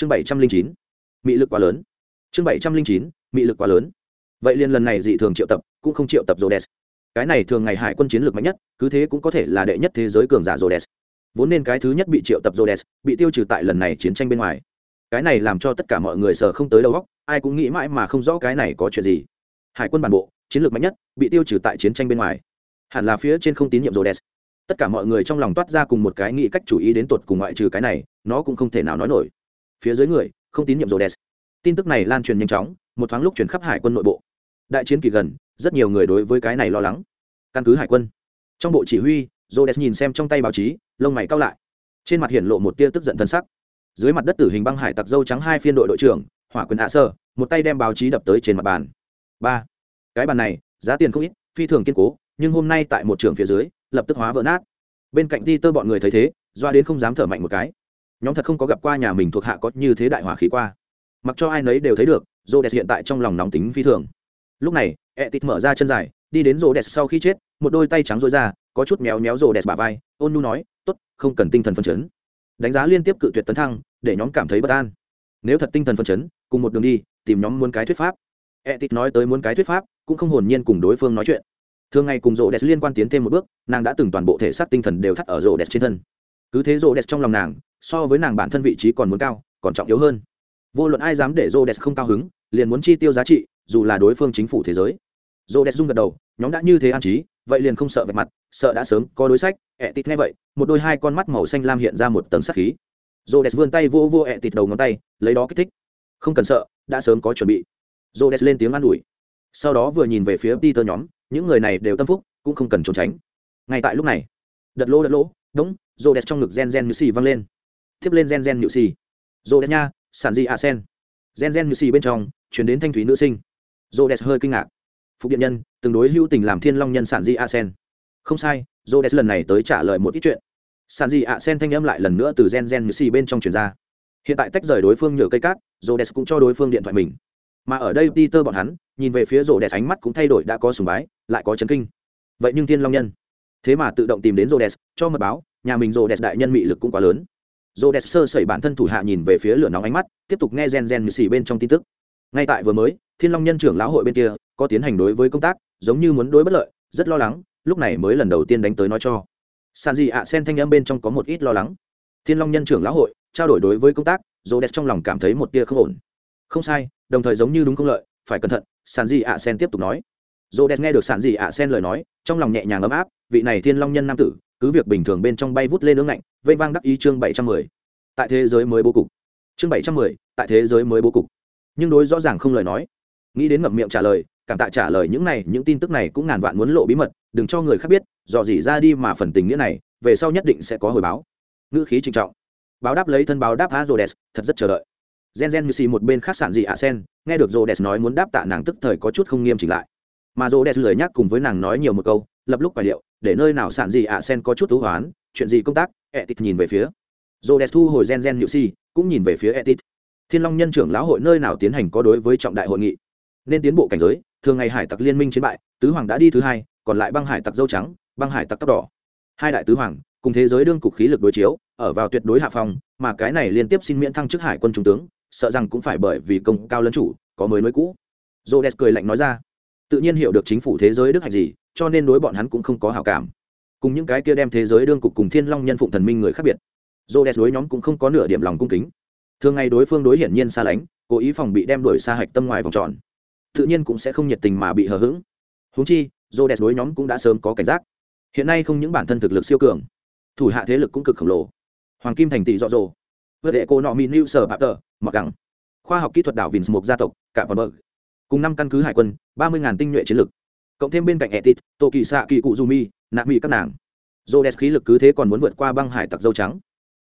chương bảy trăm linh chín, mị lực quá lớn. Chương bảy trăm linh chín, mị lực quá lớn. Vậy liền lần này dị thường triệu tập, cũng không triệu tập rhodes. Cái này thường ngày hải quân chiến lược mạnh nhất, cứ thế cũng có thể là đệ nhất thế giới cường giả rhodes. Vốn nên cái thứ nhất bị triệu tập rhodes, bị tiêu trừ tại lần này chiến tranh bên ngoài. Cái này làm cho tất cả mọi người sờ không tới đầu góc ai cũng nghĩ mãi mà không rõ cái này có chuyện gì. Hải quân bản bộ, chiến lược mạnh nhất, bị tiêu trừ tại chiến tranh bên ngoài. Hẳn là phía trên không tín nhiệm rhodes. Tất cả mọi người trong lòng toát ra cùng một cái nghĩ cách chủ ý đến tột cùng ngoại trừ cái này, nó cũng không thể nào nói nổi phía dưới người, không tín nhiệm rhodes. Tin tức này lan truyền nhanh chóng, một thoáng lúc chuyển khắp hải quân nội bộ. Đại chiến kỳ gần, rất nhiều người đối với cái này lo lắng. Căn cứ hải quân. Trong bộ chỉ huy, rhodes nhìn xem trong tay báo chí, lông mày cao lại. Trên mặt hiển lộ một tia tức giận thân sắc. Dưới mặt đất tử hình băng hải tặc dâu trắng hai phiên đội đội trưởng, hỏa quyền hạ sơ, một tay đem báo chí đập tới trên mặt bàn. Ba. Cái bàn này, giá tiền không ít, phi thường kiên cố, nhưng hôm nay tại một trường phía dưới, lập tức hóa vỡ nát. Bên cạnh đi tơ bọn người thấy thế, doa đến không dám thở mạnh một cái nhóm thật không có gặp qua nhà mình thuộc hạ có như thế đại hỏa khí qua. Mặc cho ai nấy đều thấy được rô đẹp hiện tại trong lòng nóng tính phi thường. Lúc này e tít mở ra chân dài, đi đến rô đẹp sau khi chết, một đôi tay trắng rối ra, có chút méo méo rô đẹp bả vai, ôn nu nói t ố t không cần tinh thần phân chấn. Đánh giá liên tiếp cự tuyệt tấn thăng, để nhóm cảm thấy bất an. Nếu thật tinh thần phân chấn, cùng một đường đi, tìm nhóm muốn cái thuyết pháp. E tít nói tới muốn cái thuyết pháp, cũng không hồn nhiên cùng đối phương nói chuyện. Thường ngày cùng rô đẹp liên quan tiến thêm một bước, nàng đã từng toàn bộ thể xác tinh thần đều thắt ở rô đẹp trên thân cứ thế rô đẹp trong lòng nàng, so với nàng bản thân vị trí còn muốn cao, còn trọng yếu hơn. Vô luận ai dám để rô đẹp không cao hứng, liền muốn chi tiêu giá trị, dù là đối phương chính phủ thế giới. Rô đẹp rung gật đầu, nhóm đã như thế an trí, vậy liền không sợ vạch mặt, sợ đã sớm có đối sách. Ẹ tịt nghe vậy, một đôi hai con mắt màu xanh lam hiện ra một tầng sắc khí. Rô đẹp vươn tay vô vô ẹ tịt đầu ngón tay, lấy đó kích thích. Không cần sợ, đã sớm có chuẩn bị. Rô đẹp lên tiếng an ủi. Sau đó vừa nhìn về phía peter nhóm, những người này đều tâm phúc, cũng không cần trốn tránh. Ngay tại lúc này, đợt lỗ đợt lỗ đúng rô đẹp trong ngực gen gen như xì văng lên. Tiếp lên gen gen nhự xì. Rô đẹp nha, sản di a sen. Gen gen như xì bên trong, chuyển đến thanh thúy nữ sinh. Rô đẹp hơi kinh ngạc. Phục điện nhân, từng đối hữu tình làm thiên long nhân sản di a sen. Không sai, rô đẹp lần này tới trả lời một ít chuyện. Sản di a sen thanh âm lại lần nữa từ gen gen như xì bên trong chuyển ra. Hiện tại tách rời đối phương nhựa cây cát, rô đẹp cũng cho đối phương điện thoại mình. Mà ở đây peter bọn hắn, nhìn về phía rô đẹp ánh mắt cũng thay đổi, đã có sùng bái, lại có chấn kinh. Vậy nhưng thiên long nhân, thế mà tự động tìm đến rô đẹp cho mật báo nhà mình rô đẹp đại nhân mị lực cũng quá lớn. Rô đẹp sơ sẩy bản thân thủ hạ nhìn về phía lửa nóng ánh mắt, tiếp tục nghe gen gen như xì bên trong tin tức. Ngay tại vừa mới, thiên long nhân trưởng lão hội bên kia, có tiến hành đối với công tác, giống như muốn đối bất lợi, rất lo lắng, lúc này mới lần đầu tiên đánh tới nói cho. Sàn gì ạ sen thanh âm bên trong có một ít lo lắng. Thiên long nhân trưởng lão hội, trao đổi đối với công tác, rô đẹp trong lòng cảm thấy một tia không ổn. Không sai, đồng thời giống như đúng không lợi, phải cẩn thận sàn gì ạ sen tiếp tục nói. Rô đẹp nghe được sàn gì ạ sen lời nói, trong lòng nhẹ nhàng ấm áp, vị này thiên long nhân nam tử cứ việc bình thường bên trong bay vút lên ương ngạnh vây vang đắc ý chương bảy trăm mười. Tại thế giới mới bố cục. Chương bảy trăm mười, tại thế giới mới bố cục. Nhưng đối rõ ràng không lời nói. Nghĩ đến ngậm miệng trả lời, cảm tạ trả lời những này, những tin tức này cũng ngàn vạn muốn lộ bí mật, đừng cho người khác biết, dò dỉ ra đi mà phần tình nghĩa này, về sau nhất định sẽ có hồi báo. Ngữ khí trinh trọng. Báo đáp lấy thân báo đáp a rhodes, thật rất chờ đợi. Gen gen như xì một bên khác sản dị ạ sen, nghe được rhodes nói muốn đáp tạ nàng tức thời có chút không nghiêm chỉnh lại. Mà rhodes lười nhắc cùng với nàng nói nhiều một câu lập lúc bài điệu, để nơi nào sản gì ạ, sen có chút thú hoán, chuyện gì công tác, etit nhìn về phía. Rhodes thu hồi gen gen nhự si, cũng nhìn về phía etit. Thiên long nhân trưởng lão hội nơi nào tiến hành có đối với trọng đại hội nghị? Nên tiến bộ cảnh giới, thường ngày hải tặc liên minh chiến bại, tứ hoàng đã đi thứ hai, còn lại băng hải tặc dâu trắng, băng hải tặc tóc đỏ. Hai đại tứ hoàng, cùng thế giới đương cục khí lực đối chiếu, ở vào tuyệt đối hạ phòng mà cái này liên tiếp xin miễn thăng chức hải quân trung tướng, sợ rằng cũng phải bởi vì công cao lân chủ, có mới nối cũ. J cười lạnh nói ra. Tự nhiên hiểu được chính phủ thế giới đức hạnh gì cho nên đối bọn hắn cũng không có hảo cảm. Cùng những cái kia đem thế giới đương cục cùng thiên long nhân phụng thần minh người khác biệt j đối nhóm cũng không có nửa điểm lòng cung kính. Thường ngày đối phương đối hiển nhiên xa lánh, cố ý phòng bị đem đuổi xa hạch tâm ngoài vòng tròn. Tự nhiên cũng sẽ không nhiệt tình mà bị hờ hững. Húng chi j đối nhóm cũng đã sớm có cảnh giác. Hiện nay không những bản thân thực lực siêu cường, thủ hạ thế lực cũng cực khổng lồ. Hoàng kim thành tỷ dọ dồ vượt hệ cô nọ mỹ new sở bạp tờ mặc gẳng. Khoa học kỹ thuật đảo vins một gia tộc, cả bọn bờ. Cùng năm căn cứ hải quân, ba mươi tinh nhuệ chiến lực cộng thêm bên cạnh etit tô kỳ xạ kỳ cụ jumi nạ mỹ các nàng. Dô đès khí lực cứ thế còn muốn vượt qua băng hải tặc dâu trắng.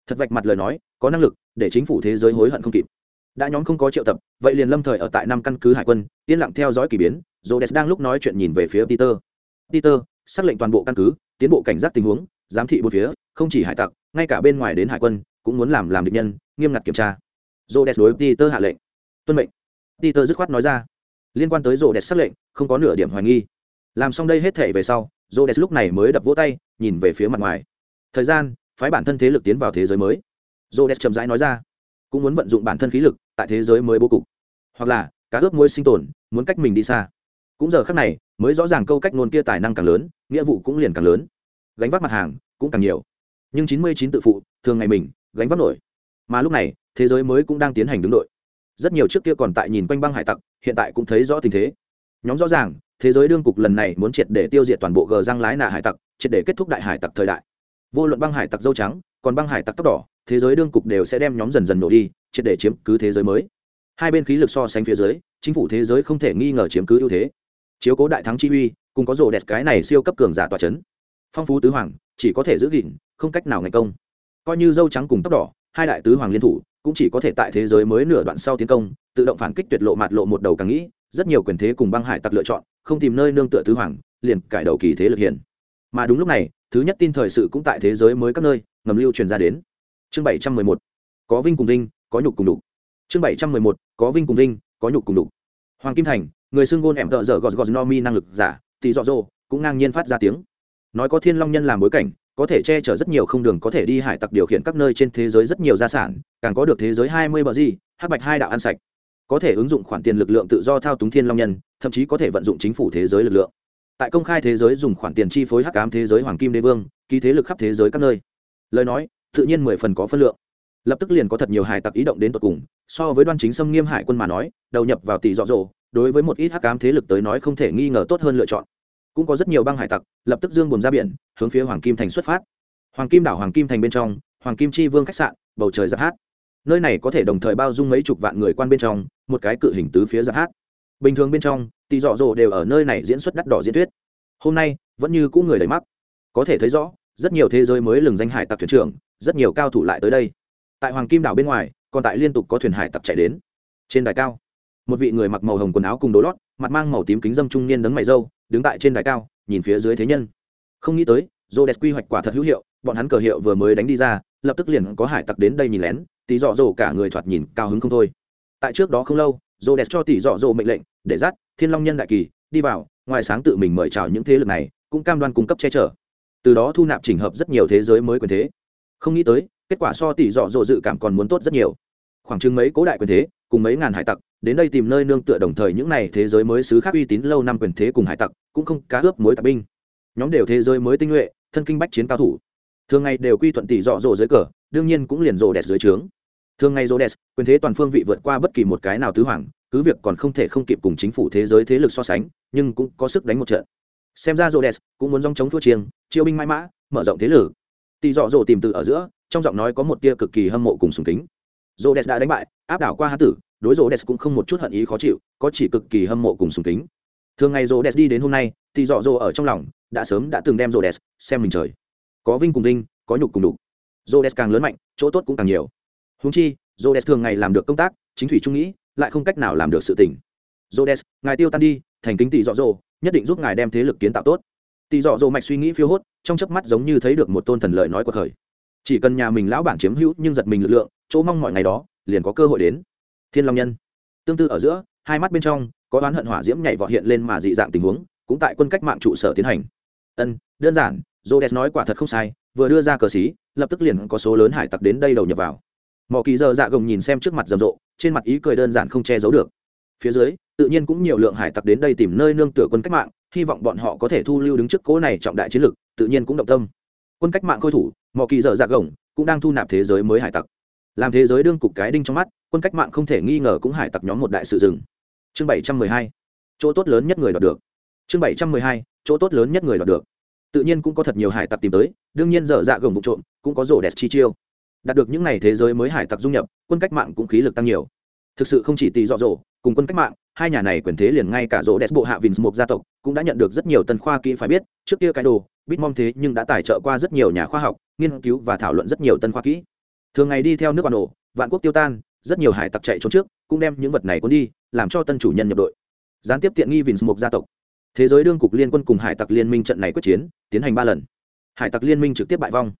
Thật vạch mặt lời nói, có năng lực để chính phủ thế giới hối hận không kịp. Đã nhóm không có triệu tập, vậy liền lâm thời ở tại năm căn cứ hải quân, yên lặng theo dõi k ỳ biến dô đès đang lúc nói chuyện nhìn về phía peter. Peter, xác lệnh toàn bộ căn cứ, tiến bộ cảnh giác tình huống, giám thị một phía, không chỉ hải tặc, ngay cả bên ngoài đến hải quân, cũng muốn làm làm địch nhân, nghiêm ngặt kiểm tra. Dô đès đối peter hạ lệnh. Tuân mệnh. Peter dứt khoát nói ra. Liên quan tới rộ đẹp xác lệnh, không có nửa điểm hoài nghi làm xong đây hết thể về sau rô đẹp lúc này mới đập vỗ tay, nhìn về phía mặt ngoài. Thời gian, phái bản thân thế lực tiến vào thế giới mới. Rô đẹp chậm rãi nói ra, cũng muốn vận dụng bản thân khí lực tại thế giới mới bố cục. Hoặc là, cá ướp môi sinh tồn, muốn cách mình đi xa. Cũng giờ khác này, mới rõ ràng câu cách nôn kia tài năng càng lớn, nghĩa vụ cũng liền càng lớn. Gánh vác mặt hàng cũng càng nhiều. Nhưng chín mươi chín tự phụ, thường ngày mình, gánh vác nổi. Mà lúc này, thế giới mới cũng đang tiến hành đứng đội. Rất nhiều trước kia còn tại nhìn quanh băng hải tặc, hiện tại cũng thấy rõ tình thế. Nhóm rõ ràng thế giới đương cục lần này muốn triệt để tiêu diệt toàn bộ gờ răng lái nạ hải tặc triệt để kết thúc đại hải tặc thời đại. Vô luận băng hải tặc dâu trắng còn băng hải tặc tóc đỏ thế giới đương cục đều sẽ đem nhóm dần dần nổ đi triệt để chiếm cứ thế giới mới. Hai bên khí lực so sánh phía dưới chính phủ thế giới không thể nghi ngờ chiếm cứ ưu thế. Chiếu cố đại thắng chi uy cùng có rổ đẹp cái này siêu cấp cường giả tòa chấn, phong phú tứ hoàng chỉ có thể giữ gìn không cách nào ngày công. Coi như dâu trắng cùng tóc đỏ hai đại tứ hoàng liên thủ cũng chỉ có thể tại thế giới mới nửa đoạn sau tiến công tự động phản kích tuyệt lộ mặt lộ một đầu càng nghĩ rất nhiều quyền thế cùng băng hải tặc lựa chọn, không tìm nơi nương tựa tứ hoàng, liền cải đầu kỳ thế lực hiển mà đúng lúc này, thứ nhất tin thời sự cũng tại thế giới mới các nơi, ngầm lưu truyền ra đến. Chương bảy trăm mười một, có vinh cùng vinh, có nhục cùng đục chương bảy trăm mười một, có vinh cùng vinh, có nhục cùng đục hoàng kim thành, người xưng gôn ẻm tợ dở gọt gọt no mi năng lực giả tỷ dọ dô, cũng ngang nhiên phát ra tiếng. Nói có thiên long nhân làm bối cảnh, có thể che chở rất nhiều không đường, có thể đi hải tặc điều khiển các nơi trên thế giới rất nhiều gia sản, càng có được thế giới hai mươi bờ gì, hắc bạch hai đạo ăn sạch có thể ứng dụng khoản tiền lực lượng tự do thao túng thiên long nhân, thậm chí có thể vận dụng chính phủ thế giới lực lượng. Tại công khai thế giới dùng khoản tiền chi phối hắc ám thế giới hoàng kim đế vương, ký thế lực khắp thế giới các nơi. Lời nói, tự nhiên mười phần có phân lượng. Lập tức liền có thật nhiều hải tặc ý động đến tột cùng, so với đoan chính xâm nghiêm hải quân mà nói, đầu nhập vào tỷ dọ dỗ, đối với một ít hắc ám thế lực tới nói không thể nghi ngờ tốt hơn lựa chọn. Cũng có rất nhiều băng hải tặc, lập tức dương buồn ra biển, hướng phía hoàng kim thành xuất phát. Hoàng kim đảo hoàng kim thành bên trong, hoàng kim chi vương khách sạn, bầu trời giáp hát nơi này có thể đồng thời bao dung mấy chục vạn người quan bên trong, một cái cự hình tứ phía giáp hát. Bình thường bên trong, tỷ dọ dỗ đều ở nơi này diễn xuất đắt đỏ diễn thuyết. Hôm nay, vẫn như cũ người đầy mắc có thể thấy rõ, rất nhiều thế giới mới lừng danh hải tặc thuyền trưởng, rất nhiều cao thủ lại tới đây. Tại hoàng kim đảo bên ngoài, còn tại liên tục có thuyền hải tặc chạy đến. Trên đài cao, một vị người mặc màu hồng quần áo cùng đồ lót, mặt mang màu tím kính dâm trung niên đấng mày râu, đứng tại trên đài cao, nhìn phía dưới thế nhân. Không nghĩ tới dô đẹp quy hoạch quả thật hữu hiệu, bọn hắn cờ hiệu vừa mới đánh đi ra, lập tức liền có hải tặc đến đây nhìn lén Tỷ dọ dỗ cả người thoạt nhìn cao hứng không thôi. Tại trước đó không lâu dồ đẹp cho tỷ dọ dỗ mệnh lệnh, để dắt thiên long nhân đại kỳ đi vào, ngoài sáng tự mình mời chào những thế lực này, cũng cam đoan cung cấp che chở. Từ đó thu nạp chỉnh hợp rất nhiều thế giới mới quyền thế. Không nghĩ tới, kết quả so tỷ dọ dỗ dự cảm còn muốn tốt rất nhiều. Khoảng chừng mấy cố đại quyền thế, cùng mấy ngàn hải tặc, đến đây tìm nơi nương tựa đồng thời những n à y thế giới mới xứ khác uy tín lâu năm quyền thế cùng hải tặc, cũng không cá ướp mối tạp binh. Nhóm đều thế giới mới tinh nhuệ, thân kinh bách chiến cao thủ thường ngày đều quy thuận tỷ dọ dỗ dưới cờ, đương nhiên cũng liền rồ đẹp dưới trướng. Thường ngày rồ đẹp quyền thế toàn phương vị vượt qua bất kỳ một cái nào tứ hoàng, cứ việc còn không thể không kịp cùng chính phủ thế giới thế lực so sánh, nhưng cũng có sức đánh một trận. Xem ra rồ đẹp cũng muốn dòng chống thua chiêng, chiêu binh mãi mã, mở rộng thế lực. Tỷ dọ dỗ tìm từ ở giữa, trong giọng nói có một tia cực kỳ hâm mộ cùng sùng kính. Rồ đẹp đã đánh bại, áp đảo qua hán tử, đối rồ đẹp cũng không một chút hận ý khó chịu, có chỉ cực kỳ hâm mộ cùng sùng kính. Thường ngày rồ đẹp đi đến hôm nay thì dọ dỗ ở trong lòng, đã sớm đã từng đem rồ đẹp xem mình trời có vinh cùng vinh, có nhục cùng đục rồ đẹp càng lớn mạnh, chỗ tốt cũng càng nhiều. Húng chi rồ đẹp thường ngày làm được công tác, chính thủy trung nghĩ, lại không cách nào làm được sự tỉnh rồ đẹp ngài tiêu tan đi, thành kính tỷ dọ dỗ, nhất định giúp ngài đem thế lực kiến tạo tốt. Tỷ dọ dỗ mạch suy nghĩ phiêu hốt, trong chớp mắt giống như thấy được một tôn thần lợi nói của thời chỉ cần nhà mình lão bản chiếm hữu nhưng giật mình lực lượng, chỗ mong mọi ngày đó, liền có cơ hội đến. Thiên long nhân. Tương tự ở giữa, hai mắt bên trong, có oán hận hỏa diễm nhảy vọt hiện lên mà dị dạng tình huống, cũng tại quân cách mạng trụ sở tiến hành. Ân, đơn giản jodes nói quả thật không sai, vừa đưa ra cờ xí, lập tức liền có số lớn hải tặc đến đây đầu nhập vào. Mộ kỳ giờ dạ gồng nhìn xem trước mặt rầm rộ, trên mặt ý cười đơn giản không che giấu được. Phía dưới, tự nhiên cũng nhiều lượng hải tặc đến đây tìm nơi nương tựa quân cách mạng, hy vọng bọn họ có thể thu lưu đứng trước cố này trọng đại chiến lược, tự nhiên cũng động tâm. Quân cách mạng khôi thủ Mộ kỳ giờ dạ gồng cũng đang thu nạp thế giới mới hải tặc. Làm thế giới đương cục cái đinh trong mắt, quân cách mạng không thể nghi ngờ cũng hải tặc nhóm một đại sự rừng. Chương bảy trăm mười hai, chỗ tốt lớn nhất người đoạt được. Chương bảy trăm mười hai, chỗ tốt lớn nhất người đoạt được tự nhiên cũng có thật nhiều hải tặc tìm tới, đương nhiên dở dạ gồng vụ trộm cũng có rổ đẹp chi chiêu. Đạt được những n à y thế giới mới hải tặc dung nhập, quân cách mạng cũng khí lực tăng nhiều. Thực sự không chỉ tì dọ dỗ, cùng quân cách mạng, hai nhà này quyền thế liền ngay cả rổ đẹp bộ hạ vins một gia tộc cũng đã nhận được rất nhiều tân khoa kỹ phải biết, trước kia cái đồ, bitmom thế nhưng đã tài trợ qua rất nhiều nhà khoa học, nghiên cứu và thảo luận rất nhiều tân khoa kỹ. Thường ngày đi theo nước quan ổ vạn quốc tiêu tan, rất nhiều hải tặc chạy trốn trước, cũng đem những vật này cuốn đi, làm cho tân chủ nhân nhập đội. Gián tiếp tiện nghi vins một gia tộc thế giới đương cục liên quân cùng hải tặc liên minh trận này quyết chiến, tiến hành ba lần. Hải tặc liên minh trực tiếp bại vong.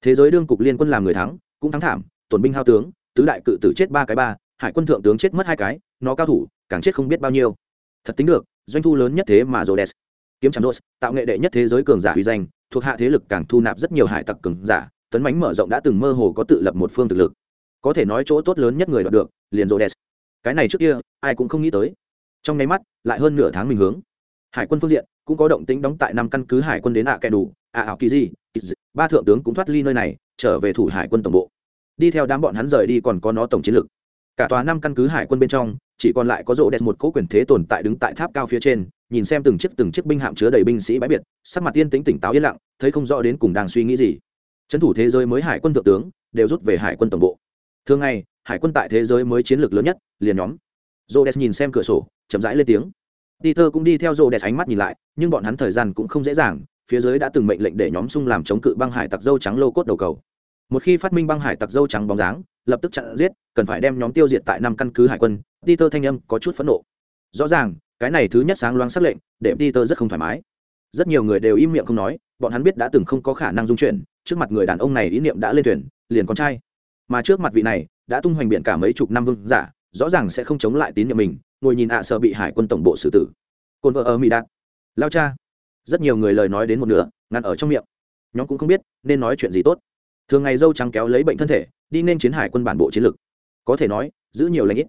Thế giới đương cục liên quân làm người thắng, cũng thắng thảm, tổn binh hao tướng, tứ đại cự tử chết ba cái ba, hải quân thượng tướng chết mất hai cái, nó cao thủ, càng chết không biết bao nhiêu. Thật tính được, doanh thu lớn nhất thế mà rô đès kiếm chạm rô tạo nghệ đệ nhất thế giới cường giả uy danh, thuộc hạ thế lực càng thu nạp rất nhiều hải tặc cường giả, tấn mánh mở rộng đã từng mơ hồ có tự lập một phương thực lực. Có thể nói chỗ tốt lớn nhất người đoạt được, liền rô đès cái này trước kia, ai cũng không nghĩ tới. Trong nháy mắt, lại hơn nửa tháng mình hướng hải quân phương diện cũng có động tính đóng tại năm căn cứ hải quân đến ạ à kẻ đủ, ạ ảo kỳ di ba thượng tướng cũng thoát ly nơi này, trở về thủ hải quân tổng bộ. Đi theo đám bọn hắn rời đi còn có nó tổng chiến lược. Cả tòa năm căn cứ hải quân bên trong, chỉ còn lại có rộ đẹp một cỗ quyền thế tồn tại đứng tại tháp cao phía trên, nhìn xem từng chiếc từng chiếc binh hạm chứa đầy binh sĩ bãi biệt, sắc mặt tiên tính tỉnh táo yên lặng, thấy không rõ đến cùng đang suy nghĩ gì. Trấn thủ thế giới mới hải quân thượng tướng, đều rút về hải quân tổng bộ. Thường ngày, hải quân tại thế giới mới chiến lược lớn nhất, liền nhóm. Rô đès nhìn xem cửa sổ, chậm rãi lên tiếng peter cũng đi theo rồ đès ánh mắt nhìn lại, nhưng bọn hắn thời gian cũng không dễ dàng, phía dưới đã từng mệnh lệnh để nhóm sung làm chống cự băng hải tặc dâu trắng lô cốt đầu cầu. Một khi phát minh băng hải tặc dâu trắng bóng dáng, lập tức chặn giết, cần phải đem nhóm tiêu diệt tại năm căn cứ hải quân. Peter thanh âm có chút phẫn nộ. Rõ ràng, cái này thứ nhất sáng loáng sắc lệnh, để peter rất không thoải mái. Rất nhiều người đều im miệng không nói, bọn hắn biết đã từng không có khả năng dung chuyện. trước mặt người đàn ông này ý niệm đã lên thuyền, liền con trai. Mà trước mặt vị này, đã tung hoành biển cả mấy chục năm vương giả, rõ ràng sẽ không chống lại tín nhiệm mình ngồi nhìn ạ sợ bị hải quân tổng bộ xử tử. Cồn vợ ở mỹ đạn lao cha. Rất nhiều người lời nói đến một nửa, ngăn ở trong miệng. Nhóm cũng không biết, nên nói chuyện gì tốt. Thường ngày dâu trắng kéo lấy bệnh thân thể, đi nên chiến hải quân bản bộ chiến lược có thể nói, giữ nhiều lãnh ít.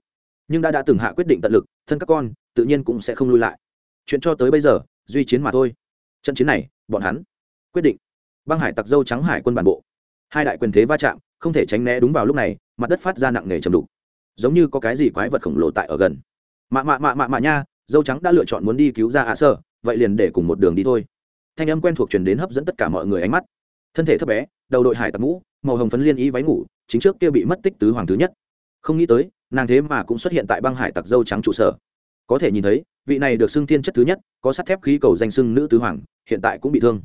Nhưng đã đã từng hạ quyết định tận lực, thân các con, tự nhiên cũng sẽ không lui lại. Chuyện cho tới bây giờ, duy chiến mà thôi. Trận chiến này, bọn hắn quyết định băng hải tặc dâu trắng hải quân bản bộ. Hai đại quyền thế va chạm, không thể tránh né đúng vào lúc này, mặt đất phát ra nặng nề trầm đục. Giống như có cái gì quái vật khổng lồ tại ở gần mạ mạ mạ mạ mạ nha, dâu trắng đã lựa chọn muốn đi cứu ra ạ sơ, vậy liền để cùng một đường đi thôi. Thanh âm quen thuộc truyền đến hấp dẫn tất cả mọi người ánh mắt. Thân thể thấp bé, đầu đội hải tặc ngũ, màu hồng phấn liên ý váy ngủ, chính trước kia bị mất tích tứ hoàng thứ nhất. Không nghĩ tới, nàng thế mà cũng xuất hiện tại băng hải tặc dâu trắng trụ sở. Có thể nhìn thấy, vị này được xưng thiên chất thứ nhất, có sắt thép khí cầu danh xưng nữ tứ hoàng, hiện tại cũng bị thương.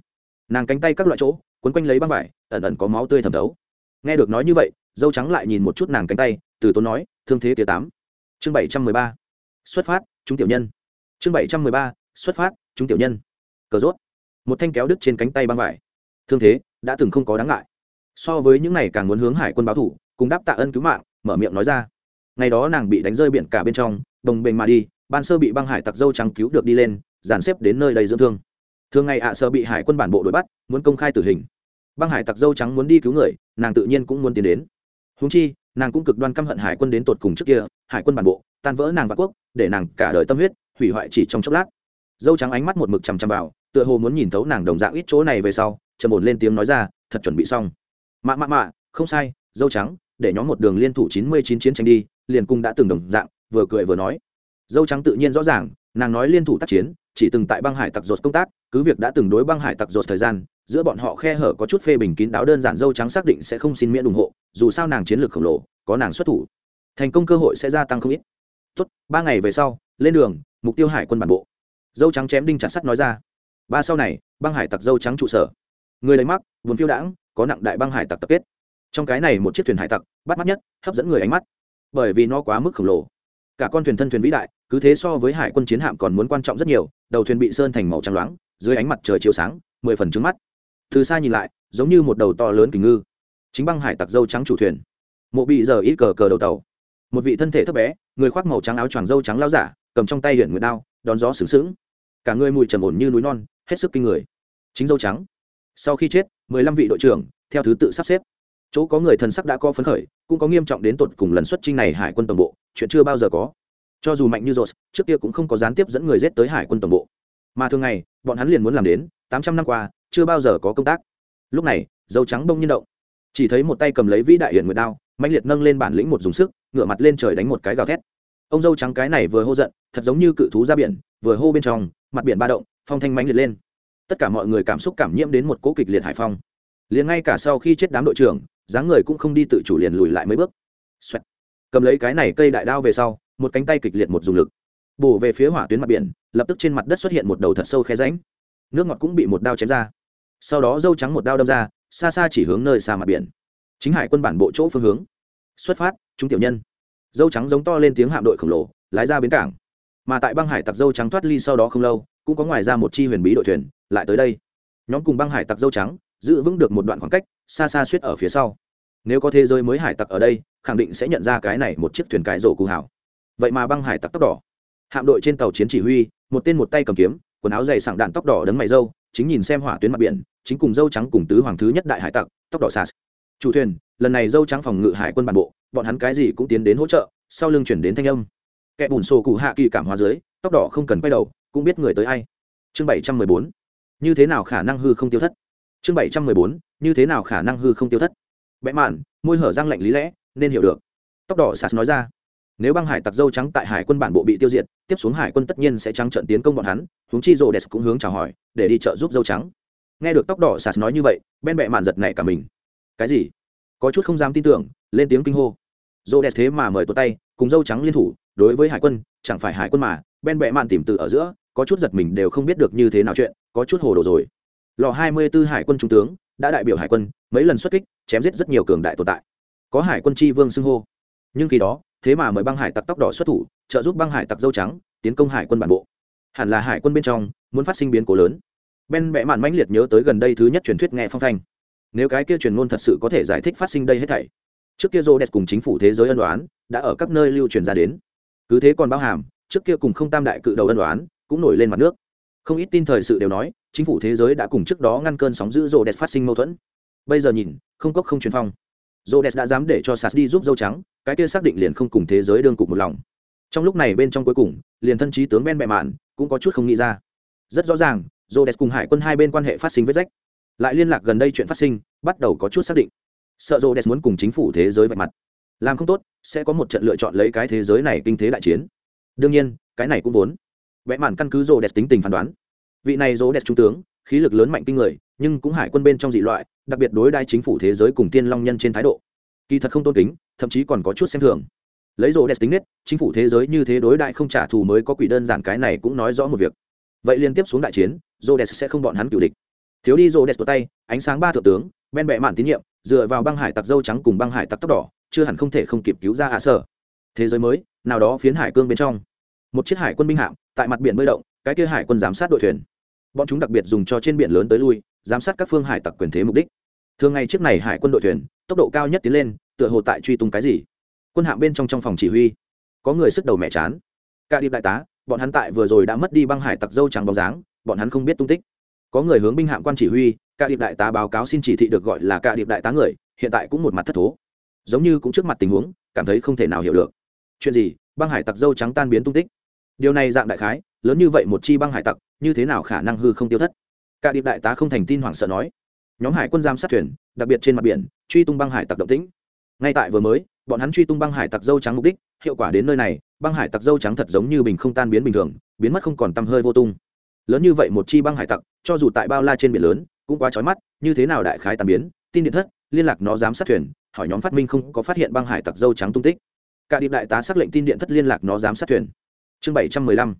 Nàng cánh tay các loại chỗ, quấn quanh lấy băng vải, ẩn ẩn có máu tươi thẩm thấu. Nghe được nói như vậy, dâu trắng lại nhìn một chút nàng cánh tay, từ tốn nói, thương thế tia tám. Chương bảy trăm mười ba xuất phát, chúng tiểu nhân. Chương bảy trăm mười ba, xuất phát, chúng tiểu nhân. Cờ rốt. Một thanh kéo đứt trên cánh tay băng vải. Thương thế đã từng không có đáng ngại. So với những này càng muốn hướng hải quân báo thủ, cùng đáp tạ ân cứu mạng, mở miệng nói ra. Ngày đó nàng bị đánh rơi biển cả bên trong, đồng bình mà đi, ban sơ bị băng hải tặc dâu trắng cứu được đi lên, dàn xếp đến nơi đây dưỡng thương. Thường ngày ạ sơ bị hải quân bản bộ đuổi bắt, muốn công khai tử hình. Băng hải tặc dâu trắng muốn đi cứu người, nàng tự nhiên cũng muốn tiến đến. Húng chi, nàng cũng cực đoan căm hận hải quân đến tột cùng trước kia, hải quân bản bộ tan vỡ nàng vạn quốc, để nàng cả đời tâm huyết, hủy hoại chỉ trong chốc lát. Dâu trắng ánh mắt một mực chằm chằm vào, tựa hồ muốn nhìn thấu nàng đồng dạng ít chỗ này về sau, trầm ổn lên tiếng nói ra, thật chuẩn bị xong. Mạ mạ mạ, không sai, dâu trắng, để nhóm một đường liên thủ chín mươi chín chiến tranh đi, liền cung đã từng đồng dạng, vừa cười vừa nói. Dâu trắng tự nhiên rõ ràng, nàng nói liên thủ tác chiến, chỉ từng tại băng hải tặc dột công tác, cứ việc đã từng đối băng hải tặc dột thời gian, giữa bọn họ khe hở có chút phê bình kín đáo đơn giản dâu trắng xác định sẽ không xin miễn ủng hộ, dù sao nàng chiến lược khổng lồ, có nàng xuất thủ, thành công cơ hội sẽ gia tăng không ít tốt, ba ngày về sau, lên đường, mục tiêu hải quân bản bộ. Dâu trắng chém đinh chặt sắt nói ra. Ba sau này, băng hải tặc dâu trắng trụ sở. Người lấy mắc, vốn phiêu đãng, có nặng đại băng hải tặc tập kết. Trong cái này một chiếc thuyền hải tặc, bắt mắt nhất, hấp dẫn người ánh mắt. Bởi vì nó quá mức khổng lồ. Cả con thuyền thân thuyền vĩ đại, cứ thế so với hải quân chiến hạm còn muốn quan trọng rất nhiều, đầu thuyền bị sơn thành màu trắng loáng, dưới ánh mặt trời chiếu sáng, mười phần trứng mắt. Từ xa nhìn lại, giống như một đầu to lớn kình ngư. Chính băng hải tặc dâu trắng chủ thuyền. Mộ bị giờ ít cờ cờ đầu tàu. Một vị thân thể thấp bé người khoác màu trắng áo choàng dâu trắng lao giả, cầm trong tay huyện nguyệt đao, đón gió sướng sướng cả người mùi trầm ổn như núi non, hết sức kinh người. Chính dâu trắng. Sau khi chết, mười lăm vị đội trưởng, theo thứ tự sắp xếp. Chỗ có người thần sắc đã có phấn khởi, cũng có nghiêm trọng đến tột cùng lần xuất trinh này hải quân tổng bộ, chuyện chưa bao giờ có. Cho dù mạnh như rột trước kia cũng không có gián tiếp dẫn người giết tới hải quân tổng bộ. Mà thường ngày, bọn hắn liền muốn làm đến tám trăm năm qua, chưa bao giờ có công tác. Lúc này, dâu trắng bông nhiên động. Chỉ thấy một tay cầm lấy vĩ đại hiển nguyệt đao mạnh liệt nâng lên bản lĩnh một dùng sức ngửa mặt lên trời đánh một cái gào thét. Ông dâu trắng cái này vừa hô giận, thật giống như cự thú ra biển, vừa hô bên trong, mặt biển ba động, phong thanh mãnh liệt lên. Tất cả mọi người cảm xúc cảm nhiễm đến một cỗ kịch liệt hải phong. Liền ngay cả sau khi chết đám đội trưởng, dáng người cũng không đi tự chủ liền lùi lại mấy bước. Xoẹt. cầm lấy cái này cây đại đao về sau, một cánh tay kịch liệt một dùng lực. Bổ về phía hỏa tuyến mặt biển, lập tức trên mặt đất xuất hiện một đầu thật sâu khe ránh nước ngọt cũng bị một đao chém ra. Sau đó dâu trắng một đao đâm ra, xa xa chỉ hướng nơi xa mặt biển. Chính hải quân bản bộ chỗ phương hướng. Xuất phát chúng tiểu nhân. Dâu trắng giống to lên tiếng hạm đội khổng lồ, lái ra bến cảng. Mà tại băng hải tặc dâu trắng thoát ly sau đó không lâu, cũng có ngoài ra một chi huyền bí đội thuyền, lại tới đây. Nhóm cùng băng hải tặc dâu trắng, giữ vững được một đoạn khoảng cách, xa xa suýt ở phía sau. Nếu có thế giới mới hải tặc ở đây, khẳng định sẽ nhận ra cái này một chiếc thuyền cái rổ cụ hảo vậy mà băng hải tặc tóc đỏ. Hạm đội trên tàu chiến chỉ huy, một tên một tay cầm kiếm, quần áo dày sảng đạn tóc đỏ đấng mày dâu, chính nhìn xem hỏa tuyến mặt biển, chính cùng dâu trắng cùng tứ hoàng thứ nhất đại hải tặc, tóc đỏ sas chủ thuyền, lần này dâu trắng phòng ngự hải quân bản bộ bọn hắn cái gì cũng tiến đến hỗ trợ, sau lưng chuyển đến thanh âm. Kẻ bùn sổ cụ hạ kỳ cảm hóa dưới, tóc đỏ không cần quay đầu, cũng biết người tới ai. Chương bảy trăm mười bốn. Như thế nào khả năng hư không tiêu thất? Chương bảy trăm mười bốn. Như thế nào khả năng hư không tiêu thất? Bẽ mạn, môi hở răng lạnh lý lẽ, nên hiểu được. Tóc đỏ sạt nói ra. Nếu băng hải tặc dâu trắng tại hải quân bản bộ bị tiêu diệt, tiếp xuống hải quân tất nhiên sẽ trắng trận tiến công bọn hắn, huống chi rô đès cũng hướng chào hỏi, để đi trợ giúp dâu trắng. Nghe được tóc đỏ sạt nói như vậy ben bẹ mạn giật nảy cả mình. Cái gì? Có chút không dám tin tưởng lên tiếng kinh hô. Dô đẹp thế mà mời tuột tay, cùng dâu trắng liên thủ, đối với hải quân, chẳng phải hải quân mà, ben bẹ mạn tìm từ ở giữa, có chút giật mình đều không biết được như thế nào chuyện, có chút hồ đồ rồi. Lò hai mươi 24 hải quân trung tướng, đã đại biểu hải quân, mấy lần xuất kích, chém giết rất nhiều cường đại tồn tại. Có hải quân tri vương xưng hô. Nhưng khi đó, thế mà mời băng hải tặc tóc đỏ xuất thủ, trợ giúp băng hải tặc dâu trắng, tiến công hải quân bản bộ. Hẳn là hải quân bên trong, muốn phát sinh biến cố lớn. Ben bẹ mạn mãnh liệt nhớ tới gần đây thứ nhất truyền thuyết nghe phong thanh. Nếu cái kia truyền ngôn thật sự có thể giải thích phát sinh đây hết thảy trước kia rô đẹp cùng chính phủ thế giới ân đoán đã ở các nơi lưu truyền ra đến. Cứ thế còn bao hàm, trước kia cùng không tam đại cự đầu ân đoán cũng nổi lên mặt nước. Không ít tin thời sự đều nói, chính phủ thế giới đã cùng trước đó ngăn cơn sóng giữ rô đẹp phát sinh mâu thuẫn. Bây giờ nhìn, không cốc không truyền phong. Rô đẹp đã dám để cho sạt đi giúp dâu trắng, cái kia xác định liền không cùng thế giới đương cục một lòng. Trong lúc này bên trong cuối cùng, liền thân trí tướng ben bẹ mạn cũng có chút không nghĩ ra. Rất rõ ràng rô đẹp cùng hải quân hai bên quan hệ phát sinh vết rách. Lại liên lạc gần đây chuyện phát sinh, bắt đầu có chút xác định sợ rô đès muốn cùng chính phủ thế giới vạch mặt. Làm không tốt, sẽ có một trận lựa chọn lấy cái thế giới này kinh thế đại chiến. Đương nhiên, cái này cũng vốn. Vẽ màn căn cứ rô đès tính tình phán đoán. Vị này rô đès trung tướng, khí lực lớn mạnh kinh người, nhưng cũng hải quân bên trong dị loại, đặc biệt đối đai chính phủ thế giới cùng tiên long nhân trên thái độ. Kỳ thật không tôn kính, thậm chí còn có chút xem thường. Lấy rô đès tính nết, chính phủ thế giới như thế đối đại không trả thù mới có quỷ đơn giản cái này cũng nói rõ một việc. Vậy liên tiếp xuống đại chiến, rô đès sẽ không bọn hắn cựu địch. Thiếu đi rô đès của tay, ánh sáng ba thượng tướng ben bẹ mạn tín nhiệm dựa vào băng hải tặc dâu trắng cùng băng hải tặc tóc đỏ, chưa hẳn không thể không kịp cứu ra hạ sở. Thế giới mới, nào đó phiến hải cương bên trong. Một chiếc hải quân binh hạm, tại mặt biển bơi động, cái kia hải quân giám sát đội thuyền. Bọn chúng đặc biệt dùng cho trên biển lớn tới lui, giám sát các phương hải tặc quyền thế mục đích. Thường ngày chiếc này hải quân đội thuyền, tốc độ cao nhất tiến lên, tựa hồ tại truy tung cái gì. Quân hạm bên trong trong phòng chỉ huy, có người sức đầu mẹ chán. Cả đi đại tá, bọn hắn tại vừa rồi đã mất đi băng hải tặc dâu trắng bóng dáng, bọn hắn không biết tung tích có người hướng binh hạm quan chỉ huy, cả điệp đại tá báo cáo xin chỉ thị được gọi là cả điệp đại tá người, hiện tại cũng một mặt thất thố. Giống như cũng trước mặt tình huống, cảm thấy không thể nào hiểu được. Chuyện gì? Băng hải tặc dâu trắng tan biến tung tích. Điều này dạng đại khái, lớn như vậy một chi băng hải tặc, như thế nào khả năng hư không tiêu thất? Cả điệp đại tá không thành tin hoảng sợ nói. Nhóm hải quân giam sát thuyền, đặc biệt trên mặt biển, truy tung băng hải tặc động tĩnh. Ngay tại vừa mới, bọn hắn truy tung băng hải tặc dâu trắng mục đích, hiệu quả đến nơi này, băng hải tặc dâu trắng thật giống như bình không tan biến bình thường, biến mất không còn tăm hơi vô tung lớn như vậy một chi băng hải tặc, cho dù tại bao la trên biển lớn, cũng quá trói mắt, như thế nào đại khái tàn biến, tin điện thất, liên lạc nó dám sát thuyền, hỏi nhóm phát minh không có phát hiện băng hải tặc dâu trắng tung tích. Cả điệp đại tá xác lệnh tin điện thất liên lạc nó dám sát thuyền. Chương bảy trăm mười lăm,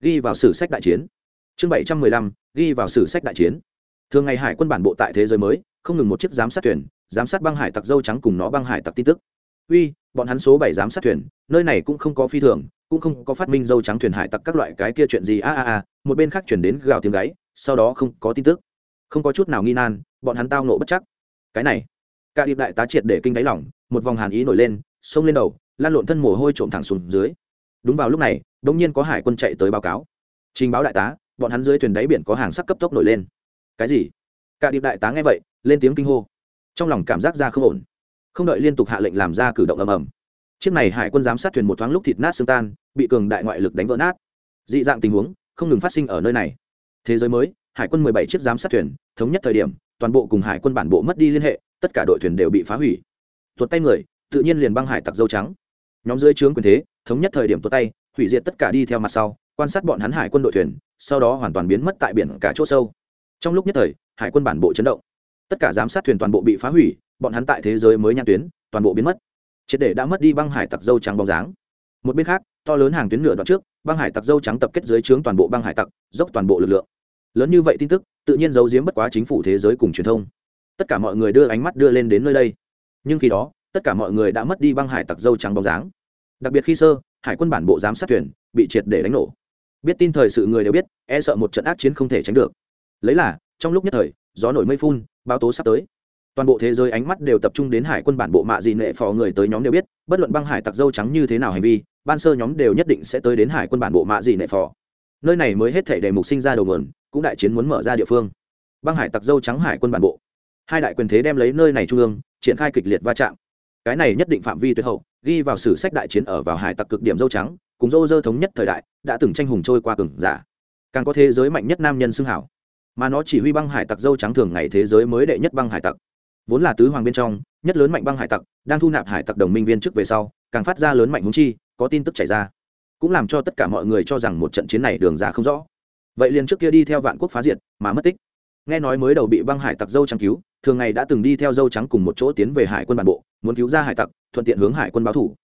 ghi vào sử sách đại chiến. Chương bảy trăm mười lăm, ghi vào sử sách đại chiến. Thường ngày hải quân bản bộ tại thế giới mới, không ngừng một chiếc giám sát thuyền, giám sát băng hải tặc dâu trắng cùng nó băng hải tặc tin tức. Uy, bọn hắn số bảy giám sát thuyền, nơi này cũng không có phi thường cũng không có phát minh dâu trắng thuyền hải tặc các loại cái kia chuyện gì, a a a, một bên khác chuyển đến gào tiếng gáy, sau đó không có tin tức. Không có chút nào nghi nan, bọn hắn tao nộ bất chắc. Cái này, cả điệp đại tá triệt để kinh đáy lỏng một vòng hàn ý nổi lên, xông lên đầu, lan lộn thân mồ hôi trộm thẳng xuống dưới. Đúng vào lúc này đông nhiên có hải quân chạy tới báo cáo. Trình báo đại tá, bọn hắn dưới thuyền đáy biển có hàng sắc cấp tốc nổi lên. Cái gì? Cả điệp đại tá nghe vậy, lên tiếng kinh hô. Trong lòng cảm giác ra không ổn. Không đợi liên tục hạ lệnh làm ra cử động ầm ầm chiếc này hải quân giám sát thuyền một thoáng lúc thịt nát xương tan, bị cường đại ngoại lực đánh vỡ nát. Dị dạng tình huống, không ngừng phát sinh ở nơi này. Thế giới mới, hải quân mười bảy chiếc giám sát thuyền, thống nhất thời điểm, toàn bộ cùng hải quân bản bộ mất đi liên hệ, tất cả đội thuyền đều bị phá hủy. Tuột tay người, tự nhiên liền băng hải tặc dâu trắng. Nhóm dưới trướng quyền thế, thống nhất thời điểm tuột tay, hủy diệt tất cả đi theo mặt sau, quan sát bọn hắn hải quân đội thuyền, sau đó hoàn toàn biến mất tại biển cả chỗ sâu. Trong lúc nhất thời, hải quân bản bộ chấn động. Tất cả giám sát thuyền toàn bộ bị phá hủy, bọn hắn tại thế giới mới nhan tuyến, toàn bộ biến mất triệt để đã mất đi băng hải tặc dâu trắng bóng dáng. Một bên khác, to lớn hàng tuyến nửa đoạn trước, băng hải tặc dâu trắng tập kết dưới trướng toàn bộ băng hải tặc, dốc toàn bộ lực lượng. Lớn như vậy tin tức, tự nhiên giấu giếm bất quá chính phủ thế giới cùng truyền thông. Tất cả mọi người đưa ánh mắt đưa lên đến nơi đây. Nhưng khi đó, tất cả mọi người đã mất đi băng hải tặc dâu trắng bóng dáng. Đặc biệt khi sơ, hải quân bản bộ giám sát thuyền, bị triệt để đánh nổ. Biết tin thời sự người đều biết e sợ một trận ác chiến không thể tránh được. Lấy là, trong lúc nhất thời, gió nổi mây phun báo tố sắp tới toàn bộ thế giới ánh mắt đều tập trung đến hải quân bản bộ mạ dị nệ phò người tới nhóm đều biết, bất luận băng hải tặc dâu trắng như thế nào hành vi, ban sơ nhóm đều nhất định sẽ tới đến hải quân bản bộ mạ dị nệ phò. Nơi này mới hết thể đề mục sinh ra đầu nguồn, cũng đại chiến muốn mở ra địa phương. Băng hải tặc dâu trắng hải quân bản bộ. Hai đại quyền thế đem lấy nơi này trung ương, triển khai kịch liệt va chạm. Cái này nhất định phạm vi tuyệt hậu, ghi vào sử sách đại chiến ở vào hải tặc cực điểm dâu trắng, cùng dâu dơ thống nhất thời đại, đã từng tranh hùng trôi qua cường giả. Càng có thế giới mạnh nhất nam nhân xưng hảo. Mà nó chỉ huy băng hải tặc dâu trắng thường ngày thế giới mới đệ nhất băng hải tặc vốn là tứ hoàng bên trong, nhất lớn mạnh băng hải tặc, đang thu nạp hải tặc đồng minh viên trước về sau, càng phát ra lớn mạnh húng chi, có tin tức chảy ra. Cũng làm cho tất cả mọi người cho rằng một trận chiến này đường ra không rõ. Vậy liền trước kia đi theo vạn quốc phá diệt mà mất tích. Nghe nói mới đầu bị băng hải tặc dâu trắng cứu, thường ngày đã từng đi theo dâu trắng cùng một chỗ tiến về hải quân bản bộ, muốn cứu ra hải tặc, thuận tiện hướng hải quân báo thủ.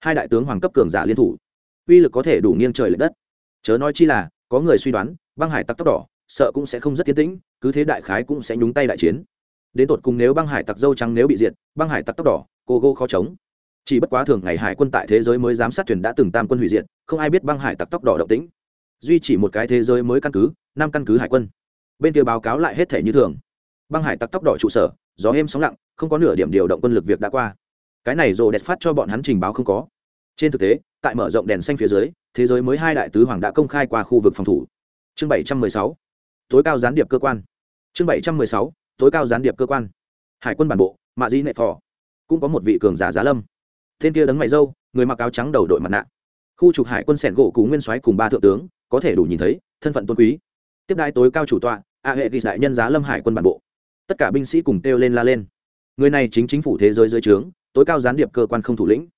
Hai đại tướng hoàng cấp cường giả liên thủ. Uy lực có thể đủ nghiêng trời l ệ đất. Chớ nói chi là, có người suy đoán, băng hải tặc tóc đỏ, sợ cũng sẽ không rất tiến tĩnh, cứ thế đại khái cũng sẽ nhúng tay đại chiến đến tột cùng nếu băng hải tặc dâu trắng nếu bị diệt, băng hải tặc tóc đỏ, cô gô khó chống. Chỉ bất quá thường ngày hải quân tại thế giới mới giám sát thuyền đã từng tam quân hủy diệt, không ai biết băng hải tặc tóc đỏ động tĩnh. Duy chỉ một cái thế giới mới căn cứ, năm căn cứ hải quân. Bên kia báo cáo lại hết thể như thường. Băng hải tặc tóc đỏ trụ sở, gió êm sóng lặng, không có nửa điểm điều động quân lực việc đã qua. Cái này rồi đẹp phát cho bọn hắn trình báo không có. Trên thực tế, tại mở rộng đèn xanh phía dưới, thế giới mới hai đại tứ hoàng đã công khai qua khu vực phòng thủ. Chương bảy trăm mười sáu. Tối cao gián điệp cơ quan. Chương bảy trăm mười sáu tối cao gián điệp cơ quan. Hải quân bản bộ, mạ di nệ phò. Cũng có một vị cường giả giá lâm. Thiên kia đấng mày dâu, người mặc áo trắng đầu đội mặt nạ. Khu trục hải quân sẻn gỗ cú nguyên soái cùng ba thượng tướng, có thể đủ nhìn thấy, thân phận tôn quý. Tiếp đại tối cao chủ tọa, a hệ ghi đại nhân giá lâm hải quân bản bộ. Tất cả binh sĩ cùng kêu lên la lên. Người này chính chính phủ thế giới dưới trướng, tối cao gián điệp cơ quan không thủ lĩnh.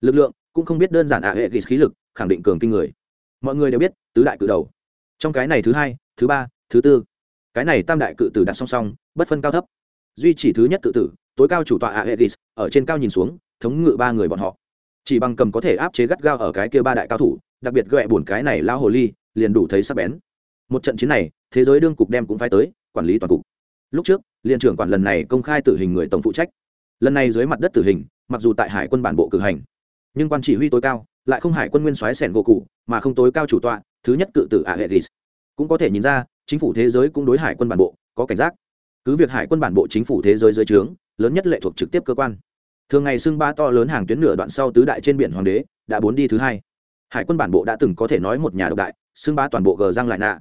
Lực lượng cũng không biết đơn giản a hệ ghi khí lực, khẳng định cường kinh người. Mọi người đều biết, tứ đại cự đầu. Trong cái này thứ hai, thứ ba, thứ tư. Cái này tam đại cự tử đặt song song bất phân cao thấp. Duy chỉ thứ nhất tự tử, tối cao chủ tọa a ở trên cao nhìn xuống, thống ngự ba người bọn họ. Chỉ bằng cầm có thể áp chế gắt gao ở cái kia ba đại cao thủ, đặc biệt ghẹ bổn cái này lao hồ ly, liền đủ thấy sắc bén. Một trận chiến này, thế giới đương cục đem cũng phải tới, quản lý toàn cục. Lúc trước, liên trưởng quản lần này công khai tử hình người tổng phụ trách. Lần này dưới mặt đất tử hình, mặc dù tại hải quân bản bộ cử hành, nhưng quan chỉ huy tối cao, lại không hải quân nguyên soái sẻn gỗ cụ, mà không tối cao chủ tọa, thứ nhất cự tử a cũng có thể nhìn ra, chính phủ thế giới cũng đối hải quân bản bộ có cảnh giác cứ việc hải quân bản bộ chính phủ thế giới dưới trướng, lớn nhất lệ thuộc trực tiếp cơ quan. Thường ngày xưng ba to lớn hàng tuyến nửa đoạn sau tứ đại trên biển hoàng đế, đã bốn đi thứ hai. Hải quân bản bộ đã từng có thể nói một nhà độc đại, xưng ba toàn bộ gờ răng lại nạ.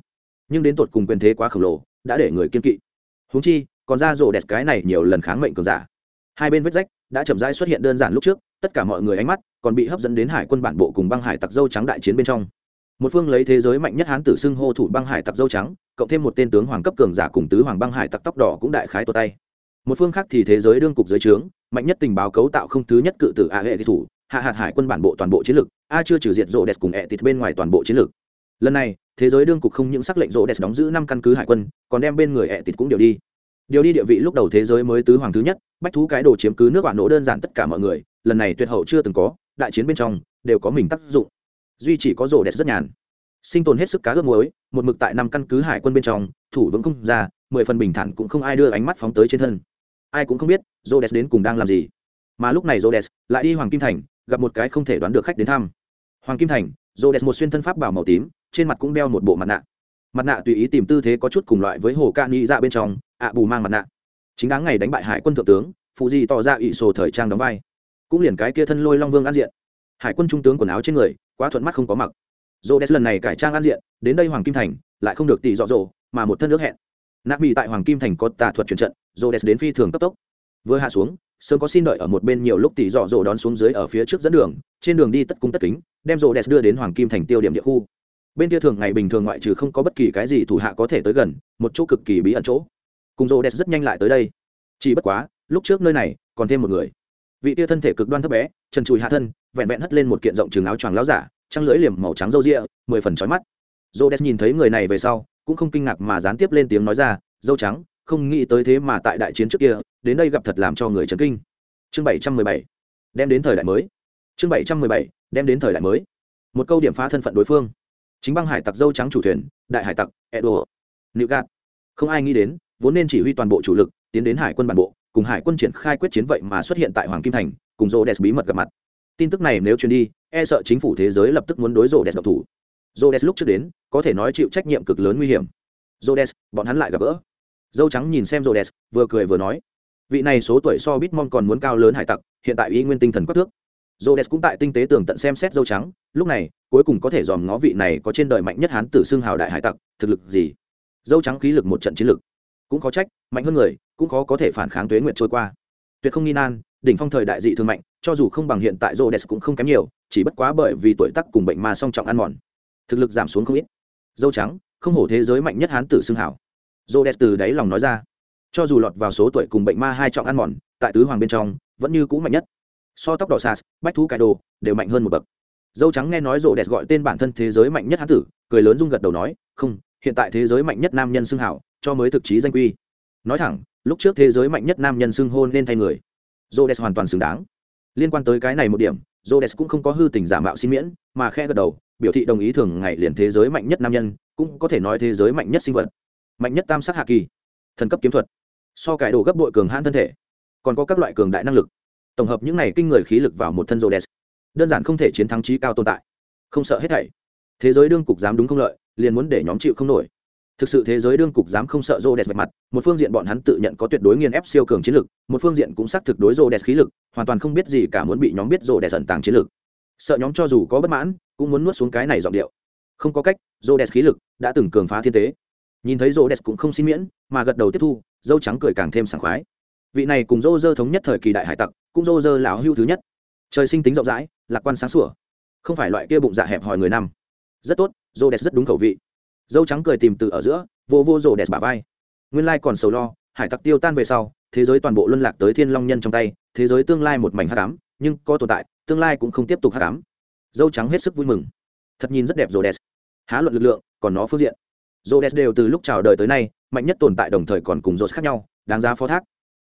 Nhưng đến tột cùng quyền thế quá khổng lồ, đã để người kiên kỵ. Húng chi, còn ra rổ đẹp cái này nhiều lần kháng mệnh cường giả. Hai bên vết rách đã chậm rãi xuất hiện đơn giản lúc trước, tất cả mọi người ánh mắt còn bị hấp dẫn đến hải quân bản bộ cùng băng hải tặc dâu trắng đại chiến bên trong một phương lấy thế giới mạnh nhất hán tử xưng hô thủ băng hải tặc dâu trắng, cộng thêm một tên tướng hoàng cấp cường giả cùng tứ hoàng băng hải tặc tóc đỏ cũng đại khái tột tay. Một phương khác thì thế giới đương cục dưới trướng, mạnh nhất tình báo cấu tạo không thứ nhất cự tử a hệ thủ, hạ hạt hải quân bản bộ toàn bộ chiến lược a chưa trừ diệt rộ đẹp cùng ẹ tịt bên ngoài toàn bộ chiến lược lần này, thế giới đương cục không những sắc lệnh rộ đẹp đóng giữ năm căn cứ hải quân, còn đem bên người ẹ tịt cũng điều đi. Điều đi địa vị lúc đầu thế giới mới tứ hoàng thứ nhất, bách thú cái đồ chiếm cứ nước bạn nổ đơn giản tất cả mọi người, lần này tuyệt hậu chưa từng có, đại chiến bên trong, đều có mình tác dụng duy chỉ có rổ đẹp rất nhàn sinh tồn hết sức cá ướp muối một mực tại năm căn cứ hải quân bên trong thủ vững không ra mười phần bình thản cũng không ai đưa ánh mắt phóng tới trên thân ai cũng không biết Rhodes đến cùng đang làm gì. Mà lúc này Rhodes lại đi Hoàng Kim Thành, gặp một cái không thể đoán được khách đến thăm. Hoàng Kim Thành, Rhodes một xuyên thân pháp bảo màu tím, trên mặt cũng đeo một bộ mặt nạ. Mặt nạ tùy ý tìm tư thế có chút cùng loại với hồ ca nghĩ dạ bên trong, ạ bù mang mặt nạ. Chính đáng ngày đánh bại Hải quân thượng tướng, phụ di tỏ ra ỵ sổ thời trang đóng vai. Cũng liền cái kia thân lôi long vương ăn diện. Hải quân trung tướng quần áo trên người, quá thuận mắt không có mặc. Rhodes lần này cải trang ăn diện, đến đây Hoàng Kim Thành, lại không được tỷ dọ dỗ, mà một thân nước hẹn. Nạp bị tại Hoàng Kim Thành có tà thuật chuyển trận, Rhodes đến phi thường cấp tốc. Vừa hạ xuống sớm có xin đợi ở một bên nhiều lúc tỷ dọ dỗ đón xuống dưới ở phía trước dẫn đường trên đường đi tất cung tất kính đem rô đẹp đưa đến hoàng kim thành tiêu điểm địa khu. Bên kia thường ngày bình thường ngoại trừ không có bất kỳ cái gì thủ hạ có thể tới gần một chỗ cực kỳ bí ẩn chỗ. Cùng rô đẹp rất nhanh lại tới đây. Chỉ bất quá lúc trước nơi này còn thêm một người vị tia thân thể cực đoan thấp bé trần trùi hạ thân, vẹn vẹn hất lên một kiện rộng trường áo choàng láo giả, trăng lưỡi liềm màu trắng râu rịa mười phần trói mắt. Rô đẹp nhìn thấy người này về sau, cũng không kinh ngạc mà gián tiếp lên tiếng nói ra, dâu trắng, không nghĩ tới thế mà tại đại chiến trước kia, đến đây gặp thật làm cho người chấn kinh. Chương bảy trăm mười bảy, đem đến thời đại mới. Chương bảy trăm mười bảy, đem đến thời đại mới. Một câu điểm phá thân phận đối phương. Chính băng hải tặc dâu trắng chủ thuyền, đại hải tặc edo nữ gạt không ai nghĩ đến, vốn nên chỉ huy toàn bộ chủ lực, tiến đến hải quân bản bộ cùng hải quân triển khai quyết chiến vậy mà xuất hiện tại hoàng kim thành cùng rô đès bí mật gặp mặt. Tin tức này nếu truyền đi e sợ chính phủ thế giới lập tức muốn đối rô đès độc thủ. Rô đès lúc trước đến có thể nói chịu trách nhiệm cực lớn nguy hiểm. Rô đès bọn hắn lại gặp gỡ. Dâu trắng nhìn xem rô đès vừa cười vừa nói vị này số tuổi so bitmon còn muốn cao lớn hải tặc hiện tại y nguyên tinh thần quắc thước. Rhodes cũng tại tinh tế tường tận xem xét dâu trắng, lúc này, cuối cùng có thể dòm ngó vị này có trên đời mạnh nhất hán tử xương hào đại hải tặc, thực lực gì? Dâu trắng khí lực một trận chiến lực, cũng khó trách, mạnh hơn người, cũng khó có thể phản kháng tuế nguyệt trôi qua. Tuyệt không nghi nan, đỉnh phong thời đại dị thường mạnh cho dù không bằng hiện tại rô đès cũng không kém nhiều chỉ bất quá bởi vì tuổi tác cùng bệnh mà song trọng ăn mòn. Thực lực giảm xuống không ít. Dâu trắng không hổ thế giới mạnh nhất hán tử xưng hảo. Rô đès từ đáy lòng nói ra. Cho dù lọt vào số tuổi cùng bệnh ma hai trọng ăn mòn tại tứ hoàng bên trong vẫn như cũ mạnh nhất. So tóc đỏ sas bách thú cải đồ đều mạnh hơn một bậc. Dâu trắng nghe nói rô đès gọi tên bản thân thế giới mạnh nhất hán tử cười lớn rung gật đầu nói không hiện tại thế giới mạnh nhất nam nhân xưng hảo cho mới thực chí danh quy nói thẳng lúc trước thế giới mạnh nhất nam nhân xưng hôn nên thay người Rhodes hoàn toàn xứng đáng. Liên quan tới cái này một điểm, Rhodes cũng không có hư tình giả mạo xin miễn, mà khẽ gật đầu, biểu thị đồng ý thường ngày liền thế giới mạnh nhất nam nhân, cũng có thể nói thế giới mạnh nhất sinh vật. Mạnh nhất tam sắc hạ kỳ, thần cấp kiếm thuật, so cải đồ gấp bội cường hãn thân thể, còn có các loại cường đại năng lực. Tổng hợp những này kinh người khí lực vào một thân Rhodes, đơn giản không thể chiến thắng trí cao tồn tại. Không sợ hết thảy. Thế giới đương cục dám đúng không lợi, liền muốn để nhóm chịu không nổi thực sự thế giới đương cục dám không sợ rô đẹp mặt, một phương diện bọn hắn tự nhận có tuyệt đối nghiền ép siêu cường chiến lực, một phương diện cũng xác thực đối rô đẹp khí lực, hoàn toàn không biết gì cả muốn bị nhóm biết rô đẹp ẩn tàng chiến lực. Sợ nhóm cho dù có bất mãn, cũng muốn nuốt xuống cái này giọng điệu. Không có cách rô đẹp khí lực đã từng cường phá thiên tế nhìn thấy rô đẹp cũng không xin miễn, mà gật đầu tiếp thu, dâu trắng cười càng thêm sảng khoái. Vị này cùng rô dơ thống nhất thời kỳ đại hải tặc, cũng rô dơ lão hưu thứ nhất. Trời sinh tính rộng rãi, lạc quan sáng sủa. Không phải loại kia bụng dạ hẹp hòi người năm. Rất tốt rô đẹp rất đúng khẩu vị dâu trắng cười tìm từ ở giữa, vô vô rổ đẹp bả vai. Nguyên lai còn sầu lo, hải tặc tiêu tan về sau, thế giới toàn bộ luân lạc tới thiên long nhân trong tay, thế giới tương lai một mảnh hát cám nhưng có tồn tại, tương lai cũng không tiếp tục hát cám dâu trắng hết sức vui mừng. Thật nhìn rất đẹp rổ đẹp. Há luận lực lượng, còn nó phương diện. Rổ đẹp đều từ lúc chào đời tới nay, mạnh nhất tồn tại đồng thời còn cùng rột khác nhau, đáng giá phó thác.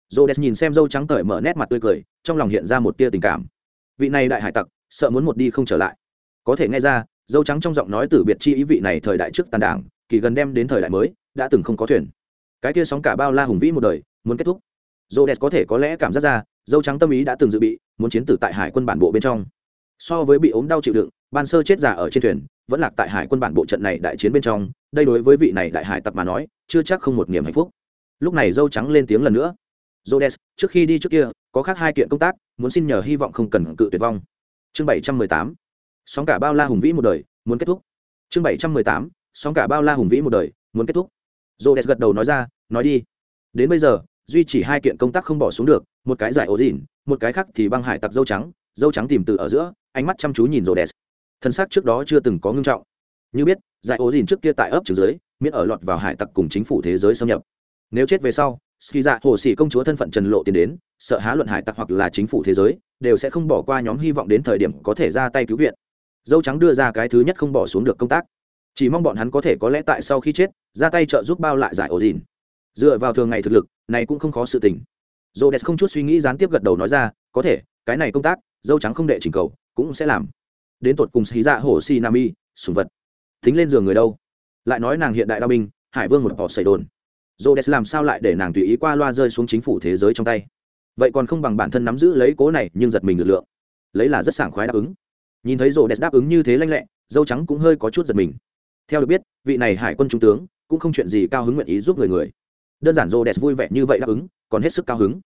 Rổ đẹp nhìn xem dâu trắng cởi mở nét mặt tươi cười, trong lòng hiện ra một tia tình cảm. Vị này đại hải tặc, sợ muốn một đi không trở lại. Có thể nghe ra dâu trắng trong giọng nói từ biệt chi ý vị này thời đại trước tàn đảng kỳ gần đem đến thời đại mới đã từng không có thuyền. Cái kia sóng cả bao la hùng vĩ một đời muốn kết thúc. Dô đẹp có thể có lẽ cảm giác ra dâu trắng tâm ý đã từng dự bị muốn chiến tử tại hải quân bản bộ bên trong. So với bị ốm đau chịu đựng ban sơ chết giả ở trên thuyền vẫn lạc tại hải quân bản bộ trận này đại chiến bên trong đây đối với vị này đại hải tặc mà nói chưa chắc không một niềm hạnh phúc. Lúc này dâu trắng lên tiếng lần nữa. Rhodes, trước khi đi trước kia, có khác hai kiện công tác, muốn xin nhờ hy vọng không cần cự tuyệt vong. Chương bảy trăm mười tám sóng cả bao la hùng vĩ một đời, muốn kết thúc. Chương bảy trăm mười tám, sóng cả bao la hùng vĩ một đời, muốn kết thúc. Dô đẹp gật đầu nói ra, nói đi. Đến bây giờ, duy chỉ hai kiện công tác không bỏ xuống được, một cái giải ố dìn một cái khác thì băng hải tặc dâu trắng dâu trắng tìm từ ở giữa, ánh mắt chăm chú nhìn rô đès thân xác trước đó chưa từng có ngưng trọng. Như biết, giải ố dìn trước kia tại ấp trừ dưới miễn ở lọt vào hải tặc cùng chính phủ thế giới xâm nhập. Nếu chết về sau, ski dạ hồ sĩ công chúa thân phận trần lộ tiến đến, sợ há luận hải tặc hoặc là chính phủ thế giới, đều sẽ không bỏ qua nhóm hy vọng đến thời điểm có thể ra tay cứu viện dâu trắng đưa ra cái thứ nhất không bỏ xuống được công tác. Chỉ mong bọn hắn có thể có lẽ tại sau khi chết, ra tay trợ giúp bao lại giải ổ dìn. Dựa vào thường ngày thực lực, này cũng không khó sự tình. Dô đès không chút suy nghĩ gián tiếp gật đầu nói ra, có thể, cái này công tác, dâu trắng không đệ trình cầu, cũng sẽ làm. Đến tột cùng xí dạ hổ si nam y sùng vật. Thính lên giường người đâu? Lại nói nàng hiện đại đao binh, hải vương một bỏ xảy đồn. Dô đès làm sao lại để nàng tùy ý qua loa rơi xuống chính phủ thế giới trong tay? Vậy còn không bằng bản thân nắm giữ lấy cố này nhưng giật mình lực lượng. Lấy là rất sảng khoái đáp ứng nhìn thấy rổ đẹp đáp ứng như thế lanh lẹ, dâu trắng cũng hơi có chút giật mình. Theo được biết, vị này hải quân trung tướng cũng không chuyện gì cao hứng nguyện ý giúp người người. Đơn giản rổ đẹp vui vẻ như vậy đáp ứng, còn hết sức cao hứng.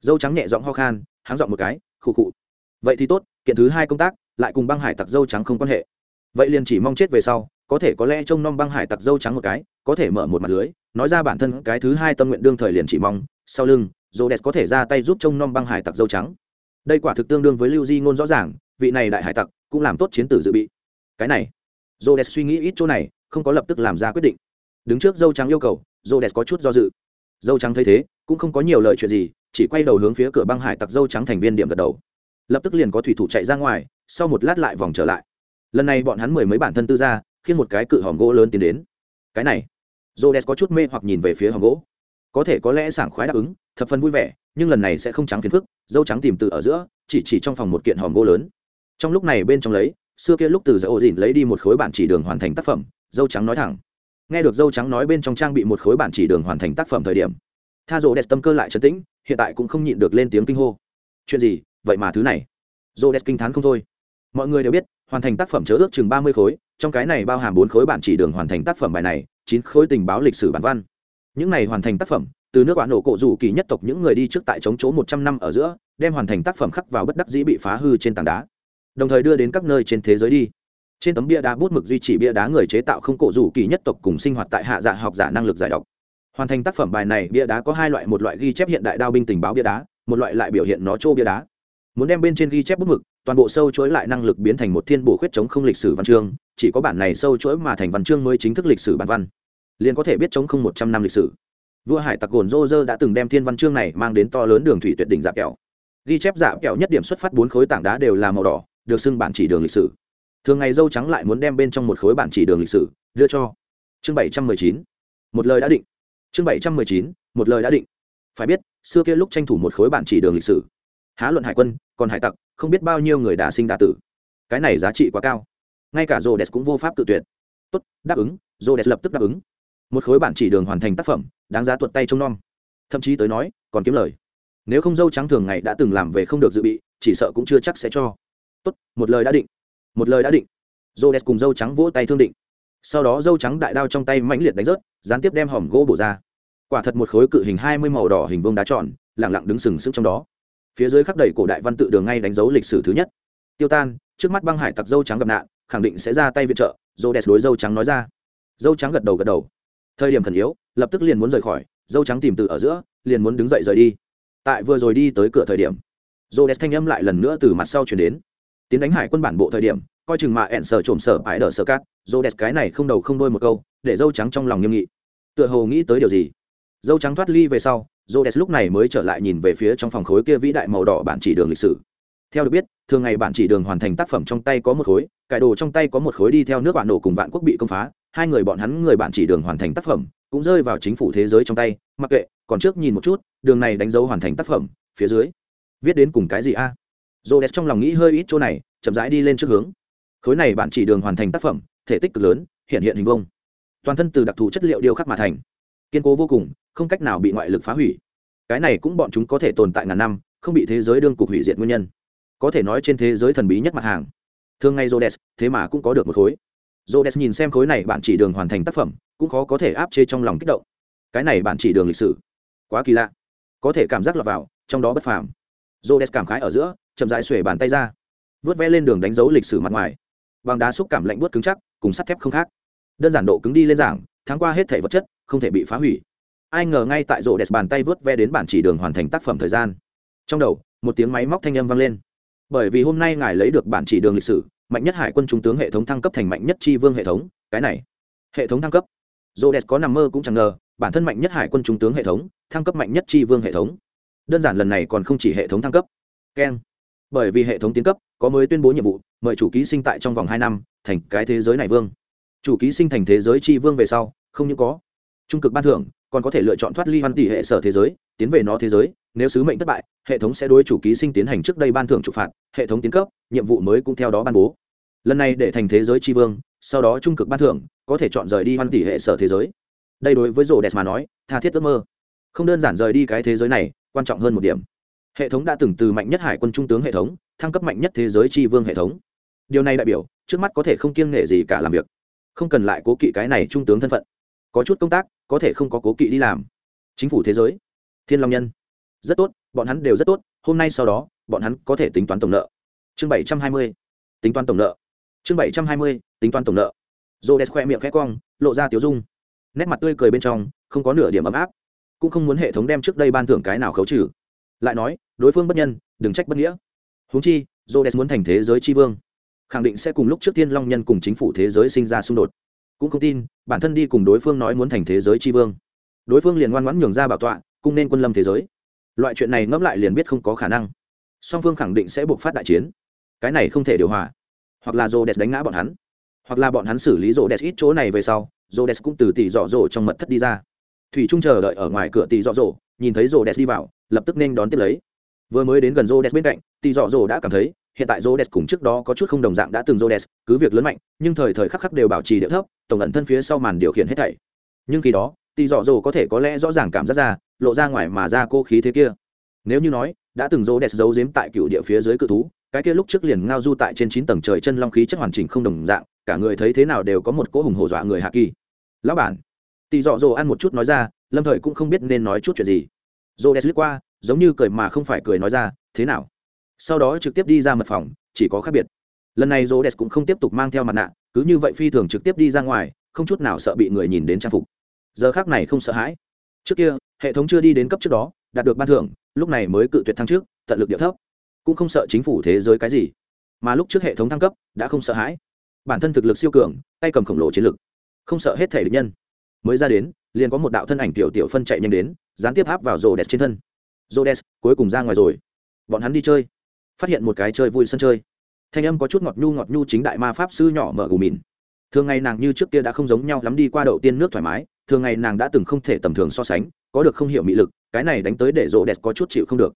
Dâu trắng nhẹ giọng ho khan háng giọng một cái, khụ khụ. Vậy thì tốt, kiện thứ hai công tác, lại cùng băng hải tặc dâu trắng không quan hệ. Vậy liền chỉ mong chết về sau, có thể có lẽ trông nom băng hải tặc dâu trắng một cái, có thể mở một mặt lưới, nói ra bản thân cái thứ hai tâm nguyện đương thời liền chỉ mong, sau lưng rô đẹp có thể ra tay giúp trông nom băng hải tặc dâu trắng. Đây quả thực tương đương với lưu di ngôn rõ ràng, vị này đại hải tặc cũng làm tốt chiến tử dự bị. Cái này j suy nghĩ ít chỗ này, không có lập tức làm ra quyết định. Đứng trước dâu trắng yêu cầu j có chút do dự. Dâu trắng thấy thế, cũng không có nhiều lời chuyện gì, chỉ quay đầu hướng phía cửa băng hải tặc dâu trắng thành viên điểm gật đầu. Lập tức liền có thủy thủ chạy ra ngoài, sau một lát lại vòng trở lại. Lần này bọn hắn mười mấy bản thân tư ra khi một cái cự hòm gỗ lớn tiến đến. Cái này j có chút mê hoặc nhìn về phía hòm gỗ. Có thể có lẽ sảng khoái đáp ứng, thập phần vui vẻ, nhưng lần này sẽ không trắng phiền phức, dâu trắng tìm từ ở giữa, chỉ chỉ trong phòng một kiện hòm gỗ lớn trong lúc này bên trong lấy, xưa kia lúc từ dỡ ổ dịn lấy đi một khối bản chỉ đường hoàn thành tác phẩm, dâu trắng nói thẳng. Nghe được dâu trắng nói bên trong trang bị một khối bản chỉ đường hoàn thành tác phẩm thời điểm, tha dỗ đẹp tâm cơ lại trấn tĩnh, hiện tại cũng không nhịn được lên tiếng kinh hô. Chuyện gì? Vậy mà thứ này. Dỗ đẹp kinh t h á n không thôi. Mọi người đều biết, hoàn thành tác phẩm chớ ước chừng ba mươi khối, trong cái này bao hàm bốn khối bản chỉ đường hoàn thành tác phẩm bài này, chín khối tình báo lịch sử bản văn. Những này hoàn thành tác phẩm, từ nước bạn nổ cổ rủ kỳ nhất tộc những người đi trước tại chống chỗ một trăm năm ở giữa, đem hoàn thành tác phẩm khắc vào bất đắc dĩ bị phá hư trên tảng đá đồng thời đưa đến các nơi trên thế giới đi. Trên tấm bia đá bút mực duy trì bia đá người chế tạo không cổ rủ kỳ nhất tộc cùng sinh hoạt tại hạ dạ học giả năng lực giải độc. Hoàn thành tác phẩm bài này, bia đá có hai loại, một loại ghi chép hiện đại đao binh tình báo bia đá, một loại lại biểu hiện nó trô bia đá. Muốn đem bên trên ghi chép bút mực, toàn bộ sâu chuỗi lại năng lực biến thành một thiên bổ khuyết chống không lịch sử văn chương, chỉ có bản này sâu chuỗi mà thành văn chương mới chính thức lịch sử bản văn. Liền có thể biết chống không một trăm năm lịch sử. Vua hải tặc gồn rô rơ đã từng đem thiên văn chương này mang đến to lớn đường thủy tuyệt đỉnh dạp kẹo. Ghi chép dạp kẹo nhất điểm xuất phát bốn khối tảng đá đều là màu đỏ được xưng bản chỉ đường lịch sử. Thường ngày dâu trắng lại muốn đem bên trong một khối bản chỉ đường lịch sử đưa cho. Chương bảy trăm mười chín. Một lời đã định. Chương bảy trăm mười chín. Một lời đã định. Phải biết, xưa kia lúc tranh thủ một khối bản chỉ đường lịch sử. Há luận hải quân, còn hải tặc, không biết bao nhiêu người đã sinh đã tử. Cái này giá trị quá cao. Ngay cả rô đès cũng vô pháp tự tuyệt. Tốt, đáp ứng. Rô đès lập tức đáp ứng. Một khối bản chỉ đường hoàn thành tác phẩm, đáng giá tuột tay trông nom. Thậm chí tới nói, còn kiếm lời. Nếu không dâu trắng thường ngày đã từng làm về không được dự bị, chỉ sợ cũng chưa chắc sẽ cho tốt, một lời đã định, một lời đã định. Rô đès cùng dâu trắng vỗ tay thương định. Sau đó dâu trắng đại đao trong tay mãnh liệt đánh rớt, gián tiếp đem hòm gỗ bổ ra. Quả thật một khối cự hình hai mươi màu đỏ hình vương đá tròn lẳng lặng đứng sừng sững trong đó. Phía dưới khắc đầy cổ đại văn tự đường ngay đánh dấu lịch sử thứ nhất. Tiêu tan, trước mắt băng hải tặc dâu trắng gặp nạn, khẳng định sẽ ra tay viện trợ dô đẹp đối dâu trắng nói ra. Dâu trắng gật đầu gật đầu. Thời điểm khẩn yếu, lập tức liền muốn rời khỏi, dâu trắng tìm từ ở giữa, liền muốn đứng dậy rời đi. Tại vừa rồi đi tới cửa thời điểm dô đẹp thanh âm lại lần nữa từ mặt sau chuyển đến tiến đánh hải quân bản bộ thời điểm, coi chừng mạ ẹn sở trộm sở ải đờ sở cát, dô đẹp cái này không đầu không đôi một câu, để dâu trắng trong lòng nghiêm nghị. Tựa hồ nghĩ tới điều gì? Dâu trắng thoát ly về sau, dô đẹp lúc này mới trở lại nhìn về phía trong phòng khối kia vĩ đại màu đỏ bản chỉ đường lịch sử. Theo được biết, thường ngày bản chỉ đường hoàn thành tác phẩm trong tay có một khối, cải đồ trong tay có một khối đi theo nước bạn nổ cùng vạn quốc bị công phá, hai người bọn hắn người bản chỉ đường hoàn thành tác phẩm, cũng rơi vào chính phủ thế giới trong tay, mặc kệ, còn trước nhìn một chút, đường này đánh dấu hoàn thành tác phẩm, phía dưới, viết đến cùng cái gì a? à? Dô đẹp trong lòng nghĩ hơi ít chỗ này chậm rãi đi lên trước hướng. Khối này bản chỉ đường hoàn thành tác phẩm thể tích cực lớn hiện hiện hình vông toàn thân từ đặc thù chất liệu điêu khắc mà thành. Kiên cố vô cùng không cách nào bị ngoại lực phá hủy. Cái này cũng bọn chúng có thể tồn tại ngàn năm không bị thế giới đương cục hủy diệt nguyên nhân. Có thể nói trên thế giới thần bí nhất mặt hàng. Thường ngày Rhodes, thế mà cũng có được một khối. Rhodes nhìn xem khối này bạn chỉ đường hoàn thành tác phẩm, cũng khó có thể áp chế trong lòng kích động. Cái này bạn chỉ đường lịch sử, quá kỳ lạ, có thể cảm giác lọt vào, trong đó bất phàm. Rhodes cảm khái ở giữa, chậm rãi xuề bàn tay ra, vớt vẽ lên đường đánh dấu lịch sử mặt ngoài. Bằng đá xúc cảm lạnh buốt cứng chắc, cùng sắt thép không khác. Đơn giản độ cứng đi lên giảng, tháng qua hết thể vật chất, không thể bị phá hủy. Ai ngờ ngay tại rộ đẹp bàn tay vớt ve đến bản chỉ đường hoàn thành tác phẩm thời gian. Trong đầu, một tiếng máy móc thanh âm vang lên bởi vì hôm nay ngài lấy được bản chỉ đường lịch sử mạnh nhất hải quân trung tướng hệ thống thăng cấp thành mạnh nhất tri vương hệ thống cái này hệ thống thăng cấp rộ đẹp có nằm mơ cũng chẳng ngờ bản thân mạnh nhất hải quân trung tướng hệ thống thăng cấp mạnh nhất tri vương hệ thống đơn giản lần này còn không chỉ hệ thống thăng cấp keng bởi vì hệ thống tiến cấp, có mới tuyên bố nhiệm vụ, mời chủ ký sinh tại trong vòng hai năm, thành cái thế giới này vương. Chủ ký sinh thành thế giới tri vương về sau, không những có trung cực ban thưởng, còn có thể lựa chọn thoát ly hoàn tỷ hệ sở thế giới, tiến về nó thế giới, nếu sứ mệnh thất bại, hệ thống sẽ đối chủ ký sinh tiến hành trước đây ban thưởng trục phạt, hệ thống tiến cấp, nhiệm vụ mới cũng theo đó ban bố. Lần này để thành thế giới tri vương, sau đó trung cực ban thưởng, có thể chọn rời đi hoàn tỷ hệ sở thế giới. Đây đối với rổ đẹp mà nói, tha thiết ước mơ. Không đơn giản rời đi cái thế giới này, quan trọng hơn một điểm hệ thống đã từng từ mạnh nhất hải quân trung tướng hệ thống, thăng cấp mạnh nhất thế giới tri vương hệ thống. Điều này đại biểu, trước mắt có thể không kiêng nghệ gì cả làm việc. Không cần lại cố kỵ cái này trung tướng thân phận. Có chút công tác, có thể không có cố kỵ đi làm. Chính phủ thế giới. Thiên long nhân. Rất tốt, bọn hắn đều rất tốt, hôm nay sau đó, bọn hắn có thể tính toán tổng nợ. Chương bảy trăm hai mươi. Tính toán tổng nợ. Chương bảy trăm hai mươi, tính toán tổng nợ. Rô đès khoe miệng khẽ cong, lộ ra tiếu dung. Nét mặt tươi cười bên trong, không có nửa điểm ấm áp. Cũng không muốn hệ thống đem trước đây ban thưởng cái nào khấu trừ lại nói, đối phương bất nhân, đừng trách bất nghĩa. Húng chi rô đès muốn thành thế giới tri vương, khẳng định sẽ cùng lúc trước tiên long nhân cùng chính phủ thế giới sinh ra xung đột. Cũng không tin, bản thân đi cùng đối phương nói muốn thành thế giới tri vương. Đối phương liền ngoan ngoãn nhường ra bảo tọa, cung nên quân lâm thế giới. Loại chuyện này ngẫm lại liền biết không có khả năng. Song phương khẳng định sẽ buộc phát đại chiến. Cái này không thể điều hòa. Hoặc là rô đès đánh ngã bọn hắn. Hoặc là bọn hắn xử lý rô đès ít chỗ này về sau rô đès cũng từ tỷ dọ dỗ trong mật thất đi ra. Thủy trung chờ đợi ở ngoài cửa tỷ dọ dỗ, nhìn thấy rô đès đi vào lập tức nên đón tiếp lấy. Vừa mới đến gần Rhodes bên cạnh, tỷ dọ dỗ đã cảm thấy, hiện tại Rhodes cùng trước đó có chút không đồng dạng đã từng Rhodes, cứ việc lớn mạnh, nhưng thời thời khắc khắc đều bảo trì địa thấp, tổng ẩn thân phía sau màn điều khiển hết thảy. Nhưng khi đó, tỷ dọ dỗ có thể có lẽ rõ ràng cảm giác ra, lộ ra ngoài mà ra cô khí thế kia. Nếu như nói, đã từng Rhodes giấu giếm tại cựu địa phía dưới cự thú, cái kia lúc trước liền ngao du tại trên chín tầng trời chân long khí chất hoàn chỉnh không đồng dạng, cả người thấy thế nào đều có một cỗ hùng hổ dọa người hạ kỳ. Lão bản, Tỷ dọ dỗ ăn một chút nói ra, lâm thời cũng không biết nên nói chút chuyện gì rô đẹp lướt qua, giống như cười mà không phải cười nói ra, thế nào? Sau đó trực tiếp đi ra mật phòng, chỉ có khác biệt. Lần này rô đẹp cũng không tiếp tục mang theo mặt nạ, cứ như vậy phi thường trực tiếp đi ra ngoài, không chút nào sợ bị người nhìn đến trang phục. Giờ khác này không sợ hãi. Trước kia, hệ thống chưa đi đến cấp trước đó, đạt được ban thưởng, lúc này mới cự tuyệt thăng trước, tận lực địa thấp. Cũng không sợ chính phủ thế giới cái gì. Mà lúc trước hệ thống thăng cấp, đã không sợ hãi. Bản thân thực lực siêu cường, tay cầm khổng lồ chiến lực. Không sợ hết thể địch nhân. Mới ra đến, liền có một đạo thân ảnh tiểu tiểu phân chạy nhanh đến gián tiếp áp vào rô đẹp trên thân. Rô đẹp cuối cùng ra ngoài rồi. Bọn hắn đi chơi. Phát hiện một cái chơi vui sân chơi. Thanh âm có chút ngọt nhu ngọt nhu chính đại ma pháp sư nhỏ mở gù mìn. Thường ngày nàng như trước kia đã không giống nhau lắm đi qua đậu tiên nước thoải mái, thường ngày nàng đã từng không thể tầm thường so sánh, có được không hiểu mị lực, cái này đánh tới để rô đẹp có chút chịu không được.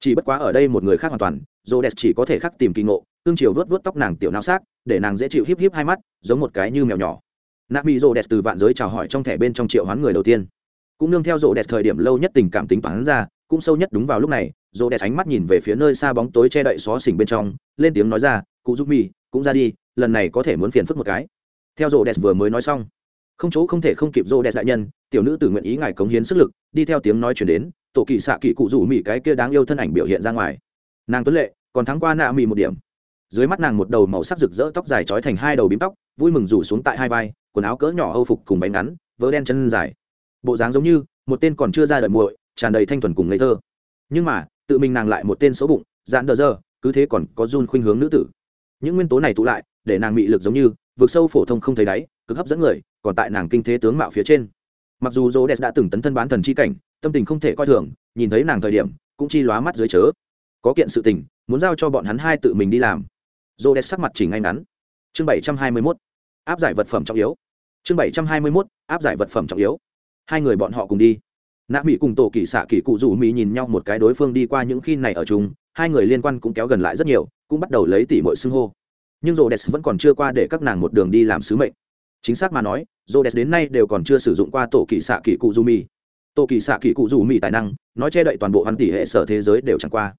Chỉ bất quá ở đây một người khác hoàn toàn rô đẹp chỉ có thể khắc tìm kỳ ngộ, tương chiều vớt vớt tóc nàng tiểu não xác, để nàng dễ chịu híp híp hai mắt, giống một cái như mèo nhỏ. Nạp bị rô đẹp từ vạn giới chào hỏi trong thẻ bên trong triệu hoán người đầu tiên cũng nương theo rộ đẹp thời điểm lâu nhất tình cảm tính bắn ra, cũng sâu nhất đúng vào lúc này rộ đẹp ánh mắt nhìn về phía nơi xa bóng tối che đậy xó xỉnh bên trong, lên tiếng nói ra, cụ giúp mi, cũng ra đi, lần này có thể muốn phiền phức một cái. Theo rộ đẹp vừa mới nói xong, không chỗ không thể không kịp rô đẹp đại nhân, tiểu nữ tự nguyện ý ngài cống hiến sức lực, đi theo tiếng nói chuyển đến, tổ kỳ xạ kỳ cụ rủ mỹ cái kia đáng yêu thân ảnh biểu hiện ra ngoài. Nàng tuấn lệ, còn thắng qua nạ mỹ một điểm. Dưới mắt nàng một đầu màu sắc rực rỡ tóc dài trói thành hai đầu bím tóc, vui mừng rủ xuống tại hai vai, quần áo cỡ nhỏ âu phục cùng bánh ngắn, vớ đen chân dài bộ dáng giống như một tên còn chưa ra đời muội, tràn đầy thanh thuần cùng ngây thơ. Nhưng mà, tự mình nàng lại một tên xấu bụng dạn đờ dơ, cứ thế còn có run khuynh hướng nữ tử. Những nguyên tố này tụ lại, để nàng bị lực giống như vượt sâu phổ thông không thấy đáy, cực hấp dẫn người, còn tại nàng kinh thế tướng mạo phía trên. Mặc dù dô đẹp đã từng tấn thân bán thần chi cảnh, tâm tình không thể coi thường, nhìn thấy nàng thời điểm, cũng chi lóa mắt dưới chớ. Có kiện sự tình, muốn giao cho bọn hắn hai tự mình đi làm. Dô đẹp sắc mặt chỉ ngay ngắn. Chương bảy trăm hai mươi mốt. Áp giải vật phẩm trọng yếu. Chương bảy trăm hai mươi mốt. Áp giải vật phẩm trọng yếu hai người bọn họ cùng đi. Nạ mỹ cùng tổ kỳ xạ kỳ cụ rủ mỹ nhìn nhau một cái đối phương đi qua những khi này ở chung, hai người liên quan cũng kéo gần lại rất nhiều, cũng bắt đầu lấy tỉ mọi xưng hô. Nhưng rô đès vẫn còn chưa qua để các nàng một đường đi làm sứ mệnh. Chính xác mà nói rô đès đến nay đều còn chưa sử dụng qua tổ kỳ xạ kỳ cụ rủ mỹ tổ kỳ xạ kỳ cụ rủ mỹ tài năng, nói che đậy toàn bộ hoàn tỷ hệ sở thế giới đều chẳng qua.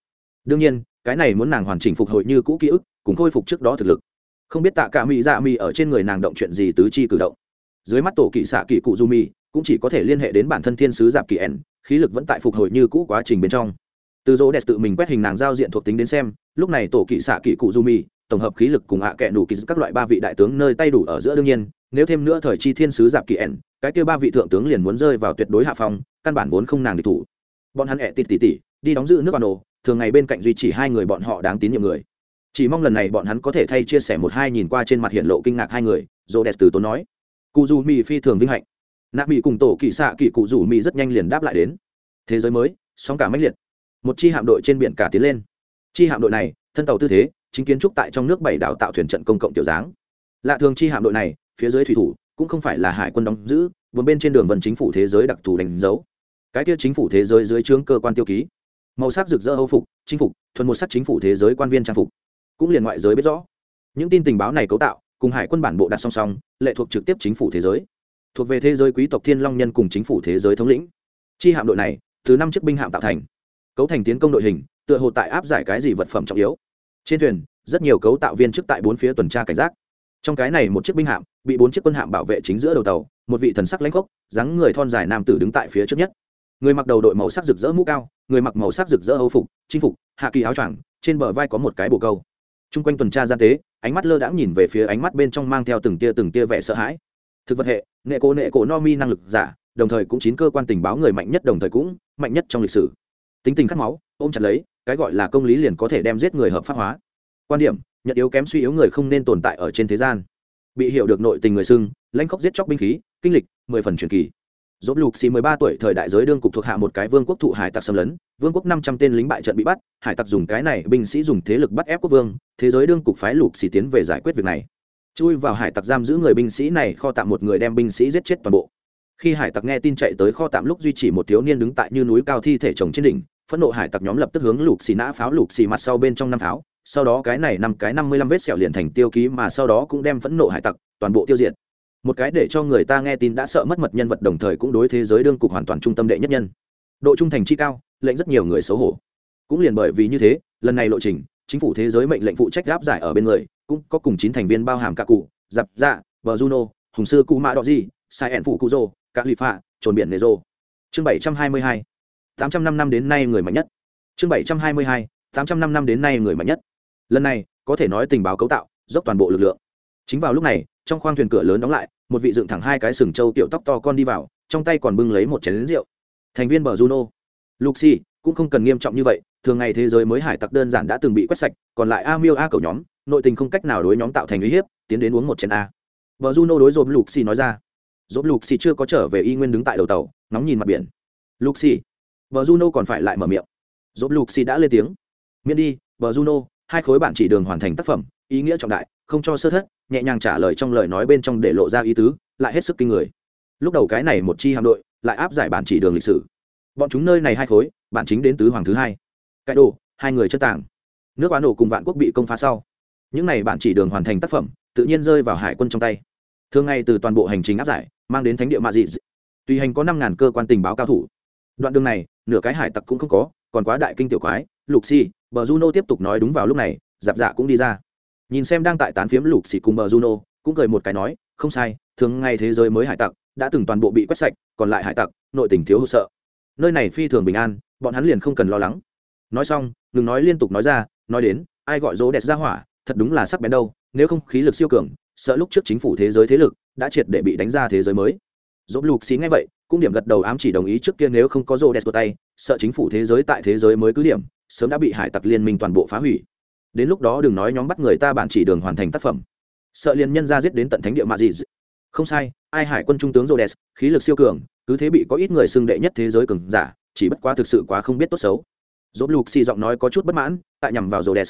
Đương nhiên, cái này muốn nàng hoàn chỉnh phục hồi như cũ ký ức, cùng khôi phục trước đó thực lực. Không biết tạ cả mỹ dạ mỹ ở trên người nàng động chuyện gì tứ chi cử động. Dưới mắt tổ kỳ xạ kỳ cụ du mỹ cũng chỉ có thể liên hệ đến bản thân thiên sứ giạp kỳ ẻn, khí lực vẫn tại phục hồi như cũ quá trình bên trong. Từ dỗ đẹp tự mình quét hình nàng giao diện thuộc tính đến xem, lúc này tổ kỳ xạ kỳ cụ du mi, tổng hợp khí lực cùng hạ kệ đủ kỳ các loại ba vị đại tướng nơi tay đủ ở giữa đương nhiên, nếu thêm nữa thời chi thiên sứ giạp kỳ ẻn, cái kêu ba vị thượng tướng liền muốn rơi vào tuyệt đối hạ phong, căn bản vốn không nàng địch thủ. Bọn hắn ẹ tịt tỉ tỉ, đi đóng giữ nước ban đồ thường ngày bên cạnh duy trì hai người bọn họ đáng tín nhiệm người. Chỉ mong lần này bọn hắn có thể thay chia sẻ một hai nhìn qua trên mặt hiện lộ kinh ngạc hai người dồ đẹp từ tốn nói. Cụ du mi phi thường vinh hạnh nạ mỹ cùng tổ kỳ xạ kỳ cụ rủ mỹ rất nhanh liền đáp lại đến. Thế giới mới, sóng cả mãnh liệt. Một chi hạm đội trên biển cả tiến lên. Chi hạm đội này, thân tàu tư thế, chính kiến trúc tại trong nước bảy đảo tạo thuyền trận công cộng tiểu dáng. Lạ thường chi hạm đội này, phía dưới thủy thủ, cũng không phải là hải quân đóng giữ vừa bên trên đường vần chính phủ thế giới đặc thù đánh dấu. Cái kia chính phủ thế giới dưới trướng cơ quan tiêu ký. Màu sắc rực rỡ âu phục chính phục, thuần một sắc chính phủ thế giới quan viên trang phục. Cũng liền ngoại giới biết rõ. Những tin tình báo này cấu tạo, cùng hải quân bản bộ đặt song song, lệ thuộc trực tiếp chính phủ thế giới thuộc về thế giới quý tộc thiên long nhân cùng chính phủ thế giới thống lĩnh. Chi hạm đội này, từ năm chiếc binh hạm tạo thành. Cấu thành tiến công đội hình, tựa hồ tại áp giải cái gì vật phẩm trọng yếu. Trên thuyền, rất nhiều cấu tạo viên chức tại bốn phía tuần tra cảnh giác. Trong cái này một chiếc binh hạm, bị bốn chiếc quân hạm bảo vệ chính giữa đầu tàu, một vị thần sắc lãnh khốc, dáng người thon dài nam tử đứng tại phía trước nhất. Người mặc đầu đội màu sắc rực rỡ mũ cao, người mặc màu sắc rực rỡ âu phục, chinh phục, hạ kỳ áo choàng, trên bờ vai có một cái bồ câu. Chung quanh tuần tra gian tế, ánh mắt lơ đãng nhìn về phía ánh mắt bên trong mang theo từng tia từng tia vẻ sợ hãi. Thực vật hệ nệ cổ nệ cổ no mi năng lực giả, đồng thời cũng chín cơ quan tình báo người mạnh nhất đồng thời cũng mạnh nhất trong lịch sử. Tính tình khát máu, ôm chặt lấy, cái gọi là công lý liền có thể đem giết người hợp pháp hóa. Quan điểm, nhận yếu kém suy yếu người không nên tồn tại ở trên thế gian. Bị hiểu được nội tình người xưng, lãnh khóc giết chóc binh khí, kinh lịch, mười phần truyền kỳ. Dốt lục xì mười ba tuổi thời đại giới đương cục thuộc hạ một cái vương quốc thụ hải tặc xâm lấn, vương quốc năm trăm tên lính bại trận bị bắt, hải tặc dùng cái này, binh sĩ dùng thế lực bắt ép quốc vương, thế giới đương cục phái lục xì tiến về giải quyết việc này chui vào hải tặc giam giữ người binh sĩ này, kho tạm một người đem binh sĩ giết chết toàn bộ. Khi hải tặc nghe tin chạy tới kho tạm lúc duy trì một thiếu niên đứng tại như núi cao thi thể chồng trên đỉnh, phẫn nộ hải tặc nhóm lập tức hướng lục xì nã pháo, lục xì mặt sau bên trong năm pháo. Sau đó cái này năm, cái năm mươi lăm vết sẹo liền thành tiêu ký mà sau đó cũng đem phẫn nộ hải tặc toàn bộ tiêu diệt. Một cái để cho người ta nghe tin đã sợ mất mật nhân vật đồng thời cũng đối thế giới đương cục hoàn toàn trung tâm đệ nhất nhân. Độ trung thành chi cao, lệnh rất nhiều người xấu hổ. Cũng liền bởi vì như thế, lần này lộ trình, chính phủ thế giới mệnh lệnh phụ trách gáp giải ở bên người cũng có cùng chín thành viên bao hàm cả cụ dạp dạ bờ, juno, hùng sư, cụ, mạ, đọ, di, sai ẻn phụ, cụ rô các lụy, phạ, trồn, biển, nề rô chương bảy trăm hai mươi hai, tám trăm năm năm đến nay người mạnh nhất. Chương bảy trăm hai mươi hai, tám trăm năm năm đến nay người mạnh nhất. Lần này, có thể nói tình báo cấu tạo, dốc toàn bộ lực lượng. Chính vào lúc này, trong khoang thuyền cửa lớn đóng lại, một vị dựng thẳng hai cái sừng trâu tiểu tóc to con đi vào, trong tay còn bưng lấy một chén rượu. Thành viên bờ, juno. Luxi cũng không cần nghiêm trọng như vậy, thường ngày thế giới mới hải tặc đơn giản đã từng bị quét sạch, còn lại a miêu a cầu nhóm nội tình không cách nào đối nhóm tạo thành uy hiếp, tiến đến uống một chén a. Vợ juno đối dồn lục xì nói ra. Dồn lục xì chưa có trở về y nguyên đứng tại đầu tàu, ngóng nhìn mặt biển. Lục xì vợ juno còn phải lại mở miệng. Dồn lục xì đã lên tiếng. Miễn đi, vợ juno, hai khối bản chỉ đường hoàn thành tác phẩm, ý nghĩa trọng đại, không cho sơ thất, nhẹ nhàng trả lời trong lời nói bên trong để lộ ra ý tứ, lại hết sức kinh người. Lúc đầu cái này một chi hạm đội, lại áp giải bản chỉ đường lịch sử. Bọn chúng nơi này hai khối bản chính đến tứ hoàng thứ hai. Cái đồ, hai người chân tảng nước oán nổ cùng vạn quốc bị công phá sau những này bạn chỉ đường hoàn thành tác phẩm, tự nhiên rơi vào hải quân trong tay. Thường ngày từ toàn bộ hành trình áp giải, mang đến thánh địa mạ dị tùy hành có năm ngàn cơ quan tình báo cao thủ. Đoạn đường này, nửa cái hải tặc cũng không có, còn quá đại kinh tiểu quái, lục xì bờ juno tiếp tục nói đúng vào lúc này giạp dạ cũng đi ra. Nhìn xem đang tại tán phiếm lục xì cùng bờ juno, cũng cười một cái nói, không sai, thường ngày thế giới mới hải tặc, đã từng toàn bộ bị quét sạch, còn lại hải tặc, nội tình thiếu hụt sợ. Nơi này phi thường bình an, bọn hắn liền không cần lo lắng. Nói xong, ngừng nói liên tục nói ra, nói đến, ai gọi rỗ đẹp ra hỏa thật đúng là sắc bén đâu, nếu không khí lực siêu cường, sợ lúc trước chính phủ thế giới thế lực đã triệt để bị đánh ra thế giới mới. Dỗ lục xí ngay vậy, cũng điểm gật đầu ám chỉ đồng ý trước kia nếu không có rô đẹp của tay, sợ chính phủ thế giới tại thế giới mới cứ điểm, sớm đã bị hải tặc liên minh toàn bộ phá hủy. Đến lúc đó đừng nói nhóm bắt người ta bản chỉ đường hoàn thành tác phẩm. Sợ liên nhân ra giết đến tận thánh địa mà gì không sai, ai hải quân trung tướng rô đẹp khí lực siêu cường, cứ thế bị có ít người xưng đệ nhất thế giới cường giả, chỉ bất quá thực sự quá không biết tốt xấu. Dỗ lục xì giọng nói có chút bất mãn, tại nhằm vào rô đẹp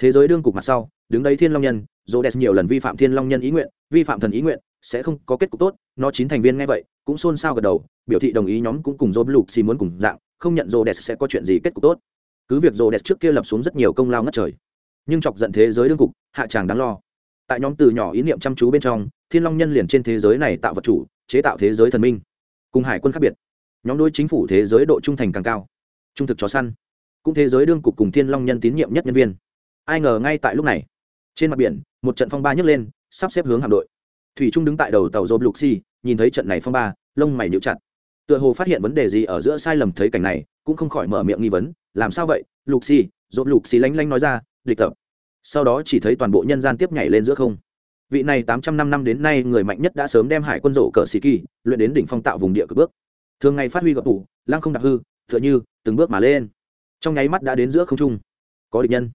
thế giới đương cục mặt sau, đứng đây thiên long nhân rô đẹp nhiều lần vi phạm thiên long nhân ý nguyện, vi phạm thần ý nguyện, sẽ không có kết cục tốt, nó chín thành viên nghe vậy, cũng xôn xao gật đầu, biểu thị đồng ý nhóm cũng cùng dô lục xì muốn cùng dạng, không nhận rô đẹp sẽ có chuyện gì kết cục tốt. Cứ việc rô đẹp trước kia lập xuống rất nhiều công lao ngất trời, nhưng chọc giận thế giới đương cục, hạ tràng đáng lo. Tại nhóm từ nhỏ ý niệm chăm chú bên trong, thiên long nhân liền trên thế giới này tạo vật chủ, chế tạo thế giới thần minh, cùng hải quân khác biệt. Nhóm đối chính phủ thế giới độ trung thành càng cao, trung thực chó săn. Cũng thế giới đương cục cùng thiên long nhân tín nhiệm nhất nhân viên ai ngờ ngay tại lúc này. Trên mặt biển, một trận phong ba nhấc lên, sắp xếp hướng hạm đội. Thủy trung đứng tại đầu tàu dồn lục xi nhìn thấy trận này phong ba, lông mày nhịu chặt. Tựa hồ phát hiện vấn đề gì ở giữa sai lầm thấy cảnh này, cũng không khỏi mở miệng nghi vấn, làm sao vậy lục xi dồn lục xi lanh lanh nói ra, địch tập. Sau đó chỉ thấy toàn bộ nhân gian tiếp nhảy lên giữa không. Vị này tám trăm năm năm đến nay người mạnh nhất đã sớm đem hải quân rộ cờ sĩ kỳ, luyện đến đỉnh phong tạo vùng địa cực bước. Thường ngày phát huy gập tủ, lăng không đặc hư, tựa như từng bước mà lên. Trong nháy mắt đã đến giữa không trung. Có địch nhân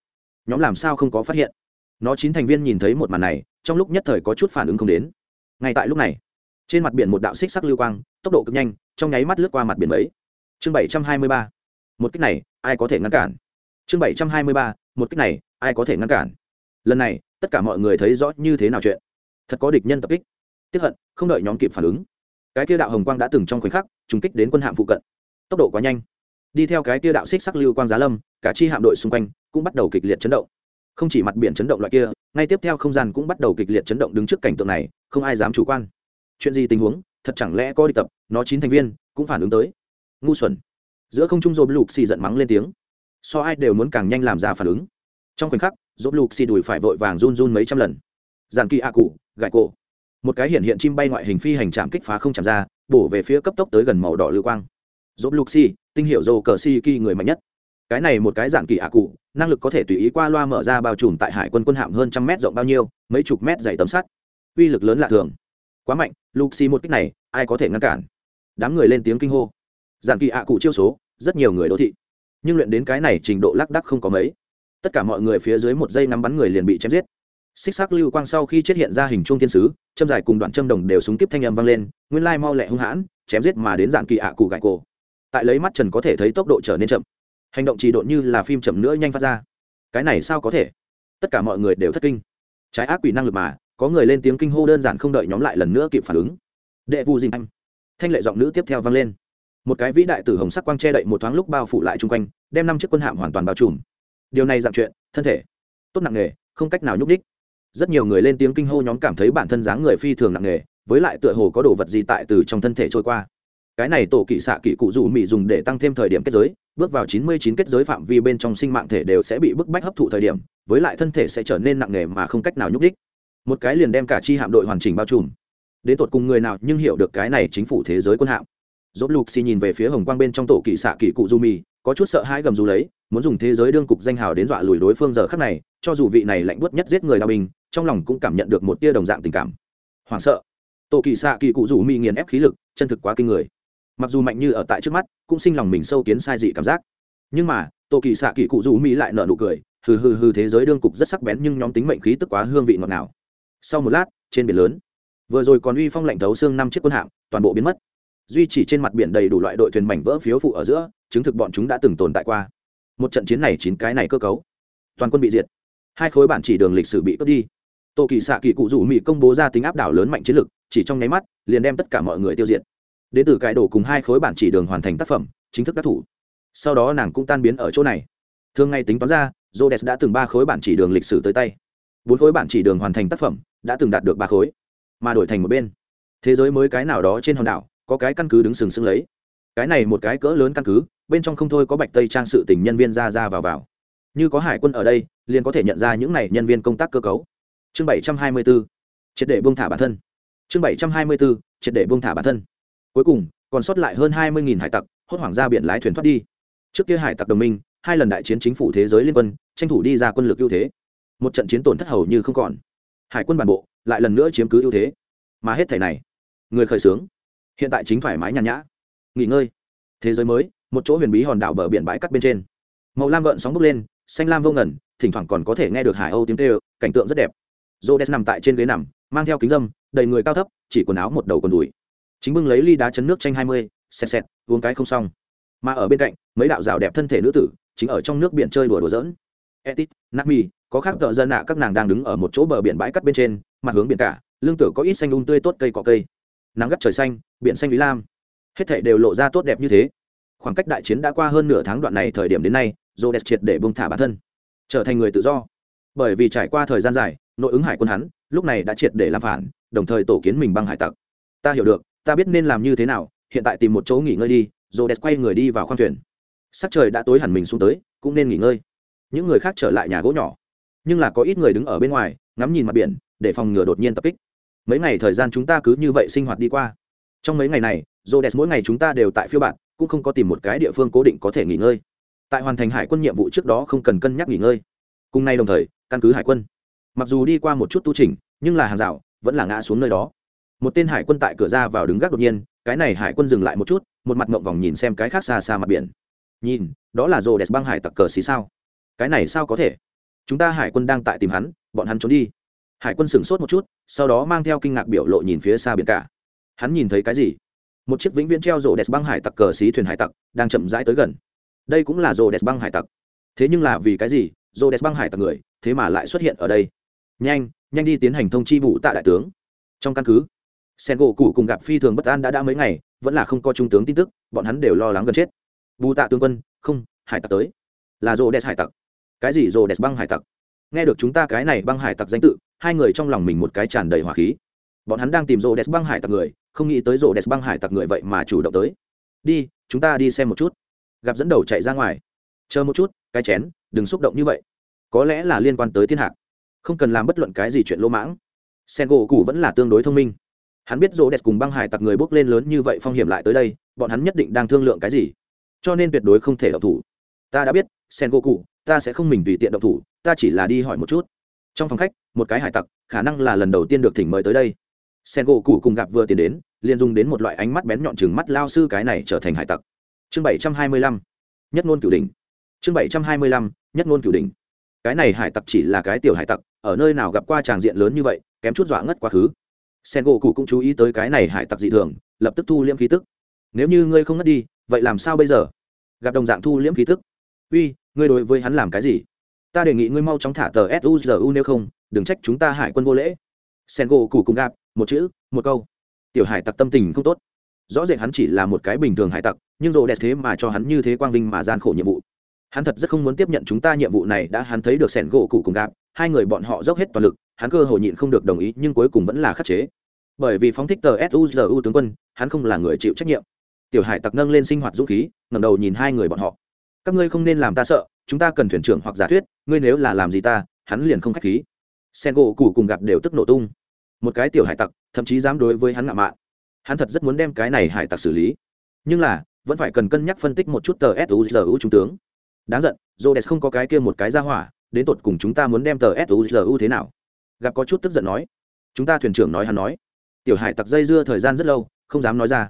nhóm làm sao không có phát hiện? Nó chín thành viên nhìn thấy một màn này, trong lúc nhất thời có chút phản ứng không đến. Ngay tại lúc này, trên mặt biển một đạo xích sắc lưu quang, tốc độ cực nhanh, trong nháy mắt lướt qua mặt biển ấy. chương bảy trăm hai mươi ba. Một cách này, ai có thể ngăn cản? Chương bảy trăm hai mươi ba, một cách này, ai có thể ngăn cản? Lần này, tất cả mọi người thấy rõ như thế nào chuyện. Thật có địch nhân tập kích. Tiếp hận, không đợi nhóm kịp phản ứng. Cái kia đạo hồng quang đã từng trong khoảnh khắc trùng kích đến quân hạm phụ cận. Tốc độ quá nhanh đi theo cái kia đạo xích sắc lưu quang giá lâm, cả chi hạm đội xung quanh cũng bắt đầu kịch liệt chấn động. Không chỉ mặt biển chấn động loại kia, ngay tiếp theo không gian cũng bắt đầu kịch liệt chấn động đứng trước cảnh tượng này, không ai dám chủ quan. Chuyện gì tình huống, thật chẳng lẽ có đi tập, nó chín thành viên, cũng phản ứng tới. Ngu xuẩn. Giữa không trung dồn lục xì giận mắng lên tiếng. So ai đều muốn càng nhanh làm ra phản ứng. Trong khoảnh khắc dồn lục xì đùi phải vội vàng run run mấy trăm lần. Giàn kỳ a cụ, gãi cổ. Một cái hiện hiện chim bay ngoại hình phi hành trạm kích phá không chạm ra, bổ về phía cấp tốc tới gần màu đỏ lưu quang dồn lục xì tinh hiệu dô cờ si kỳ người mạnh nhất. Cái này một cái dạng kỳ ạ cụ, năng lực có thể tùy ý qua loa mở ra bao trùm tại hải quân quân hạm hơn trăm mét rộng bao nhiêu, mấy chục mét dày tấm sắt. Uy lực lớn lạ thường. Quá mạnh luxi một kích này, ai có thể ngăn cản? Đám người lên tiếng kinh hô. Dạng kỳ ạ cụ chiêu số, rất nhiều người đô thị. Nhưng luyện đến cái này trình độ lác đắc không có mấy. Tất cả mọi người phía dưới một giây ngắm bắn người liền bị chém giết. Xích xác lưu quang sau khi chết hiện ra hình trung thiên sứ, châm dài cùng đoạn châm đồng đều súng kíp thanh âm vang lên, nguyên lai mau lẹ hung hãn, chém giết mà đến dạng kỳ ạ cụ gãi cổ tại lấy mắt trần có thể thấy tốc độ trở nên chậm. Hành động trì độn như là phim chậm nữa nhanh phát ra. Cái này sao có thể? Tất cả mọi người đều thất kinh. Trái ác quỷ năng lực mà có người lên tiếng kinh hô đơn giản không đợi nhóm lại lần nữa kịp phản ứng. Đệ vu dinh anh. Thanh lệ giọng nữ tiếp theo vang lên. Một cái vĩ đại tử hồng sắc quang che đậy một thoáng lúc bao phủ lại chung quanh đem năm chiếc quân hạm hoàn toàn bao trùm. Điều này dạng chuyện thân thể. Tốt nặng nghề, không cách nào nhúc đích rất nhiều người lên tiếng kinh hô nhóm cảm thấy bản thân dáng người phi thường nặng nghề, với lại tựa hồ có đồ vật gì tại từ trong thân thể trôi qua cái này tổ kỵ xạ kỵ cụ dù mỹ dùng để tăng thêm thời điểm kết giới, bước vào chín mươi chín kết giới phạm vi bên trong sinh mạng thể đều sẽ bị bức bách hấp thụ thời điểm, với lại thân thể sẽ trở nên nặng nề mà không cách nào nhúc đích một cái liền đem cả chi hạm đội hoàn chỉnh bao trùm. Đến tột cùng người nào nhưng hiểu được cái này chính phủ thế giới quân hạm. Dốt lục xì nhìn về phía hồng quang bên trong tổ kỵ xạ kỵ cụ du mì có chút sợ hãi gầm dù lấy, muốn dùng thế giới đương cục danh hào đến dọa lùi đối phương giờ khắc này, cho dù vị này lạnh buốt nhất giết người đào bình trong lòng cũng cảm nhận được một tia đồng dạng tình cảm. Hoảng sợ. Tổ kỳ xạ kỳ cụ rủ mì nghiền ép khí lực, chân thực quá kinh người mặc dù mạnh như ở tại trước mắt, cũng sinh lòng mình sâu kiến sai dị cảm giác. Nhưng mà, tô kỳ xạ kỳ cụ dù mỹ lại nở nụ cười, hừ hừ hừ thế giới đương cục rất sắc bén nhưng nhóm tính mệnh khí tức quá hương vị ngọt ngào. Sau một lát, trên biển lớn, vừa rồi còn uy phong lạnh thấu xương năm chiếc quân hạm, toàn bộ biến mất. Duy chỉ trên mặt biển đầy đủ loại đội thuyền mảnh vỡ phiếu phụ ở giữa, chứng thực bọn chúng đã từng tồn tại qua. Một trận chiến này chín cái này cơ cấu, toàn quân bị diệt. Hai khối bản chỉ đường lịch sử bị cướp đi. Tô kỳ xạ kỳ cụ rủ mỹ công bố ra tính áp đảo lớn mạnh chiến lực, chỉ trong nháy mắt, liền đem tất cả mọi người tiêu diệt đến từ cải đổ cùng hai khối bản chỉ đường hoàn thành tác phẩm, chính thức đắc thủ. Sau đó nàng cũng tan biến ở chỗ này. Thường ngày tính toán ra jodes đã từng ba khối bản chỉ đường lịch sử tới tay. Bốn khối bản chỉ đường hoàn thành tác phẩm, đã từng đạt được ba khối, mà đổi thành một bên. Thế giới mới cái nào đó trên hòn đảo, có cái căn cứ đứng sừng sững lấy. Cái này một cái cỡ lớn căn cứ, bên trong không thôi có bạch tây trang sự tình nhân viên ra ra vào vào. Như có hải quân ở đây, liền có thể nhận ra những này nhân viên công tác cơ cấu. Chương bảy trăm hai mươi bốn, triệt để buông thả bản thân. Chương bảy trăm hai mươi bốn, triệt để buông thả bản thân cuối cùng, còn sót lại hơn hai mươi hải tặc, hốt hoảng ra biển lái thuyền thoát đi. Trước kia hải tặc đồng minh, hai lần đại chiến chính phủ thế giới liên quân, tranh thủ đi ra quân lực ưu thế. Một trận chiến tổn thất hầu như không còn. Hải quân bản bộ, lại lần nữa chiếm cứ ưu thế. Mà hết thảy này, người khởi xướng. Hiện tại chính thoải mái nhàn nhã. Nghỉ ngơi. Thế giới mới, một chỗ huyền bí hòn đảo bờ biển bãi cắt bên trên. Màu lam gợn sóng bốc lên, xanh lam vô ngẩn thỉnh thoảng còn có thể nghe được hải âu tiếng kêu, cảnh tượng rất đẹp. Rô đès nằm tại trên ghế nằm, mang theo kính dâm, đầy người cao thấp, chỉ quần áo một đầu còn đùi chính bưng lấy ly đá chấn nước tranh hai mươi, xẹt xẹt, uống cái không xong. Mà ở bên cạnh, mấy đạo rào đẹp thân thể nữ tử chính ở trong nước biển chơi đùa đùa dỡn. etit nami, có khác tợ dân ạ, các nàng đang đứng ở một chỗ bờ biển bãi cắt bên trên, mặt hướng biển cả lương tử có ít xanh un tươi tốt cây cỏ cây. Nắng gắt trời xanh, biển xanh lý lam. Hết thảy đều lộ ra tốt đẹp như thế. Khoảng cách đại chiến đã qua hơn nửa tháng đoạn này thời điểm đến nay dô đẹp triệt để bông thả bản thân, trở thành người tự do. Bởi vì trải qua thời gian dài, nội ứng hải quân hắn, lúc này đã triệt để làm phản, đồng thời tổ kiến mình băng hải tặc. Ta hiểu được ta biết nên làm như thế nào, hiện tại tìm một chỗ nghỉ ngơi đi dô đẹp quay người đi vào khoang thuyền. Sắc trời đã tối hẳn mình xuống tới, cũng nên nghỉ ngơi. Những người khác trở lại nhà gỗ nhỏ. Nhưng là có ít người đứng ở bên ngoài, ngắm nhìn mặt biển, để phòng ngừa đột nhiên tập kích. Mấy ngày thời gian chúng ta cứ như vậy sinh hoạt đi qua. Trong mấy ngày này dô đẹp mỗi ngày chúng ta đều tại phiêu bạn, cũng không có tìm một cái địa phương cố định có thể nghỉ ngơi. Tại hoàn thành hải quân nhiệm vụ trước đó không cần cân nhắc nghỉ ngơi. Cùng nay đồng thời, căn cứ hải quân. Mặc dù đi qua một chút tu trình nhưng là hàng rào vẫn là ngã xuống nơi đó một tên hải quân tại cửa ra vào đứng gác đột nhiên, cái này hải quân dừng lại một chút, một mặt ngộng vòng nhìn xem cái khác xa xa mặt biển. Nhìn, đó là rồ đẹp băng hải tặc cờ xí sao? Cái này sao có thể? Chúng ta hải quân đang tại tìm hắn, bọn hắn trốn đi. Hải quân sửng sốt một chút, sau đó mang theo kinh ngạc biểu lộ nhìn phía xa biển cả. Hắn nhìn thấy cái gì? Một chiếc vĩnh viễn treo rổ đẹp băng hải tặc cờ xí thuyền hải tặc, đang chậm rãi tới gần. Đây cũng là rổ đẹp băng hải tặc. Thế nhưng là vì cái gì rổ đẹp băng hải tặc người, thế mà lại xuất hiện ở đây? Nhanh nhanh đi tiến hành thông chi vụ tạ đại tướng. Trong căn cứ sen gỗ cụ cùng gặp phi thường bất an đã đã mấy ngày, vẫn là không có trung tướng tin tức, bọn hắn đều lo lắng gần chết. Bù tạ tướng quân, không, hải tặc tới. Là rô đẹp hải tặc. Cái gì rô đẹp băng hải tặc? Nghe được chúng ta cái này băng hải tặc danh tự, hai người trong lòng mình một cái tràn đầy hỏa khí. Bọn hắn đang tìm rô đẹp băng hải tặc người, không nghĩ tới rô đẹp băng hải tặc người vậy mà chủ động tới. Đi, chúng ta đi xem một chút. Gặp dẫn đầu chạy ra ngoài. Chờ một chút, cái chén, đừng xúc động như vậy. Có lẽ là liên quan tới thiên hạc. Không cần làm bất luận cái gì chuyện lỗ mãng. Sen gỗ cụ vẫn là tương đối thông minh hắn biết rô đẹp cùng băng hải tặc người bước lên lớn như vậy phong hiểm lại tới đây, bọn hắn nhất định đang thương lượng cái gì. Cho nên tuyệt đối không thể động thủ. Ta đã biết sen go cụ ta sẽ không mình tùy tiện động thủ, ta chỉ là đi hỏi một chút. Trong phòng khách, một cái hải tặc, khả năng là lần đầu tiên được thỉnh mời tới đây. Sen go cụ cùng gặp vừa tiền đến, liền dùng đến một loại ánh mắt bén nhọn chừng mắt lao sư cái này trở thành hải tặc. Chương bảy trăm hai mươi lăm, nhất ngôn cửu đình chương bảy trăm hai mươi lăm, nhất ngôn cửu đình cái này hải tặc chỉ là cái tiểu hải tặc, ở nơi nào gặp qua tràng diện lớn như vậy, kém chút dọa ngất quá khứ sen gỗ cụ cũng chú ý tới cái này hải tặc dị thường, lập tức thu liễm khí tức. Nếu như ngươi không ngất đi, vậy làm sao bây giờ? Gặp đồng dạng thu liễm khí tức. Uy, ngươi đối với hắn làm cái gì? Ta đề nghị ngươi mau chóng thả tờ suzu nếu không, đừng trách chúng ta hải quân vô lễ. Sen gỗ cụ cùng gặp, một chữ, một câu. Tiểu hải tặc tâm tình không tốt. Rõ rệt hắn chỉ là một cái bình thường hải tặc, nhưng rộ đẹp thế mà cho hắn như thế quang vinh mà gian khổ nhiệm vụ. Hắn thật rất không muốn tiếp nhận chúng ta nhiệm vụ này đã hắn thấy được sẻn gỗ cụ cùng gạp hai người bọn họ dốc hết toàn lực hắn cơ hội nhịn không được đồng ý nhưng cuối cùng vẫn là khắc chế. Bởi vì phóng thích tờ suzu tướng quân, hắn không là người chịu trách nhiệm. Tiểu hải tặc nâng lên sinh hoạt dũng khí, ngẩng đầu nhìn hai người bọn họ. Các ngươi không nên làm ta sợ, chúng ta cần thuyền trưởng hoặc giả thuyết, ngươi nếu là làm gì ta, hắn liền không k h á c h khí. Sen gỗ cụ cùng gặp đều tức nổ tung. Một cái tiểu hải tặc, thậm chí dám đối với hắn ngạo mạn. Hắn thật rất muốn đem cái này hải tặc xử lý. Nhưng là, vẫn phải cần cân nhắc phân tích một chút tờ suzu trung tướng. Đáng giận j o d e s không có cái kia một cái ra hỏa, đến tột cùng chúng ta muốn đem tờ suzu thế nào? Gặp có chút tức giận nói, chúng ta thuyền trưởng nói hắn nói. Tiểu hải tặc dây dưa thời gian rất lâu, không dám nói ra.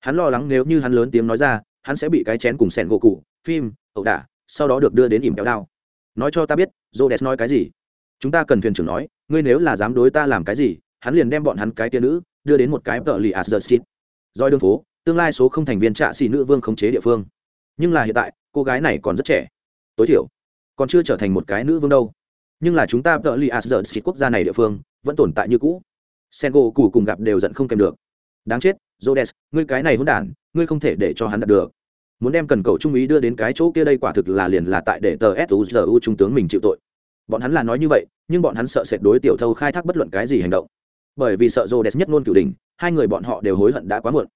Hắn lo lắng nếu như hắn lớn tiếng nói ra, hắn sẽ bị cái chén cùng sẻn gỗ cụ, phim, ẩu đả, sau đó được đưa đến ỉm kéo đao. Nói cho ta biết rô đès nói cái gì? Chúng ta cần thuyền trưởng nói, ngươi nếu là dám đối ta làm cái gì, hắn liền đem bọn hắn cái tia nữ đưa đến một cái tợ lì asder street doi đường phố, tương lai số không thành viên trạ xì nữ vương khống chế địa phương. Nhưng là hiện tại, cô gái này còn rất trẻ, tối thiểu còn chưa trở thành một cái nữ vương đâu nhưng là chúng ta tợ lì asder xịt quốc gia này địa phương vẫn tồn tại như cũ. Sen gỗ cụ cùng gặp đều giận không kèm được. Đáng chết jodes ngươi cái này hôn đản, ngươi không thể để cho hắn đạt được. Muốn đem cần cầu trung ý đưa đến cái chỗ kia đây quả thực là liền là tại để tờ suzu trung tướng mình chịu tội. Bọn hắn là nói như vậy, nhưng bọn hắn sợ sệt đối tiểu thâu khai thác bất luận cái gì hành động. Bởi vì sợ jodes nhất ngôn cửu đình hai người bọn họ đều hối hận đã quá muộn.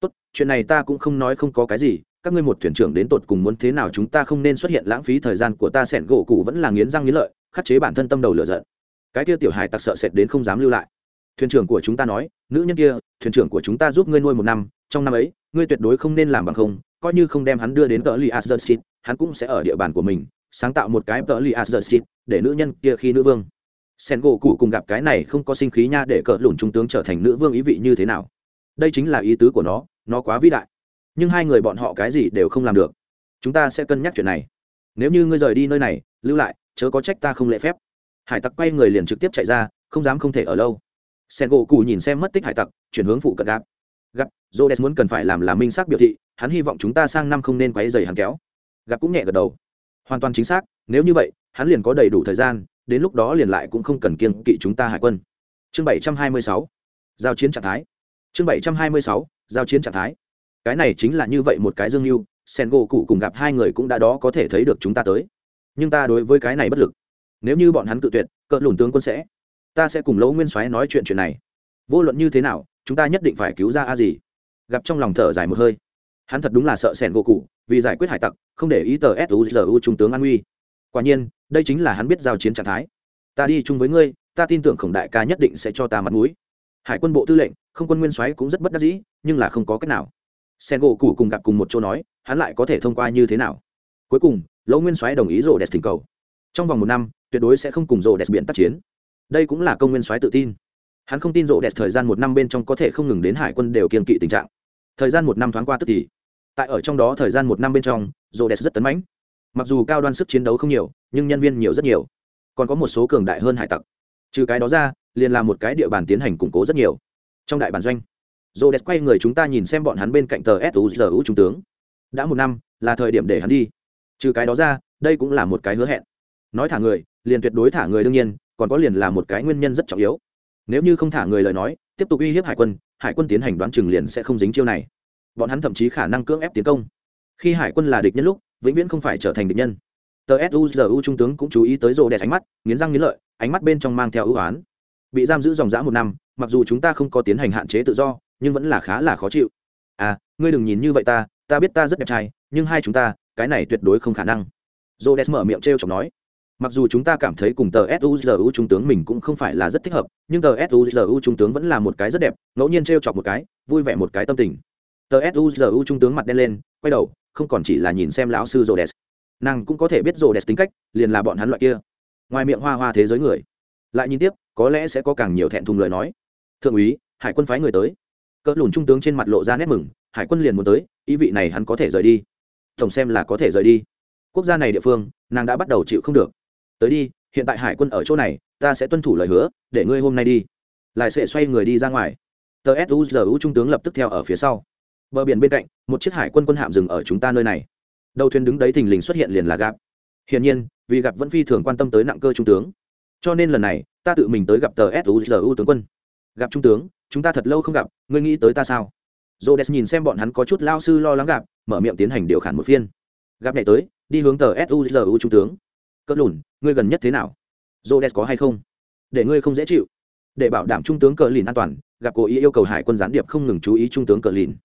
Tốt, chuyện này ta cũng không nói không có cái gì, các ngươi một thuyền trưởng đến tột cùng muốn thế nào chúng ta không nên xuất hiện lãng phí thời gian của ta sẻn gỗ cụ vẫn là nghiến răng nghiến lợi khắc chế bản thân tâm đầu lửa giận. Cái kia tiểu hài tặc sợ sệt đến không dám lưu lại. Thuyền trưởng của chúng ta nói, nữ nhân kia, thuyền trưởng của chúng ta giúp ngươi nuôi một năm, trong năm ấy, ngươi tuyệt đối không nên làm bằng không, coi như không đem hắn đưa đến tờ li hắn cũng sẽ ở địa bàn của mình, sáng tạo một cái tờ li để nữ nhân kia khi nữ vương. Sen gỗ cụ cùng gặp cái này không có sinh khí nha để cỡ lùn trung tướng trở thành nữ vương ý vị như thế nào. Đây chính là ý tứ của nó nó quá vĩ đại. Nhưng hai người bọn họ cái gì đều không làm được. Chúng ta sẽ cân nhắc chuyện này. Nếu như ngươi rời đi nơi này, lưu lại chớ có trách ta không lễ phép. Hải tặc quay người liền trực tiếp chạy ra, không dám không thể ở lâu. Sen gỗ cụ nhìn xem mất tích hải tặc, chuyển hướng phụ cận gạp gặp jodes muốn cần phải làm là minh xác biểu thị, hắn hy vọng chúng ta sang năm không nên quấy dày hắn kéo. Gặp cũng nhẹ gật đầu. Hoàn toàn chính xác, nếu như vậy, hắn liền có đầy đủ thời gian, đến lúc đó liền lại cũng không cần kiêng kỵ chúng ta hải quân. Chương bảy trăm hai mươi sáu, giao chiến trạng thái. Chương bảy trăm hai mươi sáu, giao chiến trạng thái. Cái này chính là như vậy một cái dương mưu, sen gỗ cụ cùng gặp hai người cũng đã đó có thể thấy được chúng ta tới nhưng ta đối với cái này bất lực. Nếu như bọn hắn cự tuyệt, cỡ lùn tướng quân sẽ, ta sẽ cùng lỗ nguyên soái nói chuyện chuyện này. Vô luận như thế nào, chúng ta nhất định phải cứu ra a gì gặp trong lòng thở dài một hơi. Hắn thật đúng là sợ sẻn gỗ cụ, vì giải quyết hải tặc, không để ý tờ suzu trung tướng an uy. Quả nhiên, đây chính là hắn biết giao chiến trạng thái. Ta đi chung với ngươi, ta tin tưởng khổng đại ca nhất định sẽ cho ta mặt mũi. Hải quân bộ tư lệnh, không quân nguyên soái cũng rất bất đắc dĩ, nhưng là không có cách nào. Sen gỗ cụ cùng gặp cùng một chỗ nói, hắn lại có thể thông qua như thế nào? Cuối cùng lỗ nguyên soái đồng ý rổ đẹp thỉnh cầu. Trong vòng một năm, tuyệt đối sẽ không cùng rổ đẹp biện tác chiến. Đây cũng là công nguyên soái tự tin. Hắn không tin rộ đẹp thời gian một năm bên trong có thể không ngừng đến hải quân đều kiên kỵ tình trạng. Thời gian một năm thoáng qua tức thì, tại ở trong đó thời gian một năm bên trong rộ đẹp rất tấn mãnh. Mặc dù cao đoan sức chiến đấu không nhiều, nhưng nhân viên nhiều rất nhiều. Còn có một số cường đại hơn hải tặc. Trừ cái đó ra, liền là một cái địa bàn tiến hành củng cố rất nhiều. Trong đại bản doanh rộ đẹp quay người chúng ta nhìn xem bọn hắn bên cạnh tờ suzu trung tướng. Đã một năm, là thời điểm để hắn đi trừ cái đó ra, đây cũng là một cái hứa hẹn. Nói thả người, liền tuyệt đối thả người đương nhiên, còn có liền là một cái nguyên nhân rất trọng yếu. Nếu như không thả người lời nói, tiếp tục uy hiếp hải quân hải quân tiến hành đoán chừng liền sẽ không dính chiêu này. Bọn hắn thậm chí khả năng cưỡng ép tiến công. Khi hải quân là địch nhân lúc, vĩnh viễn không phải trở thành địch nhân. Tờ suzu trung tướng cũng chú ý tới rô đẹp ánh mắt, nghiến răng nghiến lợi, ánh mắt bên trong mang theo ưu oán. Bị giam giữ dòng dã một năm, mặc dù chúng ta không có tiến hành hạn chế tự do, nhưng vẫn là khá là khó chịu. À ngươi đừng nhìn như vậy ta ta biết ta rất đẹp trai nhưng hai chúng ta, cái này tuyệt đối không khả năng. Rô đẹp mở miệng t r e o chọc nói, mặc dù chúng ta cảm thấy cùng tờ suzu trung tướng mình cũng không phải là rất thích hợp, nhưng tờ suzu trung tướng vẫn là một cái rất đẹp, ngẫu nhiên t r e o chọc một cái, vui vẻ một cái tâm tình. Tờ suzu trung tướng mặt đen lên, quay đầu, không còn chỉ là nhìn xem lão sư rô đès nàng cũng có thể biết rô đès tính cách, liền là bọn hắn loại kia. Ngoài miệng hoa hoa thế giới người. Lại nhìn tiếp, có lẽ sẽ có càng nhiều thẹn thùng lời nói. Thượng úy, hải quân phái người tới. Cỡ lùn trung tướng trên mặt lộ ra nét mừng, hải quân liền muốn tới, ý vị này hắn có thể rời đi tổng xem là có thể rời đi. Quốc gia này địa phương, nàng đã bắt đầu chịu không được. Tới đi, hiện tại hải quân ở chỗ này, ta sẽ tuân thủ lời hứa, để ngươi hôm nay đi. Lại sẽ xoay người đi ra ngoài. Tờ suzu trung tướng lập tức theo ở phía sau. Bờ biển bên cạnh, một chiếc hải quân quân hạm dừng ở chúng ta nơi này. Đầu thuyền đứng đấy thình lình xuất hiện liền là gặp hiển nhiên, vì gặp vẫn phi thường quan tâm tới nặng cơ trung tướng. Cho nên lần này, ta tự mình tới gặp tờ suzu tướng quân. Gặp trung tướng, chúng ta thật lâu không gặp, ngươi nghĩ tới ta sao? Rhodes nhìn xem bọn hắn có chút lao sư lo lắng gặp, mở miệng tiến hành điều khiển một phiên. Gặp nhảy tới, đi hướng tờ SUZU trung tướng. Cỡ lùn ngươi gần nhất thế nào? Rhodes có hay không? Để ngươi không dễ chịu. Để bảo đảm trung tướng cờ lìn an toàn gặp cố ý yêu cầu hải quân gián điệp không ngừng chú ý trung tướng cờ lìn.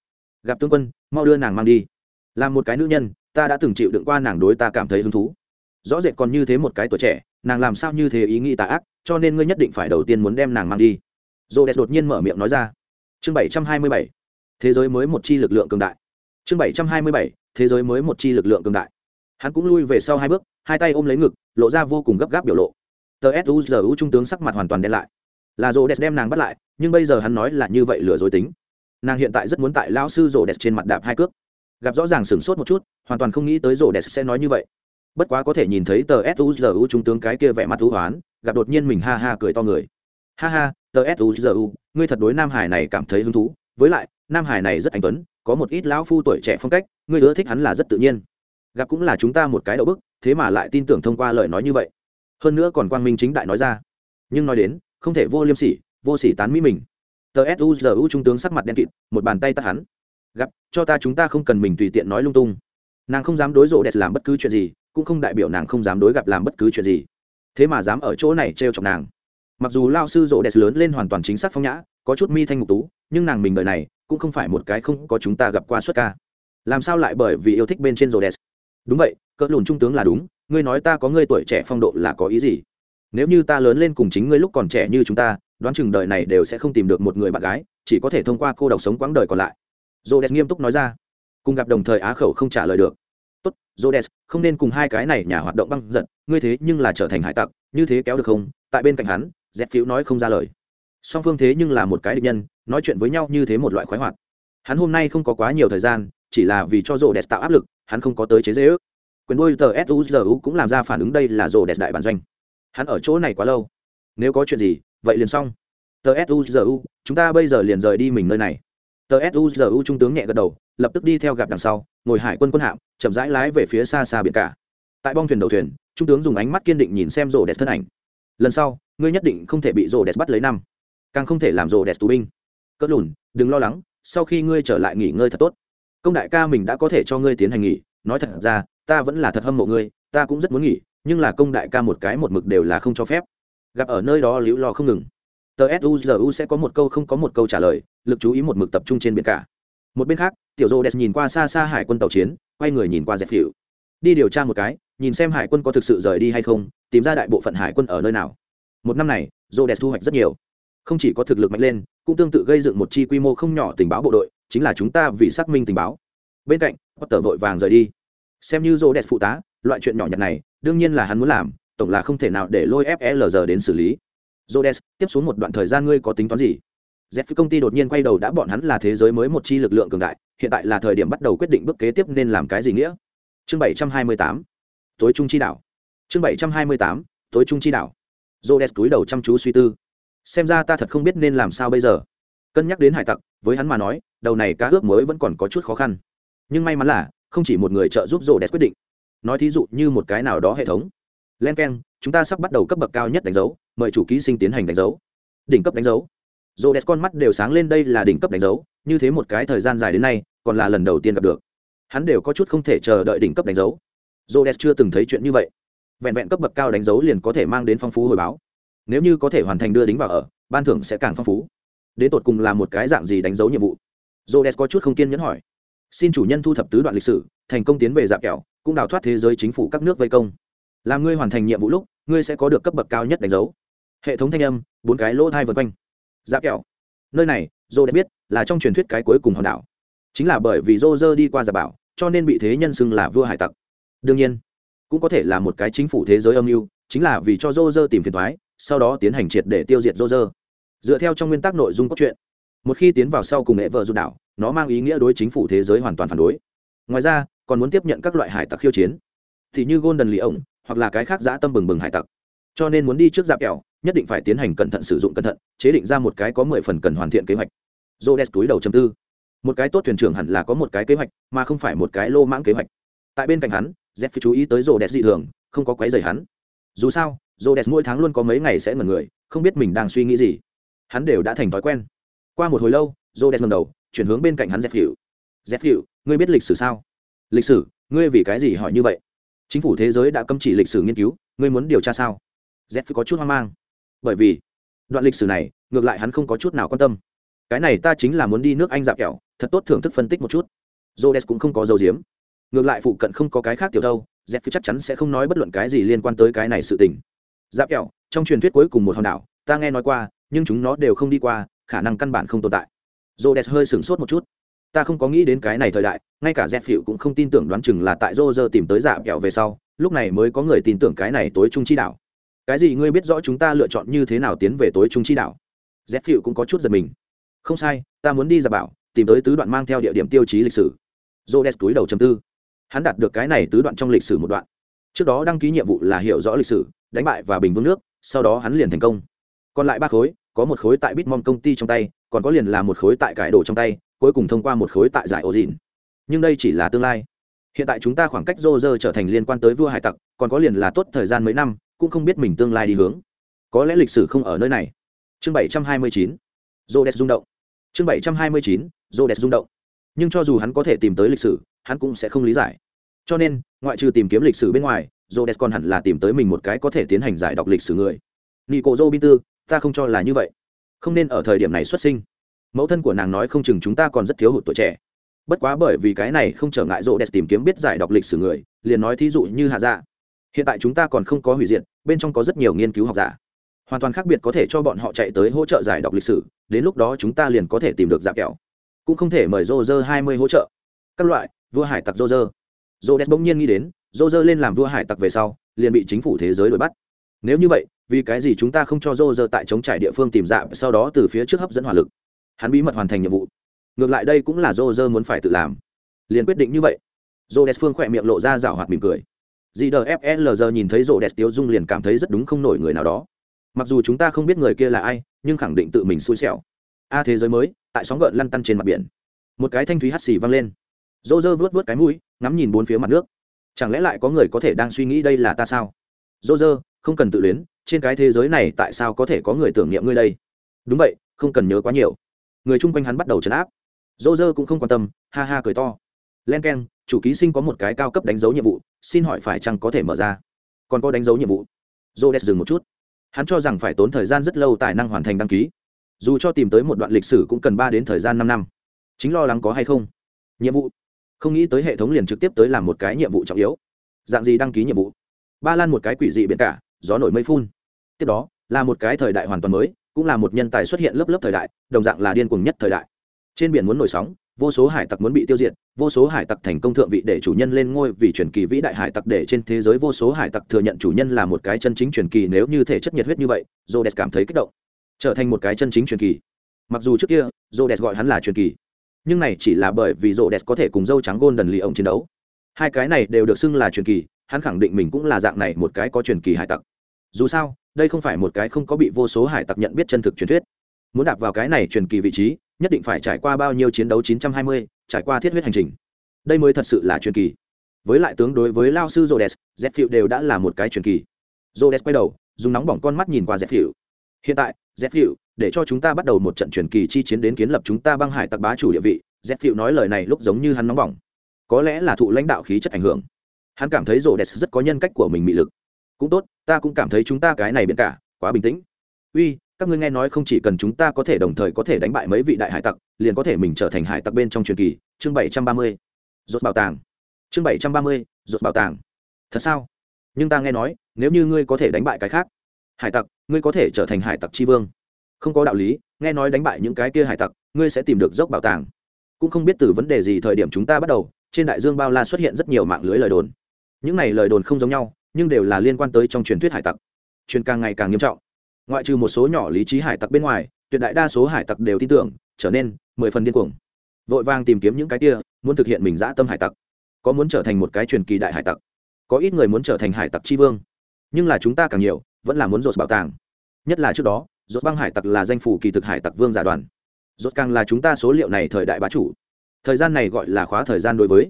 Gặp tướng quân mau đưa nàng mang đi. Làm một cái nữ nhân ta đã từng chịu đựng qua nàng đối ta cảm thấy hứng thú. Rõ rệt còn như thế một cái tuổi trẻ nàng làm sao như thế ý nghĩ tà ác cho nên ngươi nhất định phải đầu tiên muốn đem nàng mang đi. Rhodes đột nhiên mở miệng nói ra. Chương bảy trăm hai mươi bảy thế giới mới một chi lực lượng cường đại. Chương bảy trăm hai mươi bảy, thế giới mới một chi lực lượng cường đại. Hắn cũng lui về sau hai bước, hai tay ôm lấy ngực, lộ ra vô cùng gấp gáp biểu lộ. Tờ suzu trung tướng sắc mặt hoàn toàn đen lại. Là rô đẹp đem nàng bắt lại, nhưng bây giờ hắn nói là như vậy lừa dối tính. Nàng hiện tại rất muốn tại lao sư rô đẹp trên mặt đạp hai cước. Gặp rõ ràng sửng sốt một chút, hoàn toàn không nghĩ tới rô đẹp sẽ nói như vậy. Bất quá có thể nhìn thấy tờ suzu trung tướng cái kia vẻ mặt thú hoán, gặp đột nhiên mình ha ha cười to người. Ha ha, tờ suzu ngươi thật đối nam hải này cảm thấy hứng thú với lại, nam hải này rất anh tuấn, có một ít lão phu tuổi trẻ phong cách ngươi ưa thích hắn là rất tự nhiên. Gặp cũng là chúng ta một cái đậu bức, thế mà lại tin tưởng thông qua lời nói như vậy. Hơn nữa còn quang minh chính đại nói ra. Nhưng nói đến, không thể vô liêm sỉ, vô sỉ tán mỹ mình. Tờ suzu trung tướng sắc mặt đen kịt, một bàn tay tắt hắn. Gặp, cho ta chúng ta không cần mình tùy tiện nói lung tung. Nàng không dám đối rộ đẹp làm bất cứ chuyện gì, cũng không đại biểu nàng không dám đối gặp làm bất cứ chuyện gì. Thế mà dám ở chỗ này trêu chọc nàng. Mặc dù lao sư rộ đẹp lớn lên hoàn toàn chính xác phong nhã, có chút mi thanh ngục tú nhưng nàng mình đời này cũng không phải một cái không có chúng ta gặp qua suất ca. Làm sao lại bởi vì yêu thích bên trên rồ đèn đúng vậy, cỡ lùn trung tướng là đúng, ngươi nói ta có ngươi tuổi trẻ phong độ là có ý gì? Nếu như ta lớn lên cùng chính ngươi lúc còn trẻ như chúng ta, đoán chừng đời này đều sẽ không tìm được một người bạn gái, chỉ có thể thông qua cô độc sống quãng đời còn lại. J nghiêm túc nói ra. Cùng gặp đồng thời á khẩu không trả lời được. Tốt j không nên cùng hai cái này nhà hoạt động băng giật ngươi thế nhưng là trở thành hải tặc, như thế kéo được không? Tại bên cạnh hắn dẹp phiếu nói không ra lời song phương thế nhưng là một cái địch nhân, nói chuyện với nhau như thế một loại khoái hoạt. Hắn hôm nay không có quá nhiều thời gian, chỉ là vì cho rổ đẹp tạo áp lực, hắn không có tới chế dễ ước. Quyền đôi tờ suzu cũng làm ra phản ứng đây là rổ đẹp đại bản doanh. Hắn ở chỗ này quá lâu. Nếu có chuyện gì, vậy liền xong. Tờ suzu chúng ta bây giờ liền rời đi mình nơi này. Tờ suzu trung tướng nhẹ gật đầu, lập tức đi theo gặp đằng sau, ngồi hải quân quân hạm, chậm rãi lái về phía xa xa biển cả. Tại bong thuyền đầu thuyền, trung tướng dùng ánh mắt kiên định nhìn xem rổ đẹp thân ảnh. Lần sau, ngươi nhất định không thể bị rổ đẹp bắt lấy năm càng không thể làm rồ đẹp tù binh. Cất lùn, đừng lo lắng, sau khi ngươi trở lại nghỉ ngơi thật tốt. Công đại ca mình đã có thể cho ngươi tiến hành nghỉ, nói thật ra, ta vẫn là thật hâm mộ ngươi, ta cũng rất muốn nghỉ, nhưng là công đại ca một cái một mực đều là không cho phép. Gặp ở nơi đó liễu lo không ngừng. Tờ suzu sẽ có một câu không có một câu trả lời, lực chú ý một mực tập trung trên biển cả. Một bên khác, tiểu rô đẹp nhìn qua xa xa hải quân tàu chiến, quay người nhìn qua dẹp hiệu. Đi điều tra một cái, nhìn xem hải quân có thực sự rời đi hay không, tìm ra đại bộ phận hải quân ở nơi nào. Một năm này rô đẹp thu hoạch rất nhiều không chỉ có thực lực mạnh lên cũng tương tự gây dựng một chi quy mô không nhỏ tình báo bộ đội chính là chúng ta vì xác minh tình báo bên cạnh potter vội vàng rời đi xem như rô đẹp phụ tá loại chuyện nhỏ nhặt này đương nhiên là hắn muốn làm tổng là không thể nào để lôi flg đến xử lý Rhodes, tiếp xuống một đoạn thời gian ngươi có tính toán gì? Z công ty đột nhiên quay đầu đã bọn hắn là thế giới mới một chi lực lượng cường đại, hiện tại là thời điểm bắt đầu quyết định bước kế tiếp nên làm cái gì nghĩa. Chương 728. Tối trung chi đảo. Chương 728. Tối trung chi đảo. Rhodes túi đầu chăm chú suy tư. Xem ra ta thật không biết nên làm sao bây giờ. Cân nhắc đến hải tặc, với hắn mà nói, đầu này cá ướp mới vẫn còn có chút khó khăn. Nhưng may mắn là, không chỉ một người trợ giúp Rhodes quyết định. Nói thí dụ như một cái nào đó hệ thống. Lenken, chúng ta sắp bắt đầu cấp bậc cao nhất đánh dấu, mời chủ ký sinh tiến hành đánh dấu đỉnh cấp đánh dấu rô đẹp con mắt đều sáng lên đây là đỉnh cấp đánh dấu như thế một cái thời gian dài đến nay còn là lần đầu tiên gặp được hắn đều có chút không thể chờ đợi đỉnh cấp đánh dấu rô đẹp chưa từng thấy chuyện như vậy vẹn vẹn cấp bậc cao đánh dấu liền có thể mang đến phong phú hồi báo nếu như có thể hoàn thành đưa đính vào ở, ban thưởng sẽ càng phong phú. Đến tột cùng là một cái dạng gì đánh dấu nhiệm vụ? Rô có chút không kiên nhẫn hỏi. Xin chủ nhân thu thập tứ đoạn lịch sử, thành công tiến về dạp kẹo, cũng đào thoát thế giới chính phủ các nước vây công. Làm ngươi hoàn thành nhiệm vụ lúc, ngươi sẽ có được cấp bậc cao nhất đánh dấu. Hệ thống thanh âm, bốn cái lỗ thai vân quanh. Dạp kẹo. Nơi này dô đã biết là trong truyền thuyết cái cuối cùng hòn đảo. Chính là bởi vì dô dơ đi qua giả bảo, cho nên bị thế nhân xưng là vua hải tặc. Đương nhiên, cũng có thể là một cái chính phủ thế giới âm mưu, chính là vì cho dô dơ tìm phiền thoái sau đó tiến hành triệt để tiêu diệt rô rơ dựa theo trong nguyên tắc nội dung cốt truyện, một khi tiến vào sau cùng nghệ vợ du đảo, nó mang ý nghĩa đối chính phủ thế giới hoàn toàn phản đối. Ngoài ra, còn muốn tiếp nhận các loại hải tặc khiêu chiến. Thì như golden lì ổng, hoặc là cái khác dã tâm bừng bừng hải tặc. Cho nên muốn đi trước dạp kẹo, nhất định phải tiến hành cẩn thận sử dụng cẩn thận, chế định ra một cái có mười phần cần hoàn thiện kế hoạch. Dô đès túi đầu chầm tư. Một cái tốt thuyền trưởng hẳn là có một cái kế hoạch, mà không phải một cái lô mãng kế hoạch. Tại bên cạnh hắn z phải chú ý tới rô đès dị thường, không có quái dày hắn. Dù sao rô đès mỗi tháng luôn có mấy ngày sẽ ngẩn người, không biết mình đang suy nghĩ gì. Hắn đều đã thành thói quen. Qua một hồi lâu rô đès ngầm đầu, chuyển hướng bên cạnh hắn dẹp hiệu dẹp hiệu ngươi biết lịch sử sao? Lịch sử? Ngươi vì cái gì hỏi như vậy? Chính phủ thế giới đã cấm chỉ lịch sử nghiên cứu, ngươi muốn điều tra sao? Dẹp có chút hoang mang. Bởi vì, đoạn lịch sử này, ngược lại hắn không có chút nào quan tâm. Cái này ta chính là muốn đi nước anh dạp kẹo, thật tốt thưởng thức phân tích một chút. Jodes cũng không có dầu diếm. Ngược lại phụ cận không có cái khác tiểu đâu dẹp chắc chắn sẽ không nói bất luận cái gì liên quan tới cái này sự tình giáp kẹo, trong truyền thuyết cuối cùng một hòn đảo, ta nghe nói qua, nhưng chúng nó đều không đi qua, khả năng căn bản không tồn tại. Jodes hơi sửng sốt một chút. Ta không có nghĩ đến cái này thời đại, ngay cả dẹp phịu cũng không tin tưởng đoán chừng là tại rô rơ tìm tới dạ kẹo về sau, lúc này mới có người tin tưởng cái này tối trung chi đảo. Cái gì ngươi biết rõ chúng ta lựa chọn như thế nào tiến về tối trung chi đảo? Dẹp phịu cũng có chút giật mình. Không sai, ta muốn đi giả bảo, tìm tới tứ đoạn mang theo địa điểm tiêu chí lịch sử. Rô cúi túi đầu chầm tư. Hắn đạt được cái này tứ đoạn trong lịch sử một đoạn. Trước đó đăng ký nhiệm vụ là hiểu rõ lịch sử đánh bại và bình vương nước, sau đó hắn liền thành công. Còn lại ba khối, có một khối tại bitmom công ty trong tay, còn có liền là một khối tại cải đồ trong tay, cuối cùng thông qua một khối tại giải ô dịn nhưng đây chỉ là tương lai. Hiện tại chúng ta khoảng cách rô rơ trở thành liên quan tới vua hải tặc, còn có liền là tốt thời gian mấy năm, cũng không biết mình tương lai đi hướng. Có lẽ lịch sử không ở nơi này. Chương bảy trăm hai mươi chín rô rung động. Chương bảy trăm hai mươi chín rô rung động. Nhưng cho dù hắn có thể tìm tới lịch sử, hắn cũng sẽ không lý giải. Cho nên, ngoại trừ tìm kiếm lịch sử bên ngoài rô còn hẳn là tìm tới mình một cái có thể tiến hành giải đọc lịch sử người. Nico dô bin tư ta không cho là như vậy. Không nên ở thời điểm này xuất sinh. Mẫu thân của nàng nói không chừng chúng ta còn rất thiếu hụt tuổi trẻ. Bất quá bởi vì cái này không trở ngại rô tìm kiếm biết giải đọc lịch sử người, liền nói thí dụ như hạ dạ. Hiện tại chúng ta còn không có hủy diệt, bên trong có rất nhiều nghiên cứu học giả. Hoàn toàn khác biệt có thể cho bọn họ chạy tới hỗ trợ giải đọc lịch sử, đến lúc đó chúng ta liền có thể tìm được dạp kẹo. Cũng không thể mời rô rơ hai mươi hỗ trợ. Các loại, vua hải tặc rô rơ rô bỗng nhiên nghĩ đến dô dơ lên làm vua hải tặc về sau, liền bị chính phủ thế giới đuổi bắt. Nếu như vậy, vì cái gì chúng ta không cho dô dơ tại chống trải địa phương tìm dạ sau đó từ phía trước hấp dẫn hỏa lực? Hắn bí mật hoàn thành nhiệm vụ. Ngược lại đây cũng là dô dơ muốn phải tự làm. Liền quyết định như vậy. Dô đẹp phương khỏe miệng lộ ra rảo hoạt mỉm cười. Dì đờ flg nhìn thấy dô đẹp tiêu dung liền cảm thấy rất đúng không nổi người nào đó. Mặc dù chúng ta không biết người kia là ai, nhưng khẳng định tự mình xui xẻo. A thế giới mới, tại sóng gợn lăn tăn trên mặt biển. Một cái thanh thúy hắt xì văng lên. Dô dơ vớt vớt cái mũi, ngắm nhìn bốn phía mặt nước chẳng lẽ lại có người có thể đang suy nghĩ đây là ta sao? Dô dơ không cần tự luyến, trên cái thế giới này tại sao có thể có người tưởng niệm ngươi đây? Đúng vậy, không cần nhớ quá nhiều. Người chung quanh hắn bắt đầu chấn áp. Dô dơ cũng không quan tâm, ha ha cười to. Len k e n chủ ký sinh có một cái cao cấp đánh dấu nhiệm vụ, xin hỏi phải chăng có thể mở ra? Còn có đánh dấu nhiệm vụ. Dô đès dừng một chút. Hắn cho rằng phải tốn thời gian rất lâu tài năng hoàn thành đăng ký. Dù cho tìm tới một đoạn lịch sử cũng cần ba đến thời gian năm năm. Chính lo lắng có hay không? Nhiệm vụ không nghĩ tới hệ thống liền trực tiếp tới làm một cái nhiệm vụ trọng yếu. Dạng gì đăng ký nhiệm vụ? Ba lan một cái quỷ dị biển cả, gió nổi mây phun. Tiếp đó, là một cái thời đại hoàn toàn mới, cũng là một nhân tài xuất hiện lớp lớp thời đại, đồng dạng là điên cuồng nhất thời đại. Trên biển muốn nổi sóng, vô số hải tặc muốn bị tiêu diệt, vô số hải tặc thành công thượng vị để chủ nhân lên ngôi vì truyền kỳ vĩ đại hải tặc để trên thế giới vô số hải tặc thừa nhận chủ nhân là một cái chân chính truyền kỳ nếu như thể chất nhiệt huyết như vậy j cảm thấy kích động. Trở thành một cái chân chính truyền kỳ. Mặc dù trước kia j gọi hắn là truyền kỳ nhưng này chỉ là bởi vì j có thể cùng dâu trắng gôn đần lì ông chiến đấu. Hai cái này đều được xưng là truyền kỳ hắn khẳng định mình cũng là dạng này một cái có truyền kỳ hải tặc. Dù sao đây không phải một cái không có bị vô số hải tặc nhận biết chân thực truyền thuyết. Muốn đạp vào cái này truyền kỳ vị trí nhất định phải trải qua bao nhiêu chiến đấu 920, trải qua thiết huyết hành trình. Đây mới thật sự là truyền kỳ. Với lại tướng đối với lao sư Rhodes, Zephyr đều đã là một cái truyền kỳ. Rhodes quay đầu, dùng nóng bỏng con mắt nhìn qua Zephyr. Hiện tại, Zephyr, để cho chúng ta bắt đầu một trận truyền kỳ chi chiến đến kiến lập chúng ta băng hải tặc bá chủ địa vị. Zephyr nói lời này lúc giống như hắn nóng bỏng. Có lẽ là thụ lãnh đạo khí chất ảnh hưởng. Hắn cảm thấy Rhodes rất có nhân cách của mình mị lực. Cũng tốt, ta cũng cảm thấy chúng ta cái này biện cả quá bình tĩnh. Uy, các ngươi nghe nói không chỉ cần chúng ta có thể đồng thời có thể đánh bại mấy vị đại hải tặc liền có thể mình trở thành hải tặc bên trong truyền kỳ chương bảy trăm ba mươi rột bảo tàng chương bảy trăm ba mươi rột bảo tàng thật sao nhưng ta nghe nói nếu như ngươi có thể đánh bại cái khác hải tặc ngươi có thể trở thành hải tặc tri vương không có đạo lý, nghe nói đánh bại những cái kia hải tặc, ngươi sẽ tìm được dốc bảo tàng. Cũng không biết từ vấn đề gì thời điểm chúng ta bắt đầu, trên đại dương bao la xuất hiện rất nhiều mạng lưới lời đồn. Những này lời đồn không giống nhau, nhưng đều là liên quan tới trong truyền thuyết hải tặc. Truyền càng ngày càng nghiêm trọng. Ngoại trừ một số nhỏ lý trí hải tặc bên ngoài, tuyệt đại đa số hải tặc đều tin tưởng, trở nên mười phần điên cuồng. Vội vàng tìm kiếm những cái kia, muốn thực hiện mình dã tâm hải tặc. Có muốn trở thành một cái truyền kỳ đại hải tặc. Có ít người muốn trở thành hải tặc tri vương. Nhưng là chúng ta càng nhiều, vẫn là muốn dột bảo tàng. Nhất là trước đó Rốt băng hải tặc là danh phủ kỳ thực hải tặc vương giả đoàn. Rốt càng là chúng ta số liệu này thời đại bá chủ. Thời gian này gọi là khóa thời gian đối với.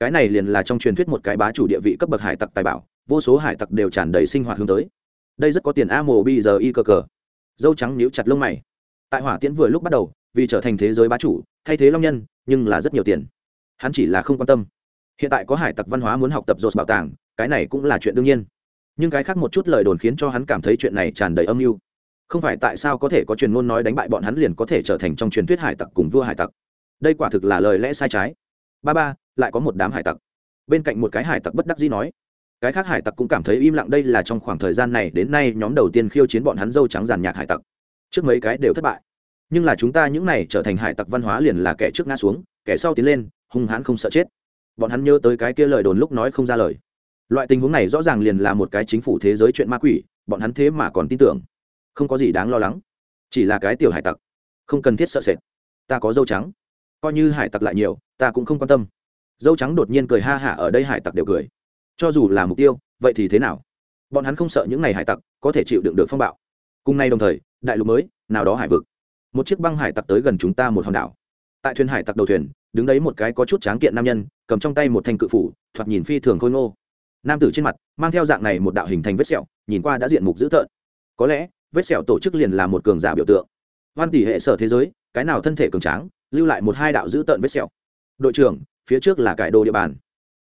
Cái này liền là trong truyền thuyết một cái bá chủ địa vị cấp bậc hải tặc tài bảo, vô số hải tặc đều tràn đầy sinh hoạt hướng tới. Đây rất có tiền a mồ bi giờ y cơ cờ. Dâu trắng nhíu chặt lông mày. Tại hỏa tiễn vừa lúc bắt đầu, vì trở thành thế giới bá chủ, thay thế long nhân, nhưng là rất nhiều tiền. Hắn chỉ là không quan tâm. Hiện tại có hải tặc văn hóa muốn học tập dột bảo tàng, cái này cũng là chuyện đương nhiên. Nhưng cái khác một chút lời đồn khiến cho hắn cảm thấy chuyện này tràn đầy âm mưu không phải tại sao có thể có truyền ngôn nói đánh bại bọn hắn liền có thể trở thành trong truyền thuyết hải tặc cùng vua hải tặc? Đây quả thực là lời lẽ sai trái. Ba ba, lại có một đám hải tặc. Bên cạnh một cái hải tặc bất đắc dĩ nói, cái khác hải tặc cũng cảm thấy im lặng đây là trong khoảng thời gian này đến nay nhóm đầu tiên khiêu chiến bọn hắn dâu trắng giàn nhạc hải tặc. Trước mấy cái đều thất bại. Nhưng là chúng ta những này trở thành hải tặc văn hóa liền là kẻ trước ngã xuống, kẻ sau tiến lên, hung hãn không sợ chết. Bọn hắn nhớ tới cái kia lời đồn lúc nói không ra lời. Loại tình huống này rõ ràng liền là một cái chính phủ thế giới chuyện ma quỷ, bọn hắn thế mà còn tin tưởng không có gì đáng lo lắng. Chỉ là cái tiểu hải tặc. Không cần thiết sợ sệt. Ta có dâu trắng. Coi như hải tặc lại nhiều, ta cũng không quan tâm. Dâu trắng đột nhiên cười ha hả ở đây hải tặc đều cười. Cho dù là mục tiêu, vậy thì thế nào? Bọn hắn không sợ những ngày hải tặc có thể chịu đựng được phong bạo. Cùng nay đồng thời, đại lục mới, nào đó hải vực. Một chiếc băng hải tặc tới gần chúng ta một hòn đảo. Tại thuyền hải tặc đầu thuyền, đứng đấy một cái có chút tráng kiện nam nhân, cầm trong tay một thanh cự phủ, thoạt nhìn phi thường khôi ngô. Nam tử trên mặt, mang theo dạng này một đạo hình thành vết sẹo, nhìn qua đã diện mục dữ tợn. Có lẽ vết sẹo tổ chức liền là một cường giả biểu tượng. Văn tỷ hệ sở thế giới, cái nào thân thể cường tráng, lưu lại một hai đạo dữ tợn vết sẹo. Đội trưởng, phía trước là cải đồ địa bàn.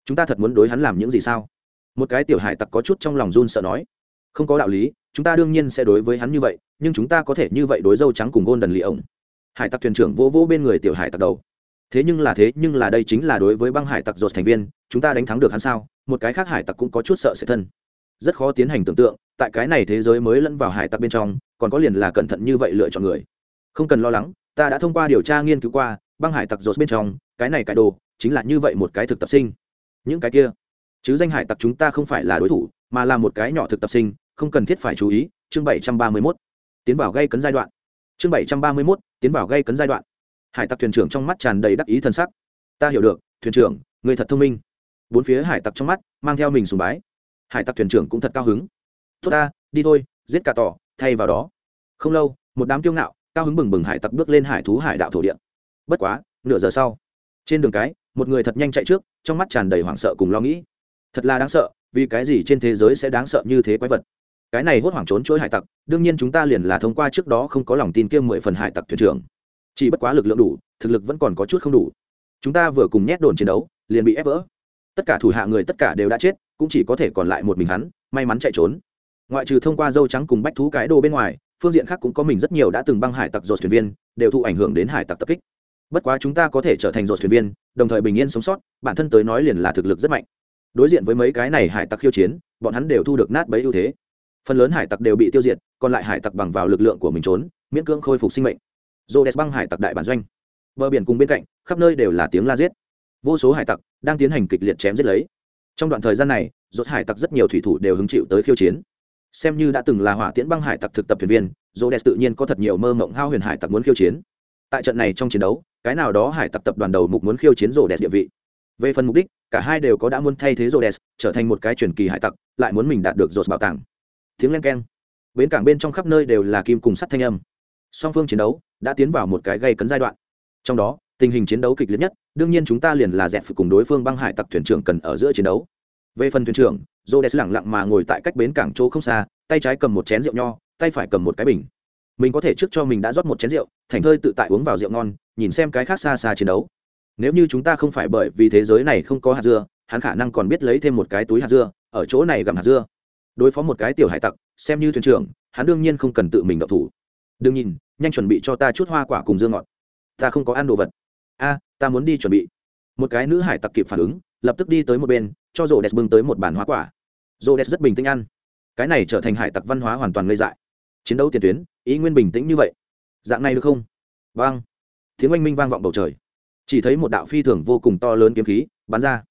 Chúng ta thật muốn đối hắn làm những gì sao? Một cái tiểu hải tặc có chút trong lòng run sợ nói. Không có đạo lý, chúng ta đương nhiên sẽ đối với hắn như vậy, nhưng chúng ta có thể như vậy đối dâu trắng cùng gôn đần lì ổng hải tặc thuyền trưởng vô vô bên người tiểu hải tặc đầu. Thế nhưng là thế, nhưng là đây chính là đối với băng hải tặc dột thành viên, chúng ta đánh thắng được hắn sao? Một cái khác hải tặc cũng có chút sợ sệt thân. Rất khó tiến hành tưởng tượng tại cái này thế giới mới lẫn vào hải tặc bên trong, còn có liền là cẩn thận như vậy lựa chọn người. Không cần lo lắng, ta đã thông qua điều tra nghiên cứu qua băng hải tặc dột bên trong, cái này cải đồ chính là như vậy một cái thực tập sinh. Những cái kia, chứ danh hải tặc chúng ta không phải là đối thủ, mà là một cái nhỏ thực tập sinh, không cần thiết phải chú ý, chương bảy trăm ba mươi mốt, tiến vào gây cấn giai đoạn. Chương bảy trăm ba mươi mốt, tiến vào gây cấn giai đoạn. Hải tặc thuyền trưởng trong mắt tràn đầy đắc ý thân sắc. Ta hiểu được, thuyền trưởng, người thật thông minh. Bốn phía hải tặc trong mắt mang theo mình sùng bái. Hải tặc thuyền trưởng cũng thật cao hứng tốt ta, đi thôi, giết cả tỏ, thay vào đó. Không lâu, một đám kiêu ngạo, cao hứng bừng bừng hải tặc bước lên hải thú hải đạo thổ địa. Bất quá, nửa giờ sau, trên đường cái, một người thật nhanh chạy trước, trong mắt tràn đầy hoảng sợ cùng lo nghĩ. Thật là đáng sợ, vì cái gì trên thế giới sẽ đáng sợ như thế quái vật? Cái này hốt hoảng trốn chối hải tặc, đương nhiên chúng ta liền là thông qua trước đó không có lòng tin kia mười phần hải tặc thuyền trưởng. Chỉ bất quá lực lượng đủ, thực lực vẫn còn có chút không đủ. Chúng ta vừa cùng nhét đồn chiến đấu, liền bị ép vỡ. Tất cả thủ hạ người tất cả đều đã chết, cũng chỉ có thể còn lại một mình hắn, may mắn chạy trốn ngoại trừ thông qua dâu trắng cùng bách thú cái đồ bên ngoài, phương diện khác cũng có mình rất nhiều đã từng băng hải tặc dột thuyền viên, đều thụ ảnh hưởng đến hải tặc tập kích. Bất quá chúng ta có thể trở thành dột thuyền viên, đồng thời bình yên sống sót, bản thân tới nói liền là thực lực rất mạnh. Đối diện với mấy cái này hải tặc khiêu chiến, bọn hắn đều thu được nát bấy ưu thế. Phần lớn hải tặc đều bị tiêu diệt, còn lại hải tặc bằng vào lực lượng của mình trốn, miễn cưỡng khôi phục sinh mệnh. Dô đẹp băng hải tặc đại bản doanh. Bờ biển cùng bên cạnh, khắp nơi đều là tiếng la giết. Vô số hải tặc đang tiến hành kịch liệt chém giết lấy. Trong đoạn thời gian này dốt hải tặc rất nhiều thủy thủ đều hứng chịu tới khiêu chiến xem như đã từng là hỏa tiễn băng hải tặc thực tập thuyền viên dô đẹp tự nhiên có thật nhiều mơ mộng hao huyền hải tặc muốn khiêu chiến. Tại trận này trong chiến đấu, cái nào đó hải tặc tập đoàn đầu mục muốn khiêu chiến rô đẹp địa vị. Về phần mục đích, cả hai đều có đã muốn thay thế rô đẹp trở thành một cái truyền kỳ hải tặc, lại muốn mình đạt được rột bảo tàng. Tiếng len keng. Bến cảng bên trong khắp nơi đều là kim cùng sắt thanh âm. Song phương chiến đấu đã tiến vào một cái gây cấn giai đoạn. Trong đó, tình hình chiến đấu kịch liệt nhất, đương nhiên chúng ta liền là dẹp cùng đối phương băng hải tặc thuyền trưởng cần ở giữa chiến đấu về phần thuyền trưởng j o lẳng lặng mà ngồi tại cách bến cảng chỗ không xa, tay trái cầm một chén rượu nho, tay phải cầm một cái bình. Mình có thể trước cho mình đã rót một chén rượu, thành thơi tự tại uống vào rượu ngon, nhìn xem cái khác xa xa chiến đấu. Nếu như chúng ta không phải bởi vì thế giới này không có hạt dưa, hắn khả năng còn biết lấy thêm một cái túi hạt dưa, ở chỗ này gặm hạt dưa. Đối phó một cái tiểu hải tặc, xem như thuyền trưởng, hắn đương nhiên không cần tự mình đậu thủ. Đừng nhìn, nhanh chuẩn bị cho ta chút hoa quả cùng dưa ngọt. Ta không có ăn đồ vật. A, ta muốn đi chuẩn bị. Một cái nữ hải tặc kịp phản ứng, lập tức đi tới một bên cho rô đès bưng tới một bàn hoa quả. Rô đès rất bình tĩnh ăn. Cái này trở thành hải tặc văn hóa hoàn toàn ngây dại. Chiến đấu tiền tuyến, ý nguyên bình tĩnh như vậy. Dạng này được không? Vang tiếng oanh minh vang vọng bầu trời. Chỉ thấy một đạo phi thường vô cùng to lớn kiếm khí bắn ra.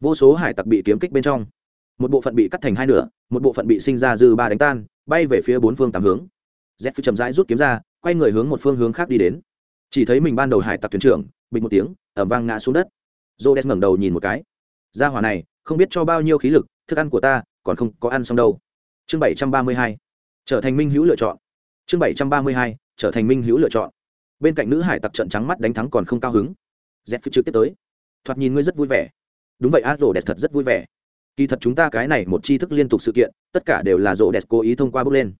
Vô số hải tặc bị kiếm kích bên trong. Một bộ phận bị cắt thành hai nửa, một bộ phận bị sinh ra dư ba đánh tan, bay về phía bốn phương tám hướng. Z phi chậm rãi rút kiếm ra, quay người hướng một phương hướng khác đi đến. Chỉ thấy mình ban đầu hải tặc thuyền trưởng bình một tiếng ẩm vang ngã xuống đất. J o d e s ngẩng đầu nhìn một cái. Ra hỏa này không biết cho bao nhiêu khí lực, thức ăn của ta còn không có ăn xong đâu. Chương bảy trăm ba mươi hai, trở thành minh hữu lựa chọn. Chương bảy trăm ba mươi hai, trở thành minh hữu lựa chọn. Bên cạnh nữ hải tặc trận trắng mắt đánh thắng còn không cao hứng. Z phi trực tiếp tới. Thoạt nhìn ngươi rất vui vẻ. Đúng vậy a rổ đẹp thật rất vui vẻ. Kỳ thật chúng ta cái này một tri thức liên tục sự kiện, tất cả đều là rổ đẹp cố ý thông qua bước lên.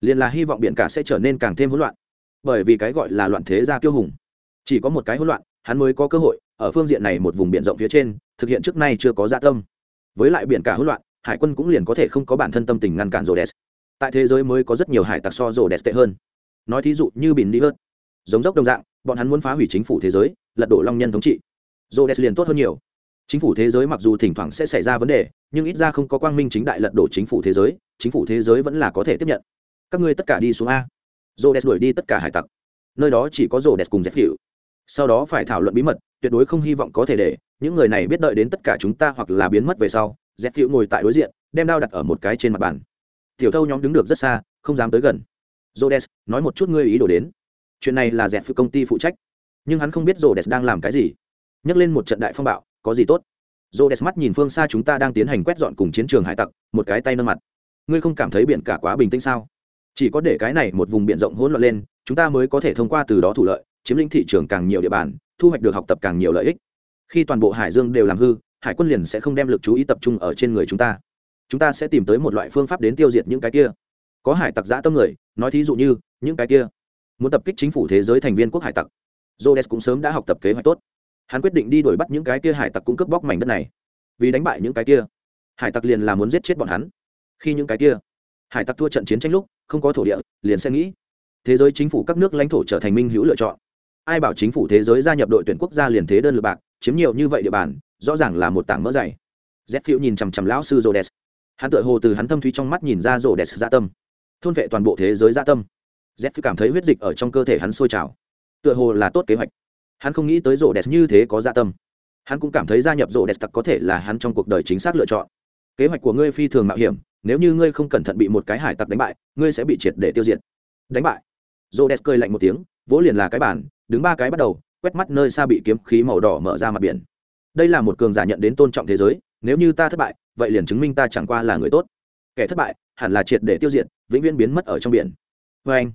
Liền là hy vọng biển cả sẽ trở nên càng thêm hỗn loạn. Bởi vì cái gọi là loạn thế gia kiêu hùng. Chỉ có một cái hỗn loạn, hắn mới có cơ hội ở phương diện này một vùng biển rộng phía trên, thực hiện trước nay chưa có gia dạ tâm với lại biển cả hỗn loạn, hải quân cũng liền có thể không có bản thân tâm tình ngăn cản rổ đẹp tại thế giới mới có rất nhiều hải tặc so rổ đẹp tệ hơn. Nói thí dụ như bình đi hơn giống dốc đồng dạng, bọn hắn muốn phá hủy chính phủ thế giới, lật đổ long nhân thống trị. Rổ đẹp liền tốt hơn nhiều. Chính phủ thế giới mặc dù thỉnh thoảng sẽ xảy ra vấn đề, nhưng ít ra không có quang minh chính đại lật đổ chính phủ thế giới, chính phủ thế giới vẫn là có thể tiếp nhận. Các ngươi tất cả đi xuống a. Rô đẹp đuổi đi tất cả hải tặc. Nơi đó chỉ có rô đẹp cùng dẹp hiệu sau đó phải thảo luận bí mật, tuyệt đối không hy vọng có thể để những người này biết đợi đến tất cả chúng ta hoặc là biến mất về sau dép phiêu ngồi tại đối diện, đem đao đặt ở một cái trên mặt bàn. Tiểu thâu nhóm đứng được rất xa, không dám tới gần. Jodes nói một chút ngươi ý đồ đến. Chuyện này là dẹp phụ công ty phụ trách. Nhưng hắn không biết jodes đang làm cái gì. Nhắc lên một trận đại phong bạo, có gì tốt? Jodes mắt nhìn phương xa chúng ta đang tiến hành quét dọn cùng chiến trường hải tặc, một cái tay nâng mặt. Ngươi không cảm thấy biển cả quá bình tĩnh sao? Chỉ có để cái này một vùng biển rộng hỗn loạn lên, chúng ta mới có thể thông qua từ đó thủ lợi, chiếm lĩnh thị trường càng nhiều địa bàn, thu hoạch được học tập càng nhiều lợi ích khi toàn bộ hải dương đều làm hư, hải quân liền sẽ không đem lực chú ý tập trung ở trên người chúng ta. Chúng ta sẽ tìm tới một loại phương pháp đến tiêu diệt những cái kia. Có hải tặc giã tâm người, nói thí dụ như, những cái kia. Muốn tập kích chính phủ thế giới thành viên quốc hải tặc. Jodes cũng sớm đã học tập kế hoạch tốt. Hắn quyết định đi đuổi bắt những cái kia hải tặc cung cấp bóc mảnh đất này. Vì đánh bại những cái kia, hải tặc liền là muốn giết chết bọn hắn. Khi những cái kia, hải tặc thua trận chiến tranh lúc, không có thổ địa, liền sẽ nghĩ, thế giới chính phủ các nước lãnh thổ trở thành minh hữu lựa chọn. Ai bảo chính phủ thế giới gia nhập đội tuyển quốc gia liền thế đơn lượt bạc chiếm nhiều như vậy địa bàn, rõ ràng là một tảng mỡ dày. Z phiêu nhìn chằm chằm lão sư rô đès hắn tự hồ từ hắn thâm thúy trong mắt nhìn ra rô đès gia tâm. Thôn vệ toàn bộ thế giới gia tâm. Z phiêu cảm thấy huyết dịch ở trong cơ thể hắn sôi trào. Tựa hồ là tốt kế hoạch. Hắn không nghĩ tới rô đès như thế có gia tâm. Hắn cũng cảm thấy gia nhập rô đès tặc có thể là hắn trong cuộc đời chính xác lựa chọn. Kế hoạch của ngươi phi thường mạo hiểm, nếu như ngươi không cẩn thận bị một cái hải tặc đánh bại, ngươi sẽ bị triệt để tiêu diệt. Đánh bại. Rô đès cười lạnh một tiếng, vỗ liền là cái bản đứng ba cái bắt đầu quét mắt nơi xa bị kiếm khí màu đỏ mở ra mặt biển. Đây là một cường giả nhận đến tôn trọng thế giới, nếu như ta thất bại, vậy liền chứng minh ta chẳng qua là người tốt. Kẻ thất bại, hẳn là triệt để tiêu diệt, vĩnh viễn biến mất ở trong biển. Vê anh,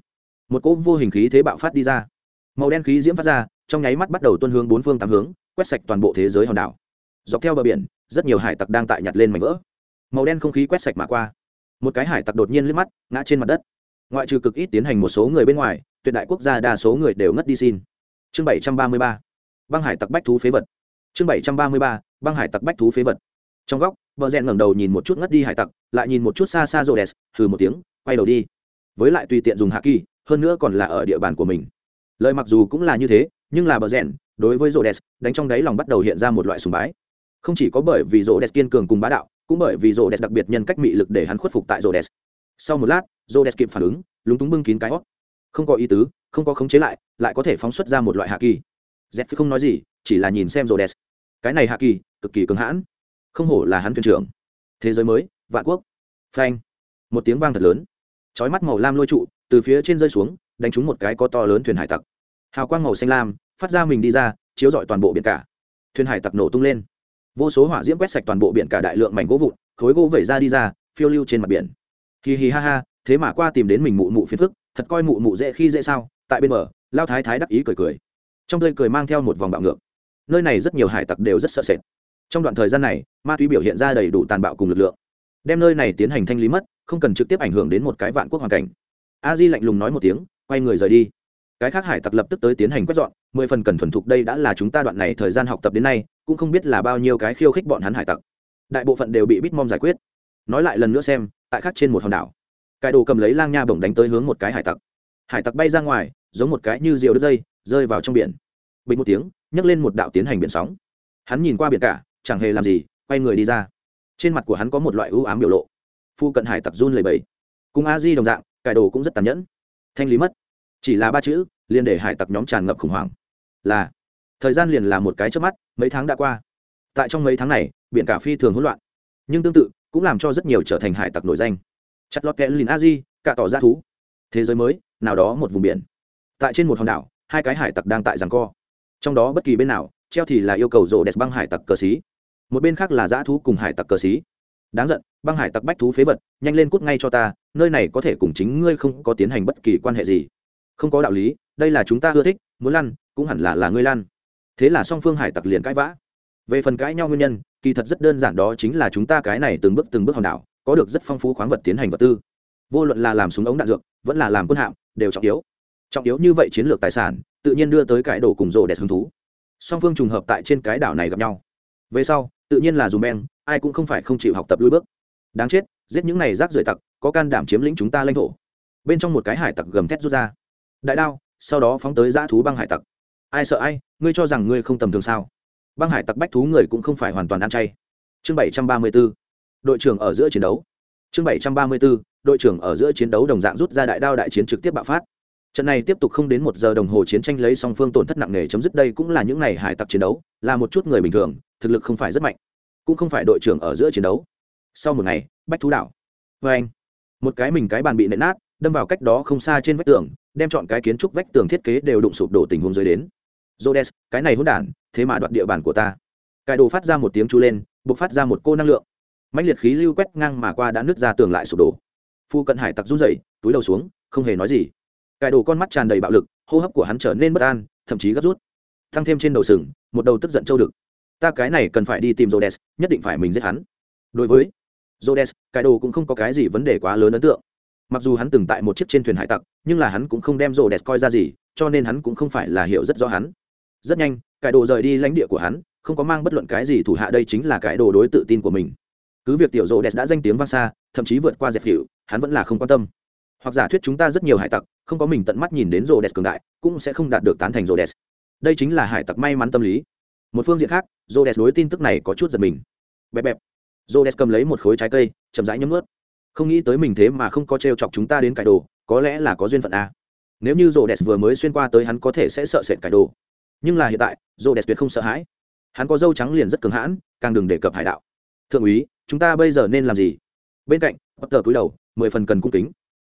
một cỗ vô hình khí thế bạo phát đi ra. Màu đen khí diễm phát ra, trong nháy mắt bắt đầu tuân hướng bốn phương tám hướng, quét sạch toàn bộ thế giới hòn đảo. Dọc theo bờ biển, rất nhiều hải tặc đang tại nhặt lên mảnh vỡ. Màu đen không khí quét sạch mà qua. Một cái hải tặc đột nhiên liếc mắt, ngã trên mặt đất. Ngoại trừ cực ít tiến hành một số người bên ngoài, tuyệt đại quốc gia đa số người đều ngất đi xin chương bảy trăm ba mươi ba, băng hải tặc bách thú phế vật. Chương bảy trăm ba mươi ba, băng hải tặc bách thú phế vật. Trong góc, vợ rèn ngẩng đầu nhìn một chút ngất đi hải tặc, lại nhìn một chút xa xa rô đès hừ một tiếng, quay đầu đi. Với lại tùy tiện dùng hạ kỳ hơn nữa còn là ở địa bàn của mình. Lời mặc dù cũng là như thế, nhưng là bờ rèn đối với rô đès đánh trong đáy lòng bắt đầu hiện ra một loại sùng bái. Không chỉ có bởi vì rô đès kiên cường cùng bá đạo, cũng bởi vì rô đès đặc biệt nhân cách mị lực để hắn khuất phục tại rô đès sau một lát rô đès kịp phản ứng, lúng túng bưng kín cái hót không có ý tứ, không có khống chế lại lại có thể phóng xuất ra một loại hạ kỳ. Z không nói gì, chỉ là nhìn xem rồ đèn cái này hạ kỳ, cực kỳ cứng hãn. Không hổ là hắn thuyền trưởng. Thế giới mới, vạn quốc. Phanh. Một tiếng vang thật lớn. Chói mắt màu lam lôi trụ, từ phía trên rơi xuống, đánh trúng một cái có to lớn thuyền hải tặc. Hào quang màu xanh lam, phát ra mình đi ra, chiếu rọi toàn bộ biển cả. Thuyền hải tặc nổ tung lên. Vô số hỏa diễm quét sạch toàn bộ biển cả đại lượng mảnh gỗ vụn, khối gỗ vẩy ra đi ra, phiêu lưu trên mặt biển. Hì hì ha ha, thế mà qua tìm đến mình mụ mụ phiền phức thật coi mụ mụ dễ khi dễ sao? Tại bên bờ, lao thái thái đắc ý cười cười. Trong tươi cười mang theo một vòng bạo ngược. Nơi này rất nhiều hải tặc đều rất sợ sệt. Trong đoạn thời gian này, ma túy biểu hiện ra đầy đủ tàn bạo cùng lực lượng. Đem nơi này tiến hành thanh lý mất, không cần trực tiếp ảnh hưởng đến một cái vạn quốc hoàn cảnh. A di lạnh lùng nói một tiếng, quay người rời đi. Cái khác hải tặc lập tức tới tiến hành quét dọn, mười phần cần thuần thục đây đã là chúng ta đoạn này thời gian học tập đến nay, cũng không biết là bao nhiêu cái khiêu khích bọn hắn hải tặc. Đại bộ phận đều bị bít mom giải quyết. Nói lại lần nữa xem, tại khác trên một hòn đảo cải đồ cầm lấy lang nha bổng đánh tới hướng một cái hải tặc. Hải tặc bay ra ngoài, giống một cái như rượu đứt dây, rơi vào trong biển. Bình một tiếng, nhấc lên một đạo tiến hành biển sóng. Hắn nhìn qua biển cả, chẳng hề làm gì, quay người đi ra. Trên mặt của hắn có một loại ưu ám biểu lộ. Phu cận hải tặc run lầy bầy cùng a di đồng dạng cải đồ cũng rất tàn nhẫn. Thanh lý mất. Chỉ là ba chữ, liền để hải tặc nhóm tràn ngập khủng hoảng. Là, thời gian liền là một cái trước mắt, mấy tháng đã qua. Tại trong mấy tháng này, biển cả phi thường hỗn loạn. Nhưng tương tự, cũng làm cho rất nhiều trở thành hải tặc nổi danh chặt lọt kẽ lìn a di, cả tỏ ra thú. Thế giới mới, nào đó một vùng biển. Tại trên một hòn đảo, hai cái hải tặc đang tại rằng co. Trong đó bất kỳ bên nào, treo thì là yêu cầu rổ đẹp băng hải tặc cờ xí. Một bên khác là dã thú cùng hải tặc cờ xí. Đáng giận, băng hải tặc bách thú phế vật, nhanh lên cút ngay cho ta, nơi này có thể cùng chính ngươi không có tiến hành bất kỳ quan hệ gì. Không có đạo lý, đây là chúng ta ưa thích, muốn lăn, cũng hẳn là là ngươi lăn. Thế là song phương hải tặc liền cãi vã. Về phần cãi nhau nguyên nhân, kỳ thật rất đơn giản đó chính là chúng ta cái này từng bước từng bước hòn đảo có được rất phong phú khoáng vật tiến hành vật tư. Vô luận là làm súng ống đạn dược, vẫn là làm quân hạm, đều trọng yếu. Trọng yếu như vậy chiến lược tài sản, tự nhiên đưa tới cái đổ cùng rộ đẹp hứng thú. Song phương trùng hợp tại trên cái đảo này gặp nhau. Về sau, tự nhiên là dùm beng, ai cũng không phải không chịu học tập lui bước. Đáng chết, giết những này rác rưởi tặc, có can đảm chiếm lĩnh chúng ta lãnh thổ. Bên trong một cái hải tặc gầm thét rút ra. Đại đao, sau đó phóng tới dã thú băng hải tặc. Ai sợ ai, ngươi cho rằng ngươi không tầm thường sao? Băng hải tặc bách thú người cũng không phải hoàn toàn ăn chay. Chương bảy trăm ba mươi b ố đội trưởng ở giữa chiến đấu. Chương bảy trăm ba mươi bốn, đội trưởng ở giữa chiến đấu đồng dạng rút ra đại đao đại chiến trực tiếp bạo phát. Trận này tiếp tục không đến một giờ đồng hồ chiến tranh lấy song phương tổn thất nặng nề chấm dứt đây cũng là những ngày hải tặc chiến đấu là một chút người bình thường thực lực không phải rất mạnh cũng không phải đội trưởng ở giữa chiến đấu. Sau một ngày bách thú đảo. Vê anh một cái mình cái bàn bị nện nát đâm vào cách đó không xa trên vách tường đem chọn cái kiến trúc vách tường thiết kế đều đụng sụp đổ tình huống dưới đến. Jodes cái này hỗn đản thế mà đoạt địa bàn của ta. Cải đồ phát ra một tiếng chu lên buộc phát ra một cô năng lượng mạnh liệt khí lưu quét ngang mà qua đã nứt ra tường lại sụp đổ phu cận hải tặc run rẩy túi đầu xuống không hề nói gì cải đồ con mắt tràn đầy bạo lực hô hấp của hắn trở nên bất an thậm chí gấp rút thăng thêm trên đầu sừng một đầu tức giận châu đực ta cái này cần phải đi tìm Rhodes, nhất định phải mình giết hắn. Đối với Rhodes, cái đồ cũng không có cái gì vấn đề quá lớn ấn tượng. Mặc dù hắn từng tại một chiếc trên thuyền hải tặc, nhưng là hắn cũng không đem Rhodes coi ra gì, cho nên hắn cũng không phải là hiểu rất rõ hắn. Rất nhanh, cái đồ rời đi lãnh địa của hắn, không có mang bất luận cái gì thủ hạ đây chính là cái đồ đối tự tin của mình. Cứ việc tiểu Rhodes đã danh tiếng vang xa, thậm chí vượt qua Dẹp hiệu hắn vẫn là không quan tâm. Hoặc giả thuyết chúng ta rất nhiều hải tặc, không có mình tận mắt nhìn đến Rhodes cường đại, cũng sẽ không đạt được tán thành Rhodes. Đây chính là hải tặc may mắn tâm lý. Một phương diện khác j đẹp đối tin tức này có chút giật mình. Bẹp bẹp. J đẹp cầm lấy một khối trái cây chậm rãi nhấm ướt không nghĩ tới mình thế mà không có t chọc chúng ta đến cải đồ có lẽ là có duyên phận a. Nếu như j đẹp vừa mới xuyên qua tới hắn có thể sẽ sợ sệt cải đồ. Nhưng là hiện tại j đẹp tuyệt không sợ hãi. Hắn có dâu trắng liền rất cường hãn càng đừng đề cập hải đạo. Thượng úy chúng ta bây giờ nên làm gì? Bên cạnh bất tờ cúi đầu, mười phần cần cung kính.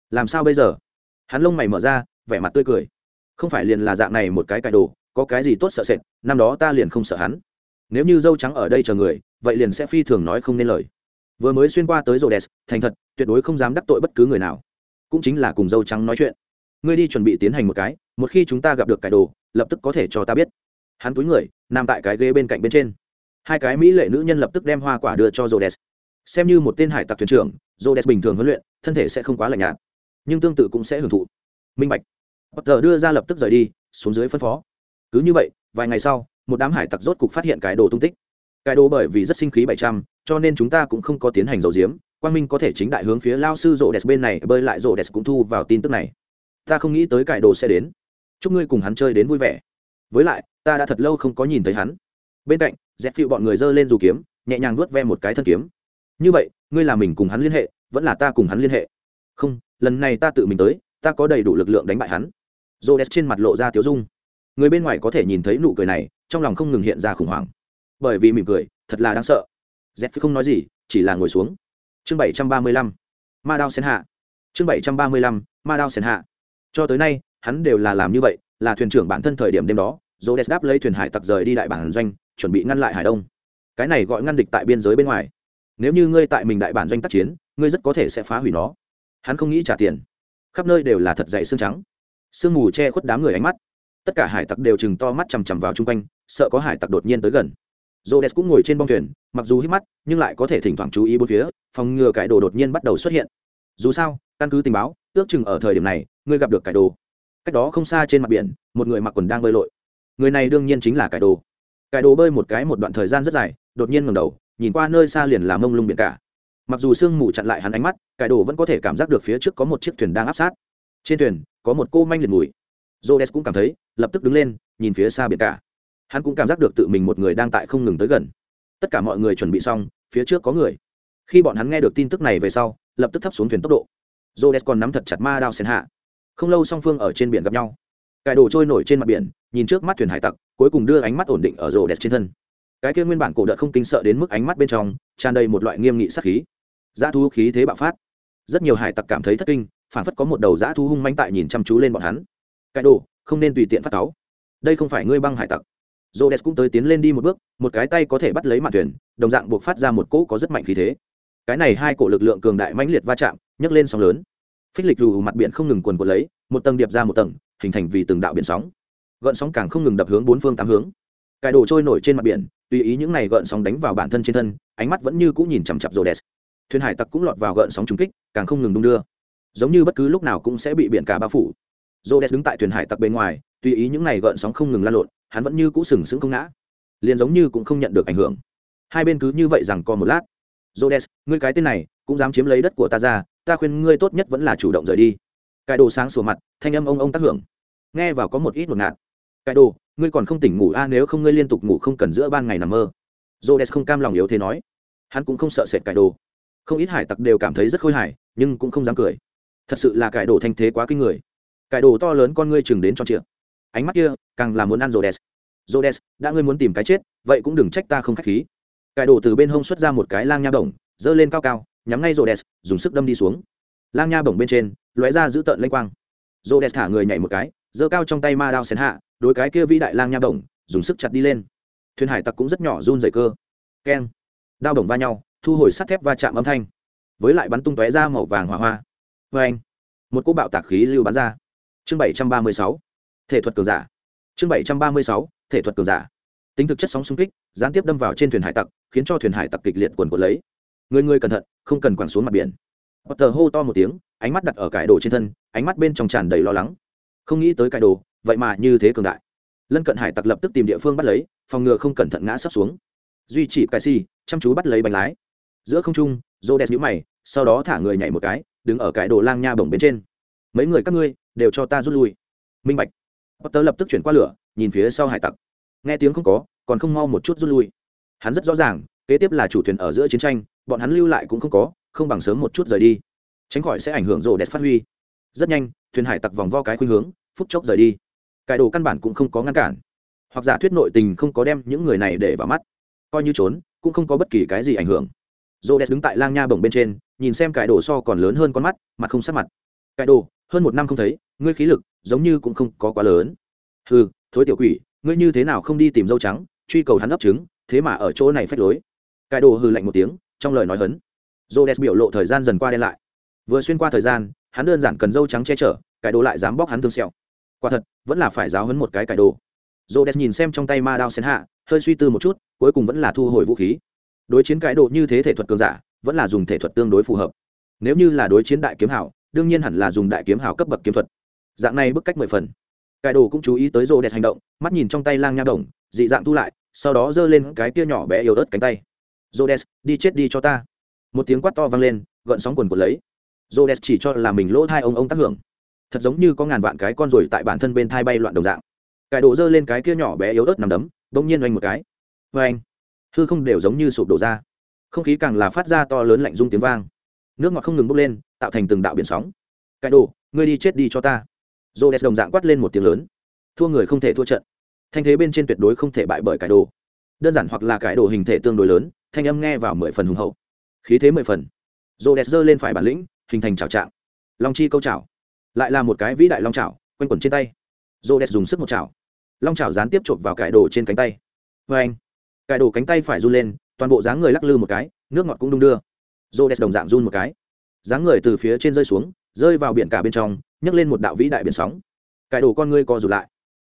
Làm sao bây giờ? Hắn lông mày mở ra, vẻ mặt tươi cười. Không phải liền là dạng này một cái cài đồ, có cái gì tốt sợ sệt, năm đó ta liền không sợ hắn. Nếu như dâu trắng ở đây chờ người, vậy liền sẽ phi thường nói không nên lời. Vừa mới xuyên qua tới rô đès thành thật, tuyệt đối không dám đắc tội bất cứ người nào. Cũng chính là cùng dâu trắng nói chuyện. Ngươi đi chuẩn bị tiến hành một cái, một khi chúng ta gặp được cải đồ, lập tức có thể cho ta biết. Hắn túi người, nằm tại cái ghế bên cạnh bên trên. Hai cái mỹ lệ nữ nhân lập tức đem hoa quả đưa cho rô đès xem như một tên hải tặc thuyền trưởng rô bình thường huấn luyện, thân thể sẽ không quá lạnh nhạt, nhưng tương tự cũng sẽ hưởng thụ. Minh bạch. Potter đưa ra lập tức rời đi, xuống dưới phân phó. Cứ như vậy, vài ngày sau, một đám hải tặc rốt cục phát hiện cái đồ tung tích. Cái đồ bởi vì rất sinh khí bảy trăm, cho nên chúng ta cũng không có tiến hành dầu diếm. Quang minh có thể chính đại hướng phía lao sư rộ đẹp bên này, bơi lại rộ đẹp cũng thu vào tin tức này. Ta không nghĩ tới cải đồ sẽ đến. Chúc ngươi cùng hắn chơi đến vui vẻ. Với lại, ta đã thật lâu không có nhìn thấy hắn. Bên cạnh dẹp phịu bọn người giơ lên dù kiếm, nhẹ nhàng nuốt ve một cái thân kiếm như vậy, ngươi là mình cùng hắn liên hệ, vẫn là ta cùng hắn liên hệ. Không, lần này ta tự mình tới, ta có đầy đủ lực lượng đánh bại hắn. Rô đès trên mặt lộ ra tiếu dung. Người bên ngoài có thể nhìn thấy nụ cười này, trong lòng không ngừng hiện ra khủng hoảng. Bởi vì mỉm cười, thật là đáng sợ. Z không nói gì, chỉ là ngồi xuống. Chương bảy trăm ba mươi lăm. Ma đao sen hạ. Chương bảy trăm ba mươi lăm ma đao sen hạ. Cho tới nay, hắn đều là làm như vậy, là thuyền trưởng bản thân thời điểm đêm đó dô đès đáp lấy thuyền hải tặc rời đi đại bản doanh, chuẩn bị ngăn lại hải đông. Cái này gọi ngăn địch tại biên giới bên ngoài nếu như ngươi tại mình đại bản doanh tác chiến ngươi rất có thể sẽ phá hủy nó hắn không nghĩ trả tiền khắp nơi đều là thật dày xương trắng sương mù che khuất đám người ánh mắt tất cả hải tặc đều chừng to mắt chằm chằm vào chung quanh sợ có hải tặc đột nhiên tới gần Rhodes cũng ngồi trên bong thuyền, mặc dù hít mắt, nhưng lại có thể thỉnh thoảng chú ý bốn phía, phòng ngừa cải đồ đột nhiên bắt đầu xuất hiện. Dù sao, căn cứ tình báo, ước chừng ở thời điểm này, ngươi gặp được cải đồ. Cách đó không xa trên mặt biển, một người mặc quần đang bơi lội. Người này đương nhiên chính là cải đồ. cải đồ bơi một cái một đoạn thời gian rất dài, đột nhiên ngầm đầu, nhìn qua nơi xa liền là mông lung biển cả. Mặc dù sương mù chặn lại hắn ánh mắt, Cải đồ vẫn có thể cảm giác được phía trước có một chiếc thuyền đang áp sát. Trên thuyền, có một cô manh liền mùi. Rhodes cũng cảm thấy, lập tức đứng lên, nhìn phía xa biển cả. Hắn cũng cảm giác được tự mình một người đang tại không ngừng tới gần. Tất cả mọi người chuẩn bị xong phía trước có người. Khi bọn hắn nghe được tin tức này về sau lập tức thấp xuống thuyền tốc độ. J o còn nắm thật chặt ma đao sen hạ không lâu song phương ở trên biển gặp nhau. Cải đồ trôi nổi trên mặt biển nhìn trước mắt thuyền hải tặc cuối cùng đưa ánh mắt ổn định ở rô đẹp trên thân cái kia nguyên bản cổ đợt không kinh sợ đến mức ánh mắt bên trong tràn đầy một loại nghiêm nghị sát khí dã thu khí thế bạo phát rất nhiều hải tặc cảm thấy thất kinh phản phất có một đầu dã thu hung manh tại nhìn chăm chú lên bọn hắn cái đồ không nên tùy tiện phát cáu đây không phải ngươi băng hải tặc Rhodes cũng tới tiến lên đi một bước, một cái tay có thể bắt lấy mặt thuyền, đồng dạng buộc phát ra một cỗ có rất mạnh khí thế. Cái này hai cổ lực lượng cường đại mãnh liệt va chạm, nhấc lên sóng lớn. Phích lịch dù mặt biển không ngừng cuồn cuộn lấy, một tầng điệp ra một tầng, hình thành vì từng đạo biển sóng. Gợn sóng càng không ngừng đập hướng bốn phương tám hướng. Cái đồ trôi nổi trên mặt biển, tùy ý những này gợn sóng đánh vào bản thân trên thân, ánh mắt vẫn như cũ nhìn chằm chặp rồ đèn Thuyền hải tặc cũng lọt vào gợn sóng trúng kích, càng không ngừng đung đưa. Giống như bất cứ lúc nào cũng sẽ bị biển cả bao phủ. Rhodes đứng tại thuyền hải tặc bên ngoài, tùy ý những này gợn sóng không ngừng lan lộn, hắn vẫn như cũ sừng sững không ngã. Liền giống như cũng không nhận được ảnh hưởng. Hai bên cứ như vậy rằng co một lát. Rhodes, ngươi cái tên này cũng dám chiếm lấy đất của ta ra ta khuyên ngươi tốt nhất vẫn là chủ động rời đi. Cái đồ sáng sủa mặt thanh âm ông ông tác hưởng. Nghe vào có một ít một ngạt. Cái đồ ngươi còn không tỉnh ngủ a, nếu không ngươi liên tục ngủ không cần giữa ban ngày nằm mơ. Rhodes không cam lòng yếu thế nói. Hắn cũng không sợ sệt cải đồ. Không ít hải tặc đều cảm thấy rất khôi hài, nhưng cũng không dám cười. Thật sự là cải đồ thanh thế quá kinh người. Cải đồ to lớn con ngươi chừng đến cho triệu ánh mắt kia càng là muốn ăn rô đès rô đès đã ngươi muốn tìm cái chết, vậy cũng đừng trách ta không k h á c h khí. Cải đổ từ bên hông xuất ra một cái lang nha bổng, giơ lên cao cao, nhắm ngay rô đès dùng sức đâm đi xuống. Lang nha bổng bên trên, lóe ra giữ tợn lênh quang. Rô đès thả người nhảy một cái giơ cao trong tay ma đao xén hạ, đối cái kia vĩ đại lang nha bổng, dùng sức chặt đi lên. Thuyền hải tặc cũng rất nhỏ run dày cơ. Keng. Đao đồng va nhau, thu hồi sắt thép va chạm âm thanh. Với lại bắn tung tóe ra màu vàng hỏa hoa. Vê anh, một cỗ bạo tạc khí lưu bắn ra. Chương bảy trăm ba mươi sáu. Thể thuật cường giả. Chương bảy trăm ba mươi sáu. Thể thuật cường giả. Tính thực chất sóng xung kích, gián tiếp đâm vào trên thuyền hải tặc, khiến cho thuyền hải tặc kịch liệt quần quần lấy. Người người cẩn thận, không cần quẳng xuống mặt biển. Potter hô to một tiếng, ánh mắt đặt ở cải đồ trên thân, ánh mắt bên trong tràn đầy lo lắng không nghĩ tới cải đồ, vậy mà như thế cường đại. Lân cận hải tặc lập tức tìm địa phương bắt lấy, phòng ngừa không cẩn thận ngã sắp xuống. Duy chỉ cải si chăm chú bắt lấy bánh lái. Giữa không trung rô đẹp nhũ mày, sau đó thả người nhảy một cái, đứng ở cái đồ lang nha bổng bên trên. Mấy người các ngươi, đều cho ta rút lui. Minh bạch. Potter lập tức chuyển qua lửa, nhìn phía sau hải tặc. Nghe tiếng không có, còn không mau một chút rút lui. Hắn rất rõ ràng, kế tiếp là chủ thuyền ở giữa chiến tranh, bọn hắn lưu lại cũng không có, không bằng sớm một chút rời đi. Tránh khỏi sẽ ảnh hưởng rồ đẹp phát huy. Rất nhanh thuyền hải tặc vòng vo cái khuynh hướng, phút chốc rời đi. Cải đồ căn bản cũng không có ngăn cản. Hoặc giả thuyết nội tình không có đem những người này để vào mắt. Coi như trốn, cũng không có bất kỳ cái gì ảnh hưởng. Rô đès đứng tại lang nha bồng bên trên, nhìn xem cải đồ so còn lớn hơn con mắt, mặt không sát mặt. Cải đồ, hơn một năm không thấy, ngươi khí lực, giống như cũng không có quá lớn. Ừ thối tiểu quỷ, ngươi như thế nào không đi tìm dâu trắng, truy cầu hắn ấp trứng, thế mà ở chỗ này phách lối. Cải đồ hừ lạnh một tiếng, trong lời nói hấn. Rô đès biểu lộ thời gian dần qua đen lại. Vừa xuyên qua thời gian hắn đơn giản cần dâu trắng che chở cải đồ lại dám bóc hắn thương sẹo. Quả thật, vẫn là phải giáo hấn một cái cải đồ. Rô đès nhìn xem trong tay ma đao sen hạ, hơi suy tư một chút, cuối cùng vẫn là thu hồi vũ khí. Đối chiến cải đồ như thế thể thuật cường giả, vẫn là dùng thể thuật tương đối phù hợp. Nếu như là đối chiến đại kiếm hảo, đương nhiên hẳn là dùng đại kiếm hảo cấp bậc kiếm thuật. Dạng này bức cách mười phần. Cải đồ cũng chú ý tới rô đẹp hành động, mắt nhìn trong tay lang nha đồng, dị dạng thu lại, sau đó giơ lên cái kia nhỏ bé yếu ớt cánh tay. Rô đẹp đi chết đi cho ta. Một tiếng quát to vang lên, gợn sóng quần quần lấy rô đẹp chỉ cho là mình lỗ thai ông ông tác hưởng. Thật giống như có ngàn vạn cái con rồi tại bản thân bên thai bay loạn đồng dạng. Cải đồ dơ lên cái kia nhỏ bé yếu ớt nằm đấm, bỗng nhiên oanh một cái. Vê anh hư không đều giống như sụp đổ ra. Không khí càng là phát ra to lớn lạnh rung tiếng vang. Nước ngọt không ngừng bốc lên, tạo thành từng đạo biển sóng. Cải đồ, ngươi đi chết đi cho ta. Rô đès đồng dạng quát lên một tiếng lớn. Thua người không thể thua trận. Thanh thế bên trên tuyệt đối không thể bại bởi cải đồ. Đơn giản hoặc là cải đồ hình thể tương đối lớn, thanh âm nghe vào mười phần hùng hậu. Khí thế mười phần. Rô đès giơ lên phải bản lĩnh hình thành trào trạng. Long chi câu chảo. Lại là một cái vĩ đại long chảo, quanh quẩn trên tay. Rô đès dùng sức một chảo. Long chảo gián tiếp chộp vào cải đồ trên cánh tay. Vê anh, cải đồ cánh tay phải run lên, toàn bộ dáng người lắc lư một cái, nước ngọt cũng đung đưa. Rô đès đồng dạng run một cái. Dáng người từ phía trên rơi xuống, rơi vào biển cả bên trong, nhấc lên một đạo vĩ đại biển sóng. Cải đồ con ngươi co rụt lại.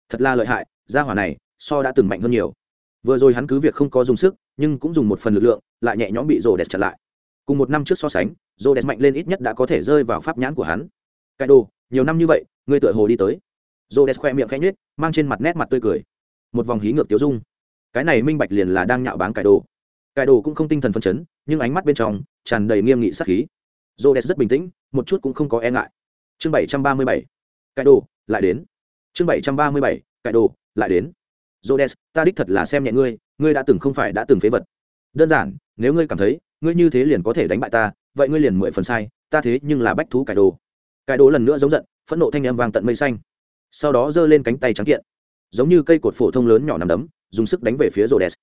Thật là lợi hại, gia hỏa này, so đã từng mạnh hơn nhiều. Vừa rồi hắn cứ việc không có dùng sức, nhưng cũng dùng một phần lực lượng, lại nhẹ nhõm bị Rhodes đẹp chặn lại. Cùng một năm trước so sánh rô đẹp mạnh lên ít nhất đã có thể rơi vào pháp nhãn của hắn. Cải đồ, nhiều năm như vậy, ngươi tựa hồ đi tới. Rô đẹp khoe miệng khẽ nhếch, mang trên mặt nét mặt tươi cười. Một vòng hí ngược tiêu dung. Cái này minh bạch liền là đang nhạo báng cải đồ. Cải đồ cũng không tinh thần phân chấn, nhưng ánh mắt bên trong tràn đầy nghiêm nghị sắc khí. Rô đẹp rất bình tĩnh, một chút cũng không có e ngại. Chương bảy trăm ba mươi bảy. Cải đồ, lại đến. Chương bảy trăm ba mươi bảy. Cải đồ, lại đến. Rô đẹp ta đích thật là xem nhẹ ngươi ngươi đã từng không phải đã từng phế vật. Đơn giản, nếu ngươi cảm thấy, ngươi như thế liền có thể đánh bại ta vậy ngươi liền mười phần sai, ta thế nhưng là bách thú cải đồ. Cải đồ lần nữa giống giận, phẫn nộ thanh âm vang tận mây xanh. Sau đó giơ lên cánh tay trắng kiện, giống như cây cột phổ thông lớn nhỏ nằm đấm, dùng sức đánh về phía rô đès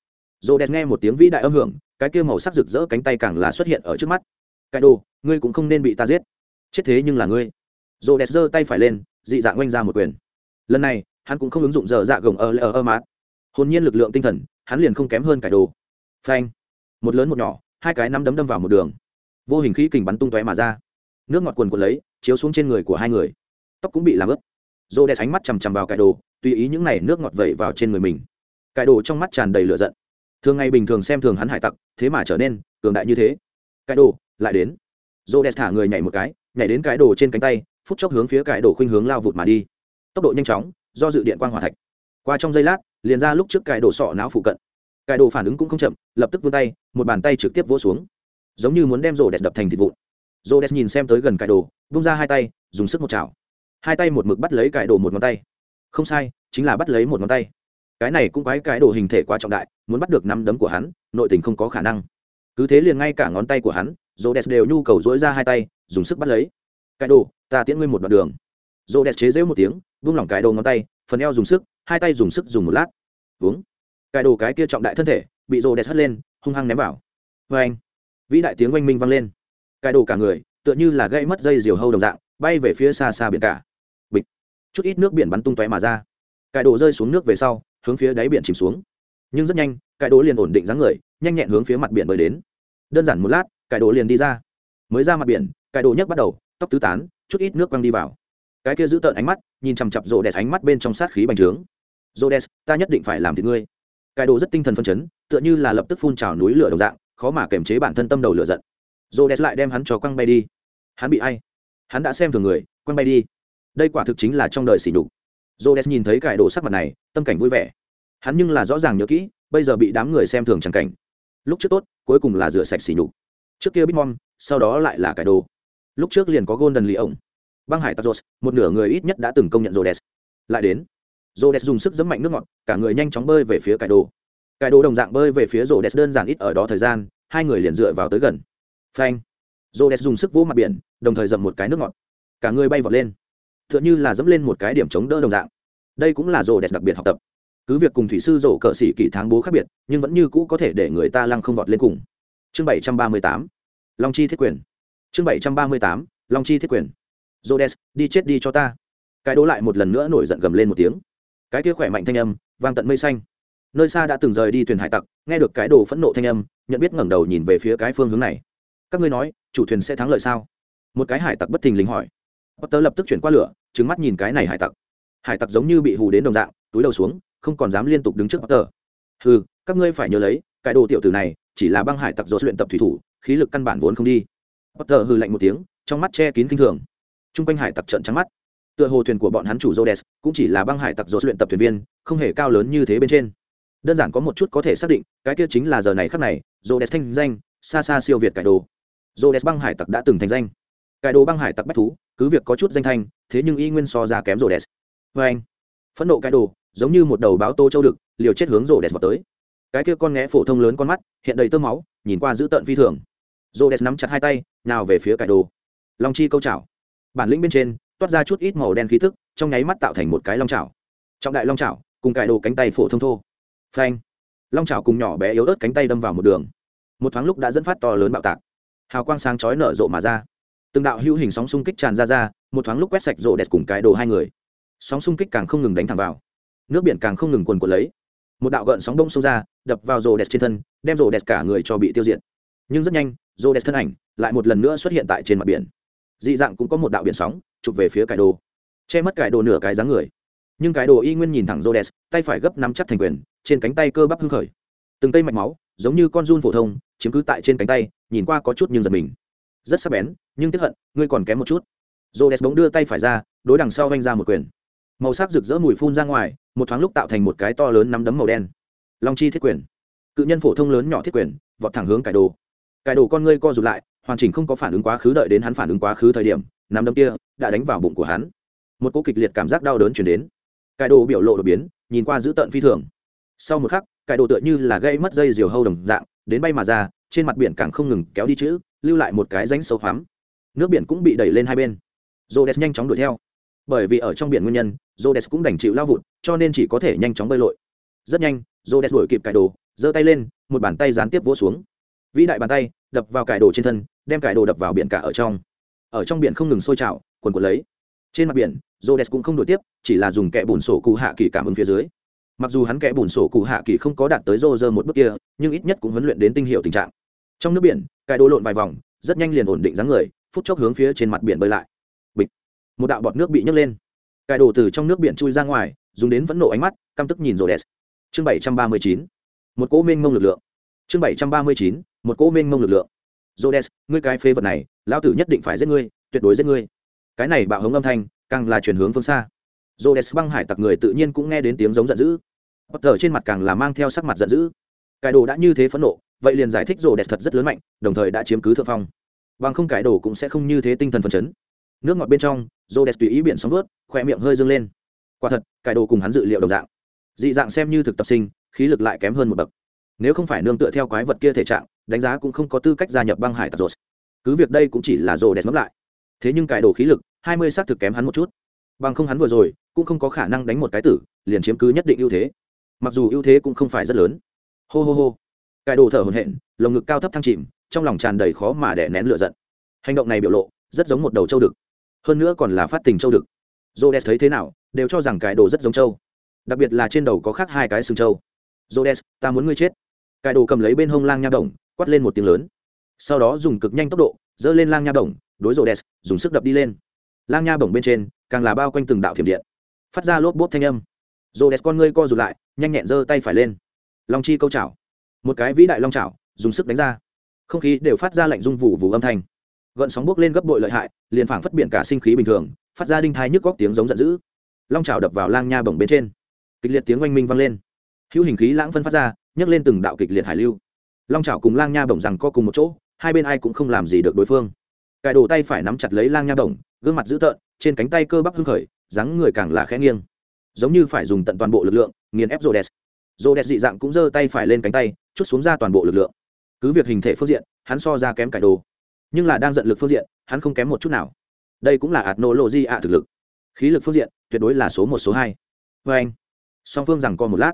rô đès nghe một tiếng vĩ đại âm hưởng, cái kia màu sắc rực rỡ cánh tay càng là xuất hiện ở trước mắt. Cải đồ, ngươi cũng không nên bị ta giết. Chết thế nhưng là ngươi. Rô đès giơ tay phải lên, dị dạng oanh ra một quyền. Lần này, hắn cũng không ứng dụng giờ dạ gồng ở lờ ơ mát hồn nhiên lực lượng tinh thần, hắn liền không kém hơn cải đồ. Phanh. Một lớn một nhỏ, hai cái nắm đấm đâm vào một đường vô hình khí kình bắn tung tóe mà ra. Nước ngọt quần quần lấy, chiếu xuống trên người của hai người. Tóc cũng bị làm ướt. Dô đen ánh mắt chằm chằm vào cải đồ, tùy ý những này nước ngọt vẩy vào trên người mình. Cải đồ trong mắt tràn đầy lửa giận. Thường ngày bình thường xem thường hắn hải tặc, thế mà trở nên cường đại như thế. Cải đồ, lại đến. Dô đen thả người nhảy một cái, nhảy đến cải đồ trên cánh tay, phút chốc hướng phía cải đồ khuynh hướng lao vụt mà đi. Tốc độ nhanh chóng, do dự điện quang hỏa thạch. Qua trong giây lát, liền ra lúc trước cải đồ sọ não phụ cận. Cải đồ phản ứng cũng không chậm, lập tức vươn tay, một bàn tay trực tiếp vỗ xuống giống như muốn đem rổ đẹp đập thành thịt vụn. Rổ đẹp nhìn xem tới gần cải đồ vung ra hai tay, dùng sức một chảo. Hai tay một mực bắt lấy cải đồ một ngón tay. Không sai, chính là bắt lấy một ngón tay. Cái này cũng quái cái đồ hình thể quá trọng đại, muốn bắt được năm đấm của hắn, nội tình không có khả năng. Cứ thế liền ngay cả ngón tay của hắn, rô đès đều nhu cầu dỗi ra hai tay, dùng sức bắt lấy. Cái đồ, ta tiễn ngươi một đoạn đường. Rô đès chế rễu một tiếng vung lỏng cái đồ ngón tay, phần eo dùng sức, hai tay dùng sức dùng một lát. Uống. Cái đồ cái kia trọng đại thân thể, bị rô đès hất lên, hung hăng ném vào. Vê anh vĩ đại tiếng oanh minh vang lên. Cái đồ cả người, tựa như là gây mất dây diều hâu đồng dạng, bay về phía xa xa biển cả. Bịch. Chút ít nước biển bắn tung tóe mà ra. Cải đồ rơi xuống nước về sau, hướng phía đáy biển chìm xuống. Nhưng rất nhanh, cái đồ liền ổn định dáng người, nhanh nhẹn hướng phía mặt biển bơi đến. Đơn giản một lát, cái đồ liền đi ra. Mới ra mặt biển, cái đồ nhấc bắt đầu, tóc tứ tán, chút ít nước quăng đi vào. Cái kia giữ tợn ánh mắt, nhìn chằm chặp rô đẹp ánh mắt bên trong sát khí bành trướng. Rô đẹp ta nhất định phải làm thì ngươi. Cái đồ rất tinh thần phân chấn, tựa như là lập tức phun trào núi lửa đồng dạng khó mà kiềm chế bản thân tâm đầu lửa giận. Rhodes đẹp lại đem hắn cho quăng bay đi. Hắn bị ai? Hắn đã xem thường người, quăng bay đi. Đây quả thực chính là trong đời xỉ nhục. Rhodes đẹp nhìn thấy cải đồ sắc mặt này, tâm cảnh vui vẻ. Hắn nhưng là rõ ràng nhớ kỹ, bây giờ bị đám người xem thường chẳng cảnh. Lúc trước tốt, cuối cùng là rửa sạch xỉ nhục. Trước kia bitmom sau đó lại là cải đồ. Lúc trước liền có golden lì ổng băng hải tazos một nửa người ít nhất đã từng công nhận rhodes. Lại đến, rhodes dùng sức dẫm mạnh nước ngọt, cả người nhanh chóng bơi về phía cải đồ. Cái đồ đồng dạng bơi về phía rhodes đơn giản ít ở đó thời gian hai người liền dựa vào tới gần. Phanh. Rhodes dùng sức vỗ mặt biển đồng thời dầm một cái nước ngọt. Cả người bay vọt lên. T h ư ợ n h ư là dẫm lên một cái điểm chống đỡ đồng dạng. Đây cũng là rhodes đặc biệt học tập. Cứ việc cùng thủy sư rổ cờ sĩ kỷ tháng bố khác biệt nhưng vẫn như cũ có thể để người ta lăng không vọt lên cùng. Chương bảy trăm ba mươi tám. Long chi thiết quyền. Chương bảy trăm ba mươi tám. Long chi thiết quyền. Rhodes, đi chết đi cho ta. Cái đố lại một lần nữa nổi giận gầm lên một tiếng. Cái kia khỏe mạnh thanh âm, vang tận mây xanh. Nơi xa đã từng rời đi thuyền hải tặc, nghe được cái đồ phẫn nộ thanh âm, nhận biết ngẩng đầu nhìn về phía cái phương hướng này. Các ngươi nói, chủ thuyền sẽ thắng lợi sao? Một cái hải tặc bất thình lình hỏi. Potter lập tức chuyển qua lửa, trứng mắt nhìn cái này hải tặc. Hải tặc giống như bị hù đến đồng dạng, túi đầu xuống, không còn dám liên tục đứng trước Potter. Hừ, các ngươi phải nhớ lấy, cái đồ tiểu tử này chỉ là băng hải tặc rốt luyện tập thủy thủ, khí lực căn bản vốn không đi. Potter hừ lạnh một tiếng, trong mắt che kín kinh thường trung quanh hải tặc trận trắng mắt tựa hồ thuyền của bọn hắn chủ Rhodes cũng chỉ là băng hải tặc dột luyện tập thuyền viên không hề cao lớn như thế bên trên đơn giản có một chút có thể xác định, cái kia chính là giờ này khắc này, Rhodes thanh danh, xa xa siêu việt cải đồ. Rhodes băng hải tặc đã từng thành danh. Cải đồ băng hải tặc bách thú, cứ việc có chút danh thanh, thế nhưng y nguyên so ra kém Rhodes. Vê anh, phẫn nộ cải đồ, giống như một đầu báo tô châu đực, liều chết hướng Rhodes vào tới. Cái kia con nghé phổ thông lớn con mắt, hiện đầy tơ máu, nhìn qua dữ tợn phi thường. Rhodes nắm chặt hai tay, nào về phía cải đồ. Long chi câu chảo. Bản lĩnh bên trên, toát ra chút ít màu đen khí thức trong nháy mắt tạo thành một cái long chảo. Trọng đại long chảo, cùng cải đồ cánh tay phổ thông thô phanh. Long chảo cùng nhỏ bé yếu ớt cánh tay đâm vào một đường. Một thoáng lúc đã dẫn phát to lớn bạo tạc. Hào quang sáng chói nở rộ mà ra. Từng đạo hữu hình sóng xung kích tràn ra ra một thoáng lúc quét sạch rộ đẹp cùng cái đồ hai người. Sóng xung kích càng không ngừng đánh thẳng vào. Nước biển càng không ngừng quần quần lấy. Một đạo gợn sóng đông xông ra đập vào rộ đẹp trên thân đem rộ đẹp cả người cho bị tiêu diệt. Nhưng rất nhanh rộ đẹp thân ảnh lại một lần nữa xuất hiện tại trên mặt biển. Dị dạng cũng có một đạo biển sóng chụp về phía cải đồ. Che mất cải đồ nửa cái dáng người. Nhưng cải đồ y nguyên nhìn thẳng Rhodes, tay phải gấp nắm chắc thành quyền, trên cánh tay cơ bắp hưng khởi. Từng cây mạch máu, giống như con run phổ thông, chiếm cứ tại trên cánh tay, nhìn qua có chút nhưng giật mình. Rất sắc bén, nhưng tiếc hận, ngươi còn kém một chút. Rhodes bỗng đưa tay phải ra, đối đằng sau vanh ra một quyền. Màu sắc rực rỡ mùi phun ra ngoài, một thoáng lúc tạo thành một cái to lớn nắm đấm màu đen. Long chi thiết quyền. Cự nhân phổ thông lớn nhỏ thiết quyền, vọt thẳng hướng cải đồ. Cải đồ con ngươi co rụt lại, hoàn chỉnh không có phản ứng quá khứ đợi đến hắn phản ứng quá khứ thời điểm nắm đấm kia đã đánh vào bụng của hắn một cỗ kịch liệt cảm giác đau đớn chuyển đến cải đồ biểu lộ đột biến nhìn qua dữ tợn phi thường sau một khắc cải đồ tựa như là gây mất dây diều hâu đồng dạng, đến bay mà ra, trên mặt biển càng không ngừng kéo đi chữ, lưu lại một cái rãnh sâu hoắm. Nước biển cũng bị đẩy lên hai bên. Rhodes nhanh chóng đuổi theo. Bởi vì ở trong biển nguyên nhân, Rhodes cũng đành chịu lao vụt, cho nên chỉ có thể nhanh chóng bơi lội. Rất nhanh, Rhodes đuổi kịp cải đồ, giơ tay lên, một bàn tay gián tiếp vỗ xuống. Vĩ đại bàn tay, đập vào cải đồ trên thân, đem cải đồ đập vào biển cả ở trong. Ở trong biển không ngừng sôi trào quần quần lấy. Trên mặt biển, Rhodes cũng không đổi tiếp, chỉ là dùng kẹ bùn sổ cụ hạ kỳ cảm ứng phía dưới mặc dù hắn kẽ bùn sổ cụ hạ kỳ không có đạt tới rô rơ một bước kia nhưng ít nhất cũng huấn luyện đến tinh hiệu tình trạng. Trong nước biển cài đồ lộn vài vòng rất nhanh liền ổn định dáng người phút chốc hướng phía trên mặt biển bơi lại. Bịch. Một đạo bọt nước bị nhấc lên. Cài đồ từ trong nước biển chui ra ngoài dùng đến vẫn nộ ánh mắt căm tức nhìn Rhodes. Chương bảy trăm ba mươi chín. Một cỗ mênh mông lực lượng. Chương bảy trăm ba mươi chín. Một cỗ mênh mông lực lượng. Rhodes, ngươi cái phê vật này, lão tử nhất định phải giết ngươi, tuyệt đối giết ngươi. Cái này bạo hống âm thanh, càng là chuyển hướng phương xa. Rhodes băng hải tặc người tự nhiên cũng nghe đến tiếng giống giận dữ. Potter trên mặt càng là mang theo sắc mặt giận dữ. Cái đồ đã như thế phẫn nộ, vậy liền giải thích Rhodes thật rất lớn mạnh, đồng thời đã chiếm cứ thượng phong. Bằng không cái đồ cũng sẽ không như thế tinh thần phấn chấn. Nước ngọt bên trong, Rhodes tùy ý biển sóng vớt, khóe miệng hơi dương lên. Quả thật, cái đồ cùng hắn dự liệu đồng dạng. Dị dạng xem như thực tập sinh, khí lực lại kém hơn một bậc. Nếu không phải nương tựa theo quái vật kia thể trạng, đánh giá cũng không có tư cách gia nhập băng hải tặc rột cứ việc đây cũng chỉ là rồ đẹp ngẫm lại thế nhưng cải đồ khí lực hai mươi xác thực kém hắn một chút bằng không hắn vừa rồi cũng không có khả năng đánh một cái tử liền chiếm cứ nhất định ưu thế. Mặc dù ưu thế cũng không phải rất lớn. Hô hô hô. Cải đồ thở hồn hện lồng ngực cao thấp thăng chìm trong lòng tràn đầy khó mà đẻ nén lửa giận. Hành động này biểu lộ rất giống một đầu châu đực. Hơn nữa còn là phát tình châu đực. J o thấy thế nào đều cho rằng cải đồ rất giống châu. Đặc biệt là trên đầu có khác hai cái sừng e s ta muốn ngươi chết. Cải đồ cầm lấy bên hông lang nha đồng, quát lên một tiếng lớn. Sau đó dùng cực nhanh tốc độ, dơ lên lang nha đồng, đối Rhodes, dùng sức đập đi lên. Lang nha bổng bên trên, càng là bao quanh từng đạo thiểm điện, phát ra lốp bốp thanh âm. Rhodes con ngươi co rụt lại, nhanh nhẹn giơ tay phải lên. Long chi câu chảo. Một cái vĩ đại long chảo, dùng sức đánh ra. Không khí đều phát ra lạnh rung vụ vụ âm thanh. Gợn sóng bốc lên gấp bội lợi hại, liền phảng phất biển cả sinh khí bình thường, phát ra đinh thai nhức góc tiếng giống giận dữ. Long chảo đập vào lang nha bổng bên trên. Kịch liệt tiếng oanh minh vang lên hữu hình khí lãng phân phát ra nhấc lên từng đạo kịch liệt hải lưu long chảo cùng lang nha bổng rằng co cùng một chỗ hai bên ai cũng không làm gì được đối phương cài đồ tay phải nắm chặt lấy lang nha bổng gương mặt dữ tợn trên cánh tay cơ bắp hưng khởi dáng người càng là khẽ nghiêng. Giống như phải dùng tận toàn bộ lực lượng nghiền ép rô đès rô đès dị dạng cũng giơ tay phải lên cánh tay chút xuống ra toàn bộ lực lượng. Cứ việc hình thể phương diện hắn so ra kém cải đồ. Nhưng là đang giận lực phương diện hắn không kém một chút nào. Đây cũng là ạt nô lộ di ạ thực lực. Khí lực phương diện tuyệt đối là số một số hai. Vê anh song phương rằng co một lát.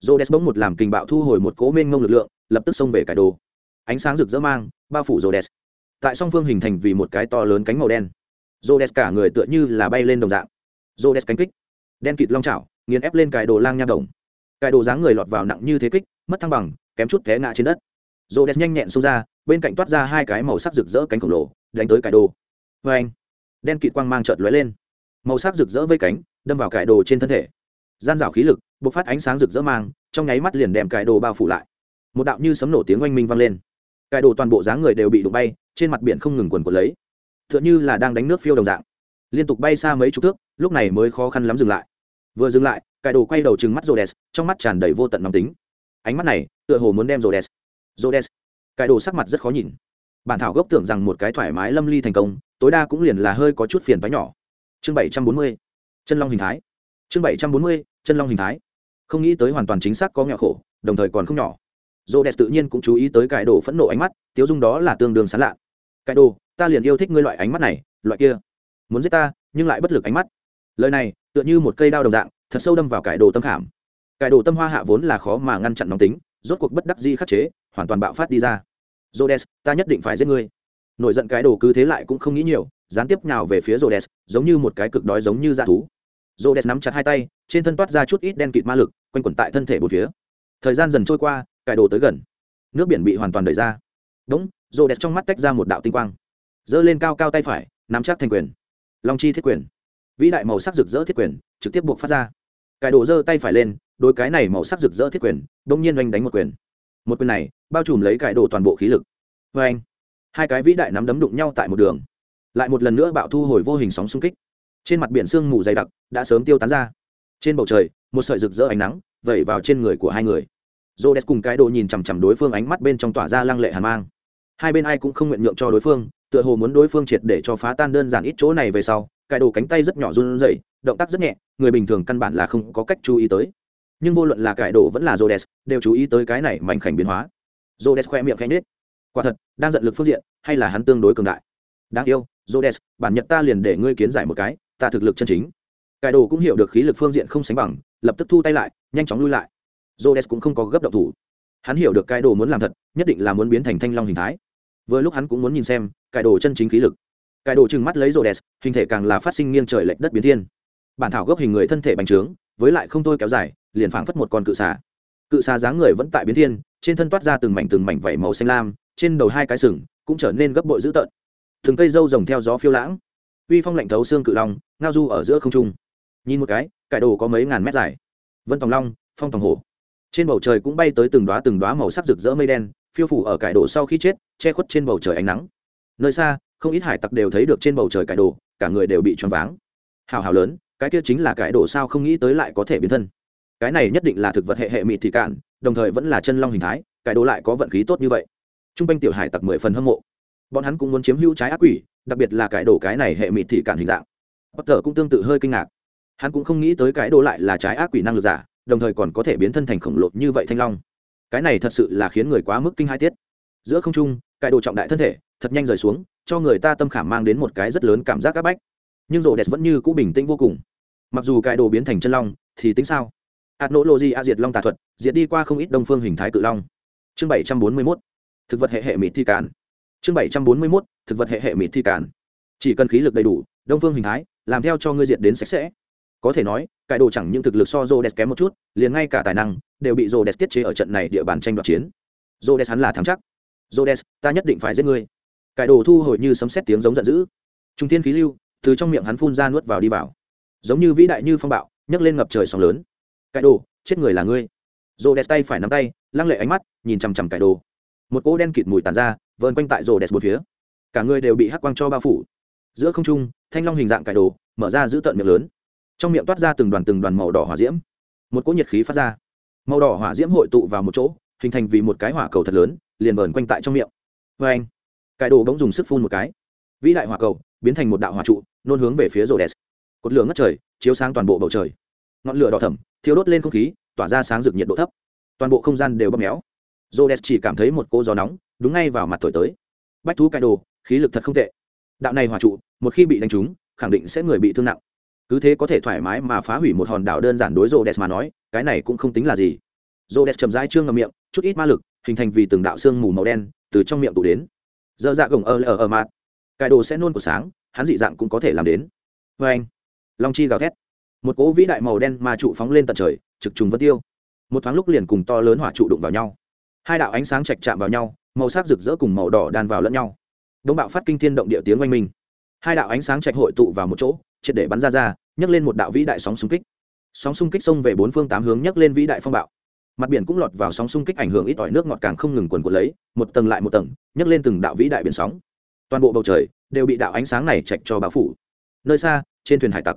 Rhodes bỗng một làm kình bạo thu hồi một cố mênh ngông lực lượng, lập tức xông về cải đồ. Ánh sáng rực rỡ mang, bao phủ Rhodes. Tại song phương hình thành vì một cái to lớn cánh màu đen. Rhodes cả người tựa như là bay lên đồng dạng. Rhodes cánh kích, đen kịt long chảo, nghiền ép lên cài đồ lang nham đồng. Cài đồ dáng người lọt vào nặng như thế kích, mất thăng bằng, kém chút té ngã trên đất. Rhodes nhanh nhẹn xông ra, bên cạnh toát ra hai cái màu sắc rực rỡ cánh khổng lồ, đánh tới cài đồ. Oeng! Đen kịt quang mang trợt lóe lên. Màu sắc rực rỡ vây cánh, đâm vào cải đồ trên thân thể. Gian dảo khí lực, bộc phát ánh sáng rực rỡ mang trong nháy mắt liền đem cải đồ bao phủ lại một đạo như sấm nổ tiếng oanh minh vang lên cải đồ toàn bộ dáng người đều bị đụng bay trên mặt biển không ngừng quần quần lấy tựa như là đang đánh nước phiêu đồng dạng. Liên tục bay xa mấy chục thước, lúc này mới khó khăn lắm dừng lại. Vừa dừng lại cải đồ quay đầu trừng mắt rô đès trong mắt tràn đầy vô tận nóng tính. Ánh mắt này, tựa hồ muốn đem rô đès rô đès cải đồ sắc mặt rất khó nhìn. Bản thảo gốc tưởng rằng một cái thoải mái lâm ly thành công, tối đa cũng liền là hơi có chút phiền bái nhỏ. Chương bảy trăm bốn mươi. Chân long hình thái. Chương bảy trăm bốn mươi, chân long hình thái. Không nghĩ tới hoàn toàn chính xác có nghèo khổ, đồng thời còn không nhỏ. Dô đẹp tự nhiên cũng chú ý tới cải đồ phẫn nộ ánh mắt, tiếu dung đó là tương đương sán lạ. Cải đồ ta liền yêu thích ngươi loại ánh mắt này loại kia muốn giết ta nhưng lại bất lực ánh mắt lời này tựa như một cây đao đồng dạng thật sâu đâm vào cải đồ tâm khảm cải đồ tâm hoa hạ vốn là khó mà ngăn chặn nóng tính rốt cuộc bất đắc di khắc chế hoàn toàn bạo phát đi ra Rhodes, ta nhất định phải giết ngươi. Nổi giận cái đồ cứ thế lại cũng không nghĩ nhiều, gián tiếp nhào về phía Rhodes, giống như một cái cực đói giống như dã thú. Rhodes nắm chặt hai tay, trên thân toát ra chút ít đen kịt ma lực, quanh quẩn tại thân thể bốn phía. Thời gian dần trôi qua, cải đồ tới gần. Nước biển bị hoàn toàn đẩy ra. Đúng, Rhodes trong mắt tách ra một đạo tinh quang. Giơ lên cao cao tay phải, nắm chắc thành quyền. Long chi thiết quyền. Vĩ đại màu sắc rực rỡ thiết quyền, trực tiếp buộc phát ra. Cải đồ giơ tay phải lên, đối cái này màu sắc rực rỡ thiết quyền, đột nhiên oanh đánh một quyền. Một quyền này, bao trùm lấy cải đồ toàn bộ khí lực. Oanh! Hai cái vĩ đại nắm đấm đụng nhau tại một đường. Lại một lần nữa bạo thu hồi vô hình sóng xung kích trên mặt biển sương mù dày đặc đã sớm tiêu tán ra trên bầu trời một sợi rực rỡ ánh nắng vẩy vào trên người của hai người j o cùng cái đồ nhìn chằm chằm đối phương ánh mắt bên trong tỏa ra lăng lệ hàn mang hai bên ai cũng không nguyện nhượng cho đối phương tựa hồ muốn đối phương triệt để cho phá tan đơn giản ít chỗ này về sau, cái đồ cánh tay rất nhỏ run rẩy, động tác rất nhẹ, người bình thường căn bản là không có cách chú ý tới. Nhưng vô luận là cải đồ vẫn là j o đều chú ý tới cái này mảnh khảnh biến hóa. J o khoe miệng khẽ nết quả thật, đang giận lực phương diện, hay là hắn tương đối cường đại? Đáng yêu j o bản nhật ta liền để ngươi kiến giải một cái, ta thực lực chân chính. Cải đồ cũng hiểu được khí lực phương diện không sánh bằng, lập tức thu tay lại, nhanh chóng lui lại. Jodes cũng không có gấp động thủ. Hắn hiểu được cải đồ muốn làm thật, nhất định là muốn biến thành thanh long hình thái vừa lúc hắn cũng muốn nhìn xem cải đồ chân chính khí lực. Cải đồ trừng mắt lấy jodes hình thể càng là phát sinh nghiêng trời lệch đất biến thiên. Bản thảo gốc hình người thân thể bành trướng, với lại không thôi kéo dài, liền phảng phất một con cự xà. Cự xà dáng người vẫn tại biến thiên, trên thân toát ra từng mảnh từng mảnh vảy màu xanh lam, trên đầu hai cái sừng cũng trở nên gấp bội dữ tợn. Từng cây râu rồng theo gió phiêu lãng, uy phong lạnh thấu xương cự long, ngao du ở giữa không trung. Nhìn một cái, cải đồ có mấy ngàn mét dài. Vân tòng long, phong tòng hổ. Trên bầu trời cũng bay tới từng đoá từng đoá màu sắc rực rỡ mây đen phiêu phủ ở cải đồ sau khi chết, che khuất trên bầu trời ánh nắng. Nơi xa, không ít hải tặc đều thấy được trên bầu trời cải đồ, cả người đều bị choáng váng. Hào hào lớn, cái kia chính là cải đồ sao không nghĩ tới lại có thể biến thân. Cái này nhất định là thực vật hệ hệ mị thị cạn, đồng thời vẫn là chân long hình thái, cải đồ lại có vận khí tốt như vậy. T r u n g quanh tiểu hải tặc mười phần hâm mộ. Bọn hắn cũng muốn chiếm hữu trái ác quỷ, đặc biệt là cải đồ cái này hệ mị thị cạn hình dạng. Bất thờ cũng tương tự hơi kinh ngạc. Hắn cũng không nghĩ tới cái đồ lại là trái ác quỷ năng lực giả, đồng thời còn có thể biến thân thành khổng lồ như vậy thanh long cái này thật sự là khiến người quá mức kinh hai tiết. Giữa không trung cải đồ trọng đại thân thể, thật nhanh rời xuống, cho người ta tâm khảm mang đến một cái rất lớn cảm giác áp bách. Nhưng rổ đẹp vẫn như cũ bình tĩnh vô cùng. Mặc dù cải đồ biến thành chân long, thì tính sao? Ạt nỗ lộ di a diệt long tà thuật, diệt đi qua không ít đông phương hình thái cự long. Chương bảy trăm bốn mươi mốt, thực vật hệ hệ mịt thi cản chương bảy trăm bốn mươi mốt, thực vật hệ hệ mịt thi cản chỉ cần khí lực đầy đủ, đông phương hình thái, làm theo cho ngươi diệt đến sạch sẽ có thể nói cải đồ chẳng những thực lực so rô đẹp kém một chút, liền ngay cả tài năng đều bị rô đẹp tiết chế ở trận này địa bàn tranh đoạt chiến. Rô đẹp hắn là thắng chắc. Rô đẹp ta nhất định phải giết ngươi. Cải đồ thu hồi như sấm xét tiếng giống giận dữ. Trung thiên khí lưu, từ trong miệng hắn phun ra nuốt vào đi vào. Giống như vĩ đại như phong bạo, nhấc lên ngập trời sóng lớn. Cải đồ, chết người là ngươi. Rô đẹp tay phải nắm tay, lăng lệ ánh mắt, nhìn chằm chằm cải đồ. Một cỗ đen kịt mùi tàn ra, vờn quanh tại rô đẹp một phía. Cả người đều bị hắc quang cho bao phủ. Giữa không trung, thanh long hình dạng cải đồ, mở ra giữ tận miệng lớn trong miệng toát ra từng đoàn từng đoàn màu đỏ hỏa diễm. Một cỗ nhiệt khí phát ra. Màu đỏ hỏa diễm hội tụ vào một chỗ, hình thành vì một cái hỏa cầu thật lớn, liền vờn quanh tại trong miệng. Vê anh. Cải đồ bỗng dùng sức phun một cái. Vĩ đại hỏa cầu, biến thành một đạo hỏa trụ, nôn hướng về phía rổ đèn cột lửa ngất trời, chiếu sáng toàn bộ bầu trời. Ngọn lửa đỏ thẩm thiếu đốt lên không khí, tỏa ra sáng rực nhiệt độ thấp. Toàn bộ không gian đều bóp méo. Rổ đèn chỉ cảm thấy một cô gió nóng, đúng ngay vào mặt thổi tới. Bách thú cải đồ, khí lực thật không tệ. Đạo này hỏa trụ, một khi bị đánh trúng, khẳng định sẽ người bị thương nặng cứ thế có thể thoải mái mà phá hủy một hòn đảo đơn giản đối rô đès mà nói, cái này cũng không tính là gì. Rô đès chầm rãi trương ngầm miệng, chút ít ma lực, hình thành vì từng đạo xương mù màu đen, từ trong miệng tụ đến. Dơ dạ gồng ở ở ở mặt cải đồ sẽ nôn của sáng, hắn dị dạng cũng có thể làm đến. Vê anh, long chi gào thét. Một cỗ vĩ đại màu đen mà trụ phóng lên tận trời, trực trùng vân tiêu. Một thoáng lúc liền cùng to lớn hỏa trụ đụng vào nhau. Hai đạo ánh sáng chạch chạm vào nhau, màu sắc rực rỡ cùng màu đỏ đan vào lẫn nhau. Đống bạo phát kinh thiên động địa tiếng oanh minh. Hai đạo ánh sáng chạch hội tụ vào một chỗ, triệt để bắn ra ra nhấc lên một đạo vĩ đại sóng xung kích. Sóng xung kích xông về bốn phương tám hướng nhấc lên vĩ đại phong bạo. Mặt biển cũng lọt vào sóng xung kích ảnh hưởng ít ỏi nước ngọt càng không ngừng quần quật lấy, một tầng lại một tầng, nhấc lên từng đạo vĩ đại biển sóng. Toàn bộ bầu trời đều bị đạo ánh sáng này chạch cho bão phủ. Nơi xa, trên thuyền hải tặc.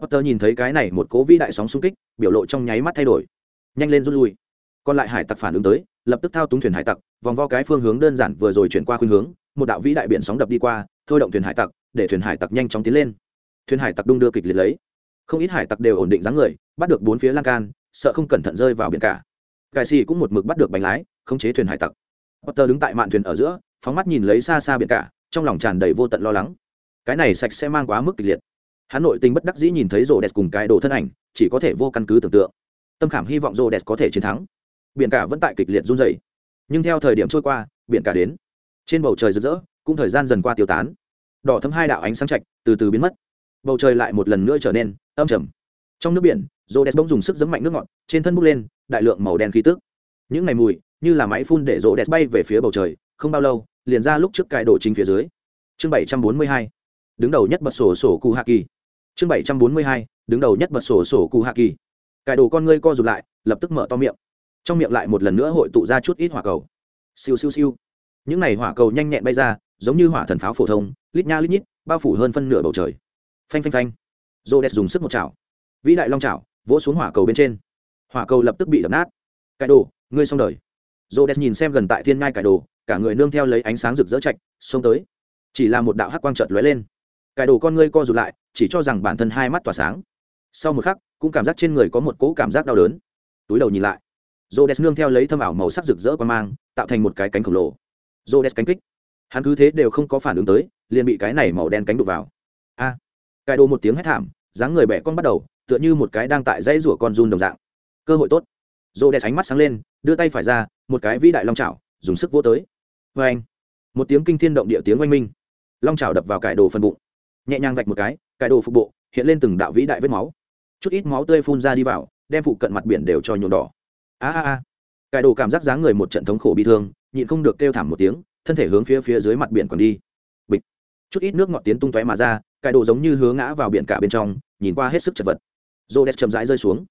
Potter nhìn thấy cái này một cố vĩ đại sóng xung kích, biểu lộ trong nháy mắt thay đổi. Nhanh lên rút lui. Còn lại hải tặc phản ứng tới, lập tức thao túng thuyền hải tặc, vòng vo cái phương hướng đơn giản vừa rồi chuyển qua khuyên hướng, một đạo vĩ đại biển sóng đập đi qua, thôi động thuyền hải tặc, để thuyền hải tặc nhanh chóng tiến lên thuyền hải tặc đung đưa kịch liệt lấy. Không ít hải tặc đều ổn định dáng người, bắt được bốn phía lan can, sợ không cẩn thận rơi vào biển cả. Cài xì cũng một mực bắt được bánh lái, khống chế thuyền hải tặc. Potter đứng tại mạn thuyền ở giữa, phóng mắt nhìn lấy xa xa biển cả, trong lòng tràn đầy vô tận lo lắng. Cái này sạch sẽ mang quá mức kịch liệt. Hắn nội tình bất đắc dĩ nhìn thấy rô đẹp cùng cái đồ thân ảnh, chỉ có thể vô căn cứ tưởng tượng. Tâm khảm hy vọng rô đẹp có thể chiến thắng. Biển cả vẫn tại kịch liệt run dày nhưng theo thời điểm trôi qua, biển cả đến. Trên bầu trời rực rỡ, cũng thời gian dần qua tiêu tán. Đỏ thấm hai đạo ánh sáng chạch từ từ biến mất bầu trời lại một lần nữa trở nên âm trầm. Trong nước biển rô đès bỗng dùng sức giấm mạnh nước ngọt, trên thân bốc lên đại lượng màu đen khí tức. Những ngày mùi, như là máy phun để rô đès bay về phía bầu trời, không bao lâu, liền ra lúc trước cài đổ chính phía dưới. Chương bảy trăm bốn mươi hai, đứng đầu nhất bật sổ sổ cụ hạ kỳ. Chương bảy trăm bốn mươi hai, đứng đầu nhất bật sổ sổ cụ hạ kỳ. Cài đồ con ngươi co rụt lại, lập tức mở to miệng. Trong miệng lại một lần nữa hội tụ ra chút ít hỏa cầu. Siêu siêu siêu. Những này hỏa cầu nhanh nhẹn bay ra, giống như hỏa thần pháo phổ thông, lít nha lít nhít, bao phủ hơn phân nửa bầu trời phanh phanh phanh. Rô đès dùng sức một chảo. Vĩ đại long chảo vỗ xuống hỏa cầu bên trên. Hỏa cầu lập tức bị đập nát. Cải đồ ngươi xong đời. Rô đès nhìn xem gần tại thiên ngai cải đồ cả người nương theo lấy ánh sáng rực rỡ chạch xông tới. Chỉ là một đạo hắc quang trợt lóe lên. Cải đồ con ngươi co rụt lại chỉ cho rằng bản thân hai mắt tỏa sáng. Sau một khắc cũng cảm giác trên người có một cỗ cảm giác đau đớn. Túi đầu nhìn lại. Rô đès nương theo lấy thâm ảo màu sắc rực rỡ qua mang tạo thành một cái cánh khổng lồ. Rô đès cánh kích. Hắn cứ thế đều không có phản ứng tới liền bị cái này màu đen cánh đục vào. A! à, cải đồ một tiếng hét thảm, dáng người bẻ con bắt đầu, tựa như một cái đang tại dãy rủa con run đồng dạng. Cơ hội tốt. Rô đẹp ánh mắt sáng lên, đưa tay phải ra, một cái vĩ đại long chảo, dùng sức vô tới. Vê anh, một tiếng kinh thiên động địa tiếng oanh minh. Long chảo đập vào cải đồ phần bụng. Nhẹ nhàng vạch một cái cải đồ phục bộ, hiện lên từng đạo vĩ đại vết máu. Chút ít máu tươi phun ra đi vào, đem phụ cận mặt biển đều cho nhuộm đỏ. A a a. Cải đồ cảm giác dáng người một trận thống khổ bị thương, nhịn không được kêu thảm một tiếng, thân thể hướng phía phía dưới mặt biển còn đi chút ít nước ngọt tiến tung tóe mà ra cải đồ giống như hướng ngã vào biển cả bên trong, nhìn qua hết sức chật vật. Rô đès chậm rãi rơi xuống.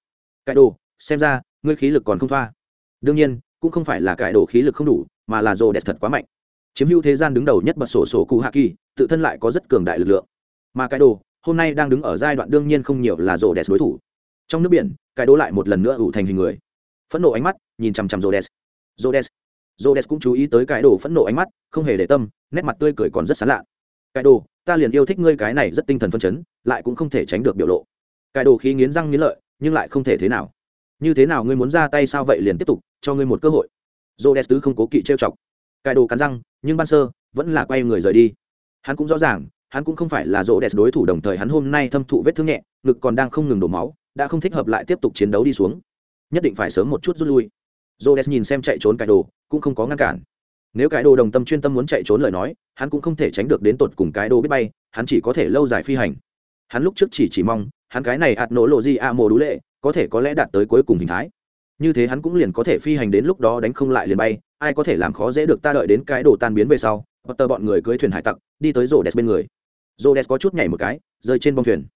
Cải đồ, xem ra, ngươi khí lực còn không thoa. Đương nhiên, cũng không phải là cải đồ khí lực không đủ, mà là rô đès thật quá mạnh. Chiếm hữu thế gian đứng đầu nhất bật sổ sổ cụ hạ kỳ, tự thân lại có rất cường đại lực lượng. Mà cải đồ, hôm nay đang đứng ở giai đoạn đương nhiên không nhiều là rô đès đối thủ. Trong nước biển cải đồ lại một lần nữa ủ thành hình người. Phẫn nộ ánh mắt, nhìn chằm chằm rô đès rô đès cũng chú ý tới cái đồ phẫn nộ ánh mắt, không hề để tâm, nét mặt tươi cười còn rất sán lạ cái đồ ta liền yêu thích ngươi cái này rất tinh thần phân chấn lại cũng không thể tránh được biểu lộ. Cái đồ khí nghiến răng nghiến lợi nhưng lại không thể thế nào. Như thế nào ngươi muốn ra tay sao vậy liền tiếp tục cho ngươi một cơ hội. Dô đès tứ không cố kỵ trêu chọc. Cái đồ cắn răng nhưng ban sơ vẫn là quay người rời đi. Hắn cũng rõ ràng hắn cũng không phải là dô đès đối thủ đồng thời hắn hôm nay thâm thụ vết thương nhẹ ngực còn đang không ngừng đổ máu đã không thích hợp lại tiếp tục chiến đấu đi xuống. Nhất định phải sớm một chút rút lui. Rhodes nhìn xem chạy trốn cái đồ, cũng không có ngăn cản. Nếu cái đồ đồng tâm chuyên tâm muốn chạy trốn lời nói, hắn cũng không thể tránh được đến tột cùng cái đồ biết bay, hắn chỉ có thể lâu dài phi hành. Hắn lúc trước chỉ chỉ mong, hắn cái này ạt nổ lộ gì à a mồ đũ lệ có thể có lẽ đạt tới cuối cùng hình thái. Như thế hắn cũng liền có thể phi hành đến lúc đó đánh không lại liền bay ai có thể làm khó dễ được ta đợi đến cái đồ tan biến về sau tờ bọn người cưới thuyền hải tặc đi tới rổ đẹp bên người. Rổ đẹp có chút nhảy một cái rơi trên bông thuyền.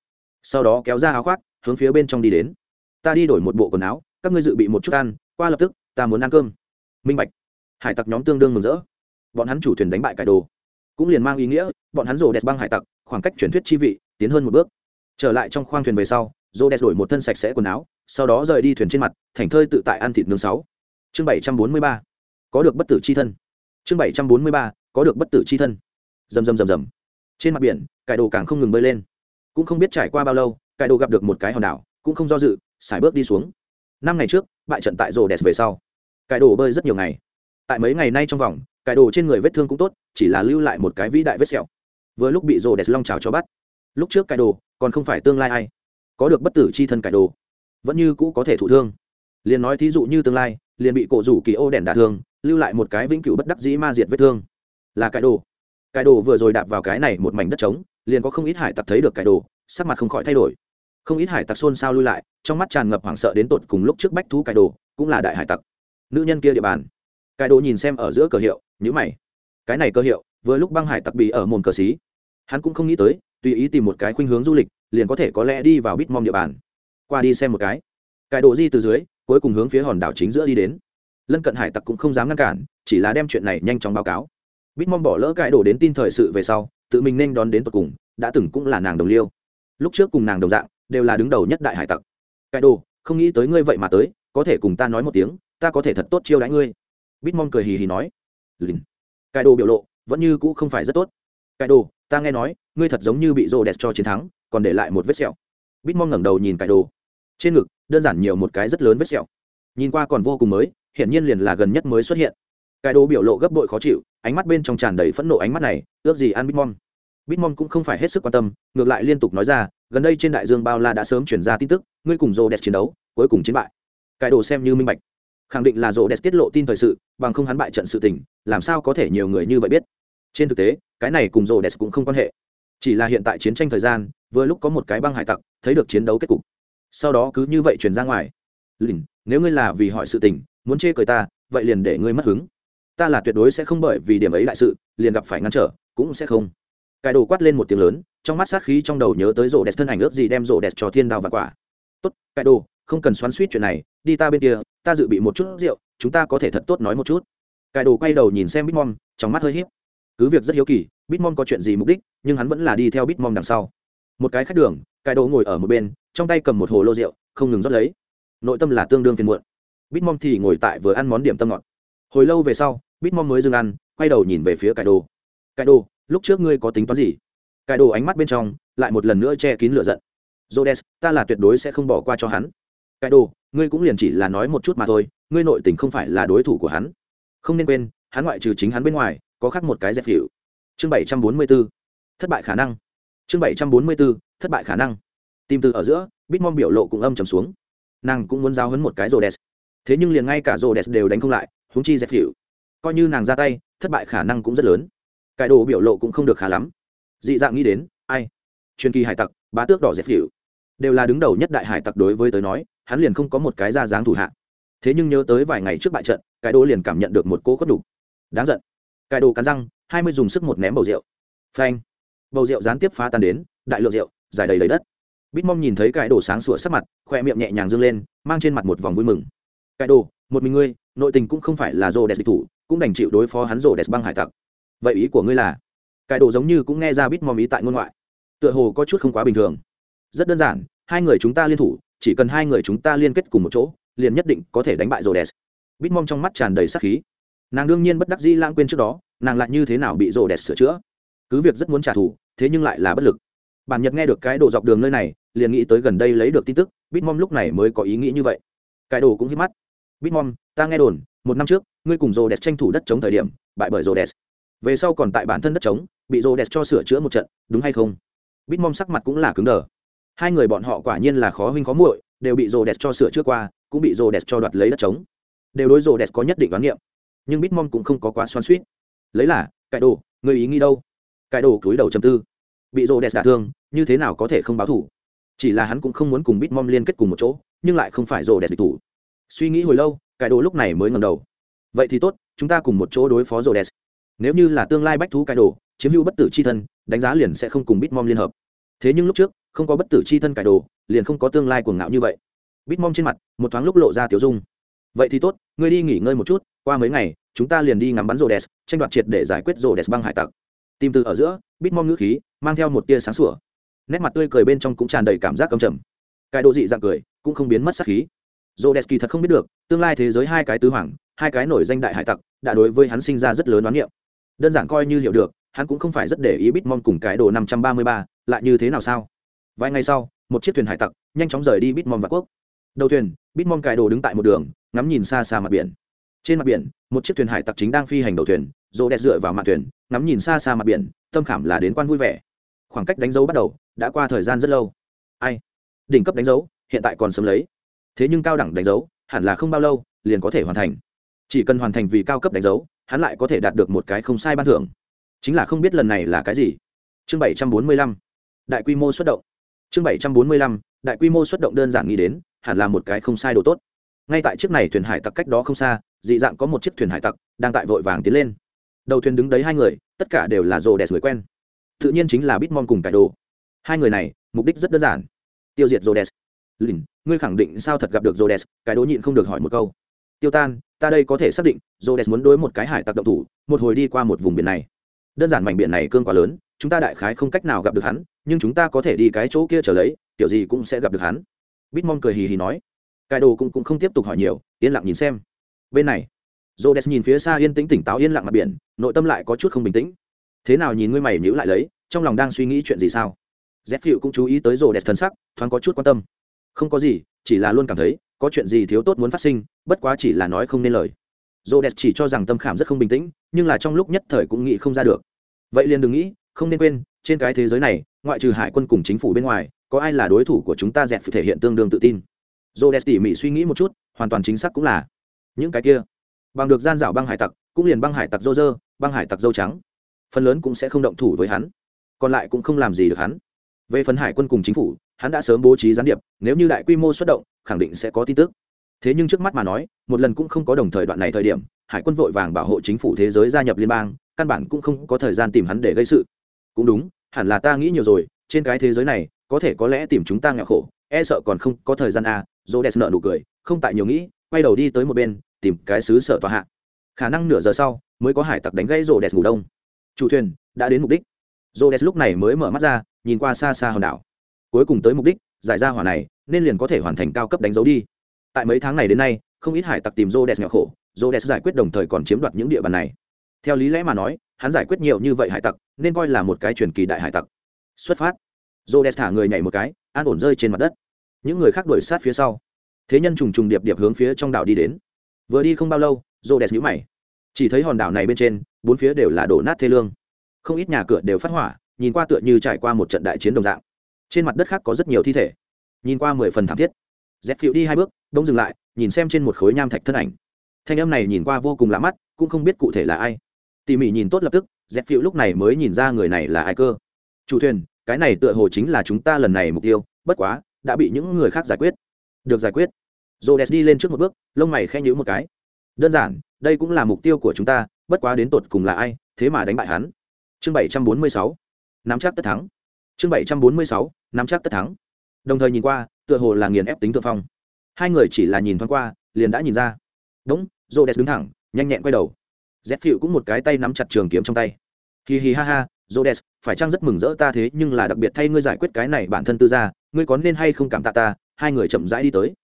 Sau đó kéo ra áo khoác hướng phía bên trong đi đến. Ta đi đổi một bộ quần áo các ngươi dự bị một chút ăn qua lập tức ta muốn ăn cơm. Minh bạch hải tặc nhóm tương đương mừng rỡ. Bọn hắn chủ thuyền đánh bại cải đồ, cũng liền mang ý nghĩa, bọn hắn rổ đẹp băng hải tặc, khoảng cách truyền thuyết chi vị, tiến hơn một bước. Trở lại trong khoang thuyền về sau rô đẹp đổi một thân sạch sẽ quần áo, sau đó rời đi thuyền trên mặt, thành thơi tự tại ăn thịt nướng sáu. Chương bảy trăm bốn mươi ba, có được bất tử c h i thân. Chương bảy trăm bốn mươi ba, có được bất tử c h i thân. Rầm rầm rầm rầm. Trên mặt biển, cải đồ càng không ngừng bơi lên. Cũng không biết trải qua bao lâu, cải đồ gặp được một cái hòn đảo, cũng không do dự, xài bước đi xuống. Năm ngày trước, bại trận tại rồ đẹp về sau. Cải đồ bơi rất nhiều ngày tại mấy ngày nay trong vòng cải đồ trên người vết thương cũng tốt, chỉ là lưu lại một cái vĩ đại vết sẹo. Vừa lúc bị rồ đẹp long trào cho bắt, lúc trước cải đồ còn không phải tương lai ai, có được bất tử c h i thân cải đồ, vẫn như cũ có thể thụ thương. Liền nói thí dụ như tương lai, liền bị cổ rủ kỳ ô đèn đả thương, lưu lại một cái vĩnh cửu bất đắc dĩ ma diệt vết thương. Là cải đồ. Cải đồ vừa rồi đạp vào cái này một mảnh đất trống, liền có không ít hải tặc thấy được cải đồ, sắc mặt không khỏi thay đổi. Không ít hải tặc xôn xao lui lại, trong mắt tràn ngập hoảng sợ đến tột cùng lúc trước bách thú cải đồ, cũng là đại hải tặc. Nữ nhân kia địa bàn cải đồ nhìn xem ở giữa cờ hiệu nhữ mày. Cái này cơ hiệu, vừa lúc băng hải tặc bị ở mồn cờ xí. Hắn cũng không nghĩ tới, tùy ý tìm một cái khuynh hướng du lịch, liền có thể có lẽ đi vào bít mong địa bàn. Qua đi xem một cái. Cải đồ di từ dưới, cuối cùng hướng phía hòn đảo chính giữa đi đến. Lân cận hải tặc cũng không dám ngăn cản, chỉ là đem chuyện này nhanh chóng báo cáo. Bít mong bỏ lỡ cải đồ đến tin thời sự về sau, tự mình nên đón đến tột cùng, đã từng cũng là nàng đồng liêu. Lúc trước cùng nàng đồng dạng, đều là đứng đầu nhất đại hải tặc. Cải đồ, không nghĩ tới ngươi vậy mà tới, có thể cùng ta nói một tiếng, ta có thể thật tốt chiêu đãi ngươi. Bitmon cười hì hì nói, lìn cải đồ biểu lộ vẫn như cũ không phải rất tốt. Cải đồ, ta nghe nói, ngươi thật giống như bị rô đẹp cho chiến thắng, còn để lại một vết sẹo. Bitmon ngẩng đầu nhìn cải đồ. Trên ngực, đơn giản nhiều một cái rất lớn vết sẹo. Nhìn qua còn vô cùng mới, hiển nhiên liền là gần nhất mới xuất hiện. Cải đồ biểu lộ gấp bội khó chịu, ánh mắt bên trong tràn đầy phẫn nộ ánh mắt này, ước gì ăn Bitmon? Bitmon cũng không phải hết sức quan tâm, ngược lại liên tục nói ra, gần đây trên đại dương bao la đã sớm chuyển ra tin tức, ngươi cùng rô đẹp chiến đấu, cuối cùng chiến bại. Cải đồ xem như minh bạch khẳng định là rô đẹp tiết lộ tin thời sự, bằng không hắn bại trận sự tình, làm sao có thể nhiều người như vậy biết? Trên thực tế, cái này cùng rô đẹp cũng không quan hệ. Chỉ là hiện tại chiến tranh thời gian, vừa lúc có một cái băng hải tặc, thấy được chiến đấu kết cục. Sau đó cứ như vậy truyền ra ngoài. Lìn, nếu ngươi là vì hỏi sự tình, muốn chê cười ta, vậy liền để ngươi mất hứng. Ta là tuyệt đối sẽ không bởi vì điểm ấy đại sự, liền gặp phải ngăn trở, cũng sẽ không. Cài đồ quát lên một tiếng lớn, trong mắt sát khí trong đầu nhớ tới rổ đẹp thân ảnh ước gì đem rổ đẹp cho thiên đao và quả. Tốt cài đồ không cần xoắn suýt chuyện này đi ta bên kia ta dự bị một chút rượu chúng ta có thể thật tốt nói một chút. Cải đồ quay đầu nhìn xem bitmom trong mắt hơi hiếp cứ việc rất hiếu kỳ bitmom có chuyện gì mục đích nhưng hắn vẫn là đi theo bitmom đằng sau. Một cái khách đường cải đồ ngồi ở một bên trong tay cầm một hồ lô rượu không ngừng rót lấy. Nội tâm là tương đương phiền muộn. Bitmom thì ngồi tại vừa ăn món điểm tâm ngọt. Hồi lâu về sau bitmom mới dừng ăn quay đầu nhìn về phía cải đồ. Cải đồ lúc trước ngươi có tính toán gì? Cải đồ ánh mắt bên trong lại một lần nữa che kín lửa giận. Rhodes, ta là tuyệt đối sẽ không bỏ qua cho hắn cái đồ, ngươi cũng liền chỉ là nói một chút mà thôi, ngươi nội tình không phải là đối thủ của hắn. Không nên quên, hắn ngoại trừ chính hắn bên ngoài, có khác một cái dẹp hiệu. Chương 744. Thất bại khả năng. Chương 744. Thất bại khả năng. Tìm từ ở giữa, Bitmom biểu lộ cũng âm trầm xuống. Nàng cũng muốn giao hấn một cái Rhodes. Thế nhưng liền ngay cả Rhodes đều đánh không lại, húng chi dẹp hiệu. Coi như nàng ra tay, thất bại khả năng cũng rất lớn cải đồ biểu lộ cũng không được khá lắm dị dạng nghĩ đến ai truyền kỳ hải tặc bá tước đỏ dẹp hiệu đều là đứng đầu nhất đại hải tặc đối với tới nói hắn liền không có một cái ra dáng thủ hạ. Thế nhưng nhớ tới vài ngày trước bại trận, cái đồ liền cảm nhận được một cô khuất đủ đáng giận. Cái đồ cắn răng, hai mươi dùng sức một ném bầu rượu. Phanh. Bầu rượu gián tiếp phá tan đến, đại lượng rượu dài đầy lấy đất. Bít mong nhìn thấy cái đồ sáng sủa sắc mặt khoe miệng nhẹ nhàng dâng lên, mang trên mặt một vòng vui mừng. Cái đồ, một mình ngươi, nội tình cũng không phải là rô đẹp địch thủ, cũng đành chịu đối phó hắn rô đẹp băng hải tặc. Vậy ý của ngươi là? Cái đồ giống như cũng nghe ra bít mom ý tại ngôn ngoại. Tựa hồ có chút không quá bình thường. Rất đơn giản, hai người chúng ta liên thủ chỉ cần hai người chúng ta liên kết cùng một chỗ, liền nhất định có thể đánh bại rô đès bít mong trong mắt tràn đầy sắc khí. Nàng đương nhiên bất đắc dĩ lãng quên trước đó, nàng lại như thế nào bị rô đès sửa chữa. Cứ việc rất muốn trả thù, thế nhưng lại là bất lực. Bản nhật nghe được cái đồ dọc đường nơi này, liền nghĩ tới gần đây lấy được tin tức, bitmom lúc này mới có ý nghĩ như vậy. Cái đồ cũng hít mắt. Bitmom, ta nghe đồn, một năm trước, ngươi cùng rô đẹp tranh thủ đất chống thời điểm, bại bởi rô đẹp về sau còn tại bản thân đất trống bị rô đẹp cho sửa chữa một trận, đúng hay không? Bít mong sắc mặt cũng là cứng đờ hai người bọn họ quả nhiên là khó huynh khó muội, đều bị Rồ đẹp cho sửa trước qua, cũng bị Rồ đẹp cho đoạt lấy đất trống. Đều đối Rồ đẹp có nhất định đoán niệm nhưng bít mong cũng không có quá xoan suýt lấy là, cải đồ, người ý nghĩ đâu? Cải đồ cúi đầu chầm tư. Bị Rồ đẹp đả thương, như thế nào có thể không báo thủ? Chỉ là hắn cũng không muốn cùng bitmom liên kết cùng một chỗ, nhưng lại không phải rồ đẹp địch thủ. Suy nghĩ hồi lâu, cải đồ lúc này mới ngầm đầu. Vậy thì tốt, chúng ta cùng một chỗ đối phó rồ đẹp nếu như là tương lai bách thú cải đồ, chiếm hữu bất tử c h i thân, đánh giá liền sẽ không cùng bitmom liên hợp. Thế nhưng lúc trước không có bất tử chi thân cải đồ, liền không có tương lai cuồng ngạo như vậy. Bitmom trên mặt, một thoáng lúc lộ ra tiểu dung. Vậy thì tốt, ngươi đi nghỉ ngơi một chút, qua mấy ngày, chúng ta liền đi ngắm bắn rồ đèn tranh đoạt triệt để giải quyết rồ đèn băng hải tặc. Tìm từ ở giữa bitmom ngữ khí, mang theo một tia sáng sủa. Nét mặt tươi cười bên trong cũng tràn đầy cảm giác cầm trầm. Cái độ dị dạng cười, cũng không biến mất sắc khí. Rồ đèn kỳ thật không biết được, tương lai thế giới hai cái tứ hoàng, hai cái nổi danh đại hải tặc, đã đối với hắn sinh ra rất lớn đoán niệm. Đơn giản coi như hiểu được, hắn cũng không phải rất để ý bít mong cùng cái đồ năm trăm ba mươi ba, lại như thế nào sao? Vài ngày sau, một chiếc thuyền hải tặc nhanh chóng rời đi bít mong và quốc. Đầu thuyền bít mong cài đồ đứng tại một đường, ngắm nhìn xa xa mặt biển. Trên mặt biển, một chiếc thuyền hải tặc chính đang phi hành đầu thuyền rô đẹp dựa vào mặt thuyền, ngắm nhìn xa xa mặt biển, tâm khảm là đến quan vui vẻ. Khoảng cách đánh dấu bắt đầu đã qua thời gian rất lâu. Ai? Đỉnh cấp đánh dấu, hiện tại còn sớm lấy. Thế nhưng cao đẳng đánh dấu, hẳn là không bao lâu, liền có thể hoàn thành. Chỉ cần hoàn thành vì cao cấp đánh dấu, hắn lại có thể đạt được một cái không sai ban thưởng. Chính là không biết lần này là cái gì. Chương bảy trăm bốn mươi lăm. Đại quy mô xuất động chương bảy trăm bốn mươi lăm, đại quy mô xuất động đơn giản nghĩ đến, hẳn là một cái không sai đồ tốt. Ngay tại chiếc này thuyền hải tặc cách đó không xa, dị dạng có một chiếc thuyền hải tặc đang tại vội vàng tiến lên. Đầu thuyền đứng đấy hai người, tất cả đều là rồ đẹp người quen. Tự nhiên chính là bitmon cùng cải đồ. Hai người này, mục đích rất đơn giản. Tiêu diệt rhodes lìn, ngươi khẳng định sao thật gặp được rhodes cái đố nhịn không được hỏi một câu. Tiêu tan, ta đây có thể xác định rhodes muốn đối một cái hải tặc động thủ, một hồi đi qua một vùng biển này. Đơn giản mảnh biển này cương quá lớn, chúng ta đại khái không cách nào gặp được hắn nhưng chúng ta có thể đi cái chỗ kia trở lấy kiểu gì cũng sẽ gặp được hắn. Bitmon cười hì hì nói. Cái đồ cũng, cũng không tiếp tục hỏi nhiều yên lặng nhìn xem. Bên này Rhodes nhìn phía xa yên tĩnh tỉnh táo yên lặng mặt biển, nội tâm lại có chút không bình tĩnh. Thế nào nhìn ngươi mày nhíu lại lấy, trong lòng đang suy nghĩ chuyện gì sao? z phiệu cũng chú ý tới rồ đẹp thân sắc thoáng có chút quan tâm. Không có gì chỉ là luôn cảm thấy có chuyện gì thiếu tốt muốn phát sinh bất quá chỉ là nói không nên lời. Rồ đẹp chỉ cho rằng tâm khảm rất không bình tĩnh nhưng là trong lúc nhất thời cũng nghĩ không ra được. Vậy liền đừng nghĩ không nên quên trên cái thế giới này ngoại trừ hải quân cùng chính phủ bên ngoài, có ai là đối thủ của chúng ta dẹp thể hiện tương đương tự tin? Rồ đẹp tỉ mỉ suy nghĩ một chút, hoàn toàn chính xác cũng là. Những cái kia, bằng được gian dảo băng hải tặc, cũng liền băng hải tặc dô dơ băng hải tặc dâu trắng. Phần lớn cũng sẽ không động thủ với hắn, còn lại cũng không làm gì được hắn. Về phần hải quân cùng chính phủ, hắn đã sớm bố trí gián điệp, nếu như đại quy mô xuất động, khẳng định sẽ có tin tức. Thế nhưng trước mắt mà nói, một lần cũng không có đồng thời đoạn này thời điểm, hải quân vội vàng bảo hộ chính phủ thế giới gia nhập liên bang, căn bản cũng không có thời gian tìm hắn để gây sự. Cũng đúng hẳn là ta nghĩ nhiều rồi, trên cái thế giới này, có thể có lẽ tìm chúng ta nghèo khổ e sợ còn không có thời gian à dô đẹp nợ nụ cười, không tại nhiều nghĩ, quay đầu đi tới một bên, tìm cái xứ sở tòa hạ. Khả năng nửa giờ sau, mới có hải tặc đánh gãy rô đẹp ngủ đông. Chủ thuyền đã đến mục đích. Rô đẹp lúc này mới mở mắt ra, nhìn qua xa xa hòn đảo. Cuối cùng tới mục đích, giải ra hỏa này, nên liền có thể hoàn thành cao cấp đánh dấu đi. Tại mấy tháng này đến nay, không ít hải tặc tìm rô đẹp nghèo khổ rô đẹp giải quyết đồng thời còn chiếm đoạt những địa bàn này. Theo lý lẽ mà nói hắn giải quyết nhiều như vậy hải tặc, nên coi là một cái truyền kỳ đại hải tặc. Xuất phát. Dô đẹp thả người nhảy một cái, an ổn rơi trên mặt đất. Những người khác đuổi sát phía sau. Thế nhân trùng trùng điệp điệp hướng phía trong đảo đi đến. Vừa đi không bao lâu dô đẹp nhũ mày. Chỉ thấy hòn đảo này bên trên, bốn phía đều là đổ nát thê lương. Không ít nhà cửa đều phát hỏa, nhìn qua tựa như trải qua một trận đại chiến đồng dạng. Trên mặt đất khác có rất nhiều thi thể. Nhìn qua mười phần thảm thiết. Dép phiệu đi hai bước, đông dừng lại, nhìn xem trên một khối nham thạch thân ảnh. Thanh âm này nhìn qua vô cùng lạ mắt, cũng không biết cụ thể là ai tỉ mỉ nhìn tốt lập tức dép phiệu lúc này mới nhìn ra người này là ai cơ. Chủ thuyền, cái này tựa hồ chính là chúng ta lần này mục tiêu, bất quá, đã bị những người khác giải quyết. Được giải quyết. Rô đès đi lên trước một bước, lông mày khen nhữ một cái. Đơn giản, đây cũng là mục tiêu của chúng ta, bất quá đến tột cùng là ai, thế mà đánh bại hắn. Chương bảy trăm bốn mươi sáu. Nắm chắc tất thắng. Chương bảy trăm bốn mươi sáu. Nắm chắc tất thắng. Đồng thời nhìn qua, tựa hồ là nghiền ép tính thượng phong. Hai người chỉ là nhìn thoáng qua, liền đã nhìn ra. Đúng rô đès đứng thẳng, nhanh nhẹn quay đầu z phiệu cũng một cái tay nắm chặt trường kiếm trong tay. Hì hì ha ha Rhodes, phải chăng rất mừng rỡ ta thế nhưng là đặc biệt thay ngươi giải quyết cái này bản thân tư ra ngươi có nên hay không cảm tạ ta? Hai người chậm rãi đi tới.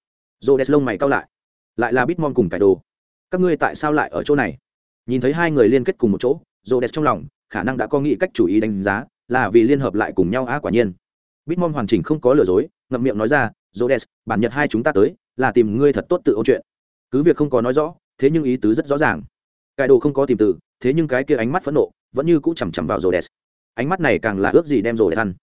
Rhodes lông mày cao lại. Lại là bitmon cùng cải đồ. Các ngươi tại sao lại ở chỗ này? Nhìn thấy hai người liên kết cùng một chỗ Rhodes trong lòng khả năng đã có nghĩ cách chủ ý đánh giá là vì liên hợp lại cùng nhau á quả nhiên. Bitmom hoàn chỉnh không có lừa dối ngậm miệng nói ra Rhodes, bản nhật hai chúng ta tới là tìm ngươi thật tốt tự ôn chuyện. Cứ việc không có nói rõ thế nhưng ý tứ rất rõ ràng cải đồ không có tìm từ, thế nhưng cái kia ánh mắt phẫn nộ vẫn như cũ chằm chằm vào Rhodes. ánh mắt này càng là ước gì đem Rhodes ăn.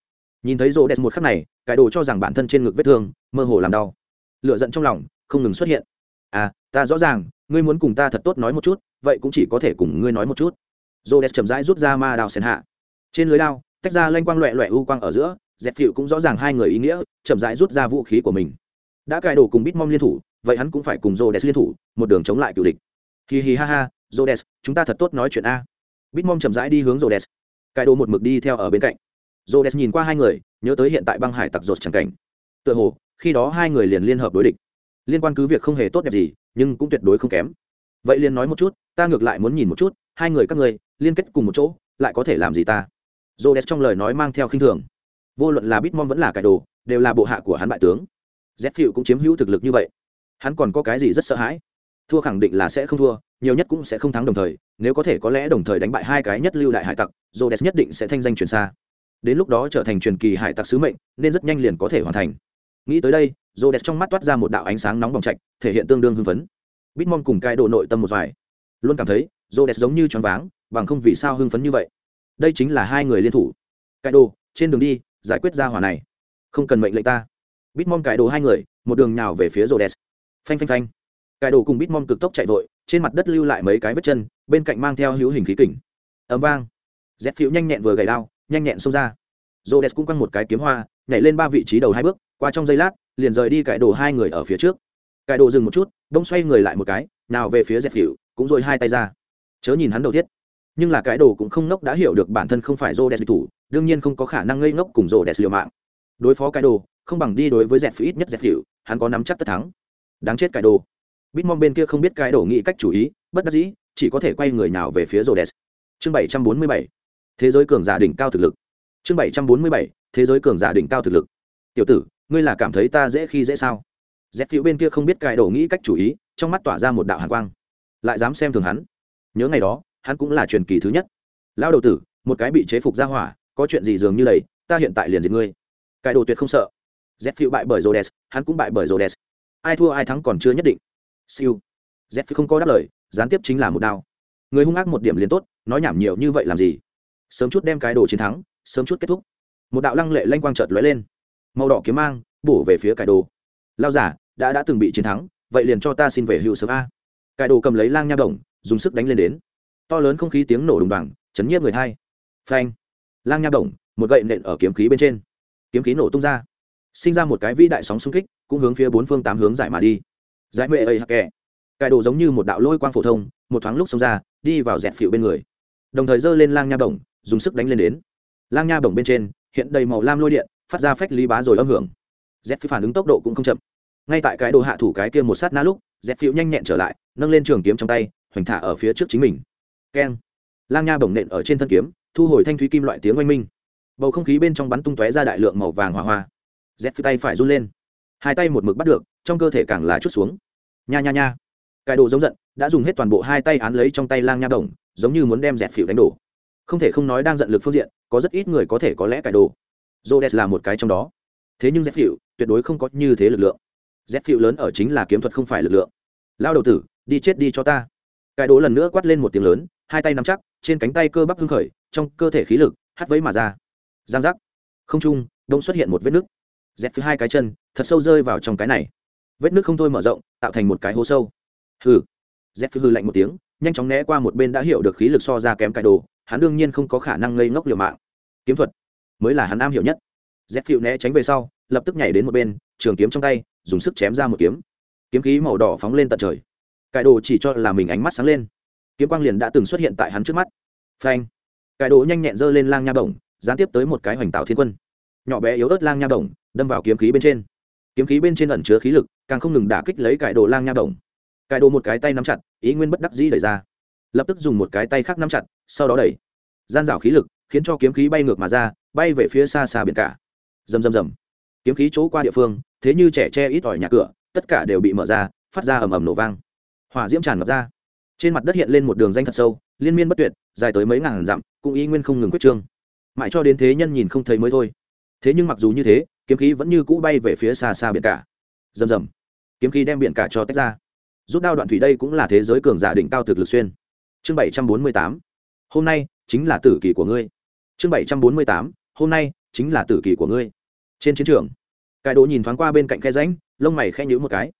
Nhìn thấy Rhodes một khắc này cải đồ cho rằng bản thân trên ngực vết thương, mơ hồ làm đau. Lửa giận trong lòng không ngừng xuất hiện. À ta rõ ràng, ngươi muốn cùng ta thật tốt nói một chút, vậy cũng chỉ có thể cùng ngươi nói một chút. Rhodes chậm rãi rút ra ma đào sen hạ. Trên lưới đao, tách ra lanh quang loẹ loẹ u quang ở giữa, dẹp phịu cũng rõ ràng hai người ý nghĩa, chậm rãi rút ra vũ khí của mình. Đã cài đồ cùng bitmom liên thủ, vậy hắn cũng phải cùng jodes liên thủ, một đường chống lại cựu địch. Hi hi ha ha jodes chúng ta thật tốt nói chuyện a bitmom chậm rãi đi hướng jodes cài đồ một mực đi theo ở bên cạnh jodes nhìn qua hai người nhớ tới hiện tại băng hải tặc rột chẳng cảnh tựa hồ khi đó hai người liền liên hợp đối địch liên quan cứ việc không hề tốt đẹp gì nhưng cũng tuyệt đối không kém vậy liền nói một chút ta ngược lại muốn nhìn một chút hai người các người liên kết cùng một chỗ lại có thể làm gì ta Rhodes trong lời nói mang theo khinh thường. Vô luận là Bitmon vẫn là cải đồ, đều là bộ hạ của hắn bại tướng. Zephyr cũng chiếm hữu thực lực như vậy. Hắn còn có cái gì rất sợ hãi? Thua khẳng định là sẽ không thua, nhiều nhất cũng sẽ không thắng đồng thời, nếu có thể có lẽ đồng thời đánh bại hai cái nhất lưu đại hải tặc, Rhodes nhất định sẽ thanh danh truyền xa. Đến lúc đó trở thành truyền kỳ hải tặc sứ mệnh, nên rất nhanh liền có thể hoàn thành. Nghĩ tới đây, Rhodes trong mắt toát ra một đạo ánh sáng nóng bỏng chạch thể hiện tương đương hưng phấn. Bitmon cùng cái đồ nội tâm một vài, luôn cảm thấy Rhodes giống như choáng váng, bằng không vì sao hưng phấn như vậy. Đây chính là hai người liên thủ. Cái đồ trên đường đi giải quyết ra hỏa này. Không cần mệnh lệnh ta. Bitmom Cái đồ hai người một đường nào về phía rô đès phanh phanh phanh. Cái đồ cùng bitmom cực tốc chạy vội trên mặt đất lưu lại mấy cái vết chân, bên cạnh mang theo hữu hình khí kỉnh ấm vang. Dép phiếu nhanh nhẹn vừa gầy đao, nhanh nhẹn xông ra. Rô đès cũng quăng một cái kiếm hoa, nhảy lên ba vị trí đầu hai bước, qua trong giây lát, liền rời đi cải đồ hai người ở phía trước. Cải đồ dừng một chút, đông xoay người lại một cái, nào về phía dép phiếu cũng rồi hai tay ra. Chớ nhìn hắn đầu thiết. Nhưng là cái đồ cũng không ngốc đã hiểu được bản thân không phải rô đẹp thủ, đương nhiên không có khả năng ngây ngốc cùng rô đẹp liều mạng. Đối phó cái đồ, không bằng đi đối với dẹp phí ít nhất dẹp hiệu hắn có nắm chắc tất thắng. Đáng chết cái đồ bitmom bên kia không biết cái đồ nghĩ cách chủ ý, bất đắc dĩ, chỉ có thể quay người nào về phía Rhodes. chương bảy trăm bốn mươi bảy. Thế giới cường giả đỉnh cao thực lực. Chương bảy trăm bốn mươi bảy. Thế giới cường giả đỉnh cao thực lực. Tiểu tử, ngươi là cảm thấy ta dễ khi dễ sao? Dẹp phiếu bên kia không biết cái đồ nghĩ cách chủ ý, trong mắt tỏa ra một đạo hàn quang. Lại dám xem thường hắn. Nhớ ngày đó, hắn cũng là truyền kỳ thứ nhất. Lão đầu tử, một cái bị chế phục ra hỏa, có chuyện gì dường như đầy ta hiện tại liền diệt ngươi. Cài đồ tuyệt không sợ. Z phiêu bại bởi rhodes, hắn cũng bại bởi rhodes. Ai thua ai thắng còn chưa nhất định siêu. Z không có đáp lời gián tiếp chính là một đao. Người hung ác một điểm liền tốt nói nhảm nhiều như vậy làm gì? Sớm chút đem cái đồ chiến thắng sớm chút kết thúc. Một đạo lăng lệ lanh quang chợt lóe lên. Màu đỏ kiếm mang bổ về phía cải đồ. Lao giả đã đã từng bị chiến thắng vậy liền cho ta xin về hữu sớm a. Cải đồ cầm lấy lang nha đồng dùng sức đánh lên đến. To lớn không khí tiếng nổ đùng đoàng chấn nhiếp người hai. phanh. Lang nha động, một gậy nện ở kiếm khí bên trên. Kiếm khí nổ tung ra. Sinh ra một cái vĩ đại sóng xung kích cũng hướng phía bốn phương tám hướng giải mà đi giải mệ ây hạc kè cải đồ giống như một đạo lôi quang phổ thông, một thoáng lúc xông ra, đi vào dẹp phịu bên người. Đồng thời giơ lên lang nha bổng, dùng sức đánh lên đến. Lang nha bổng bên trên, hiện đầy màu lam lôi điện, phát ra phách lý bá rồi âm hưởng. Dẹp phịu phản ứng tốc độ cũng không chậm. Ngay tại cái đồ hạ thủ cái kia một sát na lúc dẹp phịu nhanh nhẹn trở lại, nâng lên trường kiếm trong tay, hoành thả ở phía trước chính mình. Keng. Lang nha bổng nện ở trên thân kiếm, thu hồi thanh thúy kim loại tiếng oanh minh. Bầu không khí bên trong bắn tung tóe ra đại lượng màu vàng hỏa hoa. Dép phi tay phải run lên hai tay một mực bắt được, trong cơ thể càng là chút xuống. Nha nha nha. Cải đồ giống giận, đã dùng hết toàn bộ hai tay án lấy trong tay lang nha đồng, giống như muốn đem dẹp phịu đánh đổ. Không thể không nói đang giận lực phương diện, có rất ít người có thể có lẽ cải đồ. Jodes là một cái trong đó. Thế nhưng dẹp phịu tuyệt đối không có như thế lực lượng. Dẹp phịu lớn ở chính là kiếm thuật không phải lực lượng. Lao đầu tử, đi chết đi cho ta. Cải đồ lần nữa quát lên một tiếng lớn, hai tay nắm chắc, trên cánh tay cơ bắp hưng khởi, trong cơ thể khí lực, hắt vấy mà ra. Giang giác. Không trung, đông xuất hiện một vết nứt dẹp phía hai cái chân, thật sâu rơi vào trong cái này. Vết nước không thôi mở rộng, tạo thành một cái hố sâu. Hừ. Dẹp phía hư lạnh một tiếng, nhanh chóng né qua một bên đã hiểu được khí lực so ra kém cái đồ, hắn đương nhiên không có khả năng ngây ngốc liều mạng. Kiếm thuật. Mới là hắn am hiểu nhất. Dẹp phiêu né tránh về sau, lập tức nhảy đến một bên, trường kiếm trong tay, dùng sức chém ra một kiếm. Kiếm khí màu đỏ phóng lên tận trời. Cải đồ chỉ cho là mình ánh mắt sáng lên. Kiếm quang liền đã từng xuất hiện tại hắn trước mắt. Phanh. Cải đồ nhanh nhẹn giơ lên lang nha bổng, gián tiếp tới một cái hoành tạo thiên quân. Nhỏ bé yếu ớt lang nha bổng đâm vào kiếm khí bên trên. Kiếm khí bên trên ẩn chứa khí lực, càng không ngừng đả kích lấy cải đồ lang nha đồng. Cải đồ một cái tay nắm chặt, ý nguyên bất đắc dĩ đẩy ra. Lập tức dùng một cái tay khác nắm chặt, sau đó đẩy. Gian dảo khí lực, khiến cho kiếm khí bay ngược mà ra, bay về phía xa xa biển cả. Rầm rầm rầm. Kiếm khí chỗ qua địa phương, thế như trẻ che ít ỏi nhà cửa, tất cả đều bị mở ra, phát ra ầm ầm nổ vang. Hỏa diễm tràn ngập ra. Trên mặt đất hiện lên một đường danh thật sâu, liên miên bất tuyệt, dài tới mấy ngàn dặm, cũng ý nguyên không ngừng quyết trương. Mãi cho đến thế nhân nhìn không thấy mới thôi. Thế nhưng mặc dù như thế kiếm khí vẫn như cũ bay về phía xa xa biển cả. Rầm rầm. Kiếm khí đem biển cả cho tách ra. Rút đao đoạn thủy đây cũng là thế giới cường giả đỉnh cao thực lực xuyên. Chương bảy trăm bốn mươi tám. Hôm nay chính là tử kỳ của ngươi. Chương bảy trăm bốn mươi tám. Hôm nay chính là tử kỳ của ngươi. Trên chiến trường cải đồ nhìn thoáng qua bên cạnh khe ránh lông mày khe nhữ một cái.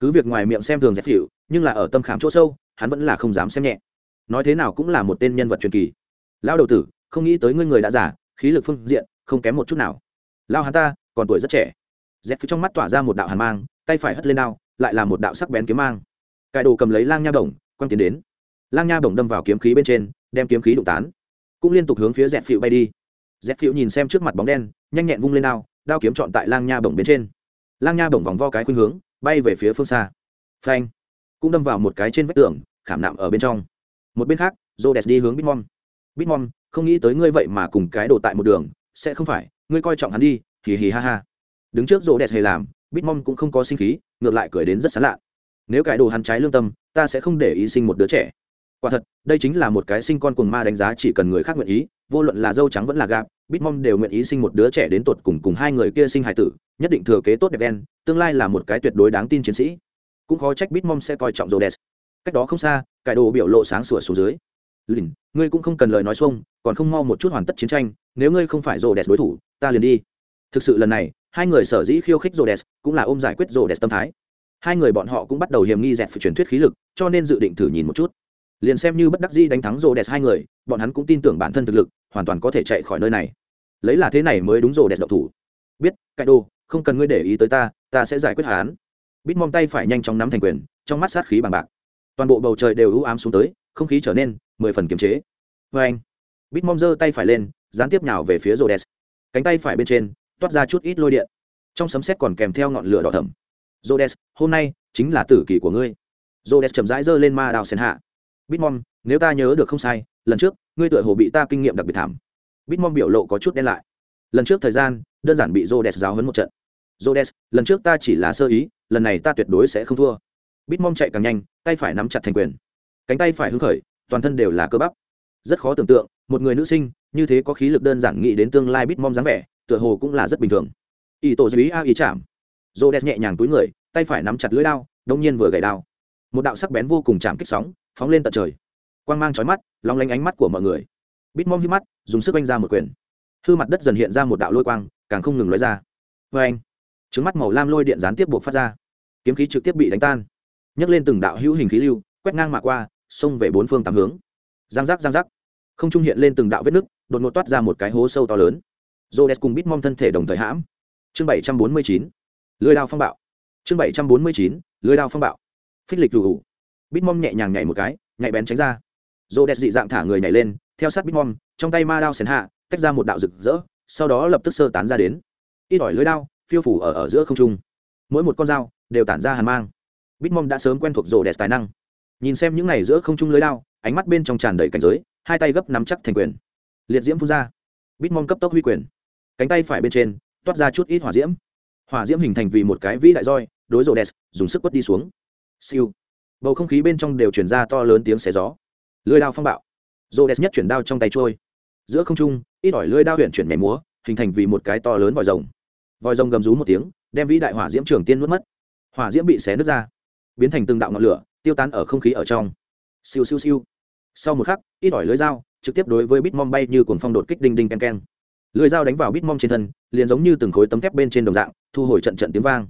Cứ việc ngoài miệng xem thường dẹp phịu nhưng là ở tâm khảm chỗ sâu, hắn vẫn là không dám xem nhẹ. Nói thế nào cũng là một tên nhân vật truyền kỳ. Lao đầu tử, không nghĩ tới ngươi người đã giả khí lực phương diện, không kém một chút nào. Lao hắn ta còn tuổi rất trẻ. Dép phía trong mắt tỏa ra một đạo hàn mang, tay phải hất lên đao, lại là một đạo sắc bén kiếm mang. Cải đồ cầm lấy lang nha bổng, quăng tiến đến. Lang nha bổng đâm vào kiếm khí bên trên, đem kiếm khí đụng tán. Cũng liên tục hướng phía dẹp phịu bay đi. Dẹp phịu nhìn xem trước mặt bóng đen, nhanh nhẹn vung lên đao đao kiếm chọn tại lang nha bổng bên trên. Lang nha bổng vòng vo cái khuynh hướng, bay về phía phương xa. Phanh! Cũng đâm vào một cái trên vách tường, khảm nạm ở bên trong. Một bên khác rô đẹp đi hướng bitmom. Bitmom, không nghĩ tới ngươi vậy mà cùng cái đồ tại một đường, sẽ không phải, ngươi coi trọng hắn đi hì hì ha ha. Đứng trước rô đẹp hề làm bitmom cũng không có sinh khí, ngược lại cười đến rất sán lạ nếu cái đồ hắn trái lương tâm, ta sẽ không để ý sinh một đứa trẻ. Quả thật, đây chính là một cái sinh con cùng ma đánh giá chỉ cần người khác nguyện ý, vô luận là dâu trắng vẫn là gạp bitmom đều nguyện ý sinh một đứa trẻ đến tột cùng cùng hai người kia sinh hài tử, nhất định thừa kế tốt đẹp đen, tương lai là một cái tuyệt đối đáng tin chiến sĩ. Cũng khó trách bitmom sẽ coi trọng rô đẹp. Cách đó không xa cải đồ biểu lộ sáng sủa xuống dưới. Lìn, ngươi cũng không cần lời nói xuông, còn không mau một chút hoàn tất chiến tranh, nếu ngươi không phải rô đẹp đối thủ, ta liền đi thực sự lần này, hai người sở dĩ khiêu khích rô đès cũng là ôm giải quyết rô đès tâm thái. Hai người bọn họ cũng bắt đầu hiềm nghi dẹp phải truyền thuyết khí lực, cho nên dự định thử nhìn một chút. Liền xem như bất đắc dĩ đánh thắng rô đès hai người, bọn hắn cũng tin tưởng bản thân thực lực, hoàn toàn có thể chạy khỏi nơi này. Lấy là thế này mới đúng rô đès độc thủ. Biết cãi đồ không cần ngươi để ý tới ta ta sẽ giải quyết hắn. Bít mong tay phải nhanh chóng nắm thành quyền, trong mắt sát khí bằng bạc. Toàn bộ bầu trời đều ưu ám xuống tới, không khí trở nên mười phần kiềm chế. Vê anh bít mong giơ tay phải lên, gián tiếp nhào về phía rô đès cánh tay phải bên trên toát ra chút ít lôi điện. Trong sấm xét còn kèm theo ngọn lửa đỏ thầm rô hôm nay chính là tử kỷ của ngươi. Rô chậm rãi giơ lên ma đào sen hạ. Bitmom, nếu ta nhớ được không sai, lần trước, ngươi tựa hồ bị ta kinh nghiệm đặc biệt thảm. Bitmom biểu lộ có chút đen lại. Lần trước thời gian, đơn giản bị rô giáo hấn một trận. Rô lần trước ta chỉ là sơ ý, lần này ta tuyệt đối sẽ không thua. Bitmom chạy càng nhanh, tay phải nắm chặt thành quyền. Cánh tay phải hưng khởi, toàn thân đều là cơ bắp. Rất khó tưởng tượng, một người nữ sinh, như thế có khí lực đơn giản nghĩ đến tương lai bitmom dáng vẻ tựa hồ cũng là rất bình thường. Ý tổ dĩ a ý chạm. Rô nhẹ nhàng túi người, tay phải nắm chặt lưỡi đao, đông nhiên vừa gậy đao. Một đạo sắc bén vô cùng chạm kích sóng, phóng lên tận trời. Quang mang trói mắt, long lanh ánh mắt của mọi người. Bít mong hít mắt, dùng sức oanh ra một quyền. Hư mặt đất dần hiện ra một đạo lôi quang, càng không ngừng lóe ra. Vê anh, trứng mắt màu lam lôi điện gián tiếp buộc phát ra. Kiếm khí trực tiếp bị đánh tan. Nhấc lên từng đạo hữu hình khí lưu, quét ngang mà qua, xông về bốn phương tám hướng. Giang giác giang giác. Không trung hiện lên từng đạo vết nứt, đột ngột toát ra một cái hố sâu to lớn rô đès cùng bít mong thân thể đồng thời hãm. Chương bảy trăm bốn mươi chín, lưới đao phong bạo. Chương bảy trăm bốn mươi chín, lưới đao phong bạo. Phích lịch rủ hủ. Bít mong nhẹ nhàng nhảy một cái nhảy bén tránh ra. Rô đès dị dạng thả người nhảy lên, theo sát bít mong trong tay ma đao xén hạ, tách ra một đạo rực rỡ, sau đó lập tức sơ tán ra đến. Ít ỏi lưới đao, phiêu phủ ở ở giữa không trung. Mỗi một con dao đều tản ra hàn mang. Bitmom đã sớm quen thuộc Rô đẹp tài năng. Nhìn xem những này giữa không trung lưới đao, ánh mắt bên trong tràn đầy cảnh giới, hai tay gấp nắm chắc thành quyền. Liệt diễm phun ra. Bitmom cấp tốc huy quyền cánh tay phải bên trên, toát ra chút ít hỏa diễm. Hỏa diễm hình thành vì một cái vĩ đại roi, đối rổ đẹp dùng sức quất đi xuống. Siêu. Bầu không khí bên trong đều chuyển ra to lớn tiếng xé gió. Lưới đao phong bạo. Rổ đẹp nhất chuyển đao trong tay trôi. Giữa không trung, ít ỏi lưới đao huyện chuyển mẻ múa, hình thành vì một cái to lớn vòi rồng. Vòi rồng gầm rú một tiếng, đem vĩ đại hỏa diễm trường tiên nuốt mất. Hỏa diễm bị xé nứt ra, biến thành từng đạo ngọn lửa, tiêu tán ở không khí ở trong. Siêu siêu siêu. Sau một khắc, ít ỏi lưới dao, trực tiếp đối với bitmom bay như cuồng phong đột kích đinh đinh keng keng lưới dao đánh vào bitmom trên thân, liền giống như từng khối tấm thép bên trên đồng dạng, thu hồi trận trận tiếng vang.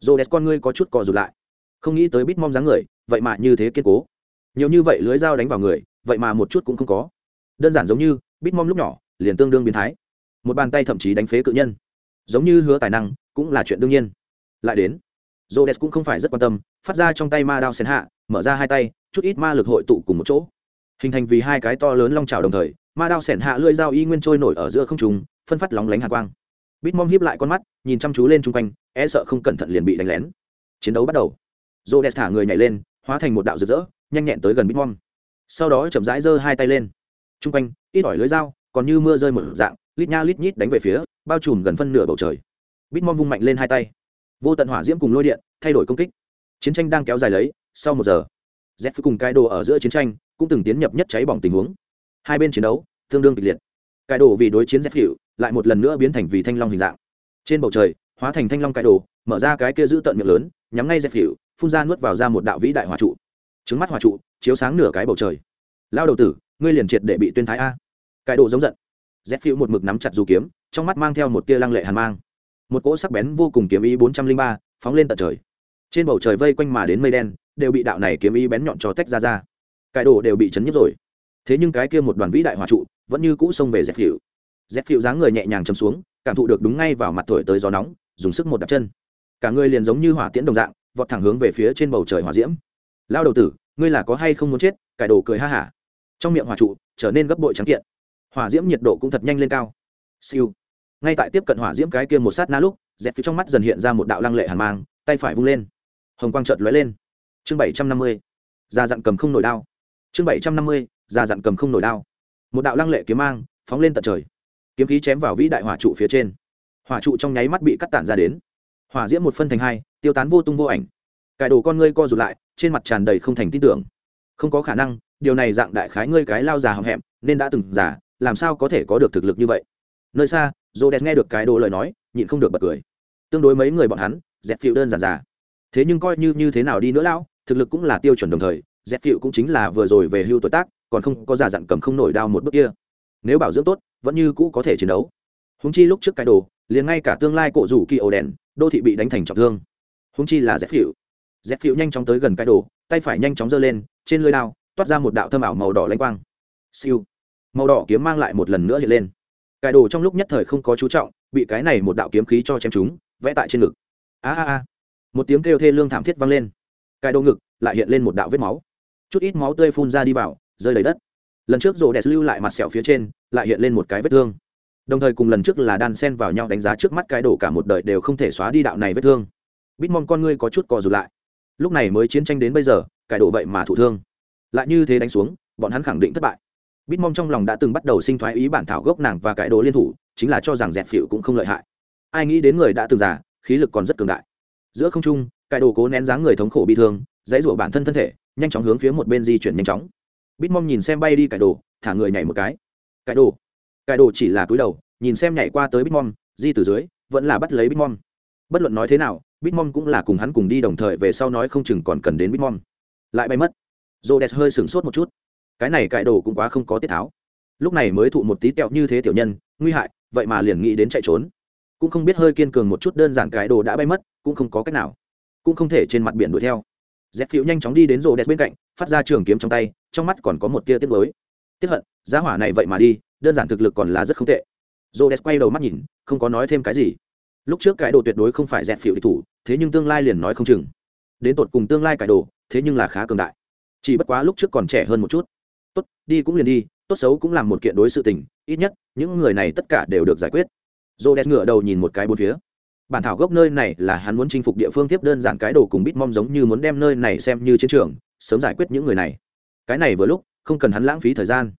Rô đès con ngươi có chút cò rụt lại. Không nghĩ tới bitmom dáng người, vậy mà như thế kiên cố. Nhiều như vậy lưới dao đánh vào người, vậy mà một chút cũng không có. Đơn giản giống như bitmom lúc nhỏ, liền tương đương biến thái. Một bàn tay thậm chí đánh phế cự nhân. Giống như hứa tài năng, cũng là chuyện đương nhiên. Lại đến j o cũng không phải rất quan tâm, phát ra trong tay ma đao xén hạ, mở ra hai tay, chút ít ma lực hội tụ cùng một chỗ. Hình thành vì hai cái to lớn long trào đồng thời ma đao xẻn hạ lưỡi dao y nguyên trôi nổi ở giữa không trùng phân phát lóng lánh hạ quang. Bít mom hiếp lại con mắt, nhìn chăm chú lên chung quanh e sợ không cẩn thận liền bị đánh lén. Chiến đấu bắt đầu. Dô đẹp thả người nhảy lên, hóa thành một đạo rực rỡ, nhanh nhẹn tới gần bít mom. Sau đó chậm rãi giơ hai tay lên. Chung quanh, ít ỏi lưới dao, còn như mưa rơi một dạng, lít nha lít nhít đánh về phía, bao trùm gần phân nửa bầu trời. Bít mom vung mạnh lên hai tay. Vô tận hỏa diễm cùng lôi điện, thay đổi công kích. Chiến tranh đang kéo dài lấy, sau một giờ, z cùng cai đồ ở giữa chiến tranh, cũng từng tiến nhập nhất cháy bỏng tình huống hai bên chiến đấu tương đương kịch liệt. Cai đồ vì đối chiến dép hiệu, lại một lần nữa biến thành vì thanh long hình dạng. Trên bầu trời, hóa thành thanh long cai đồ, mở ra cái kia giữ tận miệng lớn, nhắm ngay dép hiệu, phun ra nuốt vào ra một đạo vĩ đại hỏa trụ. Trứng mắt hỏa trụ, chiếu sáng nửa cái bầu trời. Lao đầu tử, ngươi liền triệt để bị tuyên thái a. Cai đồ giống giận. Dép hiệu một mực nắm chặt dù kiếm, trong mắt mang theo một tia lăng lệ hàn mang. Một cỗ sắc bén vô cùng kiếm ý bốn trăm linh ba, phóng lên tận trời. Trên bầu trời vây quanh mà đến mây đen, đều bị đạo này kiếm ý bén nhọn cho tách ra ra. Cải đồ đều bị chấn nhấp rồi thế nhưng cái kia một đoàn vĩ đại hòa trụ vẫn như cũ xông về dẹp hiệu dẹp hiệu dáng người nhẹ nhàng chấm xuống, cảm thụ được đúng ngay vào mặt thổi tới gió nóng, dùng sức một đạp chân. Cả người liền giống như hỏa tiễn đồng dạng, vọt thẳng hướng về phía trên bầu trời hỏa diễm. Lao đầu tử, ngươi là có hay không muốn chết? Cải đồ cười ha hả. Trong miệng hỏa trụ trở nên gấp bội trắng kiện. Hỏa diễm nhiệt độ cũng thật nhanh lên cao. Siêu. Ngay tại tiếp cận hỏa diễm cái kia một sát na lúc, dẹp phía trong mắt dần hiện ra một đạo lăng lệ hàn mang, tay phải vung lên. Hồng quang trợt lóe lên. Chương bảy trăm năm mươi. Ra dặn cầm không nổi đao. Chương bảy trăm năm mươi già dặn cầm không nổi đao. Một đạo lăng lệ kiếm mang phóng lên tận trời. Kiếm khí chém vào vĩ đại hỏa trụ phía trên. Hỏa trụ trong nháy mắt bị cắt tản ra đến. Hỏa diễm một phân thành hai, tiêu tán vô tung vô ảnh. Cải đồ con ngươi co rụt lại, trên mặt tràn đầy không thành tin tưởng. Không có khả năng, điều này dạng đại khái ngươi cái lao già hậm hẹm, nên đã từng giả làm sao có thể có được thực lực như vậy? Nơi xa dô đẹp nghe được cái đồ lời nói, nhịn không được bật cười. Tương đối mấy người bọn hắn dẹp phịu đơn giản giả thế nhưng coi như như thế nào đi nữa lão, thực lực cũng là tiêu chuẩn đồng thời dẹp phịu cũng chính là vừa rồi về hưu tuổi tác còn không có giả dặn cầm không nổi đao một bước kia. Nếu bảo dưỡng tốt, vẫn như cũ có thể chiến đấu. Húng chi lúc trước cái đồ, liền ngay cả tương lai cổ rủ kỳ ổ đèn, đô thị bị đánh thành trọng thương. Húng chi là dép phiệu dép phiệu nhanh chóng tới gần cái đồ, tay phải nhanh chóng giơ lên, trên lưới đao, toát ra một đạo thâm ảo màu đỏ lanh quang. Siêu. Màu đỏ kiếm mang lại một lần nữa hiện lên. Cái đồ trong lúc nhất thời không có chú trọng, bị cái này một đạo kiếm khí cho chém chúng vẽ tại trên ngực. A a a. Một tiếng kêu thê lương thảm thiết vang lên. Cái đồ ngực lại hiện lên một đạo vết máu. Chút ít máu tươi phun ra đi vào rơi đầy đất. Lần trước rổ đẹp lưu lại mặt sẹo phía trên, lại hiện lên một cái vết thương. Đồng thời cùng lần trước là đan sen vào nhau đánh giá trước mắt cái đổ cả một đời đều không thể xóa đi đạo này vết thương. Bít mong con ngươi có chút cò rụt lại. Lúc này mới chiến tranh đến bây giờ, cải đổ vậy mà thụ thương. Lại như thế đánh xuống, bọn hắn khẳng định thất bại. Bít mong trong lòng đã từng bắt đầu sinh thoái ý bản thảo gốc nàng và cải đồ liên thủ, chính là cho rằng dẹp phịu cũng không lợi hại. Ai nghĩ đến người đã từng già, khí lực còn rất cường đại. Giữa không trung cải đồ cố nén dáng người thống khổ bị thương, dãy rủa bản thân thân thể, nhanh chóng hướng phía một bên di chuyển nhanh chóng bít mong nhìn xem bay đi cải đồ, thả người nhảy một cái. Cải đồ. Cải đồ chỉ là túi đầu, nhìn xem nhảy qua tới bít mong, di từ dưới, vẫn là bắt lấy bít mong. Bất luận nói thế nào, bít mong cũng là cùng hắn cùng đi đồng thời về sau nói không chừng còn cần đến bít mong. Lại bay mất. Rô đès hơi sửng sốt một chút. Cái này cải đồ cũng quá không có tiết tháo. Lúc này mới thụ một tí tẹo như thế tiểu nhân, nguy hại, vậy mà liền nghĩ đến chạy trốn. Cũng không biết hơi kiên cường một chút đơn giản cái đồ đã bay mất, cũng không có cách nào. Cũng không thể trên mặt biển đuổi theo. Dép phiếu nhanh chóng đi đến rô đès bên cạnh, phát ra trường kiếm trong tay trong mắt còn có một tia tiếc mới tiếp hận, giá hỏa này vậy mà đi, đơn giản thực lực còn là rất không tệ. Rhodes quay đầu mắt nhìn, không có nói thêm cái gì. Lúc trước cái đồ tuyệt đối không phải dẹp phiếu địch thủ, thế nhưng tương lai liền nói không chừng. Đến tột cùng tương lai cải đồ, thế nhưng là khá cường đại. Chỉ bất quá lúc trước còn trẻ hơn một chút. Tốt, đi cũng liền đi, tốt xấu cũng làm một kiện đối sự tình, ít nhất, những người này tất cả đều được giải quyết. J o d e s ngựa đầu nhìn một cái bốn phía. Bản thảo gốc nơi này là hắn muốn chinh phục địa phương tiếp đơn giản cái đồ cùng bít mong giống như muốn đem nơi này xem như chiến trường, sớm giải quyết những người này cái này vừa lúc, không cần hắn lãng phí thời gian.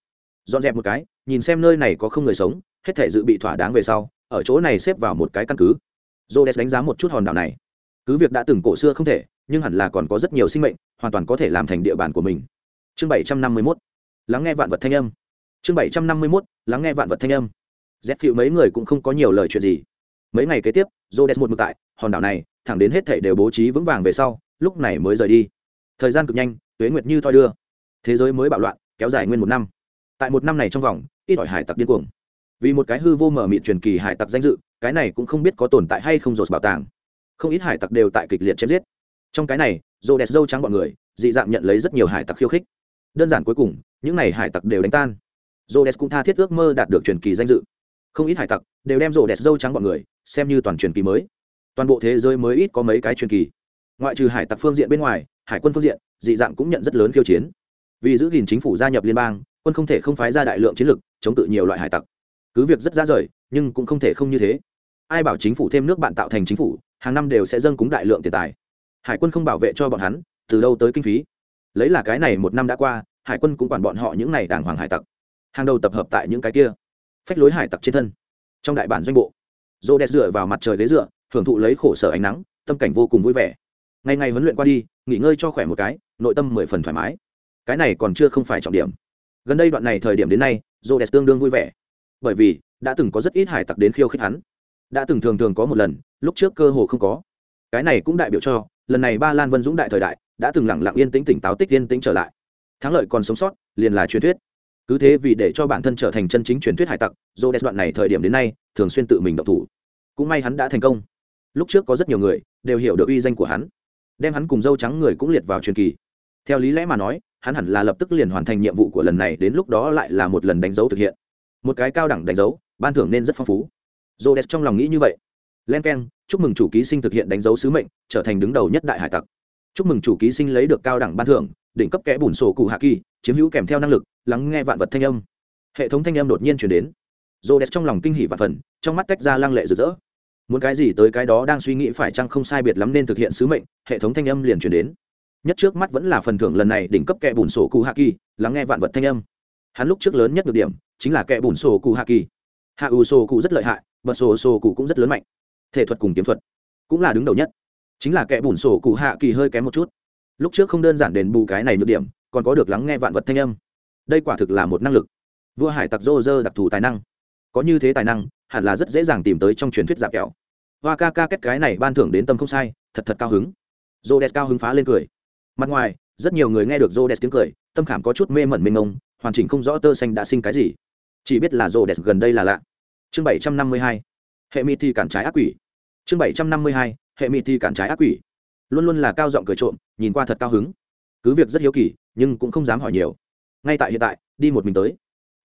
Dọn dẹp một cái, nhìn xem nơi này có không người sống, hết thể dự bị thỏa đáng về sau, ở chỗ này xếp vào một cái căn cứ. J đánh giá một chút hòn đảo này. Cứ việc đã từng cổ xưa không thể, nhưng hẳn là còn có rất nhiều sinh mệnh, hoàn toàn có thể làm thành địa bàn của mình. Chương bảy trăm năm mươi mốt. Lắng nghe vạn vật thanh âm. Chương bảy trăm năm mươi mốt. Lắng nghe vạn vật thanh âm. Z phiệu mấy người cũng không có nhiều lời chuyện gì. Mấy ngày kế tiếp j một mực tại, hòn đảo này, thẳng đến hết thể đều bố trí vững vàng về sau, lúc này mới rời đi. Thời gian cực nhanh, tuế nguyệt như thoi đưa thế giới mới bạo loạn, kéo dài nguyên một năm. Tại một năm này trong vòng, ít ỏi hải tặc điên cuồng. Vì một cái hư vô mở mịt truyền kỳ hải tặc danh dự, cái này cũng không biết có tồn tại hay không dột bảo tàng. Không ít hải tặc đều tại kịch liệt chém giết. Trong cái này rô đẹp dâu trắng bọn người, dị dạng nhận lấy rất nhiều hải tặc khiêu khích. Đơn giản cuối cùng, những n à y hải tặc đều đánh tan. Rô đẹp cũng tha thiết ước mơ đạt được truyền kỳ danh dự. Không ít hải tặc đều đem rô đẹp dâu trắng bọn người xem như toàn truyền kỳ mới. Toàn bộ thế giới mới ít có mấy cái truyền kỳ. Ngoại trừ hải tặc phương diện bên ngoài, hải quân phương diện, dị dạng cũng nhận rất lớn khiêu chiến vì giữ gìn chính phủ gia nhập liên bang, quân không thể không phái ra đại lượng chiến lược chống tự nhiều loại hải tặc. Cứ việc rất ra rời, nhưng cũng không thể không như thế. Ai bảo chính phủ thêm nước bạn tạo thành chính phủ, hàng năm đều sẽ dâng cúng đại lượng tiền tài. Hải quân không bảo vệ cho bọn hắn, từ đâu tới kinh phí? Lấy là cái này một năm đã qua, hải quân cũng quản bọn họ những n à y đàng hoàng hải tặc. Hàng đầu tập hợp tại những cái kia, phách lối hải tặc trên thân. Trong đại bản doanh bộ, rô đẹp dựa vào mặt trời ghế dựa, hưởng thụ lấy khổ sở ánh nắng, tâm cảnh vô cùng vui vẻ. Ngày ngày huấn luyện qua đi, nghỉ ngơi cho khỏe một cái, nội tâm mười phần thoải mái cái này còn chưa không phải trọng điểm. Gần đây đoạn này thời điểm đến nay rô đẹp tương đương vui vẻ. Bởi vì, đã từng có rất ít hải tặc đến khiêu khích hắn. Đã từng thường thường có một lần, lúc trước cơ hồ không có. Cái này cũng đại biểu cho, lần này ba lan vân dũng đại thời đại, đã từng lẳng lặng yên tĩnh tỉnh táo tích yên tĩnh trở lại. Thắng lợi còn sống sót, liền là truyền thuyết. Cứ thế vì để cho bản thân trở thành chân chính truyền thuyết hải tặc dô đẹp đoạn này thời điểm đến nay, thường xuyên tự mình động thủ. Cũng may hắn đã thành công. Lúc trước có rất nhiều người, đều hiểu được uy danh của hắn, đem hắn cùng dâu trắng người cũng liệt vào truyền kỳ. Theo lý lẽ mà nói hắn hẳn là lập tức liền hoàn thành nhiệm vụ của lần này, đến lúc đó lại là một lần đánh dấu thực hiện. Một cái cao đẳng đánh dấu, ban thưởng nên rất phong phú. Rô đès trong lòng nghĩ như vậy. Len k e n chúc mừng chủ ký sinh thực hiện đánh dấu sứ mệnh, trở thành đứng đầu nhất đại hải tặc. Chúc mừng chủ ký sinh lấy được cao đẳng ban thưởng, đỉnh cấp kẽ bùn sổ cụ hạ kỳ, chiếm hữu kèm theo năng lực, lắng nghe vạn vật thanh âm. Hệ thống thanh âm đột nhiên chuyển đến. Rô đès trong lòng kinh hỉ và phần, trong mắt tách ra lăng lệ rực rỡ. Muốn cái gì tới cái đó đang suy nghĩ phải chăng không sai biệt lắm nên thực hiện sứ mệnh, hệ thống thanh âm liền chuyển đến nhất trước mắt vẫn là phần thưởng lần này đỉnh cấp kẻ bùn sổ cụ hạ kỳ lắng nghe vạn vật thanh âm. Hắn lúc trước lớn nhất được điểm chính là kẻ bùn sổ cụ hạ kỳ hạ ủ sổ cụ rất lợi hại, bật sổ sổ cụ cũng rất lớn mạnh. Thể thuật cùng kiếm thuật cũng là đứng đầu nhất. Chính là kẻ bùn sổ cụ hạ kỳ hơi kém một chút. Lúc trước không đơn giản đền bù cái này nhược điểm, còn có được lắng nghe vạn vật thanh âm. Đây quả thực là một năng lực. Vua hải tặc rô rơ đặc thù tài năng. Có như thế tài năng, hẳn là rất dễ dàng tìm tới trong truyền thuyết dạp kẹo. Hoa ca ca kết cái này ban thưởng đến tâm không sai, thật thật cao hứng. Rô đẹp cao hứng phá lên cười mặt ngoài, rất nhiều người nghe được rô đẹp tiếng cười, tâm khảm có chút mê mẩn mênh ngông hoàn chỉnh không rõ tơ xanh đã sinh cái gì. Chỉ biết là rô đẹp gần đây là lạ. Chương bảy trăm năm mươi hai, hệ mi thi cản trái ác quỷ. Chương bảy trăm năm mươi hai, hệ mi thi cản trái ác quỷ. Luôn luôn là cao giọng cười trộm, nhìn qua thật cao hứng. Cứ việc rất hiếu kỳ, nhưng cũng không dám hỏi nhiều. Ngay tại hiện tại, đi một mình tới.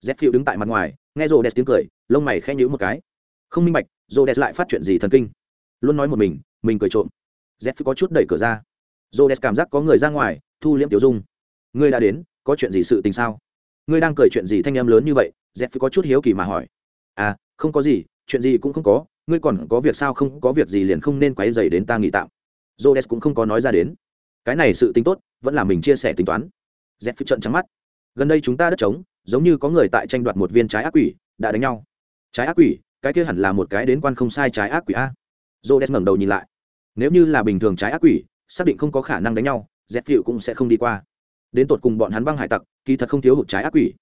Z phiêu đứng tại mặt ngoài, nghe rô đẹp tiếng cười, lông mày khẽ nhữ một cái. Không minh bạch rô đẹp lại phát chuyện gì thần kinh? Luôn nói một mình mình cười trộm. Z phiêu có chút đẩy cửa ra rô cảm giác có người ra ngoài, thu liễm tiểu dung. Ngươi đã đến, có chuyện gì sự tình sao? Ngươi đang cười chuyện gì thanh em lớn như vậy? Z có chút hiếu kỳ mà hỏi. À không có gì, chuyện gì cũng không có, ngươi còn có việc sao? Không có việc gì liền không nên quấy dày đến ta nghỉ tạm. J cũng không có nói ra đến. Cái này sự tính tốt, vẫn là mình chia sẻ tính toán. Z phi trận trắng mắt. Gần đây chúng ta đất trống, giống như có người tại tranh đoạt một viên trái ác quỷ, đã đánh nhau. Trái ác quỷ, cái kia hẳn là một cái đến quan không sai trái ác quỷ a. Jodes ngẩng đầu nhìn lại. Nếu như là bình thường trái ác quỷ xác định không có khả năng đánh nhau, z phiệu cũng sẽ không đi qua. Đến tột cùng bọn hắn băng hải tặc, kỳ thật không thiếu hụt trái ác quỷ.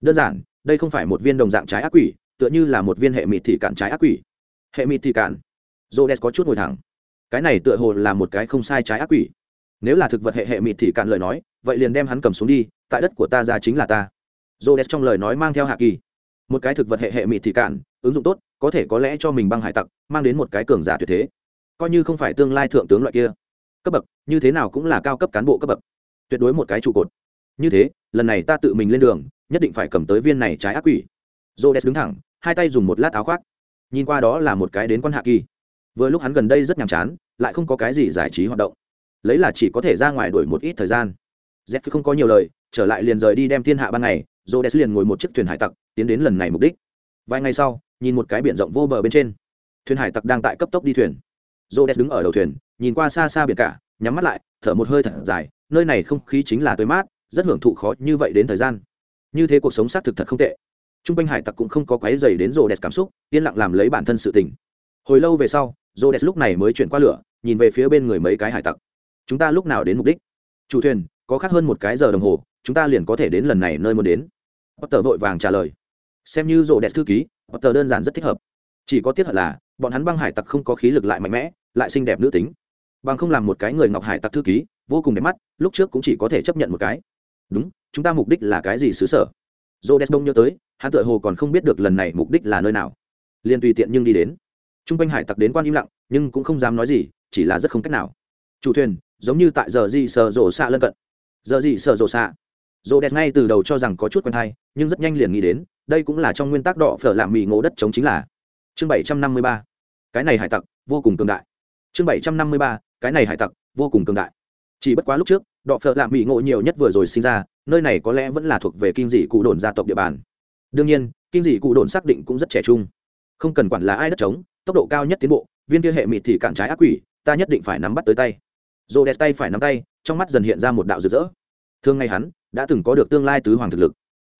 Đơn giản, đây không phải một viên đồng dạng trái ác quỷ, tựa như là một viên hệ mịt thị cạn trái ác quỷ. Hệ mịt thị cạn. J có chút ngồi thẳng. Cái này tựa hồ là một cái không sai trái ác quỷ. Nếu là thực vật hệ hệ mịt thị cạn lời nói, vậy liền đem hắn cầm xuống đi, tại đất của ta ra chính là ta. J trong lời nói mang theo hạ kỳ. Một cái thực vật hệ hệ mịt thị cạn, ứng dụng tốt, có thể có lẽ cho mình băng hải tặc, mang đến một cái cường giả tuyệt thế. Coi như không phải tương lai thượng tướng loại kia cấp bậc, như thế nào cũng là cao cấp cán bộ cấp bậc. Tuyệt đối một cái trụ cột. Như thế, lần này ta tự mình lên đường, nhất định phải cầm tới viên này trái ác quỷ. J đứng thẳng, hai tay dùng một lát áo khoác. Nhìn qua đó là một cái đến quan hạ kỳ. Vừa lúc hắn gần đây rất nhàm chán, lại không có cái gì giải trí hoạt động. Lấy là chỉ có thể ra ngoài đổi một ít thời gian. Z không có nhiều lời, trở lại liền rời đi đem thiên hạ ban ngày j o liền ngồi một chiếc thuyền hải tặc, tiến đến lần này mục đích. Vài ngày sau, nhìn một cái biển rộng vô bờ bên trên. Thuyền hải tặc đang tại cấp tốc đi thuyền. J o đứng ở đầu thuyền nhìn qua xa xa biển cả, nhắm mắt lại, thở một hơi thật dài, nơi này không khí chính là tươi mát, rất hưởng thụ khó như vậy đến thời gian. Như thế cuộc sống xác thực thật không tệ. T r u n g quanh hải tặc cũng không có quái dày đến rô đẹp cảm xúc, yên lặng làm lấy bản thân sự tình. Hồi lâu về sau rô đẹp lúc này mới chuyển qua lửa, nhìn về phía bên người mấy cái hải tặc. Chúng ta lúc nào đến mục đích? Chủ thuyền, có khác hơn một cái giờ đồng hồ, chúng ta liền có thể đến lần này nơi muốn đến. Potter vội vàng trả lời. Xem như rô đẹp thư ký, potter đơn giản rất thích hợp. Chỉ có tiếc thật là, bọn hắn băng hải tặc không có khí lực lại mạnh mẽ, lại xinh đẹp nữ tính bằng không làm một cái người ngọc hải tặc thư ký, vô cùng đẹp mắt, lúc trước cũng chỉ có thể chấp nhận một cái. Đúng, chúng ta mục đích là cái gì xứ sở? J o đông nhớ tới, hắn tựa hồ còn không biết được lần này mục đích là nơi nào. Liền tùy tiện nhưng đi đến. T r u n g quanh hải tặc đến quan im lặng, nhưng cũng không dám nói gì, chỉ là rất không cách nào. Chủ thuyền, giống như tại giờ gì sợ rổ xạ lân cận. Giờ gì sợ rổ xạ. Rổ đẹp ngay từ đầu cho rằng có chút quen hay, nhưng rất nhanh liền nghĩ đến, đây cũng là trong nguyên tắc đỏ phở làm mì ngộ đất chống chính là. Chương bảy trăm năm mươi ba. Cái này hải tặc, vô cùng cường đại. Chương bảy trăm năm mươi ba cái này hải tặc vô cùng cường đại. Chỉ bất quá lúc trước, đọ phở làm mỹ ngộ nhiều nhất vừa rồi sinh ra, nơi này có lẽ vẫn là thuộc về kinh dị cụ đồn gia tộc địa bàn. Đương nhiên, kinh dị cụ đồn xác định cũng rất trẻ trung. Không cần quản là ai đất trống, tốc độ cao nhất tiến bộ, viên kia hệ mịt thì cản trái ác quỷ, ta nhất định phải nắm bắt tới tay. Dồ đẹp tay phải nắm tay, trong mắt dần hiện ra một đạo rực rỡ. Thương ngay hắn đã từng có được tương lai tứ hoàng thực lực,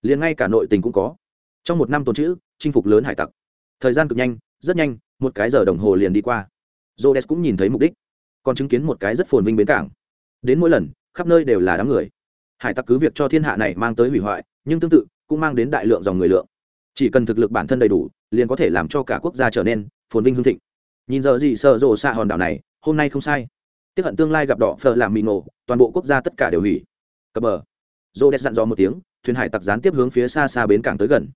liền ngay cả nội tình cũng có. Trong một năm tồn chữ chinh phục lớn hải tặc. Thời gian cực nhanh, rất nhanh, một cái giờ đồng hồ liền đi qua. Rô đẹp cũng nhìn thấy mục đích còn chứng kiến một cái rất phồn vinh bến cảng. Đến mỗi lần, khắp nơi đều là đám người. Hải tặc cứ việc cho thiên hạ này mang tới hủy hoại, nhưng tương tự, cũng mang đến đại lượng dòng người lượng. Chỉ cần thực lực bản thân đầy đủ, liền có thể làm cho cả quốc gia trở nên phồn vinh hương thịnh. Nhìn giờ gì sợ rộ xạ hòn đảo này, hôm nay không sai. Tiếp hận tương lai gặp đỏ phờ làm mì nổ toàn bộ quốc gia tất cả đều hủy. Cập bờ. Rô đét dặn dò một tiếng, thuyền hải tặc gián tiếp hướng phía xa xa bến cảng tới gần.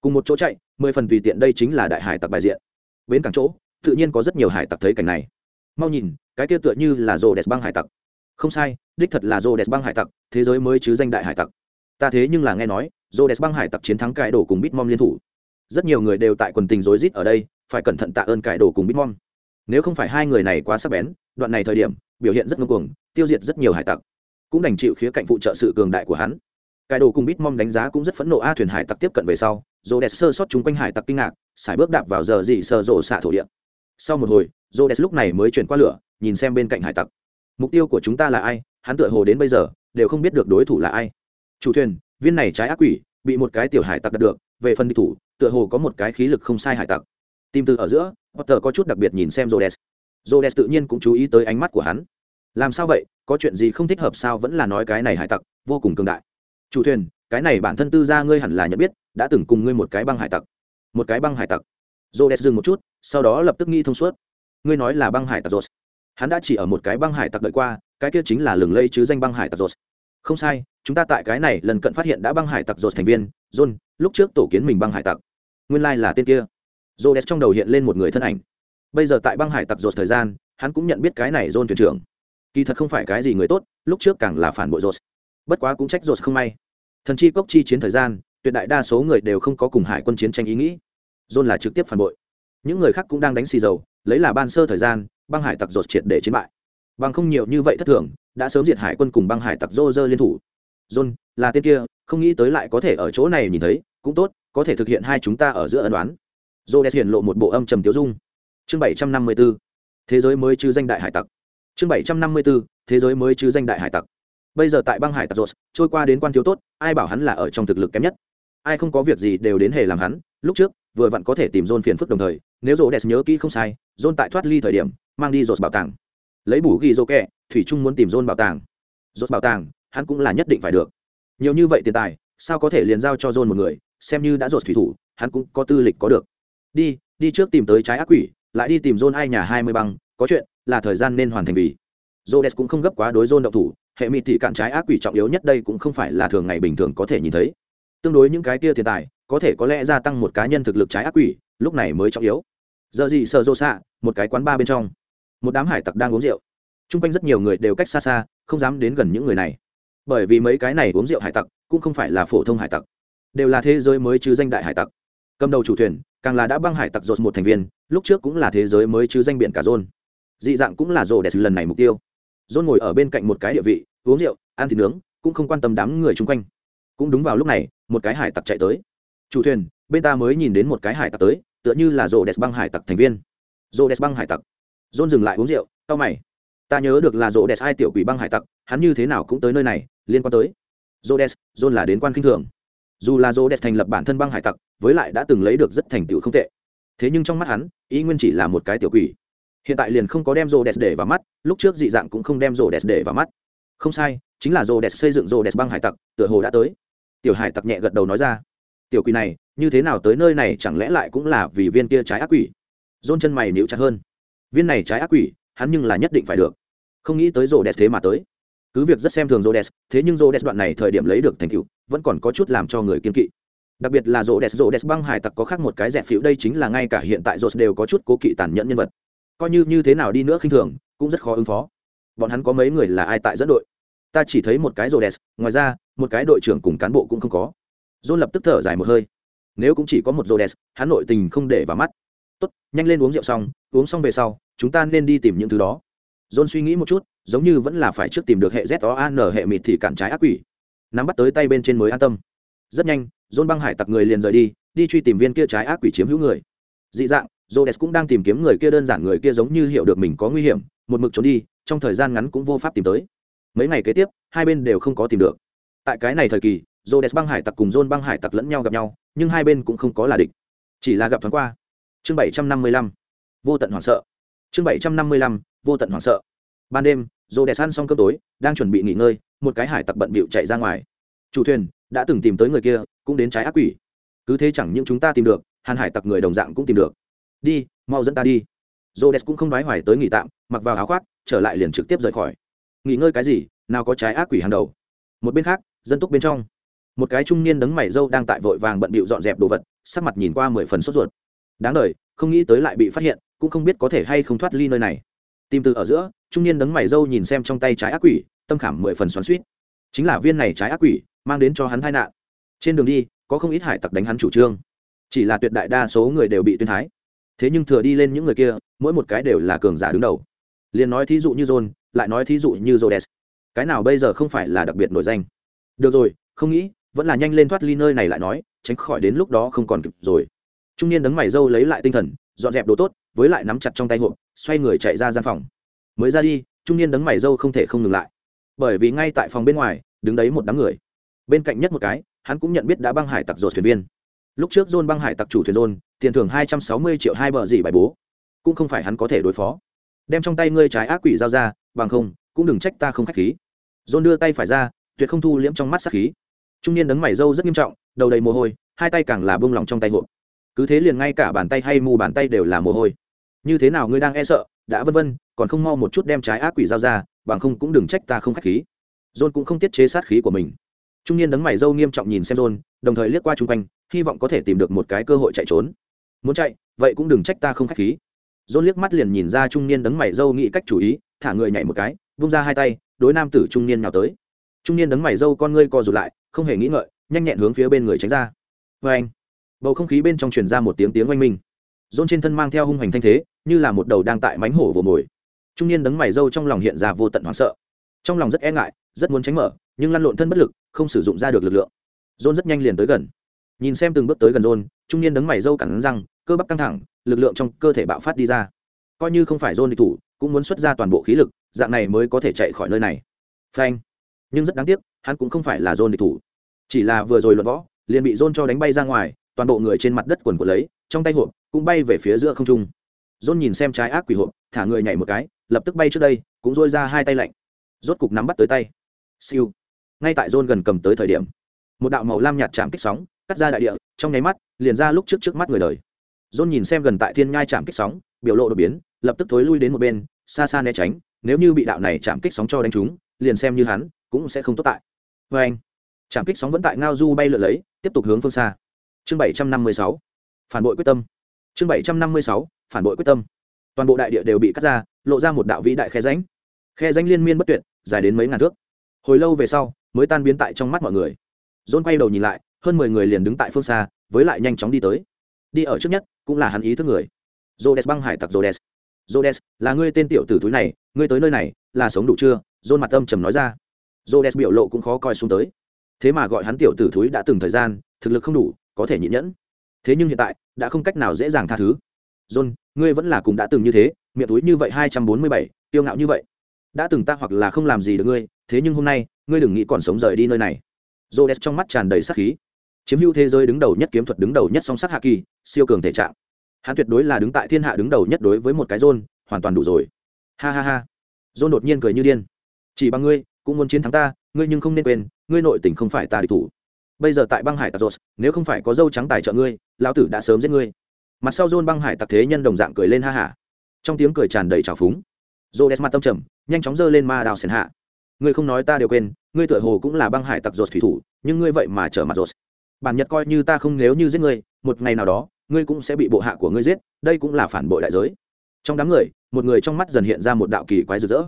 Cùng một chỗ chạy, mười phần tùy tiện đây chính là đại hải tặc bài diện. Bến cảng chỗ, tự nhiên có rất nhiều hải tặc thấy cảnh này mau nhìn cái kia tựa như là rô đẹp băng hải tặc. Không sai đích thật là rô đẹp băng hải tặc thế giới mới chứ danh đại hải tặc. Ta thế nhưng là nghe nói rô đẹp băng hải tặc chiến thắng cải đổ cùng Bitmom liên thủ. Rất nhiều người đều tại quần tình rối rít ở đây, phải cẩn thận tạ ơn cải đổ cùng bitmom. Nếu không phải hai người này quá sắc bén đoạn này thời điểm biểu hiện rất ngưng cuồng tiêu diệt rất nhiều hải tặc. Cũng đành chịu khía cạnh phụ trợ sự cường đại của hắn. Cải đồ cùng bitmom đánh giá cũng rất phẫn nộ a thuyền hải tặc tiếp cận về sau rô đẹp sơ sót chung quanh hải tặc kinh ngạc xài bước đạp vào giờ dị sơ rộ xạ thổ địa sau một hồi rô đẹp lúc này mới chuyển qua lửa, nhìn xem bên cạnh hải tặc. Mục tiêu của chúng ta là ai? Hắn tựa hồ đến bây giờ, đều không biết được đối thủ là ai. Chủ thuyền, viên này trái ác quỷ, bị một cái tiểu hải tặc đặt được, về phần đi thủ, tựa hồ có một cái khí lực không sai hải tặc. Tìm từ ở giữa, potter có chút đặc biệt nhìn xem jodes jodes tự nhiên cũng chú ý tới ánh mắt của hắn. Làm sao vậy? Có chuyện gì không thích hợp sao? Vẫn là nói cái này hải tặc, vô cùng cường đại. Chủ thuyền, cái này bản thân tư gia ngươi hẳn là nhận biết, đã từng cùng ngươi một cái băng hải tặc. Một cái băng hải tặc. Jodes dừng một chút sau đó lập tức nghĩ thông suốt ngươi nói là băng hải tặc rột hắn đã chỉ ở một cái băng hải tặc đợi qua cái kia chính là lừng lây chứ danh băng hải tặc rột không sai chúng ta tại cái này lần cận phát hiện đã băng hải tặc rột thành viên john lúc trước tổ kiến mình băng hải tặc nguyên lai là tên kia Rhodes trong đầu hiện lên một người thân ảnh. Bây giờ tại băng hải tặc rột thời gian, hắn cũng nhận biết cái này John thuyền trưởng. Kỳ thật không phải cái gì người tốt, lúc trước càng là phản bội rột. Bất quá cũng trách rột không may. Thần chi cốc chi chiến thời gian, tuyệt đại đa số người đều không có cùng hải quân chiến tranh ý nghĩ. John là trực tiếp phản bội. Những người khác cũng đang đánh xì dầu, lấy là ban sơ thời gian, băng hải tặc rột triệt để chiến bại. Bằng không nhiều như vậy thất thường, đã sớm diệt hải quân cùng băng hải tặc Roger liên thủ. John là tên kia, không nghĩ tới lại có thể ở chỗ này nhìn thấy, cũng tốt, có thể thực hiện hai chúng ta ở giữa ân đoán rô đès hiện lộ một bộ âm trầm tiêu dung. Chương bảy trăm năm mươi b ố thế giới mới chứ danh đại hải tặc. Chương bảy trăm năm mươi b ố thế giới mới chứ danh đại hải tặc. Bây giờ tại băng hải tặc rột trôi qua đến quan thiếu tốt ai bảo hắn là ở trong thực lực kém nhất? Ai không có việc gì đều đến hề làm hắn lúc trước vừa vặn có thể tìm John phiền phức đồng thời, nếu Rhodes nhớ kỹ không sai, John tại thoát ly thời điểm, mang đi Rhodes bảo tàng. Lấy bù ghi rô kẹ, thủy trung muốn tìm John bảo tàng. Rhodes bảo tàng, hắn cũng là nhất định phải được. Nhiều như vậy tiền tài, sao có thể liền giao cho John một người, xem như đã Rhodes thủy thủ, hắn cũng có tư lịch có được. Đi đi trước tìm tới trái ác quỷ, lại đi tìm john ai nhà hai mươi băng, có chuyện là thời gian nên hoàn thành vì. Rhodes cũng không gấp quá đối john động thủ, hệ mịt thị cạn trái ác quỷ trọng yếu nhất đây cũng không phải là thường ngày bình thường có thể nhìn thấy. Tương đối những cái kia tiền tài có thể có lẽ gia tăng một cá nhân thực lực trái ác quỷ, lúc này mới trọng yếu. Giờ gì sợ rô xạ, một cái quán ba bên trong. Một đám hải tặc đang uống rượu. T r u n g quanh rất nhiều người đều cách xa xa, không dám đến gần những người này. Bởi vì mấy cái này uống rượu hải tặc, cũng không phải là phổ thông hải tặc. Đều là thế giới mới chứ danh đại hải tặc. Cầm đầu chủ thuyền, càng là đã băng hải tặc dột một thành viên, lúc trước cũng là thế giới mới chứ danh biển cả rôn dị dạng cũng là rồ đẹp lần này mục tiêu. Rôn ngồi ở bên cạnh một cái địa vị, uống rượu, ăn thịt nướng, cũng không quan tâm đám người chung quanh. Cũng đúng vào lúc này, một cái hải tặc chạy tới chủ thuyền, bên ta mới nhìn đến một cái hải tặc tới, tựa như là Rô đẹp băng hải tặc thành viên. Rô đẹp băng hải tặc. Dôn dừng lại uống rượu tao mày. Ta nhớ được là Rô đẹp hai tiểu quỷ băng hải tặc, hắn như thế nào cũng tới nơi này, liên quan tới. Rô đẹp dôn là đến quan kinh thường. Dù là Rô đẹp thành lập bản thân băng hải tặc, với lại đã từng lấy được rất thành tựu không tệ. Thế nhưng trong mắt hắn ý nguyên chỉ là một cái tiểu quỷ. Hiện tại liền không có đem rô đẹp để vào mắt, lúc trước dị dạng cũng không đem rô đẹp để vào mắt. Không sai, chính là rô đẹp xây dựng rô đẹp băng hải tặc, tựa hồ đã tới. Tiểu hải tặc nhẹ gật đầu nói ra tiểu quỷ này, như thế nào tới nơi này chẳng lẽ lại cũng là vì viên kia trái ác quỷ? Dôn chân mày níu chặt hơn. Viên này trái ác quỷ, hắn nhưng là nhất định phải được. Không nghĩ tới rô đẹp thế mà tới. Cứ việc rất xem thường rô đẹp thế nhưng rô đẹp đoạn này thời điểm lấy được thành tựu, vẫn còn có chút làm cho người kiên kỵ. Đặc biệt là rô đẹp rô đẹp băng hải tặc có khác một cái dẹp phiếu đây chính là ngay cả hiện tại rô đều có chút cố kỵ tàn nhẫn nhân vật. Coi như như thế nào đi nữa khinh thường, cũng rất khó ứng phó. Bọn hắn có mấy người là ai tại dẫn đội? Ta chỉ thấy một cái rô đẹp ngoài ra, một cái đội trưởng cùng cán bộ cũng không có john lập tức thở dài một hơi. Nếu cũng chỉ có một rô hắn nội tình không để vào mắt. Tốt, nhanh lên uống rượu xong, uống xong về sau, chúng ta nên đi tìm những thứ đó. John suy nghĩ một chút, giống như vẫn là phải trước tìm được hệ z o an hệ mịt thì cản trái ác quỷ. Nắm bắt tới tay bên trên mới an tâm. Rất nhanh, John băng hải tặc người liền rời đi đi truy tìm viên kia trái ác quỷ chiếm hữu người. Dị dạng jodes cũng đang tìm kiếm người kia đơn giản người kia giống như hiểu được mình có nguy hiểm, một mực trốn đi, trong thời gian ngắn cũng vô pháp tìm tới. Mấy ngày kế tiếp, hai bên đều không có tìm được. Tại cái này thời kỳ jodes băng hải tặc cùng dôn băng hải tặc lẫn nhau gặp nhau, nhưng hai bên cũng không có là địch. Chỉ là gặp thoáng qua. Chương bảy trăm năm mươi lăm. Vô tận hoảng sợ. Chương bảy trăm năm mươi lăm. Vô tận hoảng sợ. Ban đêm jodes ăn xong cơm tối, đang chuẩn bị nghỉ ngơi, một cái hải tặc bận bịu chạy ra ngoài. Chủ thuyền đã từng tìm tới người kia, cũng đến trái ác quỷ. Cứ thế chẳng những chúng ta tìm được, hàn hải tặc người đồng dạng cũng tìm được. Đi, mau dẫn ta đi. J o cũng không nói hoài tới nghỉ tạm, mặc vào áo khoác, trở lại liền trực tiếp rời khỏi. Nghỉ ngơi cái gì, nào có trái ác quỷ hàng đầu. Một bên khác, dân túc bên trong một cái trung niên đấng mày dâu đang tại vội vàng bận bịu dọn dẹp đồ vật, sắc mặt nhìn qua mười phần sốt ruột. Đáng đ không nghĩ tới lại bị phát hiện, cũng không biết có thể hay không thoát ly nơi này. Tìm từ ở giữa, trung niên đấng mày dâu nhìn xem trong tay trái ác quỷ, tâm khảm mười phần xoắn suýt chính là viên này trái ác quỷ, mang đến cho hắn tai nạn. Trên đường đi, có không ít hải tặc đánh hắn chủ trương. Chỉ là tuyệt đại đa số người đều bị tuyên thái. Thế nhưng thừa đi lên những người kia, mỗi một cái đều là cường giả đứng đầu. Liền nói thí dụ như john, lại nói thí dụ như jodes cái nào bây giờ không phải là đặc biệt nổi danh? Được rồi, không nghĩ vẫn là nhanh lên thoát ly nơi này lại nói, tránh khỏi đến lúc đó không còn kịp rồi. Trung niên đấng mày dâu lấy lại tinh thần, dọn dẹp đồ tốt, với lại nắm chặt trong tay hộp, xoay người chạy ra gian phòng. Mới ra đi, trung niên đấng mày dâu không thể không ngừng lại. Bởi vì ngay tại phòng bên ngoài, đứng đấy một đám người. Bên cạnh nhất một cái, hắn cũng nhận biết đã băng hải tặc dột thuyền viên. Lúc trước john băng hải tặc chủ thuyền john, tiền thưởng hai trăm sáu mươi triệu hai bờ gì bài bố. Cũng không phải hắn có thể đối phó. Đem trong tay ngươi trái ác quỷ giao ra, bằng không, cũng đừng trách ta không khách khí. John đưa tay phải ra, tuyệt không thu liễm trong mắt sát khí trung niên đấng mày râu rất nghiêm trọng, đầu đầy mồ hôi, hai tay càng là bông lỏng trong tay hộp. Cứ thế liền ngay cả bàn tay hay mù bàn tay đều là mồ hôi. Như thế nào ngươi đang e sợ, đã vân vân, còn không mau một chút đem trái ác quỷ dao ra, bằng không cũng đừng trách ta không khách khí. John cũng không tiết chế sát khí của mình. Trung niên đấng mày râu nghiêm trọng nhìn xem john, đồng thời liếc qua chung quanh, hy vọng có thể tìm được một cái cơ hội chạy trốn. Muốn chạy, vậy cũng đừng trách ta không khách khí. John liếc mắt liền nhìn ra trung niên đấng mày râu nghĩ cách chủ ý, thả người nhảy một cái, vung ra hai tay, đối nam tử trung niên nào tới trung niên đấng mày râu con ngươi co rụt lại, không hề nghĩ ngợi, nhanh nhẹn hướng phía bên người tránh ra. Vê anh, bầu không khí bên trong truyền ra một tiếng tiếng oanh minh. Dôn trên thân mang theo hung hoành thanh thế, như là một đầu đang tại mánh hổ vồ mồi. Trung niên đấng mày râu trong lòng hiện ra vô tận hoảng sợ. Trong lòng rất e ngại, rất muốn tránh mở, nhưng lăn lộn thân bất lực, không sử dụng ra được lực lượng. Dôn rất nhanh liền tới gần. Nhìn xem từng bước tới gần dôn, trung niên đấng mày râu cẳng răng, cơ bắp căng thẳng, lực lượng trong cơ thể bạo phát đi ra. Coi như không phải dôn địch thủ, cũng muốn xuất ra toàn bộ khí lực, dạng này mới có thể chạy khỏi nơi này. Phanh nhưng rất đáng tiếc, hắn cũng không phải là dôn địch thủ. Chỉ là vừa rồi luận võ, liền bị dôn cho đánh bay ra ngoài, toàn bộ người trên mặt đất quần của lấy, trong tay hộp cũng bay về phía giữa không trung. Dôn nhìn xem trái ác quỷ hộp, thả người nhảy một cái, lập tức bay trước đây, cũng dôi ra hai tay lạnh. Rốt cục nắm bắt tới tay. Siêu. Ngay tại dôn gần cầm tới thời điểm, một đạo màu lam nhạt chạm kích sóng cắt ra đại địa, trong nháy mắt, liền ra lúc trước trước mắt người đời. Dôn nhìn xem gần tại thiên nhai chạm kích sóng, biểu lộ đột biến, lập tức thối lui đến một bên, xa xa né tránh, nếu như bị đạo này chạm kích sóng cho đánh trúng, liền xem như hắn cũng sẽ không tốt tại. Vê anh. Chạm kích sóng vẫn tại ngao du bay lượn lấy tiếp tục hướng phương xa. Chương bảy trăm năm mươi sáu. Phản bội quyết tâm. Chương bảy trăm năm mươi sáu. Phản bội quyết tâm. Toàn bộ đại địa đều bị cắt ra lộ ra một đạo vĩ đại khe ránh khe ránh liên miên bất tuyệt dài đến mấy ngàn thước. Hồi lâu về sau mới tan biến tại trong mắt mọi người. Dôn quay đầu nhìn lại hơn mười người liền đứng tại phương xa với lại nhanh chóng đi tới. Đi ở trước nhất cũng là hắn ý thức người. Rhodes băng hải tặc Rhodes. Rhodes, là ngươi tên tiểu tử túi này, ngươi tới nơi này, là sống đủ chưa? dôn mặt âm trầm nói ra. Rhodes biểu lộ cũng khó coi xuống tới. Thế mà gọi hắn tiểu tử thúi đã từng thời gian, thực lực không đủ, có thể nhịn nhẫn. Thế nhưng hiện tại, đã không cách nào dễ dàng tha thứ. John, ngươi vẫn là cùng đã từng như thế, miệng túi như vậy hai trăm bốn mươi bảy, tiêu ngạo như vậy. Đã từng ta hoặc là không làm gì được ngươi, thế nhưng hôm nay, ngươi đừng nghĩ còn sống rời đi nơi này. Rhodes trong mắt tràn đầy sát khí. Chiếm hữu thế giới đứng đầu nhất kiếm thuật đứng đầu nhất song sát hạ kỳ, siêu cường thể trạng hắn tuyệt đối là đứng tại thiên hạ đứng đầu nhất đối với một cái rôn hoàn toàn đủ rồi ha ha ha rôn đột nhiên cười như điên chỉ bằng ngươi cũng muốn chiến thắng ta, ngươi nhưng không nên quên, ngươi nội tình không phải ta địch thủ. Bây giờ tại băng hải tặc rột nếu không phải có dâu trắng tài trợ ngươi, lão tử đã sớm giết ngươi. Mặt sau rôn băng hải tặc thế nhân đồng dạng cười lên ha hả trong tiếng cười tràn đầy trào phúng rô đès mặt tâm trầm, nhanh chóng giơ lên ma đào sền hạ. Ngươi không nói ta đều quên, ngươi tựa hồ cũng là băng hải tặc rột thủy thủ, nhưng ngươi vậy mà trở mặt rột bản nhật coi như ta không nếu như giết ngươi, một ngày nào đó, ngươi cũng sẽ bị bộ hạ của ngươi giết, đây cũng là phản bội đại giới. Trong đám người, một người trong mắt dần hiện ra một đạo kỳ quái rực rỡ.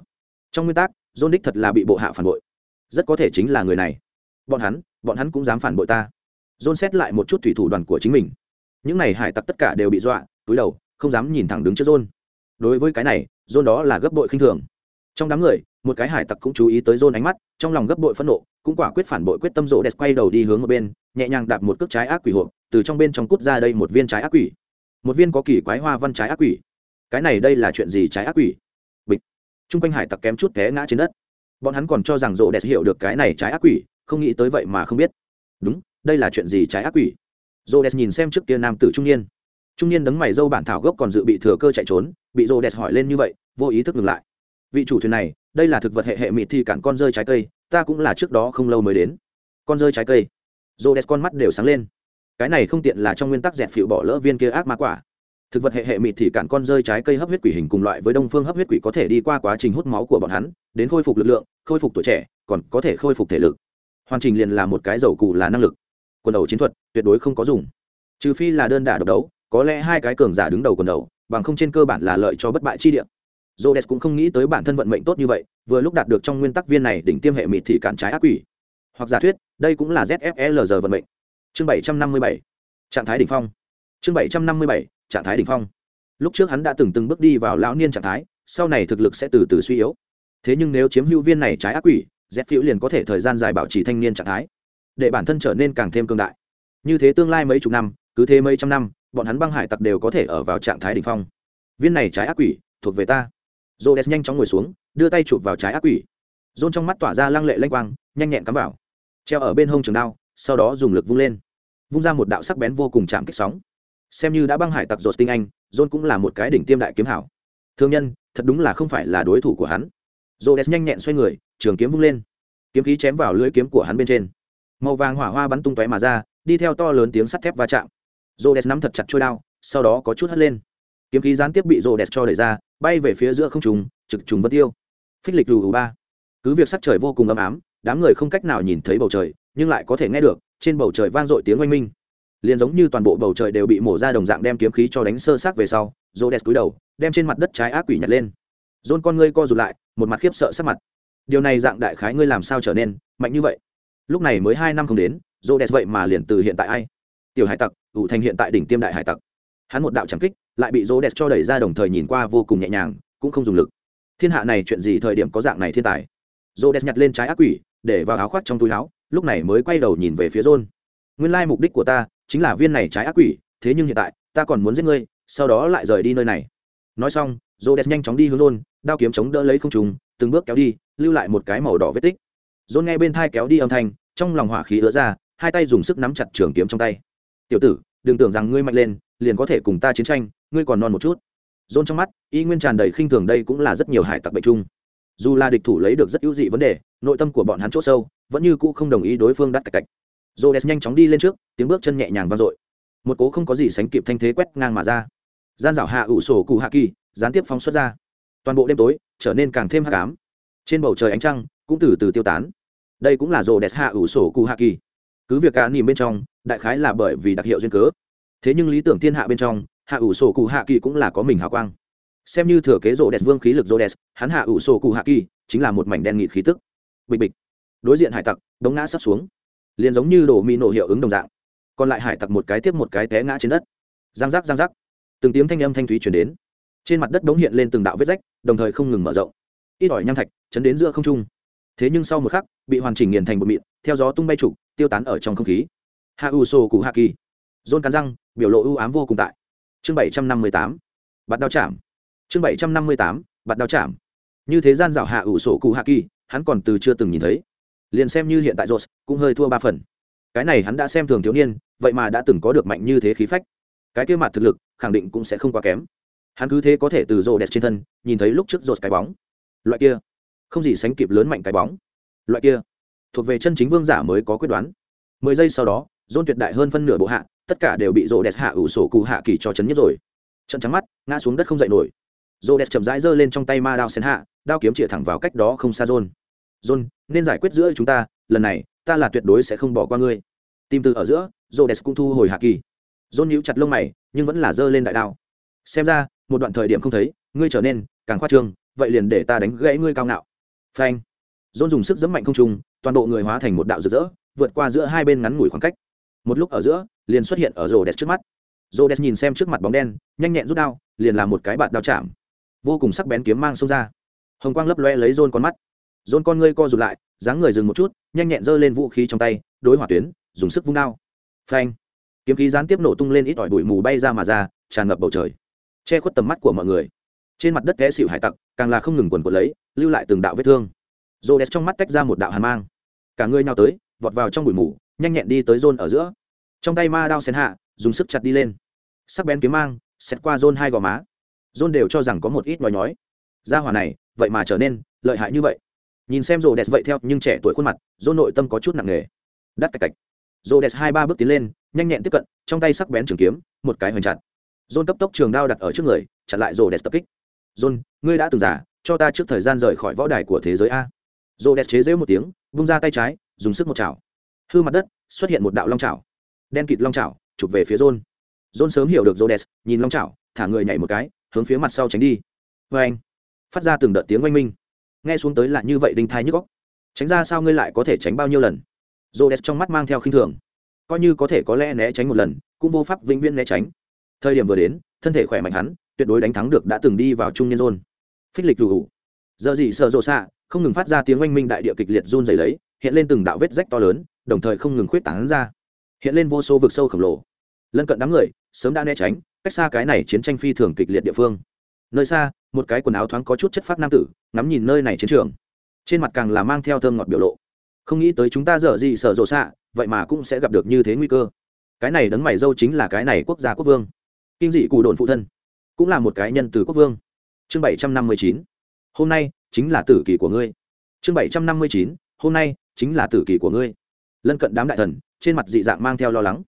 Trong nguyên tắc john đích thật là bị bộ hạ phản bội. Rất có thể chính là người này. Bọn hắn bọn hắn cũng dám phản bội ta. John xét lại một chút thủy thủ đoàn của chính mình. Những này hải tặc tất cả đều bị dọa, túi đầu, không dám nhìn thẳng đứng trước john. Đối với cái này, john đó là gấp bội khinh thường. Trong đám người, một cái hải tặc cũng chú ý tới john ánh mắt, trong lòng gấp bội phẫn nộ, cũng quả quyết phản bội quyết tâm rộ đẹp quay đầu đi hướng ở bên, nhẹ nhàng đạp một cước trái ác quỷ hộp, từ trong bên trong cút ra đây một viên trái ác quỷ. Một viên có kỳ quái hoa văn trái ác quỷ. Cái này đây là chuyện gì trái ác quỷ? Chung quanh hải tặc kém chút té ngã trên đất. Bọn hắn còn cho rằng rộ đẹp hiểu được cái này trái ác quỷ, không nghĩ tới vậy mà không biết. Đúng, đây là chuyện gì trái ác quỷ? Rộ đẹp nhìn xem trước kia nam tử trung niên. Trung niên đấng mày dâu bản thảo gốc còn dự bị thừa cơ chạy trốn, bị rộ đẹp hỏi lên như vậy, vô ý thức ngừng lại. Vị chủ thuyền này, đây là thực vật hệ hệ mịt thì cản con rơi trái cây, ta cũng là trước đó không lâu mới đến. Con rơi trái cây. Rô đès con mắt đều sáng lên. Cái này không tiện là trong nguyên tắc dẹp phịu bỏ lỡ viên kia ác ma quả thực vật hệ hệ mịt thì cản con rơi trái cây hấp huyết quỷ hình cùng loại với đông phương hấp huyết quỷ có thể đi qua quá trình hút máu của bọn hắn đến khôi phục lực lượng khôi phục tuổi trẻ còn có thể khôi phục thể lực hoàn trình liền là một cái dầu cụ là năng lực quần đầu chiến thuật tuyệt đối không có dùng trừ phi là đơn đả độc đấu có lẽ hai cái cường giả đứng đầu quần đầu bằng không trên cơ bản là lợi cho bất bại chi địa Rhodes cũng không nghĩ tới bản thân vận mệnh tốt như vậy, vừa lúc đạt được trong nguyên tắc viên này đỉnh tiêm hệ mịt thì cản trái ác quỷ. Hoặc giả thuyết, đây cũng là ZFLR vận mệnh. Chương 757, trạng thái đỉnh phong. Chương 757, trạng thái đ ỉ n h phong. Lúc trước hắn đã từng từng bước đi vào lão niên trạng thái, sau này thực lực sẽ từ từ suy yếu. Thế nhưng nếu chiếm hữu viên này trái ác quỷ dép phiêu liền có thể thời gian dài bảo trì thanh niên trạng thái, để bản thân trở nên càng thêm cương đại. Như thế tương lai mấy chục năm, cứ thế mấy trăm năm, bọn hắn băng hải tặc đều có thể ở vào trạng thái đ ỉ n h phong. Viên này trái ác quỷ, thuộc về ta. J o d e s nhanh chóng ngồi xuống, đưa tay chụp vào trái ác quỷ. Dôn trong mắt tỏa ra lăng lệ lanh quang, nhanh nhẹn cắm vào. Treo ở bên hông trường đao, sau đó dùng lực vung lên. Vung ra một đạo sắc bén vô cùng chạm kích sóng xem như đã băng hải tặc dột tinh anh, john cũng là một cái đỉnh tiêm đại kiếm hảo. Thương nhân, thật đúng là không phải là đối thủ của hắn. Jones nhanh nhẹn xoay người, trường kiếm vung lên. Kiếm khí chém vào lưỡi kiếm của hắn bên trên. Màu vàng hỏa hoa bắn tung tóe mà ra, đi theo to lớn tiếng sắt thép va chạm. Jones nắm thật chặt trôi đao, sau đó có chút hất lên. Kiếm khí gián tiếp bị jones cho đẩy ra, bay về phía giữa không trùng trực trùng vân tiêu. Phích lịch rù ba. Cứ việc sắc trời vô cùng ấm ám, đám người không cách nào nhìn thấy bầu trời, nhưng lại có thể nghe được, trên bầu trời vang dội tiếng oanh minh liền giống như toàn bộ bầu trời đều bị mổ ra đồng dạng đem kiếm khí cho đánh sơ sát về sau rô đès cúi đầu, đem trên mặt đất trái ác quỷ nhặt lên. Dôn con ngươi co rụt lại, một mặt khiếp sợ sắc mặt. Điều này dạng đại khái ngươi làm sao trở nên mạnh như vậy? Lúc này mới hai năm không đến rô đès vậy mà liền từ hiện tại ai? Tiểu hải tặc, ủ thành hiện tại đỉnh tiêm đại hải tặc. Hắn một đạo trảm kích, lại bị rô đès cho đẩy ra đồng thời nhìn qua vô cùng nhẹ nhàng, cũng không dùng lực. Thiên hạ này chuyện gì thời điểm có dạng này thiên tài? Rô đès nhặt lên trái ác quỷ, để vào áo khoác trong túi áo, lúc này mới quay đầu nhìn về phía rôn nguyên lai mục đích của ta chính là viên này trái ác quỷ, thế nhưng hiện tại, ta còn muốn giết ngươi, sau đó lại rời đi nơi này. Nói xong rô đẹp nhanh chóng đi hướng rôn đao kiếm chống đỡ lấy không trùng từng bước kéo đi, lưu lại một cái màu đỏ vết tích. Rôn nghe bên thai kéo đi âm thanh, trong lòng hỏa khí ứa ra, hai tay dùng sức nắm chặt trường kiếm trong tay. Tiểu tử, đừng tưởng rằng ngươi mạnh lên, liền có thể cùng ta chiến tranh, ngươi còn non một chút. Rôn trong mắt, y nguyên tràn đầy khinh thường đây cũng là rất nhiều hải tặc bệnh chung. Dù là địch thủ lấy được rất ưu dị vấn đề, nội tâm của bọn hắn c h ỗ sâu, vẫn như cũ không đồng ý đối phương đắt cạch cạch j o d e s nhanh chóng đi lên trước, tiếng bước chân nhẹ nhàng vang dội. Một cố không có gì sánh kịp thanh thế quét ngang mà ra. Gian dảo hạ ủ sổ cụ hạ kỳ, gián tiếp phóng xuất ra. Toàn bộ đêm tối, trở nên càng thêm hạ cám trên bầu trời ánh trăng cũng từ từ tiêu tán. Đây cũng là rồ đẹp hạ ủ sổ cụ hạ kỳ. Cứ việc cả nỉm bên trong, đại khái là bởi vì đặc hiệu duyên cớ. Thế nhưng lý tưởng thiên hạ bên trong, hạ ủ sổ cụ hạ kỳ cũng là có mình hào quang. Xem như thừa kế rô đès vương khí lực rô đès hắn hạ ủ sổ cụ hạ kỳ chính là một mảnh đen nghịt khí tức. Bịch bịch. Đối diện hải tặc, đống ngã sắp xuống liền giống như đổ mì nổ hiệu ứng đồng dạng. Còn lại hải tặc một cái tiếp một cái té ngã trên đất. Giang giác giang giác. Từng tiếng thanh âm thanh thúy chuyển đến. Trên mặt đất bỗng hiện lên từng đạo vết rách, đồng thời không ngừng mở rộng. Ít ỏi nham thạch chấn đến giữa không trung. Thế nhưng sau một khắc, bị hoàn chỉnh nghiền thành bụi mịn, theo gió tung bay trục, tiêu tán ở trong không khí. Hạ u sô cụ hạ kỳ. Dôn cắn răng, biểu lộ ưu ám vô cùng tại. Chương bảy trăm năm mươi tám. Bạt đao chạm. Chương bảy trăm năm mươi tám. Bạt đao chạm. Như thế gian rào hạ ủ sổ cụ hạ kỳ, hắn còn từ chưa từng nhìn thấy liền xem như hiện tại rột cũng hơi thua ba phần. Cái này hắn đã xem thường thiếu niên, vậy mà đã từng có được mạnh như thế khí phách. Cái kia mặt thực lực, khẳng định cũng sẽ không quá kém. Hắn cứ thế có thể từ rô đẹp trên thân, nhìn thấy lúc trước rột cái bóng. Loại kia, không gì sánh kịp lớn mạnh cái bóng. Loại kia, thuộc về chân chính vương giả mới có quyết đoán. Mười giây sau đó dôn tuyệt đại hơn phân nửa bộ hạ, tất cả đều bị rô đẹp hạ ủ sổ cụ hạ kỳ cho chấn nhất rồi. Trận trắng mắt, ngã xuống đất không dậy nổi. Rhodes đẹp chậm rãi giơ lên trong tay ma đao sen hạ, đao kiếm chĩa thẳng vào cách đó không xa Zone John, nên giải quyết giữa chúng ta lần này ta là tuyệt đối sẽ không bỏ qua ngươi. Tìm từ ở giữa Rhodes cũng thu hồi hạ kỳ. John nhíu chặt lông mày nhưng vẫn là giơ lên đại đao. Xem ra một đoạn thời điểm không thấy ngươi trở nên càng khoa trương vậy liền để ta đánh gãy ngươi cao ngạo. Phanh. John dùng sức giẫm mạnh không trung toàn bộ người hóa thành một đạo rực rỡ vượt qua giữa hai bên ngắn ngủi khoảng cách. Một lúc ở giữa liền xuất hiện ở Rhodes đẹp trước mắt. Rhodes đẹp nhìn xem trước mặt bóng đen nhanh nhẹn rút đao liền làm một cái bạt đao chạm. Vô cùng sắc bén kiếm mang xông ra. Hồng quang lấp loe lấy rôn con mắt dồn con ngươi co rụt lại, dáng người dừng một chút, nhanh nhẹn giơ lên vũ khí trong tay, đối hỏa tuyến, dùng sức vung đao. Phanh! Kiếm khí gián tiếp nổ tung lên ít ỏi bụi mù bay ra mà ra, tràn ngập bầu trời. Che khuất tầm mắt của mọi người. Trên mặt đất té xịu hải tặc, càng là không ngừng quần quật lấy, lưu lại từng đạo vết thương. Rô đẹp trong mắt tách ra một đạo hàn mang. Cả người nhau tới, vọt vào trong bụi mù, nhanh nhẹn đi tới rôn ở giữa. Trong tay ma đao xén hạ, dùng sức chặt đi lên. Sắc bén kiếm mang xét qua rôn hai gò má. Rôn đều cho rằng có một ít nói nói ra hỏa này, vậy mà trở nên lợi hại như vậy nhìn xem rô đẹp vậy theo, nhưng trẻ tuổi khuôn mặt rôn nội tâm có chút nặng nề. Đắt cạch cạch. Rô đẹp hai ba bước tiến lên, nhanh nhẹn tiếp cận, trong tay sắc bén trường kiếm, một cái hoành chặt. Rôn cấp tốc trường đao đặt ở trước người, chặn lại rô đẹp tập kích. Rôn ngươi đã từng giả, cho ta trước thời gian rời khỏi võ đài của thế giới a. Rô đẹp chế rễu một tiếng, vung ra tay trái, dùng sức một chảo. Hư mặt đất, xuất hiện một đạo long chảo. Đen kịt long chảo, chụp về phía rôn rôn sớm hiểu được rô đẹp nhìn long chảo, thả người nhảy một cái, hướng phía mặt sau tránh đi. Vê anh phát ra từng đợt tiếng oanh minh nghe xuống tới là như vậy đinh thai nhức góc tránh ra sao ngươi lại có thể tránh bao nhiêu lần? Rô đẹp trong mắt mang theo khinh thường. Coi như có thể có lẽ né tránh một lần, cũng vô pháp vĩnh viễn né tránh. Thời điểm vừa đến, thân thể khỏe mạnh hắn, tuyệt đối đánh thắng được đã từng đi vào trung niên rôn. Phích lịch rủ giờ gì sợ rộ xạ, không ngừng phát ra tiếng oanh minh đại địa kịch liệt run dày lấy, hiện lên từng đạo vết rách to lớn, đồng thời không ngừng khuyết tảng ra. Hiện lên vô số vực sâu khổng lồ. Lân cận đám người, sớm đã né tránh, cách xa cái này chiến tranh phi thường kịch liệt địa phương. Nơi xa một cái quần áo thoáng có chút chất phát nam tử, ngắm nhìn nơi này chiến trường. Trên mặt càng là mang theo thơm ngọt biểu lộ. Không nghĩ tới chúng ta dở gì sợ rộ xạ, vậy mà cũng sẽ gặp được như thế nguy cơ. Cái này đấng mày dâu chính là cái này quốc gia quốc vương. Kinh dị cù đồn phụ thân, cũng là một cái nhân từ quốc vương. Chương bảy trăm năm mươi chín, hôm nay chính là tử kỳ của ngươi. Chương bảy trăm năm mươi chín, hôm nay chính là tử kỳ của ngươi. Lân cận đám đại thần, trên mặt dị dạng mang theo lo lắng.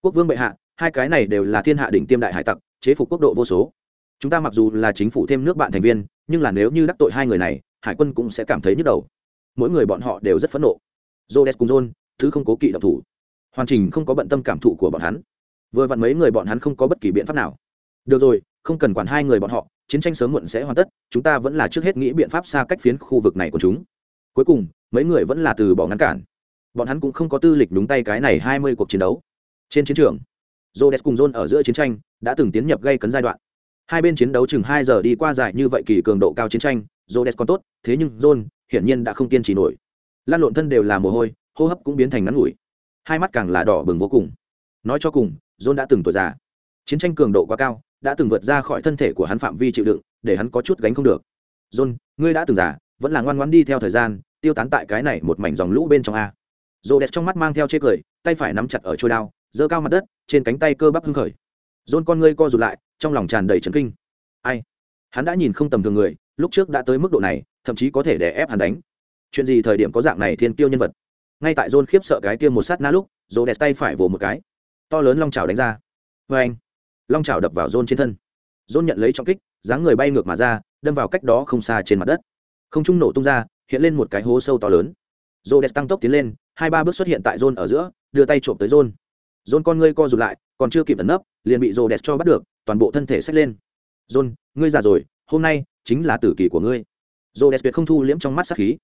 Quốc vương bệ hạ, hai cái này đều là thiên hạ đỉnh tiêm đại hải tặc, chế phục quốc độ vô số chúng ta mặc dù là chính phủ thêm nước bạn thành viên, nhưng là nếu như đắc tội hai người này, hải quân cũng sẽ cảm thấy nhức đầu. Mỗi người bọn họ đều rất phẫn nộ. Jodes cùng john, thứ không cố kỵ độc thủ. Hoàn chỉnh không có bận tâm cảm thụ của bọn hắn. Vừa vặn mấy người bọn hắn không có bất kỳ biện pháp nào. Được rồi, không cần quản hai người bọn họ, chiến tranh sớm muộn sẽ hoàn tất, chúng ta vẫn là trước hết nghĩ biện pháp xa cách phiến khu vực này của chúng. Cuối cùng, mấy người vẫn là từ bỏ ngăn cản. Bọn hắn cũng không có tư lịch đúng tay cái này hai mươi cuộc chiến đấu. Trên chiến trường jodes cùng john ở giữa chiến tranh đã từng tiến nhập gây cấn giai đoạn hai bên chiến đấu chừng hai giờ đi qua dài như vậy kỳ cường độ cao chiến tranh jodes còn tốt, thế nhưng john, hiển nhiên đã không kiên trì nổi. Lan lộn thân đều là mồ hôi, hô hấp cũng biến thành ngắn ngủi. Hai mắt càng là đỏ bừng vô cùng. Nói cho cùng, john đã từng tuổi già. Chiến tranh cường độ quá cao, đã từng vượt ra khỏi thân thể của hắn phạm vi chịu đựng, để hắn có chút gánh không được. John, ngươi đã từng già, vẫn là ngoan ngoãn đi theo thời gian, tiêu tán tại cái này một mảnh dòng lũ bên trong a. Rô đẹp trong mắt mang theo chê cười, tay phải nắm chặt ở trôi đao, giơ cao mặt đất, trên cánh tay cơ bắp hưng khởi. John con ngươi co rụt lại trong lòng tràn đầy trấn kinh. Ai? Hắn đã nhìn không tầm thường người, lúc trước đã tới mức độ này, thậm chí có thể để ép hắn đánh. Chuyện gì thời điểm có dạng này thiên tiêu nhân vật? Ngay tại john khiếp sợ cái kia một sát na lúc, rô đẹp tay phải vồ một cái. To lớn long chảo đánh ra. Vê anh. Long chảo đập vào john trên thân. John nhận lấy trọng kích, dáng người bay ngược mà ra, đâm vào cách đó không xa trên mặt đất. Không trung nổ tung ra, hiện lên một cái hố sâu to lớn. Rô đẹp tăng tốc tiến lên, hai ba bước xuất hiện tại john ở giữa, đưa tay trộm tới john. John con ngươi co rụt lại, còn chưa kịp ẩn nấp, liền bị rô đẹp cho bắt được toàn bộ thân thể xách lên. John, ngươi già rồi, hôm nay chính là tử kỳ của ngươi. Rô đẹp tuyệt không thu liễm trong mắt sát khí.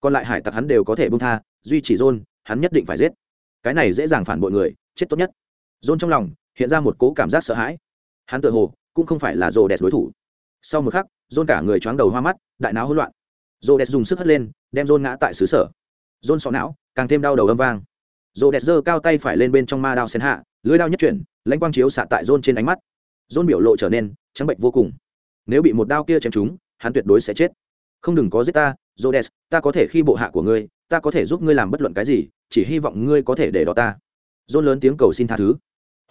Còn lại hải tặc hắn đều có thể bông tha, duy chỉ john, hắn nhất định phải giết. Cái này dễ dàng phản bội người, chết tốt nhất. John trong lòng hiện ra một cố cảm giác sợ hãi. Hắn tự hồ cũng không phải là rô đẹp đối thủ. Sau một khắc, john cả người choáng đầu hoa mắt, đại não hỗn loạn. Rô đẹp dùng sức hất lên, đem john ngã tại xứ sở. John sọ não, càng thêm đau đầu âm vang. Rô đẹp giơ cao tay phải lên bên trong ma đao xén hạ lưới đao nhất chuyển, lãnh quang chiếu xạ tại john trên ánh mắt john biểu lộ trở nên trắng bệnh vô cùng nếu bị một đao kia chém trúng hắn tuyệt đối sẽ chết không đừng có giết ta Rhodes, ta có thể khi bộ hạ của ngươi, ta có thể giúp ngươi làm bất luận cái gì, chỉ hy vọng ngươi có thể để đó ta. John lớn tiếng cầu xin tha thứ.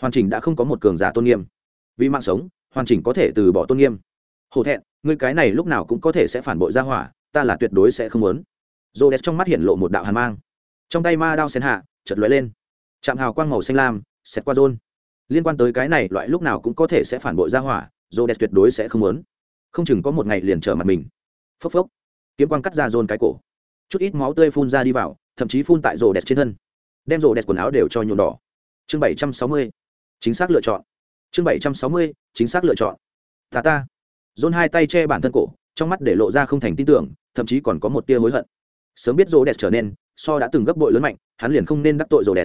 Hoàn chỉnh đã không có một cường giả tôn nghiêm. Vì mạng sống, hoàn chỉnh có thể từ bỏ tôn nghiêm. Hổ thẹn, ngươi cái này lúc nào cũng có thể sẽ phản bội ra hỏa, ta là tuyệt đối sẽ không muốn. Rhodes trong mắt hiện lộ một đạo hàn mang. Trong tay ma đao xén hạ, chợt lóe lên. Chạm hào quang màu xanh lam, xẹt qua John. Liên quan tới cái này, loại lúc nào cũng có thể sẽ phản bội ra hỏa, Rhodes tuyệt đối sẽ không muốn. Không chừng có một ngày liền trở mặt mình. Phốc phốc. Kiếm quang cắt ra rôn cái cổ. Chút ít máu tươi phun ra đi vào thậm chí phun tại rổ đẹp trên thân. Đem rổ đẹp quần áo đều cho nhuộm đỏ. Chương bảy trăm sáu mươi. Chính xác lựa chọn. Chương bảy trăm sáu mươi chính xác lựa chọn. Ta ta. Rôn hai tay che bản thân cổ trong mắt để lộ ra không thành tin tưởng thậm chí còn có một tia hối hận. Sớm biết rổ đẹp trở nên so đã từng gấp bội lớn mạnh hắn liền không nên đắc tội rổ đẹp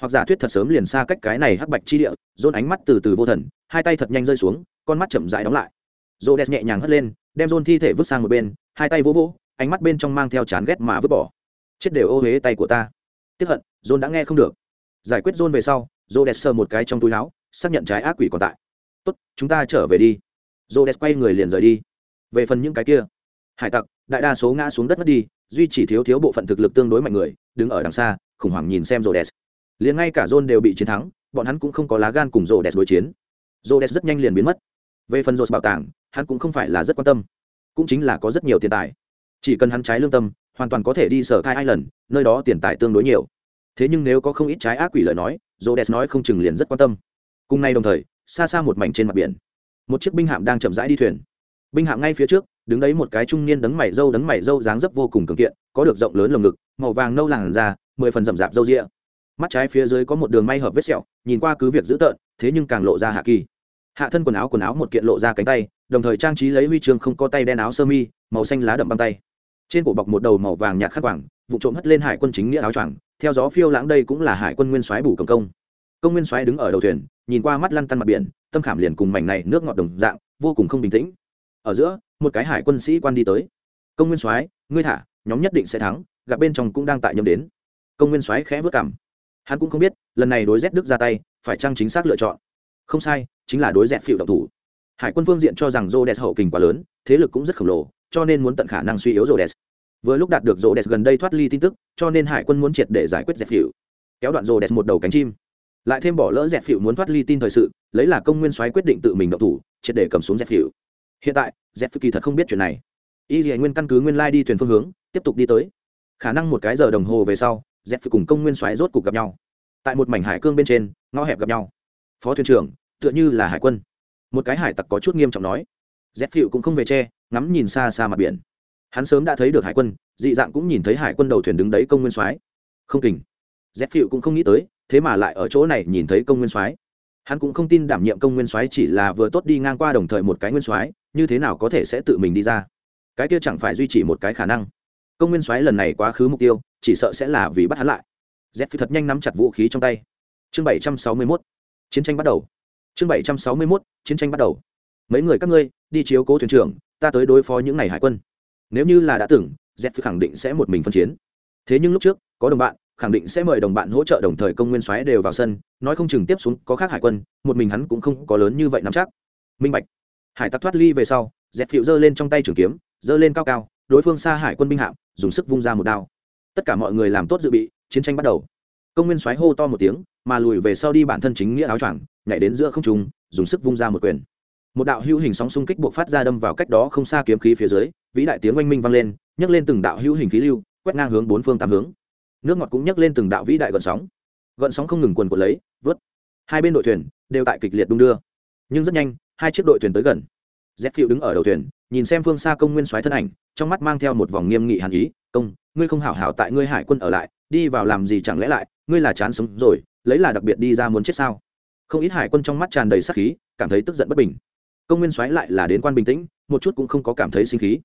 hoặc giả thuyết thật sớm liền xa cách cái này hắc bạch chi địa rôn ánh mắt từ từ vô thần, hai tay thật nhanh rơi xuống, con mắt chậm rãi đóng lại. Rô đẹp nhẹ nhàng hất lên, đem rôn thi thể vứt sang một bên, hai tay vỗ vỗ, ánh mắt bên trong mang theo chán ghét mà vứt bỏ. Chết đều ô huế tay của ta. Tiếp hận, dồn đã nghe không được. Giải quyết dồn về sau jodes sờ một cái trong túi áo, xác nhận trái ác quỷ còn tại. Tốt, chúng ta trở về đi. Jodes quay người liền rời đi. Về phần những cái kia, hải tặc, đại đa số ngã xuống đất mất đi, duy chỉ thiếu thiếu bộ phận thực lực tương đối mạnh người, đứng ở đằng xa, khủng hoảng nhìn xem jodes liền ngay cả john đều bị chiến thắng, bọn hắn cũng không có lá gan cùng jodes đối chiến. Jodes rất nhanh liền biến mất. Về phần jodes bảo tàng, hắn cũng không phải là rất quan tâm. Cũng chính là có rất nhiều tiền tài. Chỉ cần hắn trái lương tâm, hoàn toàn có thể đi sở khai ai lần nơi đó tiền tài tương đối nhiều. Thế nhưng nếu có không ít trái ác quỷ lời nói dô nói không chừng liền rất quan tâm. Cùng nay đồng thời, xa xa một mảnh trên mặt biển, một chiếc binh hạm đang chậm rãi đi thuyền. Binh hạm ngay phía trước, đứng đấy một cái trung niên đấng mày dâu đấng mày dâu dáng dấp vô cùng cường kiện, có được rộng lớn lồng ngực, màu vàng nâu làn da, mười phần rậm rạp dâu rịa mắt trái phía dưới có một đường may hợp vết sẹo, nhìn qua cứ việc dữ tợn, thế nhưng càng lộ ra hạ kỳ. Hạ thân quần áo quần áo một kiện lộ ra cánh tay, đồng thời trang trí lấy huy chương không có tay đen áo sơ mi, màu xanh lá đậm băng tay. Trên cổ bọc một đầu màu vàng nhạt khắc quảng, vụ trộm hất lên hải quân chính nghĩa áo choàng, theo gió phiêu lãng đây cũng là hải quân nguyên soái bù cầm công. Công nguyên soái đứng ở đầu thuyền, nhìn qua mắt lăn tăn mặt biển, tâm khảm liền cùng mảnh này nước ngọt đồng dạng, vô cùng không bình tĩnh. Ở giữa, một cái hải quân sĩ quan đi tới. Công nguyên soái, ngươi thả, nhóm nhất định sẽ thắng, gặp bên trong cũng đang tại nhầm đến. Công nguyên soái khẽ vớt cảm hắn cũng không biết, lần này đối z đức ra tay, phải chăng chính xác lựa chọn? Không sai, chính là đối z phiệu động thủ. Hải quân phương diện cho rằng rô đès hậu kình quá lớn, thế lực cũng rất khổng lồ, cho nên muốn tận khả năng suy yếu rô đès vừa lúc đạt được rô đès gần đây thoát ly tin tức, cho nên hải quân muốn triệt để giải quyết dẹp phiệu kéo đoạn rô đès một đầu cánh chim. Lại thêm bỏ lỡ dẹp phiệu muốn thoát ly tin thời sự, lấy là công nguyên soái quyết định tự mình động thủ, triệt để cầm xuống dẹp phiệu hiện tại dẹp phiệu kỳ thật không biết chuyện này. Y dì nguyên căn cứ nguyên lai đi thuyền phương hướng, tiếp tục đi tới. Khả năng một cái giờ đồng hồ về sau dẹp phịu cùng công nguyên soái rốt cuộc gặp nhau. Tại một mảnh hải cương bên trên, ngõ hẹp gặp nhau. Phó thuyền trưởng, tựa như là hải quân. Một cái hải tặc có chút nghiêm trọng nói. Dép phịu cũng không về tre ngắm nhìn xa xa mặt biển. Hắn sớm đã thấy được hải quân, dị dạng cũng nhìn thấy hải quân đầu thuyền đứng đấy công nguyên soái. Không kình. Dép phịu cũng không nghĩ tới, thế mà lại ở chỗ này nhìn thấy công nguyên soái. Hắn cũng không tin đảm nhiệm công nguyên soái chỉ là vừa tốt đi ngang qua đồng thời một cái nguyên soái, như thế nào có thể sẽ tự mình đi ra? Cái kia chẳng phải duy trì một cái khả năng công nguyên soái lần này quá khứ mục tiêu, chỉ sợ sẽ là vì bắt hắn lại. Z phi thật nhanh nắm chặt vũ khí trong tay. Chương bảy trăm sáu mươi mốt, chiến tranh bắt đầu. Chương bảy trăm sáu mươi mốt, chiến tranh bắt đầu. Mấy người các ngươi, đi chiếu cố thuyền trưởng, ta tới đối phó những n à y hải quân. Nếu như là đã từng z phi khẳng định sẽ một mình phân chiến. Thế nhưng lúc trước, có đồng bạn, khẳng định sẽ mời đồng bạn hỗ trợ đồng thời công nguyên soái đều vào sân, nói không chừng tiếp xuống có khác hải quân, một mình hắn cũng không có lớn như vậy nắm chắc. Minh bạch. Hải tặc thoát ly về sau dẹp phịu giơ lên trong tay trường kiếm, giơ lên cao cao đối phương xa hải quân binh hạm, dùng sức vung ra một đao. Tất cả mọi người làm tốt dự bị, chiến tranh bắt đầu. Công nguyên xoáy hô to một tiếng, mà lùi về sau đi bản thân chính nghĩa áo choàng, nhảy đến giữa không trung, dùng sức vung ra một quyền. Một đạo hữu hình sóng xung kích buộc phát ra đâm vào cách đó không xa kiếm khí phía dưới, vĩ đại tiếng oanh minh vang lên, nhấc lên từng đạo hữu hình khí lưu, quét ngang hướng bốn phương tám hướng. Nước ngọt cũng nhấc lên từng đạo vĩ đại gợn sóng. Gợn sóng không ngừng quần quần lấy, vớt. Hai bên đội thuyền đều tại kịch liệt đung đưa. Nhưng rất nhanh, hai chiếc đội thuyền tới gần. Dép phiêu đứng ở đầu thuyền nhìn xem phương xa công nguyên soái thân ảnh, trong mắt mang theo một vòng nghiêm nghị hàn ý, công, ngươi không hảo hảo tại ngươi hải quân ở lại, đi vào làm gì chẳng lẽ lại, ngươi là chán sống rồi, lấy là đặc biệt đi ra muốn chết sao? Không ít hải quân trong mắt tràn đầy sắc khí, cảm thấy tức giận bất bình. Công nguyên soái lại là đến quan bình tĩnh, một chút cũng không có cảm thấy sinh khí.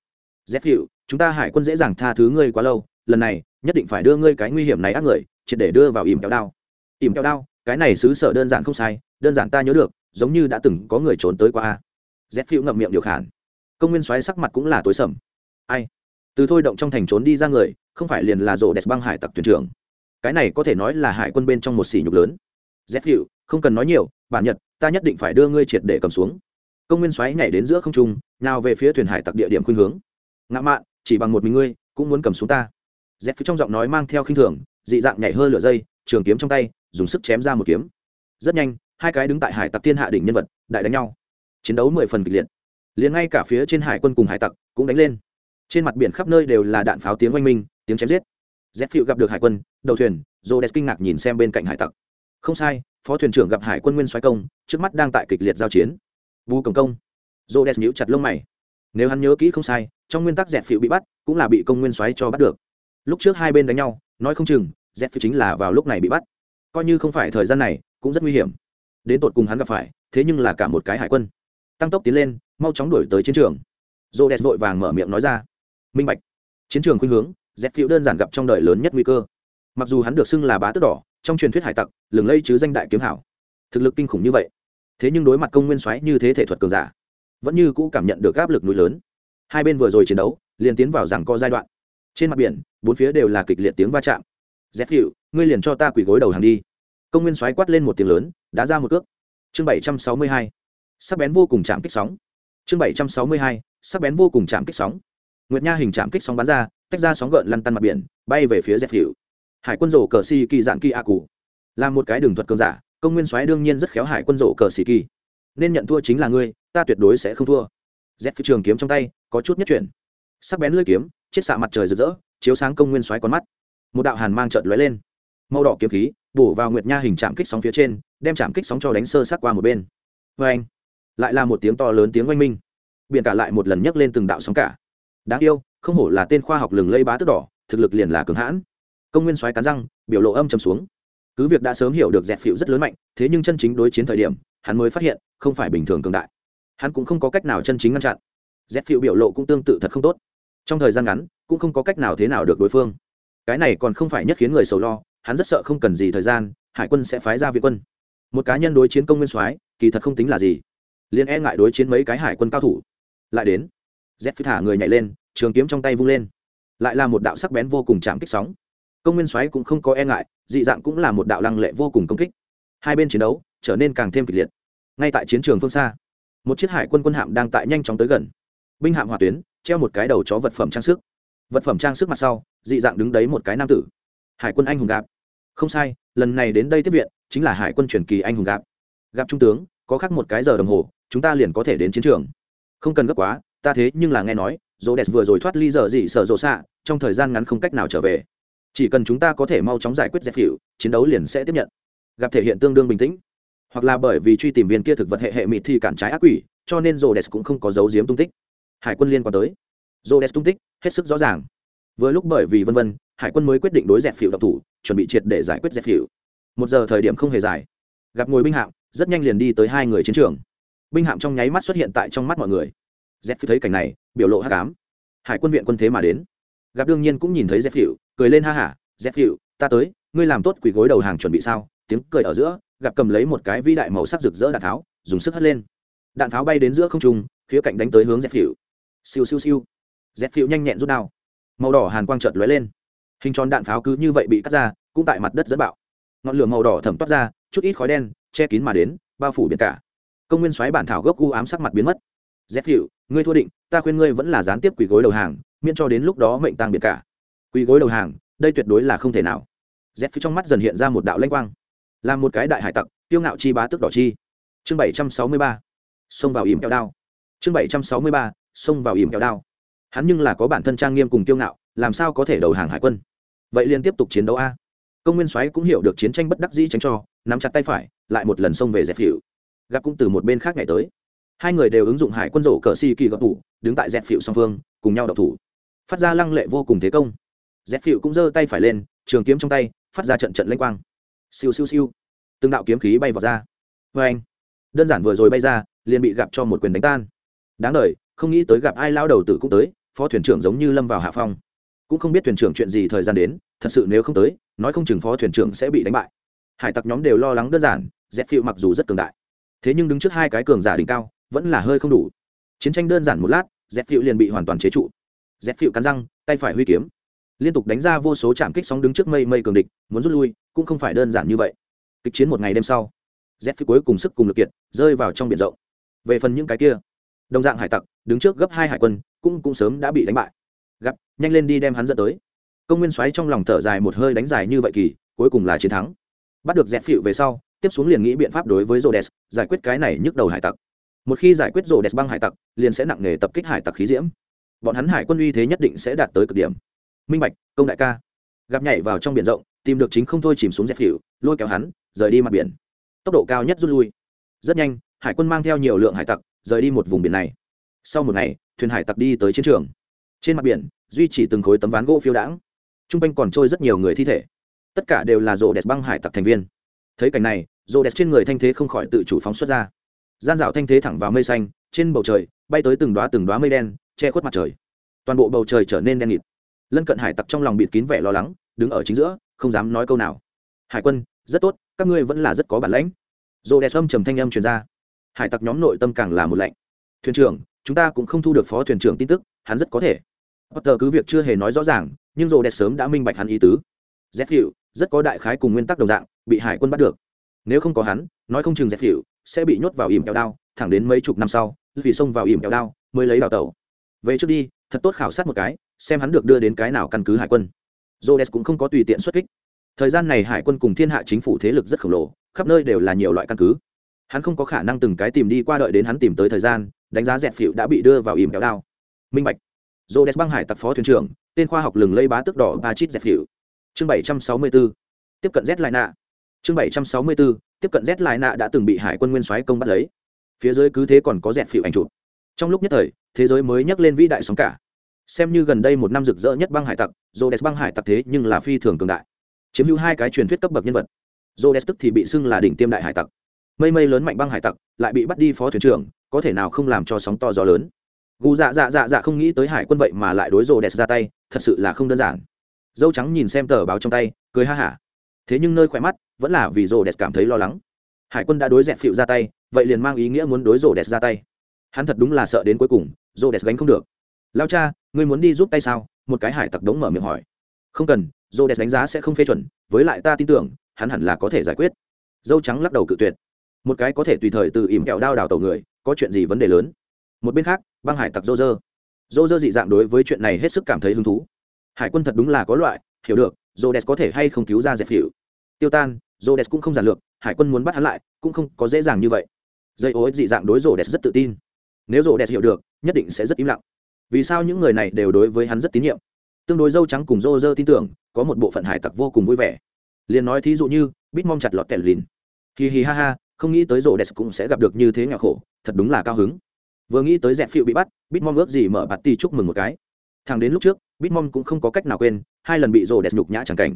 Dép hiệu chúng ta hải quân dễ dàng tha thứ ngươi quá lâu, lần này, nhất định phải đưa ngươi cái nguy hiểm này ác người, triệt để đưa vào ìm kéo đao. Ìm kéo đao? Cái này xứ sở đơn giản không sai, đơn giản ta nhớ được, giống như đã từng có người trốn tới qua a. Dép hiệu ngậm miệng điều khản công nguyên soái sắc mặt cũng là tối sầm. Ai? Từ thôi động trong thành trốn đi ra người, không phải liền là rổ đẹp băng hải tặc thuyền trưởng. Cái này có thể nói là hải quân bên trong một sỉ nhục lớn. Dép hiệu, không cần nói nhiều, bản nhật, ta nhất định phải đưa ngươi triệt để cầm xuống. Công nguyên xoáy nhảy đến giữa không trung nào về phía thuyền hải tặc địa điểm khuynh hướng. Ngã mạn, chỉ bằng một mình ngươi, cũng muốn cầm xuống ta. Dép trong giọng nói mang theo khinh thường, dị dạng nhảy hơi lửa dây, trường kiếm trong tay, dùng sức chém ra một kiếm. Rất nhanh, hai cái đứng tại hải tặc thiên hạ đỉnh nhân vật, đại đánh nhau. Chiến đấu mười phần kịch liệt liền ngay cả phía trên hải quân cùng hải tặc cũng đánh lên. Trên mặt biển khắp nơi đều là đạn pháo tiếng oanh minh, tiếng chém giết. Z phiệu gặp được hải quân, đầu thuyền j o kinh ngạc nhìn xem bên cạnh hải tặc. Không sai, phó thuyền trưởng gặp hải quân nguyên xoáy công, trước mắt đang tại kịch liệt giao chiến. Vu cổng công. J o nhíu chặt lông mày. Nếu hắn nhớ kỹ không sai, trong nguyên tắc dẹp phiệu bị bắt, cũng là bị công nguyên xoáy cho bắt được. Lúc trước hai bên đánh nhau, nói không chừng dẹp phiệu chính là vào lúc này bị bắt. Coi như không phải thời gian này, cũng rất nguy hiểm. Đến tột cùng hắn gặp phải, thế nhưng là cả một cái hải quân tăng tốc tiến lên, mau chóng đuổi tới chiến trường. J o vội vàng mở miệng nói ra. Minh bạch. Chiến trường khuynh hướng dẹp phiêu đơn giản gặp trong đời lớn nhất nguy cơ. Mặc dù hắn được xưng là bá tước đỏ, trong truyền thuyết hải tặc, lừng lây chứ danh đại kiếm hảo. Thực lực kinh khủng như vậy. Thế nhưng đối mặt công nguyên xoáy như thế thể thuật cường giả, vẫn như cũ cảm nhận được áp lực núi lớn. Hai bên vừa rồi chiến đấu, liền tiến vào rằng co giai đoạn. Trên mặt biển, bốn phía đều là kịch liệt tiếng va chạm. Dép phiêu ngươi liền cho ta quỳ gối đầu hàng đi. Công nguyên xoáy quát lên một tiếng lớn đã ra một cước. Chương bảy trăm sáu mươi hai sắc bén vô cùng chạm kích sóng. Chương bảy trăm sáu mươi hai, sắc bén vô cùng chạm kích sóng. Nguyệt nha hình chạm kích sóng bắn ra, tách ra sóng gợn lăn tăn mặt biển, bay về phía dẹp hiệu hải quân rổ cờ xì kỳ dạng kỳ a cụ là một cái đường thuật cường giả, công nguyên soái đương nhiên rất khéo hải quân rổ cờ xì kỳ. Nên nhận thua chính là ngươi, ta tuyệt đối sẽ không thua. Dẹp phi trường kiếm trong tay, có chút nhất chuyển. Sắc bén lưỡi kiếm, chiết xạ mặt trời rực rỡ, chiếu sáng công nguyên soái con mắt. Một đạo hàn mang trợn lóe lên. Màu đỏ kiếm khí, bổ vào nguyệt nha hình chạm kích sóng phía trên, đem chạm kích sóng cho đánh sơ sát qua một bên. Vê anh lại là một tiếng to lớn tiếng oanh minh. Biển cả lại một lần nhấc lên từng đạo sóng cả. Đáng yêu, không hổ là tên khoa học lừng lây bá tức đỏ, thực lực liền là cường hãn. Công nguyên xoáy cắn răng, biểu lộ âm trầm xuống. Cứ việc đã sớm hiểu được dẹp phịu rất lớn mạnh, thế nhưng chân chính đối chiến thời điểm, hắn mới phát hiện, không phải bình thường cường đại. Hắn cũng không có cách nào chân chính ngăn chặn. Dẹp phịu biểu lộ cũng tương tự thật không tốt. Trong thời gian ngắn, cũng không có cách nào thế nào được đối phương. Cái này còn không phải nhất khiến người sầu lo, hắn rất sợ không cần gì thời gian, hải quân sẽ phái ra viện quân. Một cá nhân đối chiến công nguyên soái, kỳ thật không tính là gì liền e ngại đối chiến mấy cái hải quân cao thủ. Lại đến, z phi thả người nhảy lên, trường kiếm trong tay vung lên. Lại là một đạo sắc bén vô cùng chạm kích sóng. Công nguyên soái cũng không có e ngại, dị dạng cũng là một đạo lăng lệ vô cùng công kích. Hai bên chiến đấu trở nên càng thêm kịch liệt. Ngay tại chiến trường phương xa, một chiếc hải quân quân hạm đang tại nhanh chóng tới gần. Binh hạm hỏa tuyến, treo một cái đầu chó vật phẩm trang sức. Vật phẩm trang sức mặt sau, dị dạng đứng đấy một cái nam tử. Hải quân anh hùng gạp. Không sai, lần này đến đây tiếp viện, chính là hải quân truyền kỳ anh hùng gạp. Gặp trung tướng, có khác một cái giờ đồng hồ chúng ta liền có thể đến chiến trường. Không cần gấp quá, ta thế nhưng là nghe nói rô đẹp vừa rồi thoát ly giờ dị sợ rộ xạ, trong thời gian ngắn không cách nào trở về. Chỉ cần chúng ta có thể mau chóng giải quyết dẹp phịu chiến đấu liền sẽ tiếp nhận. Gặp thể hiện tương đương bình tĩnh. Hoặc là bởi vì truy tìm viên kia thực vật hệ hệ mịt thì cản trái ác quỷ, cho nên rô đès cũng không có dấu diếm tung tích. Hải quân liên quan tới. Rô đès tung tích, hết sức rõ ràng. Vừa lúc bởi vì vân vân, hải quân mới quyết định đối dẹp phịu độc thủ, chuẩn bị triệt để giải quyết dẹp phịu một giờ thời điểm không hề dài. Gặp ngồi binh hạm, rất nhanh liền đi tới hai người chiến trường binh hạm trong nháy mắt xuất hiện tại trong mắt mọi người. Dẹp phịu thấy cảnh này, biểu lộ hắc ám. Hải quân viện quân thế mà đến. Gặp đương nhiên cũng nhìn thấy dẹp phịu cười lên ha hả dẹp phịu ta tới, ngươi làm tốt quỳ gối đầu hàng chuẩn bị sao? Tiếng cười ở giữa, gặp cầm lấy một cái vĩ đại màu sắc rực rỡ đạn tháo, dùng sức hất lên. Đạn tháo bay đến giữa không trung, khía cạnh đánh tới hướng dẹp phịu siêu siêu siêu. Dẹp phịu nhanh nhẹn rút đao. Màu đỏ hàn quang chợt lóe lên. Hình tròn đạn pháo cứ như vậy bị cắt ra, cũng tại mặt đất dẫn bạo. Ngọn lửa màu đỏ thẩm toát ra, chút ít khói đen che kín mà đến, bao phủ biển cả công nguyên xoáy bản thảo gốc u ám sắc mặt biến mất. Dép hiệu, ngươi thua định, ta khuyên ngươi vẫn là gián tiếp quỳ gối đầu hàng, miễn cho đến lúc đó mệnh tăng biệt cả. Quỳ gối đầu hàng, đây tuyệt đối là không thể nào. Dép phía trong mắt dần hiện ra một đạo lanh quang. Là một cái đại hải tặc tiêu ngạo chi bá tức đỏ chi. Chương bảy trăm sáu mươi ba, xông vào ỉm kẹo đao. Chương bảy trăm sáu mươi ba, xông vào ỉm kẹo đao. Hắn nhưng là có bản thân trang nghiêm cùng tiêu ngạo, làm sao có thể đầu hàng hải quân? Vậy liền tiếp tục chiến đấu a. Công nguyên soái cũng hiểu được chiến tranh bất đắc dĩ tránh cho, nắm chặt tay phải, lại một lần xông về dẹp hiệu gặp cũng từ một bên khác ngày tới. Hai người đều ứng dụng hải quân rổ cờ si kỳ gặp thủ đứng tại dẹp phịu song phương cùng nhau đọc thủ. Phát ra lăng lệ vô cùng thế công. Dẹp phịu cũng giơ tay phải lên trường kiếm trong tay phát ra trận trận lanh quang. Siêu siêu siêu. Từng đạo kiếm khí bay vào ra. Vê anh đơn giản vừa rồi bay ra liền bị gặp cho một quyền đánh tan. Đáng đời, không nghĩ tới gặp ai lao đầu tử cũng tới phó thuyền trưởng giống như lâm vào hạ phong. Cũng không biết thuyền trưởng chuyện gì thời gian đến thật sự nếu không tới nói không chừng phó thuyền trưởng sẽ bị đánh bại. Hải tặc nhóm đều lo lắng đơn giản dẹp phịu mặc dù rất cường đại thế nhưng đứng trước hai cái cường giả đỉnh cao, vẫn là hơi không đủ. Chiến tranh đơn giản một lát dẹp phiệu liền bị hoàn toàn chế trụ. Dẹp phiệu cắn răng, tay phải huy kiếm. Liên tục đánh ra vô số trạm kích sóng đứng trước mây mây cường địch, muốn rút lui, cũng không phải đơn giản như vậy. Kịch chiến một ngày đêm sau dẹp phiệu cuối cùng sức cùng lực kiệt, rơi vào trong biển rộng. Về phần những cái kia, đồng dạng hải tặc, đứng trước gấp hai hải quân, cũng cũng sớm đã bị đánh bại. Gặp, nhanh lên đi đem hắn dẫn tới. Công nguyên xoáy trong lòng thở dài một hơi đánh dài như vậy kỳ, cuối cùng là chiến thắng. Bắt được dẹp phịu về sau tiếp xuống liền nghĩ biện pháp đối với rhodes, giải quyết cái này nhức đầu hải tặc. Một khi giải quyết rhodes băng hải tặc, liền sẽ nặng nghề tập kích hải tặc khí diễm. Bọn hắn hải quân uy thế nhất định sẽ đạt tới cực điểm. Minh bạch, công đại ca. Gặp nhảy vào trong biển rộng, tìm được chính không thôi chìm xuống dẹp phịu lôi kéo hắn, rời đi mặt biển. Tốc độ cao nhất rút lui. Rất nhanh, hải quân mang theo nhiều lượng hải tặc, rời đi một vùng biển này. Sau một ngày, thuyền hải tặc đi tới chiến trường. Trên mặt biển, duy chỉ từng khối tấm ván gỗ phiêu đãng. Trung quanh còn trôi rất nhiều người thi thể. Tất cả đều là rộ đẹp băng hải tặc thành viên. Thấy cảnh này Rô đẹp trên người thanh thế không khỏi tự chủ phóng xuất ra. Gian dạo thanh thế thẳng vào mây xanh, trên bầu trời, bay tới từng đoá từng đoá mây đen, che khuất mặt trời. Toàn bộ bầu trời trở nên đen nghịt. Lân cận hải tặc trong lòng bịt kín vẻ lo lắng, đứng ở chính giữa, không dám nói câu nào. Hải quân, rất tốt, các ngươi vẫn là rất có bản lãnh Rô đẹp âm trầm thanh âm truyền ra. Hải tặc nhóm nội tâm càng là một lạnh. Thuyền trưởng, chúng ta cũng không thu được phó thuyền trưởng tin tức, hắn rất có thể. Potter cứ việc chưa hề nói rõ ràng, nhưng rô đẹp sớm đã minh bạch hắn ý tứ. Zephyr, rất có đại khái cùng nguyên tắc đồng dạng, bị hải quân bắt được nếu không có hắn nói không chừng dẹp hiệu sẽ bị nhốt vào ỉm kẹo đao thẳng đến mấy chục năm sau vì xông vào ỉm kẹo đao mới lấy đào tẩu về trước đi thật tốt khảo sát một cái xem hắn được đưa đến cái nào căn cứ hải quân Rhodes cũng không có tùy tiện xuất kích. Thời gian này hải quân cùng thiên hạ chính phủ thế lực rất khổng lồ, khắp nơi đều là nhiều loại căn cứ. Hắn không có khả năng từng cái tìm đi qua đợi đến hắn tìm tới thời gian, đánh giá dẹp phịu đã bị đưa vào ìm kéo đao minh bạch dô băng hải tặc phó thuyền trưởng tên khoa học lừng lây bá tức đỏ ba chít dẹp phịu chương bảy trăm sáu mươi bốn. tiếp cận z lại nạ chương bảy trăm sáu mươi b ố tiếp cận z lại nạ đã từng bị hải quân nguyên soái công bắt lấy. Phía dưới cứ thế còn có dẹt phịu ảnh chụp. Trong lúc nhất thời, thế giới mới nhắc lên vĩ đại sóng cả. Xem như gần đây một năm rực rỡ nhất băng hải tặc dô đès băng hải tặc thế nhưng là phi thường cường đại. Chiếm hữu hai cái truyền thuyết cấp bậc nhân vật. Dô đès tức thì bị xưng là đỉnh tiêm đại hải tặc. Mây mây lớn mạnh băng hải tặc, lại bị bắt đi phó thuyền trưởng, có thể nào không làm cho sóng to gió lớn. Gu dạ dạ dạ dạ không nghĩ tới hải quân vậy mà lại đối rồ đẹp ra tay, thật sự là không đơn giản. Dâu trắng nhìn xem tờ báo trong tay, cười ha hả. Thế nhưng nơi khỏe mắt vẫn là vì rồ đẹp cảm thấy lo lắng. Hải quân đã đối dẹp phịu ra tay, vậy liền mang ý nghĩa muốn đối rổ đẹp ra tay. Hắn thật đúng là sợ đến cuối cùng rổ đẹp gánh không được. Lao cha, ngươi muốn đi giúp tay sao? Một cái hải tặc đống mở miệng hỏi. Không cần rổ đẹp đánh giá sẽ không phê chuẩn, với lại ta tin tưởng, hắn hẳn là có thể giải quyết. Dâu trắng lắc đầu cự tuyệt. Một cái có thể tùy thời từ ỉm kẹo đao đào tàu người, có chuyện gì vấn đề lớn? Một bên khác, băng hải tặc dô dơ dô dơ dị dạng đối với chuyện này hết sức cảm thấy hứng thú. Hải quân thật đúng là có loại, hiểu được dô đès có thể hay không cứu ra dẹp hiệu tiêu tan dô đès cũng không giản lược, hải quân muốn bắt hắn lại, cũng không có dễ dàng như vậy. Dây ô dị dạng đối rổ đẹp rất tự tin. Nếu rổ đẹp hiểu được, nhất định sẽ rất im lặng. Vì sao những người này đều đối với hắn rất tín nhiệm? Tương đối dâu trắng cùng rô rơ tin tưởng, có một bộ phận hải tặc vô cùng vui vẻ. Liền nói thí dụ như, bít mong chặt lọt kẹt lìn. Hì hì ha ha, không nghĩ tới rổ đẹp cũng sẽ gặp được như thế nghèo khổ, thật đúng là cao hứng. Vừa nghĩ tới dẹp phiệu bị bắt, bít mong ước gì mở bạt ti chúc mừng một cái. Thằng đến lúc trước, bít mong cũng không có cách nào quên, hai lần bị rô đẹp nhục nhã chẳng cảnh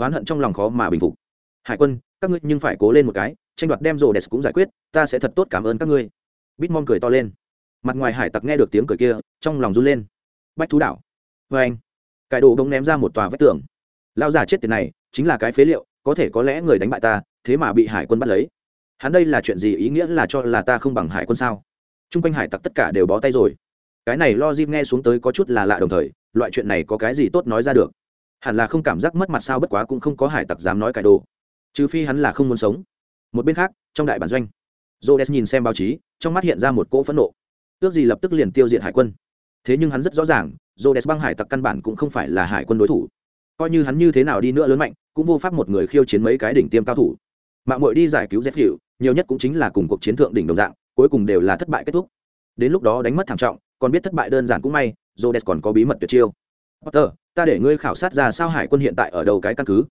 oán hận trong lòng khó mà bình phục. Hải quân, các ngươi nhưng phải cố lên một cái, tranh đoạt đem rồ đẹp cũng giải quyết, ta sẽ thật tốt cảm ơn các ngươi. Bít mong cười to lên. Mặt ngoài hải tặc nghe được tiếng cười kia, trong lòng run lên. Bách thú đảo. Vê anh, cải đồ bỗng ném ra một tòa vách tường. Lao giả chết tiền này, chính là cái phế liệu, có thể có lẽ người đánh bại ta, thế mà bị hải quân bắt lấy. Hắn đây là chuyện gì, ý nghĩa là cho là ta không bằng hải quân sao? T r u n g quanh hải tặc tất cả đều bó tay rồi. Cái này lo dip nghe xuống tới có chút là lạ đồng thời, loại chuyện này có cái gì tốt nói ra được? Hẳn là không cảm giác mất mặt sao bất quá cũng không có hải tặc dám nói cải đồ. Trừ phi hắn là không muốn sống. Một bên khác, trong đại bản doanh j o d e s nhìn xem báo chí, trong mắt hiện ra một cỗ phẫn nộ. Ước gì lập tức liền tiêu diệt hải quân. Thế nhưng hắn rất rõ ràng j o d e s băng hải tặc căn bản cũng không phải là hải quân đối thủ. Coi như hắn như thế nào đi nữa lớn mạnh, cũng vô pháp một người khiêu chiến mấy cái đỉnh tiêm cao thủ. Mạng mội đi giải cứu dép hiệu nhiều nhất cũng chính là cùng cuộc chiến thượng đỉnh đồng dạng, cuối cùng đều là thất bại kết thúc. Đến lúc đó đánh mất thảm trọng, còn biết thất bại đơn giản cũng may jodes còn có bí mật tuyệt chiêu potter, ta để ngươi khảo sát ra sao hải quân hiện tại ở đầu cái căn cứ.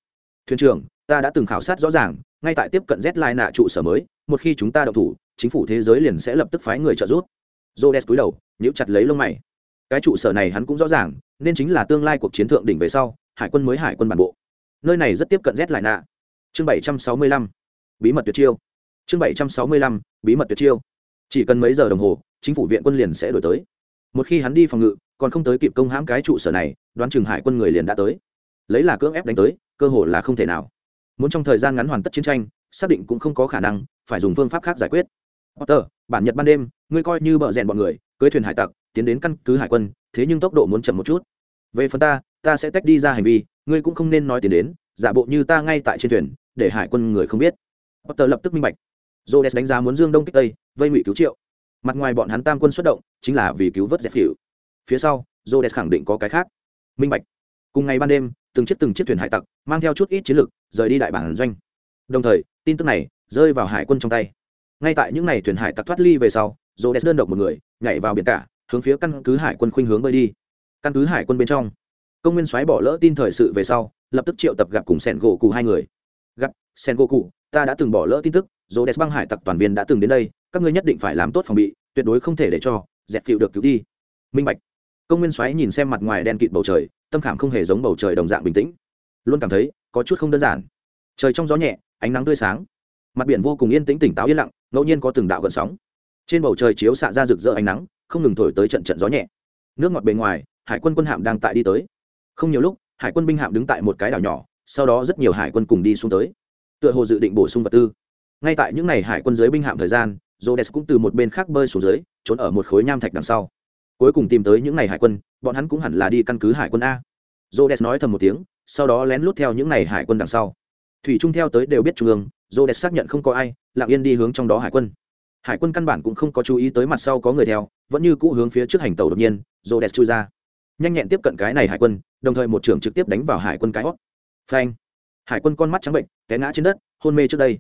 Thuyền trưởng, ta đã từng khảo sát rõ ràng, ngay tại tiếp cận z lai nạ trụ sở mới, một khi chúng ta đậu thủ, chính phủ thế giới liền sẽ lập tức phái người trợ giúp. Jodes cúi đầu, nhíu chặt lấy lông mày. Cái trụ sở này hắn cũng rõ ràng, nên chính là tương lai cuộc chiến thượng đỉnh về sau, hải quân mới hải quân bản bộ. Nơi này rất tiếp cận z lại nạ chương bảy trăm sáu mươi lăm, bí mật tuyệt chiêu. Chương bảy trăm sáu mươi lăm, bí mật tuyệt chiêu. Chỉ cần mấy giờ đồng hồ, chính phủ viện quân liền sẽ đổi tới một khi hắn đi phòng ngự còn không tới kịp công hãm cái trụ sở này đoán chừng hải quân người liền đã tới. Lấy là cưỡng ép đánh tới cơ hội là không thể nào. Muốn trong thời gian ngắn hoàn tất chiến tranh xác định cũng không có khả năng phải dùng phương pháp khác giải quyết. Potter, bản nhật ban đêm ngươi coi như bợ rèn bọn người cưới thuyền hải tặc tiến đến căn cứ hải quân thế nhưng tốc độ muốn chậm một chút. Về phần ta ta sẽ tách đi ra hành vi ngươi cũng không nên nói tiền đến giả bộ như ta ngay tại trên thuyền để hải quân người không biết. Potter lập tức minh bạch. Rhodes đánh giá muốn dương đông kích tây vây ngụy cứu triệu mặt ngoài bọn hắn tam quân xuất động, chính là vì cứu vớt dẹp hiệu phía sau, Rhodes khẳng định có cái khác. Minh bạch. Cùng ngày ban đêm, từng chiếc từng chiếc thuyền hải tặc mang theo chút ít chiến lược rời đi đại bản doanh. Đồng thời, tin tức này rơi vào hải quân trong tay. Ngay tại những ngày thuyền hải tặc thoát ly về sau, Rhodes đơn độc một người, nhảy vào biển cả, hướng phía căn cứ hải quân khuynh hướng bơi đi. Căn cứ hải quân bên trong, công nguyên xoáy bỏ lỡ tin thời sự về sau, lập tức triệu tập gặp cùng sẻn gỗ cụ hai người sen go cụ ta đã từng bỏ lỡ tin tức dồ đèn băng hải tặc toàn viên đã từng đến đây, các ngươi nhất định phải làm tốt phòng bị, tuyệt đối không thể để cho dẹp phịu được cứu đi. Minh bạch. Công nguyên xoáy nhìn xem mặt ngoài đen kịt bầu trời, tâm khảm không hề giống bầu trời đồng dạng bình tĩnh. Luôn cảm thấy có chút không đơn giản. Trời trong gió nhẹ, ánh nắng tươi sáng. Mặt biển vô cùng yên tĩnh tỉnh táo yên lặng, ngẫu nhiên có từng đạo gần sóng. Trên bầu trời chiếu xạ ra rực rỡ ánh nắng, không ngừng thổi tới trận trận gió nhẹ. Nước ngọt bề ngoài, hải quân quân hạm đang tại đi tới. Không nhiều lúc, hải quân binh hạm đứng tại một cái đảo nhỏ, sau đó rất nhiều hải quân cùng đi xuống tới tựa hồ dự định bổ sung vật tư. Ngay tại những ngày hải quân dưới binh hạm thời gian jodes cũng từ một bên khác bơi xuống dưới, trốn ở một khối nham thạch đằng sau. Cuối cùng tìm tới những ngày hải quân, bọn hắn cũng hẳn là đi căn cứ hải quân a. Jodes nói thầm một tiếng, sau đó lén lút theo những ngày hải quân đằng sau. Thủy trung theo tới đều biết trung ương jodes xác nhận không có ai, lặng yên đi hướng trong đó hải quân. Hải quân căn bản cũng không có chú ý tới mặt sau có người theo, vẫn như cũ hướng phía trước hành tàu đột nhiên jodes chui ra. Nhanh nhẹn tiếp cận cái này hải quân, đồng thời một trưởng trực tiếp đánh vào hải quân cái hót phanh! Hải quân con mắt trắng bệnh, té ngã trên đất, hôn mê trước đây.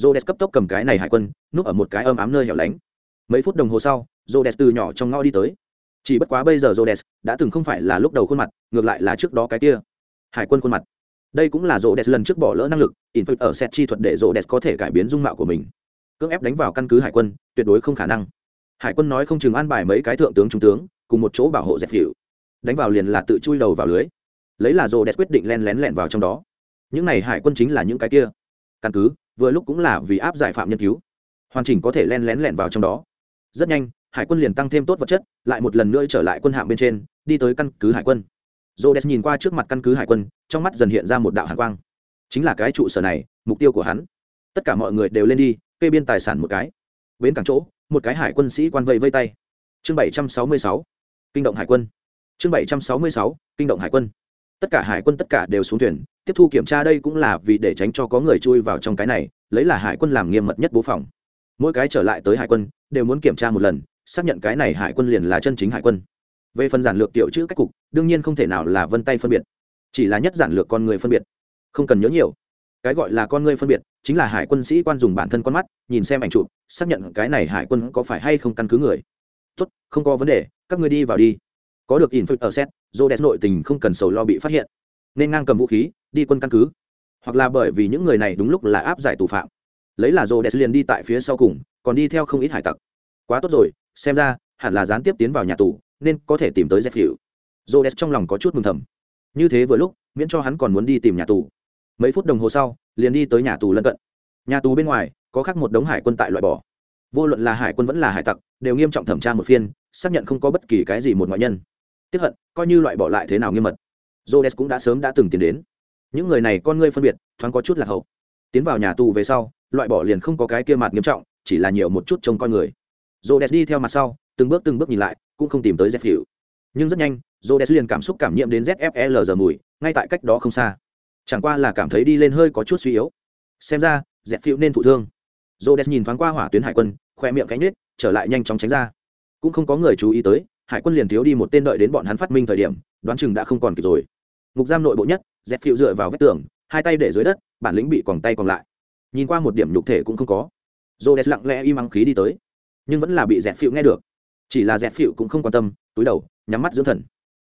J cấp tốc cầm cái này hải quân, núp ở một cái âm ám nơi hẻo lánh. Mấy phút đồng hồ sau j từ nhỏ trong ngõ đi tới. Chỉ bất quá bây giờ j đã từng không phải là lúc đầu khuôn mặt, ngược lại là trước đó cái kia. Hải quân khuôn mặt. Đây cũng là j lần trước bỏ lỡ năng lực, input ở set chi thuật để j có thể cải biến dung mạo của mình. Cưỡng ép đánh vào căn cứ hải quân, tuyệt đối không khả năng. Hải quân nói không chừng an bài mấy cái thượng tướng trung tướng, cùng một chỗ bảo hộ dẹp hiệu. Đánh vào liền là tự chui đầu vào lưới. Lấy là j quyết định len lén lẹn vào trong đó những này hải quân chính là những cái kia. Căn cứ, vừa lúc cũng là vì áp giải phạm nhân cứu. Hoàn chỉnh có thể len lén lẹn vào trong đó. Rất nhanh, hải quân liền tăng thêm tốt vật chất, lại một lần nữa trở lại quân hạm bên trên, đi tới căn cứ hải quân. J o d e s nhìn qua trước mặt căn cứ hải quân, trong mắt dần hiện ra một đạo hàn quang. Chính là cái trụ sở này, mục tiêu của hắn. Tất cả mọi người đều lên đi, kê biên tài sản một cái. Bến cảng chỗ, một cái hải quân sĩ quan vây vây tay. Chương bảy trăm sáu mươi sáu, kinh động hải quân. Chương bảy trăm sáu mươi sáu, kinh động hải quân. Tất cả hải quân tất cả đều xuống thuyền tiếp thu kiểm tra đây cũng là vì để tránh cho có người chui vào trong cái này, lấy là hải quân làm nghiêm mật nhất bố phòng. Mỗi cái trở lại tới hải quân, đều muốn kiểm tra một lần, xác nhận cái này hải quân liền là chân chính hải quân. Về phần giản lược tiểu chữ cách cục, đương nhiên không thể nào là vân tay phân biệt. Chỉ là nhất giản lược con người phân biệt. Không cần nhớ nhiều. Cái gọi là con người phân biệt, chính là hải quân sĩ quan dùng bản thân con mắt, nhìn xem ảnh chụp, xác nhận cái này hải quân có phải hay không căn cứ người. Tốt, không có vấn đề, các ngươi đi vào đi. Có được in ở set dô đẹp nội tình không cần sầu lo bị phát hiện. Nên ngang cầm vũ khí đi quân căn cứ. Hoặc là bởi vì những người này đúng lúc là áp giải tù phạm. Lấy là rô đẹp liền đi tại phía sau cùng, còn đi theo không ít hải tặc. Quá tốt rồi, xem ra, hẳn là gián tiếp tiến vào nhà tù, nên có thể tìm tới dép hiệu rô đẹp trong lòng có chút mừng thầm. Như thế vừa lúc, miễn cho hắn còn muốn đi tìm nhà tù. Mấy phút đồng hồ sau, liền đi tới nhà tù lân cận. Nhà tù bên ngoài, có khác một đống hải quân tại loại bỏ. Vô luận là hải quân vẫn là hải tặc, đều nghiêm trọng thẩm tra một phiên, xác nhận không có bất kỳ cái gì một ngoại nhân. Tiếp hận, coi như loại bỏ lại thế nào nghiêm mật. Jodes cũng đã sớm đã từng tiến đến những người này con ngươi phân biệt, thoáng có chút là hậu. Tiến vào nhà tù về sau, loại bỏ liền không có cái kia mặt nghiêm trọng, chỉ là nhiều một chút trông coi người. Jodes đi theo mặt sau, từng bước từng bước nhìn lại, cũng không tìm tới dép hiệu nhưng rất nhanh jodes liền cảm xúc cảm nhiễm đến zfl giờ mùi, ngay tại cách đó không xa. Chẳng qua là cảm thấy đi lên hơi có chút suy yếu. Xem ra dẹp phiêu nên thụ thương. Jodes nhìn thoáng qua hỏa tuyến hải quân, khoe miệng cánh nết, trở lại nhanh chóng tránh ra. Cũng không có người chú ý tới, hải quân liền thiếu đi một tên đợi đến bọn hắn phát minh thời điểm, đoán chừng đã không còn kịp rồi. Ngục giam nội bộ nhất dẹp phiêu dựa vào vách tường, hai tay để dưới đất, bản lĩnh bị còn tay còn lại. Nhìn qua một điểm nhục thể cũng không có. Jodes lặng lẽ im ắng khí đi tới. Nhưng vẫn là bị dẹp phiêu nghe được. Chỉ là dẹp phiêu cũng không quan tâm, túi đầu, nhắm mắt dưỡng thần.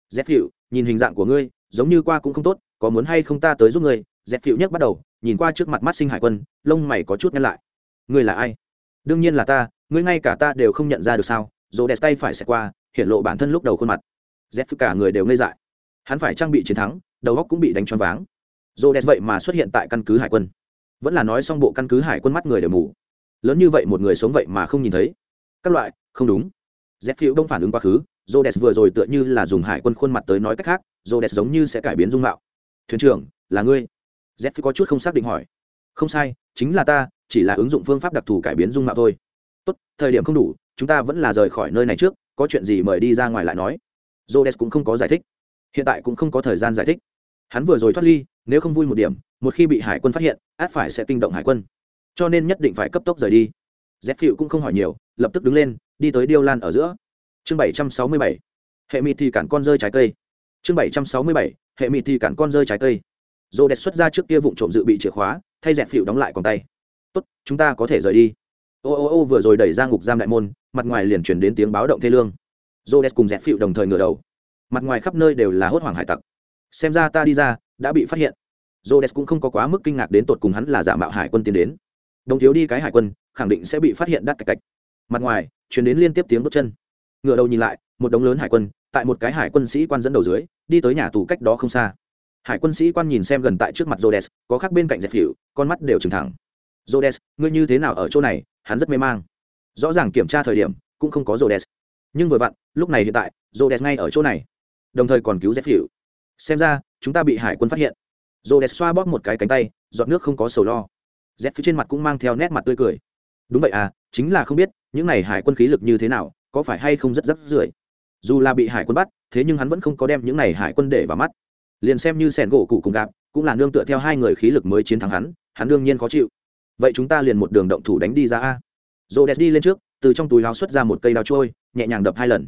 Dẹp phiêu, nhìn hình dạng của ngươi, giống như qua cũng không tốt, có muốn hay không ta tới giúp ngươi? Dẹp phiêu nhấc bắt đầu, nhìn qua trước mặt mắt sinh hải quân, lông mày có chút nhăn lại. Ngươi là ai? Đương nhiên là ta, ngươi ngay cả ta đều không nhận ra được sao? Dồ đẹp tay phải xẹt qua, hiện lộ bản thân lúc đầu khuôn mặt. Dép cả người đều ngây dại. Hắn phải trang bị chiến thắng? Đầu góc cũng bị đánh choáng váng. Rhodes vậy mà xuất hiện tại căn cứ hải quân. Vẫn là nói xong bộ căn cứ hải quân mắt người đều mù. Lớn như vậy một người sống vậy mà không nhìn thấy. Các loại, không đúng. Dép phiêu đông phản ứng quá khứ, Rhodes vừa rồi tựa như là dùng hải quân khuôn mặt tới nói cách khác, Rhodes giống như sẽ cải biến dung mạo. Thuyền trưởng, là ngươi? Z có chút không xác định hỏi. Không sai, chính là ta, chỉ là ứng dụng phương pháp đặc thù cải biến dung mạo thôi. Tốt, thời điểm không đủ, chúng ta vẫn là rời khỏi nơi này trước, có chuyện gì mời đi ra ngoài lại nói. Rhodes cũng không có giải thích hiện tại cũng không có thời gian giải thích. Hắn vừa rồi thoát ly, nếu không vui một điểm, một khi bị hải quân phát hiện, át phải sẽ kinh động hải quân. Cho nên nhất định phải cấp tốc rời đi. Z phiệu cũng không hỏi nhiều, lập tức đứng lên, đi tới điêu lan ở giữa. Chương bảy trăm sáu mươi bảy. Hệ mịt thì cản con rơi trái cây. Chương bảy trăm sáu mươi bảy. Hệ mịt thì cản con rơi trái cây. Dồ đẹp xuất ra trước kia vụ trộm dự bị chìa khóa, thay dẹp phịu đóng lại còn tay. Tốt, chúng ta có thể rời đi. Ô ô ô, vừa rồi đẩy ra ngục giam đại môn, mặt ngoài liền chuyển đến tiếng báo động thê lương. Dồ đẹp cùng dẹp phịu đồng thời ngửa đầu mặt ngoài khắp nơi đều là hốt hoảng hải tặc. Xem ra ta đi ra đã bị phát hiện. Dồ đẹp cũng không có quá mức kinh ngạc đến tột cùng hắn là giả mạo hải quân tiến đến. Đồng thiếu đi cái hải quân khẳng định sẽ bị phát hiện đắt cạch cạch. Mặt ngoài chuyển đến liên tiếp tiếng bước chân. Ngựa đầu nhìn lại một đống lớn hải quân tại một cái hải quân sĩ quan dẫn đầu dưới đi tới nhà tù cách đó không xa. Hải quân sĩ quan nhìn xem gần tại trước mặt Rhodes, có khác bên cạnh dẹp phỉu, con mắt đều trừng thẳng. Rhodes, ngươi như thế nào ở chỗ này? Hắn rất mê mang. Rõ ràng kiểm tra thời điểm cũng không có Rhodes, nhưng vừa vặn, lúc này hiện tại, Rhodes ngay ở chỗ này, đồng thời còn cứu dép hiệu Xem ra, chúng ta bị hải quân phát hiện. Rhodes xoa bóp một cái cánh tay, giọt nước không có sầu lo. dép phía trên mặt cũng mang theo nét mặt tươi cười. Đúng vậy à, chính là không biết, những này hải quân khí lực như thế nào, có phải hay không rất rắc rưởi. Dù là bị hải quân bắt, thế nhưng hắn vẫn không có đem những này hải quân để vào mắt liền xem như sẻn gỗ cụ cùng gạp cũng là nương tựa theo hai người khí lực mới chiến thắng hắn hắn đương nhiên khó chịu vậy chúng ta liền một đường động thủ đánh đi ra a dồ đẹp đi lên trước từ trong túi láo xuất ra một cây đao trôi nhẹ nhàng đập hai lần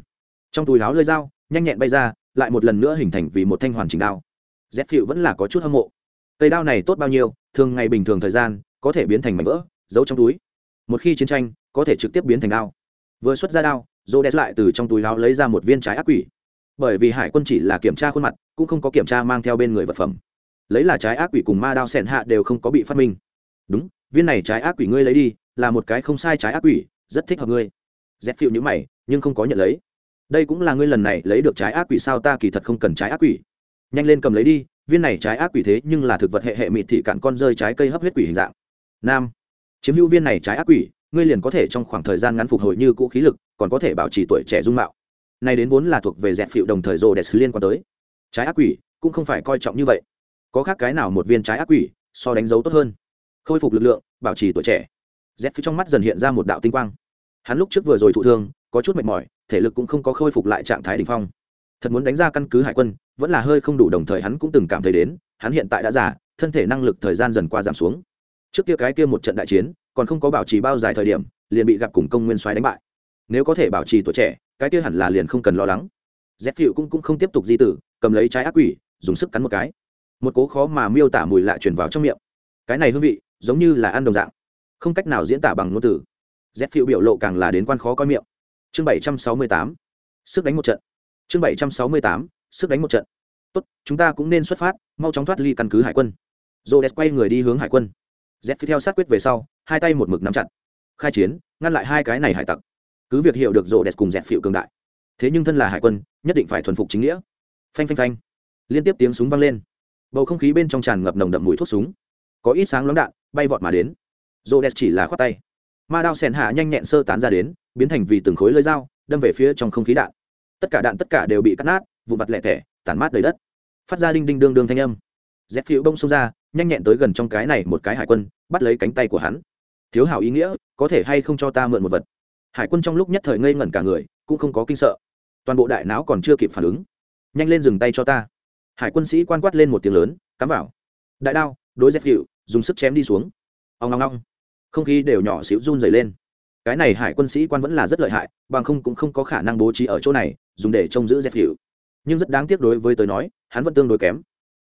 trong túi láo lơi dao nhanh nhẹn bay ra lại một lần nữa hình thành vì một thanh hoàn chỉnh đao. Z phịu vẫn là có chút hâm mộ. Cây đao này tốt bao nhiêu, thường ngày bình thường thời gian, có thể biến thành mảnh vỡ, giấu trong túi. Một khi chiến tranh, có thể trực tiếp biến thành đao. Vừa xuất ra đao rô đét lại từ trong túi đao lấy ra một viên trái ác quỷ. Bởi vì hải quân chỉ là kiểm tra khuôn mặt, cũng không có kiểm tra mang theo bên người vật phẩm. Lấy là trái ác quỷ cùng ma đao sẻn hạ đều không có bị phát minh. Đúng, viên này trái ác quỷ ngươi lấy đi, là một cái không sai trái ác quỷ, rất thích hợp ngươi. Dép phiêu nhữ mày, nhưng không có nhận lấy đây cũng là ngươi lần này lấy được trái ác quỷ sao? Ta kỳ thật không cần trái ác quỷ. Nhanh lên cầm lấy đi, viên này trái ác quỷ thế nhưng là thực vật hệ hệ mịt thị cạn con rơi trái cây hấp huyết quỷ hình dạng. Nam, chiếm hữu viên này trái ác quỷ, ngươi liền có thể trong khoảng thời gian ngắn phục hồi như cũ khí lực, còn có thể bảo trì tuổi trẻ dung mạo. Này đến vốn là thuộc về dẹp phịu đồng thời rồ đẹp liên quan tới. Trái ác quỷ cũng không phải coi trọng như vậy. Có khác cái nào một viên trái ác quỷ, so đánh dấu tốt hơn? Khôi phục lực lượng, bảo trì tuổi trẻ. Dẹp phịu trong mắt dần hiện ra một đạo tinh quang. Hắn lúc trước vừa rồi thụ thương có chút mệt mỏi thể lực cũng không có khôi phục lại trạng thái đ ỉ n h phong. Thật muốn đánh ra căn cứ hải quân vẫn là hơi không đủ đồng thời hắn cũng từng cảm thấy đến hắn hiện tại đã già thân thể năng lực thời gian dần qua giảm xuống. Trước kia cái kia một trận đại chiến còn không có bảo trì bao dài thời điểm liền bị gặp cùng công nguyên soái đánh bại. Nếu có thể bảo trì tuổi trẻ cái kia hẳn là liền không cần lo lắng. Dép hiệu cũng, cũng không tiếp tục di tử cầm lấy trái ác quỷ dùng sức cắn một cái. Một cố khó mà miêu tả mùi lạ truyền vào trong miệng. Cái này hương vị giống như là ăn đồng dạng. Không cách nào diễn tả bằng ngôn từ. Dép phiêu biểu lộ càng là đến quan khó coi miệng chương bảy trăm sáu mươi tám, sức đánh một trận. Chương bảy trăm sáu mươi tám, sức đánh một trận. Tốt, chúng ta cũng nên xuất phát, mau chóng thoát ly căn cứ hải quân. J o quay người đi hướng hải quân. Dép phi theo sát quyết về sau, hai tay một mực nắm chặt. Khai chiến, ngăn lại hai cái này hải tặc. Cứ việc hiểu được rộ đẹp cùng dẹp phịu cường đại. Thế nhưng thân là hải quân, nhất định phải thuần phục chính nghĩa. Phanh phanh phanh. Liên tiếp tiếng súng vang lên. Bầu không khí bên trong tràn ngập nồng đậm mùi thuốc súng. Có ít sáng lóng đạn, bay vọt mà đến. Rô đès chỉ là khoát tay ma đao sèn hạ nhanh nhẹn sơ tán ra đến, biến thành vì từng khối lưới dao, đâm về phía trong không khí đạn. Tất cả đạn tất cả đều bị cắt nát vụ mặt lẹ tẻ tản mát đầy đất. Phát ra đinh đinh đương đương thanh âm. Dép phiêu bông xông ra, nhanh nhẹn tới gần trong cái này một cái hải quân, bắt lấy cánh tay của hắn. Thiếu hảo ý nghĩa, có thể hay không cho ta mượn một vật? Hải quân trong lúc nhất thời ngây ngẩn cả người, cũng không có kinh sợ. Toàn bộ đại não còn chưa kịp phản ứng. Nhanh lên dừng tay cho ta. Hải quân sĩ quan quát lên một tiếng lớn, cắm vào. Đại đao, đối dép hiệu dùng sức chém đi xuống. Ông long long không khí đều nhỏ xíu run dày lên. Cái này hải quân sĩ quan vẫn là rất lợi hại, bằng không cũng không có khả năng bố trí ở chỗ này, dùng để trông giữ dẹp hiệu nhưng rất đáng tiếc đối với tới nói, hắn vẫn tương đối kém.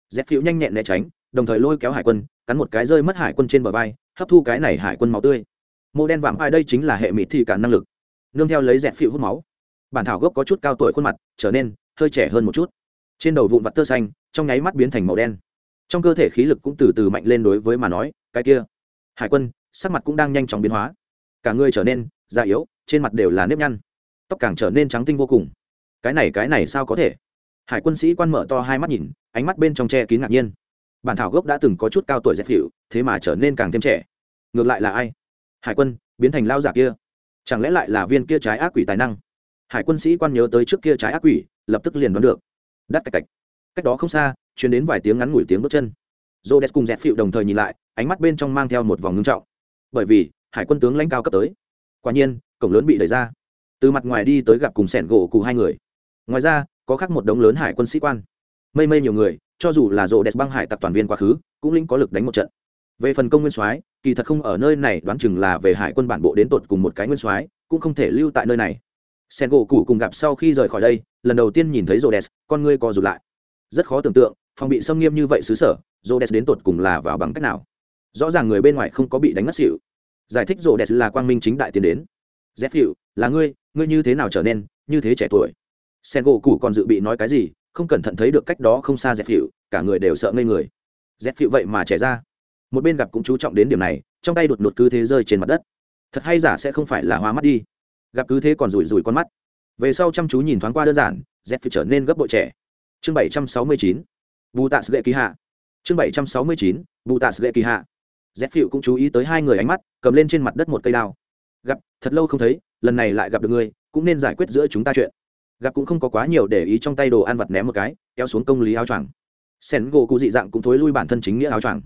Dẹp hiệu nhanh nhẹn né tránh, đồng thời lôi kéo hải quân, cắn một cái rơi mất hải quân trên bờ vai, hấp thu cái này hải quân máu tươi. Mô đen vạm ai đây chính là hệ mịt thị cả năng lực. Nương theo lấy dẹp phịu hút máu, bản thảo gốc có chút cao tuổi khuôn mặt, trở nên hơi trẻ hơn một chút. Trên đầu vụn vặt tơ xanh, trong nháy mắt biến thành màu đen. Trong cơ thể khí lực cũng từ từ mạnh lên đối với mà nói, cái kia, hải quân sắc mặt cũng đang nhanh chóng biến hóa. Cả người trở nên già yếu, trên mặt đều là nếp nhăn. Tóc càng trở nên trắng tinh vô cùng. Cái này cái này sao có thể? Hải quân sĩ quan mở to hai mắt nhìn, ánh mắt bên trong che kín ngạc nhiên. Bản thảo gốc đã từng có chút cao tuổi dẹp hiệu thế mà trở nên càng thêm trẻ. Ngược lại là ai? Hải quân, biến thành lao giả kia. Chẳng lẽ lại là viên kia trái ác quỷ tài năng? Hải quân sĩ quan nhớ tới trước kia trái ác quỷ, lập tức liền đoán được. Đắt cạch cạch. Cách đó không xa chuyển đến vài tiếng ngắn ngủi tiếng bước chân. J o cùng dẹp phịu đồng thời nhìn lại, ánh mắt bên trong mang theo một vòng ngưng trọng bởi vì hải quân tướng lãnh cao cấp tới. Quả nhiên, cổng lớn bị đẩy ra. Từ mặt ngoài đi tới gặp cùng sẻn gỗ cụ hai người. Ngoài ra, có khác một đống lớn hải quân sĩ quan. Mây mây nhiều người, cho dù là rộ đẹp băng hải tặc toàn viên quá khứ, cũng linh có lực đánh một trận. Về phần công nguyên soái, kỳ thật không ở nơi này, đoán chừng là về hải quân bản bộ đến tột cùng một cái nguyên soái, cũng không thể lưu tại nơi này. Sen gỗ cụ cùng gặp sau khi rời khỏi đây, lần đầu tiên nhìn thấy rô đès con ngươi co rụt lại. Rất khó tưởng tượng, phòng bị xâm nghiêm như vậy xứ sở rô đès đến tột cùng là vào bằng cách nào? Rõ ràng người bên ngoài không có bị đánh ngất xỉu. Giải thích rộ đẹp là quang minh chính đại tiến đến. Dép hiệu là ngươi ngươi như thế nào trở nên như thế trẻ tuổi? Sen gỗ cụ còn dự bị nói cái gì, không cẩn thận thấy được cách đó không xa dép hiệu cả người đều sợ ngây người. Dép hiệu vậy mà trẻ ra. Một bên gặp cũng chú trọng đến điểm này, trong tay đột ngột cứ thế rơi trên mặt đất. Thật hay giả sẽ không phải là hoa mắt đi. Gặp cứ thế còn rủi rủi con mắt. Về sau chăm chú nhìn thoáng qua đơn giản dép phải trở nên gấp bội trẻ. Chương bảy trăm sáu mươi chín vụ tạ lệ kỳ hạ. Chương bảy trăm sáu mươi chín vụ tạ lệ kỳ hạ dép phiệu cũng chú ý tới hai người ánh mắt, cầm lên trên mặt đất một cây đao. Gặp, thật lâu không thấy, lần này lại gặp được ngươi, cũng nên giải quyết giữa chúng ta chuyện. Gặp cũng không có quá nhiều để ý trong tay đồ ăn vặt ném một cái, kéo xuống công lý áo choàng. Sen gỗ cụ dị dạng cũng thối lui bản thân chính nghĩa áo choàng.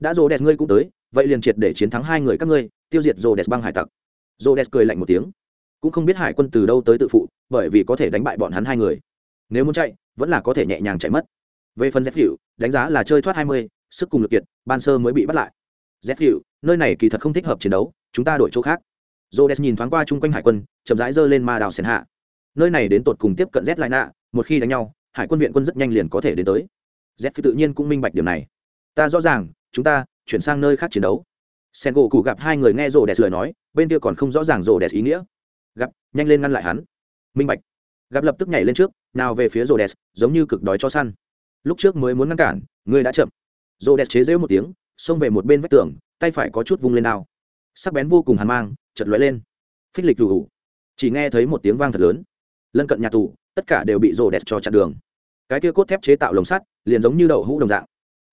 Đã rô đẹp ngươi cũng tới, vậy liền triệt để chiến thắng hai người các ngươi, tiêu diệt rô đẹp băng hải tặc. Rô đẹp cười lạnh một tiếng. Cũng không biết hải quân từ đâu tới tự phụ, bởi vì có thể đánh bại bọn hắn hai người. Nếu muốn chạy, vẫn là có thể nhẹ nhàng chạy mất. Về phần dép hiệu đánh giá là chơi thoát hai mươi, sức cùng lực kiệt, ban sơ mới bị bắt lại dép hiệu nơi này kỳ thật không thích hợp chiến đấu, chúng ta đổi chỗ khác. Rhodes nhìn thoáng qua chung quanh hải quân, chậm rãi giơ lên ma đào xẻn hạ. Nơi này đến tột cùng tiếp cận z lại nạ một khi đánh nhau, hải quân viện quân rất nhanh liền có thể đến tới. Z tự nhiên cũng minh bạch điều này. Ta rõ ràng, chúng ta chuyển sang nơi khác chiến đấu. Sen gỗ cụ gặp hai người nghe rồ đẹp lời nói, bên kia còn không rõ ràng rồ đẹp ý nghĩa. Gặp, nhanh lên ngăn lại hắn. Minh bạch. Gặp lập tức nhảy lên trước, nào về phía rồ đẹp giống như cực đói cho săn. Lúc trước mới muốn ngăn cản ngươi đã chậm. Rồ đẹp chế rễu một tiếng xông về một bên vách tường tay phải có chút vung lên đao, sắc bén vô cùng hàn mang chật lóe lên phích lịch rủ chỉ nghe thấy một tiếng vang thật lớn lân cận nhà tù tất cả đều bị rồ đẹp cho chặn đường cái kia cốt thép chế tạo lồng sắt liền giống như đậu hũ đồng dạng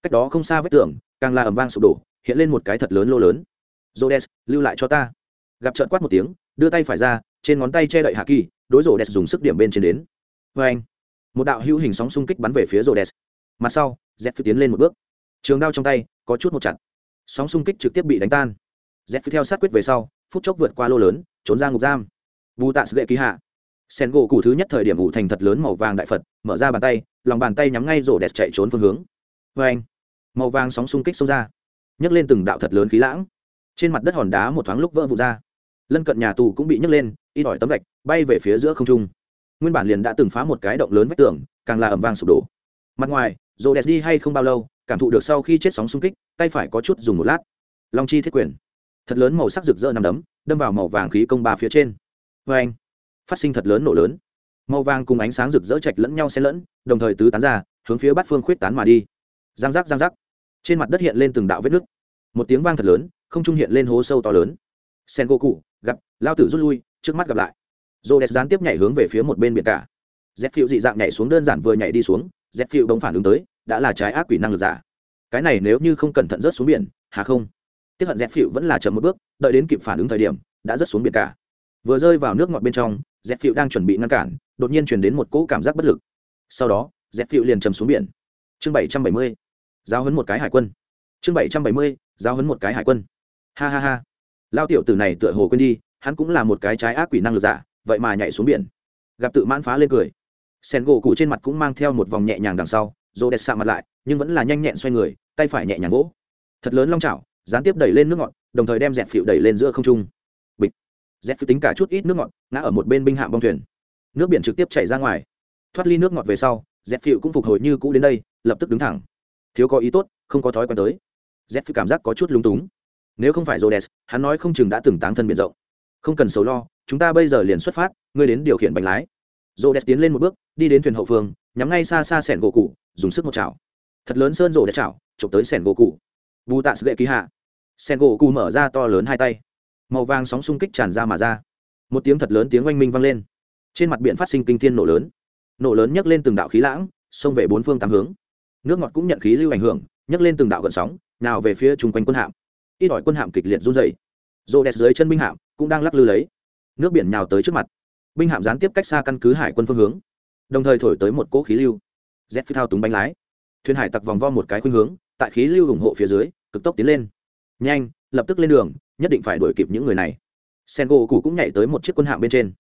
cách đó không xa vách tường càng là ầm vang sụp đổ hiện lên một cái thật lớn lô lớn Rhodes, lưu lại cho ta. Gặp trợn quát một tiếng, đưa tay phải ra, trên ngón tay che đậy hạ kỳ, đối Rhodes dùng sức điểm bên trên đến. vê anh, một đạo hữu hình sóng xung kích bắn về phía Rhodes. Mặt sau, Zep tiến lên một bước. Trường đao trong tay, có chút một chặt. Sóng xung kích trực tiếp bị đánh tan. Zep theo sát quyết về sau, phút chốc vượt qua lô lớn, trốn ra ngục giam. Bù tạ sự lệ ký hạ. Sen gỗ cụ thứ nhất thời điểm ủ thành thật lớn màu vàng đại phật mở ra bàn tay lòng bàn tay nhắm ngay rổ đẹp chạy trốn phương hướng. Vê anh màu vàng sóng xung kích xông ra nhấc lên từng đạo thật lớn khí lãng. Trên mặt đất hòn đá một thoáng lúc vỡ vụt ra. Lân cận nhà tù cũng bị nhấc lên ít ỏi tấm gạch bay về phía giữa không trung. Nguyên bản liền đã từng phá một cái động lớn vách tường càng là ẩm vang sụp đổ. Mặt ngoài rổ đẹp đi hay không bao lâu cảm thụ được sau khi chết sóng xung kích, tay phải có chút dùng một lát. Long chi thiết quyền. Thật lớn màu sắc rực rỡ nằm đấm, đâm vào màu vàng khí công ba phía trên. Vê anh, phát sinh thật lớn nổ lớn. Màu vàng cùng ánh sáng rực rỡ chạch lẫn nhau xen lẫn, đồng thời tứ tán ra, hướng phía bát phương khuyết tán mà đi. Giang giác giang giác. Trên mặt đất hiện lên từng đạo vết nứt. Một tiếng vang thật lớn, không trung hiện lên hố sâu to lớn. Sen gỗ cụ gặp, lao tử rút lui, trước mắt gặp lại. Rô gián tiếp nhảy hướng về phía một bên biển cả. Dép phiêu dị dạng nhảy xuống, đơn giản vừa nhảy đi xuống. Dép phiêu đông phản ứng tới đã là trái ác quỷ năng lực giả. Cái này nếu như không cẩn thận rớt xuống biển, hà không? Tiếp hận dẹp phịu vẫn là chậm một bước, đợi đến kịp phản ứng thời điểm, đã rớt xuống biển cả. Vừa rơi vào nước ngọt bên trong dẹp phịu đang chuẩn bị ngăn cản, đột nhiên chuyển đến một cỗ cảm giác bất lực. Sau đó dẹp phịu liền chầm xuống biển. Chương bảy trăm bảy mươi, giao hấn một cái hải quân. Chương bảy trăm bảy mươi, giao hấn một cái hải quân. Ha ha ha. Lao tiểu tử này tựa hồ quên đi, hắn cũng là một cái trái ác quỷ năng lực giả, vậy mà nhảy xuống biển. Gặp tự mãn phá lên cười. Sen gỗ cụ trên mặt cũng mang theo một vòng nhẹ nhàng đằng sau rô đẹp xạ mặt lại nhưng vẫn là nhanh nhẹn xoay người tay phải nhẹ nhàng gỗ thật lớn long chảo gián tiếp đẩy lên nước ngọt đồng thời đem dẹp phịu đẩy lên giữa không trung. Bịch. Dẹp phịu tính cả chút ít nước ngọt ngã ở một bên binh hạm bong thuyền. Nước biển trực tiếp chảy ra ngoài. Thoát ly nước ngọt về sau dẹp phịu cũng phục hồi như cũ đến đây lập tức đứng thẳng. Thiếu có ý tốt không có thói quen tới. Dẹp phịu cảm giác có chút lúng túng. Nếu không phải Rhodes, hắn nói không chừng đã từng táng thân biển rộng. Không cần sầu lo, chúng ta bây giờ liền xuất phát, ngươi đến điều khiển bánh lái. Rhodes tiến lên một bước, đi đến thuyền hậu phương, nhắm ngay xa xa sẹn gỗ cụ, dùng sức một chảo. Thật lớn sơn rộ để chảo, chụp tới sẻn gỗ cụ. Bù tạ sự ký hạ. sẻn gỗ cụ mở ra to lớn hai tay. Màu vàng sóng xung kích tràn ra mà ra. Một tiếng thật lớn tiếng oanh minh vang lên. Trên mặt biển phát sinh kinh thiên nổ lớn. Nổ lớn nhấc lên từng đạo khí lãng, xông về bốn phương tám hướng. Nước ngọt cũng nhận khí lưu ảnh hưởng, nhấc lên từng đạo gợn sóng, nào về phía trung quanh quân hạm ít ỏi quân hạm kịch liệt run dày rô đẹp dưới chân binh hạm cũng đang lắc lư lấy nước biển nhào tới trước mặt binh hạm gián tiếp cách xa căn cứ hải quân phương hướng đồng thời thổi tới một cỗ khí lưu z phi thao túng bánh lái. Thuyền hải tặc vòng vo một cái khuynh hướng, tại khí lưu ủng hộ phía dưới, cực tốc tiến lên. Nhanh, lập tức lên đường, nhất định phải đuổi kịp những người này. Sen gỗ cụ cũng nhảy tới một chiếc quân hạm bên trên.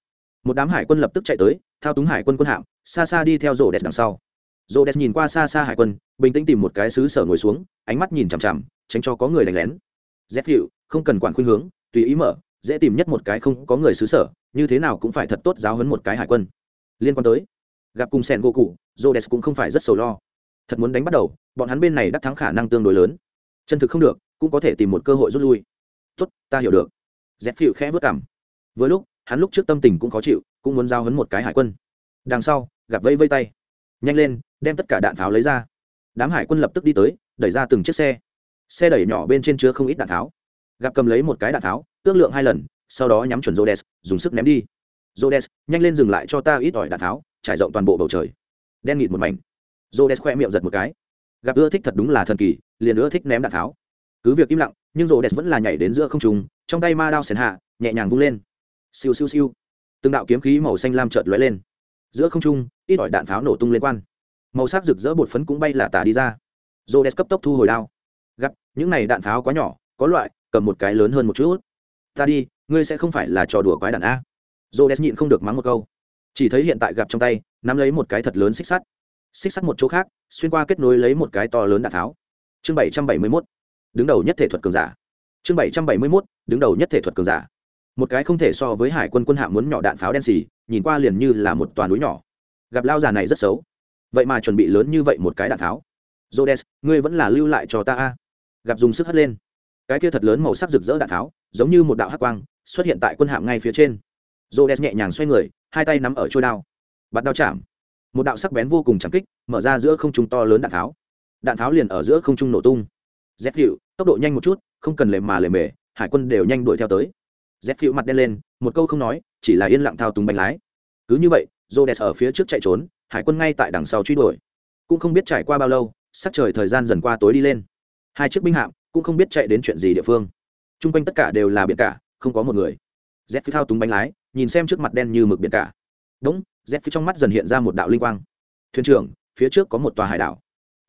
Một đám hải quân lập tức chạy tới, thao túng hải quân quân hạm, xa xa đi theo rổ đẹp đằng sau. Rổ đẹp nhìn qua xa xa hải quân, bình tĩnh tìm một cái xứ sở ngồi xuống, ánh mắt nhìn chằm chằm, tránh cho có người đánh lén. Dép hiệu không cần quản khuynh hướng, tùy ý mở, dễ tìm nhất một cái không có người xứ sở, như thế nào cũng phải thật tốt giáo hấn một cái hải quân. Liên quan tới, gặp cùng sen gỗ cụ jodes cũng không phải rất sầu lo. Thật muốn đánh bắt đầu bọn hắn bên này đắc thắng khả năng tương đối lớn. Chân thực không được cũng có thể tìm một cơ hội rút lui. Tốt ta hiểu được. Dẹt hiệu khẽ bước cằm. vừa lúc hắn lúc trước tâm tình cũng khó chịu cũng muốn giao hấn một cái hải quân. Đằng sau gặp vây vây tay. Nhanh lên đem tất cả đạn pháo lấy ra. Đám hải quân lập tức đi tới đẩy ra từng chiếc xe. Xe đẩy nhỏ bên trên chứa không ít đạn tháo. Gặp cầm lấy một cái đạn tháo ước lượng hai lần sau đó nhắm chuẩn Rhodes, dùng sức ném đi. Rhodes, nhanh lên dừng lại cho ta ít ỏi đạn tháo, trải rộng toàn bộ bầu trời. Đen nghịt một mảnh. Rhodes khoe miệng giật một cái. Gặp ưa thích thật đúng là thần kỳ, liền ưa thích ném đạn tháo. Cứ việc im lặng, nhưng Rhodes vẫn là nhảy đến giữa không trung, trong tay ma đao xén hạ, nhẹ nhàng vung lên. Siêu siêu siêu. Từng đạo kiếm khí màu xanh lam chợt lóe lên. Giữa không trung, ít ỏi đạn pháo nổ tung lên quan. Màu sắc rực rỡ bột phấn cũng bay là tả đi ra. Rhodes cấp tốc thu hồi đao gặp những này đạn pháo quá nhỏ có loại cầm một cái lớn hơn một chút ta đi ngươi sẽ không phải là trò đùa quái đạn a j đen nhịn không được mắng một câu chỉ thấy hiện tại gặp trong tay nắm lấy một cái thật lớn xích sắt. Xích sắt một chỗ khác xuyên qua kết nối lấy một cái to lớn đạn tháo. chương bảy trăm bảy mươi mốt đứng đầu nhất thể thuật cường giả. Chương bảy trăm bảy mươi mốt đứng đầu nhất thể thuật cường giả. Một cái không thể so với hải quân quân hạm muốn nhỏ đạn pháo đen xì nhìn qua liền như là một toàn núi nhỏ. Gặp lao già này rất xấu. Vậy mà chuẩn bị lớn như vậy một cái đạn pháo Jodes, ngươi vẫn là lưu lại cho ta a. Gặp dùng sức hất lên. Cái kia thật lớn màu sắc rực rỡ đạn tháo giống như một đạo hắc quang xuất hiện tại quân hạm ngay phía trên. Jodes nhẹ nhàng xoay người hai tay nắm ở trôi đao bạt đao chạm. Một đạo sắc bén vô cùng chẳng kích, mở ra giữa không trung to lớn đạn tháo. Đạn tháo liền ở giữa không trung nổ tung. Dép hiệu tốc độ nhanh một chút, không cần lề mà lề mề, hải quân đều nhanh đuổi theo tới. Dép hiệu mặt đen lên, một câu không nói, chỉ là yên lặng thao túng bánh lái. Cứ như vậy rô đen ở phía trước chạy trốn, hải quân ngay tại đằng sau truy đuổi. Cũng không biết trải qua bao lâu, sắc trời thời gian dần qua tối đi lên. Hai chiếc binh hạm cũng không biết chạy đến chuyện gì địa phương. T r u n g quanh tất cả đều là biển cả, không có một người. Z phi thao túng bánh lái, nhìn xem trước mặt đen như mực biển cả. Đúng z phía trong mắt dần hiện ra một đạo linh quang. Thuyền trưởng, phía trước có một tòa hải đảo.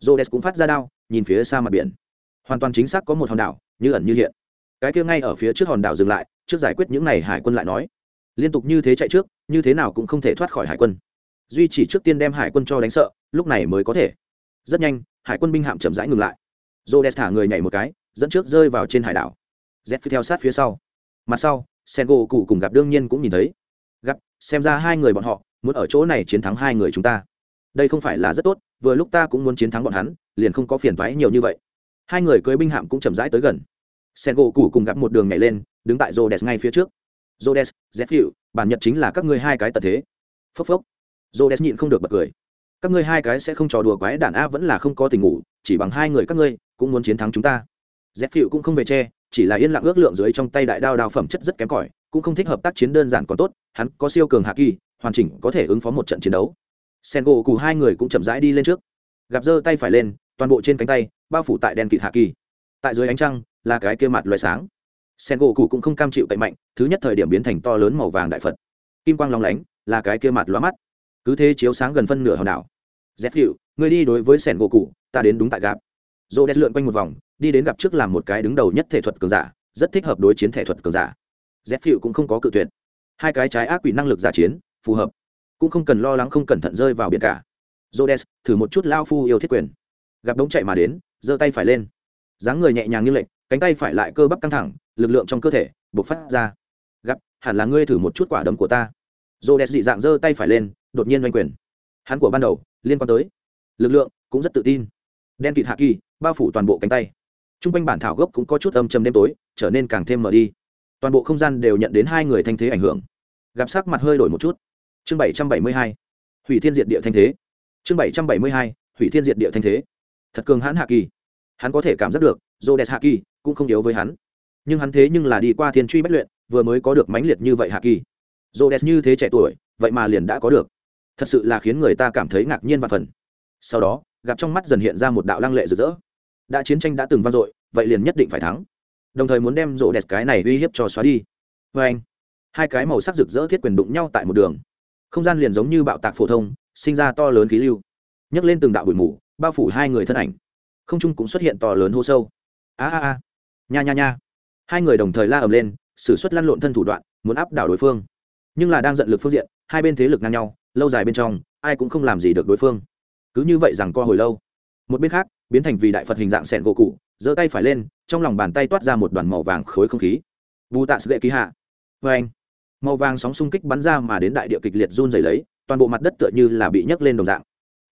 J cũng phát ra đao, nhìn phía xa mặt biển. Hoàn toàn chính xác có một hòn đảo, như ẩn như hiện. Cái kia ngay ở phía trước hòn đảo dừng lại, trước giải quyết những n à y hải quân lại nói. Liên tục như thế chạy trước, như thế nào cũng không thể thoát khỏi hải quân. Duy chỉ trước tiên đem hải quân cho đánh sợ, lúc này mới có thể. Rất nhanh, hải quân binh hạm chậm rãi ngừng lại. Rô đès thả người nhảy một cái, dẫn trước rơi vào trên hải đảo. Z phi theo sát phía sau. Mặt sau sen gỗ cụ cùng gặp đương nhiên cũng nhìn thấy. Gặp, xem ra hai người bọn họ muốn ở chỗ này chiến thắng hai người chúng ta. Đây không phải là rất tốt, vừa lúc ta cũng muốn chiến thắng bọn hắn, liền không có phiền thoái nhiều như vậy. Hai người cưới binh hạm cũng chậm rãi tới gần. Sen gỗ cũ cùng gặp một đường nhảy lên, đứng tại rô đès ngay phía trước. Rô đès z hiệu bản nhật chính là các ngươi hai cái tật thế. Phốc phốc. Rô đès nhịn không được bật cười. Các ngươi hai cái sẽ không trò đùa quái đản a vẫn là không có tình ngủ, chỉ bằng hai người các ngươi, cũng muốn chiến thắng chúng ta. Dép hiệu cũng không về che, chỉ là yên lặng ước lượng dưới trong tay đại đao đao phẩm chất rất kém cỏi, cũng không thích hợp tác chiến đơn giản còn tốt, hắn có siêu cường hạ kỳ hoàn chỉnh có thể ứng phó một trận chiến đấu. Sen gỗ cụ hai người cũng chậm rãi đi lên trước. Gặp giơ tay phải lên, toàn bộ trên cánh tay, bao phủ tại đèn kịt hạ kỳ. Tại dưới ánh trăng, là cái kia mặt loài sáng. Sen gỗ cụ cũng không cam chịu tẩy mạnh, thứ nhất thời điểm biến thành to lớn màu vàng đại phật. Kim quang long lánh, là cái kia mặt loa mắt. Cứ thế chiếu sáng gần phân nửa hòn đảo. Dép hiệu người đi đối với Sen gỗ cụ ta đến đúng tại gạp dô đét lượn quanh một vòng, đi đến gặp trước làm một cái đứng đầu nhất thể thuật cường giả, rất thích hợp đối chiến thể thuật cường giả. Dép hiệu cũng không có cự tuyệt. Hai cái trái ác quỷ năng lực giả chiến phù hợp. Cũng không cần lo lắng không cẩn thận rơi vào biển cả. Rhodes, thử một chút lao phu yêu thiết quyền. Gặp đống chạy mà đến, giơ tay phải lên. Dáng người nhẹ nhàng như lệnh cánh tay phải lại cơ bắp căng thẳng, lực lượng trong cơ thể buộc phát ra. Gặp, hẳn là ngươi thử một chút quả đấm của ta. Rhodes dị dạng giơ tay phải lên, đột nhiên oanh quyền. Hắn của ban đầu, liên quan tới. Lực lượng cũng rất tự tin. Đen kịt hạ kỳ, bao phủ toàn bộ cánh tay. T r u n g quanh bản thảo gốc cũng có chút âm chầm đêm tối, trở nên càng thêm mở đi. Toàn bộ không gian đều nhận đến hai người thanh thế ảnh hưởng. Gặp sắc mặt hơi đổi một chút chương bảy trăm bảy mươi hai, hủy thiên diệt địa thanh thế. Chương bảy trăm bảy mươi hai, hủy thiên diệt địa thanh thế. Thật cường hãn hạ kỳ. Hắn có thể cảm giác được dô đẹp hạ kỳ cũng không yếu với hắn. Nhưng hắn thế nhưng là đi qua thiên truy bất luyện, vừa mới có được mãnh liệt như vậy hạ kỳ. Dô đẹp như thế trẻ tuổi, vậy mà liền đã có được. Thật sự là khiến người ta cảm thấy ngạc nhiên và phần. Sau đó, gặp trong mắt dần hiện ra một đạo lăng lệ rực rỡ. Đã chiến tranh đã từng vang dội, vậy liền nhất định phải thắng. Đồng thời muốn đem rộ đẹp cái này uy hiếp cho xóa đi. Vê anh, hai cái màu sắc rực rỡ thiết quyền đụng nhau tại một đường không gian liền giống như bạo tạc phổ thông, sinh ra to lớn khí lưu. Nhấc lên từng đạo bụi mù, bao phủ hai người thân ảnh. Không trung cũng xuất hiện to lớn hô sâu. A a a. Nha nha nha. Hai người đồng thời la ầm lên s ử suất lăn lộn thân thủ đoạn, muốn áp đảo đối phương. Nhưng là đang giận lực phương diện, hai bên thế lực ngang nhau, lâu dài bên trong, ai cũng không làm gì được đối phương. Cứ như vậy rằng co hồi lâu. Một bên khác, biến thành vì đại phật hình dạng sẹn gỗ cụ, giơ tay phải lên, trong lòng bàn tay toát ra một đoàn màu vàng khối không khí. Bù tạ sệ ký hạ. Vê anh màu vàng sóng xung kích bắn ra mà đến đại địa kịch liệt run dày lấy, toàn bộ mặt đất tựa như là bị nhấc lên đồng dạng.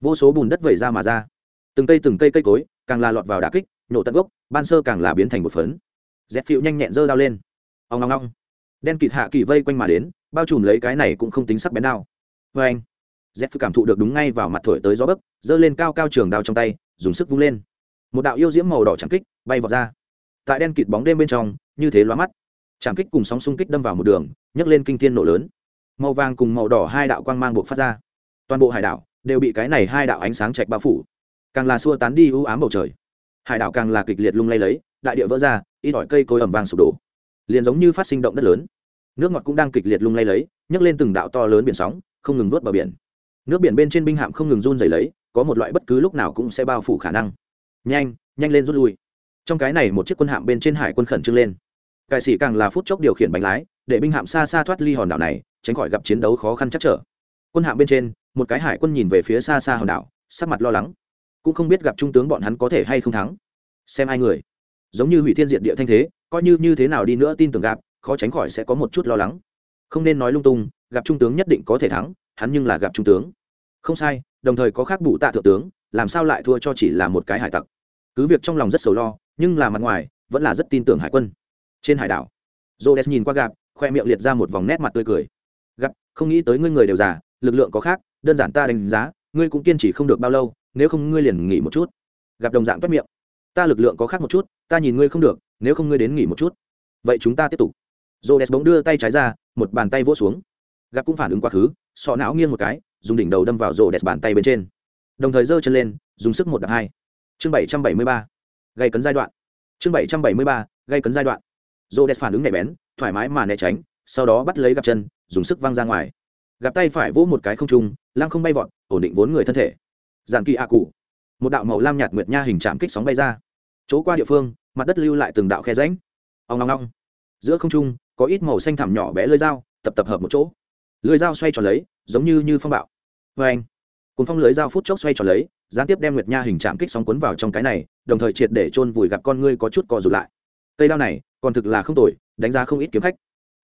Vô số bùn đất vẩy ra mà ra. Từng cây từng cây cây cối, càng là lọt vào đà kích nhổ tận gốc, ban sơ càng là biến thành một phấn. Dẹp phịu nhanh nhẹn giơ đao lên. Ông ngong ngong đen kịt hạ kỳ vây quanh mà đến, bao trùm lấy cái này cũng không tính sắc bén đao. Vê anh dép cảm thụ được đúng ngay vào mặt thổi tới gió bấc giơ lên cao cao trường đao trong tay, dùng sức vung lên. Một đạo yêu diễm màu đỏ trắng kích bay vọt ra. Tại đen kịt bóng đêm bên trong, như thế lóa mắt trảm kích cùng sóng xung kích đâm vào một đường, nhấc lên kinh thiên nổ lớn. Màu vàng cùng màu đỏ hai đạo quang mang buộc phát ra. Toàn bộ hải đảo đều bị cái này hai đạo ánh sáng chạch bao phủ. Càng là xua tán đi ưu ám bầu trời. Hải đảo càng là kịch liệt lung lay lấy, đại địa vỡ ra, ít ỏi cây cối ẩm vàng sụp đổ. Liền giống như phát sinh động đất lớn. Nước ngọt cũng đang kịch liệt lung lay lấy, nhấc lên từng đạo to lớn biển sóng, không ngừng vớt bờ biển. Nước biển bên trên binh hạm không ngừng run dày lấy, có một loại bất cứ lúc nào cũng sẽ bao phủ khả năng. Nhanh nhanh lên rút lui. Trong cái này một chiếc quân hạm bên trên hải quân khẩn trương lên cải sĩ càng là phút chốc điều khiển bánh lái, để binh hạm xa xa thoát ly hòn đảo này, tránh khỏi gặp chiến đấu khó khăn chắc trở. Quân hạm bên trên, một cái hải quân nhìn về phía xa xa hòn đảo, sắc mặt lo lắng. Cũng không biết gặp trung tướng bọn hắn có thể hay không thắng. Xem hai người. Giống như hủy thiên diện địa thanh thế, coi như như thế nào đi nữa tin tưởng gặp, khó tránh khỏi sẽ có một chút lo lắng. Không nên nói lung tung, gặp trung tướng nhất định có thể thắng, hắn nhưng là gặp trung tướng. Không sai, đồng thời có khác bụ tạ thượng tướng, làm sao lại thua cho chỉ là một cái hải tặc. Cứ việc trong lòng rất sầu lo, nhưng là mặt ngoài, vẫn là rất tin tưởng hải quân trên hải đảo jodes nhìn qua gặp khoe miệng liệt ra một vòng nét mặt tươi cười gặp không nghĩ tới ngươi người đều già lực lượng có khác đơn giản ta đánh giá ngươi cũng kiên trì không được bao lâu nếu không ngươi liền nghỉ một chút gặp đồng dạng toét miệng ta lực lượng có khác một chút ta nhìn ngươi không được nếu không ngươi đến nghỉ một chút vậy chúng ta tiếp tục Rhodes bỗng đưa tay trái ra, một bàn tay vỗ xuống. Gặp cũng phản ứng quá khứ, sọ não nghiêng một cái, dùng đỉnh đầu đâm vào Rhodes bàn tay bên trên. Đồng thời giơ chân lên, dùng sức một đập hai. Chương 773. Gây cấn giai đoạn. Chương 773. Gây cấn giai đoạn. Rhodes phản ứng nhạy bén, thoải mái mà né tránh, sau đó bắt lấy gặp chân, dùng sức văng ra ngoài. Gặp tay phải vỗ một cái không trung, lăng không bay vọt, ổn định vốn người thân thể. Giản kỳ a cụ. Một đạo màu lam nhạt nguyệt nha hình chạm kích sóng bay ra. Chỗ qua địa phương, mặt đất lưu lại từng đạo khe rãnh. ông long long giữa không trung có ít màu xanh thảm nhỏ bé lưỡi dao tập tập hợp một chỗ lưỡi dao xoay tròn lấy giống như như phong bạo vê anh cùng phong lưỡi dao phút chốc xoay tròn lấy gián tiếp đem nguyệt nha hình chạm kích sóng cuốn vào trong cái này đồng thời triệt để chôn vùi gặp con ngươi có chút co rụt lại cây đao này còn thực là không tồi, đánh giá không ít kiếm khách.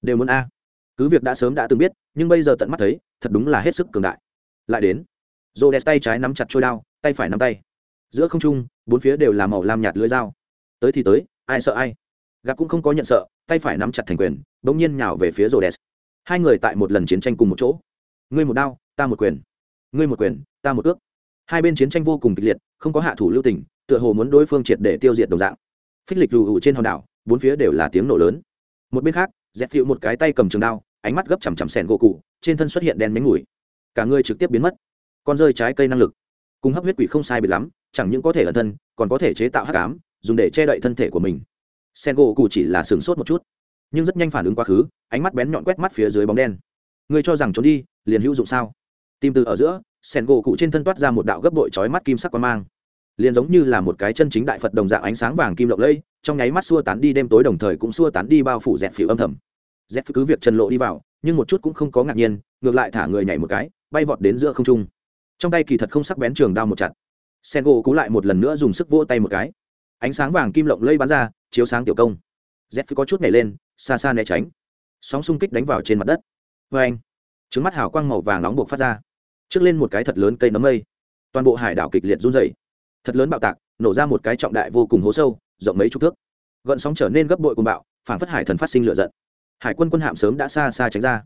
Đều muốn a. Cứ việc đã sớm đã từng biết, nhưng bây giờ tận mắt thấy, thật đúng là hết sức cường đại. Lại đến. Rô đẹp tay trái nắm chặt trôi đao, tay phải nắm tay. Giữa không trung, bốn phía đều là màu lam nhạt lưỡi dao. Tới thì tới, ai sợ ai. Gặp cũng không có nhận sợ, tay phải nắm chặt thành quyền, bỗng nhiên nhào về phía rô đẹp hai người tại một lần chiến tranh cùng một chỗ. Ngươi một đao, ta một quyền. Ngươi một quyền, ta một ước. Hai bên chiến tranh vô cùng kịch liệt, không có hạ thủ lưu tình, tựa hồ muốn đối phương triệt để tiêu diệt đồng dạng phích lịch rù ủ trên hòn đảo, bốn phía đều là tiếng nổ lớn. Một bên khác dẹp phịu một cái tay cầm trường đao, ánh mắt gấp chằm chằm sẻn gỗ cụ, trên thân xuất hiện đen mánh mùi. Cả người trực tiếp biến mất. Con rơi trái cây năng lực. Cùng hấp huyết quỷ không sai biệt lắm, chẳng những có thể ẩn thân, còn có thể chế tạo hắc cám dùng để che đậy thân thể của mình. Sen gỗ cụ chỉ là sửng sốt một chút, nhưng rất nhanh phản ứng quá khứ, ánh mắt bén nhọn quét mắt phía dưới bóng đen. Người cho rằng trốn đi, liền hữu dụng sao? Tìm từ ở giữa sen gỗ cụ trên thân toát ra một đạo gấp bội trói mắt kim sắc quan mang liền giống như là một cái chân chính đại phật đồng dạng ánh sáng vàng kim lộng lẫy, trong nháy mắt xua tán đi đêm tối đồng thời cũng xua tán đi bao phủ dẹp phiểu âm thầm. Dẹp cứ việc trần lộ đi vào, nhưng một chút cũng không có ngạc nhiên, ngược lại thả người nhảy một cái, bay vọt đến giữa không trung. Trong tay kỳ thật không sắc bén trường đao một chặt. Sen gỗ cú lại một lần nữa dùng sức vỗ tay một cái. Ánh sáng vàng kim lộng lây bắn ra, chiếu sáng tiểu công. Dép có chút nhảy lên, xa xa né tránh. Sóng xung kích đánh vào trên mặt đất. Vê anh, trứng mắt hào quang màu vàng nóng buộc phát ra. Trước lên một cái thật lớn cây nấm mây. Toàn bộ hải đảo kịch liệt run dày thật lớn bạo tạc, nổ ra một cái trọng đại vô cùng hố sâu, rộng mấy chục thước. Gợn sóng trở nên gấp bội cùng bạo phản phất hải thần phát sinh lửa giận. Hải quân quân hạm sớm đã xa xa tránh ra.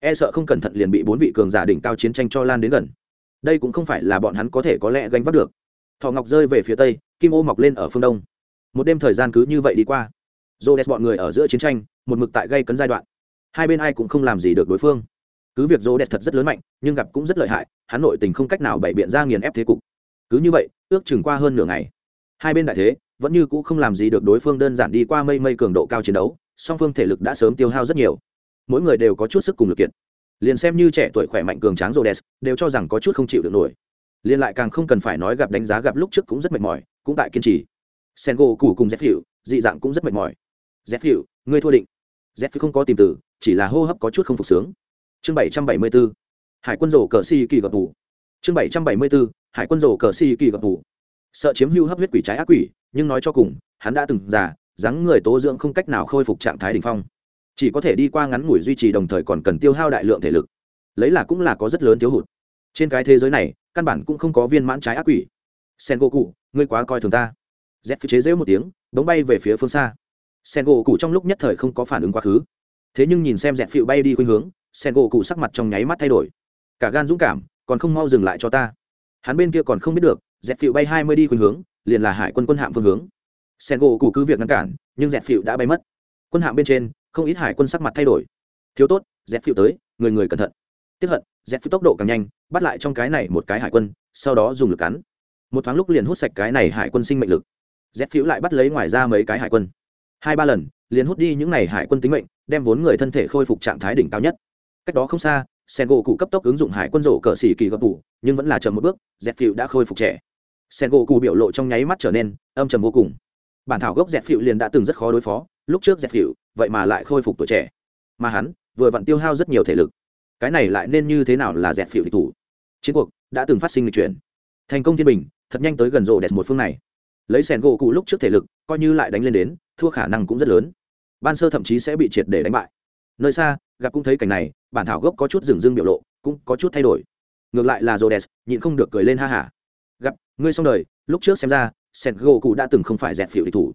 E sợ không cẩn thận liền bị bốn vị cường giả đỉnh cao chiến tranh cho lan đến gần. Đây cũng không phải là bọn hắn có thể có lẽ gánh vác được. Thọ ngọc rơi về phía tây, kim ô mọc lên ở phương đông. Một đêm thời gian cứ như vậy đi qua. Dô đès bọn người ở giữa chiến tranh, một mực tại gây cấn giai đoạn. Hai bên ai cũng không làm gì được đối phương. Cứ việc dô đès thật rất lớn mạnh, nhưng gặp cũng rất lợi hại, hắn nội tình không cách nào bày biện ra nghiền ép thế cục. Cứ như vậy ước chừng qua hơn nửa ngày. Hai bên đại thế, vẫn như cũ không làm gì được đối phương đơn giản đi qua mây mây cường độ cao chiến đấu, song phương thể lực đã sớm tiêu hao rất nhiều. Mỗi người đều có chút sức cùng lực kiện liền xem như trẻ tuổi khỏe mạnh cường tráng rô đès đều cho rằng có chút không chịu được nổi. Liền lại càng không cần phải nói gặp đánh giá gặp lúc trước cũng rất mệt mỏi, cũng tại kiên trì. Sen gỗ củ cùng dép hiệu dị dạng cũng rất mệt mỏi. Dép hiệu ngươi thua định. Dép không có tìm từ, chỉ là hô hấp có chút không phục sướng. Chương bảy trăm bảy mươi b ố hải quân rổ cờ si kỳ gặp thủ chương bảy trăm bảy mươi b ố hải quân rổ cờ si kỳ gặp thủ. Sợ chiếm hưu hấp huyết quỷ trái ác quỷ, nhưng nói cho cùng, hắn đã từng già, dáng người tố dưỡng không cách nào khôi phục trạng thái đ ỉ n h phong. Chỉ có thể đi qua ngắn ngủi duy trì đồng thời còn cần tiêu hao đại lượng thể lực. Lấy là cũng là có rất lớn thiếu hụt. Trên cái thế giới này, căn bản cũng không có viên mãn trái ác quỷ. Sen gỗ cụ ngươi quá coi thường ta. Z phi chế dễu một tiếng bóng bay về phía phương xa. Sen gỗ cụ trong lúc nhất thời không có phản ứng quá khứ. Thế nhưng nhìn xem dẹt phịu bay đi khuynh hướng sen gỗ cụ sắc mặt trong nháy mắt thay đổi. Cả gan dũng cảm, còn không mau dừng lại cho ta hắn bên kia còn không biết được, dẹt phịu bay hai mươi đi khuynh hướng, liền là hải quân quân hạm phương hướng. Sen gỗ cụ cứ việc ngăn cản, nhưng dẹt phịu đã bay mất. Quân hạm bên trên, không ít hải quân sắc mặt thay đổi. Thiếu tốt, dẹt phịu tới, người người cẩn thận. Tiếp hận, dẹt phịu tốc độ càng nhanh, bắt lại trong cái này một cái hải quân, sau đó dùng lực cắn. Một thoáng lúc liền hút sạch cái này hải quân sinh mệnh lực. Dép phịu lại bắt lấy ngoài ra mấy cái hải quân. Hai ba lần, liền hút đi những n à y hải quân tính mệnh, đem vốn người thân thể khôi phục trạng thái đỉnh cao nhất. Cách đó không xa sen gỗ cụ cấp tốc ứng dụng hải quân rổ cờ xỉ kỳ gập tủ, nhưng vẫn là chậm một bước dẹp phịu đã khôi phục trẻ. Sen gỗ cụ biểu lộ trong nháy mắt trở nên âm trầm vô cùng. Bản thảo gốc dẹp phịu liền đã từng rất khó đối phó, lúc trước dẹp phịu vậy mà lại khôi phục tuổi trẻ. Mà hắn, vừa vặn tiêu hao rất nhiều thể lực. Cái này lại nên như thế nào là dẹp phịu địch thủ? Chiến cuộc đã từng phát sinh lịch chuyển. Thành công thiên bình, thật nhanh tới gần rộ đẹp một phương này. Lấy sen gỗ cụ lúc trước thể lực, coi như lại đánh lên đến, thua khả năng cũng rất lớn. Ban sơ thậm chí sẽ bị triệt để đánh bại. Nơi xa gặp cũng thấy cảnh này, bản thảo gốc có chút dừng dưng biểu lộ, cũng có chút thay đổi. Ngược lại là Rhodes, nhịn không được cười lên ha hả. Gặp, ngươi xong đời, lúc trước xem ra sẹt gỗ cụ đã từng không phải dẹp phịu địch thủ.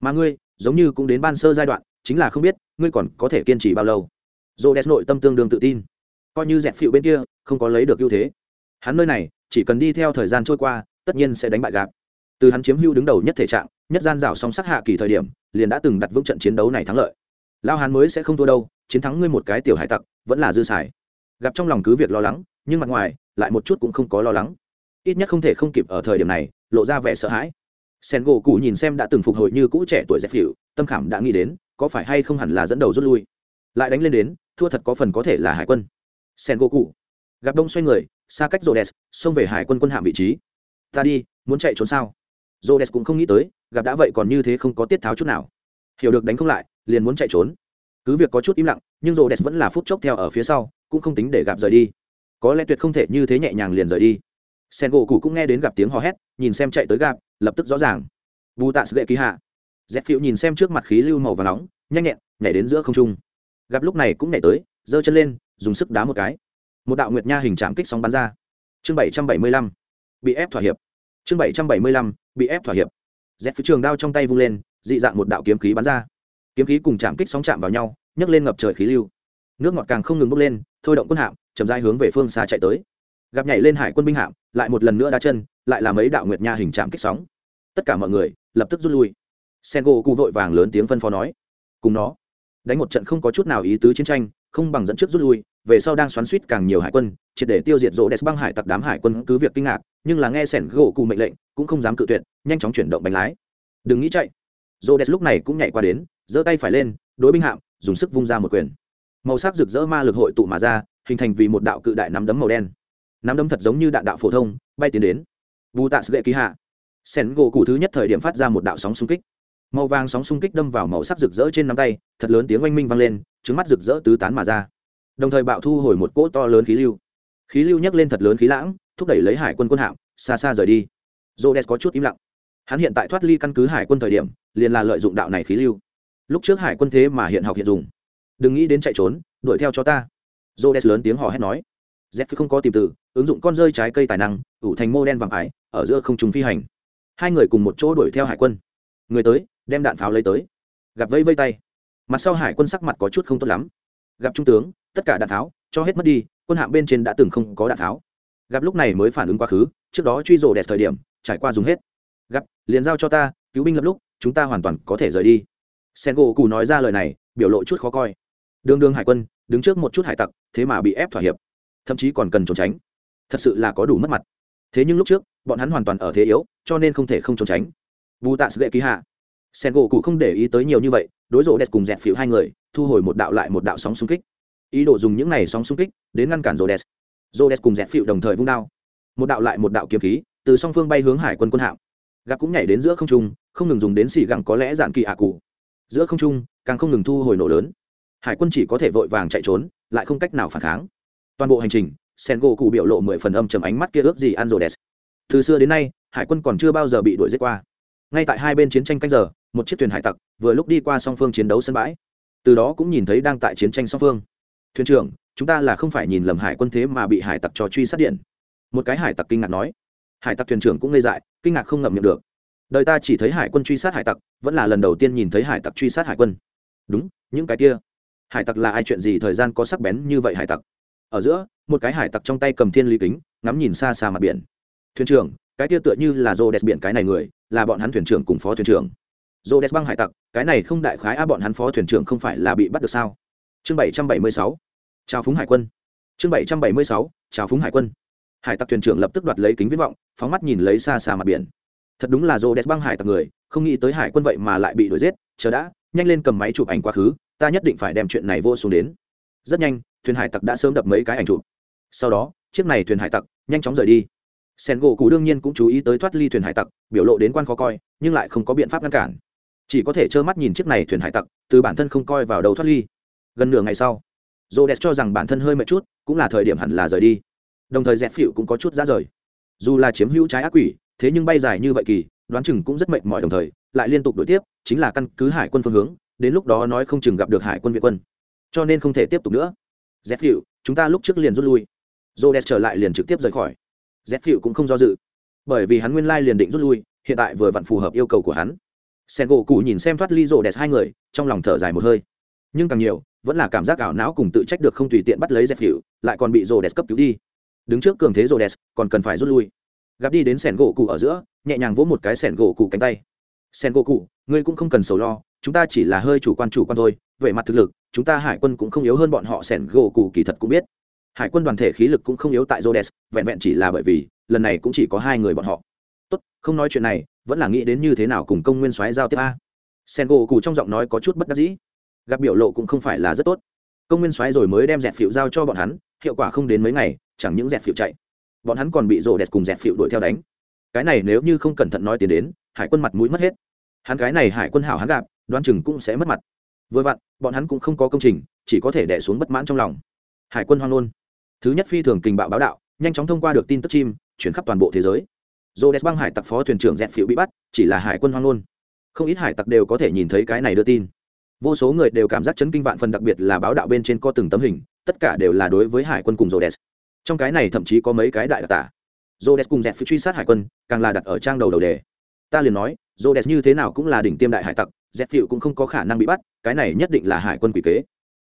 Mà ngươi, giống như cũng đến ban sơ giai đoạn, chính là không biết, ngươi còn có thể kiên trì bao lâu. Rhodes nội tâm tương đương tự tin. Coi như dẹp phịu bên kia, không có lấy được ưu thế. Hắn nơi này, chỉ cần đi theo thời gian trôi qua, tất nhiên sẽ đánh bại gạp từ hắn chiếm hưu đứng đầu nhất thể trạng, nhất gian rào song sắc hạ kỳ thời điểm, liền đã từng đặt vững trận chiến đấu này thắng lợi. Lao hắn mới sẽ không thua đâu chiến thắng ngươi một cái tiểu hải tặc, vẫn là dư xài. Gặp trong lòng cứ việc lo lắng, nhưng mặt ngoài, lại một chút cũng không có lo lắng. Ít nhất không thể không kịp ở thời điểm này, lộ ra vẻ sợ hãi. Sen gỗ cụ nhìn xem đã từng phục hồi như cũ trẻ tuổi dẹp hiệu tâm khảm đã nghĩ đến, có phải hay không hẳn là dẫn đầu rút lui. Lại đánh lên đến, thua thật có phần có thể là hải quân. Sen gỗ cụ gặp đông xoay người, xa cách rô đès xông về hải quân quân hạm vị trí. Ta đi, muốn chạy trốn sao? Rô đès cũng không nghĩ tới, gặp đã vậy còn như thế không có tiết tháo chút nào. Hiểu được đánh không lại, liền muốn chạy trốn cứ việc có chút im lặng, nhưng rô đẹp vẫn là phút chốc theo ở phía sau, cũng không tính để gặp rời đi. Có lẽ tuyệt không thể như thế nhẹ nhàng liền rời đi. Sen gỗ cụ cũng nghe đến gặp tiếng hò hét, nhìn xem chạy tới gặp lập tức rõ ràng. Bù tạ sự lệ ký hạ. Dẹp phiệu nhìn xem trước mặt khí lưu màu và nóng, nhanh nhẹn, nhảy đến giữa không trung. Gặp lúc này cũng nhảy tới, giơ chân lên, dùng sức đá một cái. Một đạo nguyệt nha hình trạm kích sóng bắn ra. Chương bảy trăm bảy mươi lăm. Bị ép thỏa hiệp. Chương bảy trăm bảy mươi lăm. Bị ép thỏa hiệp. Dẹp phía trường đao trong tay vung lên, dị dạng một đạo kiếm khí bắn ra kiếm khí cùng chạm kích sóng chạm vào nhau, nhấc lên ngập trời khí lưu. Nước ngọt càng không ngừng bốc lên, thôi động quân hạm, chậm rãi hướng về phương xa chạy tới. Gặp nhảy lên hải quân binh hạm, lại một lần nữa đá chân, lại làm mấy đạo nguyệt nha hình chạm kích sóng. Tất cả mọi người lập tức rút lui. Sen gỗ cụ vội vàng lớn tiếng phân phó nói. Cùng nó. Đánh một trận không có chút nào ý tứ chiến tranh, không bằng dẫn trước rút lui, về sau đang xoắn suýt càng nhiều hải quân, triệt để tiêu diệt rỗ đẹp băng hải tặc đám hải quân cứ việc kinh ngạc, nhưng là nghe sẻn gỗ cụ mệnh lệnh, cũng không dám cự tuyệt, nhanh chóng chuyển động bánh lái. Đừng nghĩ chạy. Rỗ đẹp lúc này cũng nhảy qua đến giơ tay phải lên, đối binh hạm, dùng sức vung ra một quyền. Màu sắc rực rỡ ma lực hội tụ mà ra, hình thành vì một đạo cự đại nắm đấm màu đen. Nắm đấm thật giống như đạn đạo phổ thông, bay tiến đến. Vu tạ sự lệ ký hạ. Sẻn gỗ cụ thứ nhất thời điểm phát ra một đạo sóng xung kích. Màu vàng sóng xung kích đâm vào màu sắc rực rỡ trên nắm tay, thật lớn tiếng oanh minh vang lên trứng mắt rực rỡ tứ tán mà ra. Đồng thời bạo thu hồi một cỗ to lớn khí lưu. Khí lưu nhấc lên thật lớn khí lãng, thúc đẩy lấy hải quân quân hạm, xa xa rời đi. J o có chút im lặng. Hắn hiện tại thoát ly căn cứ hải quân thời điểm, liền là lợi dụng đạo này khí lưu lúc trước hải quân thế mà hiện học hiện dùng. Đừng nghĩ đến chạy trốn, đuổi theo cho ta. J o lớn tiếng hò hét nói. Z không có tìm từ, ứng dụng con rơi trái cây tài năng, ủ thành mô đen vàng ải, ở giữa không trùng phi hành. Hai người cùng một chỗ đuổi theo hải quân. Người tới, đem đạn pháo lấy tới. Gặp vây vây tay. Mặt sau hải quân sắc mặt có chút không tốt lắm. Gặp trung tướng, tất cả đạn pháo, cho hết mất đi, quân hạm bên trên đã từng không có đạn pháo. Gặp lúc này mới phản ứng quá khứ, trước đó truy rồ đẹp thời điểm, trải qua dùng hết. Gặp, liền giao cho ta, cứu binh lập lúc, chúng ta hoàn toàn có thể rời đi sen gỗ cù nói ra lời này, biểu lộ chút khó coi. Đương đương hải quân, đứng trước một chút hải tặc, thế mà bị ép thỏa hiệp, thậm chí còn cần trốn tránh. Thật sự là có đủ mất mặt. Thế nhưng lúc trước, bọn hắn hoàn toàn ở thế yếu, cho nên không thể không trốn tránh. Vu tạ sự ký hạ. Sen gỗ cụ không để ý tới nhiều như vậy, đối rộ đẹp cùng dẹp phịu hai người, thu hồi một đạo lại một đạo sóng xung kích. Ý đồ dùng những này sóng xung kích đến ngăn cản rộ đẹp rộ đẹp cùng dẹp phịu đồng thời vung đao. Một đạo lại một đạo kiếm khí, từ song phương bay hướng hải quân quân hạm. Gặp cũng nhảy đến giữa không trung, không ngừng dùng đến xì gẳng có lẽ dạn kỳ ạ cụ giữa không trung, càng không ngừng thu hồi nổ lớn. Hải quân chỉ có thể vội vàng chạy trốn, lại không cách nào phản kháng. Toàn bộ hành trình sen gỗ cụ biểu lộ mười phần âm trầm ánh mắt kia ước gì ăn rồ đès từ xưa đến nay, hải quân còn chưa bao giờ bị đuổi giết qua. Ngay tại hai bên chiến tranh canh giờ, một chiếc thuyền hải tặc vừa lúc đi qua song phương chiến đấu sân bãi. Từ đó cũng nhìn thấy đang tại chiến tranh song phương. Thuyền trưởng, chúng ta là không phải nhìn lầm hải quân thế mà bị hải tặc cho truy sát điện. Một cái hải tặc kinh ngạc nói. Hải tặc thuyền trưởng cũng ngây dại, kinh ngạc không ngậm miệng được đời ta chỉ thấy hải quân truy sát hải tặc, vẫn là lần đầu tiên nhìn thấy hải tặc truy sát hải quân. Đúng, những cái kia. Hải tặc là ai chuyện gì thời gian có sắc bén như vậy hải tặc? Ở giữa, một cái hải tặc trong tay cầm thiên lý kính, ngắm nhìn xa xa mặt biển. Thuyền trưởng, cái kia tựa như là rô đẹp biển cái này người, là bọn hắn thuyền trưởng cùng phó thuyền trưởng. Rô đẹp băng hải tặc, cái này không đại khái a, bọn hắn phó thuyền trưởng không phải là bị bắt được sao? Chương bảy trăm bảy mươi sáu. Chào phúng hải quân. Chương bảy trăm bảy mươi sáu, chào phúng hải quân. Hải tặc thuyền trưởng lập tức đoạt lấy kính viết vọng, phóng mắt nhìn lấy xa xa mặt biển thật đúng là rô đẹp băng hải tặc người, không nghĩ tới hải quân vậy mà lại bị đuổi giết, chờ đã, nhanh lên cầm máy chụp ảnh quá khứ, ta nhất định phải đem chuyện này vô xuống đến. Rất nhanh, thuyền hải tặc đã sớm đập mấy cái ảnh chụp. Sau đó, chiếc này thuyền hải tặc nhanh chóng rời đi. Sen gỗ cụ đương nhiên cũng chú ý tới thoát ly thuyền hải tặc, biểu lộ đến quan khó coi, nhưng lại không có biện pháp ngăn cản. Chỉ có thể trơ mắt nhìn chiếc này thuyền hải tặc, từ bản thân không coi vào đầu thoát ly. Gần nửa ngày sau j đẹp cho rằng bản thân hơi mệt chút, cũng là thời điểm hẳn là rời đi. Đồng thời dẹp phịu cũng có chút ra rời. Dù là chiếm hữu trái ác quỷ thế nhưng bay dài như vậy kỳ, đoán chừng cũng rất mệt mỏi đồng thời, lại liên tục đổi tiếp, chính là căn cứ hải quân phương hướng, đến lúc đó nói không chừng gặp được hải quân việt quân. Cho nên không thể tiếp tục nữa. Z phiệu chúng ta lúc trước liền rút lui. Dô đẹp trở lại liền trực tiếp rời khỏi. Z phiệu cũng không do dự. Bởi vì hắn nguyên lai liền định rút lui, hiện tại vừa vặn phù hợp yêu cầu của hắn. Sen gỗ cụ nhìn xem thoát ly rô đẹp hai người, trong lòng thở dài một hơi. Nhưng càng nhiều, vẫn là cảm giác ảo não cùng tự trách được không tùy tiện bắt lấy dép hiệu lại còn bị rô đẹp cấp cứu đi. Đứng trước cường thế rô đẹp còn cần phải rút lui gặp đi đến sẻn gỗ cụ ở giữa nhẹ nhàng vỗ một cái sẻn gỗ cụ cánh tay. Sẻn gỗ cụ ngươi cũng không cần sầu lo chúng ta chỉ là hơi chủ quan chủ quan thôi về mặt thực lực chúng ta hải quân cũng không yếu hơn bọn họ sẻn gỗ cụ kỳ thật cũng biết. Hải quân đoàn thể khí lực cũng không yếu tại Rhodes, vẹn vẹn chỉ là bởi vì lần này cũng chỉ có hai người bọn họ. Tốt không nói chuyện này vẫn là nghĩ đến như thế nào cùng công nguyên soái giao tiếp a. Sen gỗ cụ trong giọng nói có chút bất đắc dĩ. Gặp biểu lộ cũng không phải là rất tốt. Công nguyên soái rồi mới đem dẹp phiệu giao cho bọn hắn hiệu quả không đến mấy ngày chẳng những dẹp phiệu chạy bọn hắn còn bị rổ đẹp cùng dẹp phịu đuổi theo đánh. Cái này nếu như không cẩn thận nói tiến đến, hải quân mặt mũi mất hết. Hắn cái này hải quân hảo hắn gặp, đoán chừng cũng sẽ mất mặt. Vừa vặn, bọn hắn cũng không có công trình, chỉ có thể đẻ xuống bất mãn trong lòng. Hải quân hoang nôn thứ nhất phi thường kình bạo báo đạo, nhanh chóng thông qua được tin tức chim, chuyển khắp toàn bộ thế giới. Dô đès băng hải tặc phó thuyền trưởng dẹp phịu bị bắt, chỉ là hải quân hoang nôn không ít hải tặc đều có thể nhìn thấy cái này đưa tin. Vô số người đều cảm giác chấn kinh vạn phần, đặc biệt là báo đạo bên trên có từng tấm hình, tất cả đều là đối với hải quân cùng rô đès trong cái này thậm chí có mấy cái đại đặc tả. Jodes cùng dẹt phiệu truy sát hải quân, càng là đặt ở trang đầu đầu đề. Ta liền nói jodes như thế nào cũng là đỉnh tiêm đại hải tặc dẹt phiệu cũng không có khả năng bị bắt, cái này nhất định là hải quân quỷ kế.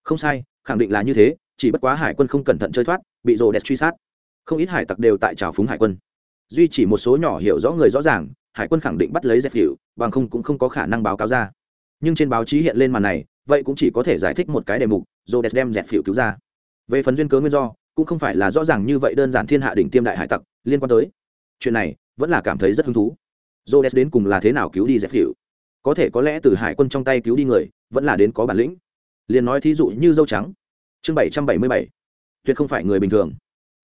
Không sai, khẳng định là như thế, chỉ bất quá hải quân không cẩn thận chơi thoát, bị jodes truy sát. Không ít hải tặc đều tại trào phúng hải quân. Duy chỉ một số nhỏ hiểu rõ người rõ ràng, hải quân khẳng định bắt lấy dẹp hiệu bằng không cũng không có khả năng báo cáo ra. Nhưng trên báo chí hiện lên màn này, vậy cũng chỉ có thể giải thích một cái đề mục jodes đem dẹp hiệu cứu ra. Về phần duyên cớ nguyên do cũng không phải là rõ ràng như vậy đơn giản thiên hạ đỉnh tiêm đại hải tặc liên quan tới. Chuyện này vẫn là cảm thấy rất hứng thú. Dô đẹp đến cùng là thế nào cứu đi dẹp hiệu có thể có lẽ từ hải quân trong tay cứu đi người, vẫn là đến có bản lĩnh. Liền nói thí dụ như dâu trắng. Chương bảy trăm bảy mươi bảy. Tuyệt không phải người bình thường.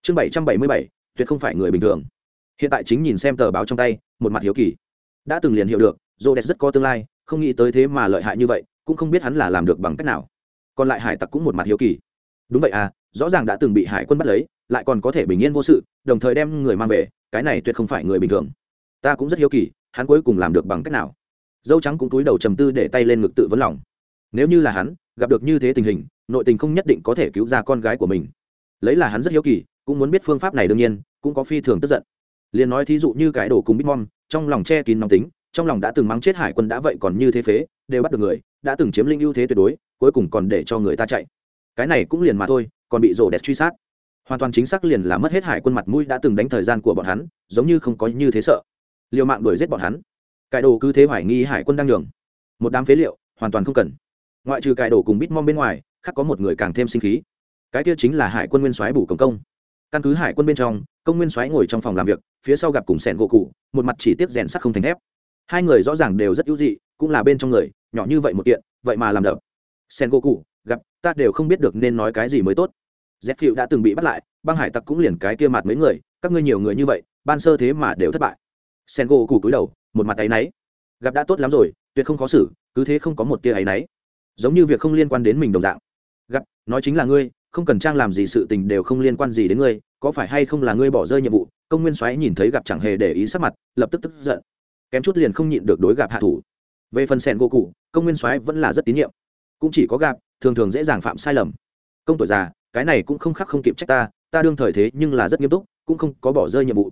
Chương bảy trăm bảy mươi bảy. Tuyệt không phải người bình thường. Hiện tại chính nhìn xem tờ báo trong tay, một mặt hiếu kỳ. Đã từng liền hiểu được j o d e s rất có tương lai, không nghĩ tới thế mà lợi hại như vậy, cũng không biết hắn là làm được bằng cách nào. Còn lại hải tặc cũng một mặt hiếu kỳ đúng vậy à rõ ràng đã từng bị hải quân bắt lấy, lại còn có thể bình yên vô sự, đồng thời đem người mang về, cái này tuyệt không phải người bình thường. Ta cũng rất hiếu kỳ, hắn cuối cùng làm được bằng cách nào? Dâu trắng cũng túi đầu trầm tư để tay lên ngực tự vấn lòng. Nếu như là hắn, gặp được như thế tình hình, nội tình không nhất định có thể cứu ra con gái của mình. Lấy là hắn rất hiếu kỳ, cũng muốn biết phương pháp này đương nhiên, cũng có phi thường tức giận. Liền nói thí dụ như cái đồ cùng bitmom trong lòng che kín nóng tính, trong lòng đã từng mắng chết hải quân đã vậy còn như thế phế, đều bắt được người, đã từng chiếm linh ưu thế tuyệt đối, cuối cùng còn để cho người ta chạy cái này cũng liền mà thôi, còn bị rổ đẹp truy sát. Hoàn toàn chính xác liền là mất hết hải quân mặt mũi đã từng đánh thời gian của bọn hắn, giống như không có như thế sợ. Liều mạng đuổi giết bọn hắn. Cải đồ cứ thế hoài nghi hải quân đang nhường. Một đám phế liệu, hoàn toàn không cần. Ngoại trừ cải đồ cùng bít bitmom bên ngoài, khác có một người càng thêm sinh khí. Cái kia chính là hải quân nguyên soái bù công công. Căn cứ hải quân bên trong, công nguyên soái ngồi trong phòng làm việc, phía sau gặp cùng sẻn gỗ cụ, một mặt chỉ tiếp rèn sắc không thành thép. Hai người rõ ràng đều rất ưu dị, cũng là bên trong người, nhỏ như vậy một kiện, vậy mà làm đập. Sen gỗ cụ ta đều không biết được nên nói cái gì mới tốt. Dép phiệu đã từng bị bắt lại, băng hải tặc cũng liền cái kia mặt mấy người, các ngươi nhiều người như vậy, ban sơ thế mà đều thất bại. Sen gỗ cụ cúi đầu, một mặt tay náy. Gặp đã tốt lắm rồi, tuyệt không khó xử, cứ thế không có một tia áy náy. Giống như việc không liên quan đến mình đồng dạng. Gặp, nói chính là ngươi, không cần trang làm gì sự tình đều không liên quan gì đến ngươi, có phải hay không là ngươi bỏ rơi nhiệm vụ, công nguyên soái nhìn thấy gặp chẳng hề để ý sắc mặt, lập tức tức giận. Kém chút liền không nhịn được đối gặp hạ thủ. Về phần sẻn gỗ cụ công nguyên soái vẫn là rất tín nhiệm. Cũng chỉ có gặp thường thường dễ dàng phạm sai lầm. Công tuổi già, cái này cũng không khắc không kịp trách ta ta đương thời thế nhưng là rất nghiêm túc, cũng không có bỏ rơi nhiệm vụ.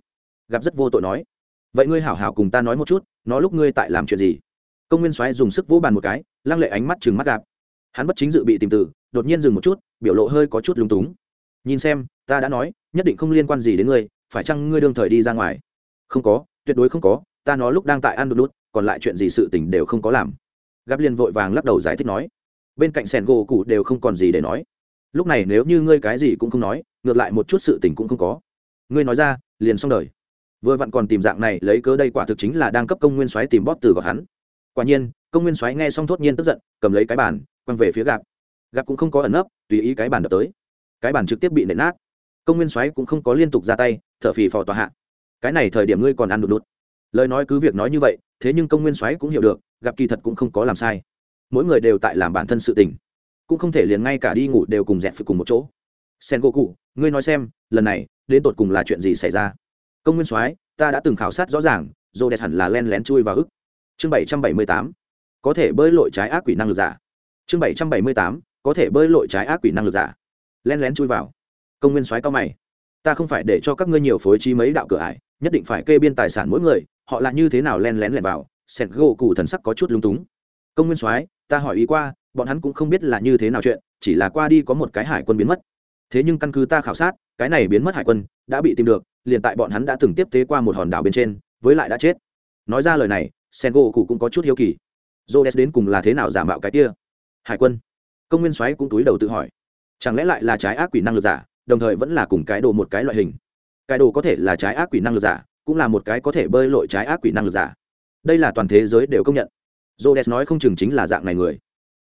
Gặp rất vô tội nói, vậy ngươi hảo hảo cùng ta nói một chút, nó lúc ngươi tại làm chuyện gì? Công nguyên soái dùng sức vỗ bàn một cái, lăng lệ ánh mắt chừng mắt gạp hắn bất chính dự bị tìm từ, đột nhiên dừng một chút, biểu lộ hơi có chút lúng túng. Nhìn xem, ta đã nói, nhất định không liên quan gì đến ngươi, phải chăng ngươi đương thời đi ra ngoài? Không có, tuyệt đối không có, ta nói lúc đang tại ăn đút đút còn lại chuyện gì sự tình đều không có làm. Gặp liền vội vàng lắc đầu giải thích nói bên cạnh sẻn gỗ cụ đều không còn gì để nói. Lúc này nếu như ngươi cái gì cũng không nói, ngược lại một chút sự tình cũng không có. Ngươi nói ra, liền xong đời. Vừa vặn còn tìm dạng này, lấy cớ đây quả thực chính là đang cấp công nguyên soái tìm bóp từ gọt hắn. Quả nhiên, công nguyên soái nghe xong thốt nhiên tức giận, cầm lấy cái bàn, quăng về phía gạp. Gạp cũng không có ẩn nấp, tùy ý cái bàn đập tới. Cái bàn trực tiếp bị nện nát. Công nguyên soái cũng không có liên tục ra tay, thở phì phò tòa hạ. Cái này thời điểm ngươi còn ăn đụt đụt. Lời nói cứ việc nói như vậy, thế nhưng công nguyên soái cũng hiểu được gặp kỳ thật cũng không có làm sai mỗi người đều tại làm bản thân sự tình. Cũng không thể liền ngay cả đi ngủ đều cùng dẹp phải cùng một chỗ. Sen gỗ cụ ngươi nói xem, lần này, đến tột cùng là chuyện gì xảy ra? Công nguyên soái, ta đã từng khảo sát rõ ràng dô đẹp hẳn là len lén chui vào ức. Chương bảy trăm bảy mươi tám, có thể bơi lội trái ác quỷ năng lực giả. Chương bảy trăm bảy mươi tám, có thể bơi lội trái ác quỷ năng lực giả. Len lén chui vào. Công nguyên soái cao mày. Ta không phải để cho các ngươi nhiều phối trí mấy đạo cửa ải, nhất định phải kê biên tài sản mỗi người, họ là như thế nào len lén lẻn vào sẹt gỗ cụ thần sắc có chút lung túng. Công nguyên soái ta hỏi ý qua, bọn hắn cũng không biết là như thế nào chuyện, chỉ là qua đi có một cái hải quân biến mất. Thế nhưng căn cứ ta khảo sát, cái này biến mất hải quân đã bị tìm được, liền tại bọn hắn đã từng tiếp tế qua một hòn đảo bên trên, với lại đã chết. Nói ra lời này sen gỗ cụ cũng có chút hiếu kỳ. J đến cùng là thế nào giả mạo cái kia? Hải quân. Công nguyên soái cũng túi đầu tự hỏi. Chẳng lẽ lại là trái ác quỷ năng lực giả, đồng thời vẫn là cùng cái đồ một cái loại hình? Cái đồ có thể là trái ác quỷ năng lực giả, cũng là một cái có thể bơi lội trái ác quỷ năng lực giả. Đây là toàn thế giới đều công nhận j nói không chừng chính là dạng này người.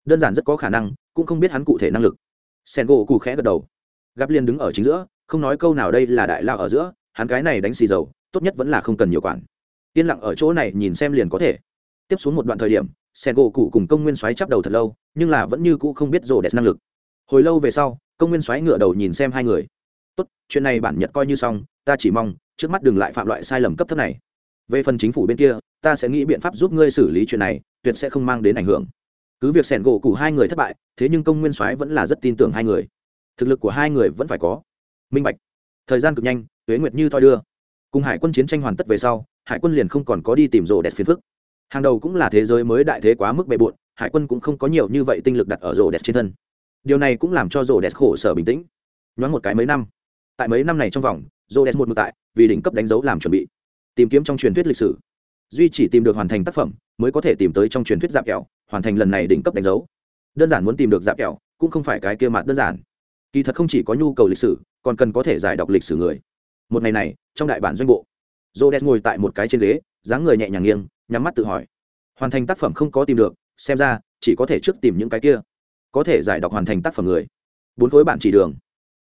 Đơn giản rất có khả năng, cũng không biết hắn cụ thể năng lực. Sen gỗ cụ khẽ gật đầu. Gắp liên đứng ở chính giữa, không nói câu nào đây là đại lao ở giữa, hắn cái này đánh xì dầu, tốt nhất vẫn là không cần nhiều quản. Yên lặng ở chỗ này nhìn xem liền có thể. Tiếp xuống một đoạn thời điểm sen gỗ cụ cùng công nguyên xoáy chắp đầu thật lâu, nhưng là vẫn như cũ không biết rô đẹp năng lực. Hồi lâu về sau, công nguyên xoáy ngựa đầu nhìn xem hai người. Tốt, chuyện này bản nhật coi như xong, ta chỉ mong, trước mắt đừng lại phạm loại sai lầm cấp thấp này. Về phần chính phủ bên kia ta sẽ nghĩ biện pháp giúp ngươi xử lý chuyện này, tuyệt sẽ không mang đến ảnh hưởng. Cứ việc sẻn gỗ cụ hai người thất bại, thế nhưng công nguyên soái vẫn là rất tin tưởng hai người. Thực lực của hai người vẫn phải có. Minh bạch. Thời gian cực nhanh, tuế nguyệt như thoi đưa. Cùng hải quân chiến tranh hoàn tất về sau, hải quân liền không còn có đi tìm rổ đẹp phiền phức. Hàng đầu cũng là thế giới mới đại thế quá mức bề bộn, hải quân cũng không có nhiều như vậy tinh lực đặt ở rổ đẹp trên thân. Điều này cũng làm cho rổ đẹp khổ sở bình tĩnh. Nhoáng một cái mấy năm, tại mấy năm này trong vòng, rổ đẹp một mực tại vì đỉnh cấp đánh dấu làm chuẩn bị, tìm kiếm trong truyền thuyết lịch sử duy chỉ tìm được hoàn thành tác phẩm, mới có thể tìm tới trong truyền thuyết dạp kẹo, hoàn thành lần này đỉnh cấp đánh dấu. Đơn giản muốn tìm được dạp kẹo, cũng không phải cái kia mặt đơn giản. Kỳ thật không chỉ có nhu cầu lịch sử, còn cần có thể giải đọc lịch sử người. Một ngày này, trong đại bản doanh bộ j o ngồi tại một cái trên ghế, dáng người nhẹ nhàng nghiêng, nhắm mắt tự hỏi. Hoàn thành tác phẩm không có tìm được, xem ra, chỉ có thể trước tìm những cái kia. Có thể giải đọc hoàn thành tác phẩm người. Bốn khối bản chỉ đường.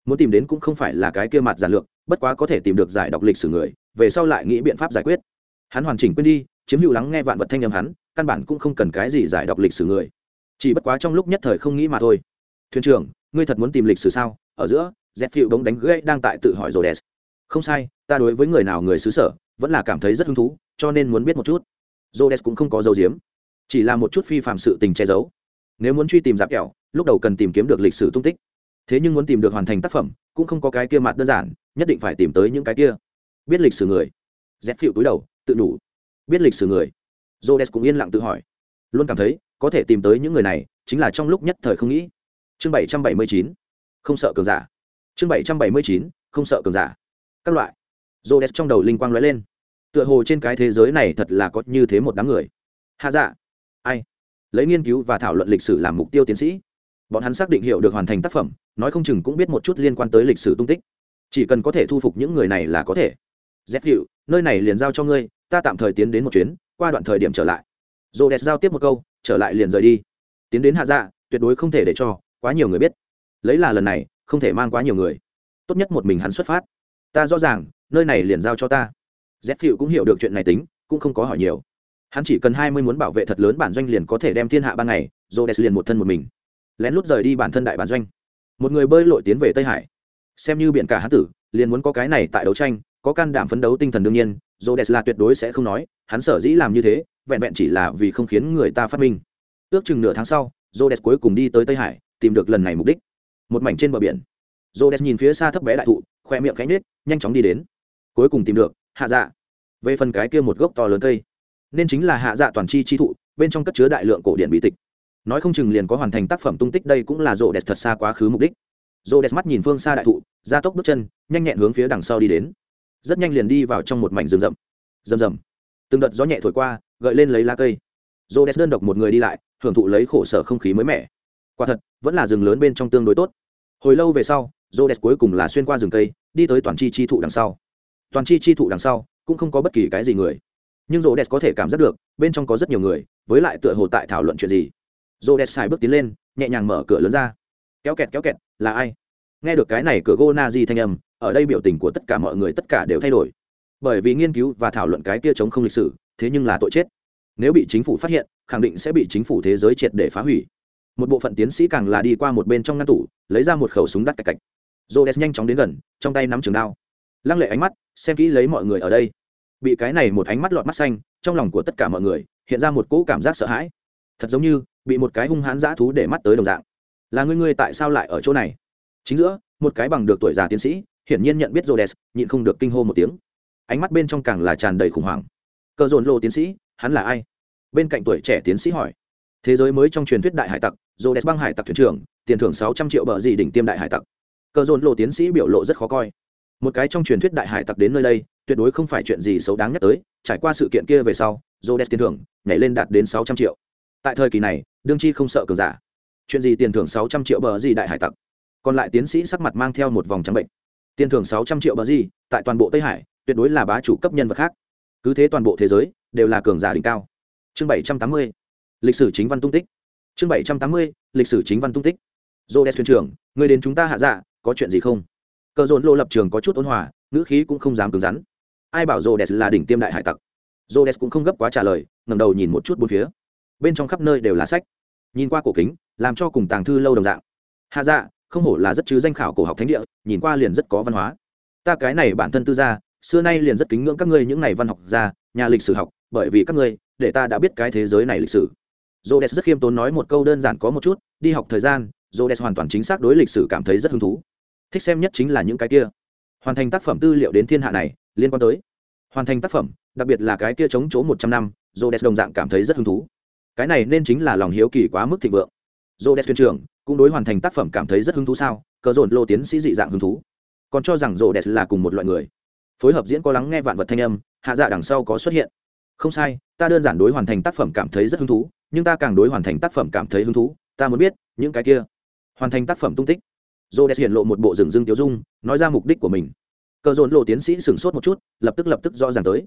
Muốn tìm đến cũng không phải là cái kia mặt giản lược, bất quá có thể tìm được giải đọc lịch sử người, về sau lại nghĩ biện pháp giải quyết hắn hoàn chỉnh quên đi chiếm hữu lắng nghe vạn vật thanh âm hắn căn bản cũng không cần cái gì giải đọc lịch sử người chỉ bất quá trong lúc nhất thời không nghĩ mà thôi thuyền trưởng ngươi thật muốn tìm lịch sử sao ở giữa dép phiệu bóng đánh gãy đang tại tự hỏi rồi đès không sai ta đối với người nào người xứ sở vẫn là cảm thấy rất hứng thú cho nên muốn biết một chút Rhodes cũng không có dấu diếm, chỉ là một chút phi phạm sự tình che giấu. Nếu muốn truy tìm giáp kẹo, lúc đầu cần tìm kiếm được lịch sử tung tích. Thế nhưng muốn tìm được hoàn thành tác phẩm, cũng không có cái kia mặt đơn giản, nhất định phải tìm tới những cái kia. Biết lịch sử người. dép phiệu túi đầu, tự đủ. Biết lịch sử người. Rhodes cũng yên lặng tự hỏi. Luôn cảm thấy, có thể tìm tới những người này, chính là trong lúc nhất thời không nghĩ. Chương 779. Không sợ cường giả. Chương 779. Không sợ cường giả. Các loại. Rhodes trong đầu linh quang lóe lên tựa hồ trên cái thế giới này thật là có như thế một đám người hạ dạ ai lấy nghiên cứu và thảo luận lịch sử làm mục tiêu tiến sĩ bọn hắn xác định hiểu được hoàn thành tác phẩm nói không chừng cũng biết một chút liên quan tới lịch sử tung tích chỉ cần có thể thu phục những người này là có thể dép hiệu nơi này liền giao cho ngươi ta tạm thời tiến đến một chuyến, qua đoạn thời điểm trở lại. Dồ đẹp giao tiếp một câu, trở lại liền rời đi. Tiến đến hạ dạ tuyệt đối không thể để cho quá nhiều người biết. Lấy là lần này, không thể mang quá nhiều người. Tốt nhất một mình hắn xuất phát. Ta rõ ràng, nơi này liền giao cho ta. Z phiệu cũng hiểu được chuyện này tính, cũng không có hỏi nhiều. Hắn chỉ cần hai mươi muốn bảo vệ thật lớn bản doanh liền có thể đem thiên hạ ban ngày dồ đẹp liền một thân một mình. Lén lút rời đi bản thân đại bản doanh. Một người bơi lội tiến về tây hải. Xem như biển cả hán tử, liền muốn có cái này tại đấu tranh, có can đảm phấn đấu tinh thần đương nhiên j o là tuyệt đối sẽ không nói, hắn sở dĩ làm như thế, vẹn vẹn chỉ là vì không khiến người ta phát minh. Ước chừng nửa tháng sau j o cuối cùng đi tới tây hải, tìm được lần này mục đích. Một mảnh trên bờ biển j o nhìn phía xa thấp bé đại thụ, khoe miệng cánh nết nhanh chóng đi đến. Cuối cùng tìm được hạ dạ. Về phần cái kia một gốc to lớn cây, nên chính là hạ dạ toàn chi chi thụ, bên trong cất chứa đại lượng cổ điện bí tịch. Nói không chừng liền có hoàn thành tác phẩm tung tích đây cũng là rộ đẹp thật xa quá khứ mục đích. Rộ đẹp mắt nhìn phương xa đại thụ, ra tốc bước chân, nhanh nhẹn hướng phía đằng sau đi đến rất nhanh liền đi vào trong một mảnh rừng rậm. Rầm rầm. Từng đợt gió nhẹ thổi qua, gợi lên lấy lá cây. Rộ đẹp đơn độc một người đi lại, hưởng thụ lấy khổ sở không khí mới mẻ. Quả thật, vẫn là rừng lớn bên trong tương đối tốt. Hồi lâu về sau rộ đẹp cuối cùng là xuyên qua rừng cây, đi tới toàn chi chi thụ đằng sau. Toàn chi chi thụ đằng sau, cũng không có bất kỳ cái gì người. Nhưng rô đès có thể cảm giác được, bên trong có rất nhiều người, với lại tựa hồ tại thảo luận chuyện gì. Rô đès xài bước tiến lên, nhẹ nhàng mở cửa lớn ra. Kéo kẹt kéo kẹt, là ai? Nghe được cái này cửa gô na di thanh âm ở đây biểu tình của tất cả mọi người tất cả đều thay đổi. Bởi vì nghiên cứu và thảo luận cái kia chống không lịch sử, thế nhưng là tội chết. Nếu bị chính phủ phát hiện, khẳng định sẽ bị chính phủ thế giới triệt để phá hủy. Một bộ phận tiến sĩ càng là đi qua một bên trong ngăn tủ, lấy ra một khẩu súng đắt cạch cạch. Jones nhanh chóng đến gần, trong tay nắm trường đao. Lăng lệ ánh mắt, xem kỹ lấy mọi người ở đây. Bị cái này một ánh mắt lọt mắt xanh, trong lòng của tất cả mọi người, hiện ra một cỗ cảm giác sợ hãi. Thật giống như, bị một cái hung hãn dã thú để mắt tới đồng dạng. Là ngươi ngươi tại sao lại ở chỗ này? Chính giữa, một cái bằng được tuổi già tiến sĩ hiển nhiên nhận biết Rhodes, nhịn không được kinh hô một tiếng. Ánh mắt bên trong càng là tràn đầy khủng hoảng. Cờ dồn lô tiến sĩ, hắn là ai? Bên cạnh tuổi trẻ tiến sĩ hỏi. Thế giới mới trong truyền thuyết đại hải tặc, Rhodes băng hải tặc thuyền trưởng, tiền thưởng sáu trăm triệu bờ gì đỉnh tiêm đại hải tặc. Cờ dồn lô tiến sĩ biểu lộ rất khó coi một cái trong truyền thuyết đại hải tặc đến nơi đây tuyệt đối không phải chuyện gì xấu đáng nhắc tới trải qua sự kiện kia về sau Rhodes tiền thưởng nhảy lên đạt đến sáu trăm triệu tại thời kỳ này đương chi không sợ cường giả chuyện gì tiền thưởng sáu trăm triệu bờ gì đại hải tặc còn lại tiến sĩ sắc mặt mang theo một vòng trắng bệnh tiền thưởng sáu trăm triệu bờ gì, tại toàn bộ tây hải, tuyệt đối là bá chủ cấp nhân vật khác. Cứ thế toàn bộ thế giới, đều là cường giả đỉnh cao. Chương bảy trăm tám mươi, lịch sử chính văn tung tích. Chương bảy trăm tám mươi, lịch sử chính văn tung tích. Rhodes thuyền trưởng, người đến chúng ta hạ dạ có chuyện gì không? Cờ dồn lô lập trường có chút ôn hòa, ngữ khí cũng không dám cứng rắn. Ai bảo Rhodes là đỉnh tiêm đại hải tặc? Rhodes cũng không gấp quá trả lời ngầm đầu nhìn một chút bốn phía. Bên trong khắp nơi đều là sách. Nhìn qua cổ kính, làm cho cùng tàng thư lâu đồng dạng. Hạ dạ không hổ là rất chứ danh khảo cổ học thánh địa nhìn qua liền rất có văn hóa ta cái này bản thân tư gia xưa nay liền rất kính ngưỡng các ngươi những này văn học gia nhà lịch sử học bởi vì các ngươi để ta đã biết cái thế giới này lịch sử Rhodes rất khiêm tốn nói một câu đơn giản có một chút, đi học thời gian, Rhodes hoàn toàn chính xác đối lịch sử cảm thấy rất hứng thú. Thích xem nhất chính là những cái kia. Hoàn thành tác phẩm tư liệu đến thiên hạ này, liên quan tới. Hoàn thành tác phẩm, đặc biệt là cái kia chống chỗ một trăm năm, Rhodes đồng dạng cảm thấy rất hứng thú. Cái này nên chính là lòng hiếu kỳ quá mức thịnh vượng. Rhodes thuyền trưởng cũng đối hoàn thành tác phẩm cảm thấy rất hứng thú sao? Cờ dồn lô tiến sĩ dị dạng hứng thú. Còn cho rằng Rhodes là cùng một loại người. Phối hợp diễn có lắng nghe vạn vật thanh âm, hạ dạ đằng sau có xuất hiện. Không sai, ta đơn giản đối hoàn thành tác phẩm cảm thấy rất hứng thú, nhưng ta càng đối hoàn thành tác phẩm cảm thấy hứng thú ta muốn biết những cái kia hoàn thành tác phẩm tung tích dô đẹp hiện lộ một bộ rừng dương tiêu dung nói ra mục đích của mình cờ dồn lộ tiến sĩ sửng sốt một chút lập tức lập tức rõ ràng tới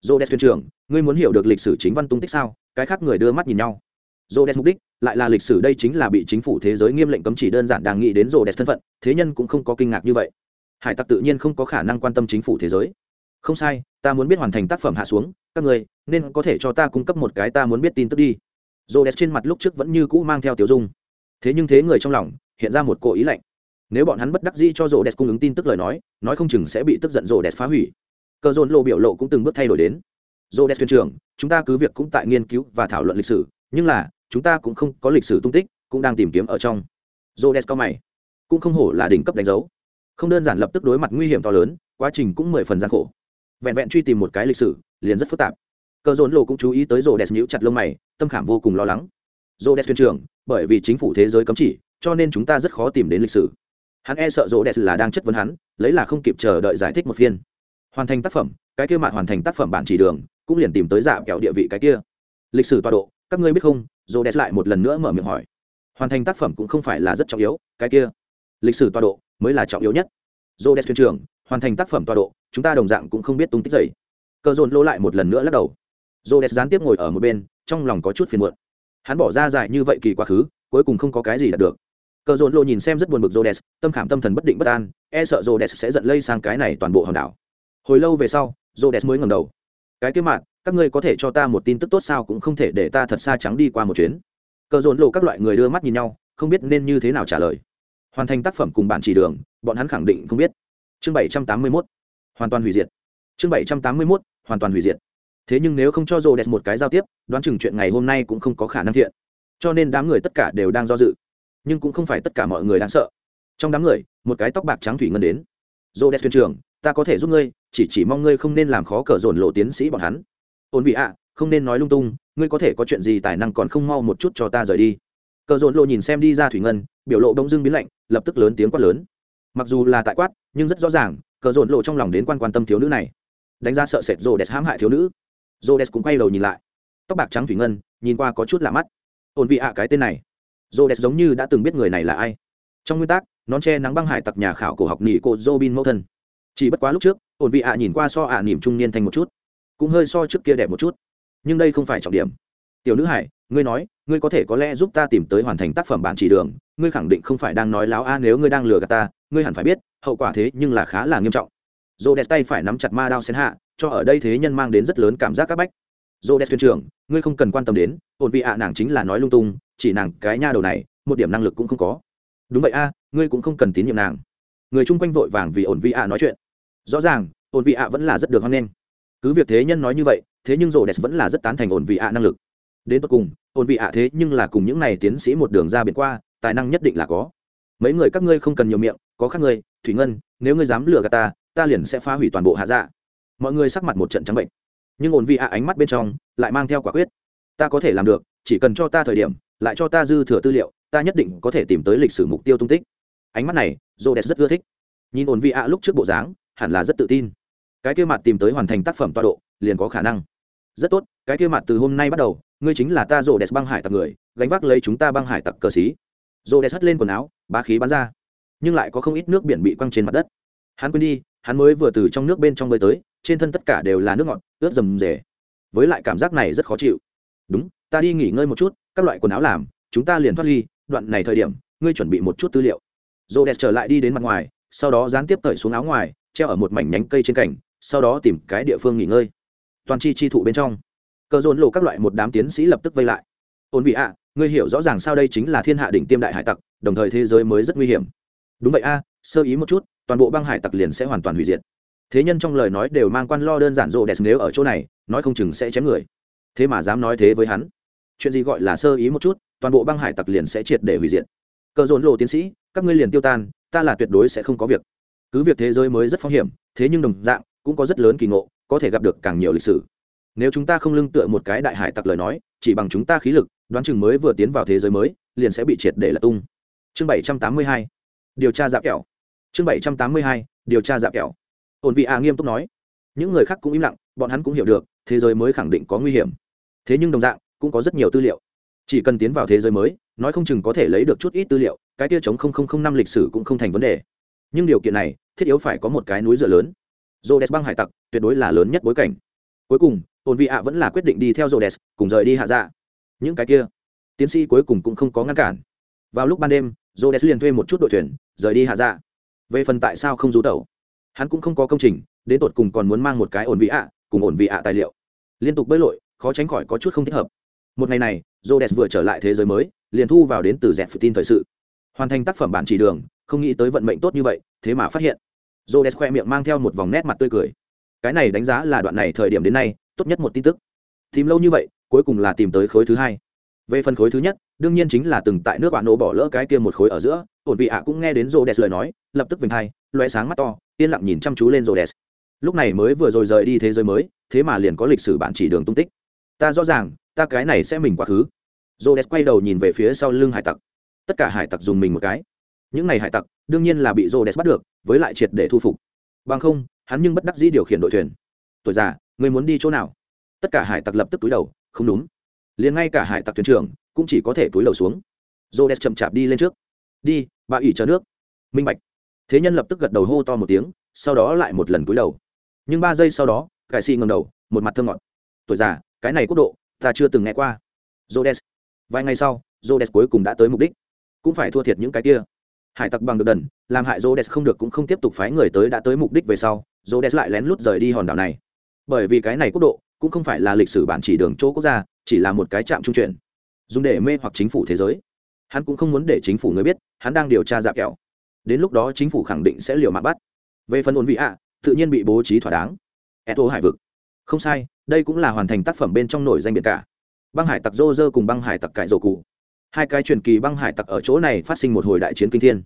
dô đès thuyền trưởng ngươi muốn hiểu được lịch sử chính văn tung tích sao cái khác người đưa mắt nhìn nhau dô đès mục đích lại là lịch sử đây chính là bị chính phủ thế giới nghiêm lệnh cấm chỉ đơn giản đang nghĩ đến dô đès thân phận, thế nhân cũng không có kinh ngạc như vậy. Hải tặc tự nhiên không có khả năng quan tâm chính phủ thế giới. Không sai, ta muốn biết hoàn thành tác phẩm hạ xuống, các người, nên có thể cho ta cung cấp một cái ta muốn biết tin tức đi. Rô đès trên mặt lúc trước vẫn như cũ mang theo tiểu dung. Thế nhưng thế người trong lòng, hiện ra một cố ý lạnh. Nếu bọn hắn bất đắc dĩ cho rô đès cung ứng tin tức lời nói nói không chừng sẽ bị tức giận rô đès phá hủy. Cờ dồn lộ biểu lộ cũng từng bước thay đổi đến. Rô đès thuyền trưởng, chúng ta cứ việc cũng tại nghiên cứu và thảo luận lịch sử nhưng là, chúng ta cũng không có lịch sử tung tích, cũng đang tìm kiếm ở trong. Jodes cao mày. Cũng không hổ là đỉnh cấp đánh dấu. Không đơn giản lập tức đối mặt nguy hiểm to lớn, quá trình cũng mười phần gian khổ. Vẹn vẹn truy tìm một cái lịch sử, liền rất phức tạp. Cờ dồn lộ cũng chú ý tới rô đès nhíu chặt lông mày, tâm khảm vô cùng lo lắng. Rô đès thuyền trưởng, bởi vì chính phủ thế giới cấm chỉ, cho nên chúng ta rất khó tìm đến lịch sử. Hắn e sợ rô đès là đang chất vấn hắn, lấy là không kịp chờ đợi giải thích một phiên. Hoàn thành tác phẩm, cái kia mạn hoàn thành tác phẩm bản chỉ đường, cũng liền tìm tới dạ kẹo địa vị cái kia. Lịch sử tọa độ các ngươi biết không dồ đẹp lại một lần nữa mở miệng hỏi. Hoàn thành tác phẩm cũng không phải là rất trọng yếu, cái kia, lịch sử tọa độ mới là trọng yếu nhất. Dồ đẹp thuyền trưởng, hoàn thành tác phẩm tọa độ, chúng ta đồng dạng cũng không biết tung tích dày cờ dồn lô lại một lần nữa lắc đầu. Dồ đẹp gián tiếp ngồi ở một bên, trong lòng có chút phiền muộn. Hắn bỏ ra dài như vậy kỳ quá khứ, cuối cùng không có cái gì đạt được. Cờ dồn lô nhìn xem rất buồn bực rô tâm khảm tâm thần bất định bất an e sợ rô sẽ giận lây sang cái này toàn bộ hòn đảo. Hồi lâu về sau rô mới ngầm đầu. Cái kế mạng các ngươi có thể cho ta một tin tức tốt sao cũng không thể để ta thật xa trắng đi qua một chuyến. Cờ dồn lộ các loại người đưa mắt nhìn nhau, không biết nên như thế nào trả lời. Hoàn thành tác phẩm cùng bản chỉ đường, bọn hắn khẳng định không biết. Chương bảy trăm tám mươi mốt, hoàn toàn hủy diệt. Chương bảy trăm tám mươi mốt, hoàn toàn hủy diệt. Thế nhưng nếu không cho rô đẹp một cái giao tiếp, đoán chừng chuyện ngày hôm nay cũng không có khả năng thiện. Cho nên đám người tất cả đều đang do dự. Nhưng cũng không phải tất cả mọi người đang sợ. Trong đám người, một cái tóc bạc trắng thủy ngân đến. Rô đẹp thuyền trưởng, ta có thể giúp ngươi, chỉ chỉ mong ngươi không nên làm khó cờ dồn lộ tiến sĩ bọn hắn ổn vị ạ không nên nói lung tung ngươi có thể có chuyện gì tài năng còn không mau một chút cho ta rời đi cờ dồn lộ nhìn xem đi ra thủy ngân biểu lộ đông dưng biến lạnh lập tức lớn tiếng quát lớn mặc dù là tại quát nhưng rất rõ ràng cờ dồn lộ trong lòng đến quan quan tâm thiếu nữ này đánh ra sợ sệt rô đès hãm hại thiếu nữ Rhodes cũng quay đầu nhìn lại. Tóc bạc trắng thủy ngân, nhìn qua có chút lạ mắt. ổn vị ạ cái tên này. Rhodes giống như đã từng biết người này là ai. Trong nguyên tắc, nón che nắng băng hải tặc nhà khảo cổ học nhị cô Robin mẫu thân. Chỉ bất quá lúc trước, ổn vị ạ nhìn qua so ạ niềm trung niên thành một chút, cũng hơi so trước kia đẹp một chút. Nhưng đây không phải trọng điểm. Tiểu nữ hải, ngươi nói, ngươi có thể có lẽ giúp ta tìm tới hoàn thành tác phẩm bản chỉ đường, ngươi khẳng định không phải đang nói láo a nếu ngươi đang lừa gạt ta, ngươi hẳn phải biết, hậu quả thế nhưng là khá là nghiêm trọng. Rhodes tay phải nắm chặt ma đao xén hạ, cho ở đây thế nhân mang đến rất lớn cảm giác các bách dô đès thuyền trưởng ngươi không cần quan tâm đến ổn vị ạ nàng chính là nói lung tung chỉ nàng cái nha đầu này một điểm năng lực cũng không có đúng vậy a ngươi cũng không cần tín nhiệm nàng người chung quanh vội vàng vì ổn vị ạ nói chuyện rõ ràng ổn vị ạ vẫn là rất được hoan nghênh cứ việc thế nhân nói như vậy, thế nhưng rô đẹp vẫn là rất tán thành ổn vị ạ năng lực. Đến tận cùng, ổn vị ạ thế nhưng là cùng những này tiến sĩ một đường ra biển qua, tài năng nhất định là có. Mấy người các ngươi không cần nhiều miệng, có khác ngươi, thủy ngân, nếu ngươi dám lừa gạt ta ta liền sẽ phá hủy toàn bộ hạ dạ. Mọi người sắc mặt một trận trắng bệnh. Nhưng ổn vị ạ ánh mắt bên trong lại mang theo quả quyết. Ta có thể làm được, chỉ cần cho ta thời điểm, lại cho ta dư thừa tư liệu, ta nhất định có thể tìm tới lịch sử mục tiêu tung tích. Ánh mắt này j rất ưa thích. Nhìn ổn vị ạ lúc trước bộ dáng, hẳn là rất tự tin cái kia mặt tìm tới hoàn thành tác phẩm toa độ, liền có khả năng. Rất tốt, cái kia mặt từ hôm nay bắt đầu, ngươi chính là ta rô đẹp băng hải tặc người, gánh vác lấy chúng ta băng hải tặc cờ xí. Rô đẹp hất lên quần áo, bá khí bắn ra. Nhưng lại có không ít nước biển bị quăng trên mặt đất. Hắn quên đi, hắn mới vừa từ trong nước bên trong bơi tới, trên thân tất cả đều là nước ngọt, ướt rầm rề. Với lại cảm giác này rất khó chịu. Đúng, ta đi nghỉ ngơi một chút, các loại quần áo làm, chúng ta liền thoát ly, đoạn này thời điểm, ngươi chuẩn bị một chút tư liệu. Rô đẹp trở lại đi đến mặt ngoài, sau đó gián tiếp cởi xuống áo ngoài, treo ở một mảnh nhánh cây trên cành sau đó tìm cái địa phương nghỉ ngơi. Toàn chi chi thụ bên trong, cờ dồn lộ các loại một đám tiến sĩ lập tức vây lại. Ổn vị ạ, ngươi hiểu rõ ràng sao đây chính là thiên hạ đỉnh tiêm đại hải tặc, đồng thời thế giới mới rất nguy hiểm. Đúng vậy a, sơ ý một chút, toàn bộ băng hải tặc liền sẽ hoàn toàn hủy diệt. Thế nhân trong lời nói đều mang quan lo đơn giản rộ đẹp nếu ở chỗ này, nói không chừng sẽ chém người. Thế mà dám nói thế với hắn. Chuyện gì gọi là sơ ý một chút, toàn bộ băng hải tặc liền sẽ triệt để hủy diệt. Cờ dồn lộ tiến sĩ, các ngươi liền tiêu tan, ta là tuyệt đối sẽ không có việc. Cứ việc thế giới mới rất phong hiểm, thế nhưng đồng dạng cũng có rất lớn kỳ ngộ, có thể gặp được càng nhiều lịch sử. Nếu chúng ta không lưng tựa một cái đại hải tặc lời nói, chỉ bằng chúng ta khí lực, đoán chừng mới vừa tiến vào thế giới mới, liền sẽ bị triệt để là tung. Chương bảy trăm tám mươi hai. Điều tra dạp kẹo. Chương bảy trăm tám mươi hai. Điều tra dạp kẹo. Ổn vị à nghiêm túc nói. Những người khác cũng im lặng, bọn hắn cũng hiểu được, thế giới mới khẳng định có nguy hiểm. Thế nhưng đồng dạng, cũng có rất nhiều tư liệu. Chỉ cần tiến vào thế giới mới, nói không chừng có thể lấy được chút ít tư liệu, cái tia chống năm lịch sử cũng không thành vấn đề. Nhưng điều kiện này, thiết yếu phải có một cái núi dựa lớn. Rhodes băng hải tặc, tuyệt đối là lớn nhất bối cảnh. Cuối cùng ổn vị ạ vẫn là quyết định đi theo Rhodes, cùng rời đi hạ dạ. Những cái kia, tiến sĩ cuối cùng cũng không có ngăn cản. Vào lúc ban đêm, Rhodes liền thuê một chút đội thuyền, rời đi hạ dạ. Về phần tại sao không rú tẩu, hắn cũng không có công trình, đến tột cùng còn muốn mang một cái ổn vị ạ, cùng ổn vị ạ tài liệu. Liên tục bơi lội, khó tránh khỏi có chút không thích hợp. Một ngày này, Rhodes vừa trở lại thế giới mới, liền thu vào đến từ dẹp phụ tin thời sự. Hoàn thành tác phẩm bản chỉ đường, không nghĩ tới vận mệnh tốt như vậy, thế mà phát hiện. Rhodes khoe miệng mang theo một vòng nét mặt tươi cười. Cái này đánh giá là đoạn này thời điểm đến nay, tốt nhất một tin tức. Tìm lâu như vậy, cuối cùng là tìm tới khối thứ hai. Về phần khối thứ nhất, đương nhiên chính là từng tại nước bạn nổ bỏ lỡ cái kia một khối ở giữa, ổn vị ạ cũng nghe đến Rhodes lời nói, lập tức vinh hai loe sáng mắt to, yên lặng nhìn chăm chú lên Rhodes. Lúc này mới vừa rồi rời đi thế giới mới, thế mà liền có lịch sử bạn chỉ đường tung tích. Ta rõ ràng, ta cái này sẽ mình quá khứ. Rhodes quay đầu nhìn về phía sau lưng hải tặc. Tất cả hải tặc dùng mình một cái những này hải tặc, đương nhiên là bị Rhodes bắt được, với lại triệt để thu phục. Bằng không, hắn nhưng bất đắc dĩ điều khiển đội thuyền. Tuổi già người muốn đi chỗ nào? Tất cả hải tặc lập tức túi đầu, không đúng. Liền ngay cả hải tặc thuyền trưởng cũng chỉ có thể túi đầu xuống. Rhodes chậm chạp đi lên trước. Đi, bà ủy chờ nước. Minh bạch. Thế nhân lập tức gật đầu hô to một tiếng, sau đó lại một lần túi đầu. Nhưng ba giây sau đó, cải xì ngầm đầu, một mặt thơ ngọt. Tuổi già, cái này quốc độ, ta chưa từng nghe qua. Rhodes. Vài ngày sau, Rhodes cuối cùng đã tới mục đích. Cũng phải thua thiệt những cái kia hải tặc bằng được đần, làm hại Jodes không được cũng không tiếp tục phái người tới đã tới mục đích về sau Jodes lại lén lút rời đi hòn đảo này. Bởi vì cái này quốc độ, cũng không phải là lịch sử bản chỉ đường chỗ quốc gia, chỉ là một cái trạm trung chuyển. Dùng để mê hoặc chính phủ thế giới. Hắn cũng không muốn để chính phủ người biết, hắn đang điều tra dạp kẹo. Đến lúc đó chính phủ khẳng định sẽ liều mạng bắt. Về phần ổn vị ạ, tự nhiên bị bố trí thỏa đáng. Eto hải vực. Không sai, đây cũng là hoàn thành tác phẩm bên trong nổi danh biệt cả. Băng hải tặc dô cùng băng hải tặc cải rổ cụ hai cái truyền kỳ băng hải tặc ở chỗ này phát sinh một hồi đại chiến kinh thiên,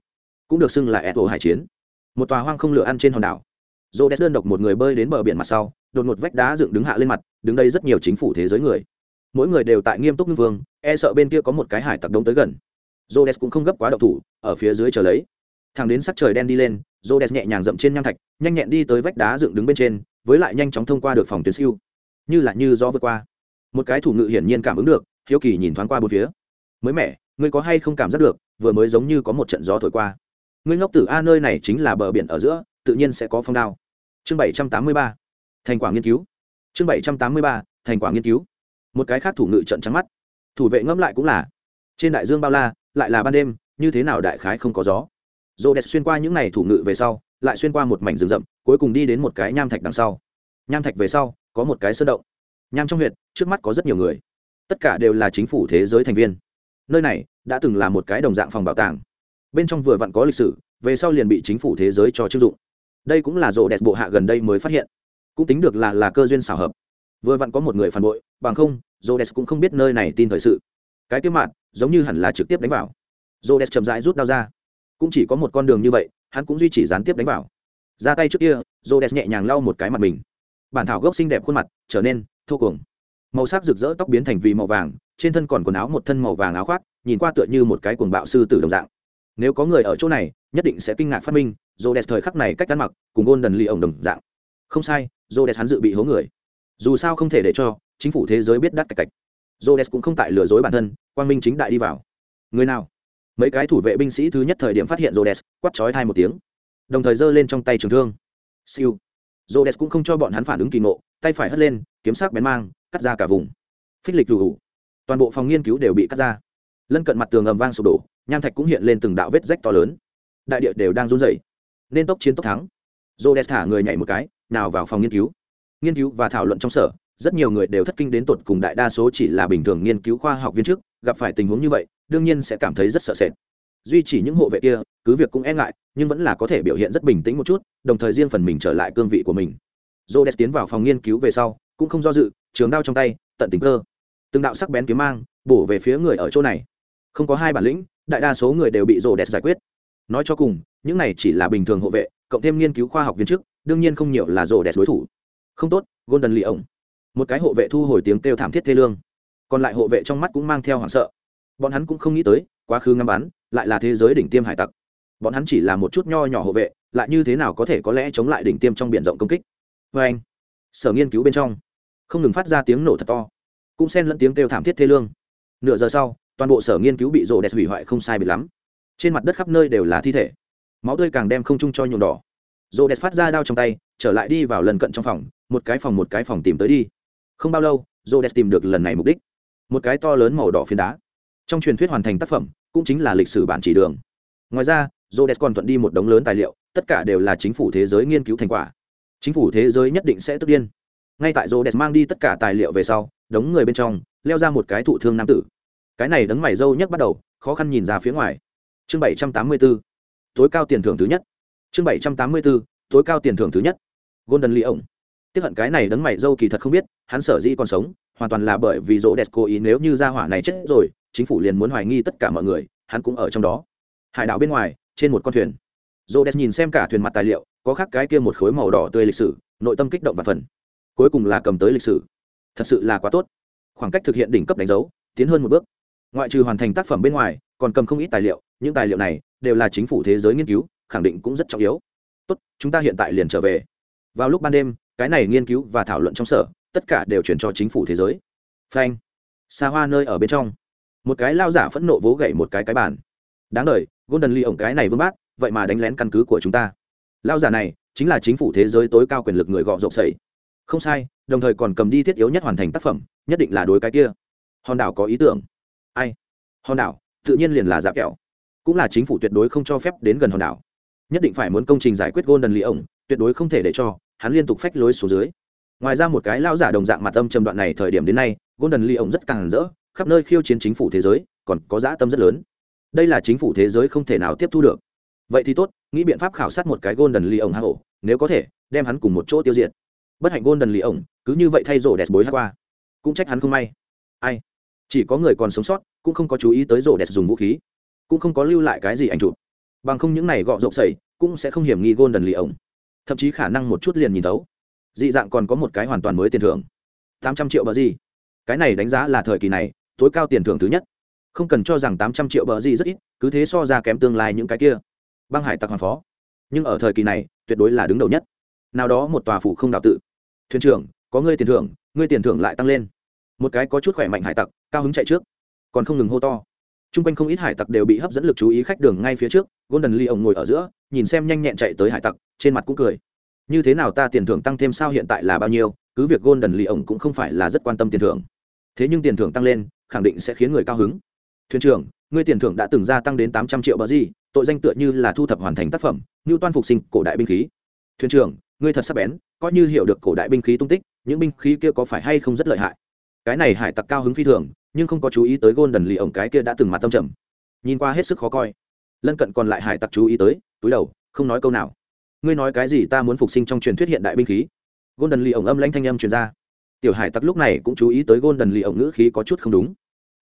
cũng được xưng là ép hải chiến. Một tòa hoang không lửa ăn trên hòn đảo. Dô đét đơn độc một người bơi đến bờ biển mặt sau, đột một vách đá dựng đứng hạ lên mặt, đứng đây rất nhiều chính phủ thế giới người. Mỗi người đều tại nghiêm túc ngưng vương e sợ bên kia có một cái hải tặc đông tới gần. Dô đét cũng không gấp quá độc thủ, ở phía dưới chờ lấy. Thằng đến sắc trời đen đi lên dô đét nhẹ nhàng dậm trên nham thạch, nhanh nhẹn đi tới vách đá dựng đứng bên trên, với lại nhanh chóng thông qua được phòng tuyến siêu. Như là như do vượt qua. Một cái thủ ngự hiển nhiên cảm ứng được, hiếu kỳ nhìn thoáng qua bốn phía mới mẻ, ngươi có hay không cảm giác được, vừa mới giống như có một trận gió thổi qua. Ngươi ngốc tử a, nơi này chính là bờ biển ở giữa, tự nhiên sẽ có phong đao. Chương bảy trăm tám mươi ba, thành quả nghiên cứu. Chương bảy trăm tám mươi ba, thành quả nghiên cứu. Một cái khác thủ ngự trận trắng mắt. Thủ vệ ngẫm lại cũng là, trên đại dương bao la, lại là ban đêm, như thế nào đại khái không có gió. Dồ đẹp xuyên qua những n à y thủ ngự về sau, lại xuyên qua một mảnh rừng rậm, cuối cùng đi đến một cái nham thạch đằng sau. Nham thạch về sau, có một cái sơn động. Nham trong huyện trước mắt có rất nhiều người. Tất cả đều là chính phủ thế giới thành viên nơi này đã từng là một cái đồng dạng phòng bảo tàng. Bên trong vừa vặn có lịch sử, về sau liền bị chính phủ thế giới cho chưng dụng. Đây cũng là rộ đẹp bộ hạ gần đây mới phát hiện. Cũng tính được là là cơ duyên xảo hợp. Vừa vặn có một người phản bội, bằng không, rộ đẹp cũng không biết nơi này tin thời sự. Cái kiếm mạn, giống như hẳn là trực tiếp đánh vào. Rộ đẹp chậm rãi rút đao ra. Cũng chỉ có một con đường như vậy, hắn cũng duy trì gián tiếp đánh vào. Ra tay trước kia rô đès nhẹ nhàng lau một cái mặt mình. Bản thảo gốc xinh đẹp khuôn mặt, trở nên thô cuồng màu sắc rực rỡ tóc biến thành vì màu vàng trên thân còn quần áo một thân màu vàng áo khoác nhìn qua tựa như một cái cuồng bạo sư tử đồng dạng. Nếu có người ở chỗ này nhất định sẽ kinh ngạc phát minh dồ đẹp thời khắc này cách ăn mặc cùng gôn đần ly ổng đồng dạng. Không sai dồ đẹp hắn dự bị hố người. Dù sao không thể để cho chính phủ thế giới biết đắt cạch cạch. Dồ đẹp cũng không tại lừa dối bản thân quang minh chính đại đi vào. Người nào? Mấy cái thủ vệ binh sĩ thứ nhất thời điểm phát hiện Rhodes, quát chói thai một tiếng, đồng thời giơ lên trong tay trường thương. Siêu. Rhodes cũng không cho bọn hắn phản ứng kỳ ngộ, tay phải hất lên, kiếm sắc bén mang, cắt ra cả vùng. Phích lịch rủ. Toàn bộ phòng nghiên cứu đều bị cắt ra. Lân cận mặt tường ầm vang sụp đổ, nham thạch cũng hiện lên từng đạo vết rách to lớn. Đại địa đều đang run rẩy. Nên tốc chiến tốc thắng. Rhodes thả người nhảy một cái, nào vào phòng nghiên cứu. Nghiên cứu và thảo luận trong sở, rất nhiều người đều thất kinh đến tột cùng đại đa số chỉ là bình thường nghiên cứu khoa học viên trước gặp phải tình huống như vậy đương nhiên sẽ cảm thấy rất sợ sệt duy chỉ những hộ vệ kia cứ việc cũng e ngại nhưng vẫn là có thể biểu hiện rất bình tĩnh một chút đồng thời riêng phần mình trở lại cương vị của mình j o tiến vào phòng nghiên cứu về sau cũng không do dự, trường đao trong tay, tận tình cơ. Từng đạo sắc bén kiếm mang, bổ về phía người ở chỗ này. Không có hai bản lĩnh, đại đa số người đều bị rồ đẹp giải quyết. Nói cho cùng, những này chỉ là bình thường hộ vệ, cộng thêm nghiên cứu khoa học viên chức, đương nhiên không nhiều là rồ đẹp đối thủ. Không tốt, golden lì ổng. Một cái hộ vệ thu hồi tiếng kêu thảm thiết thê lương. Còn lại hộ vệ trong mắt cũng mang theo hoảng sợ. Bọn hắn cũng không nghĩ tới, quá khứ ngắm bắn, lại là thế giới đỉnh tiêm hải tặc. Bọn hắn chỉ là một chút nho nhỏ hộ vệ, lại như thế nào có thể có lẽ chống lại đỉnh tiêm trong b i ể n rộng công kích? Vê anh sở nghiên cứu bên trong không ngừng phát ra tiếng nổ thật to, cũng xen lẫn tiếng kêu thảm thiết thê lương. Nửa giờ sau, toàn bộ sở nghiên cứu bị rổ đẹp hủy hoại không sai bị lắm. Trên mặt đất khắp nơi đều là thi thể. Máu tươi càng đem không trung cho nhuộm đỏ. Rổ đẹp phát ra đao trong tay, trở lại đi vào lần cận trong phòng, một cái phòng một cái phòng tìm tới đi. Không bao lâu rổ đẹp tìm được lần này mục đích. Một cái to lớn màu đỏ phiến đá. Trong truyền thuyết hoàn thành tác phẩm, cũng chính là lịch sử bản chỉ đường. Ngoài ra rổ đẹp còn thuận đi một đống lớn tài liệu, tất cả đều là chính phủ thế giới nghiên cứu thành quả. Chính phủ thế giới nhất định sẽ tức điên ngay tại rô đẹp mang đi tất cả tài liệu về sau, đống người bên trong, leo ra một cái thụ thương nam tử. Cái này đấng mày râu nhất bắt đầu, khó khăn nhìn ra phía ngoài. Chương bảy trăm tám mươi b ố tối cao tiền thưởng thứ nhất. Chương bảy trăm tám mươi b ố tối cao tiền thưởng thứ nhất. Golden lee ổng. Tiếp hận cái này đấng mày râu kỳ thật không biết, hắn sở dĩ còn sống, hoàn toàn là bởi vì rô đẹp cố ý nếu như ra hỏa này chết rồi, chính phủ liền muốn hoài nghi tất cả mọi người, hắn cũng ở trong đó. Hải đảo bên ngoài, trên một con thuyền. Rô đẹp nhìn xem cả thuyền mặt tài liệu, có khác cái kia một khối màu đỏ tươi lịch sử, nội tâm kích động và phần cuối cùng là cầm tới lịch sử. Thật sự là quá tốt. Khoảng cách thực hiện đỉnh cấp đánh dấu, tiến hơn một bước. Ngoại trừ hoàn thành tác phẩm bên ngoài, còn cầm không ít tài liệu, những tài liệu này đều là chính phủ thế giới nghiên cứu, khẳng định cũng rất trọng yếu. Tốt, chúng ta hiện tại liền trở về. Vào lúc ban đêm, cái này nghiên cứu và thảo luận trong sở, tất cả đều chuyển cho chính phủ thế giới. Phanh. Xa hoa nơi ở bên trong. Một cái lao giả phẫn nộ vố gậy một cái cái bàn. Đáng đ golden lee ổng cái này vương bác, vậy mà đánh lén căn cứ của chúng ta. Lao giả này chính là chính phủ thế giới tối cao quyền lực người gọ rộng sẩy không sai, đồng thời còn cầm đi thiết yếu nhất hoàn thành tác phẩm, nhất định là đối cái kia. Hòn đảo có ý tưởng. Ai? Hòn đảo, tự nhiên liền là giáp kẹo. Cũng là chính phủ tuyệt đối không cho phép đến gần hòn đảo. Nhất định phải muốn công trình giải quyết Gôn Đần lì ổng, tuyệt đối không thể để cho hắn liên tục phách lối xuống dưới. Ngoài ra một cái lão giả đồng dạng mặt âm trầm đoạn này thời điểm đến nay, golden lì ổng rất càng rỡ, khắp nơi khiêu chiến chính phủ thế giới, còn có dã tâm rất lớn. Đây là chính phủ thế giới không thể nào tiếp thu được. Vậy thì tốt, nghĩ biện pháp khảo sát một cái golden lì ổng hạ hổ nếu có thể, đem hắn cùng một chỗ tiêu diệt bất hạnh golden lì ổng, cứ như vậy thay rổ đẹp bối hát qua. Cũng trách hắn không may. Ai? Chỉ có người còn sống sót, cũng không có chú ý tới rổ đẹp dùng vũ khí. Cũng không có lưu lại cái gì ảnh chụp. Bằng không những này gọ rộng sẩy cũng sẽ không hiểm nghi golden lì ổng. Thậm chí khả năng một chút liền nhìn tấu dị dạng còn có một cái hoàn toàn mới tiền thưởng. Tám trăm triệu bờ gì? Cái này đánh giá là thời kỳ này, tối cao tiền thưởng thứ nhất. Không cần cho rằng tám trăm triệu bờ gì rất ít, cứ thế so ra kém tương lai những cái kia. Băng hải tặc hoàng phó. Nhưng ở thời kỳ này, tuyệt đối là đứng đầu nhất. Nào đó một tòa phủ không đạo tự thuyền trưởng, có ngươi tiền thưởng, ngươi tiền thưởng lại tăng lên. Một cái có chút khỏe mạnh hải tặc, cao hứng chạy trước, còn không ngừng hô to. T r u n g quanh không ít hải tặc đều bị hấp dẫn lực chú ý khách đường ngay phía trước, golden lee ông ngồi ở giữa, nhìn xem nhanh nhẹn chạy tới hải tặc, trên mặt cũng cười. Như thế nào ta tiền thưởng tăng thêm sao hiện tại là bao nhiêu, cứ việc golden lee ông cũng không phải là rất quan tâm tiền thưởng. Thế nhưng tiền thưởng tăng lên, khẳng định sẽ khiến người cao hứng. Thuyền trưởng, ngươi tiền thưởng đã từng gia tăng đến tám trăm triệu bờ gì, tội danh tựa như là thu thập hoàn thành tác phẩm như toan phục sinh cổ đại binh khí. Thuyền trưởng, ngươi thật sắc bén coi như hiểu được cổ đại binh khí tung tích, những binh khí kia có phải hay không rất lợi hại. Cái này hải tặc cao hứng phi thường, nhưng không có chú ý tới gôn đần lì ổng cái kia đã từng mặt tâm trầm. Nhìn qua hết sức khó coi. Lân cận còn lại hải tặc chú ý tới, túi đầu, không nói câu nào. Ngươi nói cái gì ta muốn phục sinh trong truyền thuyết hiện đại binh khí? Gôn đần lì ổng âm lãnh thanh âm truyền ra. Tiểu hải tặc lúc này cũng chú ý tới gôn đần lì ổng ngữ khí có chút không đúng.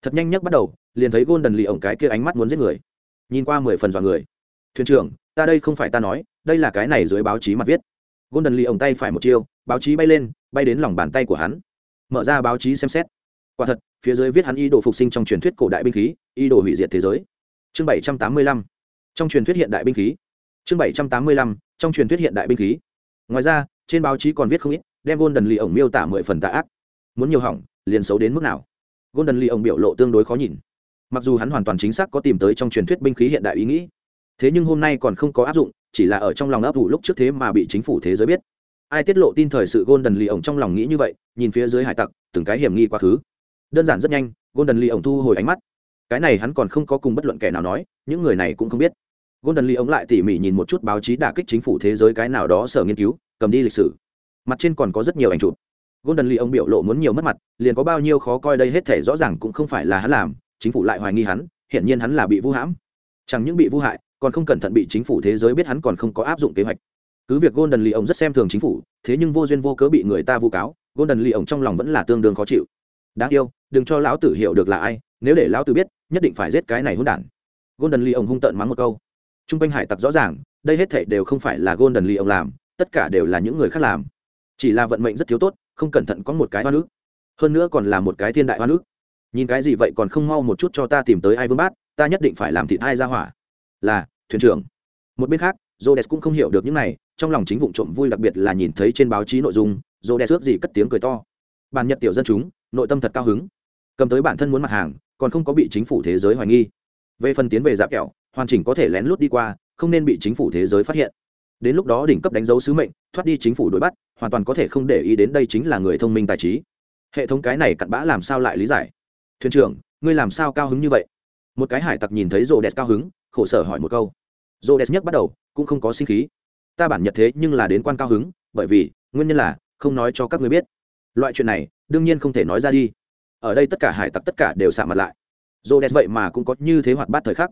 Thật nhanh nhất bắt đầu, liền thấy gôn đần lì ổng cái kia ánh mắt muốn giết người. Nhìn qua mười phần dọa người. Thuyền trưởng, ta đây không phải ta nói, đây là cái này dưới báo chí mặt viết golden lee ổng tay phải một chiêu, báo chí bay lên, bay đến lòng bàn tay của hắn. Mở ra báo chí xem xét. Quả thật, phía dưới viết hắn ý đồ phục sinh trong truyền thuyết cổ đại binh khí, ý đồ hủy diệt thế giới. Chương bảy trăm tám mươi lăm. Trong truyền thuyết hiện đại binh khí. Chương bảy trăm tám mươi lăm. Trong truyền thuyết hiện đại binh khí. Ngoài ra, trên báo chí còn viết không ít, đem golden lee ổng miêu tả mười phần tạ ác. Muốn nhiều hỏng, liền xấu đến mức nào? Golden lee ổng biểu lộ tương đối khó nhìn. Mặc dù hắn hoàn toàn chính xác có tìm tới trong truyền thuyết binh khí hiện đại ý nghĩ thế nhưng hôm nay còn không có áp dụng, chỉ là ở trong lòng ấp ủ lúc trước thế mà bị chính phủ thế giới biết. Ai tiết lộ tin thời sự golden lì ổng trong lòng nghĩ như vậy, nhìn phía dưới hải tặc, từng cái hiểm nghi quá khứ. Đơn giản rất nhanh, golden lì ổng thu hồi ánh mắt. Cái này hắn còn không có cùng bất luận kẻ nào nói, những người này cũng không biết. Golden lì ổng lại tỉ mỉ nhìn một chút báo chí đả kích chính phủ thế giới cái nào đó sở nghiên cứu, cầm đi lịch sử. Mặt trên còn có rất nhiều ảnh chụp. Golden lì ổng biểu lộ muốn nhiều mất mặt, liền có bao nhiêu khó coi đây hết thể rõ ràng cũng không phải là hắn làm, chính phủ lại hoài nghi hắn, hiển nhiên hắn là bị vu hãm. Chẳng những bị vu hại còn không cẩn thận bị chính phủ thế giới biết hắn còn không có áp dụng kế hoạch. Cứ việc golden lee ông rất xem thường chính phủ, thế nhưng vô duyên vô cớ bị người ta vu cáo, golden lee ông trong lòng vẫn là tương đương khó chịu. Đáng yêu, đừng cho lão tử hiểu được là ai, nếu để lão tử biết, nhất định phải giết cái này hôn đản. Golden lee ông hung tợn mắng một câu. T r u n g quanh hải tặc rõ ràng, đây hết thảy đều không phải là golden lee ông làm, tất cả đều là những người khác làm. Chỉ là vận mệnh rất thiếu tốt, không cẩn thận có một cái hoa nước hơn nữa còn là một cái thiên đại hoa nước nhìn cái gì vậy còn không mau một chút cho ta tìm tới ai vương bát, ta nhất định phải làm thịt hai ra hỏa là thuyền trưởng một bên khác Rhodes cũng không hiểu được những này, trong lòng chính vụ trộm vui đặc biệt là nhìn thấy trên báo chí nội dung, Rhodes ước gì cất tiếng cười to. Bản nhật tiểu dân chúng, nội tâm thật cao hứng. Cầm tới bản thân muốn mặt hàng, còn không có bị chính phủ thế giới hoài nghi. Về phần tiến về giáp kẹo, hoàn chỉnh có thể lén lút đi qua, không nên bị chính phủ thế giới phát hiện. Đến lúc đó đỉnh cấp đánh dấu sứ mệnh, thoát đi chính phủ đuổi bắt, hoàn toàn có thể không để ý đến đây chính là người thông minh tài trí. Hệ thống cái này cặn bã làm sao lại lý giải? Thuyền trưởng, ngươi làm sao cao hứng như vậy? Một cái hải tặc nhìn thấy rô đẹp cao hứng, khổ sở hỏi một câu. rô đẹp nhấc bắt đầu, cũng không có sinh khí. Ta bản nhật thế nhưng là đến quan cao hứng bởi vì nguyên nhân là không nói cho các người biết. Loại chuyện này đương nhiên không thể nói ra đi. Ở đây tất cả hải tặc tất cả đều xả mặt lại. Rô đẹp vậy mà cũng có như thế hoạt bát thời khắc.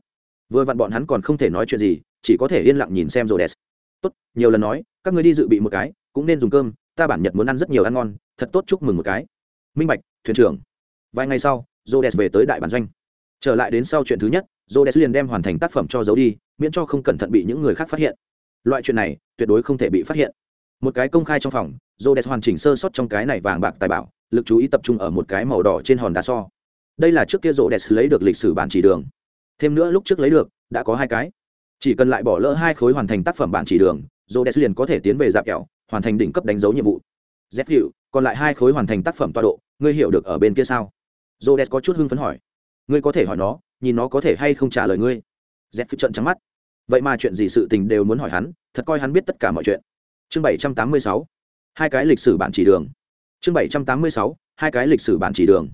Vừa vặn bọn hắn còn không thể nói chuyện gì chỉ có thể yên lặng nhìn xem rô đẹp tốt nhiều lần nói các ngươi đi dự bị một cái cũng nên dùng cơm ta bản nhật muốn ăn rất nhiều ăn ngon thật tốt chúc mừng một cái. Minh bạch thuyền trưởng. Vài ngày sau rô đès về tới đại bản doanh trở lại đến sau chuyện thứ nhất dô đès liền đem hoàn thành tác phẩm cho giấu đi, miễn cho không cẩn thận bị những người khác phát hiện. Loại chuyện này, tuyệt đối không thể bị phát hiện. Một cái công khai trong phòng dô đès hoàn chỉnh sơ sót trong cái này vàng bạc tài bảo, lực chú ý tập trung ở một cái màu đỏ trên hòn đá so. Đây là trước kia rô đès lấy được lịch sử bản chỉ đường. Thêm nữa lúc trước lấy được, đã có hai cái. Chỉ cần lại bỏ lỡ hai khối hoàn thành tác phẩm bản chỉ đường rô đès liền có thể tiến về dạp kẹo, hoàn thành đỉnh cấp đánh dấu nhiệm vụ. Dép hiệu còn lại hai khối hoàn thành tác phẩm toa độ, ngươi hiểu được ở bên kia sao? Rô đès có chút hưng phấn hỏi ngươi có thể hỏi nó, nhìn nó có thể hay không trả lời ngươi. Dép phi trận trắng mắt. Vậy mà chuyện gì sự tình đều muốn hỏi hắn, thật coi hắn biết tất cả mọi chuyện. Chương bảy trăm tám mươi sáu. Hai cái lịch sử bản chỉ đường. Chương bảy trăm tám mươi sáu. Hai cái lịch sử bản chỉ đường.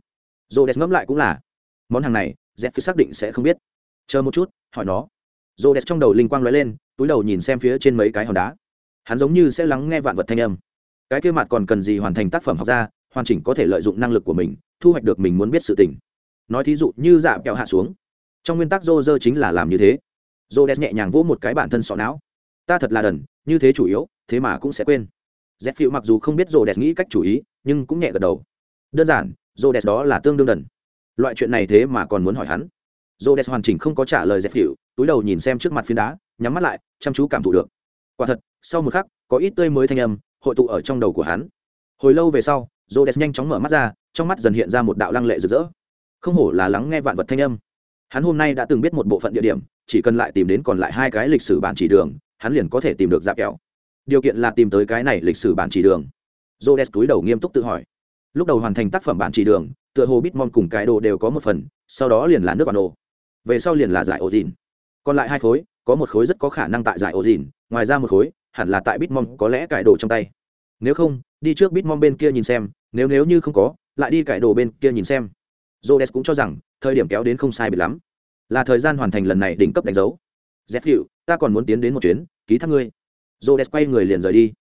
Dô đẹp ngẫm lại cũng là, món hàng này dép phi xác định sẽ không biết. Chờ một chút, hỏi nó. Dô đẹp trong đầu linh quang lóe lên, túi đầu nhìn xem phía trên mấy cái hòn đá. Hắn giống như sẽ lắng nghe vạn vật thanh âm. Cái kia mặt còn cần gì hoàn thành tác phẩm học ra, hoàn chỉnh có thể lợi dụng năng lực của mình, thu hoạch được mình muốn biết sự tình nói thí dụ như dạ kẹo hạ xuống. Trong nguyên tắc rô rơ chính là làm như thế. Rô đen nhẹ nhàng vỗ một cái bản thân sọ não. Ta thật là đần, như thế chủ yếu, thế mà cũng sẽ quên. Z phiêu mặc dù không biết rô đen nghĩ cách chủ ý, nhưng cũng nhẹ gật đầu. Đơn giản rô đen đó là tương đương đần. Loại chuyện này thế mà còn muốn hỏi hắn. Rô đen hoàn chỉnh không có trả lời z phiêu túi đầu nhìn xem trước mặt phiến đá, nhắm mắt lại, chăm chú cảm thụ được. Quả thật, sau một khắc, có ít tươi mới thanh âm hội tụ ở trong đầu của hắn. Hồi lâu về sau rô đen nhanh chóng mở mắt ra, trong mắt dần hiện ra một đạo lăng lệ rực rỡ không hổ là lắng nghe vạn vật thanh âm. Hắn hôm nay đã từng biết một bộ phận địa điểm, chỉ cần lại tìm đến còn lại hai cái lịch sử bản chỉ đường, hắn liền có thể tìm được dạp kẹo. Điều kiện là tìm tới cái này lịch sử bản chỉ đường. J o d e s túi đầu nghiêm túc tự hỏi. Lúc đầu hoàn thành tác phẩm bản chỉ đường, tựa hồ bitmon cùng cái đồ đều có một phần, sau đó liền là nước bản đồ. Về sau liền là giải ổ dìn còn lại hai khối, có một khối rất có khả năng tại giải ổ dìn ngoài ra một khối, hẳn là tại bitmon có lẽ cải đồ trong tay. Nếu không, đi trước bitmon bên kia nhìn xem, nếu nếu như không có, lại đi cải đồ bên kia nhìn xem. Rhodes cũng cho rằng thời điểm kéo đến không sai biệt lắm, là thời gian hoàn thành lần này đỉnh cấp đánh dấu. Jeff ta còn muốn tiến đến một chuyến, ký thác ngươi. Rhodes quay người liền rời đi.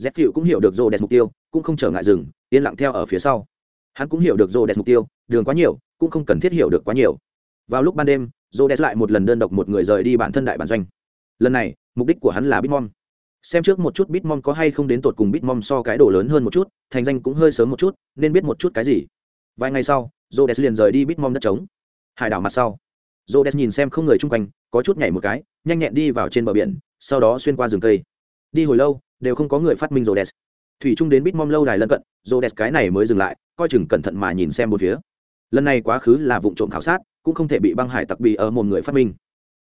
Jeff cũng hiểu được Rhodes mục tiêu, cũng không trở ngại dừng, yên lặng theo ở phía sau. Hắn cũng hiểu được Rhodes mục tiêu, đường quá nhiều, cũng không cần thiết hiểu được quá nhiều. Vào lúc ban đêm, Rhodes lại một lần đơn độc một người rời đi bản thân đại bản doanh. Lần này, mục đích của hắn là Bitmon. Xem trước một chút Bitmon có hay không đến tột cùng Bitmon so cái đồ lớn hơn một chút, thành danh cũng hơi sớm một chút, nên biết một chút cái gì. Vài ngày sau, Rhodes liền rời đi Bitmom đất trống. Hải đảo mặt sau, Rhodes nhìn xem không người chung quanh, có chút nhảy một cái, nhanh nhẹn đi vào trên bờ biển, sau đó xuyên qua rừng cây. Đi hồi lâu, đều không có người phát minh Rhodes. Thủy trung đến Bitmom lâu đài lân cận, Rhodes cái này mới dừng lại, coi chừng cẩn thận mà nhìn xem bốn phía. Lần này quá khứ là vụ trộm khảo sát, cũng không thể bị băng hải tặc bị ở một người phát minh.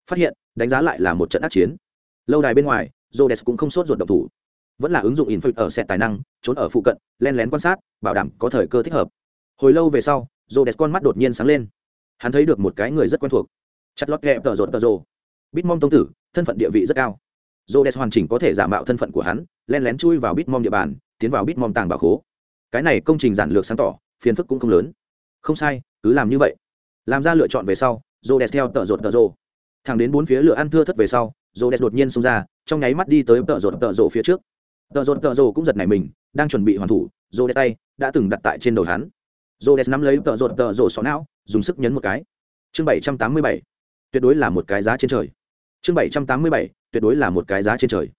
Phát hiện, đánh giá lại là một trận ác chiến. Lâu đài bên ngoài, Rhodes cũng không sốt ruột động thủ, vẫn là ứng dụng info ở xe tài năng, trốn ở phụ cận, len lén quan sát, bảo đảm có thời cơ thích hợp. Hồi lâu về sau, rô đẹp con mắt đột nhiên sáng lên. Hắn thấy được một cái người rất quen thuộc. Chặt lót kẹp tờ rột tờ rồ. Bitmom tông tử, thân phận địa vị rất cao. Rô đẹp hoàn chỉnh có thể giả mạo thân phận của hắn, len lén chui vào bitmom địa bàn, tiến vào bitmom tàng bảo khố. Cái này công trình giản lược sáng tỏ, phiền phức cũng không lớn. Không sai, cứ làm như vậy. Làm ra lựa chọn về sau rô đẹp theo tờ rột tờ rồ. Thẳng đến bốn phía lửa ăn thưa thất về sau rô đẹp đột nhiên xông ra, trong nháy mắt đi tới tờ rột tờ rồ phía trước. Tờ rột tờ rồ cũng giật nảy mình, đang chuẩn bị hoàn thủ rô đẹp tay đã từng đặt tại trên đầu hắn. Rhodes nắm lấy tợ rột tợ rồ xó não, dùng sức nhấn một cái. chương bảy trăm tám mươi bảy. Tuyệt đối là một cái giá trên trời. Chương bảy trăm tám mươi bảy. Tuyệt đối là một cái giá trên trời.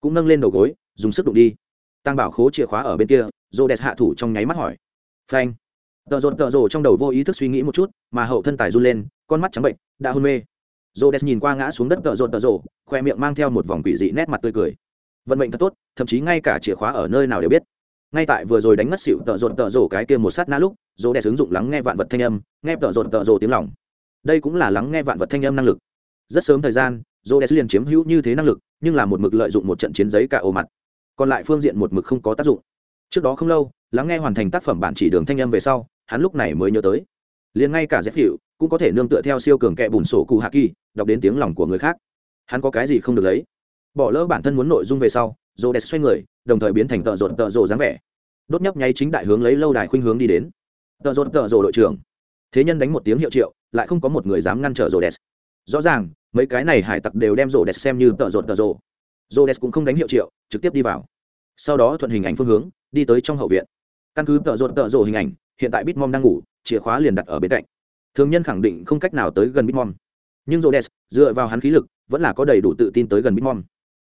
Cũng nâng lên đầu gối dùng sức đụng đi. Tăng bảo khố chìa khóa ở bên kia rô đẹp hạ thủ trong nháy mắt hỏi. Phanh. Tợ rột tợ rồ trong đầu vô ý thức suy nghĩ một chút mà hậu thân tài run lên con mắt trắng bệnh đã hôn mê. Rô đẹp nhìn qua ngã xuống đất tợ rột tợ rồ khoe miệng mang theo một vòng quỷ dị nét mặt tươi cười. Vận mệnh thật tốt thậm chí ngay cả chìa khóa ở nơi nào đều biết ngay tại vừa rồi đánh ngất xỉu tợ rột tợ rổ cái kia một sát na lúc rô đẹp ứng dụng lắng nghe vạn vật thanh âm, nghe tợ rột tợ rổ tiếng lòng. Đây cũng là lắng nghe vạn vật thanh âm năng lực. Rất sớm thời gian rô đẹp liền chiếm hữu như thế năng lực, nhưng là một mực lợi dụng một trận chiến giấy cả ô mặt. Còn lại phương diện một mực không có tác dụng. Trước đó không lâu, lắng nghe hoàn thành tác phẩm bản chỉ đường thanh âm về sau, hắn lúc này mới nhớ tới. Liền ngay cả dép hiệu cũng có thể nương tựa theo siêu cường kẹ bùn sổ cụ hạ kỳ, đọc đến tiếng lòng của người khác. Hắn có cái gì không được lấy? Bỏ lỡ bản thân muốn nội dung về sau dồ đẹp xoay người đồng thời biến thành tợ rộn tợ rộ dáng vẻ. Đốt nhấp nháy chính đại hướng lấy lâu đài khuynh hướng đi đến. Tợ rộn tợ rộ đội trưởng. Thế nhân đánh một tiếng hiệu triệu, lại không có một người dám ngăn trở rô đẹp rõ ràng, mấy cái này hải tặc đều đem rô đẹp xem như tợ rộn tợ rộ rô đẹp cũng không đánh hiệu triệu, trực tiếp đi vào. Sau đó thuận hình ảnh phương hướng, đi tới trong hậu viện. Căn cứ tợ rộn tợ rộ hình ảnh, hiện tại bitmom đang ngủ, chìa khóa liền đặt ở bên cạnh. Thường nhân khẳng định không cách nào tới gần bitmom. Nhưng Rhodes dựa vào hắn khí lực, vẫn là có đầy đủ tự tin tới gần bitmom.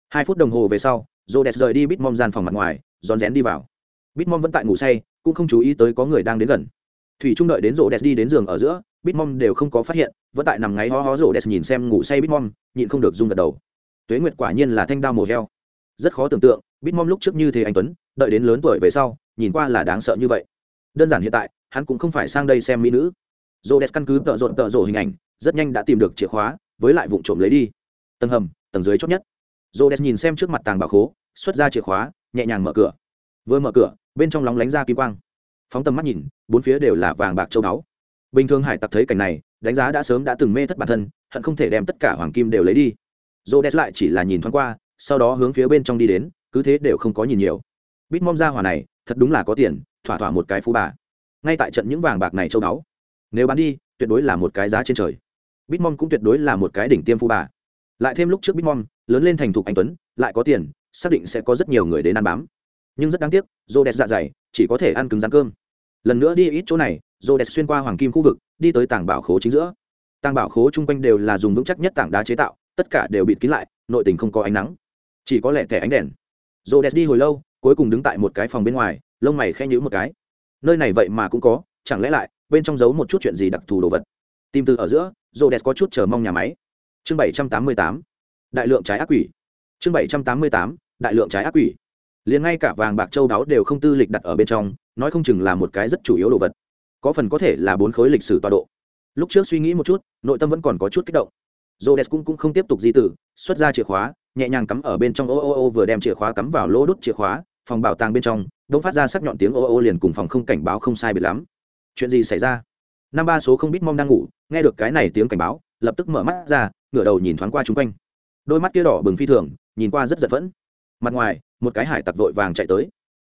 Hai phút đồng hồ về sau Rhodes rời đi bitmom gian phòng mặt ngoài, rón rén đi vào. Bitmom vẫn tại ngủ say, cũng không chú ý tới có người đang đến gần. Thủy trung đợi đến Rhodes đi đến giường ở giữa, bitmom đều không có phát hiện, vẫn tại nằm ngáy ho ho Rhodes nhìn xem ngủ say bitmom, nhịn không được rung gật đầu. Tuế nguyệt quả nhiên là thanh đao mổ heo. Rất khó tưởng tượng, bitmom lúc trước như thế anh tuấn, đợi đến lớn tuổi về sau, nhìn qua là đáng sợ như vậy. Đơn giản hiện tại, hắn cũng không phải sang đây xem mỹ nữ. Rô đès căn cứ tợ rộn tợ rộ hình ảnh, rất nhanh đã tìm được chìa khóa, với lại vụ trộm lấy đi. Tầng hầm, tầng dưới chót nhất dô đès nhìn xem trước mặt tàng bảo khố xuất ra chìa khóa nhẹ nhàng mở cửa. Vừa mở cửa bên trong lóng lánh ra kim quang. Phóng tầm mắt nhìn bốn phía đều là vàng bạc châu báu. Bình thường hải tặc thấy cảnh này đánh giá đã sớm đã từng mê thất bản thân hận không thể đem tất cả hoàng kim đều lấy đi. Dô đès lại chỉ là nhìn thoáng qua sau đó hướng phía bên trong đi đến cứ thế đều không có nhìn nhiều. Bít mom ra hỏa này thật đúng là có tiền thỏa thỏa một cái phú bà. Ngay tại trận những vàng bạc này châu báu, nếu bán đi tuyệt đối là một cái giá trên trời. Bitmom cũng tuyệt đối là một cái đỉnh tiêm phú bà lại thêm lúc trước bitmom lớn lên thành thục anh tuấn, lại có tiền, xác định sẽ có rất nhiều người đến ăn bám. Nhưng rất đáng tiếc rô đẹp dạ dày, chỉ có thể ăn cứng rắn cơm. Lần nữa đi ít chỗ này rô đẹp xuyên qua hoàng kim khu vực, đi tới tảng bảo khố chính giữa. Tảng bảo khố chung quanh đều là dùng vững chắc nhất tảng đá chế tạo, tất cả đều bịt kín lại, nội tình không có ánh nắng. Chỉ có lẻ thẻ ánh đèn. Rô đẹp đi hồi lâu, cuối cùng đứng tại một cái phòng bên ngoài, lông mày khe nhữ một cái. Nơi này vậy mà cũng có, chẳng lẽ lại, bên trong giấu một chút chuyện gì đặc thù đồ vật? Tìm từ ở giữa rô đẹp có chút chờ mong nhà máy chương bảy trăm tám mươi tám. Đại lượng trái ác quỷ. Chương bảy trăm tám mươi tám. Đại lượng trái ác quỷ. Liền ngay cả vàng bạc châu đáo đều không tư lịch đặt ở bên trong nói không chừng là một cái rất chủ yếu đồ vật. Có phần có thể là bốn khối lịch sử tọa độ. Lúc trước suy nghĩ một chút nội tâm vẫn còn có chút kích động. Rhodes cũng, cũng không tiếp tục di tử xuất ra chìa khóa nhẹ nhàng cắm ở bên trong ô ô ô vừa đem chìa khóa cắm vào lỗ đốt chìa khóa phòng bảo tàng bên trong đông phát ra sắc nhọn tiếng ô ô liền cùng phòng không cảnh báo không sai biệt lắm. Chuyện gì xảy ra? Năm ba số không biết mong đang ngủ nghe được cái này tiếng cảnh báo lập tức mở mắt ra, ngửa đầu nhìn thoáng qua chung quanh. Đôi mắt kia đỏ bừng phi thường, nhìn qua rất giật vẫn mặt ngoài, một cái hải tặc vội vàng chạy tới.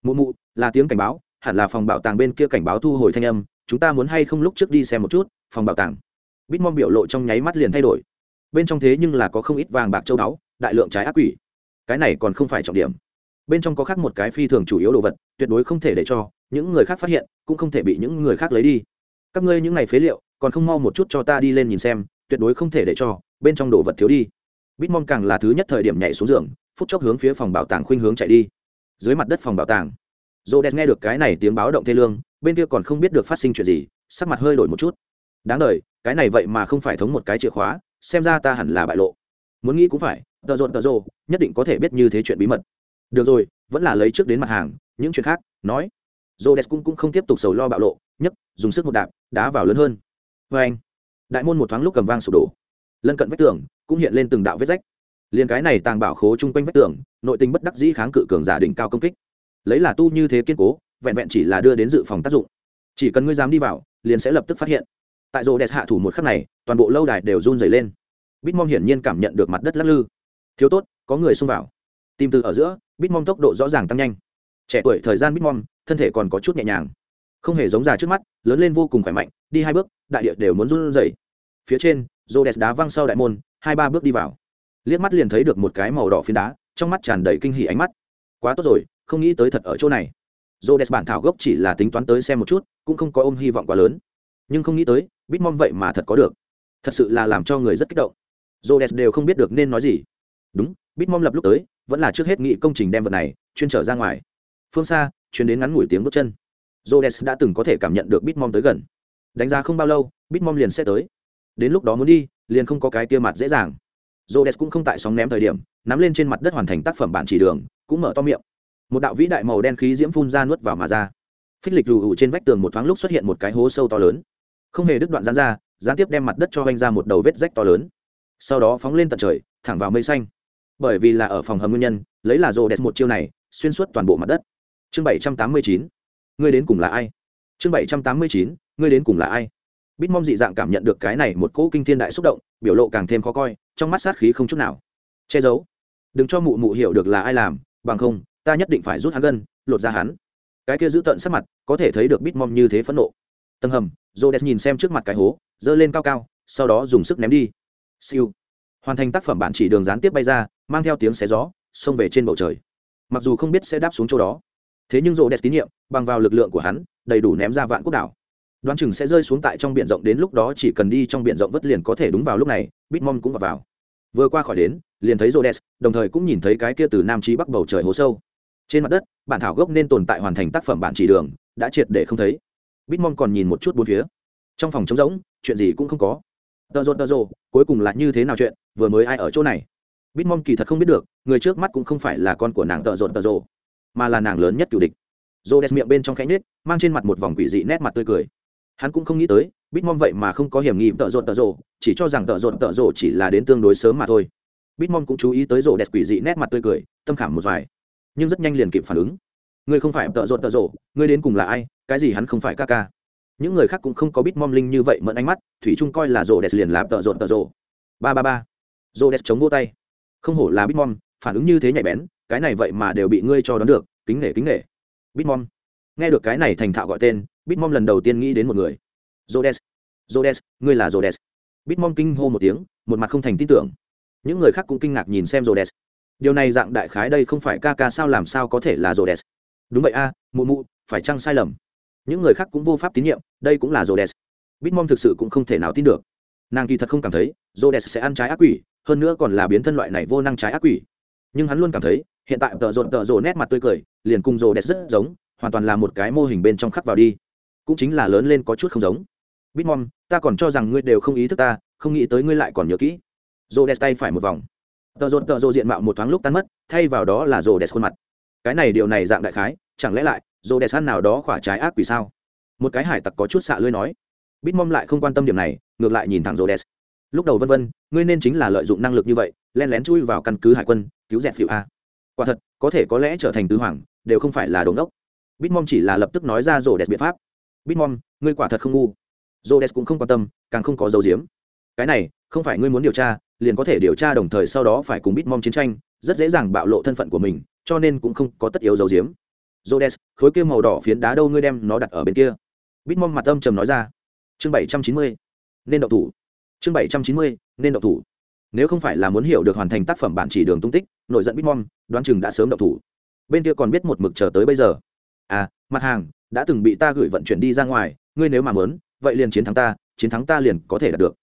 Mụ mụ, là tiếng cảnh báo, hẳn là phòng bảo tàng bên kia cảnh báo thu hồi thanh âm, chúng ta muốn hay không lúc trước đi xem một chút, phòng bảo tàng. Bít mong biểu lộ trong nháy mắt liền thay đổi. Bên trong thế nhưng là có không ít vàng bạc châu đáo đại lượng trái ác quỷ. Cái này còn không phải trọng điểm. Bên trong có khác một cái phi thường chủ yếu đồ vật, tuyệt đối không thể để cho những người khác phát hiện, cũng không thể bị những người khác lấy đi. Các ngươi những ngày phế liệu, còn không mau một chút cho ta đi lên nhìn xem tuyệt đối không thể để cho bên trong đồ vật thiếu đi. Bitmom càng là thứ nhất thời điểm nhảy xuống giường phút chốc hướng phía phòng bảo tàng khuynh hướng chạy đi. Dưới mặt đất phòng bảo tàng dô đen nghe được cái này tiếng báo động thê lương bên kia còn không biết được phát sinh chuyện gì sắc mặt hơi đổi một chút. Đáng đ cái này vậy mà không phải thống một cái chìa khóa xem ra ta hẳn là bại lộ. Muốn nghĩ cũng phải tợ rộn tợ rộ nhất định có thể biết như thế chuyện bí mật. Được rồi vẫn là lấy trước đến mặt hàng những chuyện khác nói. Dô đen cũng, cũng không tiếp tục sầu lo bạo lộ nhất dùng sức một đạp đá vào lớn hơn. Vê anh đại môn một thoáng lúc cầm vang sụp đổ. Lân cận vách tường cũng hiện lên từng đạo vết rách. Liền cái này tàng bảo khố chung quanh vách tường, nội tình bất đắc dĩ kháng cự cường giả đỉnh cao công kích. Lấy là tu như thế kiên cố, vẹn vẹn chỉ là đưa đến dự phòng tác dụng. Chỉ cần ngươi dám đi vào, liền sẽ lập tức phát hiện. Tại rô đẹp hạ thủ một khắc này, toàn bộ lâu đài đều run dày lên. Bitmom hiển nhiên cảm nhận được mặt đất lắc lư. Thiếu tốt, có người xông vào. Tìm từ ở giữa, bitmom tốc độ rõ ràng tăng nhanh. Trẻ tuổi thời gian bitmom, thân thể còn có chút nhẹ nhàng. Không hề giống già trước mắt, lớn lên vô cùng khỏe mạnh, đi hai bước, đại địa đều muốn run rẩy phía trên rô đès đá văng sau đại môn, hai ba bước đi vào. Liếc mắt liền thấy được một cái màu đỏ phiến đá, trong mắt tràn đầy kinh hỉ ánh mắt. Quá tốt rồi, không nghĩ tới thật ở chỗ này. Rô đès bản thảo gốc chỉ là tính toán tới xem một chút, cũng không có ôm hy vọng quá lớn. Nhưng không nghĩ tới, bitmom vậy mà thật có được. Thật sự là làm cho người rất kích động. Rhodes đều không biết được nên nói gì. Đúng, bitmom lập lúc tới, vẫn là trước hết nghị công trình đem vật này, chuyên trở ra ngoài. Phương xa chuyến đến ngắn ngủi tiếng bước chân. Rhodes đã từng có thể cảm nhận được bitmom tới gần. Đánh giá không bao lâu, bitmom liền sẽ tới đến lúc đó muốn đi, liền không có cái tia mặt dễ dàng. Rhodes cũng không tại sóng ném thời điểm, nắm lên trên mặt đất hoàn thành tác phẩm bản chỉ đường, cũng mở to miệng. Một đạo vĩ đại màu đen khí diễm phun ra nuốt vào mà ra. Phích lịch rù ủ trên vách tường một thoáng lúc xuất hiện một cái hố sâu to lớn. Không hề đứt đoạn gián ra, gián tiếp đem mặt đất cho vanh ra một đầu vết rách to lớn. Sau đó phóng lên tận trời, thẳng vào mây xanh. Bởi vì là ở phòng hầm nguyên nhân, lấy là rô đẹp một chiêu này, xuyên suốt toàn bộ mặt đất. Chương bảy trăm tám mươi chín, ngươi đến cùng là ai? Chương bảy trăm tám mươi chín, ngươi đến cùng là ai? Bít mong dị dạng cảm nhận được cái này một cỗ kinh thiên đại xúc động, biểu lộ càng thêm khó coi, trong mắt sát khí không chút nào. Che giấu. Đừng cho mụ mụ hiểu được là ai làm, bằng không, ta nhất định phải rút hắn gân, lột ra hắn. Cái kia giữ tận sắc mặt, có thể thấy được bít mong như thế phẫn nộ. Tầng hầm rô đès nhìn xem trước mặt cái hố, giơ lên cao cao, sau đó dùng sức ném đi. Siêu. Hoàn thành tác phẩm bản chỉ đường gián tiếp bay ra, mang theo tiếng xé gió, xông về trên bầu trời. Mặc dù không biết sẽ đáp xuống chỗ đó, thế nhưng rô đès tín nhiệm, bằng vào lực lượng của hắn, đầy đủ ném ra vạn quốc đảo đoán chừng sẽ rơi xuống tại trong biển rộng đến lúc đó chỉ cần đi trong biển rộng vất liền có thể đúng vào lúc này bitmom cũng vào, vào. Vừa qua khỏi đến liền thấy rô đès đồng thời cũng nhìn thấy cái kia từ nam trí bắc bầu trời hố sâu. Trên mặt đất bản thảo gốc nên tồn tại hoàn thành tác phẩm bản chỉ đường đã triệt để không thấy. Bitmom còn nhìn một chút bốn phía. Trong phòng trống rỗng chuyện gì cũng không có. Tờ rô tờ rô cuối cùng là như thế nào chuyện vừa mới ai ở chỗ này? Bitmom kỳ thật không biết được người trước mắt cũng không phải là con của nàng tờ rô tờ rô mà là nàng lớn nhất cựu địch. Rô miệng bên trong khẽ nết mang trên mặt một vòng quỷ dị nét mặt tươi cười hắn cũng không nghĩ tới bitmom vậy mà không có hiểm nghi tợ rột tợ rộ, chỉ cho rằng tợ rột tợ rộ chỉ là đến tương đối sớm mà thôi. Bitmom cũng chú ý tới rộ đẹp quỷ dị nét mặt tươi cười tâm khảm một vài. Nhưng rất nhanh liền kịp phản ứng. Ngươi không phải tợ rộn tợ rộ ngươi đến cùng là ai cái gì hắn không phải ca ca. Những người khác cũng không có bitmom linh như vậy mẫn ánh mắt thủy trung coi là rộ đẹp liền làm tợ rộn tợ rộ ba ba ba. Rộ đẹp chống vô tay. Không hổ là bitmom phản ứng như thế nhạy bén cái này vậy mà đều bị ngươi cho đón được kính nể kính nể. Bitmom nghe được cái này thành thạo gọi tên Bitmom lần đầu tiên nghĩ đến một người Rhodes. Rhodes, ngươi là Rhodes. Bitmom kinh hô một tiếng, một mặt không thành tin tưởng. Những người khác cũng kinh ngạc nhìn xem Rhodes điều này dạng đại khái đây không phải ca ca sao làm sao có thể là Rhodes? đúng vậy a à, mụ mụ phải chăng sai lầm những người khác cũng vô pháp tín nhiệm đây cũng là Rhodes. bitmom thực sự cũng không thể nào tin được nàng kỳ thật không cảm thấy Rhodes sẽ ăn trái ác quỷ hơn nữa còn là biến thân loại này vô năng trái ác quỷ nhưng hắn luôn cảm thấy hiện tại tợ rộn tợ rộ nét mặt tươi cười liền cùng rồ rất giống hoàn toàn là một cái mô hình bên trong khắc vào đi cũng chính là lớn lên có chút không giống. Bitmom, ta còn cho rằng ngươi đều không ý thức ta, không nghĩ tới ngươi lại còn nhớ kỹ. Rồ đès tay phải một vòng. Tợ rộn tợ rộ diện mạo một thoáng lúc tan mất, thay vào đó là rồ đẹp khuôn mặt. Cái này điều này dạng đại khái, chẳng lẽ lại rồ đẹp ăn nào đó khỏa trái ác quỷ sao? Một cái hải tặc có chút xạ lưới nói. Bít mom lại không quan tâm điểm này, ngược lại nhìn thẳng rồ đẹp lúc đầu vân vân, ngươi nên chính là lợi dụng năng lực như vậy, len lén chui vào căn cứ hải quân, cứu dẹp phiệu a. Quả thật, có thể có lẽ trở thành tứ hoàng, đều không phải là đồn đốc bitmom chỉ là lập tức nói ra rồ đẹp biện pháp bitmom ngươi quả thật không ngu Rhodes cũng không quan tâm càng không có dấu diếm cái này không phải ngươi muốn điều tra liền có thể điều tra đồng thời sau đó phải cùng bitmom chiến tranh rất dễ dàng bạo lộ thân phận của mình cho nên cũng không có tất yếu dấu diếm Rhodes, khối kia màu đỏ phiến đá đâu ngươi đem nó đặt ở bên kia. Bitmom mặt âm trầm nói ra. Chương 790. Nên động thủ. Chương 790. Nên động thủ. Nếu không phải là muốn hiểu được hoàn thành tác phẩm bản chỉ đường tung tích, nổi giận Bitmom, đoán chừng đã sớm động thủ. Bên kia còn biết một mực chờ tới bây giờ. À, mặt hàng đã từng bị ta gửi vận chuyển đi ra ngoài, ngươi nếu mà muốn, vậy liền chiến thắng ta, chiến thắng ta liền có thể đạt được.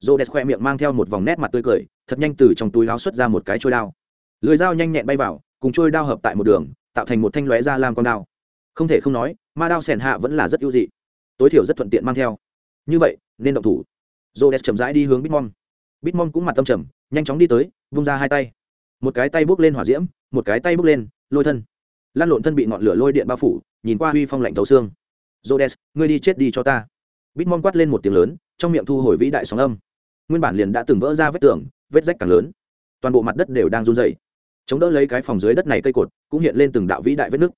Rô đẹp khoe miệng mang theo một vòng nét mặt tươi cười thật nhanh từ trong túi áo xuất ra một cái trôi đao. Lưới dao nhanh nhẹn bay vào cùng trôi đao hợp tại một đường tạo thành một thanh lóe ra làm con đao. Không thể không nói ma đao sèn hạ vẫn là rất ưu dị. Tối thiểu rất thuận tiện mang theo. Như vậy nên động thủ. Rô đẹp chậm rãi đi hướng bitmon. Bitmon cũng mặt tâm trầm nhanh chóng đi tới vung ra hai tay. Một cái tay bước lên hỏa diễm một cái tay bước lên lôi thân lan lộn thân bị ngọn lửa lôi điện bao phủ nhìn qua huy phong lạnh thấu xương. Jodes, ngươi đi chết đi cho ta. Bitmon quát lên một tiếng lớn, trong miệng thu hồi vĩ đại sóng âm. Nguyên bản liền đã từng vỡ ra vết tường vết rách càng lớn. Toàn bộ mặt đất đều đang run dày chống đỡ lấy cái phòng dưới đất này cây cột cũng hiện lên từng đạo vĩ đại vết nứt.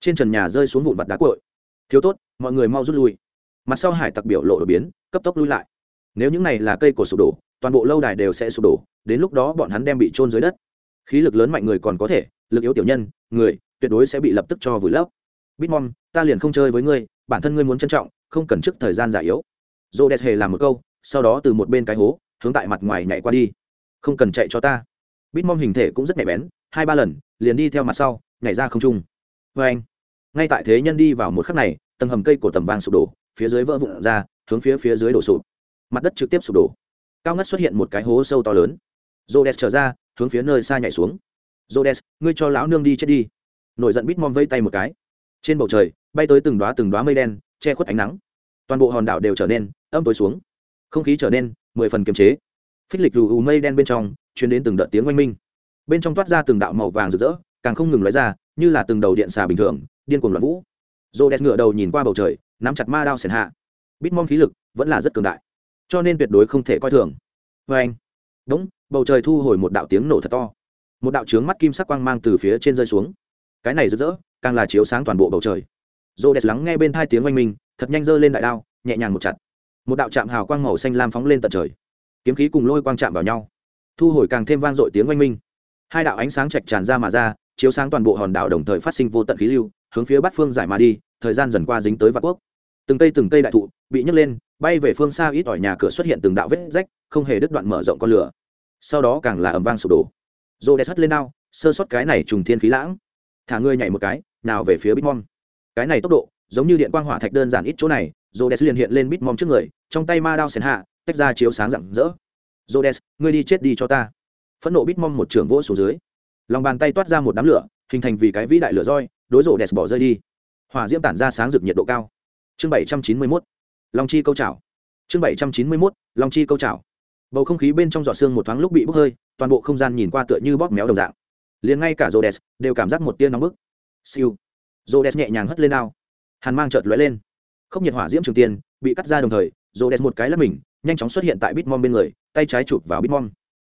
Trên trần nhà rơi xuống vụn vặt đá cội thiếu tốt mọi người mau rút lui. Mặt sau hải tặc biểu lộ đột biến cấp tốc lui lại. Nếu những này là cây cột sụp đổ toàn bộ lâu đài đều sẽ sụp đổ đến lúc đó bọn hắn đem bị trôn dưới đất. Khí lực lớn mạnh người còn có thể lực yếu tiểu nhân người tuyệt đối sẽ bị lập tức cho vùi lấp. Bitmom ta liền không chơi với ngươi bản thân ngươi muốn trân trọng không cần trước thời gian giải yếu. Dô đẹp hề làm một câu sau đó từ một bên cái hố hướng tại mặt ngoài nhảy qua đi. Không cần chạy cho ta. Bitmon hình thể cũng rất nhạy bén hai ba lần liền đi theo mặt sau nhảy ra không trung. Vê anh ngay tại thế nhân đi vào một khắc này tầng hầm cây cổ tầm vang sụp đổ phía dưới vỡ vụn ra hướng phía phía dưới đổ sụp. Mặt đất trực tiếp sụp đổ. Cao ngất xuất hiện một cái hố sâu to lớn. Rhodes trở ra hướng phía nơi xa nhảy xuống. Rhodes, ngươi cho lão nương đi chết đi nổi giận bít mom vây tay một cái. Trên bầu trời, bay tới từng đoá từng đoá mây đen, che khuất ánh nắng. Toàn bộ hòn đảo đều trở nên âm tối xuống. Không khí trở nên mười phần kiềm chế. Phích lịch rù ù mây đen bên trong chuyển đến từng đợt tiếng oanh minh. Bên trong toát ra từng đạo màu vàng rực rỡ, càng không ngừng lóe ra, như là từng đầu điện xà bình thường, điên cuồng loạn vũ. Rô đès ngựa đầu nhìn qua bầu trời, nắm chặt ma đao sền hạ. Bít mom khí lực vẫn là rất cường đại, cho nên tuyệt đối không thể coi thường. Vê anh, đúng, bầu trời thu hồi một đạo tiếng nổ thật to. Một đạo trướng mắt kim sắc quang mang từ phía trên rơi xuống cái này rực rỡ, càng là chiếu sáng toàn bộ bầu trời. Rô đẹp lắng nghe bên thai tiếng oanh minh, thật nhanh giơ lên đại đao, nhẹ nhàng một chặt. Một đạo chạm hào quang màu xanh lam phóng lên tận trời. Kiếm khí cùng lôi quang chạm vào nhau, thu hồi càng thêm vang dội tiếng oanh minh. Hai đạo ánh sáng chạch tràn ra mà ra, chiếu sáng toàn bộ hòn đảo đồng thời phát sinh vô tận khí lưu, hướng phía bát phương giải mà đi, thời gian dần qua dính tới vạn quốc. Từng cây từng cây đại thụ bị nhấc lên, bay về phương xa ít ỏi nhà cửa xuất hiện từng đạo vết rách, không hề đứt đoạn mở rộng con lửa. Sau đó càng là ầm vang sụp đổ. Rô đẹp hất lên đao, sơ sót cái này trùng thiên khí lãng thả ngươi nhảy một cái, nào về phía bitmom. Cái này tốc độ, giống như điện quang hỏa thạch đơn giản ít chỗ này rô liền hiện lên bitmom trước người, trong tay ma đao xén hạ, tách ra chiếu sáng rạng rỡ. Rô ngươi đi chết đi cho ta. Phẫn nộ bitmom một trưởng vỗ xuống dưới. Lòng bàn tay toát ra một đám lửa, hình thành vì cái vĩ đại lửa roi, đối rô bỏ rơi đi. Hỏa diễm tản ra sáng rực nhiệt độ cao. Chương bảy trăm chín mươi mốt. Long chi câu chảo. Chương bảy trăm chín mươi mốt, long chi câu chảo. Bầu không khí bên trong giọt xương một thoáng lúc bị bốc hơi, toàn bộ không gian nhìn qua tựa như bóp méo đồng dạng liền ngay cả Rhodes đều cảm giác một tia nóng bức. Siêu. Rhodes nhẹ nhàng hất lên ao hàn mang chợt lóe lên. Không nhiệt hỏa diễm trường tiên bị cắt ra đồng thời, Rhodes một cái lắp mình, nhanh chóng xuất hiện tại bitmom bên người, tay trái chụp vào bitmom.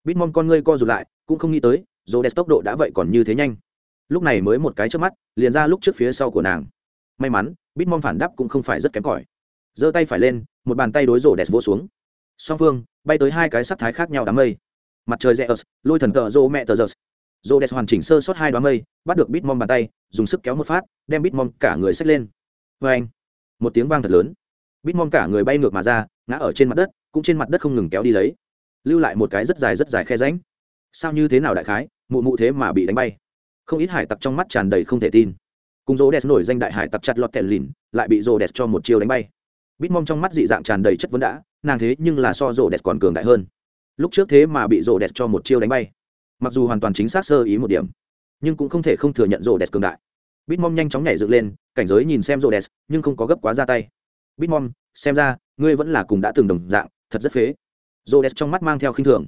Bitmom con ngươi co rụt lại, cũng không nghĩ tới, Rhodes tốc độ đã vậy còn như thế nhanh. Lúc này mới một cái chớp mắt, liền ra lúc trước phía sau của nàng. May mắn, bitmom phản đáp cũng không phải rất kém cỏi. Giơ tay phải lên, một bàn tay đối Rhodes vỗ xuống. Song phương bay tới hai cái sắc thái khác nhau đám mây. Mặt trời rẽ ớt, lôi thần tờ rô mẹ tờ giơ rô đẹp hoàn chỉnh sơ sót hai đám mây, bắt được bitmom bàn tay, dùng sức kéo một phát, đem bitmom cả người xách lên. Vê anh, một tiếng vang thật lớn. Bitmom cả người bay ngược mà ra, ngã ở trên mặt đất, cũng trên mặt đất không ngừng kéo đi lấy. Lưu lại một cái rất dài rất dài khe ránh sao như thế nào đại khái, mụ mụ thế mà bị đánh bay. Không ít hải tặc trong mắt tràn đầy không thể tin. Cùng rô đẹp nổi danh đại hải tặc chặt lọt kẹt lìn, lại bị rô đẹp cho một chiêu đánh bay. Bitmom trong mắt dị dạng tràn đầy chất vấn đã, nàng thế nhưng là so rô đẹp còn cường đại hơn. Lúc trước thế mà bị rô đẹp cho một chiêu đánh bay mặc dù hoàn toàn chính xác sơ ý một điểm, nhưng cũng không thể không thừa nhận rô đẹp cường đại. Bitmom nhanh chóng nhảy dựng lên, cảnh giới nhìn xem rô đẹp nhưng không có gấp quá ra tay. Bitmom, xem ra, ngươi vẫn là cùng đã từng đồng dạng, thật rất phế. Rô đẹp trong mắt mang theo khinh thường.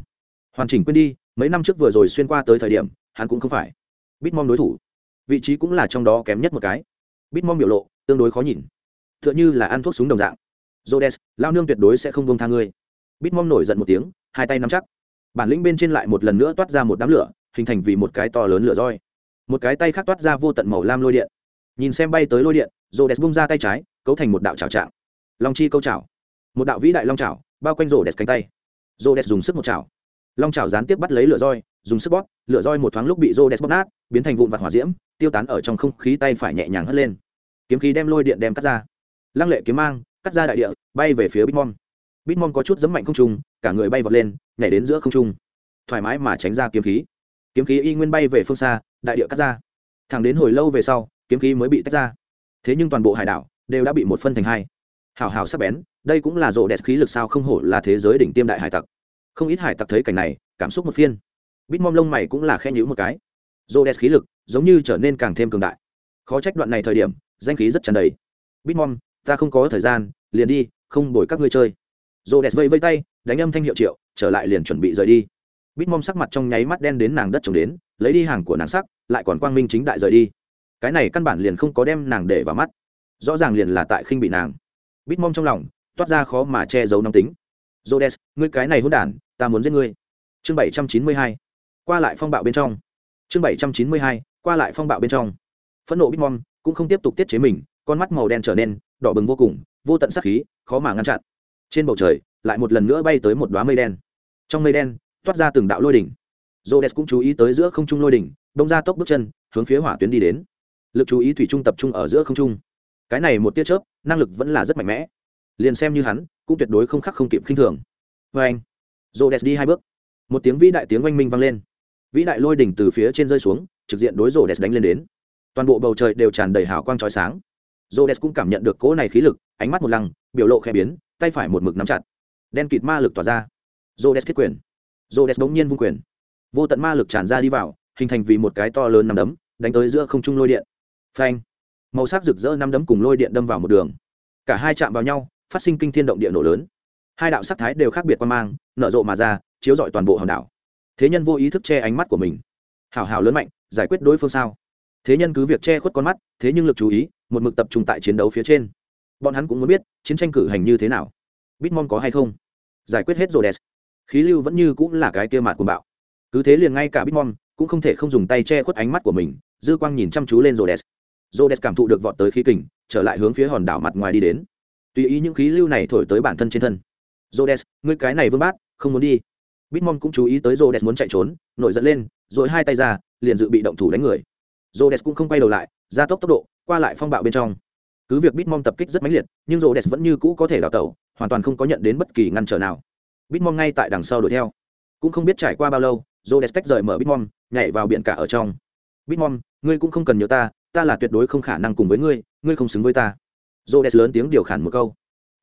Hoàn chỉnh quên đi, mấy năm trước vừa rồi xuyên qua tới thời điểm, hắn cũng không phải. Bitmom đối thủ. Vị trí cũng là trong đó kém nhất một cái. Bitmom biểu lộ, tương đối khó nhìn. T h ư ợ n h ư là ăn thuốc súng đồng dạng. Jodes lao nương tuyệt đối sẽ không bông tha ngươi. Bitmom nổi giận một tiếng, hai tay nắm chắc bản lĩnh bên trên lại một lần nữa toát ra một đám lửa, hình thành vì một cái to lớn lửa roi. Một cái tay khác toát ra vô tận màu lam lôi điện. Nhìn xem bay tới lôi điện jodes bung ra tay trái, cấu thành một đạo trào trạng. Long chi câu chảo. Một đạo vĩ đại long chảo, bao quanh rô đẹp cánh tay. Rô đẹp dùng sức một chảo. Long chảo gián tiếp bắt lấy lửa roi, dùng sức bóp, lửa roi một thoáng lúc bị rô đẹp bóp nát, biến thành vụn vặt hỏa diễm, tiêu tán ở trong không khí tay phải nhẹ nhàng hất lên. Kiếm khí đem lôi điện đem cắt ra. Lăng lệ kiếm mang, cắt ra đại địa, bay về phía bitmom bitmom có chút giấm mạnh không trung cả người bay vọt lên nhảy đến giữa không trung. Thoải mái mà tránh ra kiếm khí. Kiếm khí y nguyên bay về phương xa đại địa cắt ra. Thẳng đến hồi lâu về sau kiếm khí mới bị tách ra. Thế nhưng toàn bộ hải đảo đều đã bị một phân thành hai. Hào hào sắc bén đây cũng là rộ đẹp khí lực sao không hổ là thế giới đỉnh tiêm đại hải tặc. Không ít hải tặc thấy cảnh này cảm xúc một phiên. Bitmon lông mày cũng là khen nhữ một cái. Rộ đẹp khí lực giống như trở nên càng thêm cường đại. Khó trách đoạn này thời điểm danh khí rất tràn đầy. Bitmon, ta không có thời gian liền đi không đổi các ngươi chơi rô đẹp vây vây tay đánh âm thanh hiệu triệu trở lại liền chuẩn bị rời đi bitmom sắc mặt trong nháy mắt đen đến nàng đất trồng đến lấy đi hàng của nàng sắc lại còn quang minh chính đại rời đi cái này căn bản liền không có đem nàng để vào mắt rõ ràng liền là tại khinh bị nàng bitmom trong lòng toát ra khó mà che giấu nóng tính Rhodes, ngươi cái này hỗn đản, ta muốn giết ngươi. Chương 792. Qua lại phong bạo bên trong. Chương 792 qua lại phong bạo bên trong phẫn nộ bitmom cũng không tiếp tục tiết chế mình con mắt màu đen trở nên đỏ bừng vô cùng vô tận sắc khí khó mà ngăn chặn trên bầu trời, lại một lần nữa bay tới một đoá mây đen. Trong mây đen, toát ra từng đạo lôi đỉnh. Rhodes cũng chú ý tới giữa không trung lôi đỉnh đông ra tốc bước chân, hướng phía hỏa tuyến đi đến. Lực chú ý thủy trung tập trung ở giữa không trung. Cái này một tia chớp, năng lực vẫn là rất mạnh mẽ. Liền xem như hắn, cũng tuyệt đối không khắc không kịp khinh thường. Vê anh, Rhodes đi hai bước. Một tiếng vĩ đại tiếng oanh minh vang lên. Vĩ đại lôi đỉnh từ phía trên rơi xuống, trực diện đối rô đès đánh lên đến. Toàn bộ bầu trời đều tràn đầy hào quang trói sáng. Rô đès cũng cảm nhận được cỗ này khí lực, ánh mắt một lăng, biểu lộ khẽ biến tay phải một mực nắm chặt đen kịt ma lực tỏa ra Rhodes thiết quyền. Rhodes bỗng nhiên vung quyền. Vô tận ma lực tràn ra đi vào, hình thành vì một cái to lớn nắm đấm, đánh tới giữa không trung lôi điện. Phanh. Màu sắc rực rỡ năm đấm cùng lôi điện đâm vào một đường. Cả hai chạm vào nhau, phát sinh kinh thiên động địa nổ lớn. Hai đạo sắc thái đều khác biệt quan mang, nở rộ mà ra, chiếu rọi toàn bộ hòn đảo. Thế nhân vô ý thức che ánh mắt của mình. Hảo hảo lớn mạnh, giải quyết đối phương sao? Thế nhân cứ việc che khuất con mắt, thế nhưng lực chú ý một mực tập trung tại chiến đấu phía trên. Bọn hắn cũng muốn biết, chiến tranh cử hành như thế nào. Bitmon có hay không? Giải quyết hết rồi đẹp khí lưu vẫn như cũng là cái kia mạt của bạo. Cứ thế liền ngay cả bitmon cũng không thể không dùng tay che khuất ánh mắt của mình dư quang nhìn chăm chú lên rồi đès Rồi đès cảm thụ được vọt tới khí kình trở lại hướng phía hòn đảo mặt ngoài đi đến. Tùy ý những khí lưu này thổi tới bản thân trên thân. Rồi đès ngươi cái này vương bát không muốn đi. Bitmon cũng chú ý tới rồi đès muốn chạy trốn nổi giận lên rồi hai tay ra liền dự bị động thủ đánh người. Rồi đès cũng không quay đầu lại gia tốc tốc độ qua lại phong bạo bên trong cứ việc bitmom tập kích rất mãnh liệt, nhưng rô đès vẫn như cũ có thể đào tẩu, hoàn toàn không có nhận đến bất kỳ ngăn trở nào. Bitmom ngay tại đằng sau đuổi theo. Cũng không biết trải qua bao lâu jodes tách rời mở bitmom, nhảy vào biển cả ở trong. Bitmom, ngươi cũng không cần nhớ ta ta là tuyệt đối không khả năng cùng với ngươi ngươi không xứng với ta. Jodes lớn tiếng điều khản một câu.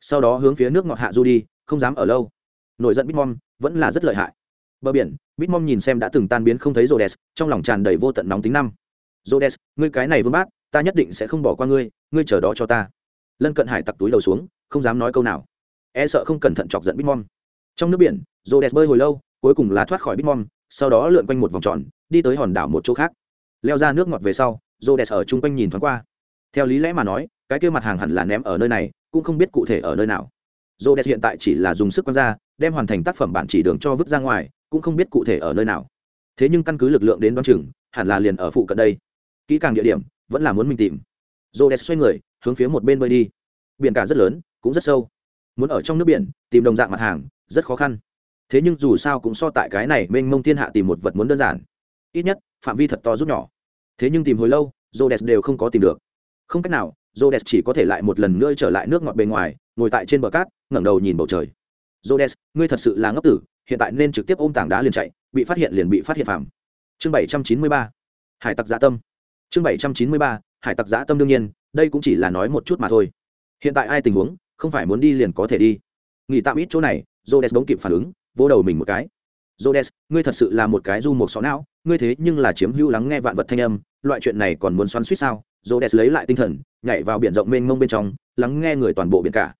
Sau đó hướng phía nước ngọt hạ du đi, không dám ở lâu. Nổi giận bitmom vẫn là rất lợi hại. Bờ biển, bitmom nhìn xem đã từng tan biến không thấy jodes trong lòng tràn đầy vô tận nóng tính năm. Jodes ngươi cái này vương bát ta nhất định sẽ không bỏ qua ngươi ngươi chờ đó cho ta. Lân cận hải tặc túi đầu xuống, không dám nói câu nào. E sợ không cẩn thận chọc giận bitmom trong nước biển rô đẹp bơi hồi lâu, cuối cùng là thoát khỏi bitmom sau đó lượn quanh một vòng tròn, đi tới hòn đảo một chỗ khác. Leo ra nước ngọt về sau rô đẹp ở chung quanh nhìn thoáng qua. Theo lý lẽ mà nói, cái kia mặt hàng hẳn là ném ở nơi này, cũng không biết cụ thể ở nơi nào. Rô đẹp hiện tại chỉ là dùng sức quăng ra, đem hoàn thành tác phẩm bản chỉ đường cho vứt ra ngoài, cũng không biết cụ thể ở nơi nào. Thế nhưng căn cứ lực lượng đến đ o á n chừng, hẳn là liền ở phụ cận đây. Kỹ càng địa điểm vẫn là muốn mình tìm. Rô đẹp xoay người, hướng phía một bên bơi đi. Biển cả rất lớn, cũng rất sâu. Muốn ở trong nước biển, tìm đồng dạng mặt hàng, rất khó khăn. Thế nhưng dù sao cũng so tại cái này mênh mông thiên hạ tìm một vật muốn đơn giản. Ít nhất, phạm vi thật to rút nhỏ. Thế nhưng tìm hồi lâu, Rhodes đều không có tìm được. Không cách nào, Rhodes chỉ có thể lại một lần nữa trở lại nước ngọt bề ngoài, ngồi tại trên bờ cát, ngẩng đầu nhìn bầu trời. Rhodes, ngươi thật sự là ngốc tử, hiện tại nên trực tiếp ôm tảng đá liền chạy, bị phát hiện liền bị phát hiện phạm chương bảy trăm chín mươi ba. Hải tặc dạ tâm chương bảy trăm chín mươi ba hải tặc giã tâm đương nhiên đây cũng chỉ là nói một chút mà thôi hiện tại ai tình huống không phải muốn đi liền có thể đi nghỉ tạm ít chỗ này Rhodes bỗng kịp phản ứng, vỗ đầu mình một cái. Rhodes, ngươi thật sự là một cái du một xó não, ngươi thế nhưng là chiếm hữu lắng nghe vạn vật thanh âm, loại chuyện này còn muốn xoắn xuýt sao? Rhodes lấy lại tinh thần, nhảy vào biển rộng mênh mông bên trong, lắng nghe người toàn bộ biển cả.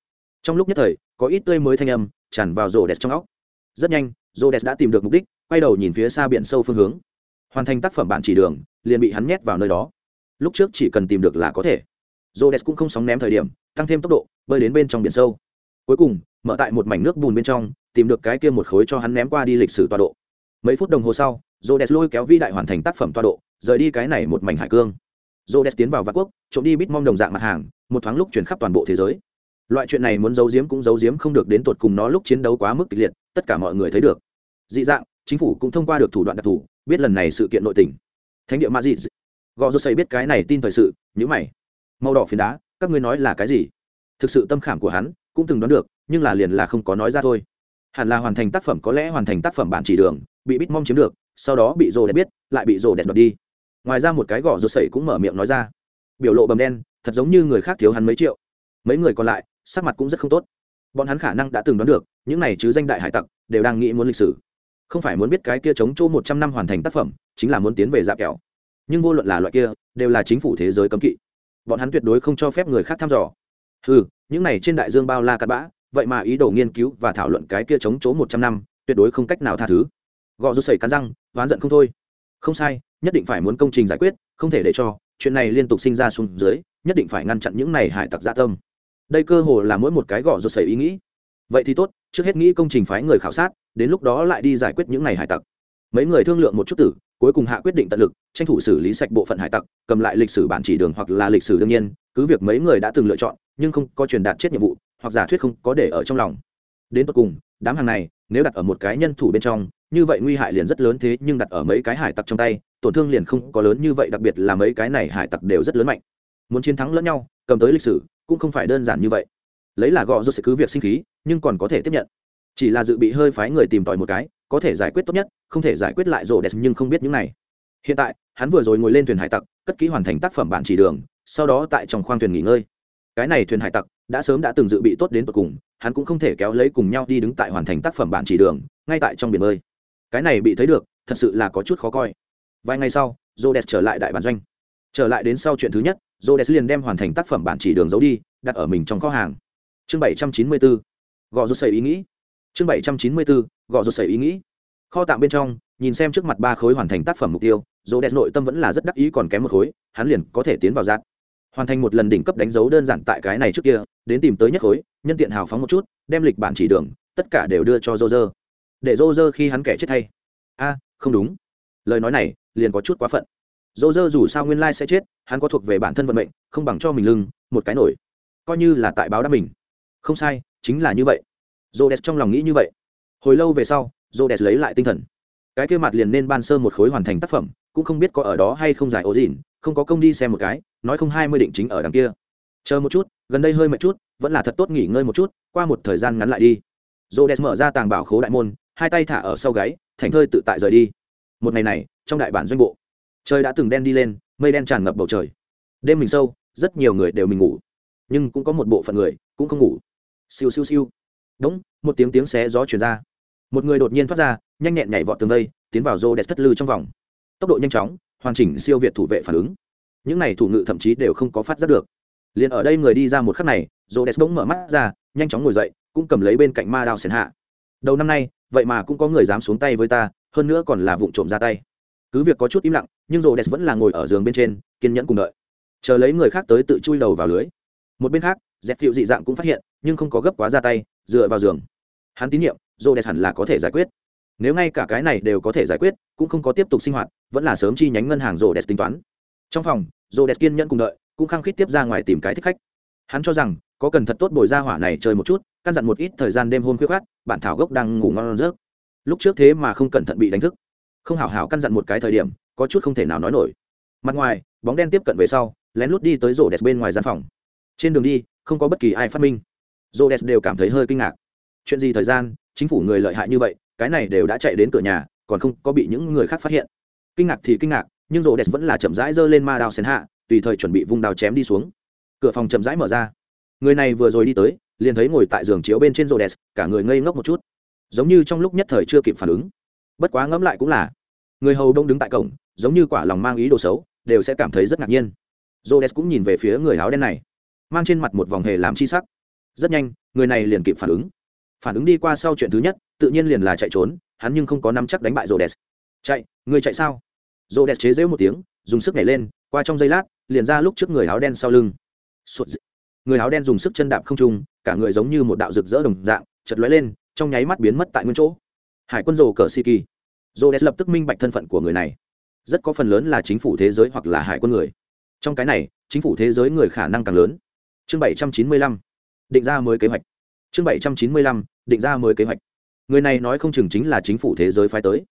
Trong lúc nhất thời, có ít tươi mới thanh âm tràn vào Rhodes trong óc. Rất nhanh, Rhodes đã tìm được mục đích, quay đầu nhìn phía xa biển sâu phương hướng. Hoàn thành tác phẩm bản chỉ đường, liền bị hắn nhét vào nơi đó. Lúc trước chỉ cần tìm được là có thể. Rhodes cũng không sóng ném thời điểm, tăng thêm tốc độ, bơi đến bên trong biển sâu. Cuối cùng, mở tại một mảnh nước bùn bên trong tìm được cái kia một khối cho hắn ném qua đi lịch sử toa độ mấy phút đồng hồ sau Rhodes lôi kéo vi đại hoàn thành tác phẩm toa độ rời đi cái này một mảnh hải cương Rhodes tiến vào vạn quốc trộm đi bít mong đồng dạng mặt hàng một thoáng lúc chuyển khắp toàn bộ thế giới loại chuyện này muốn giấu giếm cũng giấu giếm không được đến tột cùng nó lúc chiến đấu quá mức kịch liệt tất cả mọi người thấy được dị dạng chính phủ cũng thông qua được thủ đoạn đặc thù biết lần này sự kiện nội tình. Thánh địa ma dị gò rô xây biết cái này tin thời sự nhữ mày. Màu đỏ phiến đá, các ngươi nói là cái gì? Thực sự tâm khảm của hắn, cũng từng đoán được, nhưng là liền là không có nói ra thôi. Hẳn là hoàn thành tác phẩm, có lẽ hoàn thành tác phẩm bản chỉ đường, bị bít mong chiếm được, sau đó bị rồ đẹp biết, lại bị rồ đẹp đoạt đi. Ngoài ra một cái gõ rồ sẩy cũng mở miệng nói ra. Biểu lộ bầm đen, thật giống như người khác thiếu hắn mấy triệu. Mấy người còn lại, sắc mặt cũng rất không tốt. Bọn hắn khả năng đã từng đoán được, những này chứ danh đại hải tặc, đều đang nghĩ muốn lịch sử không phải muốn biết cái kia chống chỗ một trăm năm hoàn thành tác phẩm, chính là muốn tiến về dạp kẹo. Nhưng vô luận là loại kia, đều là chính phủ thế giới cấm kỵ. Bọn hắn tuyệt đối không cho phép người khác thăm dò. Ừ những này trên đại dương bao la cặn bã, vậy mà ý đồ nghiên cứu và thảo luận cái kia chống chỗ một trăm năm, tuyệt đối không cách nào tha thứ. Gò rút sẩy cắn răng, oán giận không thôi. Không sai, nhất định phải muốn công trình giải quyết, không thể để cho, chuyện này liên tục sinh ra xuống dưới, nhất định phải ngăn chặn những này hải tặc gia tâm. Đây cơ hồ là mỗi một cái gò rút sẩy ý nghĩ. Vậy thì tốt trước hết nghĩ công trình phái người khảo sát, đến lúc đó lại đi giải quyết những ngày hải tặc. Mấy người thương lượng một chút tử, cuối cùng hạ quyết định tận lực, tranh thủ xử lý sạch bộ phận hải tặc, cầm lại lịch sử bản chỉ đường hoặc là lịch sử đương nhiên, cứ việc mấy người đã từng lựa chọn, nhưng không có truyền đạt chết nhiệm vụ, hoặc giả thuyết không có để ở trong lòng. Đến tận cùng, đám hàng này, nếu đặt ở một cái nhân thủ bên trong, như vậy nguy hại liền rất lớn thế, nhưng đặt ở mấy cái hải tặc trong tay, tổn thương liền không có lớn như vậy, đặc biệt là mấy cái này hải tặc đều rất lớn mạnh. Muốn chiến thắng lẫn nhau, cầm tới lịch sử, cũng không phải đơn giản như vậy lấy là gọ rốt sẽ cứ việc sinh khí, nhưng còn có thể tiếp nhận. Chỉ là dự bị hơi phái người tìm tòi một cái, có thể giải quyết tốt nhất, không thể giải quyết lại rổ đẹp nhưng không biết những này. Hiện tại, hắn vừa rồi ngồi lên thuyền hải tặc, cất kỹ hoàn thành tác phẩm bản chỉ đường, sau đó tại trong khoang thuyền nghỉ ngơi. Cái này thuyền hải tặc đã sớm đã từng dự bị tốt đến tận cùng, hắn cũng không thể kéo lấy cùng nhau đi đứng tại hoàn thành tác phẩm bản chỉ đường, ngay tại trong biển bơi. Cái này bị thấy được, thật sự là có chút khó coi. Vài ngày sau j trở lại đại bản doanh. Trở lại đến sau chuyện thứ nhất j liền đem hoàn thành tác phẩm bản chỉ đường giấu đi, đặt ở mình trong kho hàng chương bảy trăm chín mươi bốn gò rút xây ý nghĩ. Chương bảy trăm chín mươi bốn gò rút xây ý nghĩ. Kho tạm bên trong, nhìn xem trước mặt ba khối hoàn thành tác phẩm mục tiêu, dỗ đẹp nội tâm vẫn là rất đắc ý còn kém một khối, hắn liền có thể tiến vào dạng. hoàn thành một lần đỉnh cấp đánh dấu đơn giản tại cái này trước kia, đến tìm tới nhất khối, nhân tiện hào phóng một chút, đem lịch bản chỉ đường, tất cả đều đưa cho dô dơ. Để dô dơ khi hắn kẻ chết thay. A, không đúng. Lời nói này, liền có chút quá phận. Dô dơ dù sao nguyên lai sẽ chết, hắn có thuộc về bản thân vận mệnh, không bằng cho mình lưng, một cái nổi. Coi như là tại báo đáp mình không sai, chính là như vậy. Dô đẹp trong lòng nghĩ như vậy. Hồi lâu về sau dô đẹp lấy lại tinh thần. Cái kia mặt liền nên ban sơ một khối hoàn thành tác phẩm, cũng không biết có ở đó hay không giải ố dìn không có công đi xem một cái, nói không hai mươi định chính ở đằng kia. Chờ một chút, gần đây hơi mệt chút, vẫn là thật tốt nghỉ ngơi một chút, qua một thời gian ngắn lại đi. Dô đẹp mở ra tàng bảo khố đại môn, hai tay thả ở sau gáy, thành thơi tự tại rời đi. Một ngày này, trong đại bản doanh bộ, trời đã từng đen đi lên, mây đen tràn ngập bầu trời. Đêm mình sâu, rất nhiều người đều mình ngủ. Nhưng cũng có một bộ phận người cũng không ngủ siêu siêu siêu. Đúng, một tiếng tiếng xé gió chuyển ra. Một người đột nhiên thoát ra, nhanh nhẹn nhảy vọt tường vây, tiến vào rô đẹp thất lư trong vòng. Tốc độ nhanh chóng, hoàn chỉnh siêu việt thủ vệ phản ứng. Những này thủ ngự thậm chí đều không có phát giác được. Liền ở đây người đi ra một khắc này, rô đẹp bỗng mở mắt ra, nhanh chóng ngồi dậy, cũng cầm lấy bên cạnh ma đao xẻn hạ. Đầu năm nay, vậy mà cũng có người dám xuống tay với ta, hơn nữa còn là vụ trộm ra tay. Cứ việc có chút im lặng, nhưng rô đẹp vẫn là ngồi ở giường bên trên, kiên nhẫn cùng đợi. Chờ lấy người khác tới tự chui đầu vào lưới. Một bên khác dẹp phiệu dị dạng cũng phát hiện, nhưng không có gấp quá ra tay, dựa vào giường. Hắn tín nhiệm rô đẹp hẳn là có thể giải quyết. Nếu ngay cả cái này đều có thể giải quyết, cũng không có tiếp tục sinh hoạt, vẫn là sớm chi nhánh ngân hàng rô đẹp tính toán. Trong phòng rô đẹp kiên nhẫn cùng đợi, cũng khăng khít tiếp ra ngoài tìm cái thích khách. Hắn cho rằng, có cần thật tốt bồi ra hỏa này chơi một chút, căn dặn một ít thời gian đêm hôm khuya khát bản thảo gốc đang ngủ ngon rớt lúc trước thế mà không cẩn thận bị đánh thức. Không hảo hảo căn dặn một cái thời điểm, có chút không thể nào nói nổi. Mặt ngoài, bóng đen tiếp cận về sau, lén lút đi tới rổ đẹp bên ngoài gian phòng trên đường đi, không có bất kỳ ai phát minh. Rổ đẹp đều cảm thấy hơi kinh ngạc. Chuyện gì thời gian, chính phủ người lợi hại như vậy, cái này đều đã chạy đến cửa nhà, còn không có bị những người khác phát hiện. Kinh ngạc thì kinh ngạc, nhưng rổ đẹp vẫn là chậm rãi giơ lên ma đao xén hạ, tùy thời chuẩn bị vung đao chém đi xuống. Cửa phòng chậm rãi mở ra. Người này vừa rồi đi tới, liền thấy ngồi tại giường chiếu bên trên rổ đẹp cả người ngây ngốc một chút. Giống như trong lúc nhất thời chưa kịp phản ứng. Bất quá ngẫm lại cũng là, người hầu đông đứng tại cổng, giống như quả lòng mang ý đồ xấu, đều sẽ cảm thấy rất ngạc nhiên. Rô đès cũng nhìn về phía người áo đen này mang trên mặt một vòng hề làm chi sắc. Rất nhanh, người này liền kịp phản ứng. Phản ứng đi qua sau chuyện thứ nhất, tự nhiên liền là chạy trốn, hắn nhưng không có nắm chắc đánh bại rô đès chạy, người chạy sao? Rô đès chế rễu một tiếng, dùng sức nhảy lên, qua trong giây lát, liền ra lúc trước người áo đen sau lưng. Người áo đen dùng sức chân đạp không trung, cả người giống như một đạo rực rỡ đồng dạng chật lóe lên, trong nháy mắt biến mất tại nguyên chỗ. Hải quân rồ cờ si kỳ. Rô đès lập tức minh bạch thân phận của người này. Rất có phần lớn là chính phủ thế giới hoặc là hải quân người. Trong cái này, chính phủ thế giới người khả năng càng lớn chương bảy trăm chín mươi lăm, định ra mới kế hoạch. Chương bảy trăm chín mươi lăm, định ra mới kế hoạch. Người này nói không chừng chính là chính phủ thế giới phái tới.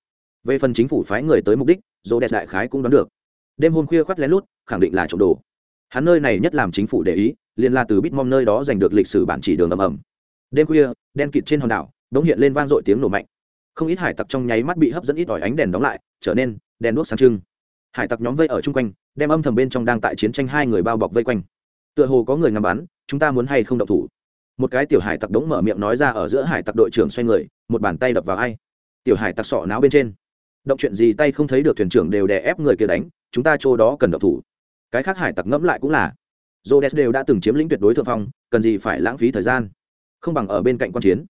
Về phần chính phủ phái người tới mục đích dỗ đẹp đại khái cũng đoán được. Đêm hôm khuya khoắt lén lút, khẳng định là trộm đồ. Hắn nơi này nhất làm chính phủ để ý, liền là từ bitmom nơi đó giành được lịch sử bản chỉ đường ầm ầm. Đêm khuya, đen kịt trên hòn đảo đống hiện lên vang dội tiếng nổ mạnh. Không ít hải tặc trong nháy mắt bị hấp dẫn ít ỏi ánh đèn đóng lại, trở nên đèn đuốc sáng trưng. Hải tặc nhóm vây ở chung quanh, đem âm thầm bên trong đang tại chiến tranh hai người bao bọc vây quanh tựa hồ có người ngắm bắn chúng ta muốn hay không động thủ một cái tiểu hải tặc đống mở miệng nói ra ở giữa hải tặc đội trưởng xoay người một bàn tay đập vào ai tiểu hải tặc sọ náo bên trên động chuyện gì tay không thấy được thuyền trưởng đều đè ép người kia đánh chúng ta chỗ đó cần động thủ cái khác hải tặc ngẫm lại cũng là jodes đều đã từng chiếm lĩnh tuyệt đối thượng phong, cần gì phải lãng phí thời gian? Không bằng ở bên cạnh quan chiến.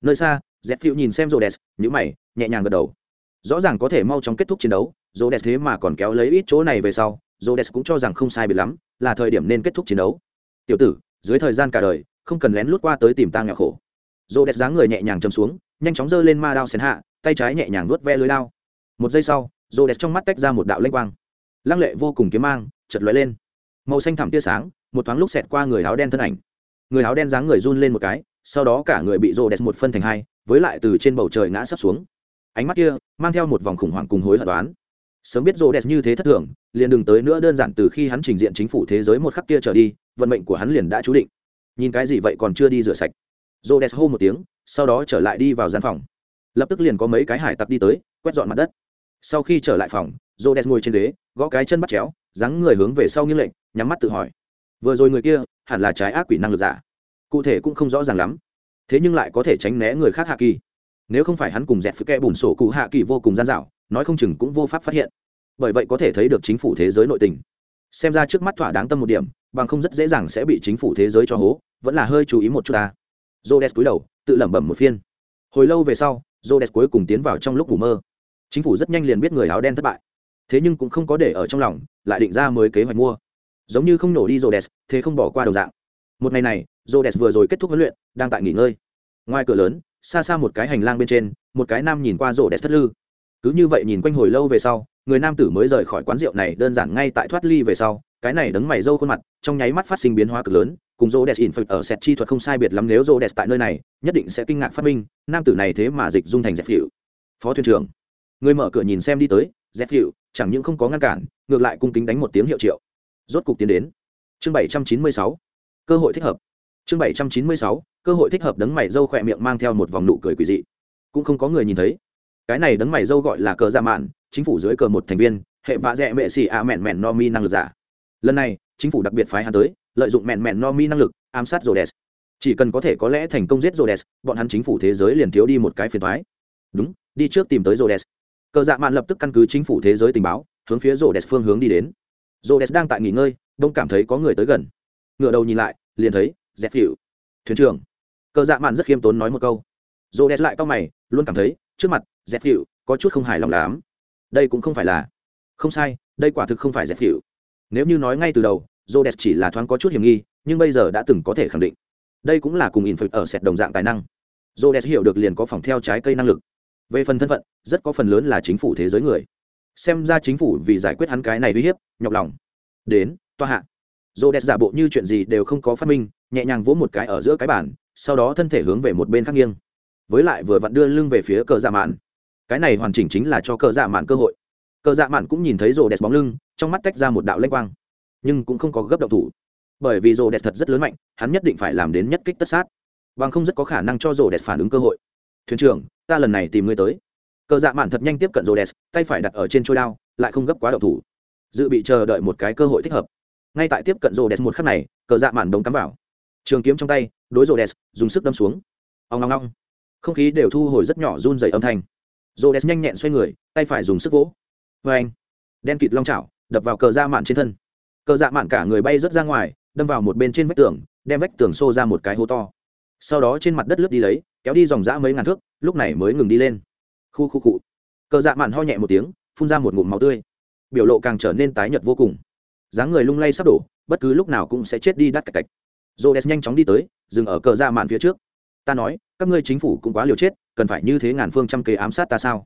Nơi xa, Zetfield nhìn xem jodes, nhíu mày, nhẹ nhàng gật đầu. Rõ ràng có thể mau chóng kết thúc chiến đấu, jodes thế mà còn kéo lấy ít chỗ này về sau, jodes cũng cho rằng không sai biệt lắm, là thời điểm nên kết thúc chiến đấu. Tiểu tử, dưới thời gian cả đời, không cần lén lút qua tới tìm tang nghèo khổ. Rhodes dáng người nhẹ nhàng chầm xuống, nhanh chóng giơ lên ma đao xén hạ, tay trái nhẹ nhàng vuốt ve lưới đao. Một giây sau, Rhodes trong mắt tách ra một đạo lênh quang. Lăng lệ vô cùng kiếm mang, chợt lóe lên. Màu xanh thẳm tia sáng, một thoáng lúc xẹt qua người áo đen thân ảnh. Người áo đen dáng người run lên một cái, sau đó cả người bị Rhodes một phân thành hai, với lại từ trên bầu trời ngã sắp xuống ánh mắt kia mang theo một vòng khủng hoảng cùng hối hận đoán sớm biết rô đẹp như thế thất thường, liền đừng tới nữa đơn giản từ khi hắn trình diện chính phủ thế giới một khắc kia trở đi, vận mệnh của hắn liền đã chú định. Nhìn cái gì vậy còn chưa đi rửa sạch. Rô đẹp hô một tiếng, sau đó trở lại đi vào gian phòng. Lập tức liền có mấy cái hải tặc đi tới, quét dọn mặt đất. Sau khi trở lại phòng rô đẹp ngồi trên ghế, gõ cái chân bắt chéo, dáng người hướng về sau nghiêng lệnh nhắm mắt tự hỏi. Vừa rồi người kia, hẳn là trái ác quỷ năng lực giả. Cụ thể cũng không rõ ràng lắm. Thế nhưng lại có thể tránh né người khác hạ kỳ. Nếu không phải hắn cùng dẹp phía kẽ bùn sổ cụ hạ kỳ vô cùng gian dạo nói không chừng cũng vô pháp phát hiện. Bởi vậy có thể thấy được chính phủ thế giới nội tình. Xem ra trước mắt thỏa đáng tâm một điểm, bằng không rất dễ dàng sẽ bị chính phủ thế giới cho hố, vẫn là hơi chú ý một chút ta. J o cúi đầu, tự lẩm bẩm một phiên. Hồi lâu về sau j o cuối cùng tiến vào trong lúc ngủ mơ. Chính phủ rất nhanh liền biết người áo đen thất bại. Thế nhưng cũng không có để ở trong lòng, lại định ra mới kế hoạch mua. Giống như không nổ đi rô đès thế không bỏ qua đầu dạng. Một ngày này rô đès vừa rồi kết thúc huấn luyện, đang tại nghỉ ngơi. Ngoài cửa lớn, xa xa một cái hành lang bên trên, một cái nam nhìn qua rô đès thất lư cứ như vậy nhìn quanh hồi lâu về sau, người nam tử mới rời khỏi quán rượu này đơn giản ngay tại thoát ly về sau, cái này đấng mày râu khuôn mặt, trong nháy mắt phát sinh biến hóa cực lớn, cùng rô đẹp in phật ở set chi thuật không sai biệt lắm, nếu rô đẹp tại nơi này, nhất định sẽ kinh ngạc phát minh, nam tử này thế mà dịch dung thành dẹp hiệu phó thuyền trưởng, người mở cửa nhìn xem đi tới dẹp hiệu chẳng những không có ngăn cản, ngược lại cung kính đánh một tiếng hiệu triệu. Rốt cục tiến đến. Chương bảy trăm chín mươi sáu, cơ hội thích hợp. Chương bảy trăm chín mươi sáu, cơ hội thích hợp đấng mày dâu khỏe miệng mang theo một vòng nụ cười quỳ dị. Cũng không có người nhìn thấy cái này đấng mày dâu gọi là cờ dạ mạn, chính phủ dưới cờ một thành viên, hệ vạ dẹ mệ xì a mẹn mẹn no mi năng lực giả. Lần này, chính phủ đặc biệt phái hắn tới, lợi dụng mẹn mẹn no mi năng lực, ám sát rồ đèn chỉ cần có thể có lẽ thành công giết rồ đèn bọn hắn chính phủ thế giới liền thiếu đi một cái phiền thoái đúng, đi trước tìm tới rồ đèn cờ dạ mạn lập tức căn cứ chính phủ thế giới tình báo, hướng phía rồ đèn phương hướng đi đến. Rồ đèn đang tại nghỉ ngơi, đông cảm thấy có người tới gần. Ngựa đầu nhìn lại, liền thấy dẹp hiệu thuyền trưởng. Cờ dạ mạn rất khiêm tốn nói một câu. Rồ đèn lại cao mày, luôn cảm thấy trước mặt dẹp hiệu, có chút không hài lòng lắm. Đây cũng không phải là không sai, đây quả thực không phải dẹp hiệu. Nếu như nói ngay từ đầu rô đès chỉ là thoáng có chút hiểm nghi, nhưng bây giờ đã từng có thể khẳng định. Đây cũng là cùng in ở sẹt đồng dạng tài năng. Rô đès hiểu được liền có phòng theo trái cây năng lực. Về phần thân phận, rất có phần lớn là chính phủ thế giới người. Xem ra chính phủ vì giải quyết hắn cái này uy hiếp, nhọc lòng. Đến toa hạ. Rô đẹp giả bộ như chuyện gì đều không có phát minh, nhẹ nhàng vỗ một cái ở giữa cái bản sau đó thân thể hướng về một bên khác nghiêng. Với lại vừa vặn đưa lưng về phía cờ dạ mạn cái này hoàn chỉnh chính là cho cờ dạ mạn cơ hội. Cờ dạ mạn cũng nhìn thấy rồ đẹp bóng lưng, trong mắt tách ra một đạo lênh quang. Nhưng cũng không có gấp động thủ. Bởi vì rồ đẹp thật rất lớn mạnh, hắn nhất định phải làm đến nhất kích tất sát. Bằng không rất có khả năng cho rồ đẹp phản ứng cơ hội. Thuyền trưởng, ta lần này tìm ngươi tới. Cờ dạ mạn thật nhanh tiếp cận rồ đẹp tay phải đặt ở trên trôi đao, lại không gấp quá động thủ. Dự bị chờ đợi một cái cơ hội thích hợp. Ngay tại tiếp cận rồ đẹp một khắc này, cờ dạ mạn đống cắm vào. Trường kiếm trong tay, đối rồ đẹp dùng sức đâm xuống. Ông long long không khí đều thu hồi rất nhỏ run dày âm thanh rô đẹp nhanh nhẹn xoay người, tay phải dùng sức vỗ. Vê anh, đen kịt long chảo, đập vào cờ dạ mạn trên thân. Cờ dạ mạn cả người bay rớt ra ngoài, đâm vào một bên trên vách tường, đem vách tường xô ra một cái hố to. Sau đó trên mặt đất lướt đi lấy, kéo đi dòng dã mấy ngàn thước, lúc này mới ngừng đi lên. Khu khu cụ cờ dạ mạn ho nhẹ một tiếng, phun ra một ngụm máu tươi. Biểu lộ càng trở nên tái nhợt vô cùng. Dáng người lung lay sắp đổ, bất cứ lúc nào cũng sẽ chết đi đắt cạch cạch. J o nhanh chóng đi tới, dừng ở cờ dạ mạn phía trước ta nói, các ngươi chính phủ cũng quá liều chết, cần phải như thế ngàn phương trăm kế ám sát ta sao?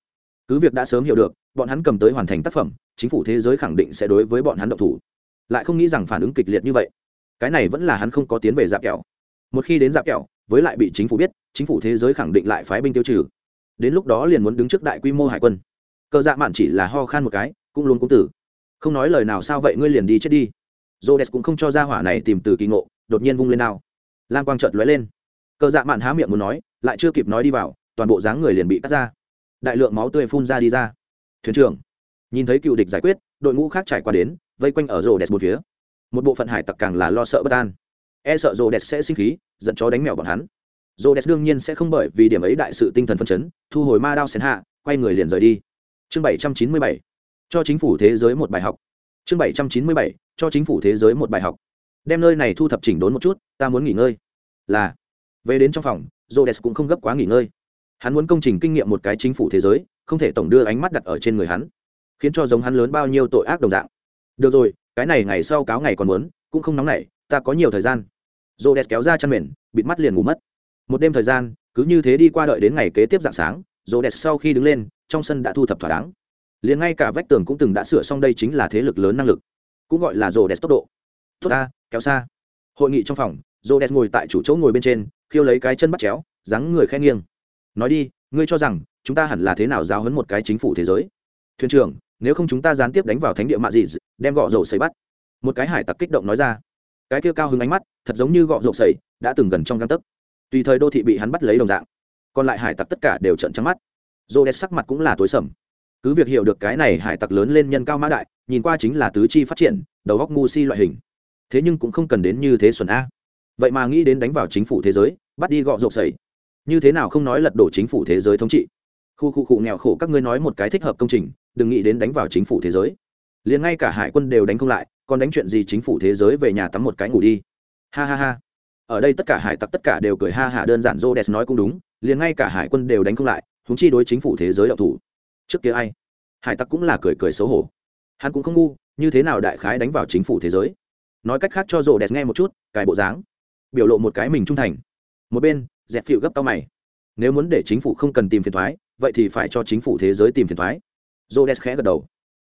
Cứ việc đã sớm hiểu được, bọn hắn cầm tới hoàn thành tác phẩm, chính phủ thế giới khẳng định sẽ đối với bọn hắn độc thủ. Lại không nghĩ rằng phản ứng kịch liệt như vậy. Cái này vẫn là hắn không có tiến về dạp kẹo. Một khi đến dạp kẹo, với lại bị chính phủ biết, chính phủ thế giới khẳng định lại phái binh tiêu trừ. Đến lúc đó liền muốn đứng trước đại quy mô hải quân. Cờ dạ mạn chỉ là ho khan một cái, cũng luôn cũng tử. Không nói lời nào sao vậy ngươi liền đi chết đi. J o cũng không cho ra hỏa này tìm từ kỳ ngộ, đột nhiên vung lên nào lam quang trợt lóe lên cờ dạ mạn há miệng muốn nói, lại chưa kịp nói đi vào, toàn bộ dáng người liền bị cắt ra. Đại lượng máu tươi phun ra đi ra. Thuyền trưởng nhìn thấy cựu địch giải quyết, đội ngũ khác trải qua đến, vây quanh ở rô đẹp một phía. Một bộ phận hải tặc càng là lo sợ bất an. E sợ rô đẹp sẽ sinh khí dẫn chó đánh mèo bọn hắn. Rô đẹp đương nhiên sẽ không bởi vì điểm ấy đại sự tinh thần phân chấn, thu hồi ma đao xén hạ, quay người liền rời đi. Chương bảy trăm chín mươi bảy. Cho chính phủ thế giới một bài học. Chương bảy trăm chín mươi bảy. Cho chính phủ thế giới một bài học. Đem nơi này thu thập chỉnh đốn một chút, ta muốn nghỉ ngơi. Là về đến trong phòng jodes cũng không gấp quá nghỉ ngơi. Hắn muốn công trình kinh nghiệm một cái chính phủ thế giới, không thể tổng đưa ánh mắt đặt ở trên người hắn, khiến cho giống hắn lớn bao nhiêu tội ác đồng dạng. Được rồi, cái này ngày sau cáo ngày còn muốn, cũng không nóng nảy, ta có nhiều thời gian. Jodes kéo ra chăn mền, bịt mắt liền ngủ mất. Một đêm thời gian, cứ như thế đi qua đợi đến ngày kế tiếp dạng sáng jodes sau khi đứng lên, trong sân đã thu thập thỏa đáng. Liền ngay cả vách tường cũng từng đã sửa xong đây chính là thế lực lớn năng lực, cũng gọi là rồ đẹp tốc độ. Tốt ta, kéo xa. Hội nghị trong phòng rô đen ngồi tại chủ chỗ ngồi bên trên, khiêu lấy cái chân bắt chéo, dáng người khen nghiêng. Nói đi, ngươi cho rằng chúng ta hẳn là thế nào giáo hấn một cái chính phủ thế giới? Thuyền trưởng, nếu không chúng ta gián tiếp đánh vào thánh địa mạ dị đem gọ dầu xây bắt. Một cái hải tặc kích động nói ra. Cái kia cao hứng ánh mắt, thật giống như gọ dầu xây đã từng gần trong găng tấc. Tùy thời đô thị bị hắn bắt lấy đồng dạng. Còn lại hải tặc tất cả đều trận trắng mắt. Rô đen sắc mặt cũng là tối sầm. Cứ việc hiểu được cái này hải tặc lớn lên nhân cao mã đại, nhìn qua chính là tứ chi phát triển, đầu góc ngu si loại hình. Thế nhưng cũng không cần đến như thế xuẩn a vậy mà nghĩ đến đánh vào chính phủ thế giới, bắt đi gọ rộp sầy như thế nào không nói lật đổ chính phủ thế giới thống trị? Khu khu khu nghèo khổ các ngươi nói một cái thích hợp công trình, đừng nghĩ đến đánh vào chính phủ thế giới. Liền ngay cả hải quân đều đánh không lại, còn đánh chuyện gì chính phủ thế giới về nhà tắm một cái ngủ đi. Ha ha ha. Ở đây tất cả hải tặc tất cả đều cười ha hả đơn giản rô đès nói cũng đúng, liền ngay cả hải quân đều đánh không lại húng chi đối chính phủ thế giới đạo thủ. Trước kia ai? Hải tặc cũng là cười cười xấu hổ. Hắn cũng không ngu, như thế nào đại khái đánh vào chính phủ thế giới? Nói cách khác cho rô đès nghe một chút, cài bộ dáng biểu lộ một cái mình trung thành. Một bên dẹp phịu gấp tao mày. Nếu muốn để chính phủ không cần tìm phiền thoái, vậy thì phải cho chính phủ thế giới tìm phiền thoái. Rô đès khẽ gật đầu.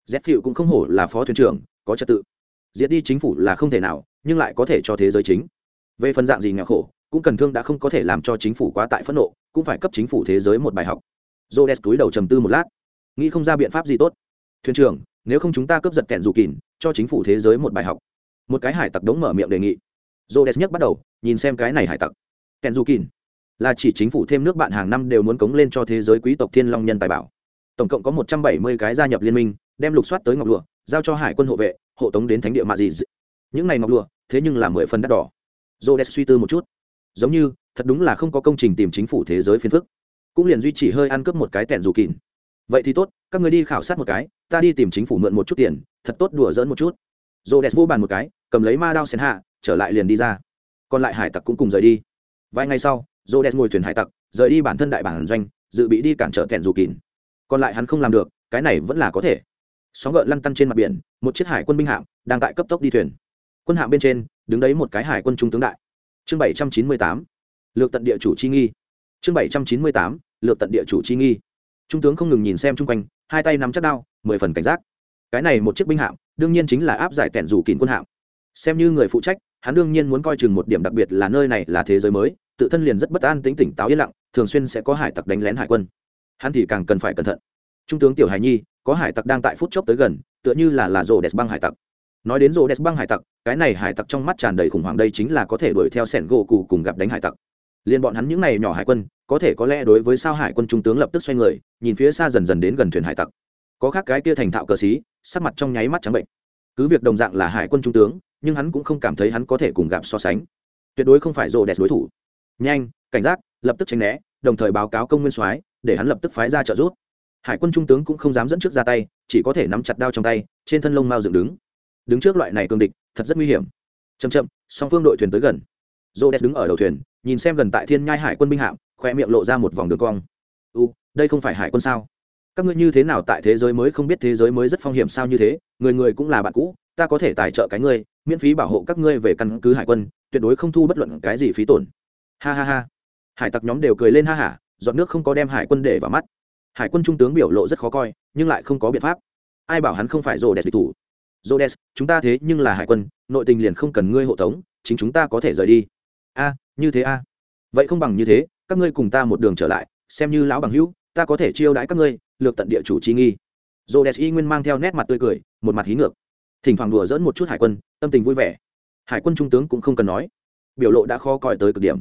Dẹp phịu cũng không hổ là phó thuyền trưởng, có trật tự. Diệt đi chính phủ là không thể nào, nhưng lại có thể cho thế giới chính. Về phần dạng gì nghèo khổ, cũng cần thương đã không có thể làm cho chính phủ quá tại phẫn nộ, cũng phải cấp chính phủ thế giới một bài học. Rô đès túi đầu trầm tư một lát. Nghĩ không ra biện pháp gì tốt. Thuyền trưởng, nếu không chúng ta cướp giật kẹn dù kìn, cho chính phủ thế giới một bài học. Một cái hải tặc đống mở miệng đề nghị rô đès nhắc bắt đầu, nhìn xem cái này hải tặc. Kẹn du kín là chỉ chính phủ thêm nước bạn hàng năm đều muốn cống lên cho thế giới quý tộc thiên long nhân tài bảo. Tổng cộng có một trăm bảy mươi cái gia nhập liên minh, đem lục soát tới ngọc lụa, giao cho hải quân hộ vệ, hộ tống đến thánh địa mạ gì những này ngọc lụa, thế nhưng là mười phần đắt đỏ. J o suy tư một chút. Giống như, thật đúng là không có công trình tìm chính phủ thế giới phiền phức. Cũng liền duy trì hơi ăn cướp một cái tẻn dù kín vậy thì tốt, các người đi khảo sát một cái, ta đi tìm chính phủ mượn một chút tiền, thật tốt đùa dỡn một chút. J đẹp vô bàn một cái, cầm lấy ma đao xén hạ trở lại liền đi ra. Còn lại hải tặc cũng cùng rời đi. Vài ngày sau j o ngồi thuyền hải tặc, rời đi bản thân đại bản doanh, dự bị đi cản trở tẻn dù kín còn lại hắn không làm được, cái này vẫn là có thể. Sóng gợn lăn tăn trên mặt biển, một chiếc hải quân binh hạm đang tại cấp tốc đi thuyền. Quân hạm bên trên, đứng đấy một cái hải quân trung tướng đại. Chương bảy trăm chín mươi tám, lược tận địa chủ chi nghi. Chương bảy trăm chín mươi tám, lược tận địa chủ chi nghi. Trung tướng không ngừng nhìn xem chung quanh, hai tay nắm chắc đao, mười phần cảnh giác. Cái này một chiếc binh hạm, đương nhiên chính là áp giải tẻn dù kín quân hạm xem như người phụ trách, hắn đương nhiên muốn coi chừng một điểm đặc biệt là nơi này là thế giới mới, tự thân liền rất bất an tính tỉnh táo yên lặng, thường xuyên sẽ có hải tặc đánh lén hải quân. Hắn thì càng cần phải cẩn thận. Trung tướng tiểu hải nhi, có hải tặc đang tại phút chốc tới gần, tựa như là là rồ đẹp băng hải tặc. Nói đến rồ đẹp băng hải tặc, cái này hải tặc trong mắt tràn đầy khủng hoảng đây chính là có thể đuổi theo sẻn gỗ cụ cùng gặp đánh hải tặc. Liền bọn hắn những này nhỏ hải quân, có thể có lẽ đối với sao hải quân trung tướng lập tức xoay người, nhìn phía xa dần dần đến gần thuyền hải tặc. Có khác cái kia thành thạo cờ xí, sắc mặt trong nháy mắt trắng bệnh. Cứ việc đồng dạng là hải quân trung tướng nhưng hắn cũng không cảm thấy hắn có thể cùng gặp so sánh. Tuyệt đối không phải rồ đẹp đối thủ. Nhanh, cảnh giác, lập tức tránh né, đồng thời báo cáo công nguyên soái, để hắn lập tức phái ra trợ giúp. Hải quân trung tướng cũng không dám dẫn trước ra tay, chỉ có thể nắm chặt đao trong tay, trên thân lông mao dựng đứng. Đứng trước loại này cương địch, thật rất nguy hiểm. Chậm chậm, song phương đội thuyền tới gần. Rô o đứng ở đầu thuyền, nhìn xem gần tại thiên nhai hải quân binh hạm, khoe miệng lộ ra một vòng đường cong. U, đây không phải hải quân sao? Các ngươi như thế nào tại thế giới mới không biết thế giới mới rất phong hiểm sao như thế, người người cũng là bạn cũ ta có thể tài trợ cái ngươi, miễn phí bảo hộ các ngươi về căn cứ hải quân, tuyệt đối không thu bất luận cái gì phí tổn. Ha ha ha. Hải tặc nhóm đều cười lên ha hả dọn nước không có đem hải quân để vào mắt. Hải quân trung tướng biểu lộ rất khó coi, nhưng lại không có biện pháp. Ai bảo hắn không phải rô đẹp địch thủ? Rô đẹp chúng ta thế nhưng là hải quân, nội tình liền không cần ngươi hộ tống, chính chúng ta có thể rời đi. A, như thế a. Vậy không bằng như thế, các ngươi cùng ta một đường trở lại, xem như lão bằng hữu, ta có thể chiêu đãi các ngươi, lược tận địa chủ chi nghi. Rô đẹp y nguyên mang theo nét mặt tươi cười, một mặt hí ngược thỉnh thoảng đùa dỡn một chút hải quân tâm tình vui vẻ hải quân trung tướng cũng không cần nói biểu lộ đã khó coi tới cực điểm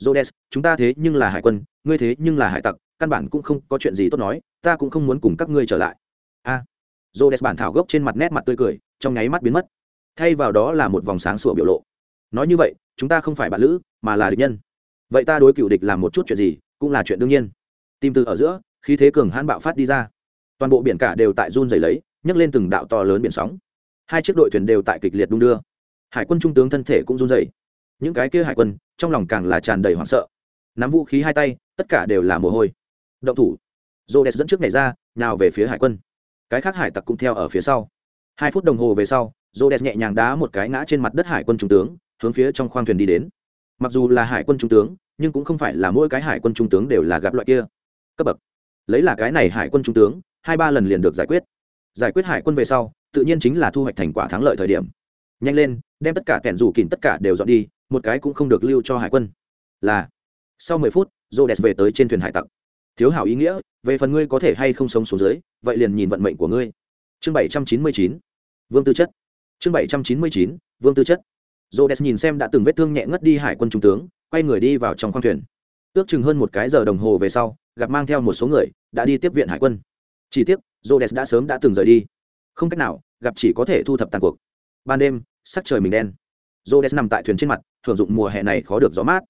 Rhodes, chúng ta thế nhưng là hải quân, ngươi thế nhưng là hải tặc, căn bản cũng không có chuyện gì tốt nói, ta cũng không muốn cùng các ngươi trở lại. A. À, Rhodes bản thảo gốc trên mặt nét mặt tươi cười, trong nháy mắt biến mất. Thay vào đó là một vòng sáng sủa biểu lộ. Nói như vậy, chúng ta không phải bạn lữ, mà là địch nhân. Vậy ta đối cựu địch làm một chút chuyện gì, cũng là chuyện đương nhiên. Tim từ ở giữa, khí thế cường hãn bạo phát đi ra. Toàn bộ biển cả đều tại run rẩy lấy, nhấc lên từng đạo to lớn biển sóng. Hai chiếc đội thuyền đều tại kịch liệt đung đưa. Hải quân trung tướng thân thể cũng run rẩy. Những cái kia hải quân, trong lòng càng là tràn đầy hoảng sợ. Nắm vũ khí hai tay, tất cả đều là mồ hôi. Động thủ. Rô đès dẫn trước này ra nào về phía hải quân. Cái khác hải tặc cũng theo ở phía sau. Hai phút đồng hồ về sau rô đès nhẹ nhàng đá một cái ngã trên mặt đất hải quân trung tướng, hướng phía trong khoang thuyền đi đến. Mặc dù là hải quân trung tướng, nhưng cũng không phải là mỗi cái hải quân trung tướng đều là gặp loại kia. Cấp bậc. Lấy là cái này hải quân trung tướng, hai ba lần liền được giải quyết. Giải quyết hải quân về sau tự nhiên chính là thu hoạch thành quả thắng lợi thời điểm. Nhanh lên, đem tất cả kẻn rủ kín tất cả đều dọn đi, một cái cũng không được lưu cho hải quân. Là, sau mười phút rô đẹp về tới trên thuyền hải tặc. Thiếu hảo ý nghĩa, về phần ngươi có thể hay không sống xuống dưới, vậy liền nhìn vận mệnh của ngươi. Chương bảy trăm chín mươi chín, vương tư chất. Chương bảy trăm chín mươi chín, vương tư chất. Rô đẹp nhìn xem đã từng vết thương nhẹ ngất đi hải quân trung tướng, quay người đi vào trong khoang thuyền. Ước chừng hơn một cái giờ đồng hồ về sau, gặp mang theo một số người, đã đi tiếp viện hải quân. Chỉ tiếc rô đẹp đã sớm đã từng rời đi không cách nào, gặp chỉ có thể thu thập tàn cuộc. Ban đêm, sắc trời mình đen. Rô đès nằm tại thuyền trên mặt, hưởng dụng mùa hè này khó được gió mát.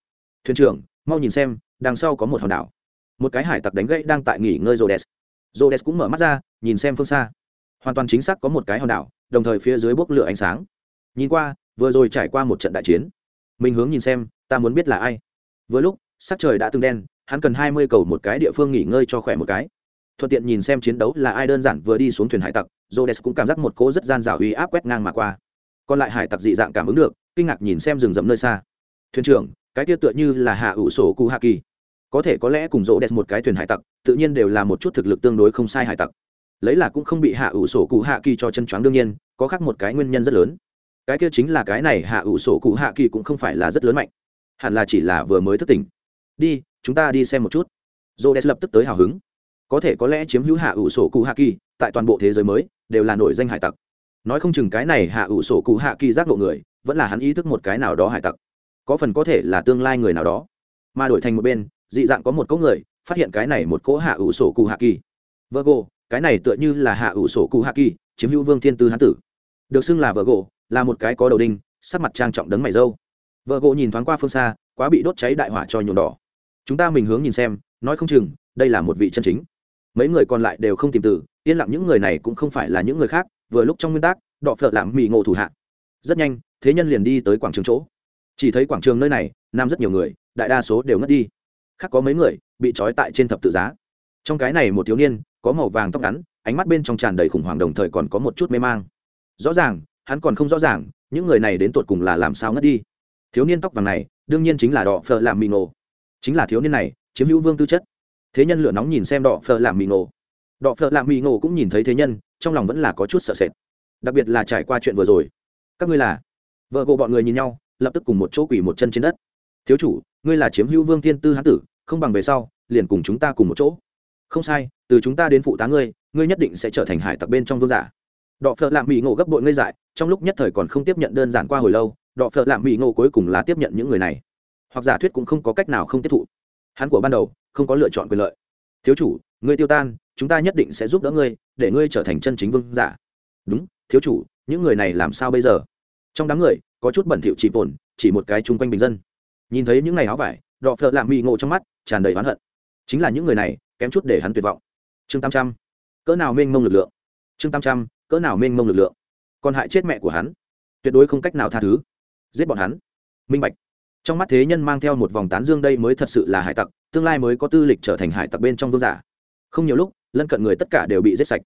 Thuyền trưởng, mau nhìn xem, đằng sau có một hòn đảo. Một cái hải tặc đánh gãy đang tại nghỉ ngơi rô đès rô đès cũng mở mắt ra, nhìn xem phương xa. Hoàn toàn chính xác có một cái hòn đảo, đồng thời phía dưới bốc lửa ánh sáng. Nhìn qua, vừa rồi trải qua một trận đại chiến. Mình hướng nhìn xem, ta muốn biết là ai. Vừa lúc, sắc trời đã từng đen, hắn cần hai mươi cầu một cái địa phương nghỉ ngơi cho khỏe một cái thuận tiện nhìn xem chiến đấu là ai đơn giản vừa đi xuống thuyền hải tặc jodes cũng cảm giác một cỗ rất gian rào uy áp quét ngang mà qua. Còn lại hải tặc dị dạng cảm ứng được, kinh ngạc nhìn xem rừng rậm nơi xa. Thuyền trưởng, cái kia tựa như là hạ ủ sổ cu hạ kỳ. Có thể có lẽ cùng rỗ đẹp một cái thuyền hải tặc, tự nhiên đều là một chút thực lực tương đối không sai hải tặc. Lấy là cũng không bị hạ ủ sổ cụ hạ kỳ cho chân choáng đương nhiên, có khác một cái nguyên nhân rất lớn. Cái kia chính là cái này hạ ủ sổ cụ hạ kỳ cũng không phải là rất lớn mạnh. Hẳn là chỉ là vừa mới thức tỉnh. Đi, chúng ta đi xem một chút. Rô đès lập tức tới hào hứng có thể có lẽ chiếm hữu hạ ủ sổ cụ hạ kỳ, tại toàn bộ thế giới mới, đều là nổi danh hải tặc. Nói không chừng cái này hạ ủ sổ cụ hạ kỳ giác ngộ người, vẫn là hắn ý thức một cái nào đó hải tặc. Có phần có thể là tương lai người nào đó. Mà đổi thành một bên, dị dạng có một cỗ người, phát hiện cái này một cỗ hạ ủ sổ cụ hạ kỳ. Vợ gỗ cái này tựa như là hạ ủ sổ cụ hạ kỳ, chiếm hữu vương thiên tư hán tử. Được xưng là vợ gỗ là một cái có đầu đinh, sắc mặt trang trọng đấng mày dâu. Vợ gỗ nhìn thoáng qua phương xa, quá bị đốt cháy đại hỏa cho nhuộm đỏ. Chúng ta mình hướng nhìn xem, nói không chừng, đây là một vị chân chính mấy người còn lại đều không tìm từ, yên lặng những người này cũng không phải là những người khác, vừa lúc trong nguyên tắc, đọ phợ lạm mỹ ngộ thủ hạ. Rất nhanh, thế nhân liền đi tới quảng trường chỗ. Chỉ thấy quảng trường nơi này nam rất nhiều người, đại đa số đều ngất đi. Khác có mấy người, bị trói tại trên thập tự giá. Trong cái này một thiếu niên, có màu vàng tóc ngắn, ánh mắt bên trong tràn đầy khủng hoảng đồng thời còn có một chút mê mang. Rõ ràng, hắn còn không rõ ràng, những người này đến tột cùng là làm sao ngất đi. Thiếu niên tóc vàng này, đương nhiên chính là đỏ phở làm mì nổ chính là thiếu niên này, chiếm hữu vương tư chất thế nhân lửa nóng nhìn xem đọ phờ làm mì ngộ. Đọ phờ làm mì ngộ cũng nhìn thấy thế nhân, trong lòng vẫn là có chút sợ sệt. Đặc biệt là trải qua chuyện vừa rồi. Các ngươi là? Vợ gộ bọn người nhìn nhau, lập tức cùng một chỗ quỳ một chân trên đất. Thiếu chủ, ngươi là chiếm hữu vương thiên tư hán tử, không bằng về sau, liền cùng chúng ta cùng một chỗ. Không sai, từ chúng ta đến phụ tá ngươi ngươi nhất định sẽ trở thành hải tặc bên trong vương giả. Đọ phợ lạm mỹ ngộ gấp bội ngây dại, trong lúc nhất thời còn không tiếp nhận đơn giản qua hồi lâu, đọ phợ lạm mỹ ngộ cuối cùng là tiếp nhận những người này. Hoặc giả thuyết cũng không có cách nào không tiếp thụ hắn của ban đầu không có lựa chọn quyền lợi. Thiếu chủ, ngươi tiêu tan, chúng ta nhất định sẽ giúp đỡ ngươi, để ngươi trở thành chân chính vương giả. Đúng, thiếu chủ, những người này làm sao bây giờ? Trong đám người, có chút bẩn thỉu chỉ bổn chỉ một cái chung quanh bình dân. Nhìn thấy những ngày áo vải, đọ phợ lạ mỹ ngộ trong mắt, tràn đầy oán hận. Chính là những người này, kém chút để hắn tuyệt vọng. Chương tam trăm, cỡ nào mênh mông lực lượng? Chương tam trăm, cỡ nào mênh mông lực lượng? Còn hại chết mẹ của hắn. Tuyệt đối không cách nào tha thứ. Giết bọn hắn. Minh bạch trong mắt thế nhân mang theo một vòng tán dương đây mới thật sự là hải tặc, tương lai mới có tư lịch trở thành hải tặc bên trong vương giả. Không nhiều lúc, lân cận người tất cả đều bị giết sạch.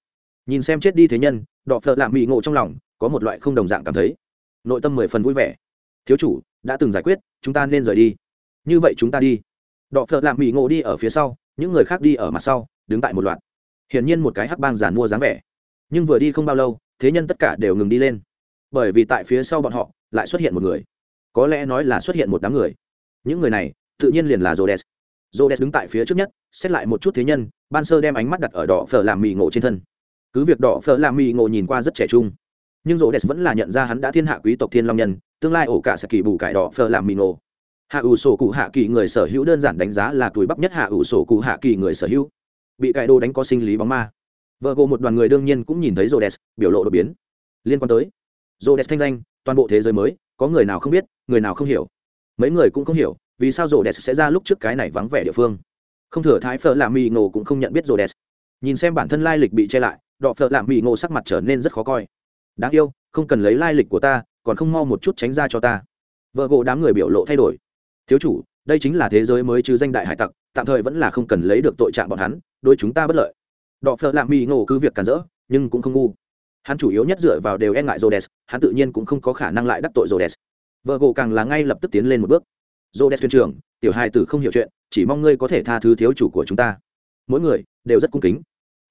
Nhìn xem chết đi thế nhân đọ phợ lạ mỹ ngộ trong lòng, có một loại không đồng dạng cảm thấy. Nội tâm mười phần vui vẻ. Thiếu chủ, đã từng giải quyết, chúng ta nên rời đi. Như vậy chúng ta đi. Đọ phợ lạ mỹ ngộ đi ở phía sau, những người khác đi ở mặt sau, đứng tại một loạt. Hiển nhiên một cái hắc bang giàn mua dáng vẻ. Nhưng vừa đi không bao lâu, thế nhân tất cả đều ngừng đi lên. Bởi vì tại phía sau bọn họ, lại xuất hiện một người có lẽ nói là xuất hiện một đám người những người này tự nhiên liền là Jodes Jodes đứng tại phía trước nhất, xét lại một chút thế nhân, ban sơ đem ánh mắt đặt ở đỏ phở làm mì ngộ trên thân. Cứ việc đỏ phở làm mì ngộ nhìn qua rất trẻ trung, nhưng Jodes vẫn là nhận ra hắn đã thiên hạ quý tộc thiên long nhân, tương lai ổ cả sẽ kỳ bù cải đỏ phở làm mì ngộ. Hạ ủ sổ cụ hạ kỳ người sở hữu đơn giản đánh giá là tuổi bắp nhất hạ ủ sổ cụ hạ kỳ người sở hữu. Bị cải đồ đánh có sinh lý bóng ma vợ gộ một đoàn người đương nhiên cũng nhìn thấy Jodes biểu lộ đột biến liên quan tới Jodes thanh danh toàn bộ thế giới mới có người nào không biết người nào không hiểu? Mấy người cũng không hiểu vì sao rhodes sẽ ra lúc trước cái này vắng vẻ địa phương? Không thừa thái phở làm mì ngộ cũng không nhận biết rhodes. Nhìn xem bản thân lai lịch bị che lại đọ phở làm mì ngộ sắc mặt trở nên rất khó coi. Đáng yêu không cần lấy lai lịch của ta còn không mau một chút tránh ra cho ta. Vợ gỗ đám người biểu lộ thay đổi. Thiếu chủ đây chính là thế giới mới chứ danh đại hải tặc tạm thời vẫn là không cần lấy được tội trạng bọn hắn đôi chúng ta bất lợi. Đọ phợ lạm mỹ ngộ cứ việc cản rỡ nhưng cũng không ngu. Hắn chủ yếu nhất dựa vào đều e ngại Rhodes, hắn tự nhiên cũng không có khả năng lại đắc tội Rhodes. Vợ gỗ càng là ngay lập tức tiến lên một bước. Rhodes thuyền trưởng, tiểu hai tử không hiểu chuyện, chỉ mong ngươi có thể tha thứ thiếu chủ của chúng ta. Mỗi người đều rất cung kính,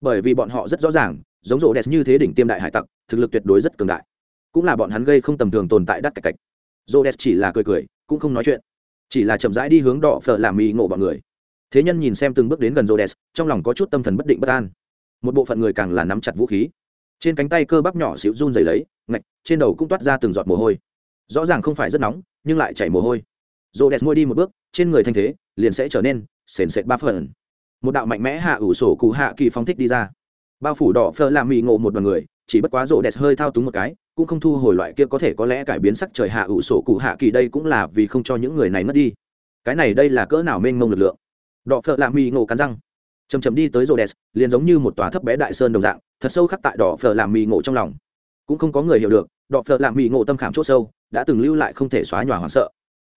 bởi vì bọn họ rất rõ ràng, giống Rhodes như thế đỉnh tiêm đại hải tặc, thực lực tuyệt đối rất cường đại. Cũng là bọn hắn gây không tầm thường tồn tại đắt cạch cạch. Rhodes chỉ là cười cười, cũng không nói chuyện, chỉ là chậm rãi đi hướng đỏ phở làm mì ngộ bọn người. Thế nhân nhìn xem từng bước đến gần Rhodes, trong lòng có chút tâm thần bất định bất an một bộ phận người càng là nắm chặt vũ khí trên cánh tay cơ bắp nhỏ xịu run dày lấy ngạch trên đầu cũng toát ra từng giọt mồ hôi rõ ràng không phải rất nóng, nhưng lại chảy mồ hôi. Rô đẹp môi đi một bước, trên người thanh thế liền sẽ trở nên sền sệt ba phần. Một đạo mạnh mẽ hạ ủ sổ cụ hạ kỳ phong thích đi ra. Bao phủ đỏ phơ làm mì ngộ một đoàn người, chỉ bất quá rô đẹp hơi thao túng một cái, cũng không thu hồi loại kia có thể có lẽ cải biến sắc trời hạ ủ sổ cụ hạ kỳ đây cũng là vì không cho những người này mất đi. Cái này đây là cỡ nào mênh mông lực lượng? Đỏ phở làm mì ngộ cắn răng. Chầm chầm đi tới rô đès liền giống như một tòa thấp bé đại sơn đồng dạng, thật sâu khắc tại đỏ phở làm mì ngộ trong lòng. Cũng không có người hiểu được, đỏ phở làm mì ngộ tâm khảm c h ỗ sâu đã từng lưu lại không thể xóa nhòa hoảng sợ.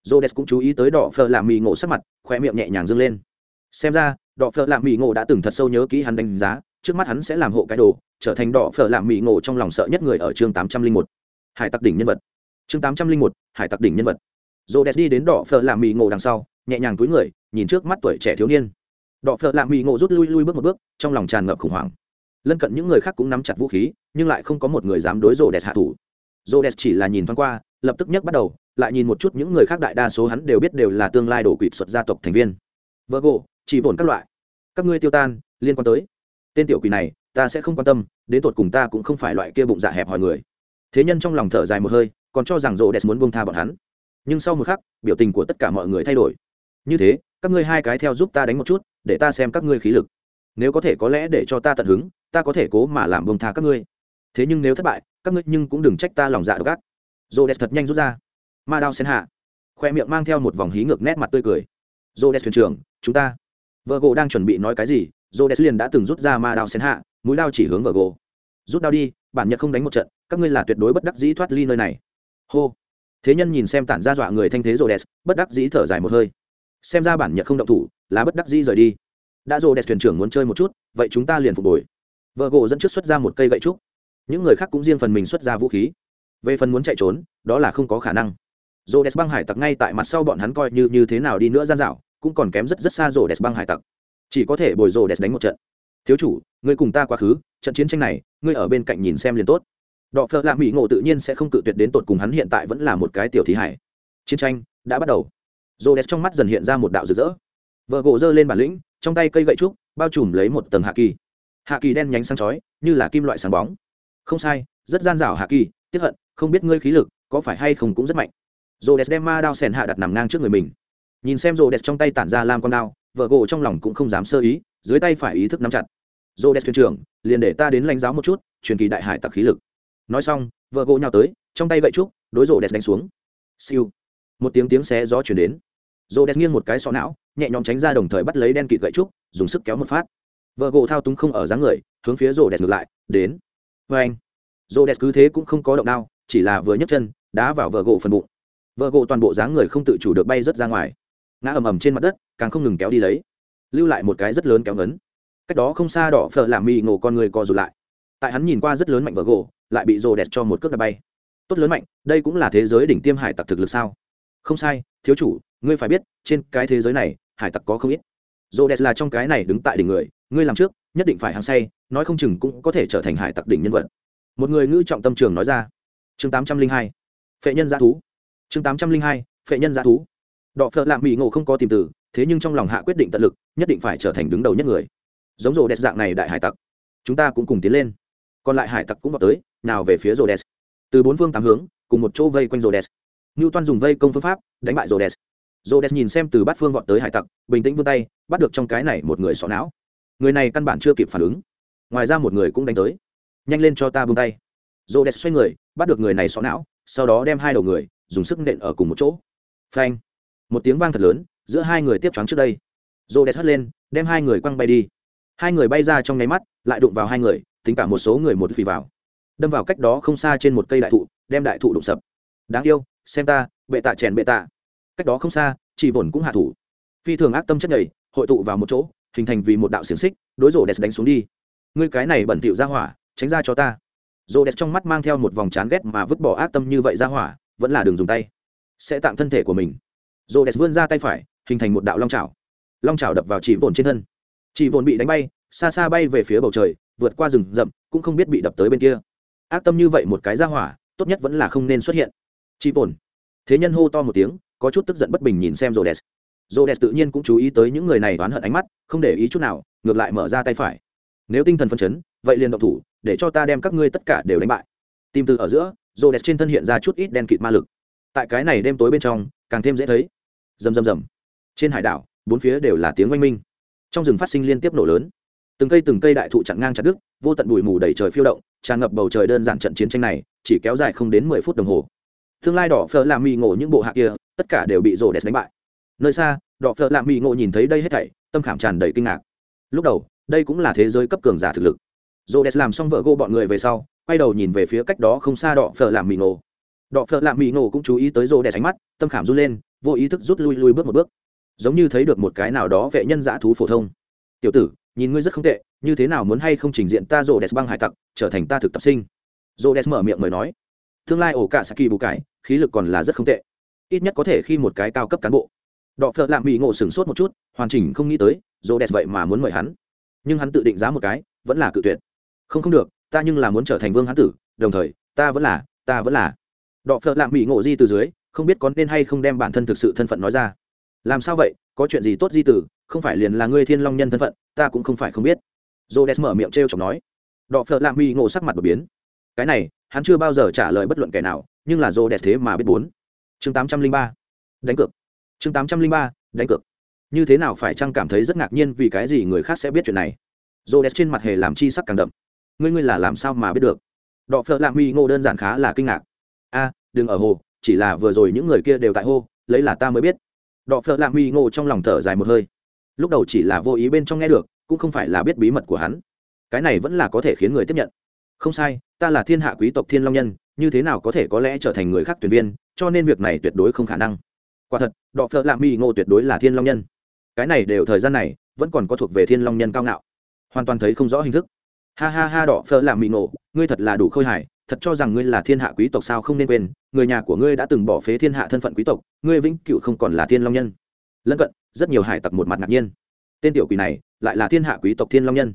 Rhodes cũng chú ý tới đỏ phở làm mì ngộ sắc mặt khoe miệng nhẹ nhàng dâng lên. Xem ra, đỏ phở làm mì ngộ đã từng thật sâu nhớ kỹ hắn đánh giá, trước mắt hắn sẽ làm hộ cái đồ, trở thành đỏ phở làm mì ngộ trong lòng sợ nhất người ở chương tám trăm linh một. Hải tặc đỉnh nhân vật. Chương tám trăm linh một, hải tặc đỉnh nhân vật. Rhodes đi đến đỏ phở làm mì ngộ đằng sau, nhẹ nhàng túi người, nhìn trước mắt tuổi trẻ thiếu niên. Đỏ phở làm mì ngộ rút lui lui bước một bước, trong lòng tràn ngập khủng hoảng. Lân cận những người khác cũng nắm chặt vũ khí, nhưng lại không có một người dám đối rô đès hạ thủ. Rhodes chỉ là nhìn thoáng qua lập tức nhấc bắt đầu, lại nhìn một chút những người khác đại đa số hắn đều biết đều là tương lai đổ quỵt xuất gia tộc thành viên. Vợ gỗ chỉ bổn các loại. Các ngươi tiêu tan, liên quan tới. Tên tiểu quỷ này, ta sẽ không quan tâm, đến tột cùng ta cũng không phải loại kia bụng dạ hẹp hòi người. Thế nhân trong lòng thở dài một hơi, còn cho rằng rộ đẹp muốn buông tha bọn hắn. Nhưng sau một khắc, biểu tình của tất cả mọi người thay đổi. Như thế, các ngươi hai cái theo giúp ta đánh một chút, để ta xem các ngươi khí lực. Nếu có thể có lẽ để cho ta tận hứng, ta có thể cố mà làm bông tha các ngươi. Thế nhưng nếu thất bại, các ngươi nhưng cũng đừng trách ta lòng dạ độc ác dô đẹp thật nhanh rút ra. Ma đao xen hạ. Khoe miệng mang theo một vòng hí ngược nét mặt tươi cười. Dô đẹp thuyền trưởng, chúng ta. Vợ gỗ đang chuẩn bị nói cái gì dô đẹp liền đã từng rút ra ma đao xen hạ, mũi đao chỉ hướng vợ gỗ rút đao đi, bản nhật không đánh một trận, các ngươi là tuyệt đối bất đắc dĩ thoát ly nơi này. Hô. Thế nhân nhìn xem tản ra dọa người thanh thế rô đès bất đắc dĩ thở dài một hơi. Xem ra bản nhật không động thủ, là bất đắc dĩ rời đi. Đã rô đès thuyền trưởng muốn chơi một chút, vậy chúng ta liền phục hồi. Vợ gỗ dẫn trước xuất ra một cây gậy trúc. Những người khác cũng riêng phần mình xuất ra vũ khí về phần muốn chạy trốn, đó là không có khả năng. Rô đès băng hải tặc ngay tại mặt sau bọn hắn coi như như thế nào đi nữa gian dạo, cũng còn kém rất rất xa rô đès băng hải tặc. Chỉ có thể bồi rô đès đánh một trận. Thiếu chủ, ngươi cùng ta quá khứ, trận chiến tranh này, ngươi ở bên cạnh nhìn xem liền tốt. Đọ phơ lạ mỹ ngộ tự nhiên sẽ không cự tuyệt đến tột cùng hắn hiện tại vẫn là một cái tiểu thí hải. Chiến tranh đã bắt đầu. Rô đès trong mắt dần hiện ra một đạo rực rỡ. Vợ gỗ giơ lên bản lĩnh, trong tay cây gậy trúc, bao trùm lấy một tầng hạ kỳ. Hạ kỳ đen nhánh sáng chói, như là kim loại sáng bóng. Không sai, rất gian rảo hạ kỳ tiếp hận không biết ngươi khí lực, có phải hay không cũng rất mạnh. Rô đès đem ma đao sèn hạ đặt nằm ngang trước người mình. Nhìn xem rô đès trong tay tản ra lam con đao, vợ gỗ trong lòng cũng không dám sơ ý, dưới tay phải ý thức nắm chặt. Rô đès thuyền trưởng, liền để ta đến lãnh giáo một chút, truyền kỳ đại hải tặc khí lực. Nói xong, vợ gỗ nhào tới, trong tay gậy trúc, đối rô đès đánh xuống. Siêu. Một tiếng tiếng xé gió chuyển đến. Rô đès nghiêng một cái sọ não, nhẹ nhõm tránh ra đồng thời bắt lấy đen kịt gậy trúc, dùng sức kéo một phát. Vợ gỗ thao túng không ở dáng người, hướng phía rô đès ngược lại, đến. Vâng. Vê anh rô đès cứ thế cũng không có động đao chỉ là vừa nhấc chân, đá vào vợ gỗ phần bụng. Vợ gỗ toàn bộ dáng người không tự chủ được bay rớt ra ngoài. Ngã ầm ầm trên mặt đất, càng không ngừng kéo đi lấy. Lưu lại một cái rất lớn kéo ngấn. Cách đó không xa đỏ phở làm mì ngộ con người co rụt lại. Tại hắn nhìn qua rất lớn mạnh vợ gỗ, lại bị rô đẹp cho một cước đập bay. Tốt lớn mạnh, đây cũng là thế giới đỉnh tiêm hải tặc thực lực sao? Không sai, thiếu chủ, ngươi phải biết, trên cái thế giới này, hải tặc có không ít. Rô đẹp là trong cái này đứng tại đỉnh người, ngươi làm trước, nhất định phải hăng say, nói không chừng cũng có thể trở thành hải tặc đỉnh nhân vật. Một người ngữ trọng tâm trường nói ra chương tám trăm linh hai, phệ nhân giả thú. Chương tám trăm linh hai, phệ nhân giả thú. Đọ phợ lạm mỹ ngộ không có tìm từ, thế nhưng trong lòng hạ quyết định tận lực, nhất định phải trở thành đứng đầu nhất người. Giống rồ đẹp dạng này đại hải tặc. Chúng ta cũng cùng tiến lên. Còn lại hải tặc cũng vào tới, nào về phía rồ đẹp từ bốn phương tám hướng, cùng một chỗ vây quanh rồ đẹp ngưu toan dùng vây công phương pháp, đánh bại rồ đẹp rồ đẹp nhìn xem từ bát phương vọt tới hải tặc, bình tĩnh vươn tay, bắt được trong cái này một người sọ não. Người này căn bản chưa kịp phản ứng. Ngoài ra một người cũng đánh tới. Nhanh lên cho ta buông tay rô đès xoay người, bắt được người này xó não, sau đó đem hai đầu người dùng sức nện ở cùng một chỗ. Phanh! Một tiếng vang thật lớn, giữa hai người tiếp choáng trước đây. Rô đès hất lên, đem hai người quăng bay đi. Hai người bay ra trong nháy mắt, lại đụng vào hai người, tính cả một số người một phì vào. Đâm vào cách đó không xa trên một cây đại thụ, đem đại thụ đụng sập. Đáng yêu, xem ta, bệ tạ chèn bệ tạ. Cách đó không xa, chỉ bổn cũng hạ thủ. Phi thường ác tâm chất nhảy, hội tụ vào một chỗ, hình thành vì một đạo xiềng xích, đối rổ đẹp đánh xuống đi. Ngươi cái này bẩn thỉu ra hỏa, tránh ra cho ta rổ đẹp trong mắt mang theo một vòng chán ghét mà vứt bỏ ác tâm như vậy ra hỏa vẫn là đường dùng tay. Sẽ tạm thân thể của mình. Rổ đẹp vươn ra tay phải hình thành một đạo long trào long trào đập vào chỉ vồn trên thân. Chỉ vồn bị đánh bay xa xa bay về phía bầu trời vượt qua rừng rậm cũng không biết bị đập tới bên kia. Ác tâm như vậy một cái ra hỏa tốt nhất vẫn là không nên xuất hiện. Chi vồn, thế nhân hô to một tiếng có chút tức giận bất bình nhìn xem rô đẹp rô đẹp tự nhiên cũng chú ý tới những người này oán hận ánh mắt không để ý chút nào ngược lại mở ra tay phải. Nếu tinh thần phân chấn vậy liền động thủ để cho ta đem các ngươi tất cả đều đánh bại. Tìm từ ở giữa rô trên thân hiện ra chút ít đen kịt ma lực. Tại cái này đêm tối bên trong, càng thêm dễ thấy. Rầm rầm rầm. Trên hải đảo, bốn phía đều là tiếng oanh minh. Trong rừng phát sinh liên tiếp nổ lớn. Từng cây từng cây đại thụ chặn ngang chặt đứt, vô tận bụi mù đầy trời phiêu động, tràn ngập bầu trời đơn giản trận chiến tranh này, chỉ kéo dài không đến mười phút đồng hồ. Tương lai đỏ phở làm mì ngộ những bộ hạ kia, tất cả đều bị rổ đẹp đánh bại. Nơi xa, đỏ phở làm mì ngộ nhìn thấy đây hết thảy, tâm khảm tràn đầy kinh ngạc. Lúc đầu, đây cũng là thế giới cấp cường giả thực lực dồ đẹp làm xong vợ gô bọn người về sau, quay đầu nhìn về phía cách đó không xa đỏ phở làm mì ngộ. Đọ phở làm mì ngộ cũng chú ý tới dồ đẹp ánh mắt, tâm khảm run lên, vô ý thức rút lui lui bước một bước. Giống như thấy được một cái nào đó vệ nhân dã thú phổ thông. Tiểu tử, nhìn ngươi rất không tệ, như thế nào muốn hay không trình diện ta rô đẹp băng hải tặc, trở thành ta thực tập sinh? Rô đẹp mở miệng mời nói. Tương lai ổ cả saki bù cái khí lực còn là rất không tệ. Ít nhất có thể khi một cái cao cấp cán bộ. Đọ phợ lạ mỹ ngộ sửng sốt một chút, hoàn chỉnh không nghĩ tới rô đẹp vậy mà muốn mời hắn. Nhưng hắn tự định giá một cái, vẫn là cự tuyệt không không được, ta nhưng là muốn trở thành vương hán tử, đồng thời, ta vẫn là, ta vẫn là. Đọ phợ lạm mỹ ngộ di từ dưới, không biết có nên hay không đem bản thân thực sự thân phận nói ra. Làm sao vậy? Có chuyện gì tốt di tử không phải liền là ngươi thiên long nhân thân phận, ta cũng không phải không biết. J o mở miệng t r e o chọc nói. Đọ phợ lạm mỹ ngộ sắc mặt đột biến. Cái này, hắn chưa bao giờ trả lời bất luận kẻ nào, nhưng là j o thế mà biết bốn. Chương tám trăm linh ba. Đánh cược. Chương tám trăm linh ba, đánh cược. Như thế nào phải chăng cảm thấy rất ngạc nhiên vì cái gì người khác sẽ biết chuyện này? J o trên mặt hề làm chi sắc càng đậm ngươi ngươi là làm sao mà biết được? Đọ phợ lạ Mi ngộ đơn giản khá là kinh ngạc. A, đừng ở hồ, chỉ là vừa rồi những người kia đều tại hô, lấy là ta mới biết. Đọ phợ lạ Mi ngộ trong lòng thở dài một hơi. Lúc đầu chỉ là vô ý bên trong nghe được, cũng không phải là biết bí mật của hắn. Cái này vẫn là có thể khiến người tiếp nhận. Không sai, ta là thiên hạ quý tộc thiên long nhân, như thế nào có thể có lẽ trở thành người khác tuyển viên, cho nên việc này tuyệt đối không khả năng. Quả thật, đọ phợ lạ Mi ngộ tuyệt đối là thiên long nhân. Cái này đều thời gian này, vẫn còn có thuộc về thiên long nhân cao ngạo. Hoàn toàn thấy không rõ hình thức ha ha ha, đỏ phở làm mị nổ, ngươi thật là đủ khôi hài, thật cho rằng ngươi là thiên hạ quý tộc sao không nên quên, người nhà của ngươi đã từng bỏ phế thiên hạ thân phận quý tộc, ngươi vĩnh cựu không còn là thiên long nhân. Lân cận, rất nhiều hải tặc một mặt ngạc nhiên. Tên tiểu quỷ này lại là thiên hạ quý tộc thiên long nhân.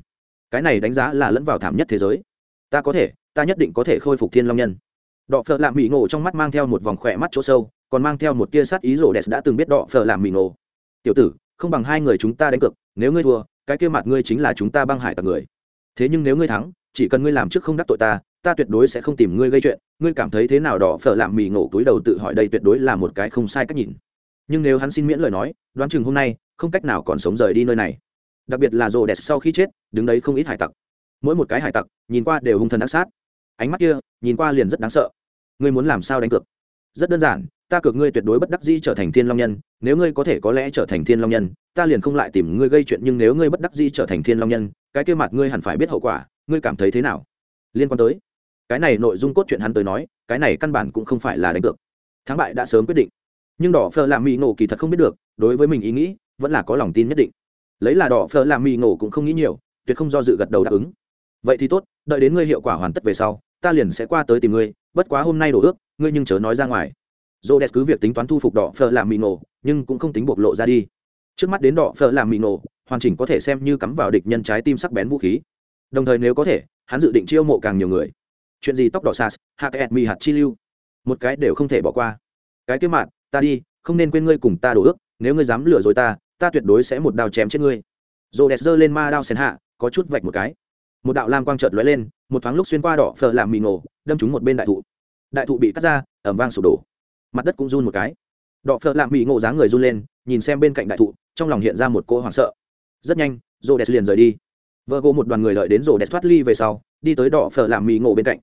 Cái này đánh giá là lẫn vào thảm nhất thế giới. Ta có thể, ta nhất định có thể khôi phục thiên long nhân. Đọ phở làm mị ngộ trong mắt mang theo một vòng khỏe mắt chỗ sâu, còn mang theo một tia sắt ý rổ đẹp đã từng biết đọ phở làm mị ngộ. Tiểu tử, không bằng hai người chúng ta đánh cược, nếu ngươi thua, cái kia mặt ngươi chính là chúng ta băng hải tặc người thế nhưng nếu ngươi thắng, chỉ cần ngươi làm trước không đắc tội ta ta tuyệt đối sẽ không tìm ngươi gây chuyện. Ngươi cảm thấy thế nào đỏ phở làm mì ngộ túi đầu tự hỏi đây tuyệt đối là một cái không sai cách nhìn. Nhưng nếu hắn xin miễn lời nói, đoán chừng hôm nay, không cách nào còn sống rời đi nơi này. Đặc biệt là rồ đẹp sau khi chết, đứng đấy không ít hải tặc. Mỗi một cái hải tặc, nhìn qua đều hung thần ác sát. Ánh mắt kia, nhìn qua liền rất đáng sợ. Ngươi muốn làm sao đánh cược? Rất đơn giản ta cược ngươi tuyệt đối bất đắc dĩ trở thành thiên long nhân, nếu ngươi có thể có lẽ trở thành thiên long nhân, ta liền không lại tìm ngươi gây chuyện, nhưng nếu ngươi bất đắc dĩ trở thành thiên long nhân, cái kia mặt ngươi hẳn phải biết hậu quả, ngươi cảm thấy thế nào? Liên quan tới, cái này nội dung cốt truyện hắn tới nói, cái này căn bản cũng không phải là đánh cược. Thắng bại đã sớm quyết định. Nhưng đỏ phờ làm mỹ ngộ kỳ thật không biết được, đối với mình ý nghĩ, vẫn là có lòng tin nhất định. Lấy là đỏ phờ làm mỹ ngộ cũng không nghĩ nhiều, tuyệt không do dự gật đầu đáp ứng. Vậy thì tốt, đợi đến ngươi hiệu quả hoàn tất về sau, ta liền sẽ qua tới tìm ngươi, bất quá hôm nay đổ ước, ngươi nhưng chớ nói ra ngoài dô đès cứ việc tính toán thu phục đỏ phờ làm mì nổ nhưng cũng không tính bộc lộ ra đi. Trước mắt đến đỏ phờ làm mì nổ hoàn chỉnh có thể xem như cắm vào địch nhân trái tim sắc bén vũ khí. Đồng thời nếu có thể hắn dự định chiêu mộ càng nhiều người. Chuyện gì tóc đỏ sas hạ ẹt mì hạt chi lưu. Một cái đều không thể bỏ qua. Cái kế mạn ta đi không nên quên ngươi cùng ta đổ ước nếu ngươi dám lừa dối ta ta tuyệt đối sẽ một đao chém chết ngươi. Dô đẹp giơ lên ma đao xén hạ có chút vạch một cái. Một đạo lam quang trợt lóe lên một thoáng lúc xuyên qua đỏ phờ làm mì nổ, đâm trúng một bên đại thụ. Đại thụ bị cắt ra ẩm vang sụp đổ mặt đất cũng run một cái. Đọ phờ làm mì ngộ dáng người run lên, nhìn xem bên cạnh đại thụ, trong lòng hiện ra một cô hoảng sợ. Rất nhanh rô đẹp liền rời đi. Vợ gỗ một đoàn người lợi đến rô đẹp thoát ly về sau, đi tới đọ phợ làm mì ngộ bên cạnh.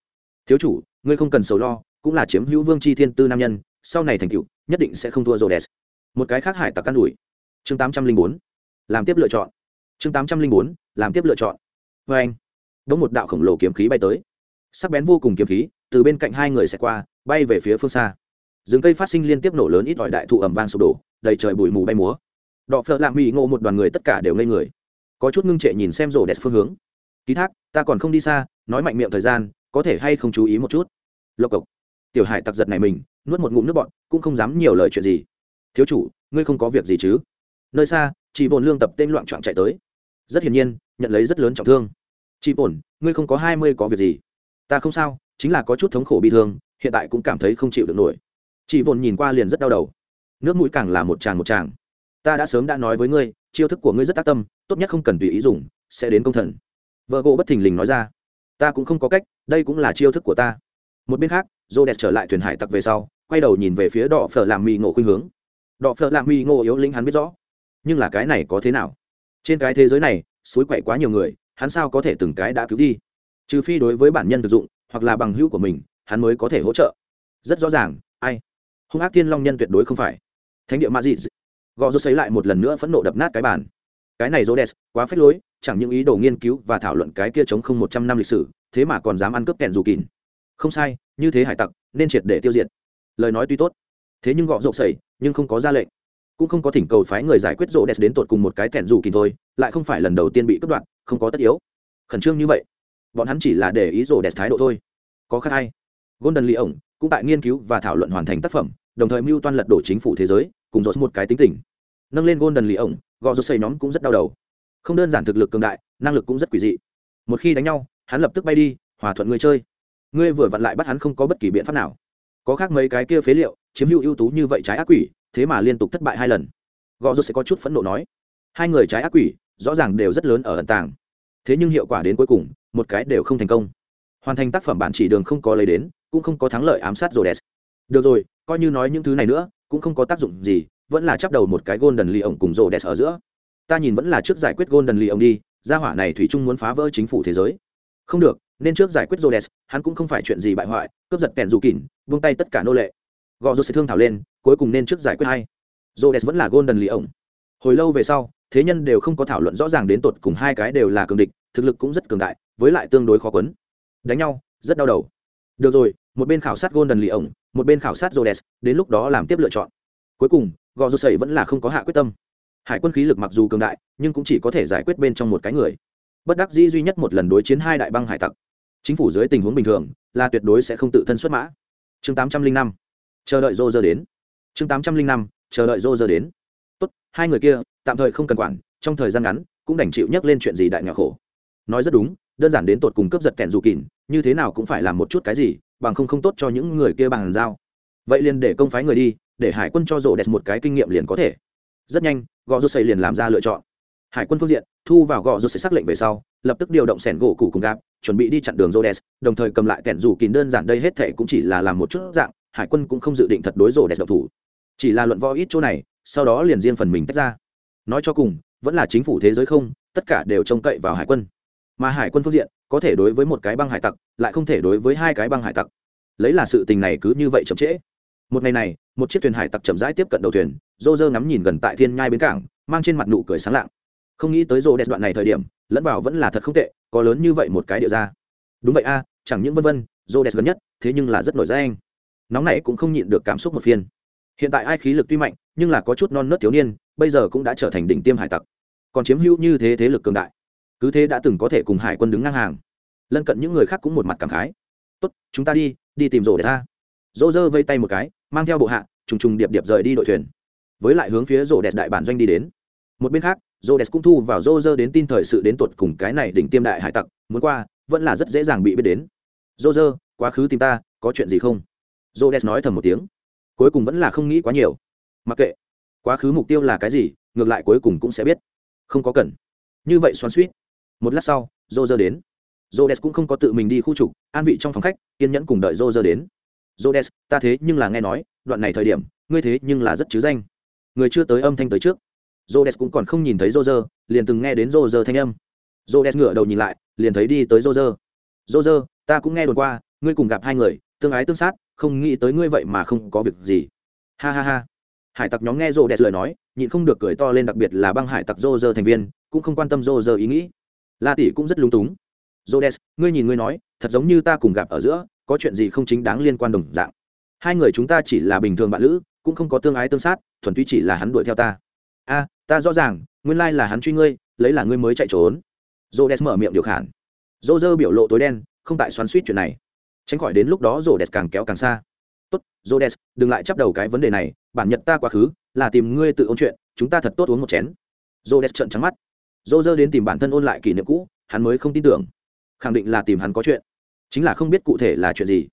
Thiếu chủ, ngươi không cần sầu lo, cũng là chiếm hữu vương chi thiên tư nam nhân, sau này thành cựu nhất định sẽ không thua rô đẹp một cái khác hải tặc căn đùi chương tám trăm linh bốn, làm tiếp lựa chọn. Chương tám trăm linh bốn, làm tiếp lựa chọn. Vê anh, đống một đạo khổng lồ kiếm khí bay tới. Sắc bén vô cùng kiếm khí, từ bên cạnh hai người sẽ qua, bay về phía phương xa rừng cây phát sinh liên tiếp nổ lớn ít ỏi đại thụ ẩm vang sụp đổ, đầy trời bụi mù bay múa. Đọ phợ lạ mỹ ngộ một đoàn người tất cả đều ngây người. Có chút ngưng trệ nhìn xem rổ đẹp phương hướng. Ký thác, ta còn không đi xa, nói mạnh miệng thời gian, có thể hay không chú ý một chút? Lộc cộc. Tiểu hải tặc giật này mình, nuốt một ngụm nước bọn cũng không dám nhiều lời chuyện gì. Thiếu chủ, ngươi không có việc gì chứ? Nơi xa chị bồn lương tập tên loạn trọn chạy tới. Rất hiển nhiên, nhận lấy rất lớn trọng thương. Chị bồn, ngươi không có hai mươi có việc gì. Ta không sao, chính là có chút thống khổ bị thương, hiện tại cũng cảm thấy không chịu được nổi chị vồn nhìn qua liền rất đau đầu. Nước mũi càng là một tràng một tràng. Ta đã sớm đã nói với ngươi, chiêu thức của ngươi rất tác tâm, tốt nhất không cần tùy ý dùng, sẽ đến công thần. Vợ gỗ bất thình lình nói ra. Ta cũng không có cách, đây cũng là chiêu thức của ta. Một bên khác dô đẹp trở lại thuyền hải tặc về sau, quay đầu nhìn về phía đỏ phở làm mì ngộ khuynh hướng. Đỏ phở làm mì ngộ yếu linh hắn biết rõ. Nhưng là cái này có thế nào? Trên cái thế giới này, suối quậy quá nhiều người, hắn sao có thể từng cái đã cứu đi? Trừ phi đối với bản nhân thực dụng, hoặc là bằng hữu của mình, hắn mới có thể hỗ trợ. Rất rõ ràng, ai? Hung ác thiên long nhân tuyệt đối không phải. Thánh địa ma dị gò rô xấy lại một lần nữa phẫn nộ đập nát cái bàn. Cái này rô đès quá phết lối, chẳng những ý đồ nghiên cứu và thảo luận cái kia chống không một trăm năm lịch sử, thế mà còn dám ăn cướp kèn dù kín không sai, như thế hải tặc, nên triệt để tiêu diệt. Lời nói tuy tốt, thế nhưng gọ rộng sẩy nhưng không có ra lệnh. Cũng không có thỉnh cầu phái người giải quyết rộ đẹp đến tột cùng một cái thẹn dù kín thôi, lại không phải lần đầu tiên bị cướp đoạt, không có tất yếu. Khẩn trương như vậy, bọn hắn chỉ là để ý rộ đẹp thái độ thôi. Có khác hay golden lee ổng cũng tại nghiên cứu và thảo luận hoàn thành tác phẩm, đồng thời mưu toan lật đổ chính phủ thế giới, cùng dột một cái tính tình. Nâng lên golden lee ổng, gò rột xây nhóm cũng rất đau đầu. Không đơn giản thực lực cường đại, năng lực cũng rất quỷ dị. Một khi đánh nhau, hắn lập tức bay đi, hòa thuận người chơi. Ngươi vừa vặn lại bắt hắn không có bất kỳ biện pháp nào. Có khác mấy cái kia phế liệu, chiếm hữu ưu tú như vậy trái ác quỷ, thế mà liên tục thất bại hai lần. Gò rột sẽ có chút phẫn nộ nói. Hai người trái ác quỷ, rõ ràng đều rất lớn ở ẩn tàng. Thế nhưng hiệu quả đến cuối cùng, một cái đều không thành công. Hoàn thành tác phẩm bản chỉ đường không có lấy đến cũng không có thắng lợi ám sát Rhodes. được rồi coi như nói những thứ này nữa cũng không có tác dụng gì vẫn là chắp đầu một cái golden lee ổng cùng Rhodes ở giữa ta nhìn vẫn là trước giải quyết golden lee ổng đi gia hỏa này thủy chung muốn phá vỡ chính phủ thế giới không được nên trước giải quyết Rhodes, hắn cũng không phải chuyện gì bại hoại, cướp giật kèn dù kỉn, buông tay tất cả nô lệ. Gò Rhodes thương thảo lên, cuối cùng nên trước giải quyết hay. Rhodes vẫn là Golden Lee ổng. Hồi lâu về sau, thế nhân đều không có thảo luận rõ ràng đến tột cùng hai cái đều là cường địch, thực lực cũng rất cường đại, với lại tương đối khó quấn. Đánh nhau, rất đau đầu. Được rồi, một bên khảo sát Golden lì ổng, một bên khảo sát Rhodes, đến lúc đó làm tiếp lựa chọn. Cuối cùng, Gò rốt sậy vẫn là không có hạ quyết tâm. Hải quân khí lực mặc dù cường đại, nhưng cũng chỉ có thể giải quyết bên trong một cái người. Bất đắc dĩ duy nhất một lần đối chiến hai đại băng hải tặc. Chính phủ dưới tình huống bình thường là tuyệt đối sẽ không tự thân xuất mã. Chương tám trăm linh năm chờ đợi rô rơ đến. Chương tám trăm linh năm chờ đợi rô rơ đến. Tốt hai người kia tạm thời không cần quản trong thời gian ngắn cũng đành chịu nhắc lên chuyện gì đại nhỏ khổ. Nói rất đúng đơn giản đến tột cùng cấp giật kẹn dù kỉn như thế nào cũng phải làm một chút cái gì bằng không không tốt cho những người kia bằng giao vậy liền để công phái người đi để hải quân cho rộ đẹp một cái kinh nghiệm liền có thể rất nhanh gò rô xây liền làm ra lựa chọn hải quân phương diện thu vào gò rô xây xác lệnh về sau lập tức điều động sẻn gỗ cụ cùng gạp chuẩn bị đi chặn đường rô Rhodes, đồng thời cầm lại kẻn dù kín đơn giản đây hết thảy cũng chỉ là làm một chút dạng, hải quân cũng không dự định thật đối Rhodes độc thủ. Chỉ là luận võ ít chỗ này, sau đó liền riêng phần mình tách ra. Nói cho cùng, vẫn là chính phủ thế giới không, tất cả đều trông cậy vào hải quân. Mà hải quân phương diện, có thể đối với một cái băng hải tặc, lại không thể đối với hai cái băng hải tặc. Lấy là sự tình này cứ như vậy chậm trễ. Một ngày này, một chiếc thuyền hải tặc chậm rãi tiếp cận đầu thuyền, Roger ngắm nhìn gần tại thiên nhai bến cảng, mang trên mặt nụ cười sáng lạng. Không nghĩ tới Rhodes đoạn này thời điểm, lẫn vào vẫn là thật không tệ, có lớn như vậy một cái địa ra đúng vậy a chẳng những vân vân rô đẹp gần nhất thế nhưng là rất nổi danh nóng này cũng không nhịn được cảm xúc một phiên hiện tại ai khí lực tuy mạnh nhưng là có chút non nớt thiếu niên bây giờ cũng đã trở thành đỉnh tiêm hải tặc còn chiếm hữu như thế thế lực cường đại cứ thế đã từng có thể cùng hải quân đứng ngang hàng lân cận những người khác cũng một mặt cảm khái tốt chúng ta đi đi tìm rổ để ra rô rơ vây tay một cái mang theo bộ hạ trùng trùng điệp điệp rời đi đội thuyền với lại hướng phía rổ đẹp đại bản doanh đi đến một bên khác Rhodes cũng thu vào Roger đến tin thời sự đến tuột cùng cái này đỉnh tiêm đại hải tặc, muốn qua, vẫn là rất dễ dàng bị biết đến. Roger, quá khứ tìm ta, có chuyện gì không? Rhodes nói thầm một tiếng. Cuối cùng vẫn là không nghĩ quá nhiều. Mặc kệ, quá khứ mục tiêu là cái gì, ngược lại cuối cùng cũng sẽ biết. Không có cần. Như vậy xoắn suýt một lát sau, Roger đến. Rhodes cũng không có tự mình đi khu trục, an vị trong phòng khách, kiên nhẫn cùng đợi Roger đến. Rhodes, ta thế nhưng là nghe nói, đoạn này thời điểm, ngươi thế nhưng là rất chứ danh. Người chưa tới âm thanh tới trước Rhodes cũng còn không nhìn thấy Roger, liền từng nghe đến Roger thanh âm. Rhodes ngửa đầu nhìn lại, liền thấy đi tới Roger. Roger, ta cũng nghe đồn qua, ngươi cùng gặp hai người, tương ái tương sát, không nghĩ tới ngươi vậy mà không có việc gì. Ha ha ha. Hải tặc nhóm nghe Rhodes lời nói, nhịn không được cười to lên đặc biệt là băng hải tặc Roger thành viên, cũng không quan tâm Roger ý nghĩ. La tỷ cũng rất lung túng. Rhodes, ngươi nhìn ngươi nói, thật giống như ta cùng gặp ở giữa, có chuyện gì không chính đáng liên quan đồng dạng. Hai người chúng ta chỉ là bình thường bạn lữ, cũng không có tương ái tương sát, thuần túy chỉ là hắn đuổi theo ta. A ta rõ ràng nguyên lai là hắn truy ngươi lấy là ngươi mới chạy trốn. Rhodes mở miệng điều khản. Rô biểu lộ tối đen không tại xoắn suýt chuyện này. Tránh khỏi đến lúc đó Rhodes càng kéo càng xa. Tốt Rhodes, đừng lại chấp đầu cái vấn đề này bản nhật ta quá khứ là tìm ngươi tự ôn chuyện chúng ta thật tốt uống một chén. Rhodes trợn trắng mắt dô dơ đến tìm bản thân ôn lại kỷ niệm cũ, hắn mới không tin tưởng. Khẳng định là tìm hắn có chuyện. Chính là không biết cụ thể là chuyện gì.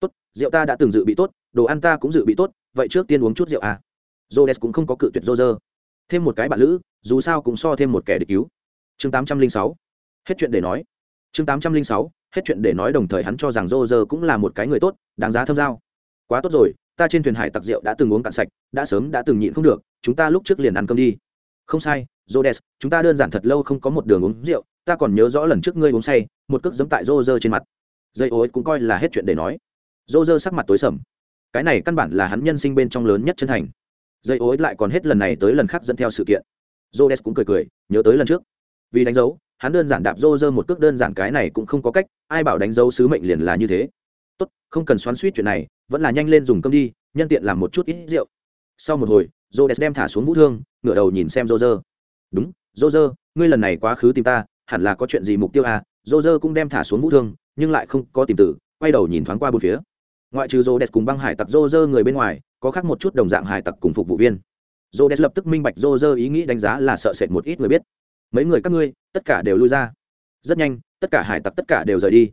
Tốt, rượu ta đã từng dự bị tốt, đồ ăn ta cũng dự bị tốt, vậy trước tiên uống chút rượu à. Rhodes cũng không có cự tuyệt Roger thêm một cái bạn lữ, dù sao cũng so thêm một kẻ để cứu. Chương tám trăm linh sáu. Hết chuyện để nói. Chương tám trăm linh sáu. Hết chuyện để nói đồng thời hắn cho rằng rô rơ cũng là một cái người tốt, đáng giá thâm giao. Quá tốt rồi, ta trên thuyền hải tặc rượu đã từng uống cạn sạch, đã sớm đã từng nhịn không được, chúng ta lúc trước liền ăn cơm đi. Không sai Rhodes, chúng ta đơn giản thật lâu không có một đường uống rượu, ta còn nhớ rõ lần trước ngươi uống say, một cước giẫm tại Roger trên mặt. Dây ối cũng coi là hết chuyện để nói. Roger sắc mặt tối sầm. Cái này căn bản là hắn nhân sinh bên trong lớn nhất chân thành dây ối lại còn hết lần này tới lần khác dẫn theo sự kiện Rhodes cũng cười cười nhớ tới lần trước vì đánh dấu hắn đơn giản đạp Roger một cước đơn giản cái này cũng không có cách ai bảo đánh dấu sứ mệnh liền là như thế tốt không cần xoắn xuýt chuyện này vẫn là nhanh lên dùng cơm đi nhân tiện làm một chút ít rượu sau một hồi Rhodes đem thả xuống vũ thương ngửa đầu nhìn xem Roger đúng, dô dơ, ngươi lần này quá khứ tìm ta, hẳn là có chuyện gì mục tiêu à? Dô dơ cũng đem thả xuống vũ thương, nhưng lại không có tìm tử, quay đầu nhìn thoáng qua bốn phía. Ngoại trừ rô cùng băng hải tặc rô rơ người bên ngoài, có khác một chút đồng dạng hải tặc cùng phục vụ viên. Rô lập tức minh bạch rô rơ ý nghĩ đánh giá là sợ sệt một ít người biết. Mấy người các ngươi, tất cả đều lui ra. Rất nhanh, tất cả hải tặc tất cả đều rời đi.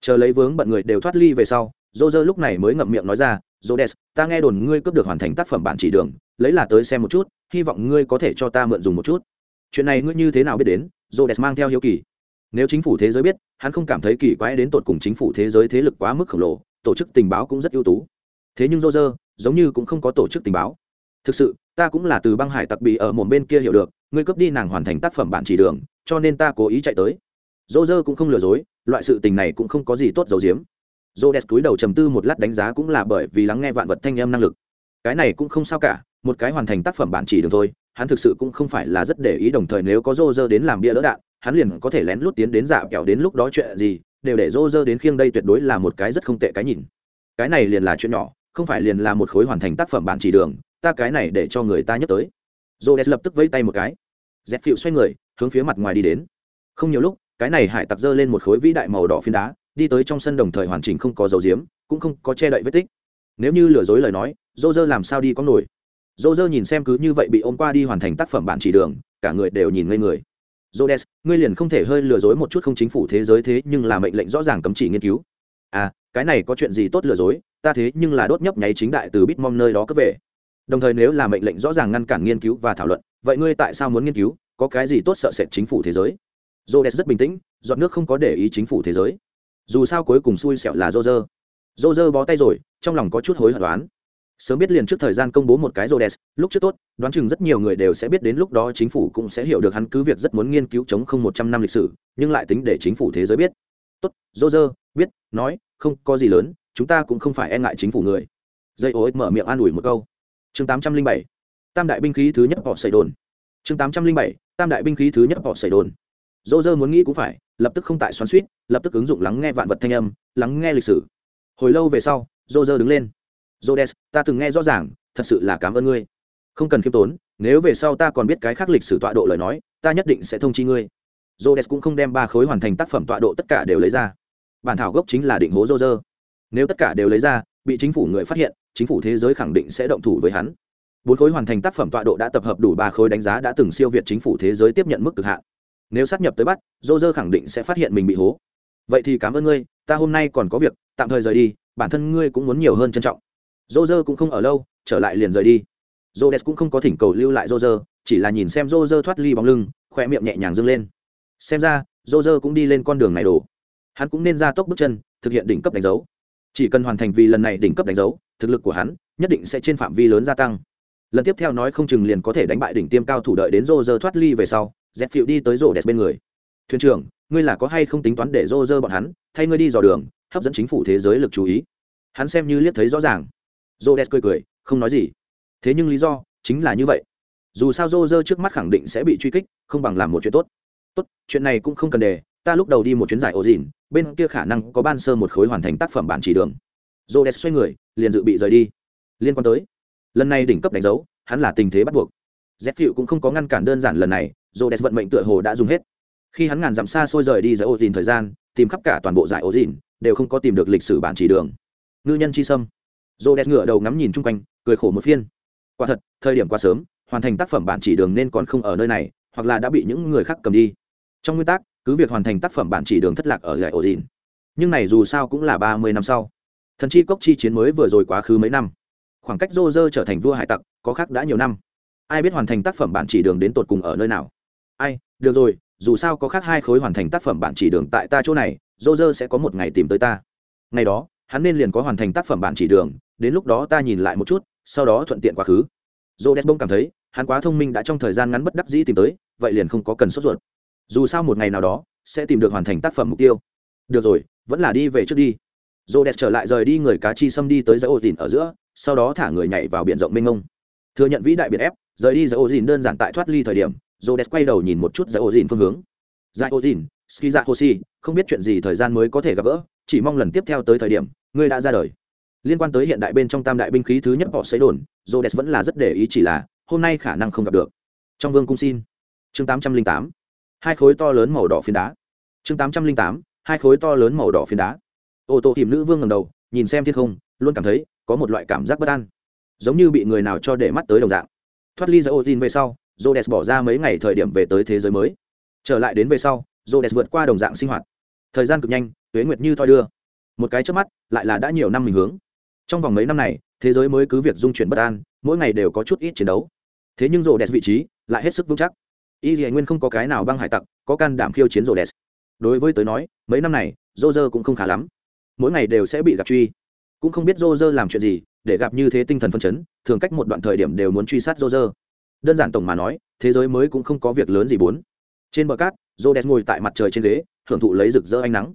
Chờ lấy vướng bận người đều thoát ly về sau, dô dơ lúc này mới ngậm miệng nói ra dô đès ta nghe đồn ngươi cướp được hoàn thành tác phẩm bản chỉ đường, lấy là tới xem một chút, hy vọng ngươi có thể cho ta mượn dùng một chút chuyện này ngươi như thế nào biết đến dô đẹp mang theo hiếu kỳ. Nếu chính phủ thế giới biết, hắn không cảm thấy kỳ quái đến tột cùng chính phủ thế giới thế lực quá mức khổng lồ, tổ chức tình báo cũng rất ưu tú. Thế nhưng dô dơ giống như cũng không có tổ chức tình báo. Thực sự, ta cũng là từ băng hải tặc bị ở một bên kia hiểu được, ngươi cướp đi nàng hoàn thành tác phẩm bản chỉ đường, cho nên ta cố ý chạy tới. Dô dơ cũng không lừa dối, loại sự tình này cũng không có gì tốt dầu diếm dô đẹp cúi đầu trầm tư một lát đánh giá cũng là bởi vì lắng nghe vạn vật thanh âm năng lực. Cái này cũng không sao cả, một cái hoàn thành tác phẩm bản chỉ đường thôi hắn thực sự cũng không phải là rất để ý đồng thời nếu có rô rơ đến làm bia đỡ đạn, hắn liền có thể lén lút tiến đến giả kẹo đến lúc đó chuyện gì, đều để rô rơ đến khiêng đây tuyệt đối là một cái rất không tệ cái nhìn. Cái này liền là chuyện nhỏ, không phải liền là một khối hoàn thành tác phẩm bản chỉ đường, ta cái này để cho người ta nhắc tới. Rô đès lập tức vẫy tay một cái. Dép phịu xoay người, hướng phía mặt ngoài đi đến. Không nhiều lúc, cái này hải tặc dơ lên một khối vĩ đại màu đỏ phiến đá, đi tới trong sân đồng thời hoàn chỉnh không có dấu diếm, cũng không có che đậy vết tích. Nếu như lừa dối lời nói rô rơ làm sao đi có nổi? Dô dơ nhìn xem cứ như vậy bị ôm qua đi hoàn thành tác phẩm bản chỉ đường, cả người đều nhìn ngây người. Dô đès, ngươi liền không thể hơi lừa dối một chút không chính phủ thế giới thế nhưng là mệnh lệnh rõ ràng cấm chỉ nghiên cứu. À cái này có chuyện gì tốt lừa dối, ta thế nhưng là đốt nhấp nháy chính đại từ bitmom nơi đó cấp về. Đồng thời nếu là mệnh lệnh rõ ràng ngăn cản nghiên cứu và thảo luận, vậy ngươi tại sao muốn nghiên cứu, có cái gì tốt sợ sệt chính phủ thế giới? J rất bình tĩnh dọn nước không có để ý chính phủ thế giới. Dù sao cuối cùng xui xẹo là dô dơ. Dô dơ bó tay rồi, trong lòng có chút hối hận đoán sớm biết liền trước thời gian công bố một cái Rhodes, lúc trước tốt, đoán chừng rất nhiều người đều sẽ biết đến lúc đó chính phủ cũng sẽ hiểu được hắn cứ việc rất muốn nghiên cứu chống không một trăm năm lịch sử, nhưng lại tính để chính phủ thế giới biết. Tốt, Roger, biết, nói, không có gì lớn, chúng ta cũng không phải e ngại chính phủ người. Dây ối mở miệng an ủi một câu. Chương tám trăm linh bảy Tam đại binh khí thứ nhất họ xảy đồn. Chương tám trăm linh bảy Tam đại binh khí thứ nhất họ xảy đồn dô dơ muốn nghĩ cũng phải lập tức không tại xoắn suýt lập tức ứng dụng lắng nghe vạn vật thanh âm lắng nghe lịch sử hồi lâu về sau dô dơ đứng lên Jodes, ta từng nghe rõ ràng thật sự là cảm ơn ngươi. Không cần khiêm tốn nếu về sau ta còn biết cái khác lịch sử tọa độ lời nói ta nhất định sẽ thông chi ngươi. Jodes cũng không đem ba khối hoàn thành tác phẩm tọa độ tất cả đều lấy ra. Bản thảo gốc chính là định hố Roger. nếu tất cả đều lấy ra bị chính phủ người phát hiện chính phủ thế giới khẳng định sẽ động thủ với hắn. Bốn khối hoàn thành tác phẩm tọa độ đã tập hợp đủ ba khối đánh giá đã từng siêu việt chính phủ thế giới tiếp nhận mức cực hạn. Nếu sát nhập tới bắt Roger khẳng định sẽ phát hiện mình bị hố. Vậy thì cảm ơn ngươi ta hôm nay còn có việc tạm thời rời đi bản thân ngươi cũng muốn nhiều hơn trân trọng dô dơ cũng không ở lâu, trở lại liền rời đi. Dô đès cũng không có thỉnh cầu lưu lại dô dơ chỉ là nhìn xem dô dơ thoát ly bóng lưng khoe miệng nhẹ nhàng dâng lên. Xem ra dô dơ cũng đi lên con đường này đổ hắn cũng nên ra tốc bước chân, thực hiện đỉnh cấp đánh dấu. Chỉ cần hoàn thành vì lần này đỉnh cấp đánh dấu, thực lực của hắn nhất định sẽ trên phạm vi lớn gia tăng. Lần tiếp theo nói không chừng liền có thể đánh bại đỉnh tiêm cao thủ đợi đến rô rơ thoát ly về sau dẹp phịu đi tới rô đẹp bên người. Thuyền trưởng, ngươi là có hay không tính toán để rô rơ bọn hắn thay ngươi đi dò đường, hấp dẫn chính phủ thế giới lực chú ý? Hắn xem như liếc thấy rõ ràng. Rhodes cười cười, không nói gì. Thế nhưng lý do chính là như vậy. Dù sao Roger trước mắt khẳng định sẽ bị truy kích, không bằng làm một chuyện tốt. Tốt, chuyện này cũng không cần đề, ta lúc đầu đi một chuyến giải ổ dìn bên kia khả năng có ban sơ một khối hoàn thành tác phẩm bản chỉ đường. Rhodes xoay người, liền dự bị rời đi. Liên quan tới, lần này đỉnh cấp đánh dấu, hắn là tình thế bắt buộc. Zép phiệu cũng không có ngăn cản đơn giản lần này, Rhodes vận mệnh tựa hồ đã dùng hết. Khi hắn ngàn dặm xa xôi rời đi giải ổ dìn thời gian, tìm khắp cả toàn bộ giải ổ dìn đều không có tìm được lịch sử bản chỉ đường. Ngư nhân chi sâm rô đès ngựa đầu ngắm nhìn chung quanh, cười khổ một phiên. Quả thật, thời điểm quá sớm, hoàn thành tác phẩm bản chỉ đường nên còn không ở nơi này, hoặc là đã bị những người khác cầm đi. Trong nguyên tắc, cứ việc hoàn thành tác phẩm bản chỉ đường thất lạc ở giải Odin. dìn, nhưng này dù sao cũng là ba mươi năm sau. Thần chi cốc chi chiến mới vừa rồi quá khứ mấy năm. Khoảng cách rô rơ trở thành vua hải tặc, có khác đã nhiều năm. Ai biết hoàn thành tác phẩm bản chỉ đường đến tột cùng ở nơi nào? Ai, được rồi, dù sao có khác hai khối hoàn thành tác phẩm bản chỉ đường tại ta chỗ này, rô rơ sẽ có một ngày tìm tới ta. Ngày đó, hắn nên liền có hoàn thành tác phẩm bản chỉ đường đến lúc đó ta nhìn lại một chút, sau đó thuận tiện quá khứ. Dô đen bông cảm thấy, hắn quá thông minh đã trong thời gian ngắn bất đắc dĩ tìm tới, vậy liền không có cần sốt ruột. Dù sao một ngày nào đó, sẽ tìm được hoàn thành tác phẩm mục tiêu. Được rồi, vẫn là đi về trước đi. Dô đen trở lại rời đi người cá chi xâm đi tới dãy ô dìn ở giữa, sau đó thả người nhảy vào biển rộng mênh mông. Thừa nhận vĩ đại biệt ép, rời đi giải ô dìn đơn giản tại thoát ly thời điểm, Rhodes quay đầu nhìn một chút giải ô dìn phương hướng. Giải ô dìn ski dạ hoshi không biết chuyện gì thời gian mới có thể gặp gỡ, chỉ mong lần tiếp theo tới thời điểm, ngươi đã ra đời liên quan tới hiện đại bên trong tam đại binh khí thứ nhất họ xấy đồn Rhodes vẫn là rất để ý chỉ là, hôm nay khả năng không gặp được. Trong vương cung xin. Chương tám trăm linh tám. Hai khối to lớn màu đỏ phiến đá. Chương tám trăm linh tám, hai khối to lớn màu đỏ phiến đá. Ô tô tìm nữ vương ngầm đầu, nhìn xem thiên không, luôn cảm thấy có một loại cảm giác bất an. Giống như bị người nào cho để mắt tới đồng dạng. Thoát ly ra ô tin về sau jodes bỏ ra mấy ngày thời điểm về tới thế giới mới. Trở lại đến về sau jodes vượt qua đồng dạng sinh hoạt. Thời gian cực nhanh, tuế nguyệt như thoi đưa. Một cái trước mắt, lại là đã nhiều năm mình hướng trong vòng mấy năm này, thế giới mới cứ việc dung chuyển bất an, mỗi ngày đều có chút ít chiến đấu. Thế nhưng rô vị trí lại hết sức vững chắc. Y dì nguyên không có cái nào băng hải tặc, có can đảm khiêu chiến rô đối với tới nói, mấy năm này rô cũng không khá lắm. Mỗi ngày đều sẽ bị gặp truy. Cũng không biết rô làm chuyện gì, để gặp như thế tinh thần phân chấn, thường cách một đoạn thời điểm đều muốn truy sát rô đơn giản tổng mà nói, thế giới mới cũng không có việc lớn gì bốn. Trên bờ cát rô ngồi tại mặt trời trên ghế, hưởng thụ lấy rực rỡ ánh nắng.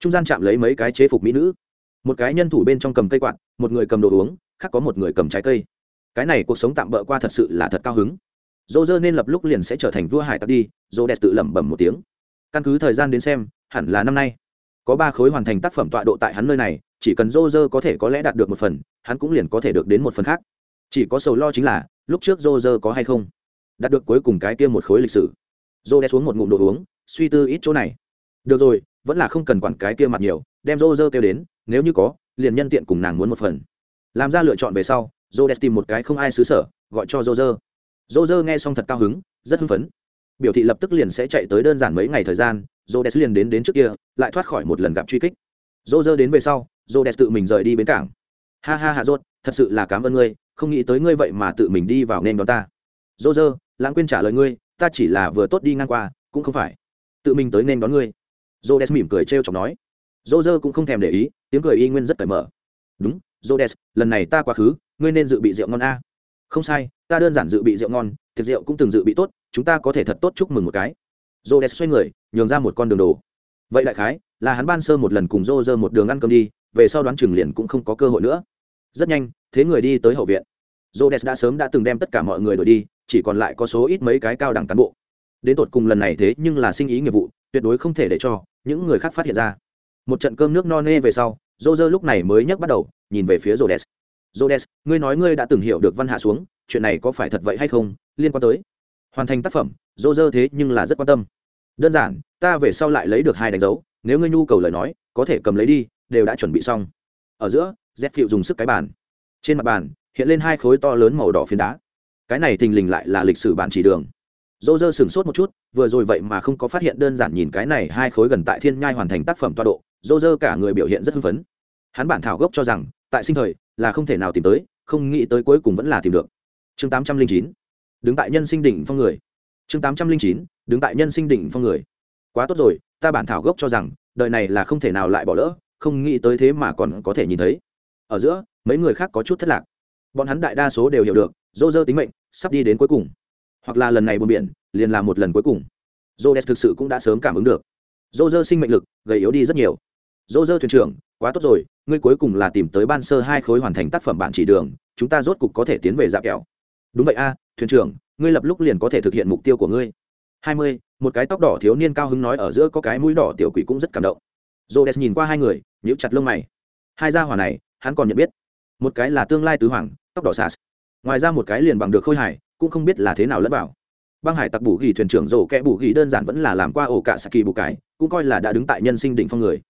Trung gian chạm lấy mấy cái chế phục mỹ nữ một cái nhân thủ bên trong cầm cây quạt, một người cầm đồ uống, khác có một người cầm trái cây. Cái này cuộc sống tạm bỡ qua thật sự là thật cao hứng. Dô dơ nên lập lúc liền sẽ trở thành vua hải tặc đi, dô đẹp tự lẩm bẩm một tiếng. Căn cứ thời gian đến xem, hẳn là năm nay. Có ba khối hoàn thành tác phẩm tọa độ tại hắn nơi này, chỉ cần dô dơ có thể có lẽ đạt được một phần, hắn cũng liền có thể được đến một phần khác. Chỉ có sầu lo chính là, lúc trước dô dơ có hay không? Đạt được cuối cùng cái kia một khối lịch sử. Dô đe xuống một ngụm đồ uống, suy tư ít chỗ này. Được rồi, vẫn là không cần quản cái kia mặt nhiều, đem dô dơ kêu đến nếu như có, liền nhân tiện cùng nàng muốn một phần. Làm ra lựa chọn về sau dô đès tìm một cái không ai xứ sở, gọi cho dô dơ nghe xong thật cao hứng, rất hưng phấn. Biểu thị lập tức liền sẽ chạy tới đơn giản mấy ngày thời gian dô liền đến đến trước kia, lại thoát khỏi một lần gặp truy kích. Dô đến về sau dô tự mình rời đi bến cảng. Ha ha hạ dốt thật sự là cảm ơn ngươi, không nghĩ tới ngươi vậy mà tự mình đi vào nên đón ta. Dô lãng quên trả lời ngươi, ta chỉ là vừa tốt đi ngang qua, cũng không phải. Tự mình tới nên đón ngươi. Dô mỉm cười trêu chọc nói dô dơ cũng không thèm để ý, tiếng cười y nguyên rất cởi mở. Đúng dô đès lần này ta quá khứ, ngươi nên dự bị rượu ngon a. Không sai, ta đơn giản dự bị rượu ngon tiệc rượu cũng từng dự bị tốt, chúng ta có thể thật tốt chúc mừng một cái. Dô đès xoay người, nhường ra một con đường đồ. Vậy đại khái, là hắn ban sơ một lần cùng dô dơ một đường ăn cơm đi, về sau đoán chừng liền cũng không có cơ hội nữa. Rất nhanh, thế người đi tới hậu viện. Dô đès đã sớm đã từng đem tất cả mọi người đổi đi, chỉ còn lại có số ít mấy cái cao đẳng cán bộ. Đến tột cùng lần này thế nhưng là sinh ý nghiệp vụ, tuyệt đối không thể để cho những người khác phát hiện ra một trận cơm nước no nê về sau dô dơ lúc này mới nhắc bắt đầu nhìn về phía rô đès Rhodes, ngươi nói ngươi đã từng hiểu được văn hạ xuống, chuyện này có phải thật vậy hay không, liên quan tới hoàn thành tác phẩm, Roger thế nhưng là rất quan tâm. Đơn giản, ta về sau lại lấy được hai đánh dấu, nếu ngươi nhu cầu lời nói, có thể cầm lấy đi, đều đã chuẩn bị xong. Ở giữa, Z Phiệu dùng sức cái bàn. Trên mặt bàn, hiện lên hai khối to lớn màu đỏ phiến đá. Cái này thình lình lại là lịch sử bản chỉ đường. Roger sửng sốt một chút, vừa rồi vậy mà không có phát hiện đơn giản nhìn cái này hai khối gần tại thiên nhai hoàn thành tác phẩm toa độ, Roger cả người biểu hiện rất hưng phấn. Hắn bản thảo gốc cho rằng, tại sinh thời, là không thể nào tìm tới không nghĩ tới cuối cùng vẫn là tìm được. Chương tám trăm linh chín đứng tại nhân sinh đỉnh phong người. Chương tám trăm linh chín đứng tại nhân sinh đỉnh phong người. Quá tốt rồi ta bản thảo gốc cho rằng đời này là không thể nào lại bỏ lỡ không nghĩ tới thế mà còn có thể nhìn thấy. Ở giữa mấy người khác có chút thất lạc. Bọn hắn đại đa số đều hiểu được dô dơ tính mệnh sắp đi đến cuối cùng. Hoặc là lần này buồn biển liền là một lần cuối cùng. Dô đès thực sự cũng đã sớm cảm ứng được dô dơ sinh mệnh lực, gầy yếu đi rất nhiều. Dô dơ thuyền trưởng, quá tốt rồi, ngươi cuối cùng là tìm tới ban sơ hai khối hoàn thành tác phẩm bản chỉ đường, chúng ta rốt cục có thể tiến về dạp kẹo. Đúng vậy a, thuyền trưởng, ngươi lập lúc liền có thể thực hiện mục tiêu của ngươi. Hai mươi, một cái tóc đỏ thiếu niên cao hứng nói ở giữa có cái mũi đỏ tiểu quỷ cũng rất cảm động. J nhìn qua hai người, nhíu chặt lông mày. Hai gia hỏa này, hắn còn nhận biết. Một cái là tương lai tứ hoàng, tóc đỏ sas ngoài ra một cái liền bằng được khôi hải cũng không biết là thế nào lẫn vào băng hải tặc bù ghi thuyền trưởng rổ kẽ bù ghi đơn giản vẫn là làm qua ổ cả saki bù cái cũng coi là đã đứng tại nhân sinh đỉnh phong người.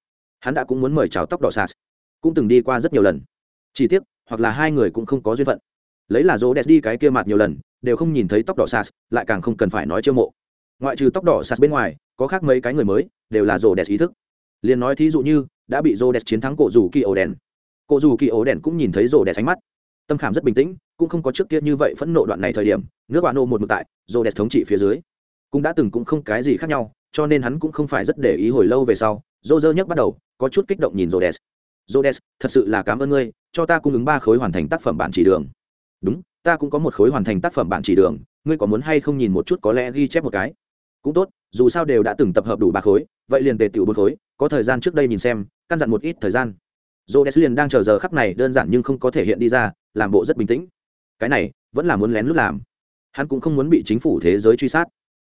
Hắn đã cũng muốn mời chào tóc đỏ sas cũng từng đi qua rất nhiều lần. Chỉ tiếc, hoặc là hai người cũng không có duyên phận. Lấy là rổ đẹp đi cái kia mặt nhiều lần, đều không nhìn thấy tóc đỏ sas lại càng không cần phải nói chiêu mộ. Ngoại trừ tóc đỏ sas bên ngoài, có khác mấy cái người mới, đều là rồ đẹp ý thức. Liền nói thí dụ như, đã bị rồ đẹp chiến thắng cổ rủ kỳ ổ đèn. Cổ rủ kỳ ổ đèn cũng nhìn thấy rồ đẹp ánh mắt tâm khảm rất bình tĩnh cũng không có trước kia như vậy phẫn nộ đoạn này thời điểm nước bạn nô một mực tại rồ đẹp thống trị phía dưới cũng đã từng cũng không cái gì khác nhau cho nên hắn cũng không phải rất để ý hồi lâu về sau dô dơ nhấc bắt đầu có chút kích động nhìn rồ đẹp Rhodes, thật sự là cảm ơn ngươi, cho ta cung ứng ba khối hoàn thành tác phẩm bản chỉ đường. Đúng, ta cũng có một khối hoàn thành tác phẩm bản chỉ đường, ngươi có muốn hay không nhìn một chút có lẽ ghi chép một cái. Cũng tốt, dù sao đều đã từng tập hợp đủ ba khối, vậy liền tề tiểu bốn khối, có thời gian trước đây nhìn xem, căn dặn một ít thời gian. Rhodes liền đang chờ giờ khắp này đơn giản nhưng không có thể hiện đi ra, làm bộ rất bình tĩnh. Cái này, vẫn là muốn lén lút làm. Hắn cũng không muốn bị chính phủ thế giới truy sát.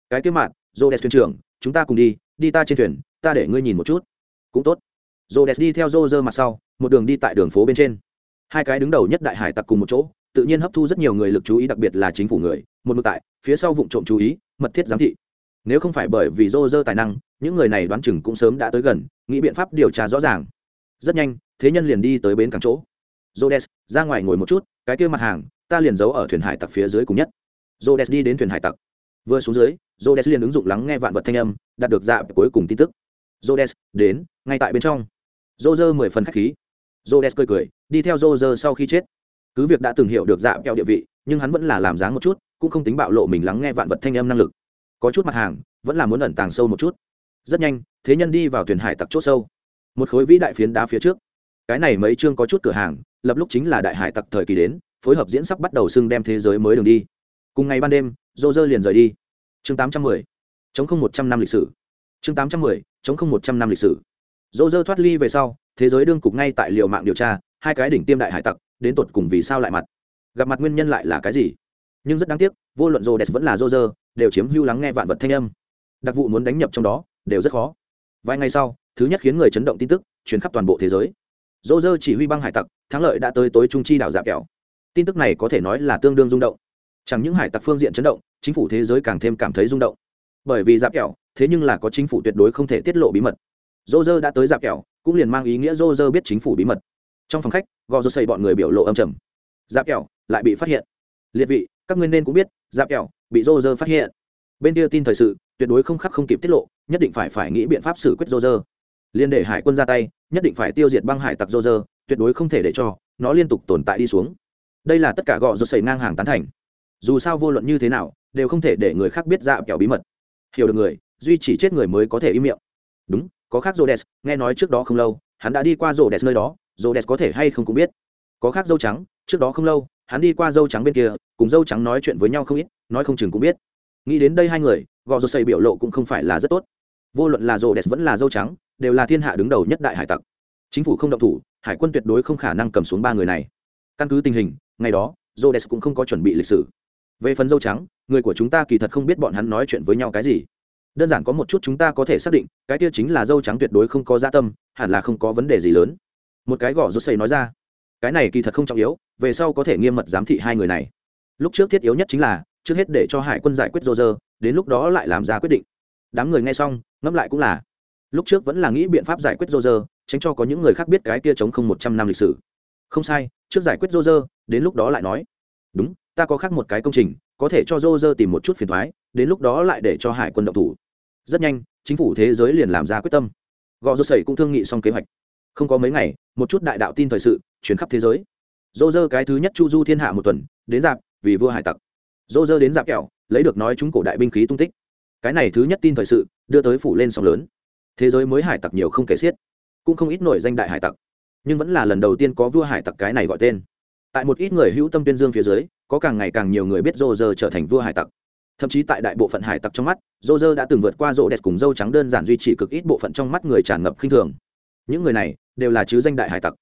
Cái kế mạng dô đẹp thuyền trưởng chúng ta cùng đi đi ta trên thuyền ta để ngươi nhìn một chút. Cũng tốt. Dô đẹp đi theo dô dơ mặt sau một đường đi tại đường phố bên trên. Hai cái đứng đầu nhất đại hải tặc cùng một chỗ tự nhiên hấp thu rất nhiều người lực chú ý đặc biệt là chính phủ người. Một mực tại phía sau vụ trộm chú ý mật thiết giám thị. Nếu không phải bởi vì dô dơ tài năng những người này đoán chừng cũng sớm đã tới gần nghĩ biện pháp điều tra rõ ràng. Rất nhanh thế nhân liền đi tới bến cảng chỗ jodes ra ngoài ngồi một chút, cái kia mặt hàng, ta liền giấu ở thuyền hải tặc phía dưới cùng nhất. Jodes đi đến thuyền hải tặc. Vừa xuống dưới jodes liền ứng dụng lắng nghe vạn vật thanh âm, đạt được dạ cuối cùng tin tức. Jodes đến, ngay tại bên trong. Roger mười phần khách khí. Jodes cười cười, đi theo Roger sau khi chết. Cứ việc đã từng hiểu được dạ kẹo địa vị, nhưng hắn vẫn là làm dáng một chút, cũng không tính bạo lộ mình lắng nghe vạn vật thanh âm năng lực. Có chút mặt hàng, vẫn là muốn ẩn tàng sâu một chút. Rất nhanh, thế nhân đi vào thuyền hải tặc chỗ sâu. Một khối vĩ đại phiến đá phía trước cái này mấy chương có chút cửa hàng, lập lúc chính là đại hải tặc thời kỳ đến, phối hợp diễn sắp bắt đầu xưng đem thế giới mới đường đi. Cùng ngày ban đêm dô dơ liền rời đi. Chương tám trăm mười, chống không một trăm năm lịch sử. Chương tám trăm mười, chống không một trăm năm lịch sử. Dô dơ thoát ly về sau, thế giới đương cục ngay tại liều mạng điều tra, hai cái đỉnh tiêm đại hải tặc, đến tột cùng vì sao lại mặt? Gặp mặt nguyên nhân lại là cái gì? Nhưng rất đáng tiếc, vô luận rô đẹp vẫn là rô rơ đều chiếm hưu lắng nghe vạn vật thanh âm. Đặc vụ muốn đánh nhập trong đó, đều rất khó. Vài ngày sau, thứ nhất khiến người chấn động tin tức chuyển khắp toàn bộ thế giới dô dơ chỉ huy băng hải tặc, thắng lợi đã tới tối trung chi đảo dạp kẹo. Tin tức này có thể nói là tương đương rung động. Chẳng những hải tặc phương diện chấn động, chính phủ thế giới càng thêm cảm thấy rung động. Bởi vì dạp kẹo, thế nhưng là có chính phủ tuyệt đối không thể tiết lộ bí mật. Dô dơ đã tới dạp kẹo, cũng liền mang ý nghĩa dô dơ biết chính phủ bí mật. Trong phòng khách, gò dô xây bọn người biểu lộ âm trầm. Dạp kẹo lại bị phát hiện. Liệt vị, các ngươi nên cũng biết dạp kẹo bị dô dơ phát hiện. Bên kia tin thời sự, tuyệt đối không khắc không kịp tiết lộ, nhất định phải phải nghĩ biện pháp xử quyết dô dơ liên để hải quân ra tay, nhất định phải tiêu diệt băng hải tặc dô dơ tuyệt đối không thể để cho nó liên tục tồn tại đi xuống. Đây là tất cả gọ rột xảy ngang hàng tán thành. Dù sao vô luận như thế nào, đều không thể để người khác biết dạo kẹo bí mật. Hiểu được người, duy chỉ chết người mới có thể im miệng. Đúng, có khác rô đès nghe nói trước đó không lâu, hắn đã đi qua rô đès nơi đó rô đès có thể hay không cũng biết. Có khác dâu trắng, trước đó không lâu, hắn đi qua dâu trắng bên kia, cùng dâu trắng nói chuyện với nhau không ít, nói không chừng cũng biết. Nghĩ đến đây hai người gò rô xây biểu lộ cũng không phải là rất tốt. Vô luận là rô đès vẫn là dâu trắng đều là thiên hạ đứng đầu nhất đại hải tặc. Chính phủ không động thủ, hải quân tuyệt đối không khả năng cầm xuống ba người này. Căn cứ tình hình, ngày đó rô cũng không có chuẩn bị lịch sử. Về phần dâu trắng, người của chúng ta kỳ thật không biết bọn hắn nói chuyện với nhau cái gì. Đơn giản có một chút chúng ta có thể xác định, cái kia chính là dâu trắng tuyệt đối không có gia tâm, hẳn là không có vấn đề gì lớn. Một cái gõ rút xây nói ra, cái này kỳ thật không trọng yếu, về sau có thể nghiêm mật giám thị hai người này. Lúc trước thiết yếu nhất chính là, trước hết để cho hải quân giải quyết dô dơ đến lúc đó lại làm ra quyết định. Đám người nghe xong, ngẫm lại cũng là lúc trước vẫn là nghĩ biện pháp giải quyết rô rơ tránh cho có những người khác biết cái kia chống không một trăm năm lịch sử. Không sai, trước giải quyết rô rơ đến lúc đó lại nói. Đúng, ta có khác một cái công trình, có thể cho rô rơ tìm một chút phiền thoái, đến lúc đó lại để cho hải quân động thủ. Rất nhanh, chính phủ thế giới liền làm ra quyết tâm. Gò rô sẩy cũng thương nghị xong kế hoạch. Không có mấy ngày, một chút đại đạo tin thời sự, chuyển khắp thế giới. Dô dơ cái thứ nhất chu du thiên hạ một tuần, đến dạp, vì vua hải tặc. Dô dơ đến dạp kẹo, lấy được nói chúng cổ đại binh khí tung tích. Cái này thứ nhất tin thời sự, đưa tới phủ lên sóng lớn thế giới mới hải tặc nhiều không kể xiết, cũng không ít nổi danh đại hải tặc, nhưng vẫn là lần đầu tiên có vua hải tặc cái này gọi tên. Tại một ít người hữu tâm tuyên dương phía dưới, có càng ngày càng nhiều người biết Rô Rơ trở thành vua hải tặc. Thậm chí tại đại bộ phận hải tặc trong mắt Rô Rơ đã từng vượt qua Rô đẹp cùng dâu trắng đơn giản duy trì cực ít bộ phận trong mắt người tràn ngập khinh thường. Những người này đều là chứ danh đại hải tặc.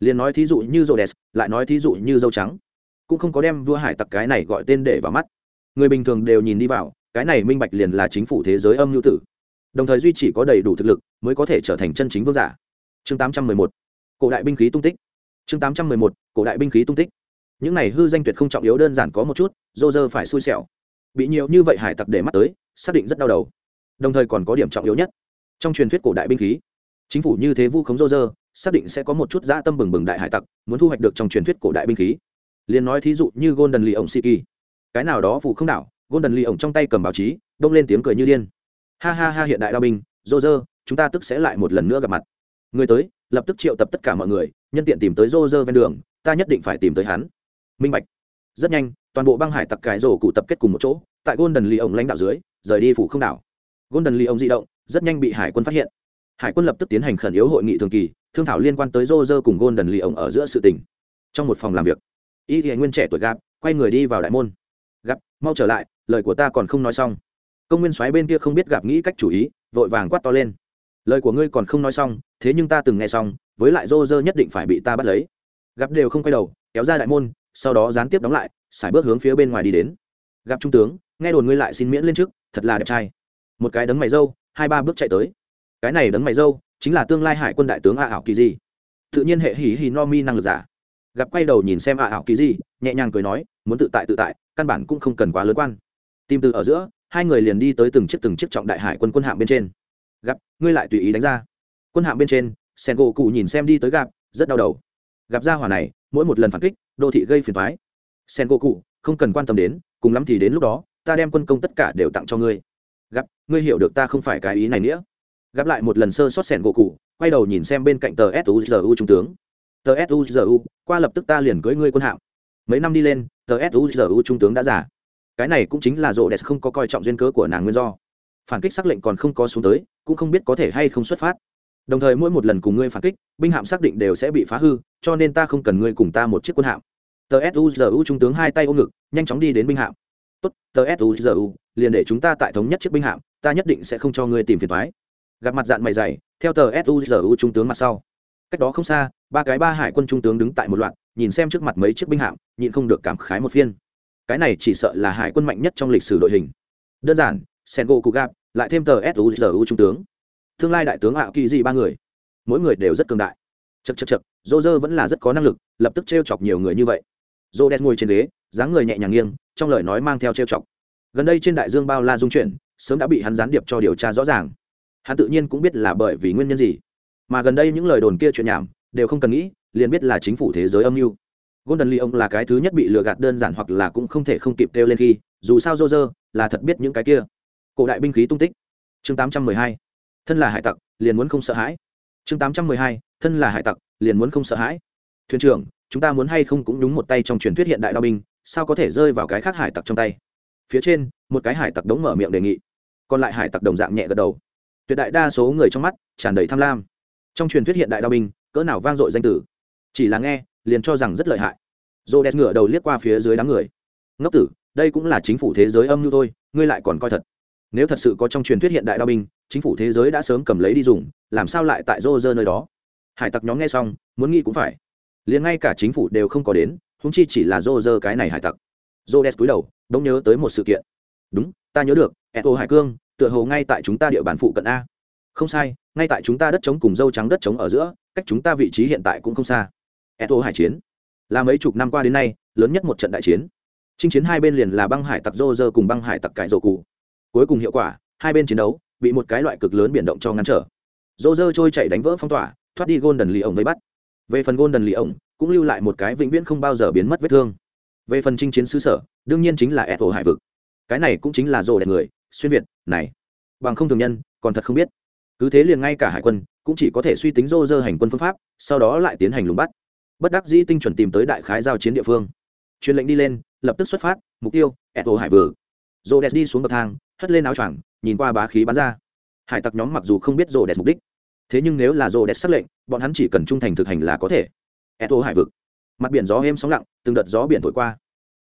Liền nói thí dụ như rô đẹp, lại nói thí dụ như dâu trắng, cũng không có đem vua hải tặc cái này gọi tên để vào mắt. Người bình thường đều nhìn đi vào, cái này minh bạch liền là chính phủ thế giới âm nhu tử đồng thời duy chỉ có đầy đủ thực lực mới có thể trở thành chân chính vương giả. Chương 811 cổ đại binh khí tung tích. Chương 811 cổ đại binh khí tung tích. Những này hư danh tuyệt không trọng yếu, đơn giản có một chút, dô dơ phải xui xẻo. Bị nhiều như vậy hải tặc để mắt tới, xác định rất đau đầu. Đồng thời còn có điểm trọng yếu nhất, trong truyền thuyết cổ đại binh khí, chính phủ như thế vu khống dô dơ, xác định sẽ có một chút dã tâm bừng bừng đại hải tặc muốn thu hoạch được trong truyền thuyết cổ đại binh khí. Liền nói thí dụ như golden lì ổng siki. Cái nào đó phụ không đảo, golden lì ổng trong tay cầm báo chí đông lên tiếng cười như điên ha ha ha hiện đại đao binh dô dơ chúng ta tức sẽ lại một lần nữa gặp mặt. Người tới, lập tức triệu tập tất cả mọi người, nhân tiện tìm tới dô dơ ven đường, ta nhất định phải tìm tới hắn. Minh bạch. Rất nhanh, toàn bộ băng hải tặc cái rổ cụ tập kết cùng một chỗ, tại golden lì ổng lãnh đạo dưới, rời đi phủ không đảo. Golden lì ổng di động, rất nhanh bị hải quân phát hiện. Hải quân lập tức tiến hành khẩn yếu hội nghị thường kỳ, thương thảo liên quan tới rô rơ cùng Golden đần lì ổng ở giữa sự tình. Trong một phòng làm việc, y thì nguyên trẻ tuổi gạp, quay người đi vào đại môn. Gặp mau trở lại, lời của ta còn không nói xong công nguyên soái bên kia không biết gặp nghĩ cách chủ ý, vội vàng quát to lên. Lời của ngươi còn không nói xong, thế nhưng ta từng nghe xong, với lại rô rơ nhất định phải bị ta bắt lấy. Gặp đều không quay đầu, kéo ra đại môn, sau đó gián tiếp đóng lại, sải bước hướng phía bên ngoài đi đến. Gặp trung tướng, nghe đồn ngươi lại xin miễn lên trước, thật là đẹp trai. Một cái đấng mày dâu, hai ba bước chạy tới. Cái này đấng mày dâu, chính là tương lai hải quân đại tướng a ảo kỳ di. Tự nhiên hệ hỉ hỉ no mi năng lực giả. Gặp quay đầu nhìn xem a ảo kỳ di, nhẹ nhàng cười nói, muốn tự tại tự tại, căn bản cũng không cần quá lớn quan. Tim từ ở giữa hai người liền đi tới từng chiếc từng chiếc trọng đại hải quân quân hạm bên trên. Gặp, ngươi lại tùy ý đánh ra. Quân hạm bên trên sen gỗ cụ nhìn xem đi tới gặp, rất đau đầu. Gặp ra hỏa này, mỗi một lần phản kích, đô thị gây phiền thoái sen gỗ cụ, không cần quan tâm đến, cùng lắm thì đến lúc đó, ta đem quân công tất cả đều tặng cho ngươi. Gặp, ngươi hiểu được ta không phải cái ý này nữa. Gặp lại một lần sơ sót sẻn gỗ cụ, quay đầu nhìn xem bên cạnh tờ suzu trung tướng. Tờ suzu qua lập tức ta liền cưới ngươi quân hạm. Mấy năm đi lên, tờ suzu trung tướng đã giả cái này cũng chính là rộ đẹp không có coi trọng duyên cớ của nàng nguyên do. Phản kích xác lệnh còn không có xuống tới, cũng không biết có thể hay không xuất phát. Đồng thời mỗi một lần cùng ngươi phản kích, binh hạm xác định đều sẽ bị phá hư, cho nên ta không cần ngươi cùng ta một chiếc quân hạm. Tờ suzu trung tướng hai tay ôm ngực, nhanh chóng đi đến binh hạm. Tốt, tờ suzu liền để chúng ta tại thống nhất chiếc binh hạm, ta nhất định sẽ không cho ngươi tìm phiền thoái gặp mặt dạng mày dày, theo tờ suzu trung tướng mặt sau. Cách đó không xa, ba cái ba hải quân trung tướng đứng tại một loạt, nhìn xem trước mặt mấy chiếc binh hạm, nhịn không được cảm khái một phiên cái này chỉ sợ là hải quân mạnh nhất trong lịch sử đội hình. Đơn giản sen gỗ cụ gạp lại thêm tờ suzu trung tướng. Tương lai đại tướng ảo kỳ dị ba người. Mỗi người đều rất cường đại. Chật chật chật dô dơ vẫn là rất có năng lực, lập tức t r e o chọc nhiều người như vậy. Dô đen ngồi trên ghế, dáng người nhẹ nhàng nghiêng, trong lời nói mang theo t r e o chọc. Gần đây trên đại dương bao la dung chuyển, sớm đã bị hắn gián điệp cho điều tra rõ ràng. Hắn tự nhiên cũng biết là bởi vì nguyên nhân gì. Mà gần đây những lời đồn kia chuyện nhảm, đều không cần nghĩ, liền biết là chính phủ thế giới âm mưu golden lee ông là cái thứ nhất bị lừa gạt đơn giản hoặc là cũng không thể không kịp kêu lên khi, dù sao dô dơ là thật biết những cái kia. Cổ đại binh khí tung tích. Chương tám trăm mười hai. Thân là hải tặc, liền muốn không sợ hãi. Chương tám trăm mười hai. Thân là hải tặc, liền muốn không sợ hãi. Thuyền trưởng, chúng ta muốn hay không cũng đúng một tay trong truyền thuyết hiện đại đao binh, sao có thể rơi vào cái khác hải tặc trong tay? Phía trên, một cái hải tặc đống mở miệng đề nghị. Còn lại hải tặc đồng dạng nhẹ gật đầu. Tuyệt đại đa số người trong mắt tràn đầy tham lam. Trong truyền thuyết hiện đại đao binh, cỡ nào vang dội danh tử? Chỉ là nghe liền cho rằng rất lợi hại. Rô đès ngửa đầu liếc qua phía dưới đám người. Ngốc tử, đây cũng là chính phủ thế giới âm mưu thôi, ngươi lại còn coi thật. Nếu thật sự có trong truyền thuyết hiện đại đao binh, chính phủ thế giới đã sớm cầm lấy đi dùng, làm sao lại tại rô rơ nơi đó? Hải tặc nhóm nghe xong, muốn nghĩ cũng phải. Liền ngay cả chính phủ đều không có đến húng chi chỉ là rô rơ cái này hải tặc. Rô đen cúi đầu đông nhớ tới một sự kiện. Đúng, ta nhớ được, eto hải cương, tựa hồ ngay tại chúng ta địa bàn phụ cận a. Không sai, ngay tại chúng ta đất trống cùng dâu trắng đất trống ở giữa, cách chúng ta vị trí hiện tại cũng không xa eto hải chiến. Là mấy chục năm qua đến nay, lớn nhất một trận đại chiến. Chinh chiến hai bên liền là băng hải tặc rô rơ cùng băng hải tặc cải rổ cụ. Cuối cùng hiệu quả, hai bên chiến đấu bị một cái loại cực lớn biển động cho ngăn trở. Dô trôi chạy đánh vỡ phong tỏa, thoát đi golden lì ổng với bắt. Về phần golden lì ổng cũng lưu lại một cái vĩnh viễn không bao giờ biến mất vết thương. Về phần chinh chiến xứ sở, đương nhiên chính là eto hải vực. Cái này cũng chính là rồ đẹp người, xuyên việt, này. Bằng không thường nhân, còn thật không biết. Cứ thế liền ngay cả hải quân, cũng chỉ có thể suy tính rô rơ hành quân phương pháp, sau đó lại tiến hành lùng bắt bất đắc dĩ tinh chuẩn tìm tới đại khái giao chiến địa phương. Truyền lệnh đi lên, lập tức xuất phát, mục tiêu ẹ hải vực. Rô đẹp đi xuống bậc thang, hất lên áo choàng, nhìn qua bá khí bắn ra. Hải tặc nhóm mặc dù không biết rô đẹp mục đích, thế nhưng nếu là rô đẹp xác lệnh, bọn hắn chỉ cần trung thành thực hành là có thể. Eto hải vực. Mặt biển gió êm sóng lặng, từng đợt gió biển thổi qua.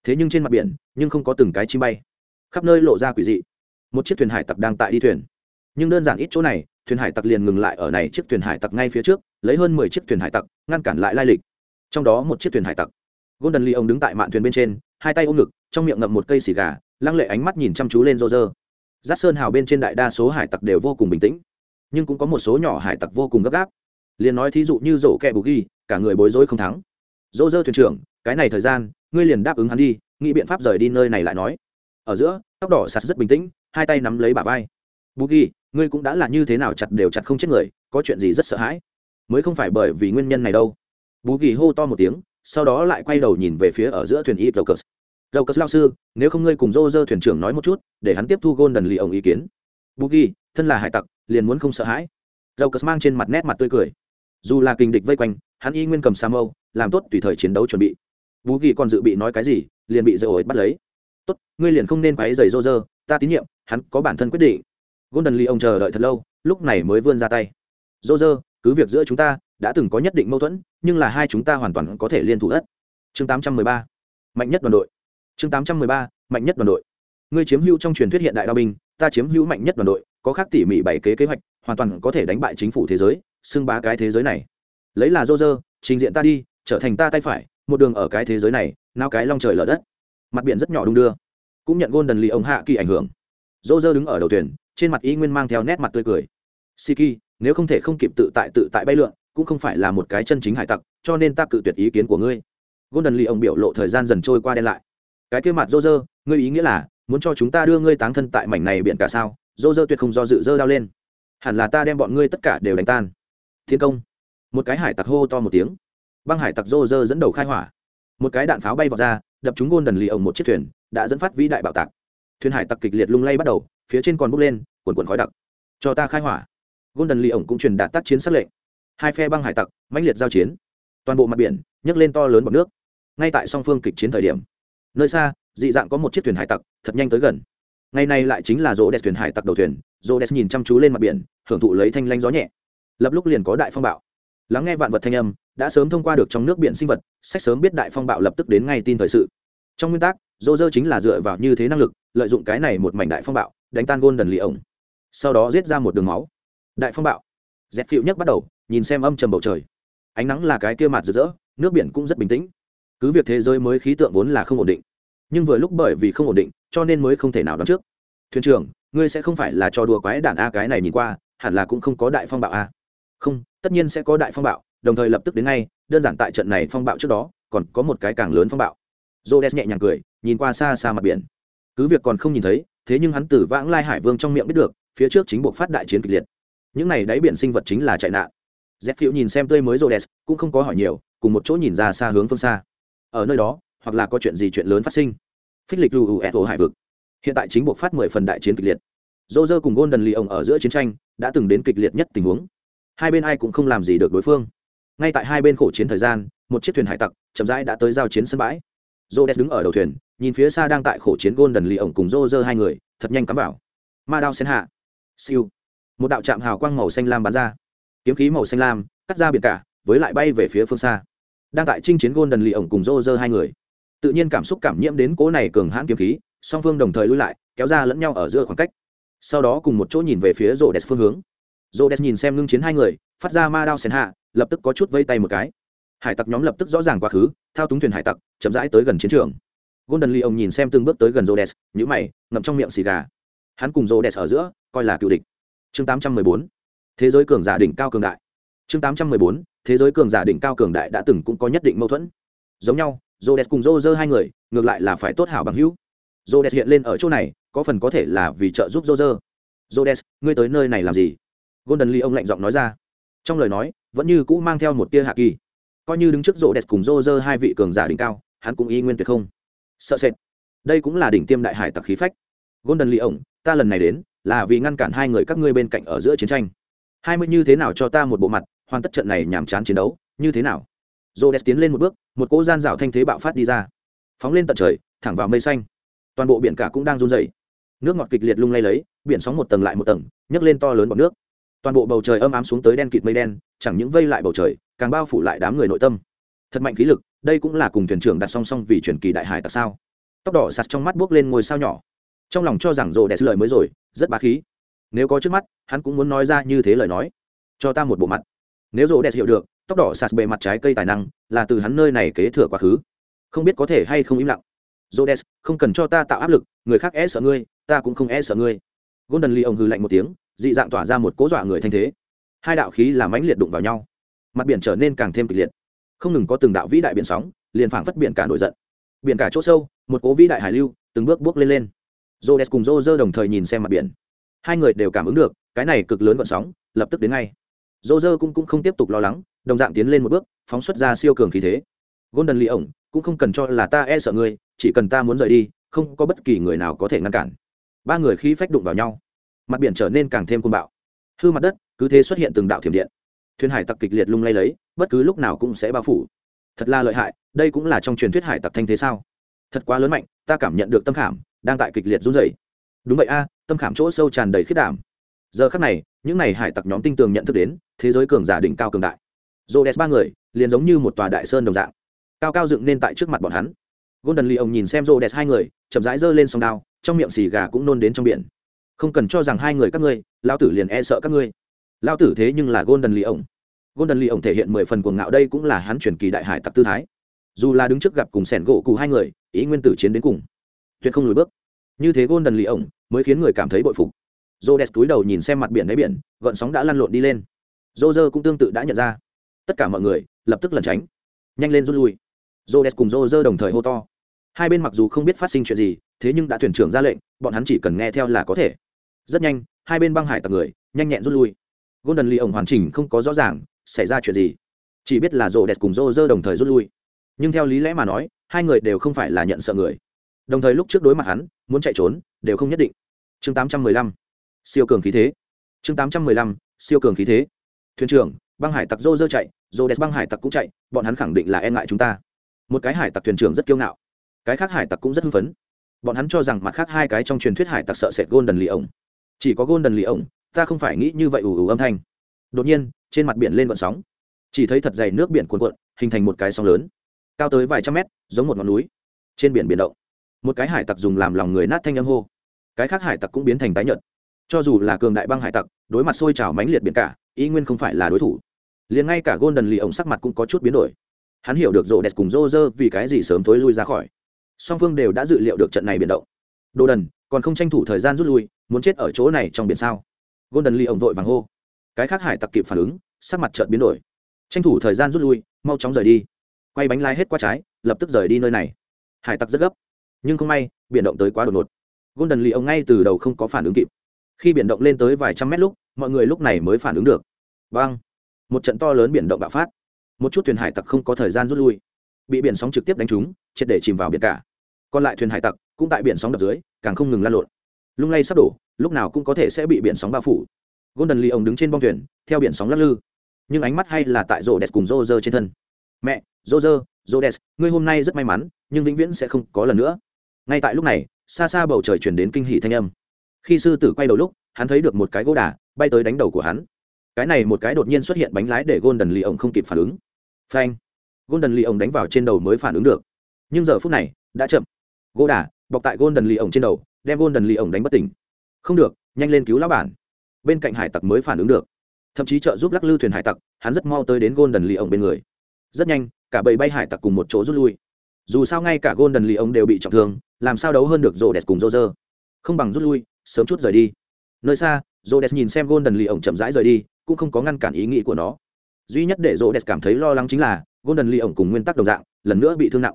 Thế nhưng trên mặt biển, nhưng không có từng cái chim bay. Khắp nơi lộ ra quỷ dị. Một chiếc thuyền hải tặc đang tại đi thuyền. Nhưng đơn giản ít chỗ này, thuyền hải tặc liền ngừng lại ở này chiếc thuyền hải tặc ngay phía trước, lấy hơn mười chiếc thuyền hải tặc, ngăn cản lại lai lịch trong đó một chiếc thuyền hải tặc. Golden lee ông đứng tại mạn thuyền bên trên, hai tay ôm ngực, trong miệng ngậm một cây xì gà, lăng lệ ánh mắt nhìn chăm chú lên rô rơ giác sơn hào bên trên đại đa số hải tặc đều vô cùng bình tĩnh, nhưng cũng có một số nhỏ hải tặc vô cùng gấp gáp. Liền nói thí dụ như rổ kẹ bù ghi, cả người bối rối không thắng. Rô rơ thuyền trưởng, cái này thời gian, ngươi liền đáp ứng hắn đi, nghĩ biện pháp rời đi nơi này lại nói. Ở giữa, tóc đỏ sạt rất bình tĩnh, hai tay nắm lấy bà vai. Bù ghi, ngươi cũng đã là như thế nào chặt đều chặt không chết người, có chuyện gì rất sợ hãi. Mới không phải bởi vì nguyên nhân này đâu bú ghi hô to một tiếng, sau đó lại quay đầu nhìn về phía ở giữa thuyền y dầu cờ dầu cờ lao sư, nếu không ngươi cùng dô dơ thuyền trưởng nói một chút, để hắn tiếp thu gôn đần lì ổng ý kiến. Bú ghi, thân là hải tặc, liền muốn không sợ hãi. Dầu cờ mang trên mặt nét mặt tươi cười. Dù là kình địch vây quanh, hắn y nguyên cầm sa mâu, làm tốt tùy thời chiến đấu chuẩn bị. Bú ghi còn dự bị nói cái gì, liền bị dầu ổi bắt lấy. Tốt, ngươi liền không nên quáy giày rô rơ ta tín nhiệm, hắn có bản thân quyết định. Gôn đần lì ông chờ đợi thật lâu, lúc này mới vươn ra tay. Rô rơ cứ việc giữa chúng ta đã từng có nhất định mâu thuẫn, nhưng là hai chúng ta hoàn toàn có thể liên thủ đất chương 813 mạnh nhất đoàn đội. Chương 813 mạnh nhất đoàn đội. Ngươi chiếm hữu trong truyền thuyết hiện đại đao binh, ta chiếm hữu mạnh nhất đoàn đội, có khác tỉ mỉ bảy kế kế hoạch, hoàn toàn có thể đánh bại chính phủ thế giới, xưng bá cái thế giới này. Lấy là dô dơ trình diện ta đi, trở thành ta tay phải, một đường ở cái thế giới này, nao cái long trời lở đất. Mặt biển rất nhỏ đung đưa. Cũng nhận gôn đần lì ông hạ kỳ ảnh hưởng. Dô dơ đứng ở đầu thuyền, trên mặt y nguyên mang theo nét mặt tươi cười. Siki, nếu không thể không kịp tự tại tự tại bay lượn cũng không phải là một cái chân chính hải tặc, cho nên ta cự tuyệt ý kiến của ngươi. Golden lee ông biểu lộ thời gian dần trôi qua đen lại. Cái kia mặt dô dơ ngươi ý nghĩa là muốn cho chúng ta đưa ngươi táng thân tại mảnh này biển cả sao? Dô dơ tuyệt không do dự dơ đao lên. Hẳn là ta đem bọn ngươi tất cả đều đánh tan. Thiên công. Một cái hải tặc hô to một tiếng. Băng hải tặc dô dơ dẫn đầu khai hỏa. Một cái đạn pháo bay vào ra, đập trúng golden lee ông một chiếc thuyền, đã dẫn phát vĩ đại bạo tạc. Thuyền hải tặc kịch liệt lung lay bắt đầu, phía trên còn bốc lên quần quần khói đặc. Cho ta khai hỏa. Golden Li ông ổng cũng truyền đạt tác chiến sắc lệnh hai phe băng hải tặc, mãnh liệt giao chiến. Toàn bộ mặt biển nhấc lên to lớn bọc nước. Ngay tại song phương kịch chiến thời điểm, nơi xa, dị dạng có một chiếc thuyền hải tặc, thật nhanh tới gần. Ngày nay lại chính là rỗ đẹp thuyền hải tặc đầu thuyền. Rỗ đẹp nhìn chăm chú lên mặt biển, hưởng thụ lấy thanh lanh gió nhẹ. Lập lúc liền có đại phong bạo. Lắng nghe vạn vật thanh âm, đã sớm thông qua được trong nước biển sinh vật, sách sớm biết đại phong bạo lập tức đến ngay tin thời sự. Trong nguyên tắc rô dơ chính là dựa vào như thế năng lực, lợi dụng cái này một mảnh đại phong bạo, đánh tan gôn đần lì ổng sau đó giết ra một đường máu. Đại phong bạo. Dẹp phịu nhất bắt đầu nhìn xem âm trầm bầu trời. Ánh nắng là cái kia mặt rực rỡ, nước biển cũng rất bình tĩnh. Cứ việc thế giới mới khí tượng vốn là không ổn định, nhưng vừa lúc bởi vì không ổn định, cho nên mới không thể nào đón trước. Thuyền trưởng, ngươi sẽ không phải là cho đùa quái đản a cái này nhìn qua, hẳn là cũng không có đại phong bạo a. Không, tất nhiên sẽ có đại phong bạo, đồng thời lập tức đến ngay, đơn giản tại trận này phong bạo trước đó, còn có một cái càng lớn phong bạo. J o nhẹ nhàng cười, nhìn qua xa xa mặt biển. Cứ việc còn không nhìn thấy, thế nhưng hắn từ vãng lai hải vương trong miệng biết được, phía trước chính buộc phát đại chiến kịch liệt. Những này đáy biển sinh vật chính là chạy nạn z phiêu nhìn xem tươi mới rô đès cũng không có hỏi nhiều, cùng một chỗ nhìn ra xa hướng phương xa. Ở nơi đó, hoặc là có chuyện gì chuyện lớn phát sinh. Phích lịch ruu eto hải vực. Hiện tại chính buộc phát mười phần đại chiến kịch liệt. Dô dơ cùng gôn đần lì ổng ở giữa chiến tranh, đã từng đến kịch liệt nhất tình huống. Hai bên ai cũng không làm gì được đối phương. Ngay tại hai bên khổ chiến thời gian, một chiếc thuyền hải tặc chậm rãi đã tới giao chiến sân bãi. Dô đès đứng ở đầu thuyền, nhìn phía xa đang tại khổ chiến gôn đần lì ổng cùng dô dơ hai người, thật nhanh cắm vào. Ma đao xen hạ. Siêu. Một đạo trạm hào quang màu xanh lam bắn ra kiếm khí màu xanh lam, cắt ra biển cả, với lại bay về phía phương xa. Đang tại chinh chiến gôn đần lì ổng cùng rô rơ hai người. Tự nhiên cảm xúc cảm nhiễm đến cố này cường hãn kiếm khí, song phương đồng thời lui lại, kéo ra lẫn nhau ở giữa khoảng cách. Sau đó cùng một chỗ nhìn về phía rô đẹp phương hướng. Rô đẹp nhìn xem ngưng chiến hai người, phát ra ma đao xen hạ, lập tức có chút vây tay một cái. Hải tặc nhóm lập tức rõ ràng quá khứ, thao túng thuyền hải tặc, chậm rãi tới gần chiến trường. Golden lee ông nhìn xem từng bước tới gần rhodes nhữ mày, ngậm trong miệng xì gà. Hắn cùng rhodes ở giữa, coi là cựu địch. Chương 814 thế giới cường giả đỉnh cao cường đại. Chương 814 thế giới cường giả đỉnh cao cường đại đã từng cũng có nhất định mâu thuẫn. Giống nhau, rhodes cùng rô hai người, ngược lại là phải tốt hảo bằng hữu. Rhodes hiện lên ở chỗ này, có phần có thể là vì trợ giúp rô rhodes, ngươi tới nơi này làm gì? Golden lee ông lạnh giọng nói ra. Trong lời nói, vẫn như cũ mang theo một tia hạ kỳ. Coi như đứng trước rô đẹp cùng rô rơ hai vị cường giả đỉnh cao, hắn cũng y nguyên tuyệt không. Sợ sệt. Đây cũng là đỉnh tiêm đại hải tặc khí phách. Golden lee ổng ta lần này đến, là vì ngăn cản hai người các ngươi bên cạnh ở giữa chiến tranh hai mươi như thế nào cho ta một bộ mặt, hoàn tất trận này nhàm chán chiến đấu, như thế nào? Rô đẹp tiến lên một bước, một cỗ gian rào thanh thế bạo phát đi ra. Phóng lên tận trời, thẳng vào mây xanh. Toàn bộ biển cả cũng đang run dày nước ngọt kịch liệt lung lay lấy, biển sóng một tầng lại một tầng, nhấc lên to lớn bọc nước. Toàn bộ bầu trời âm ám xuống tới đen kịt mây đen, chẳng những vây lại bầu trời, càng bao phủ lại đám người nội tâm. Thật mạnh khí lực, đây cũng là cùng thuyền trưởng đặt song song vì truyền kỳ đại hải tặc sao? Tóc đỏ sạt trong mắt buốc lên ngôi sao nhỏ. Trong lòng cho rằng rồ đẹp lời mới rồi, rất bá khí nếu có trước mắt hắn cũng muốn nói ra như thế lời nói. Cho ta một bộ mặt. Nếu rô đẹp hiểu được tóc đỏ sạt bề mặt trái cây tài năng là từ hắn nơi này kế thừa quá khứ. Không biết có thể hay không im lặng. Rhodes, không cần cho ta tạo áp lực, người khác e sợ ngươi, ta cũng không e sợ ngươi. Golden Lee ông hừ lạnh một tiếng, dị dạng tỏa ra một cố dọa người thanh thế. Hai đạo khí làm mãnh liệt đụng vào nhau. Mặt biển trở nên càng thêm kịch liệt. Không ngừng có từng đạo vĩ đại biển sóng liền phảng phất biển cả nổi giận. Biển cả chỗ sâu một cố vĩ đại hải lưu từng bước bước lên lên. Rô đẹp cùng j đồng thời nhìn xem mặt biển hai người đều cảm ứng được cái này cực lớn vận sóng lập tức đến ngay. J cũng, cũng không tiếp tục lo lắng đồng dạng tiến lên một bước phóng xuất ra siêu cường khí thế. Golden lì ổng cũng không cần cho là ta e sợ ngươi chỉ cần ta muốn rời đi không có bất kỳ người nào có thể ngăn cản. Ba người khí phách đụng vào nhau. Mặt biển trở nên càng thêm côn bạo. Hư mặt đất cứ thế xuất hiện từng đạo thiểm điện. Thuyền hải tặc kịch liệt lung lay lấy bất cứ lúc nào cũng sẽ bao phủ. Thật là lợi hại đây cũng là trong truyền thuyết hải tặc thanh thế sao? Thật quá lớn mạnh ta cảm nhận được tâm khảm đang tại kịch liệt run rẩy. đúng vậy a tâm khảm chỗ sâu tràn đầy khiết đảm. Giờ khắc này, những n à y hải tặc nhóm tinh tường nhận thức đến, thế giới cường giả đỉnh cao cường đại. Rô đès ba người, liền giống như một tòa đại sơn đồng dạng. Cao cao dựng nên tại trước mặt bọn hắn. Golden lee ông nhìn xem rô đès hai người, chậm rãi giơ lên sông đao, trong miệng xì gà cũng nôn đến trong biển. Không cần cho rằng hai người các ngươi lao tử liền e sợ các ngươi. Lao tử thế nhưng là golden lee ông golden lee ông thể hiện mười phần cuồng ngạo đây cũng là hắn truyền kỳ đại hải tặc tư thái. Dù là đứng trước gặp cùng sẻn gỗ cụ hai người, ý nguyên tử chiến đến cùng. Tuyệt không lùi bước như thế gôn đần lì ổng mới khiến người cảm thấy bội phục. Rô đẹp túi đầu nhìn xem mặt biển đáy biển gợn sóng đã lăn lộn đi lên. Rô rơ cũng tương tự đã nhận ra. Tất cả mọi người lập tức lẩn tránh, nhanh lên rút lui. Rô đẹp cùng rô rơ đồng thời hô to. Hai bên mặc dù không biết phát sinh chuyện gì, thế nhưng đã thuyền trưởng ra lệnh, bọn hắn chỉ cần nghe theo là có thể. Rất nhanh, hai bên băng hải tặc người nhanh nhẹn rút lui. Golden lì ổng hoàn chỉnh không có rõ ràng xảy ra chuyện gì. Chỉ biết là rô đẹp cùng rô rơ đồng thời rút lui. Nhưng theo lý lẽ mà nói, hai người đều không phải là nhận sợ người đồng thời lúc trước đối mặt hắn, muốn chạy trốn, đều không nhất định. Chương 815 siêu cường khí thế. Chương 815 siêu cường khí thế. Thuyền trưởng, băng hải tặc rô rơ chạy rô đẹp băng hải tặc cũng chạy, bọn hắn khẳng định là e ngại chúng ta. Một cái hải tặc thuyền trưởng rất kiêu ngạo, cái khác hải tặc cũng rất hưng phấn. Bọn hắn cho rằng mặt khác hai cái trong truyền thuyết hải tặc sợ sệt gôn đần lì ổng chỉ có gôn đần lì ổng ta không phải nghĩ như vậy ủ ủ âm thanh. Đột nhiên, trên mặt biển lên vận sóng. Chỉ thấy thật dày nước biển cuồn cuộn, hình thành một cái sóng lớn. Cao tới vài trăm mét, giống một ngọn núi. Trên biển biển động một cái hải tặc dùng làm lòng người nát thanh âm hô. Cái khác hải tặc cũng biến thành tái nhợt. Cho dù là cường đại băng hải tặc, đối mặt sôi trào mãnh liệt biển cả ý nguyên không phải là đối thủ. Liền ngay cả gôn đần lì ổng sắc mặt cũng có chút biến đổi. Hắn hiểu được rộ đẹp cùng rô rơ vì cái gì sớm thối lui ra khỏi. Song phương đều đã dự liệu được trận này biển động. Đồ đần còn không tranh thủ thời gian rút lui, muốn chết ở chỗ này trong biển sao? Golden lì ổng vội vàng hô. Cái khác hải tặc kịp phản ứng, sắc mặt chợt biến đổi. Tranh thủ thời gian rút lui, mau chóng rời đi. Quay bánh lái hết qua trái, lập tức rời đi nơi này. Hải tặc rất gấp nhưng không may, biển động tới quá đột ngột. Golden lì ông ngay từ đầu không có phản ứng kịp. Khi biển động lên tới vài trăm mét lúc, mọi người lúc này mới phản ứng được. Vâng một trận to lớn biển động bạo phát. Một chút thuyền hải tặc không có thời gian rút lui. Bị biển sóng trực tiếp đánh trúng, triệt để chìm vào biển cả. Còn lại thuyền hải tặc cũng tại biển sóng đập dưới, càng không ngừng lan lộn. Lung lay sắp đổ, lúc nào cũng có thể sẽ bị biển sóng bao phủ. Golden lee ông đứng trên bong thuyền, theo biển sóng lắc lư. Nhưng ánh mắt hay là tại rô đès cùng rô rơ trên thân. Mẹ rô rơ rô đès ngươi hôm nay rất may mắn, nhưng vĩnh viễn sẽ không có lần nữa ngay tại lúc này, xa xa bầu trời chuyển đến kinh hỷ thanh âm. Khi sư tử quay đầu lúc, hắn thấy được một cái gỗ đà bay tới đánh đầu của hắn. Cái này một cái đột nhiên xuất hiện bánh lái để golden lee ông không kịp phản ứng. Phanh! Golden lee ông đánh vào trên đầu mới phản ứng được. Nhưng giờ phút này, đã chậm. Gỗ đà bọc tại golden lee ông trên đầu, đem golden lee ông đánh bất tỉnh. Không được, nhanh lên cứu lão bản. Bên cạnh hải tặc mới phản ứng được. Thậm chí trợ giúp lắc lư thuyền hải tặc, hắn rất mau tới đến golden lee ông bên người. Rất nhanh, cả bầy bay hải tặc cùng một chỗ rút lui. Dù sao ngay cả golden lee ông đều bị trọng thương làm sao đấu hơn được rô đẹp cùng rô rơ không bằng rút lui, sớm chút rời đi. Nơi xa rô đẹp nhìn xem golden lì ổng chậm rãi rời đi, cũng không có ngăn cản ý nghĩ của nó. Duy nhất để rô đẹp cảm thấy lo lắng chính là golden lì ổng cùng nguyên tắc đồng dạng, lần nữa bị thương nặng.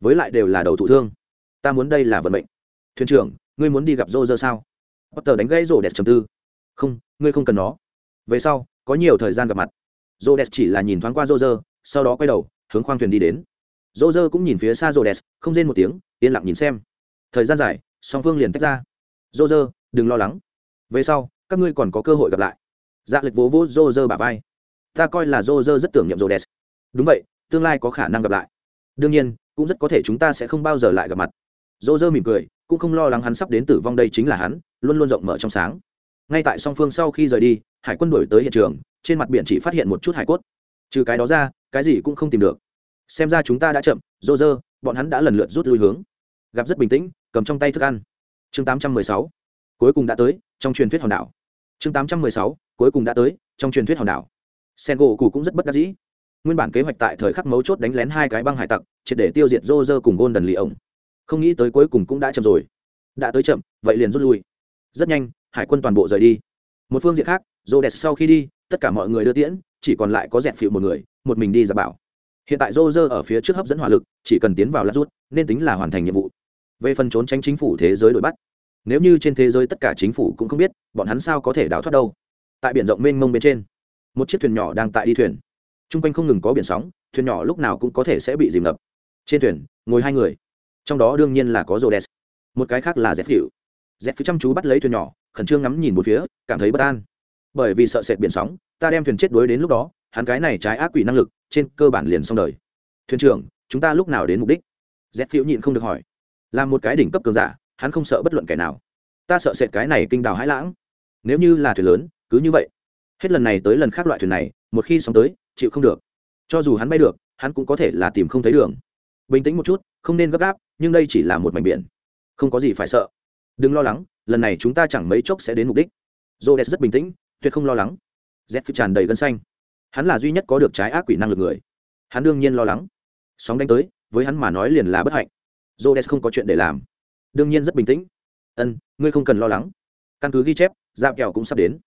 Với lại đều là đầu thụ thương. Ta muốn đây là vận mệnh. Thuyền trưởng, ngươi muốn đi gặp rô rơ sao? Tờ đánh gãy rô đẹp trầm tư. Không, ngươi không cần nó. Về sau, có nhiều thời gian gặp mặt. Rô đẹp chỉ là nhìn thoáng qua rô rơ sau đó quay đầu, hướng khoang thuyền đi đến. Rô rơ cũng nhìn phía xa rô đẹp không rên một tiếng yên lặng nhìn xem. Thời gian dài, song phương liền tách ra. Dô dơ đừng lo lắng. Về sau, các ngươi còn có cơ hội gặp lại. Dạ lịch vỗ vỗ dô dơ bả vai. Ta coi là dô dơ rất tưởng niệm rô đẹp đúng vậy, tương lai có khả năng gặp lại. Đương nhiên, cũng rất có thể chúng ta sẽ không bao giờ lại gặp mặt. Dô dơ mỉm cười, cũng không lo lắng hắn sắp đến tử vong đây chính là hắn, luôn luôn rộng mở trong sáng. Ngay tại song phương sau khi rời đi, hải quân đổi tới hiện trường, trên mặt biển chỉ phát hiện một chút hải cốt. Trừ cái đó ra, cái gì cũng không tìm được. Xem ra chúng ta đã chậm dô dơ bọn hắn đã lần lượt rút lui hướng gặp rất bình tĩnh, cầm trong tay thức ăn. Chương 816. cuối cùng đã tới, trong truyền thuyết hòn đảo. Chương 816. cuối cùng đã tới, trong truyền thuyết hòn đảo. Sen gỗ cụ cũng rất bất đắc dĩ. Nguyên bản kế hoạch tại thời khắc mấu chốt đánh lén hai cái băng hải tặc, triệt để tiêu diệt rô rơ cùng gôn đần lì ổng không nghĩ tới cuối cùng cũng đã chậm rồi. Đã tới chậm, vậy liền rút lui. Rất nhanh, hải quân toàn bộ rời đi. Một phương diện khác rô đẹp sau khi đi, tất cả mọi người đưa tiễn, chỉ còn lại có dẹp phịu một người, một mình đi ra bảo. Hiện tại rô rơ ở phía trước hấp dẫn hỏa lực, chỉ cần tiến vào lát rút, nên tính là hoàn thành nhiệm vụ về phần trốn tránh chính phủ thế giới đuổi bắt. Nếu như trên thế giới tất cả chính phủ cũng không biết, bọn hắn sao có thể đào thoát đâu? Tại biển rộng mênh mông bên trên, một chiếc thuyền nhỏ đang tại đi thuyền. T r u n g quanh không ngừng có biển sóng, thuyền nhỏ lúc nào cũng có thể sẽ bị dìm ngập. Trên thuyền, ngồi hai người. Trong đó đương nhiên là có rô đès một cái khác là dép hiệu dép chăm chú bắt lấy thuyền nhỏ, khẩn trương ngắm nhìn một phía, cảm thấy bất an. Bởi vì sợ sệt biển sóng, ta đem thuyền chết đuối đến lúc đó, hắn cái này trái ác quỷ năng lực, trên cơ bản liền xong đời. Thuyền trưởng, chúng ta lúc nào đến mục đích? Dép phiếu nhịn không được hỏi là một cái đỉnh cấp cường giả, hắn không sợ bất luận kẻ nào. Ta sợ sệt cái này kinh đào hãi lãng. Nếu như là thuyền lớn, cứ như vậy. Hết lần này tới lần khác loại thuyền này, một khi sóng tới, chịu không được. Cho dù hắn bay được, hắn cũng có thể là tìm không thấy đường. Bình tĩnh một chút, không nên gấp gáp, nhưng đây chỉ là một mảnh biển. Không có gì phải sợ. Đừng lo lắng, lần này chúng ta chẳng mấy chốc sẽ đến mục đích. J o rất bình tĩnh, tuyệt không lo lắng. Z phi tràn đầy gân xanh. Hắn là duy nhất có được trái ác quỷ năng lực người. Hắn đương nhiên lo lắng. Sóng đánh tới, với hắn mà nói liền là bất hạnh j không có chuyện để làm. Đương nhiên rất bình tĩnh. Ân, ngươi không cần lo lắng. Căn cứ ghi chép dạp kẹo cũng sắp đến.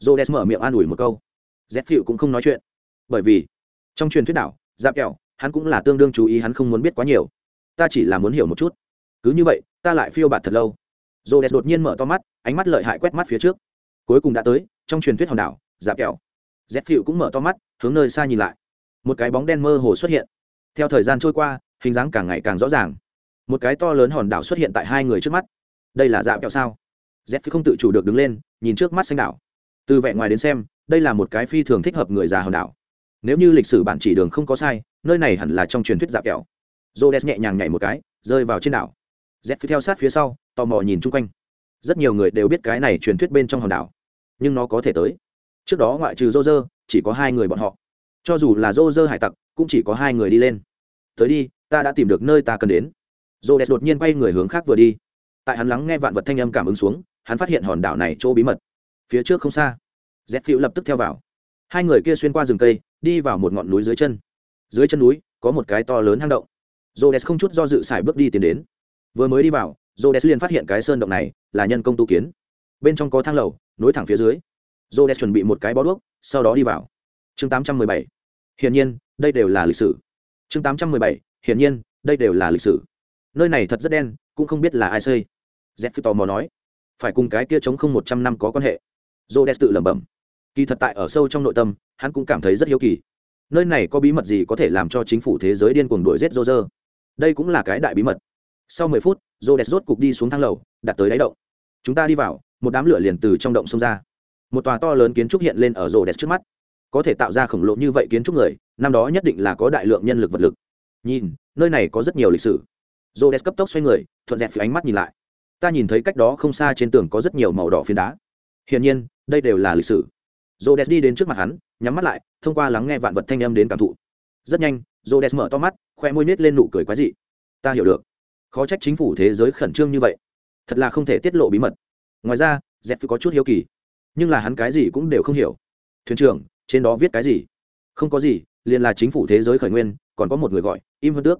J mở miệng an ủi một câu. Z phiệu cũng không nói chuyện. Bởi vì, trong truyền thuyết đảo dạp kẹo, hắn cũng là tương đương chú ý, hắn không muốn biết quá nhiều. Ta chỉ là muốn hiểu một chút. Cứ như vậy, ta lại phiêu bạt thật lâu. J đột nhiên mở to mắt, ánh mắt lợi hại quét mắt phía trước. Cuối cùng đã tới, trong truyền thuyết hòn đảo dạp kẹo. Z phiệu cũng mở to mắt, hướng nơi xa nhìn lại. Một cái bóng đen mơ hồ xuất hiện. Theo thời gian trôi qua, hình dáng càng ngày càng rõ ràng một cái to lớn hòn đảo xuất hiện tại hai người trước mắt. Đây là dạo kẹo sao? Z phi không tự chủ được đứng lên nhìn trước mắt xanh đảo. Từ vẻ ngoài đến xem đây là một cái phi thường thích hợp người già hòn đảo. Nếu như lịch sử bản chỉ đường không có sai nơi này hẳn là trong truyền thuyết dạo kẹo. J o nhẹ nhàng nhảy một cái rơi vào trên đảo. Z phi theo sát phía sau tò mò nhìn chung quanh. Rất nhiều người đều biết cái này truyền thuyết bên trong hòn đảo. Nhưng nó có thể tới. Trước đó ngoại trừ Roger, chỉ có hai người bọn họ. Cho dù là Roger hải tặc cũng chỉ có hai người đi lên. Tới đi ta đã tìm được nơi ta cần đến rô đẹp đột nhiên quay người hướng khác vừa đi. Tại hắn lắng nghe vạn vật thanh âm cảm ứng xuống, hắn phát hiện hòn đảo này chỗ bí mật. Phía trước không xa z phiêu lập tức theo vào. Hai người kia xuyên qua rừng cây, đi vào một ngọn núi dưới chân. Dưới chân núi, có một cái to lớn hang động. Rô đẹp không chút do dự xài bước đi tiến đến. Vừa mới đi vào rô đẹp liền phát hiện cái sơn động này là nhân công tu kiến. Bên trong có thang lầu, nối thẳng phía dưới. Rô đẹp chuẩn bị một cái bó đuốc, sau đó đi vào. Chương 817. hiển nhiên, đây đều là lịch sử. Chương 817. hiển nhiên, đây đều là lịch sử nơi này thật rất đen, cũng không biết là ai xây. Z phi tò mò nói, phải cùng cái kia chống không một trăm năm có quan hệ. J o tự lẩm bẩm, kỳ thật tại ở sâu trong nội tâm, hắn cũng cảm thấy rất hiếu kỳ. Nơi này có bí mật gì có thể làm cho chính phủ thế giới điên cuồng đuổi rét i rô rơ đây cũng là cái đại bí mật. Sau mười phút j o rốt cục đi xuống thang lầu, đặt tới đáy động. Chúng ta đi vào, một đám lửa liền từ trong động xông ra. Một tòa to lớn kiến trúc hiện lên ở rô trước mắt. Có thể tạo ra khổng lồ như vậy kiến trúc người, năm đó nhất định là có đại lượng nhân lực vật lực. Nhìn, nơi này có rất nhiều lịch sử rô đès cấp tốc xoay người, thuận dẹp phía ánh mắt nhìn lại. Ta nhìn thấy cách đó không xa trên tường có rất nhiều màu đỏ phiến đá. Hiển nhiên, đây đều là lịch sử. Rô đès đi đến trước mặt hắn, nhắm mắt lại, thông qua lắng nghe vạn vật thanh âm đến cảm thụ. Rất nhanh rô đès mở to mắt, khoe môi nết lên nụ cười quái dị. Ta hiểu được. Khó trách chính phủ thế giới khẩn trương như vậy. Thật là không thể tiết lộ bí mật. Ngoài ra dẹp có chút hiếu kỳ. Nhưng là hắn cái gì cũng đều không hiểu. Thuyền trưởng, trên đó viết cái gì? Không có gì, liền là chính phủ thế giới khởi nguyên, còn có một người gọi, im hơn tước.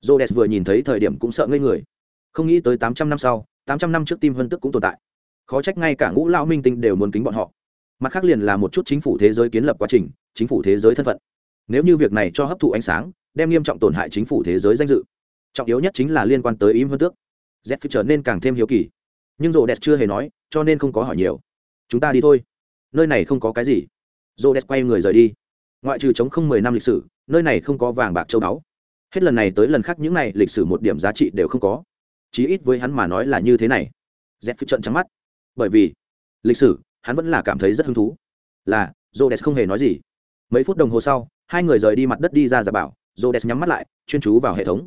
Rhodes vừa nhìn thấy thời điểm cũng sợ ngây người. Không nghĩ tới tám trăm năm sau, tám trăm năm trước Tim Vân Tức cũng tồn tại. Khó trách ngay cả Ngũ lão minh tinh đều muốn kính bọn họ. Mặt khác liền là một chút chính phủ thế giới kiến lập quá trình, chính phủ thế giới thân phận. Nếu như việc này cho hấp thụ ánh sáng, đem nghiêm trọng tổn hại chính phủ thế giới danh dự. Trọng yếu nhất chính là liên quan tới Im Vân Tước. Z trở nên càng thêm hiếu kỳ. Nhưng Rhodes chưa hề nói, cho nên không có hỏi nhiều. Chúng ta đi thôi. Nơi này không có cái gì. Rhodes quay người rời đi. Ngoại trừ chống không mười năm lịch sử, nơi này không có vàng bạc châu báu hết lần này tới lần khác những này lịch sử một điểm giá trị đều không có. Chí ít với hắn mà nói là như thế này. Z phi trận trắng mắt. Bởi vì, lịch sử, hắn vẫn là cảm thấy rất hứng thú. Là jodes không hề nói gì. Mấy phút đồng hồ sau, hai người rời đi mặt đất đi ra giả bảo jodes nhắm mắt lại, chuyên chú vào hệ thống.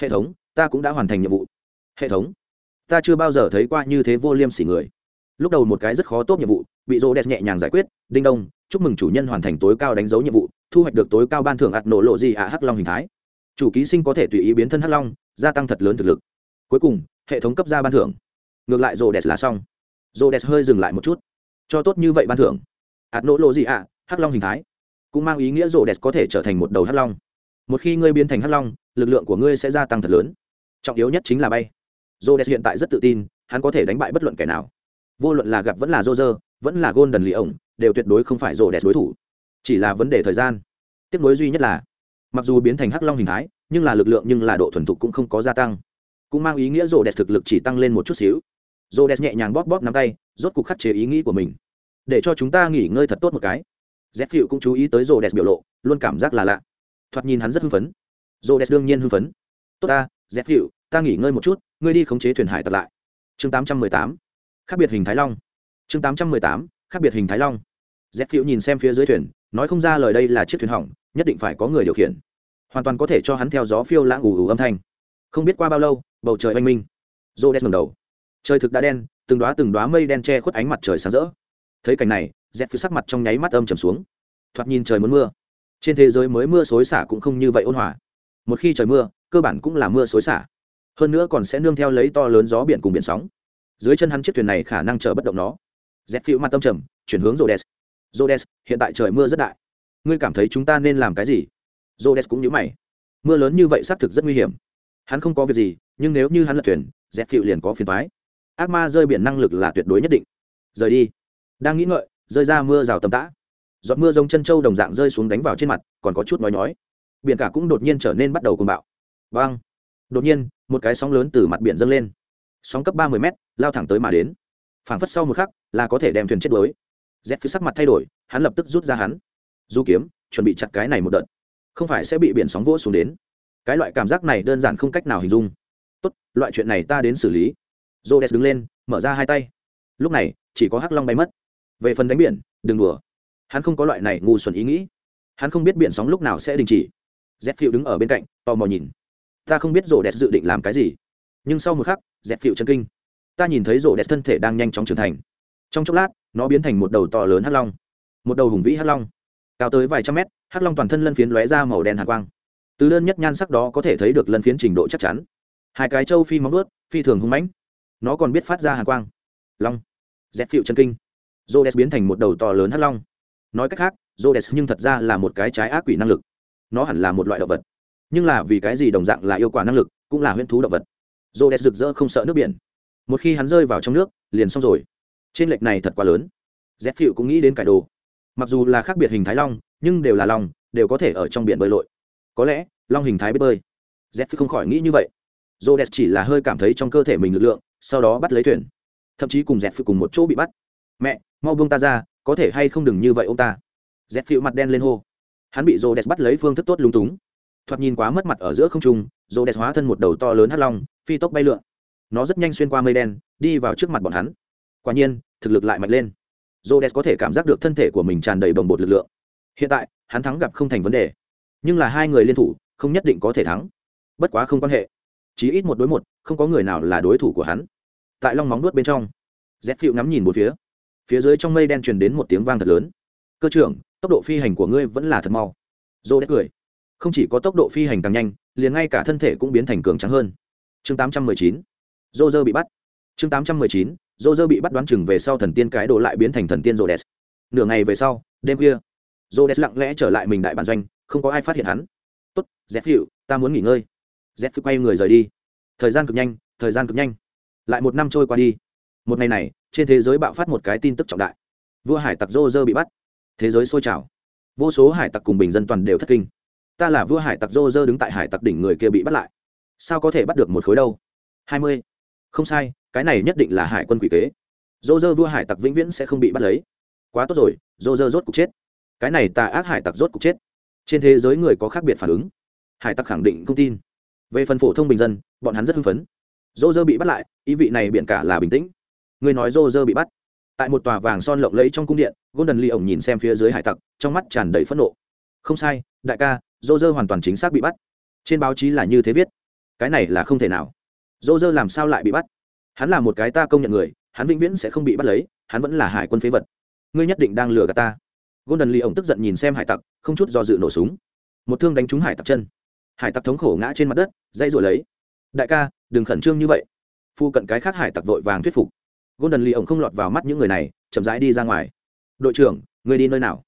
Hệ thống, ta cũng đã hoàn thành nhiệm vụ. Hệ thống, ta chưa bao giờ thấy qua như thế vô liêm sỉ người. Lúc đầu một cái rất khó tốt nhiệm vụ, bị jodes nhẹ nhàng giải quyết, đinh đông, chúc mừng chủ nhân hoàn thành tối cao đánh dấu nhiệm vụ, thu hoạch được tối cao ban thưởng ạt nổ lộ gì ạ hắc long hình thái chủ ký sinh có thể tùy ý biến thân hắc long, gia tăng thật lớn thực lực. Cuối cùng, hệ thống cấp ra ban thưởng. Ngược lại rô đẹp là xong. Rô đẹp hơi dừng lại một chút. Cho tốt như vậy ban thưởng. Ạt nỗ lộ gì ạ hắc long hình thái. Cũng mang ý nghĩa rô đẹp có thể trở thành một đầu hắc long. Một khi ngươi biến thành hắc long, lực lượng của ngươi sẽ gia tăng thật lớn. Trọng yếu nhất chính là bay. Rô đẹp hiện tại rất tự tin, hắn có thể đánh bại bất luận kẻ nào. Vô luận là gặp vẫn là rô rơ vẫn là gôn đần lì ổng đều tuyệt đối không phải rô đẹp đối thủ. Chỉ là vấn đề thời gian. Tiếp nối duy nhất là mặc dù biến thành hắc long hình thái, nhưng là lực lượng nhưng là độ thuần thục cũng không có gia tăng. Cũng mang ý nghĩa rô đẹp thực lực chỉ tăng lên một chút xíu. Rô đẹp nhẹ nhàng bóp bóp nắm tay, rốt cục khắc chế ý nghĩ của mình. Để cho chúng ta nghỉ ngơi thật tốt một cái. Dép hiệu cũng chú ý tới rô đẹp biểu lộ, luôn cảm giác là lạ. Thoạt nhìn hắn rất hưng phấn. Rô đẹp đương nhiên hưng phấn. Tốt ta dép hiệu ta nghỉ ngơi một chút, ngươi đi khống chế thuyền hải tật lại. Chương tám trăm mười tám. Khác biệt hình thái long. Chương tám trăm mười tám, khác biệt hình thái long. Dép phiệu nhìn xem phía dưới thuyền nói không ra lời đây là chiếc thuyền hỏng, nhất định phải có người điều khiển. Hoàn toàn có thể cho hắn theo gió phiêu lãng ù ù âm thanh. Không biết qua bao lâu, bầu trời oanh minh. Rô đen ngầm đầu. Trời thực đã đen, từng đoá từng đoá mây đen che khuất ánh mặt trời sáng rỡ. Thấy cảnh này dẹp phía sắc mặt trong nháy mắt âm trầm xuống. Thoạt nhìn trời muốn mưa. Trên thế giới mới mưa xối xả cũng không như vậy ôn hòa. Một khi trời mưa, cơ bản cũng là mưa xối xả. Hơn nữa còn sẽ nương theo lấy to lớn gió biển cùng biển sóng. Dưới chân hắn chiếc thuyền này khả năng chở bất động nó. Dẹp phiêu mặt tâm trầm, chuyển hướng rô đen Rhodes, hiện tại trời mưa rất đại. Ngươi cảm thấy chúng ta nên làm cái gì? Rhodes cũng nhíu mày. Mưa lớn như vậy xác thực rất nguy hiểm. Hắn không có việc gì nhưng nếu như hắn lật thuyền dẹp phịu liền có phiền toái. ác ma rơi biển năng lực là tuyệt đối nhất định. Rời đi. Đang nghĩ ngợi rơi ra mưa rào tầm tã. Giọt mưa giống chân châu đồng dạng rơi xuống đánh vào trên mặt còn có chút nói nói. biển cả cũng đột nhiên trở nên bắt đầu cuồng bạo. Bang! đột nhiên một cái sóng lớn từ mặt biển dâng lên. Sóng cấp ba mươi mét, lao thẳng tới mà đến. Phảng phất sau một khắc là có thể đem thuyền chết đuối z phía sắc mặt thay đổi, hắn lập tức rút ra hắn. Du kiếm, chuẩn bị chặt cái này một đợt. Không phải sẽ bị biển sóng vỗ xuống đến. Cái loại cảm giác này đơn giản không cách nào hình dung. Tốt, loại chuyện này ta đến xử lý. J o đứng lên, mở ra hai tay. Lúc này, chỉ có hắc long bay mất. Về phần đánh biển, đừng đùa. Hắn không có loại này ngu xuẩn ý nghĩ. Hắn không biết biển sóng lúc nào sẽ đình chỉ. Z phiêu đứng ở bên cạnh, tò mò nhìn. Ta không biết rổ đẹp dự định làm cái gì. Nhưng sau một khắc, z phiêu chân kinh. Ta nhìn thấy rổ đẹp thân thể đang nhanh chóng trưởng thành. Trong chốc lát nó biến thành một đầu to lớn hắc long. Một đầu hùng vĩ hắc long. Cao tới vài trăm mét, hắc long toàn thân lân phiến lóe ra màu đen hàn quang. Từ đơn nhất nhan sắc đó có thể thấy được lân phiến trình độ chắc chắn. Hai cái châu phi móng ướt phi thường hung mãnh. Nó còn biết phát ra hàn quang. Long. Dẹp phịu chân kinh. J o biến thành một đầu to lớn hắc long. Nói cách khác j o nhưng thật ra là một cái trái ác quỷ năng lực. Nó hẳn là một loại động vật. Nhưng là vì cái gì đồng dạng là yêu quả năng lực, cũng là huyễn thú động vật. J o rực rỡ không sợ nước biển. Một khi hắn rơi vào trong nước, liền xong rồi trên lệch này thật quá lớn. Z phiệu cũng nghĩ đến cải đồ. Mặc dù là khác biệt hình thái long, nhưng đều là long, đều có thể ở trong biển bơi lội. Có lẽ, long hình thái biết bơi. Z phiệu không khỏi nghĩ như vậy. J o chỉ là hơi cảm thấy trong cơ thể mình lực lượng, sau đó bắt lấy thuyền. Thậm chí cùng z phiệu cùng một chỗ bị bắt. Mẹ, mau buông ta ra, có thể hay không đừng như vậy ông ta? Z phiệu mặt đen lên hô. Hắn bị rô đès bắt lấy phương thức tốt lúng túng. Thoạt nhìn quá mất mặt ở giữa không trung rô đès hóa thân một đầu to lớn hắt long, phi tốc bay lượn. Nó rất nhanh xuyên qua mây đen, đi vào trước mặt bọn hắn quả nhiên, thực lực lại mạnh lên. Rô có thể cảm giác được thân thể của mình tràn đầy bồng bột lực lượng. Hiện tại, hắn thắng gặp không thành vấn đề. Nhưng là hai người liên thủ, không nhất định có thể thắng. Bất quá không quan hệ. Chỉ ít một đối một, không có người nào là đối thủ của hắn. Tại long móng nuốt bên trong, z phịu ngắm nhìn một phía. Phía dưới trong mây đen truyền đến một tiếng vang thật lớn. Cơ trưởng, tốc độ phi hành của ngươi vẫn là thật mau. Dô đét cười. Không chỉ có tốc độ phi hành càng nhanh, liền ngay cả thân thể cũng biến thành cường trắng hơn. Chương 819. dô dơ bị bắt. Chương 819 dô dơ bị bắt đoán chừng về sau thần tiên cái đồ lại biến thành thần tiên rô đès nửa ngày về sau, đêm khuya rô đès lặng lẽ trở lại mình đại bản doanh, không có ai phát hiện hắn. Tốt z hiệu ta muốn nghỉ ngơi. Dép quay người rời đi. Thời gian cực nhanh, thời gian cực nhanh. Lại một năm trôi qua đi. Một ngày này, trên thế giới bạo phát một cái tin tức trọng đại. Vua hải tặc rô dơ bị bắt. Thế giới sôi trào. Vô số hải tặc cùng bình dân toàn đều thất kinh. Ta là vua hải tặc rô dơ đứng tại hải tặc đỉnh người kia bị bắt lại. Sao có thể bắt được một khối đâu? Hai mươi không sai, cái này nhất định là hải quân quỷ kế. Dô dơ vua hải tặc vĩnh viễn sẽ không bị bắt lấy. Quá tốt rồi, dô dơ rốt cục chết. Cái này tà ác hải tặc rốt cục chết. Trên thế giới người có khác biệt phản ứng. Hải tặc khẳng định không tin. Về phần phổ thông bình dân, bọn hắn rất hưng phấn. Dô dơ bị bắt lại, ý vị này biện cả là bình tĩnh. Người nói dô dơ bị bắt. Tại một tòa vàng son lộng lẫy trong cung điện, golden lee ổng nhìn xem phía dưới hải tặc, trong mắt tràn đầy phẫn nộ. Không sai, đại ca, dô dơ hoàn toàn chính xác bị bắt. Trên báo chí là như thế viết. Cái này là không thể nào dô dơ làm sao lại bị bắt? Hắn là một cái ta công nhận người, hắn vĩnh viễn sẽ không bị bắt lấy, hắn vẫn là hải quân phế vật. Ngươi nhất định đang lừa gạt ta. Golden lee ổng tức giận nhìn xem hải tặc, không chút do dự nổ súng. Một thương đánh trúng hải tặc chân. Hải tặc thống khổ ngã trên mặt đất, dây rồi lấy. Đại ca, đừng khẩn trương như vậy. Phu cận cái khác hải tặc vội vàng thuyết phục. Golden lee ổng không lọt vào mắt những người này, chậm rãi đi ra ngoài. Đội trưởng người đi nơi nào?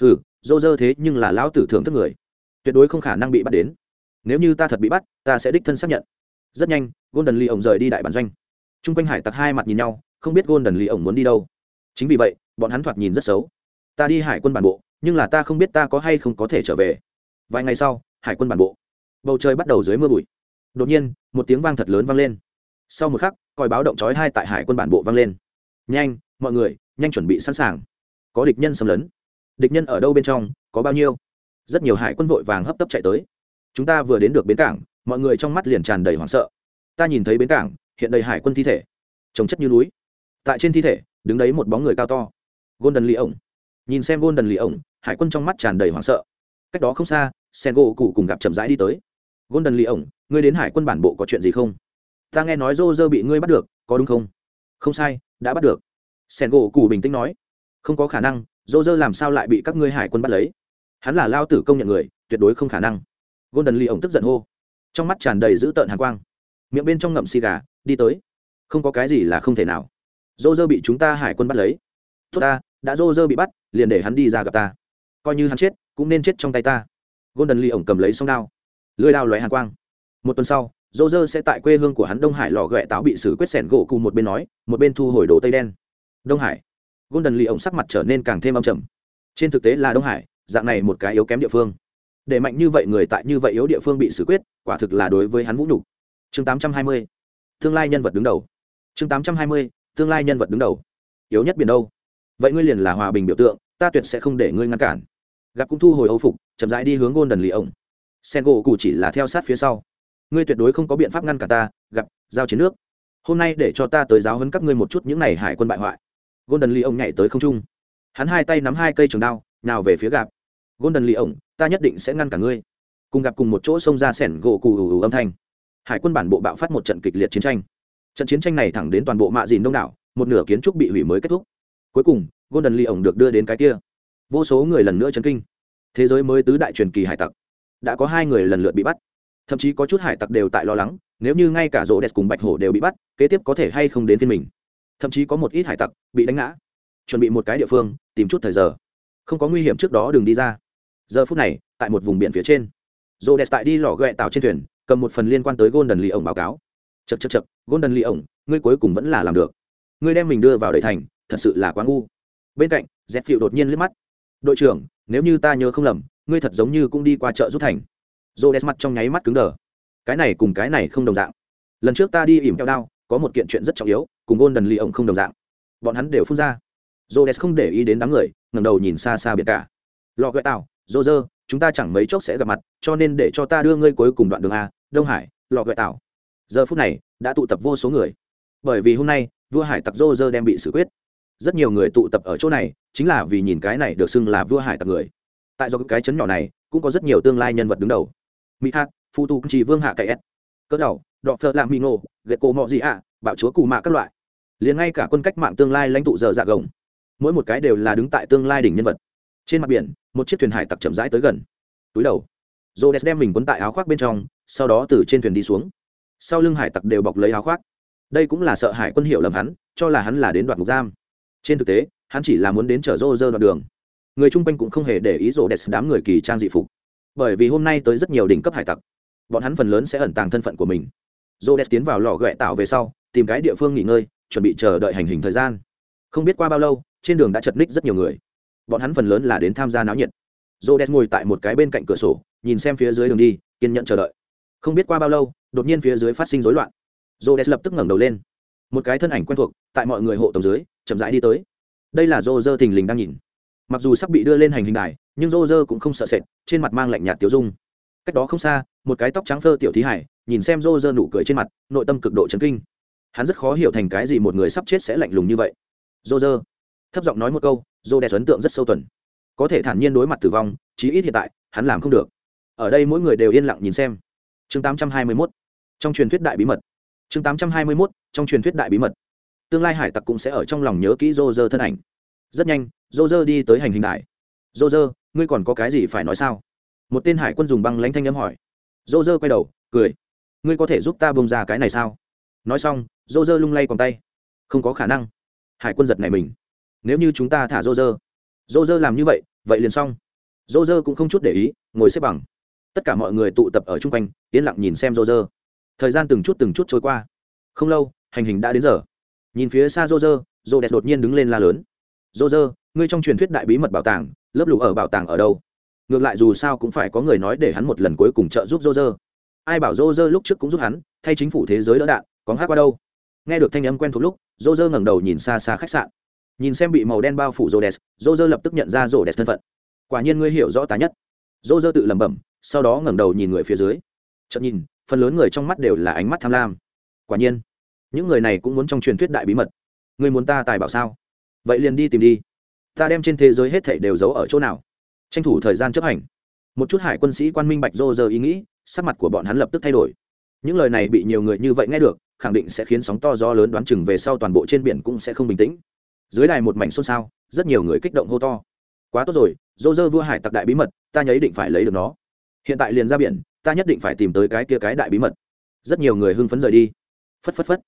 Hừ, dô dơ thế nhưng là lão tử thưởng thức người. Tuyệt đối không khả năng bị bắt đến. Nếu như ta thật bị bắt, ta sẽ đích thân xác nhận rất nhanh, golden lee ổng rời đi đại bản doanh. T r u n g quanh hải tặc hai mặt nhìn nhau, không biết golden lee ổng muốn đi đâu. Chính vì vậy, bọn hắn thoạt nhìn rất xấu. Ta đi hải quân bản bộ, nhưng là ta không biết ta có hay không có thể trở về. Vài ngày sau, hải quân bản bộ. Bầu trời bắt đầu dưới mưa bụi. Đột nhiên, một tiếng vang thật lớn vang lên. Sau một khắc, còi báo động chói hai tại hải quân bản bộ vang lên. Nhanh, mọi người, nhanh chuẩn bị sẵn sàng. Có địch nhân xâm lấn. Địch nhân ở đâu bên trong, có bao nhiêu? Rất nhiều hải quân vội vàng hấp tấp chạy tới. Chúng ta vừa đến được bến cảng mọi người trong mắt liền tràn đầy hoảng sợ. Ta nhìn thấy bến cảng, hiện đầy hải quân thi thể. Trồng chất như núi. Tại trên thi thể, đứng đấy một bóng người cao to. Golden lì ổng. Nhìn xem golden lì ổng, hải quân trong mắt tràn đầy hoảng sợ. Cách đó không xa sen gỗ cụ cùng gặp chậm rãi đi tới. Golden lì ổng, ngươi đến hải quân bản bộ có chuyện gì không? Ta nghe nói rô rơ bị ngươi bắt được, có đúng không? Không sai, đã bắt được. Sen gỗ Cụ bình tĩnh nói. Không có khả năng rô rơ làm sao lại bị các ngươi hải quân bắt lấy? Hắn là lao tử công nhận người, tuyệt đối không khả năng. Golden lì ổng tức giận hô trong mắt tràn đầy dữ tợn hàn quang. Miệng bên trong ngậm xì gà, đi tới. Không có cái gì là không thể nào. Dô dơ bị chúng ta hải quân bắt lấy. Tốt ta, đã dô dơ bị bắt, liền để hắn đi ra gặp ta. Coi như hắn chết, cũng nên chết trong tay ta. Golden lee ổng cầm lấy song đao. Lưới đao lóe hàn quang. Một tuần sau dô dơ sẽ tại quê hương của hắn đông hải lò ghẹ táo bị xử quyết sẻn gỗ cùng một bên nói, một bên thu hồi đồ tây đen. Đông hải. Golden lee ổng sắc mặt trở nên càng thêm âm trầm. Trên thực tế là đông hải, dạng này một cái yếu kém địa phương để mạnh như vậy người tại như vậy yếu địa phương bị xử quyết, quả thực là đối với hắn vũ nhục. Chương 820. tương lai nhân vật đứng đầu. Chương 820. tương lai nhân vật đứng đầu. Yếu nhất biển đâu? Vậy ngươi liền là hòa bình biểu tượng, ta tuyệt sẽ không để ngươi ngăn cản. Gặp cũng thu hồi âu phục, chậm rãi đi hướng golden lì ổng sen gỗ cụ chỉ là theo sát phía sau. Ngươi tuyệt đối không có biện pháp ngăn cản ta, gặp, giao chiến nước. Hôm nay để cho ta tới giáo hấn các ngươi một chút những này hải quân bại hoại. Golden lee ông nhảy tới không trung. Hắn hai tay nắm hai cây trường đao nào về phía gặp golden lì ổng, ta nhất định sẽ ngăn cả ngươi. Cùng gặp cùng một chỗ xông ra sẻn gỗ cù ù âm thanh. Hải quân bản bộ bạo phát một trận kịch liệt chiến tranh. Trận chiến tranh này thẳng đến toàn bộ mạ dìn đông đảo, một nửa kiến trúc bị hủy mới kết thúc. Cuối cùng, golden lì ổng được đưa đến cái kia. Vô số người lần nữa chấn kinh. Thế giới mới tứ đại truyền kỳ hải tặc. Đã có hai người lần lượt bị bắt. Thậm chí có chút hải tặc đều tại lo lắng, nếu như ngay cả rỗ đẹp cùng bạch hổ đều bị bắt, kế tiếp có thể hay không đến phiên mình. Thậm chí có một ít hải tặc bị đánh ngã. Chuẩn bị một cái địa phương, tìm chút thời giờ. Không có nguy hiểm trước đó đừng đi ra giờ phút này, tại một vùng biển phía trên rỗ đẹp tại đi lò ghẹ tàu trên thuyền, cầm một phần liên quan tới golden lì ổng báo cáo. Chật chật chật golden lì ổng ngươi cuối cùng vẫn là làm được. Ngươi đem mình đưa vào đầy thành, thật sự là quá ngu. Bên cạnh dẹp phịu đột nhiên liếc mắt. Đội trưởng, nếu như ta nhớ không lầm, ngươi thật giống như cũng đi qua chợ rút thành. Rô đẹp mặt trong nháy mắt cứng đờ. Cái này cùng cái này không đồng dạng. Lần trước ta đi ỉm keo đao, có một kiện chuyện rất trọng yếu, cùng Golden đần ổng không đồng dạng. Bọn hắn đều phun ra. Rô đẹp không để ý đến đám người ngầm đầu nhìn xa xa biệt cả. Lò gợi tàu dô dơ, chúng ta chẳng mấy chốc sẽ gặp mặt, cho nên để cho ta đưa ngươi cuối cùng đoạn đường a, đông hải lò gợi tảo. Giờ phút này, đã tụ tập vô số người. Bởi vì hôm nay, vua hải tặc dô dơ đem bị xử quyết. Rất nhiều người tụ tập ở chỗ này, chính là vì nhìn cái này được xưng là vua hải tặc người. Tại do cái chấn nhỏ này, cũng có rất nhiều tương lai nhân vật đứng đầu. Mỹ hạt phụ tu chỉ vương hạ cậy s cỡ đầu, đọ phơ làm mỹ ngộ ghệ cổ mọ gì ạ bạo chúa cù mạ các loại. Liền ngay cả quân cách mạng tương lai lãnh tụ giờ dạ gồng. Mỗi một cái đều là đứng tại tương lai đỉnh nhân vật trên mặt biển, một chiếc thuyền hải tặc chậm rãi tới gần. Túi đầu. Rô đès đem mình quấn tại áo khoác bên trong, sau đó từ trên thuyền đi xuống. Sau lưng hải tặc đều bọc lấy áo khoác. Đây cũng là sợ hải quân hiệu lầm hắn, cho là hắn là đến đoạt ngục giam. Trên thực tế, hắn chỉ là muốn đến chở rô rơ đoạn đường. Người chung quanh cũng không hề để ý rô đès đám người kỳ trang dị phục. Bởi vì hôm nay tới rất nhiều đỉnh cấp hải tặc. Bọn hắn phần lớn sẽ ẩn tàng thân phận của mình. Rô đès tiến vào lò ghẹ tạo về sau, tìm cái địa phương nghỉ ngơi, chuẩn bị chờ đợi hành hình thời gian. Không biết qua bao lâu, trên đường đã chật ních rất nhiều người bọn hắn phần lớn là đến tham gia náo nhiệt. Rhodes ngồi tại một cái bên cạnh cửa sổ, nhìn xem phía dưới đường đi, kiên nhẫn chờ đợi. Không biết qua bao lâu, đột nhiên phía dưới phát sinh rối loạn. Rhodes lập tức ngẩng đầu lên. Một cái thân ảnh quen thuộc, tại mọi người hộ tổng dưới, chậm rãi đi tới. Đây là dô thình lình đang nhìn. Mặc dù sắp bị đưa lên hành hình đài, nhưng rô rơ cũng không sợ sệt, trên mặt mang lạnh nhạt tiêu dung. Cách đó không xa, một cái tóc trắng phơ tiểu thí hải, nhìn xem rô rơ nụ cười trên mặt, nội tâm cực độ chấn kinh. Hắn rất khó hiểu thành cái gì một người sắp chết sẽ lạnh lùng như vậy. Rô rơ thấp giọng nói một câu rô đẹp ấn tượng rất sâu tuần. Có thể thản nhiên đối mặt tử vong, chí ít hiện tại, hắn làm không được. Ở đây mỗi người đều yên lặng nhìn xem. Chương 821 trong truyền thuyết đại bí mật. Chương 821 trong truyền thuyết đại bí mật. Tương lai hải tặc cũng sẽ ở trong lòng nhớ kỹ rô rơ thân ảnh. Rất nhanh rô rơ đi tới hành hình đại dô dơ, ngươi còn có cái gì phải nói sao? Một tên hải quân dùng băng lãnh thanh â m hỏi. Dô dơ quay đầu, cười. Ngươi có thể giúp ta bông ra cái này sao? Nói xong, dô dơ lung lay còn tay. Không có khả năng. Hải quân giật này mình nếu như chúng ta thả rô rơ. Rô rơ làm như vậy vậy liền xong. Rô rơ cũng không chút để ý, ngồi xếp bằng. Tất cả mọi người tụ tập ở chung quanh, yên lặng nhìn xem rô rơ. Thời gian từng chút từng chút trôi qua. Không lâu, hành hình đã đến giờ. Nhìn phía xa rô rơ, rô đẹp đột nhiên đứng lên la lớn. Rô rơ, ngươi trong truyền thuyết đại bí mật bảo tàng, lớp lũ ở bảo tàng ở đâu? Ngược lại dù sao cũng phải có người nói để hắn một lần cuối cùng trợ giúp rô rơ. Ai bảo rô rơ lúc trước cũng giúp hắn, thay chính phủ thế giới đỡ đạn, có hát qua đâu? Nghe được thanh âm quen thuộc lúc, rô rơ ngẩng đầu nhìn xa xa khách sạn nhìn xem bị màu đen bao phủ rô đès rô rơ lập tức nhận ra rô đès thân phận. Quả nhiên ngươi hiểu rõ tá nhất. Rô rơ tự lẩm bẩm, sau đó ngẩng đầu nhìn người phía dưới. Chậm nhìn, phần lớn người trong mắt đều là ánh mắt tham lam. Quả nhiên, những người này cũng muốn trong truyền thuyết đại bí mật. Ngươi muốn ta tài bảo sao? Vậy liền đi tìm đi. Ta đem trên thế giới hết thảy đều giấu ở chỗ nào? Tranh thủ thời gian chấp hành. Một chút hải quân sĩ quan minh bạch rô rơ ý nghĩ, sắc mặt của bọn hắn lập tức thay đổi. Những lời này bị nhiều người như vậy nghe được, khẳng định sẽ khiến sóng to gió lớn đoán chừng về sau toàn bộ trên biển cũng sẽ không bình tĩnh dưới đài một mảnh xôn xao, rất nhiều người kích động hô to. Quá tốt rồi, dô dơ vua hải tặc đại bí mật, ta nhấy định phải lấy được nó. Hiện tại liền ra biển, ta nhất định phải tìm tới cái kia cái đại bí mật. Rất nhiều người hưng phấn rời đi. Phất phất phất.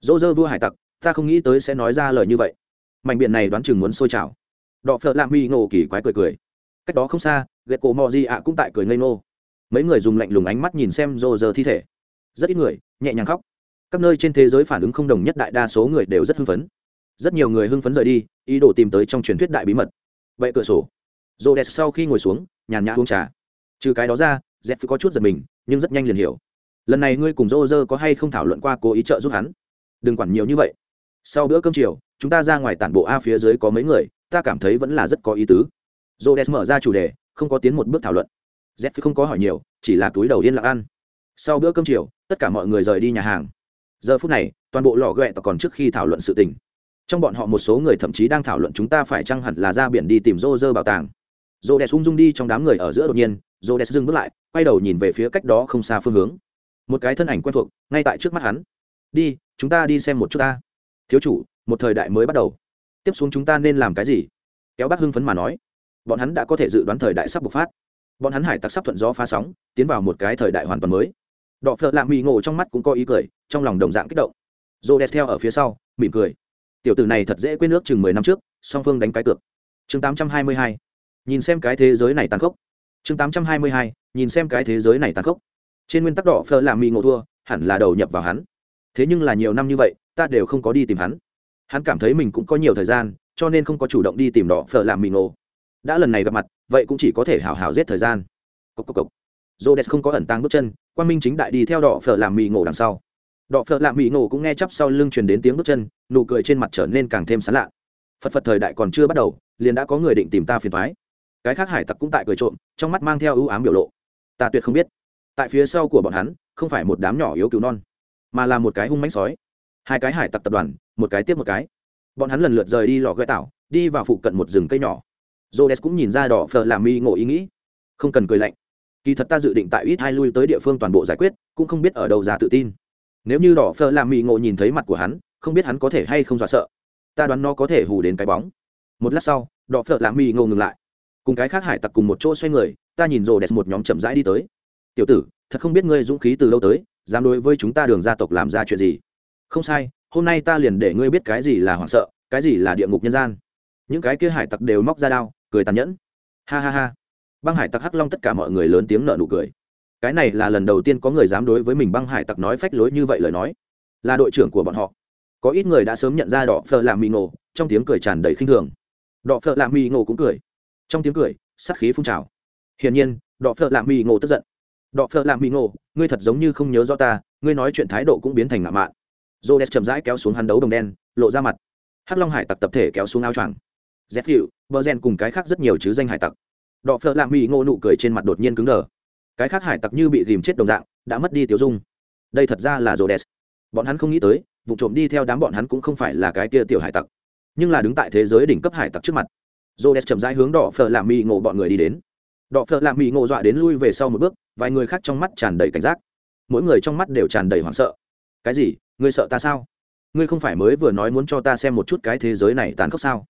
Dô dơ vua hải tặc, ta không nghĩ tới sẽ nói ra lời như vậy. Mảnh biển này đoán chừng muốn sôi trào. Đọ phợ lạ mi ngộ kỳ quái cười cười. Cách đó không xa ghệ cổ mò di ạ cũng tại cười ngây ngô. Mấy người dùng lạnh lùng ánh mắt nhìn xem rô rơ thi thể. Rất ít người, nhẹ nhàng khóc. Các nơi trên thế giới phản ứng không đồng nhất đại đa số người đều rất hưng phấn rất nhiều người hưng phấn rời đi, ý đồ tìm tới trong truyền thuyết đại bí mật. Vậy cửa sổ. Rô đès sau khi ngồi xuống, nhàn nhã uống trà. Trừ cái đó ra z có chút giật mình, nhưng rất nhanh liền hiểu. Lần này ngươi cùng rô rơ có hay không thảo luận qua cố ý trợ giúp hắn? Đừng quản nhiều như vậy. Sau bữa cơm chiều, chúng ta ra ngoài tản bộ a phía dưới có mấy người, ta cảm thấy vẫn là rất có ý tứ. Rô đès mở ra chủ đề, không có tiến một bước thảo luận. Z không có hỏi nhiều, chỉ là túi đầu yên lặng ăn. Sau bữa cơm chiều, tất cả mọi người rời đi nhà hàng. Giờ phút này, toàn bộ lò ghẹ còn trước khi thảo luận sự tình trong bọn họ một số người thậm chí đang thảo luận chúng ta phải chăng hẳn là ra biển đi tìm rô rơ bảo tàng. Rô đès ung dung đi trong đám người ở giữa đột nhiên rô đès dừng bước lại, quay đầu nhìn về phía cách đó không xa phương hướng. Một cái thân ảnh quen thuộc, ngay tại trước mắt hắn. Đi, chúng ta đi xem một chút ta. Thiếu chủ, một thời đại mới bắt đầu. Tiếp xuống chúng ta nên làm cái gì? Kéo bác hưng phấn mà nói. Bọn hắn đã có thể dự đoán thời đại sắp bộc phát. Bọn hắn hải tặc sắp thuận gió phá sóng, tiến vào một cái thời đại hoàn toàn mới. Đọ phợ lạ mỹ ngộ trong mắt cũng có ý cười, trong lòng đồng dạng kích động. Rô đès theo ở phía sau, mỉm cười tiểu tử này thật dễ quên nước chừng mười năm trước song phương đánh cái cược. Chương tám trăm hai mươi hai nhìn xem cái thế giới này tàn khốc. Chương tám trăm hai mươi hai nhìn xem cái thế giới này tàn khốc. Trên nguyên tắc đỏ phờ làm mỹ ngộ thua hẳn là đầu nhập vào hắn. Thế nhưng là nhiều năm như vậy ta đều không có đi tìm hắn. Hắn cảm thấy mình cũng có nhiều thời gian cho nên không có chủ động đi tìm đỏ phờ làm mỹ ngộ. Đã lần này gặp mặt vậy cũng chỉ có thể hào hào giết thời gian. Cốc cốc cốc. Rhodes không có ẩn tàng bước chân, Quan Minh chính đại đi theo đỏ phở làm mì ngộ đằng sau đọ phợ làm mỹ nổ cũng nghe chắp sau lưng truyền đến tiếng bước chân, nụ cười trên mặt trở nên càng thêm sán lạ. Phật Phật thời đại còn chưa bắt đầu, liền đã có người định tìm ta phiền toái. Cái khác hải tặc cũng tại cười trộm, trong mắt mang theo ưu ám biểu lộ. Ta tuyệt không biết, tại phía sau của bọn hắn, không phải một đám nhỏ yếu cứu non, mà là một cái hung mánh sói. Hai cái hải tặc tập đoàn, một cái tiếp một cái. Bọn hắn lần lượt rời đi lò gai tạo, đi vào phụ cận một rừng cây nhỏ. Rhodes cũng nhìn ra đỏ phờ làm mi ngộ ý nghĩ, không cần cười lạnh kỳ thật ta dự định tại ít hai lui tới địa phương toàn bộ giải quyết cũng không biết ở đâu ra tự tin nếu như đỏ phơ làm mì ngộ nhìn thấy mặt của hắn, không biết hắn có thể hay không dọa sợ. Ta đoán nó có thể hù đến cái bóng. Một lát sau, đỏ phở làm mì ngộ ngừng lại. Cùng cái khác hải tặc cùng một chỗ xoay người, ta nhìn rồ đẹp một nhóm chậm rãi đi tới. Tiểu tử, thật không biết ngươi dũng khí từ lâu tới, dám đối với chúng ta đường gia tộc làm ra chuyện gì? Không sai, hôm nay ta liền để ngươi biết cái gì là hoảng sợ, cái gì là địa ngục nhân gian. Những cái kia hải tặc đều móc ra đao, cười tàn nhẫn. Ha ha ha. Băng hải tặc hắc long tất cả mọi người lớn tiếng nợ nụ cười cái này là lần đầu tiên có người dám đối với mình băng hải tặc nói phách lối như vậy lời nói. Là đội trưởng của bọn họ. Có ít người đã sớm nhận ra đỏ phờ làm mì ngộ, trong tiếng cười tràn đầy khinh thường. Đỏ phờ làm mì ngộ cũng cười. Trong tiếng cười, sát khí phun trào. Hiển nhiên đỏ phờ làm mì ngộ tức giận. Đỏ phờ làm mì ngộ, ngươi thật giống như không nhớ rõ ta, ngươi nói chuyện thái độ cũng biến thành ngạo mạn. Rô đès chậm rãi kéo xuống hắn đấu đồng đen, lộ ra mặt. Hắc long hải tặc tập thể kéo xuống áo choàng. Dép hiệu bờ rèn cùng cái khác rất nhiều chứ danh hải tặc. Đọ phờ làm mì ngộ nụ cười trên mặt đột nhiên cứng đờ cái khác hải tặc như bị ghìm chết đồng dạng, đã mất đi tiêu dung. Đây thật ra là rồ đèn bọn hắn không nghĩ tới, vụ trộm đi theo đám bọn hắn cũng không phải là cái kia tiểu hải tặc, nhưng là đứng tại thế giới đỉnh cấp hải tặc trước mặt. Rồ đèn chậm rãi hướng đỏ phở làm mì ngộ bọn người đi đến. Đỏ phở làm mì ngộ dọa đến lui về sau một bước, vài người khác trong mắt tràn đầy cảnh giác. Mỗi người trong mắt đều tràn đầy hoảng sợ. Cái gì? Ngươi sợ ta sao? Ngươi không phải mới vừa nói muốn cho ta xem một chút cái thế giới này tàn khốc sao?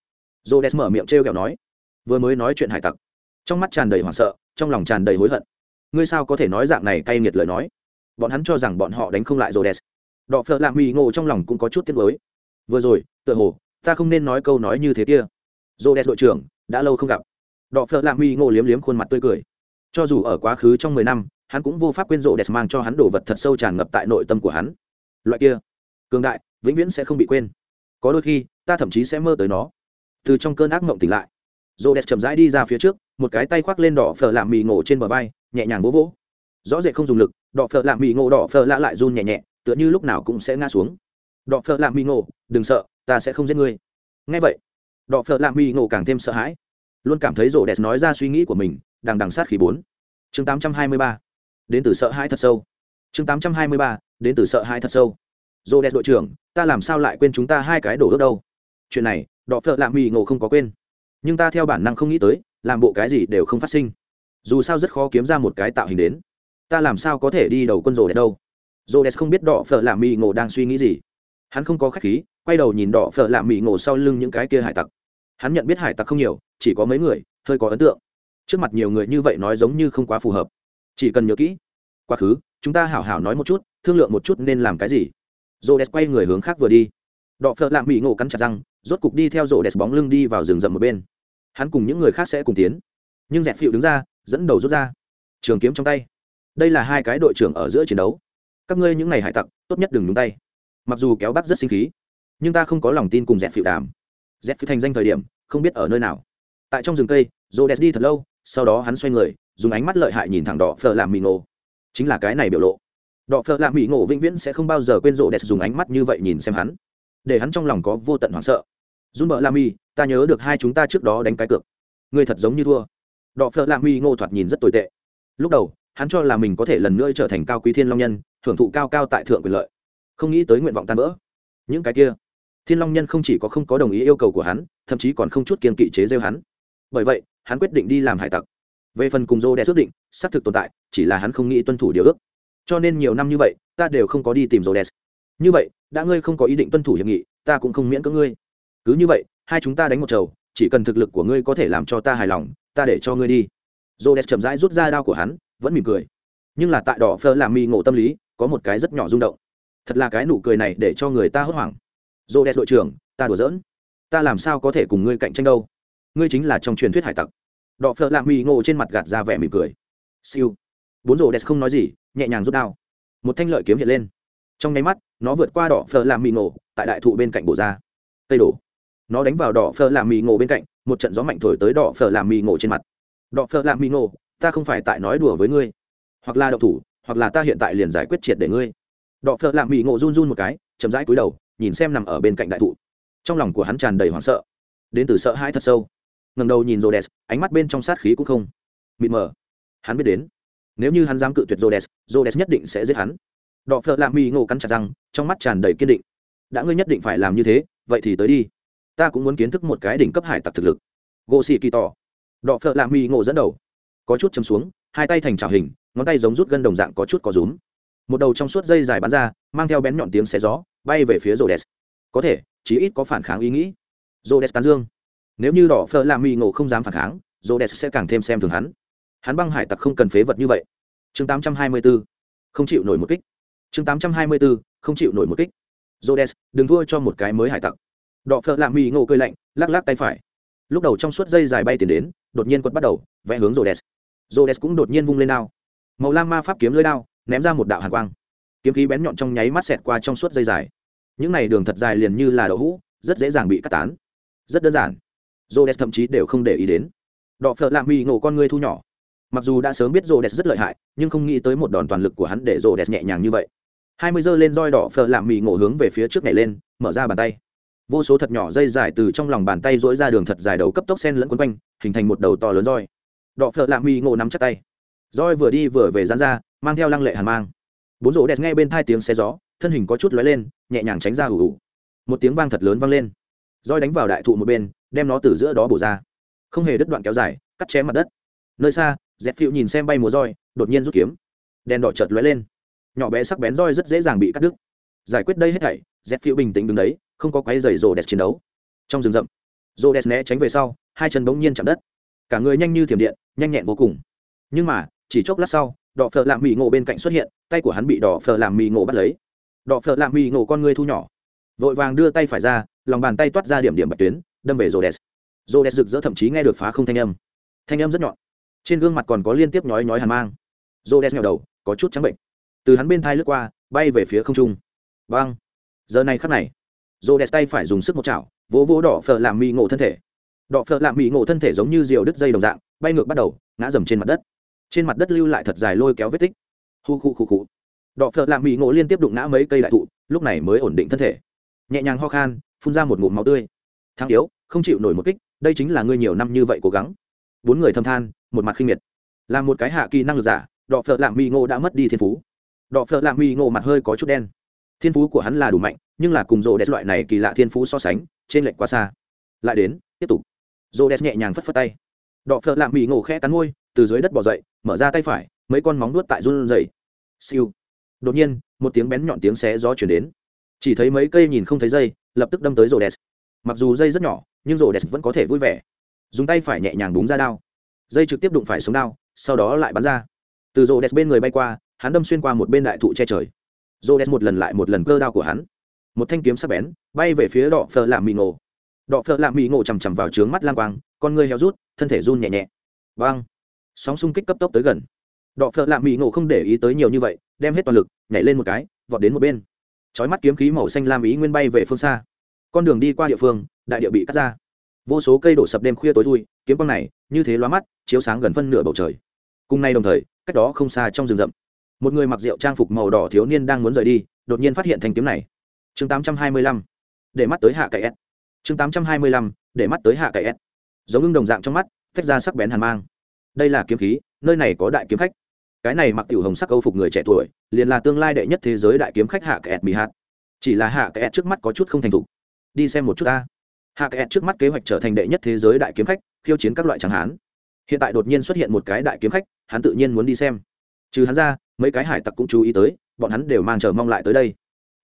Rô đès mở miệng t r kẹo nói. Vừa mới nói chuyện hải tặc, trong mắt tràn đầy hoảng sợ, trong lòng tràn đầy hối hận ngươi sao có thể nói dạng này cay nghiệt lời nói? Bọn hắn cho rằng bọn họ đánh không lại rồi đẹp đọ phợ lạ mỹ ngộ trong lòng cũng có chút tiếc mới vừa rồi, tựa hồ, ta không nên nói câu nói như thế kia. Dô đès đội trưởng, đã lâu không gặp. Đọ phợ lạ mỹ ngộ liếm liếm khuôn mặt tươi cười. Cho dù ở quá khứ trong mười năm, hắn cũng vô pháp quên rộ đès mang cho hắn đồ vật thật sâu tràn ngập tại nội tâm của hắn. Loại kia, cường đại, vĩnh viễn sẽ không bị quên. Có đôi khi, ta thậm chí sẽ mơ tới nó. Từ trong cơn ác mộng tỉnh lại rô đès chậm rãi đi ra phía trước, một cái tay khoác lên đỏ phở làm mì ngộ trên bờ vai nhẹ nhàng vỗ vỗ. Rõ rệt không dùng lực đỏ phở lạ mì ngộ đỏ phở lạ lại run nhẹ nhẹ, tựa như lúc nào cũng sẽ ngã xuống. Đỏ phở lạ mì ngộ, đừng sợ, ta sẽ không giết ngươi. Ngay vậy đỏ phở lạ mì ngộ càng thêm sợ hãi. Luôn cảm thấy rổ đẹp nói ra suy nghĩ của mình đằng đằng sát khí bốn. Chương tám trăm hai mươi ba, đến từ sợ hãi thật sâu. Chương tám trăm hai mươi ba, đến từ sợ hãi thật sâu. Rổ đẹp đội trưởng, ta làm sao lại quên chúng ta hai cái đổ ước đâu? Chuyện này đỏ phở lạ mì ngộ không có quên. Nhưng ta theo bản năng không nghĩ tới, làm bộ cái gì đều không phát sinh dù sao rất khó kiếm ra một cái tạo hình đến. Ta làm sao có thể đi đầu quân rồ đẹp đâu? Rồ đẹp không biết đỏ phở làm mỹ ngộ đang suy nghĩ gì. Hắn không có khách khí, quay đầu nhìn đỏ phở làm mỹ ngộ sau lưng những cái kia hải tặc. Hắn nhận biết hải tặc không nhiều, chỉ có mấy người, hơi có ấn tượng. Trước mặt nhiều người như vậy nói giống như không quá phù hợp. Chỉ cần nhớ kỹ. Quá khứ, chúng ta hảo hảo nói một chút, thương lượng một chút nên làm cái gì. Rô đès quay người hướng khác vừa đi. Đọ phợ lạ mỹ ngộ cắn chặt răng, rốt cục đi theo rộ đès bóng lưng đi vào rừng rậm một bên. Hắn cùng những người khác sẽ cùng tiến. Nhưng dẹp phịu đứng ra dẫn đầu rút ra. Trường kiếm trong tay. Đây là hai cái đội trưởng ở giữa chiến đấu. Các ngươi những ngày hải tặc, tốt nhất đừng nhúng tay. Mặc dù kéo bắt rất sinh khí, nhưng ta không có lòng tin cùng dẹp phịu đàm. Dẹp phịu thành danh thời điểm, không biết ở nơi nào. Tại trong rừng cây rô đès đi thật lâu, sau đó hắn xoay người, dùng ánh mắt lợi hại nhìn thẳng đỏ phở làm mì ngộ. Chính là cái này biểu lộ. Đỏ phở làm mì ngộ vĩnh viễn sẽ không bao giờ quên rô đès dùng ánh mắt như vậy nhìn xem hắn. Để hắn trong lòng có vô tận hoảng sợ. Run bợ la mi ta nhớ được hai chúng ta trước đó đánh cái cược. Người thật giống như thua đọ phở làm mi ngô thoạt nhìn rất tồi tệ. Lúc đầu, hắn cho là mình có thể lần nữa trở thành cao quý thiên long nhân, hưởng thụ cao cao tại thượng quyền lợi. Không nghĩ tới nguyện vọng tan vỡ. Những cái kia, thiên long nhân không chỉ có không có đồng ý yêu cầu của hắn, thậm chí còn không chút kiên kỵ chế rêu hắn. Bởi vậy, hắn quyết định đi làm hải tặc. Về phần cùng dô đe xác định, xác thực tồn tại, chỉ là hắn không nghĩ tuân thủ điều ước. Cho nên nhiều năm như vậy, ta đều không có đi tìm dô đe như vậy, đã ngươi không có ý định tuân thủ hiệp nghị, ta cũng không miễn cưỡng ngươi. Cứ như vậy, hai chúng ta đánh một chầu chỉ cần thực lực của ngươi có thể làm cho ta hài lòng, ta để cho ngươi đi. Rhodes chậm rãi rút ra đao của hắn, vẫn mỉm cười. Nhưng là tại đỏ phơ làm mi ngộ tâm lý, có một cái rất nhỏ rung động. Thật là cái nụ cười này để cho người ta hốt hoảng. Rhodes đội trưởng, ta đùa giỡn. Ta làm sao có thể cùng ngươi cạnh tranh đâu? Ngươi chính là trong truyền thuyết hải tặc. Đọ phơ làm mi ngộ trên mặt gạt ra vẻ mỉm cười. Siêu. Bốn Rhodes không nói gì, nhẹ nhàng rút đao. Một thanh lợi kiếm hiện lên. Trong nháy mắt, nó vượt qua đỏ phở làm mì ngộ, tại đại thụ bên cạnh bổ ra. Tây đổ nó đánh vào đỏ phở làm mì ngộ bên cạnh một trận gió mạnh thổi tới đỏ phở làm mì ngộ trên mặt đỏ phở làm mì ngộ ta không phải tại nói đùa với ngươi hoặc là đậu thủ hoặc là ta hiện tại liền giải quyết triệt để ngươi đỏ phở làm mì ngộ run run một cái chậm rãi cúi đầu nhìn xem nằm ở bên cạnh đại thụ trong lòng của hắn tràn đầy hoảng sợ đến từ sợ hãi thật sâu ngầm đầu nhìn Rhodes, ánh mắt bên trong sát khí cũng không mịt mờ. Hắn biết đến, nếu như hắn dám cự tuyệt Rhodes, Rhodes nhất định sẽ giết hắn. Đọ Phở làm mì ngộ cắn chặt răng, trong mắt tràn đầy kiên định. đã ngươi nhất định phải làm như thế, vậy thì tới đi. Ta cũng muốn kiến thức một cái đỉnh cấp hải tặc thực lực. Gỗ xì kỳ tỏ. Đọ phợ lạ mi ngộ dẫn đầu, có chút chấm xuống, hai tay thành trào hình, ngón tay giống rút gân đồng dạng có chút có rúm. Một đầu trong suốt dây dài bắn ra, mang theo bén nhọn tiếng xé gió, bay về phía rô đès Có thể, chí ít có phản kháng ý nghĩ. rô đès tán dương. Nếu như đỏ phở làm Mi ngộ không dám phản kháng rô đès sẽ càng thêm xem thường hắn. Hắn băng hải tặc không cần phế vật như vậy. Chương 824, không chịu nổi một kích. Chương 824, không chịu nổi một kích. Rô đès đừng thua cho một cái mới hải tặc đỏ phợ làm mì ngộ cơi lạnh lắc lắc tay phải lúc đầu trong suốt dây dài bay tiền đến đột nhiên quật bắt đầu vẽ hướng rô đès rô đès cũng đột nhiên vung lên đao màu lam ma pháp kiếm lưới đao ném ra một đạo hàn quang kiếm khí bén nhọn trong nháy mắt xẹt qua trong suốt dây dài những này đường thật dài liền như là đậu hũ rất dễ dàng bị cắt tán rất đơn giản rô đès thậm chí đều không để ý đến. Đọ phợ lạ mì ngộ con ngươi thu nhỏ. Mặc dù đã sớm biết rô đès rất lợi hại, nhưng không nghĩ tới một đòn toàn lực của hắn để rô đès nhẹ nhàng như vậy. Hai mươi giờ lên roi đỏ phờ làm mì ngộ hướng về phía trước nhảy lên, mở ra bàn tay. Vô số thật nhỏ dây dài từ trong lòng bàn tay rỗi ra đường thật dài đầu cấp tốc sen lẫn quấn quanh, hình thành một đầu to lớn roi. Đọ phợ lạ Mi ngộ nắm chặt tay. Roi vừa đi vừa về giãn ra, mang theo lăng lệ hàn mang. Bốn rỗ đẹp nghe bên tai tiếng xe gió, thân hình có chút lóe lên, nhẹ nhàng tránh ra ủ ủ. Một tiếng vang thật lớn vang lên. Roi đánh vào đại thụ một bên, đem nó từ giữa đó bổ ra không hề đứt đoạn kéo dài cắt chém mặt đất nơi xa dẹp phiêu nhìn xem bay múa roi đột nhiên rút kiếm đèn đỏ chợt lóe lên nhỏ bé sắc bén roi rất dễ dàng bị cắt đứt giải quyết đây hết thảy dẹp phiêu bình tĩnh đứng đấy không có quái giày rồ đẹp chiến đấu. Trong rừng rậm rồ đẹp né tránh về sau, hai chân bỗng nhiên chạm đất. Cả người nhanh như thiểm điện, nhanh nhẹn vô cùng. Nhưng mà, chỉ chốc lát sau, đỏ phở làm mì ngộ bên cạnh xuất hiện, tay của hắn bị đỏ phở làm mì ngộ bắt lấy. Đỏ phở làm mì ngộ con người thu nhỏ. Vội vàng đưa tay phải ra, lòng bàn tay toát ra điểm điểm bạch tuyến, đâm về rô đẹp rô đẹp rực rỡ thậm chí nghe được phá không thanh âm. Thanh âm rất nhọn. Trên gương mặt còn có liên tiếp nhói nhói hàn mang. Rô đẹp nghèo đầu, có chút trắng bệnh. Từ hắn bên thai lướt qua, bay về phía không trung. Vâng. Giờ này khắc này rô đẹp tay phải dùng sức một chảo, vỗ vỗ đỏ phở làm mì ngộ thân thể. Đỏ phở làm mì ngộ thân thể giống như diều đứt dây đồng dạng, bay ngược bắt đầu, ngã dầm trên mặt đất. Trên mặt đất lưu lại thật dài lôi kéo vết tích. Hu khu khu khu. Đỏ phở làm mì ngộ liên tiếp đụng ngã mấy cây đại thụ, lúc này mới ổn định thân thể. Nhẹ nhàng ho khan, phun ra một ngụm máu tươi. Thang yếu, không chịu nổi một kích, đây chính là ngươi nhiều năm như vậy cố gắng. Bốn người thâm than, một mặt khinh miệt. Là một cái hạ kỳ năng lực giả đọ phợ lạng mi ngô đã mất đi thiên phú. Đọ phợ lạng mi ngô mặt hơi có chút đen. Thiên phú của hắn là đủ mạnh nhưng là cùng rô đès loại này kỳ lạ thiên phú so sánh, trên lệch quá xa. Lại đến, tiếp tục. Rô đès nhẹ nhàng phất phất tay. Đọ phợ lạng mi ngô khẽ cắn môi, từ dưới đất bỏ dậy, mở ra tay phải, mấy con móng nuốt tại run rẩy. Siêu. Đột nhiên, một tiếng bén nhọn tiếng xé gió chuyển đến. Chỉ thấy mấy cây nhìn không thấy dây, lập tức đâm tới rô đès mặc dù dây rất nhỏ, nhưng rô đẹp vẫn có thể vui vẻ. Dùng tay phải nhẹ nhàng búng ra đao. Dây trực tiếp đụng phải sống đao, sau đó lại bắn ra. Từ rô đẹp bên người bay qua, hắn đâm xuyên qua một bên đại thụ che trời. Rô đẹp một lần lại một lần cơ đao của hắn một thanh kiếm sắc bén, bay về phía đọ phờ làm mì ngộ. Đọ phờ làm mì ngộ chằm chằm vào trướng mắt lang quang, con người heo rút, thân thể run nhẹ nhẹ. Vang sóng xung kích cấp tốc tới gần. Đọ phờ làm mì ngộ không để ý tới nhiều như vậy, đem hết toàn lực, nhảy lên một cái, vọt đến một bên. Chói mắt kiếm khí màu xanh lam ý nguyên bay về phương xa. Con đường đi qua địa phương, đại địa bị cắt ra. Vô số cây đổ sập đêm khuya tối thui, kiếm quang này, như thế lóa mắt, chiếu sáng gần phân nửa bầu trời. Cùng nay đồng thời, cách đó không xa trong rừng rậm, một người mặc rượu trang phục màu đỏ thiếu niên đang muốn rời đi, đột nhiên phát hiện thanh kiếm này chương 825. để mắt tới hạ cậy s. chương 825. để mắt tới hạ cậy s. Giống ưng đồng dạng trong mắt, tách ra sắc bén hàn mang. Đây là kiếm khí, nơi này có đại kiếm khách. Cái này mặc tiểu hồng sắc câu phục người trẻ tuổi, liền là tương lai đệ nhất thế giới đại kiếm khách hạ kẹt mỹ hạt. Chỉ là hạ kẹt trước mắt có chút không thành thục. Đi xem một chút ta. Hạ kẹt trước mắt kế hoạch trở thành đệ nhất thế giới đại kiếm khách, khiêu chiến các loại tráng hán hiện tại đột nhiên xuất hiện một cái đại kiếm khách, hắn tự nhiên muốn đi xem. Trừ hắn ra, mấy cái hải tặc cũng chú ý tới, bọn hắn đều mang chờ mong lại tới đây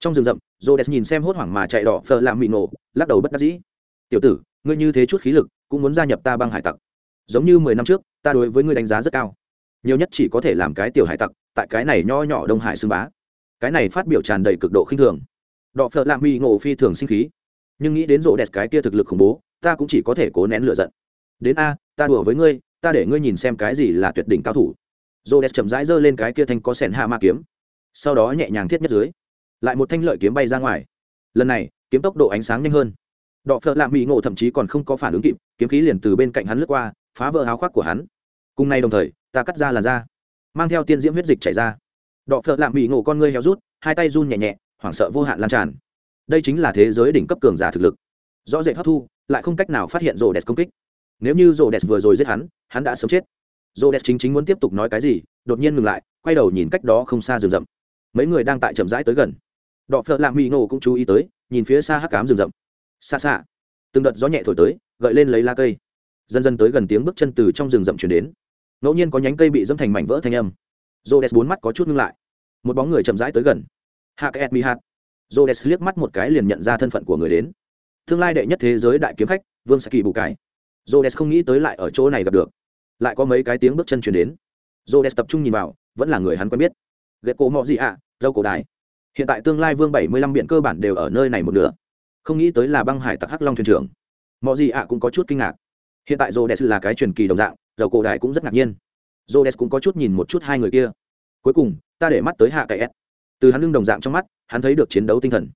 trong rừng rậm j o nhìn xem hốt hoảng mà chạy đỏ, phờ làm mị nổ, lắc đầu bất đắc dĩ. Tiểu tử, ngươi như thế chút khí lực, cũng muốn gia nhập ta băng hải tặc. Giống như mười năm trước, ta đối với ngươi đánh giá rất cao. Nhiều nhất chỉ có thể làm cái tiểu hải tặc, tại cái này nho nhỏ đông hải xưng bá. Cái này phát biểu tràn đầy cực độ khinh thường. Đọ phợ lạ mỹ ngộ phi thường sinh khí. Nhưng nghĩ đến rộ đẹp cái kia thực lực khủng bố, ta cũng chỉ có thể cố nén lửa giận. Đến a, ta đùa với ngươi, ta để ngươi nhìn xem cái gì là tuyệt đỉnh cao thủ. Rộ đẹp chậm rãi giơ lên cái kia thanh có sẻn hạ ma kiếm. Sau đó nhẹ nhàng thiết nhất dưới lại một thanh lợi kiếm bay ra ngoài. Lần này, kiếm tốc độ ánh sáng nhanh hơn. Đọ phợ lạ mỹ ngộ thậm chí còn không có phản ứng kịp, kiếm khí liền từ bên cạnh hắn lướt qua, phá vỡ áo khoác của hắn. Cùng nay đồng thời, ta cắt ra làn da, mang theo tiên diễm huyết dịch chảy ra. Đọ phợ lạ mỹ ngộ con ngươi héo rút, hai tay run nhẹ nhẹ, hoảng sợ vô hạn lan tràn. Đây chính là thế giới đỉnh cấp cường giả thực lực. Rõ rệt hấp thu, lại không cách nào phát hiện rồ đẹp công kích. Nếu như rồ đẹp vừa rồi giết hắn hắn đã sớm chết. Rồ đẹp chính chính muốn tiếp tục nói cái gì, đột nhiên ngừng lại, quay đầu nhìn cách đó không xa rừng rậm. Mấy người đang tại chậm rãi tới gần đọ phợ lạ mỹ nổ cũng chú ý tới nhìn phía xa hắc cám rừng rậm. Xa xa từng đợt gió nhẹ thổi tới gợi lên lấy lá cây. Dần dần tới gần tiếng bước chân từ trong rừng rậm chuyển đến. Ngẫu nhiên có nhánh cây bị dâm thành mảnh vỡ thanh âm. J bốn mắt có chút ngưng lại. Một bóng người chậm rãi tới gần. Hạc et mi hạt j liếc mắt một cái liền nhận ra thân phận của người đến. Tương lai đệ nhất thế giới đại kiếm khách vương Sa Kỳ bù cái j không nghĩ tới lại ở chỗ này gặp được. Lại có mấy cái tiếng bước chân chuyển đến. J tập trung nhìn vào vẫn là người hắn quen biết. Ghét cổ mọ gì ạ à, dâu cổ đài hiện tại tương lai vương bảy mươi lăm biện cơ bản đều ở nơi này một nửa. Không nghĩ tới là băng hải tặc hắc long thuyền trưởng. Mọi gì ạ cũng có chút kinh ngạc. Hiện tại rô là cái truyền kỳ đồng dạng, dầu cổ đại cũng rất ngạc nhiên. Rô cũng có chút nhìn một chút hai người kia. Cuối cùng, ta để mắt tới hạ cái s. Từ hắn lưng đồng dạng trong mắt, hắn thấy được chiến đấu tinh thần.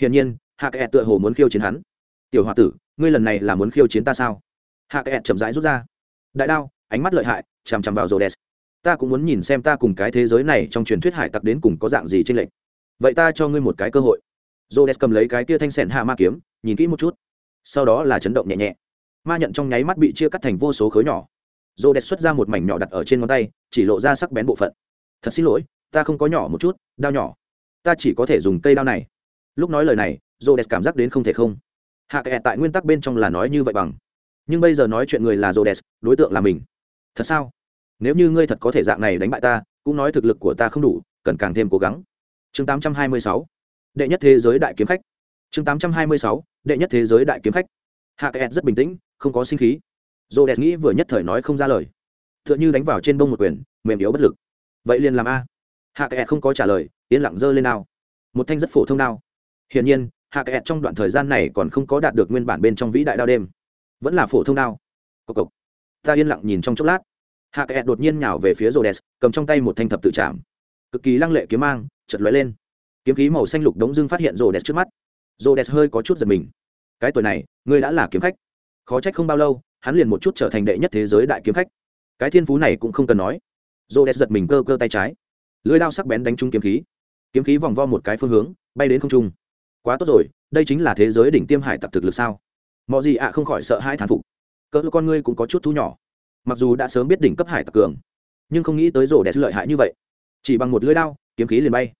Hiển nhiên, hạ cái s tựa hồ muốn khiêu chiến hắn. Tiểu h tử, ngươi lần này là muốn khiêu chiến ta sao? Hạ cái s chậm rãi rút ra. Đại đao, ánh mắt lợi hại, chằm chằm vào rô ta cũng muốn nhìn xem ta cùng cái thế giới này trong truyền thuyết hải tặc đến cùng có dạng gì trên lệnh vậy ta cho ngươi một cái cơ hội. J o cầm lấy cái kia thanh sẻn hạ ma kiếm, nhìn kỹ một chút. Sau đó là chấn động nhẹ nhẹ. Ma nhận trong nháy mắt bị chia cắt thành vô số khối nhỏ. J o xuất ra một mảnh nhỏ đặt ở trên ngón tay, chỉ lộ ra sắc bén bộ phận. Thật xin lỗi, ta không có nhỏ một chút, đao nhỏ. Ta chỉ có thể dùng cây đao này. Lúc nói lời này j o cảm giác đến không thể không. Hạ kệ tại nguyên tắc bên trong là nói như vậy bằng. Nhưng bây giờ nói chuyện người là j o đối tượng là mình. Thật sao? Nếu như ngươi thật có thể dạng này đánh bại ta, cũng nói thực lực của ta không đủ, cần càng thêm cố gắng chương 826 đệ nhất thế giới đại kiếm khách. Chương 826 đệ nhất thế giới đại kiếm khách. Hạ kẹt rất bình tĩnh, không có sinh khí. Dô đẹp nghĩ vừa nhất thời nói không ra lời. T h ư ợ n h ư đánh vào trên bông một quyền, mềm yếu bất lực. Vậy liền làm a. Hạ kẹt không có trả lời, yên lặng giơ lên nào một thanh rất phổ thông nào hiển nhiên hạ kẹt trong đoạn thời gian này còn không có đạt được nguyên bản bên trong vĩ đại đao đêm. Vẫn là phổ thông đao. Cộc cộc. Ta yên lặng nhìn trong chốc lát. Hạ kẹt đột nhiên nhào về phía rô đès cầm trong tay một thanh thập tự chạm. Cực kỳ lăng lệ kiếm mang chật lóe lên. Kiếm khí màu xanh lục đống dưng phát hiện rô đẹp trước mắt. Rô đẹp hơi có chút giật mình. Cái tuổi này, ngươi đã là kiếm khách. Khó trách không bao lâu, hắn liền một chút trở thành đệ nhất thế giới đại kiếm khách. Cái thiên phú này cũng không cần nói. Rô đẹp giật mình cơ cơ tay trái. Lưới đao sắc bén đánh trúng kiếm khí. Kiếm khí vòng vo một cái phương hướng, bay đến không trung. Quá tốt rồi, đây chính là thế giới đỉnh tiêm hải tặc thực lực sao? Mọi gì ạ không khỏi sợ hai thán phục. Cỡ con ngươi cũng có chút thu nhỏ. Mặc dù đã sớm biết đỉnh cấp hải tặc cường, nhưng không nghĩ tới rổ đẹp lợi hại như vậy. Chỉ bằng một lưỡi đao, kiếm khí liền bay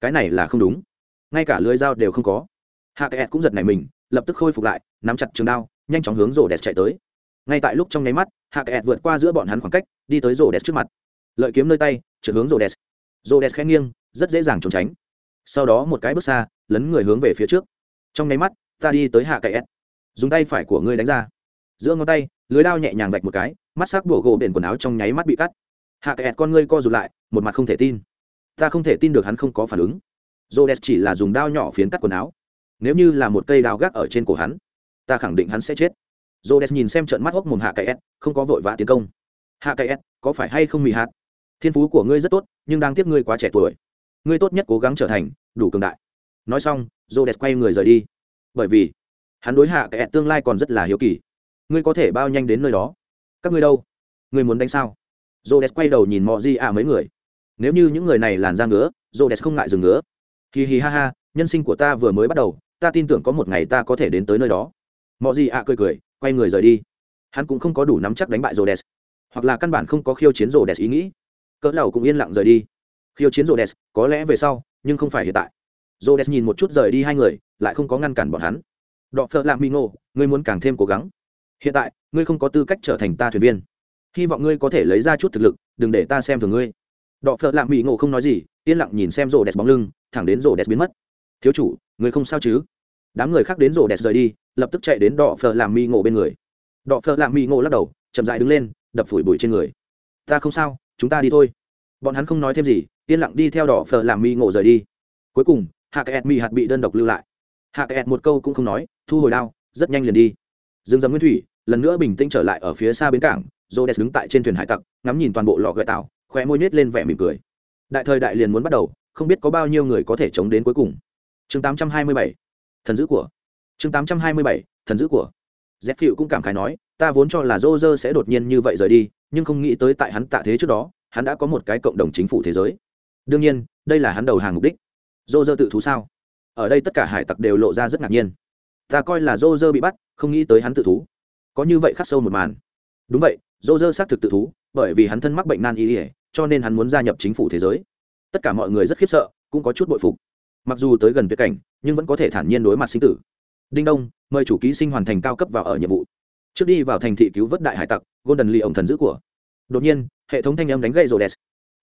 cái này là không đúng. Ngay cả lưới dao đều không có. Hạ kẹt cũng giật này mình, lập tức khôi phục lại, nắm chặt trường đao, nhanh chóng hướng rổ đẹp chạy tới. Ngay tại lúc trong nháy mắt, hạ kẹt vượt qua giữa bọn hắn khoảng cách, đi tới rổ đẹp trước mặt. Lợi kiếm nơi tay, trượt hướng rổ đẹp rổ đẹp khẽ nghiêng, rất dễ dàng trốn tránh. Sau đó một cái bước xa, lấn người hướng về phía trước. Trong nháy mắt, ta đi tới hạ kẹt. Dùng tay phải của ngươi đánh ra. Giữa ngón tay, lưới đao nhẹ nhàng vạch một cái, mắt sắc bổ gỗ biển quần áo trong nháy mắt bị cắt. Hạ kẹt con ngươi co rụt lại, một mặt không thể tin ta không thể tin được hắn không có phản ứng. J chỉ là dùng đao nhỏ phiến cắt quần áo. Nếu như là một cây đao gác ở trên cổ hắn, ta khẳng định hắn sẽ chết. J nhìn xem trận mắt hốc mồm hạ cây s, không có vội vã tiến công. Hạ cây s, có phải hay không mì hạt? Thiên phú của ngươi rất tốt, nhưng đang tiếp ngươi quá trẻ tuổi. Ngươi tốt nhất cố gắng trở thành, đủ cường đại. Nói xong j o quay người rời đi. Bởi vì, hắn đối hạ kẻ tương lai còn rất là hiếu kỳ. Ngươi có thể bao nhanh đến nơi đó. Các ngươi đâu? Ngươi muốn đánh sao? J o quay đầu nhìn mọi di ạ mấy người nếu như những người này làn ra ngứa j o không ngại dừng ngứa. Hì hì ha ha, nhân sinh của ta vừa mới bắt đầu, ta tin tưởng có một ngày ta có thể đến tới nơi đó. Mọi gì ạ cười cười, quay người rời đi. Hắn cũng không có đủ nắm chắc đánh bại rô đès hoặc là căn bản không có khiêu chiến rô đès ý nghĩ. Cỡ lầu cũng yên lặng rời đi. Khiêu chiến rô đès có lẽ về sau, nhưng không phải hiện tại. Rô đès nhìn một chút rời đi hai người, lại không có ngăn cản bọn hắn. Đọ phợ lạm mi ngô ngươi muốn càng thêm cố gắng. Hiện tại, ngươi không có tư cách trở thành ta thuyền viên. Hy vọng ngươi có thể lấy ra chút thực lực, đừng để ta xem thường ngươi đọ phợ lạ mỹ ngộ không nói gì, yên lặng nhìn xem rổ đẹp bóng lưng, thẳng đến rổ đẹp biến mất. Thiếu chủ, người không sao chứ? Đám người khác đến rổ đẹp rời đi, lập tức chạy đến đọ phợ lạ mỹ ngộ bên người. Đọ phợ lạ mỹ ngộ lắc đầu, chậm dại đứng lên, đập phủi bụi trên người. Ta không sao, chúng ta đi thôi. Bọn hắn không nói thêm gì, yên lặng đi theo đỏ phở làm mi ngộ rời đi. Cuối cùng, hạ kẹt mi hạt bị đơn độc lưu lại. Hạ kẹt một câu cũng không nói, thu hồi đao, rất nhanh liền đi. Dương dầm nguyên thủy lần nữa bình tĩnh trở lại ở phía xa bến cảng j đứng tại trên thuyền hải tặc, ngắm nhìn toàn bộ lò gợi tạo khóe môi nhếch lên vẻ mỉm cười. Đại thời đại liền muốn bắt đầu không biết có bao nhiêu người có thể chống đến cuối cùng. Chương 827, thần dữ của. Chương 827, thần dữ của. Zép Phụ cũng cảm khái nói ta vốn cho là Roger sẽ đột nhiên như vậy rời đi nhưng không nghĩ tới tại hắn tạ thế trước đó hắn đã có một cái cộng đồng chính phủ thế giới. Đương nhiên đây là hắn đầu hàng mục đích. Roger tự thú sao? Ở đây tất cả hải tặc đều lộ ra rất ngạc nhiên. Ta coi là Roger bị bắt không nghĩ tới hắn tự thú. Có như vậy khắc sâu một màn. Đúng vậy Roger xác thực tự thú bởi vì hắn thân mắc bệnh nan y ỉa, cho nên hắn muốn gia nhập chính phủ thế giới. Tất cả mọi người rất khiếp sợ, cũng có chút bội phục. Mặc dù tới gần tuyệt cảnh, nhưng vẫn có thể thản nhiên đối mặt sinh tử. Đinh đông, mời chủ ký sinh hoàn thành cao cấp vào ở nhiệm vụ. Trước đi vào thành thị cứu vớt đại hải tặc, golden lee ổng thần dữ của. Đột nhiên, hệ thống thanh âm đánh gậy rô đès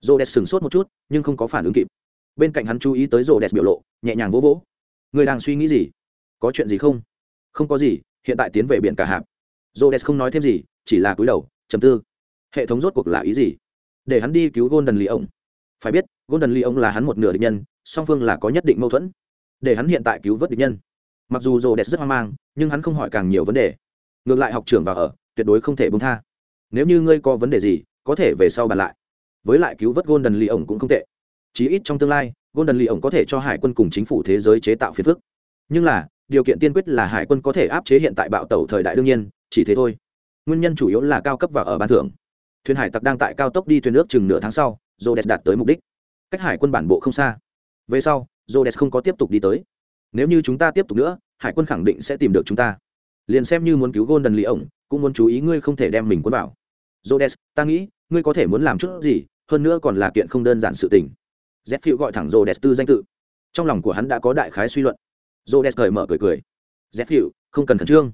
rô đès sửng sốt một chút, nhưng không có phản ứng kịp. Bên cạnh hắn chú ý tới rô đès biểu lộ, nhẹ nhàng vỗ vỗ. Người đang suy nghĩ gì? Có chuyện gì không? Không có gì, hiện tại tiến về biển cả hạp. Rô đès không nói thêm gì, chỉ là cúi đầu chầm tư hệ thống rốt cuộc là ý gì? Để hắn đi cứu golden lee ông, phải biết golden lee ông là hắn một nửa địch nhân song phương là có nhất định mâu thuẫn. Để hắn hiện tại cứu vớt địch nhân. Mặc dù rồ đẹp rất hoang mang nhưng hắn không hỏi càng nhiều vấn đề. Ngược lại học trưởng vào ở tuyệt đối không thể bông tha. Nếu như ngươi có vấn đề gì có thể về sau bàn lại. Với lại cứu vớt golden lee ông cũng không tệ. Chí ít trong tương lai golden lee ông có thể cho hải quân cùng chính phủ thế giới chế tạo phiền phức. Nhưng là điều kiện tiên quyết là hải quân có thể áp chế hiện tại bạo tẩu thời đại đương nhiên chỉ thế thôi. Nguyên nhân chủ yếu là cao cấp và ở ban thưởng thuyền hải tặc đang tại cao tốc đi thuyền nước chừng nửa tháng sau j đạt tới mục đích. Cách hải quân bản bộ không xa. Về sau j không có tiếp tục đi tới. Nếu như chúng ta tiếp tục nữa, hải quân khẳng định sẽ tìm được chúng ta. Liền xem như muốn cứu golden lì ổng cũng muốn chú ý ngươi không thể đem mình cuốn vào. Jodes ta nghĩ, ngươi có thể muốn làm chút gì, hơn nữa còn là kiện không đơn giản sự tình. Z phiêu gọi thẳng jodes tư danh tự. Trong lòng của hắn đã có đại khái suy luận. Jodes cởi mở cười cười. Z phiêu không cần khẩn trương.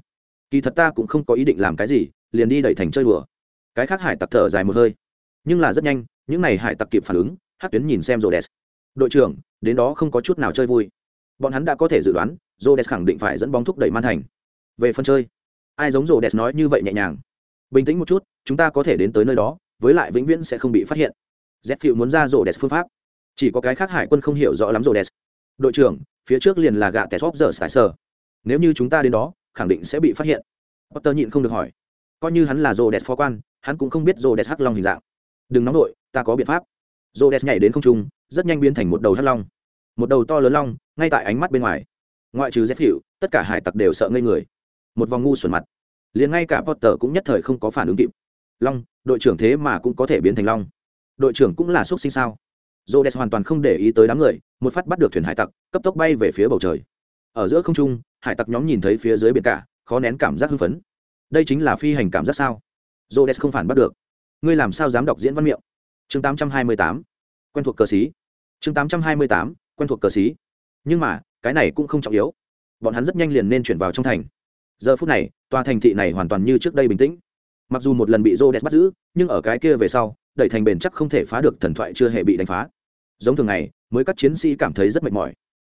Kỳ thật ta cũng không có ý định làm cái gì, liền đi đẩy thành chơi đùa cái khác hải tặc thở dài một hơi. Nhưng là rất nhanh, những n à y hải tặc kịp phản ứng, hát tuyến nhìn xem jodes đội trưởng, đến đó không có chút nào chơi vui. Bọn hắn đã có thể dự đoán jodes khẳng định phải dẫn bóng thúc đẩy man thành. Về phần chơi, ai giống rồ đẹp nói như vậy nhẹ nhàng? Bình tĩnh một chút, chúng ta có thể đến tới nơi đó, với lại vĩnh viễn sẽ không bị phát hiện. Z phiệu muốn ra rồ đẹp phương pháp. Chỉ có cái khác hải quân không hiểu rõ lắm rồ đẹp đội trưởng, phía trước liền là gạ tè xóp giờ sải sờ nếu như chúng ta đến đó, khẳng định sẽ bị phát hiện. Potter nhịn không được hỏi. Coi như hắn là rồ đẹp phó quan hắn cũng không biết rô đẹp hắc long hình dạng. Đừng nóng đội ta có biện pháp. Rô đẹp nhảy đến không trung, rất nhanh biến thành một đầu hắc long. Một đầu to lớn long, ngay tại ánh mắt bên ngoài. Ngoại trừ dép hiệu tất cả hải tặc đều sợ ngây người. Một vòng ngu xuẩn mặt. Liền ngay cả potter cũng nhất thời không có phản ứng kịp. Long, đội trưởng thế mà cũng có thể biến thành long. Đội trưởng cũng là xúc sinh sao? J o hoàn toàn không để ý tới đám người, một phát bắt được thuyền hải tặc, cấp tốc bay về phía bầu trời. Ở giữa không trung, hải tặc nhóm nhìn thấy phía dưới biển cả, khó nén cảm giác hưng phấn. Đây chính là phi hành cảm giác sao? J không phản bắt được. Ngươi làm sao dám đọc diễn văn miệng? Chương 828. quen thuộc cờ xí. Chương 828. quen thuộc cờ xí. Nhưng mà, cái này cũng không trọng yếu. Bọn hắn rất nhanh liền nên chuyển vào trong thành. Giờ phút này, tòa thành thị này hoàn toàn như trước đây bình tĩnh. Mặc dù một lần bị rô bắt giữ, nhưng ở cái kia về sau, đẩy thành bền chắc không thể phá được thần thoại chưa hề bị đánh phá. Giống thường ngày, mới các chiến sĩ cảm thấy rất mệt mỏi.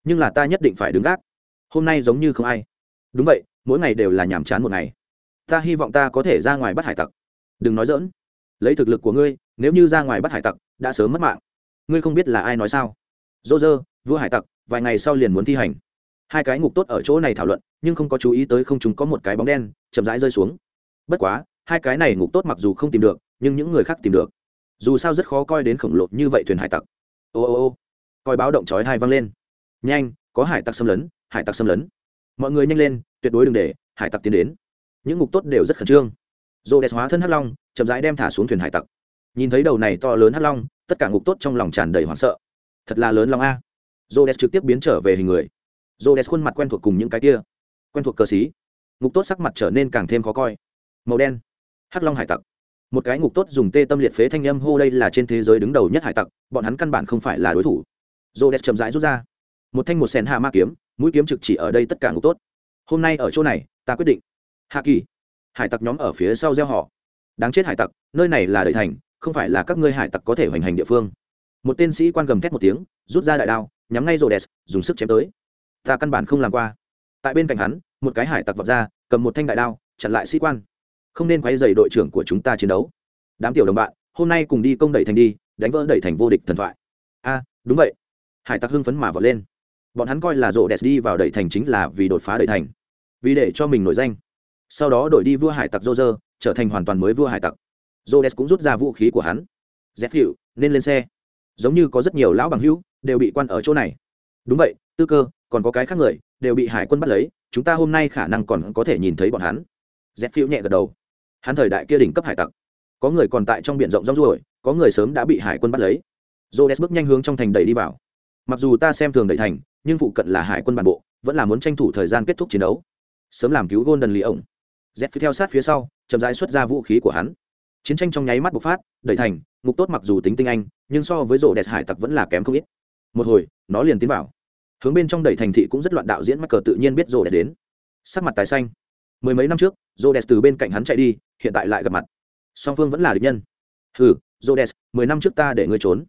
Nhưng là ta nhất định phải đứng gác. Hôm nay giống như không ai. Đúng vậy, mỗi ngày đều là nhàm chán một ngày. Ta hy vọng ta có thể ra ngoài bắt hải tặc đừng nói dỡn. Lấy thực lực của ngươi, nếu như ra ngoài bắt hải tặc, đã sớm mất mạng. Ngươi không biết là ai nói sao. Dô dơ vua hải tặc, vài ngày sau liền muốn thi hành. Hai cái ngục tốt ở chỗ này thảo luận, nhưng không có chú ý tới không chúng có một cái bóng đen, chậm rãi rơi xuống. Bất quá, hai cái này ngục tốt mặc dù không tìm được, nhưng những người khác tìm được. Dù sao rất khó coi đến khổng lồ như vậy thuyền hải tặc. Ô ô ô. Coi báo động chói hai văng lên. Nhanh, có hải tặc xâm lấn, hải tặc xâm lấn. Mọi người nhanh lên, tuyệt đối đừng để hải tặc tiến đến. Những ngục tốt đều rất khẩn trương rô đẹp hóa thân hắc long, chậm rãi đem thả xuống thuyền hải tặc. Nhìn thấy đầu này to lớn hắc long, tất cả ngục tốt trong lòng tràn đầy hoảng sợ. Thật là lớn long a. Rô đẹp trực tiếp biến trở về hình người. Rô đẹp khuôn mặt quen thuộc cùng những cái kia. Quen thuộc cờ xí ngục tốt sắc mặt trở nên càng thêm khó coi. Màu đen. Hắc long hải tặc. Một cái ngục tốt dùng tê tâm liệt phế thanh âm hô đây là trên thế giới đứng đầu nhất hải tặc, bọn hắn căn bản không phải là đối thủ. Rô đẹp chậm rãi rút ra. Một thanh một sen hạ ma kiếm, mũi kiếm trực chỉ ở đây tất cả ngục tốt. Hôm nay ở chỗ này, ta quyết định. Hạ kỳ hải tặc nhóm ở phía sau gieo họ. Đáng chết hải tặc, nơi này là đời thành, không phải là các ngươi hải tặc có thể hoành hành địa phương. Một tên sĩ quan gầm thét một tiếng, rút ra đại đao, nhắm ngay rô đès dùng sức chém tới. Ta căn bản không làm qua. Tại bên cạnh hắn, một cái hải tặc vọt ra, cầm một thanh đại đao, chặn lại sĩ quan. Không nên quay dày đội trưởng của chúng ta chiến đấu. Đám tiểu đồng bạn, hôm nay cùng đi công đẩy thành đi, đánh vỡ đẩy thành vô địch thần thoại. A, đúng vậy. Hải tặc hưng phấn mà vọt lên. Bọn hắn coi là rộ đẹp đi vào đẩy thành chính là vì đột phá đẩy thành. Vì để cho mình nổi danh sau đó đổi đi vua hải tặc rô trở thành hoàn toàn mới vua hải tặc. Rô cũng rút ra vũ khí của hắn. Dép hiệu, nên lên xe. Giống như có rất nhiều lão bằng hữu, đều bị quan ở chỗ này. Đúng vậy, tư cơ, còn có cái khác người, đều bị hải quân bắt lấy, chúng ta hôm nay khả năng còn có thể nhìn thấy bọn hắn. Dép phiêu nhẹ gật đầu. Hắn thời đại kia đỉnh cấp hải tặc. Có người còn tại trong b i ể n rộng rong ruổi, có người sớm đã bị hải quân bắt lấy. J e s bước nhanh hướng trong thành đẩy đi vào. Mặc dù ta xem thường đẩy thành, nhưng phụ cận là hải quân bản bộ, vẫn là muốn tranh thủ thời gian kết thúc chiến đấu. Sớm làm cứu golden lì ổng z theo sát phía sau, chậm rãi xuất ra vũ khí của hắn. Chiến tranh trong nháy mắt bộc phát, đẩy thành, ngục tốt mặc dù tính tinh anh, nhưng so với rổ đẹp hải tặc vẫn là kém không ít. Một hồi, nó liền tiến vào. Hướng bên trong đẩy thành thị cũng rất loạn đạo diễn mắc cờ tự nhiên biết rổ đẹp đến. Sắc mặt tái xanh. Mười mấy năm trước Rhodes từ bên cạnh hắn chạy đi, hiện tại lại gặp mặt. Song phương vẫn là địch nhân. Ừ Rhodes mười năm trước ta để ngươi trốn.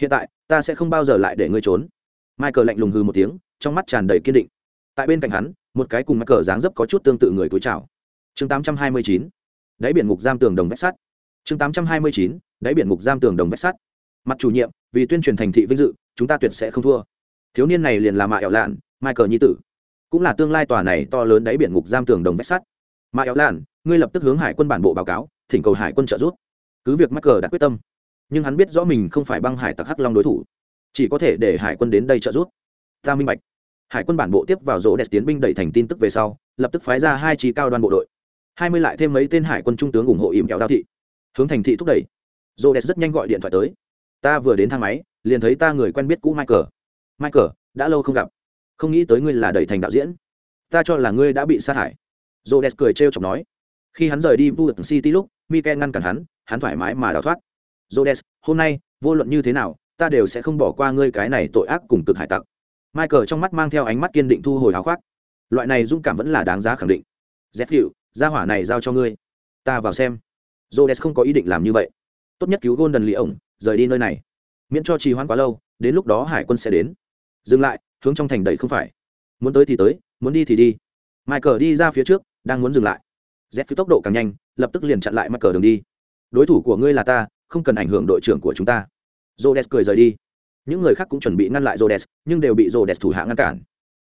Hiện tại, ta sẽ không bao giờ lại để ngươi trốn. Michael lạnh lùng hừ một tiếng, trong mắt tràn đầy kiên định. Tại bên cạnh hắn, một cái cùng michael dáng dấp có chút tương tự người túi chào chương tám trăm hai mươi chín, đáy biển ngục giam tường đồng vách sắt. Chương tám trăm hai mươi chín, đáy biển ngục giam tường đồng vách sắt. Mặt chủ nhiệm, vì tuyên truyền thành thị vinh dự, chúng ta tuyệt sẽ không thua. Thiếu niên này liền là mạ ẻo lạn, michael nhi tử. Cũng là tương lai tòa này to lớn đáy biển ngục giam tường đồng vách sắt. Mạ ẻo lạn, ngươi lập tức hướng hải quân bản bộ báo cáo, thỉnh cầu hải quân trợ giúp. Cứ việc mắc cờ đặt quyết tâm, nhưng hắn biết rõ mình không phải băng hải tặc hắc long đối thủ. Chỉ có thể để hải quân đến đây trợ giúp. Ta minh bạch. Hải quân bản bộ tiếp vào rỗ đẹp tiến binh đẩy thành tin tức về sau, lập tức phái ra hai trí cao đoàn bộ đội hai mươi lại thêm mấy tên hải quân trung tướng ủng hộ ỉm kéo đao thị. Hướng thành thị thúc đẩy. Rỗ đẹp rất nhanh gọi điện thoại tới. Ta vừa đến thang máy, liền thấy ta người quen biết cũ michael. Michael, đã lâu không gặp. Không nghĩ tới ngươi là đẩy thành đạo diễn. Ta cho là ngươi đã bị sa thải. J o cười trêu chọc nói. Khi hắn rời đi vu city lúc mike ngăn cản hắn hắn thoải mái mà đào thoát. J o hôm nay, vô luận như thế nào, ta đều sẽ không bỏ qua ngươi cái này tội ác cùng cực hải tặc. Michael trong mắt mang theo ánh mắt kiên định thu hồi áo khoác. Loại này dung cảm vẫn là đáng giá khẳng định. Dép hiệu gia hỏa này giao cho ngươi. Ta vào xem. J o không có ý định làm như vậy. Tốt nhất cứu golden lì ổng rời đi nơi này. Miễn cho trì hoãn quá lâu đến lúc đó hải quân sẽ đến. Dừng lại hướng trong thành đầy không phải. Muốn tới thì tới muốn đi thì đi. Michael đi ra phía trước đang muốn dừng lại. Z phía tốc độ càng nhanh lập tức liền chặn lại michael đường đi. Đối thủ của ngươi là ta không cần ảnh hưởng đội trưởng của chúng ta. Rhodes cười rời đi. Những người khác cũng chuẩn bị ngăn lại Rhodes, nhưng đều bị Rhodes thủ hạ ngăn cản.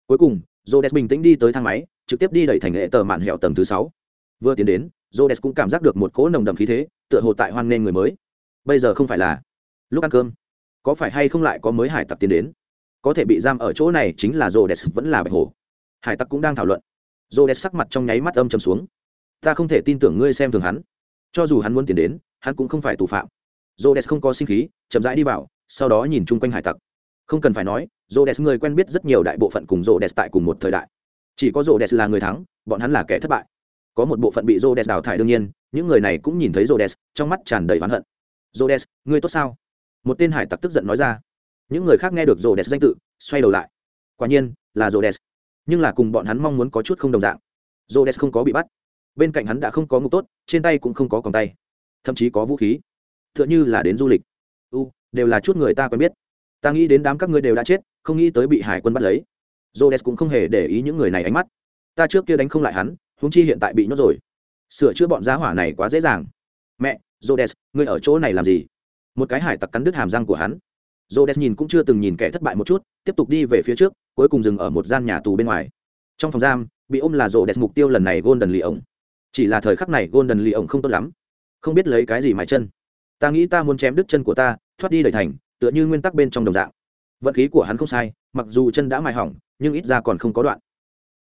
Cuối cùng Rhodes bình tĩnh đi tới thang máy trực tiếp đi đẩy thành hệ tờ mạn hẹo tầng thứ sáu. Vừa tiến đến, Rhodes cũng cảm giác được một cỗ nồng đậm khí thế, tựa hồ tại hoan nghê người mới. Bây giờ không phải là lúc ăn cơm. Có phải hay không lại có mới hải tặc tiến đến? Có thể bị giam ở chỗ này chính là rô vẫn là bạch hổ. Hải tặc cũng đang thảo luận. Rô sắc mặt trong nháy mắt âm chầm xuống. Ta không thể tin tưởng ngươi xem thường hắn. Cho dù hắn muốn tiền đến, hắn cũng không phải tù phạm. Rô không có sinh khí, chậm rãi đi vào, sau đó nhìn chung quanh hải tặc. Không cần phải nói rô người quen biết rất nhiều đại bộ phận cùng rô tại cùng một thời đại chỉ có rô đès là người thắng, bọn hắn là kẻ thất bại. Có một bộ phận bị rô đès đào thải đương nhiên, những người này cũng nhìn thấy rô đès trong mắt tràn đầy oán hận. Rô đès ngươi tốt sao? Một tên hải tặc tức giận nói ra. Những người khác nghe được rô đès danh tự, xoay đầu lại. Quả nhiên, là rô đès nhưng là cùng bọn hắn mong muốn có chút không đồng dạng. Rô đès không có bị bắt. Bên cạnh hắn đã không có ngục tốt, trên tay cũng không có còng tay. Thậm chí có vũ khí. T h ư ợ n h ư là đến du lịch. U, đều là chút người ta quen biết. Ta nghĩ đến đám các ngươi đều đã chết, không nghĩ tới bị hải quân bắt lấy. Rhodes cũng không hề để ý những người này ánh mắt. Ta trước kia đánh không lại hắn huống chi hiện tại bị nhốt rồi. Sửa chữa bọn giá hỏa này quá dễ dàng. Mẹ Rhodes, ngươi ở chỗ này làm gì? Một cái hải tặc cắn đứt hàm răng của hắn. Rhodes nhìn cũng chưa từng nhìn kẻ thất bại một chút tiếp tục đi về phía trước cuối cùng dừng ở một gian nhà tù bên ngoài. Trong phòng giam bị ôm là Rhodes mục tiêu lần này golden Lion. chỉ là thời khắc này golden Lion không tốt lắm. Không biết lấy cái gì mài chân. Ta nghĩ ta muốn chém đứt chân của ta thoát đi đầy thành tựa như nguyên tắc bên trong đồng dạng. Vận khí của hắn không sai mặc dù chân đã mài hỏng nhưng ít ra còn không có đoạn.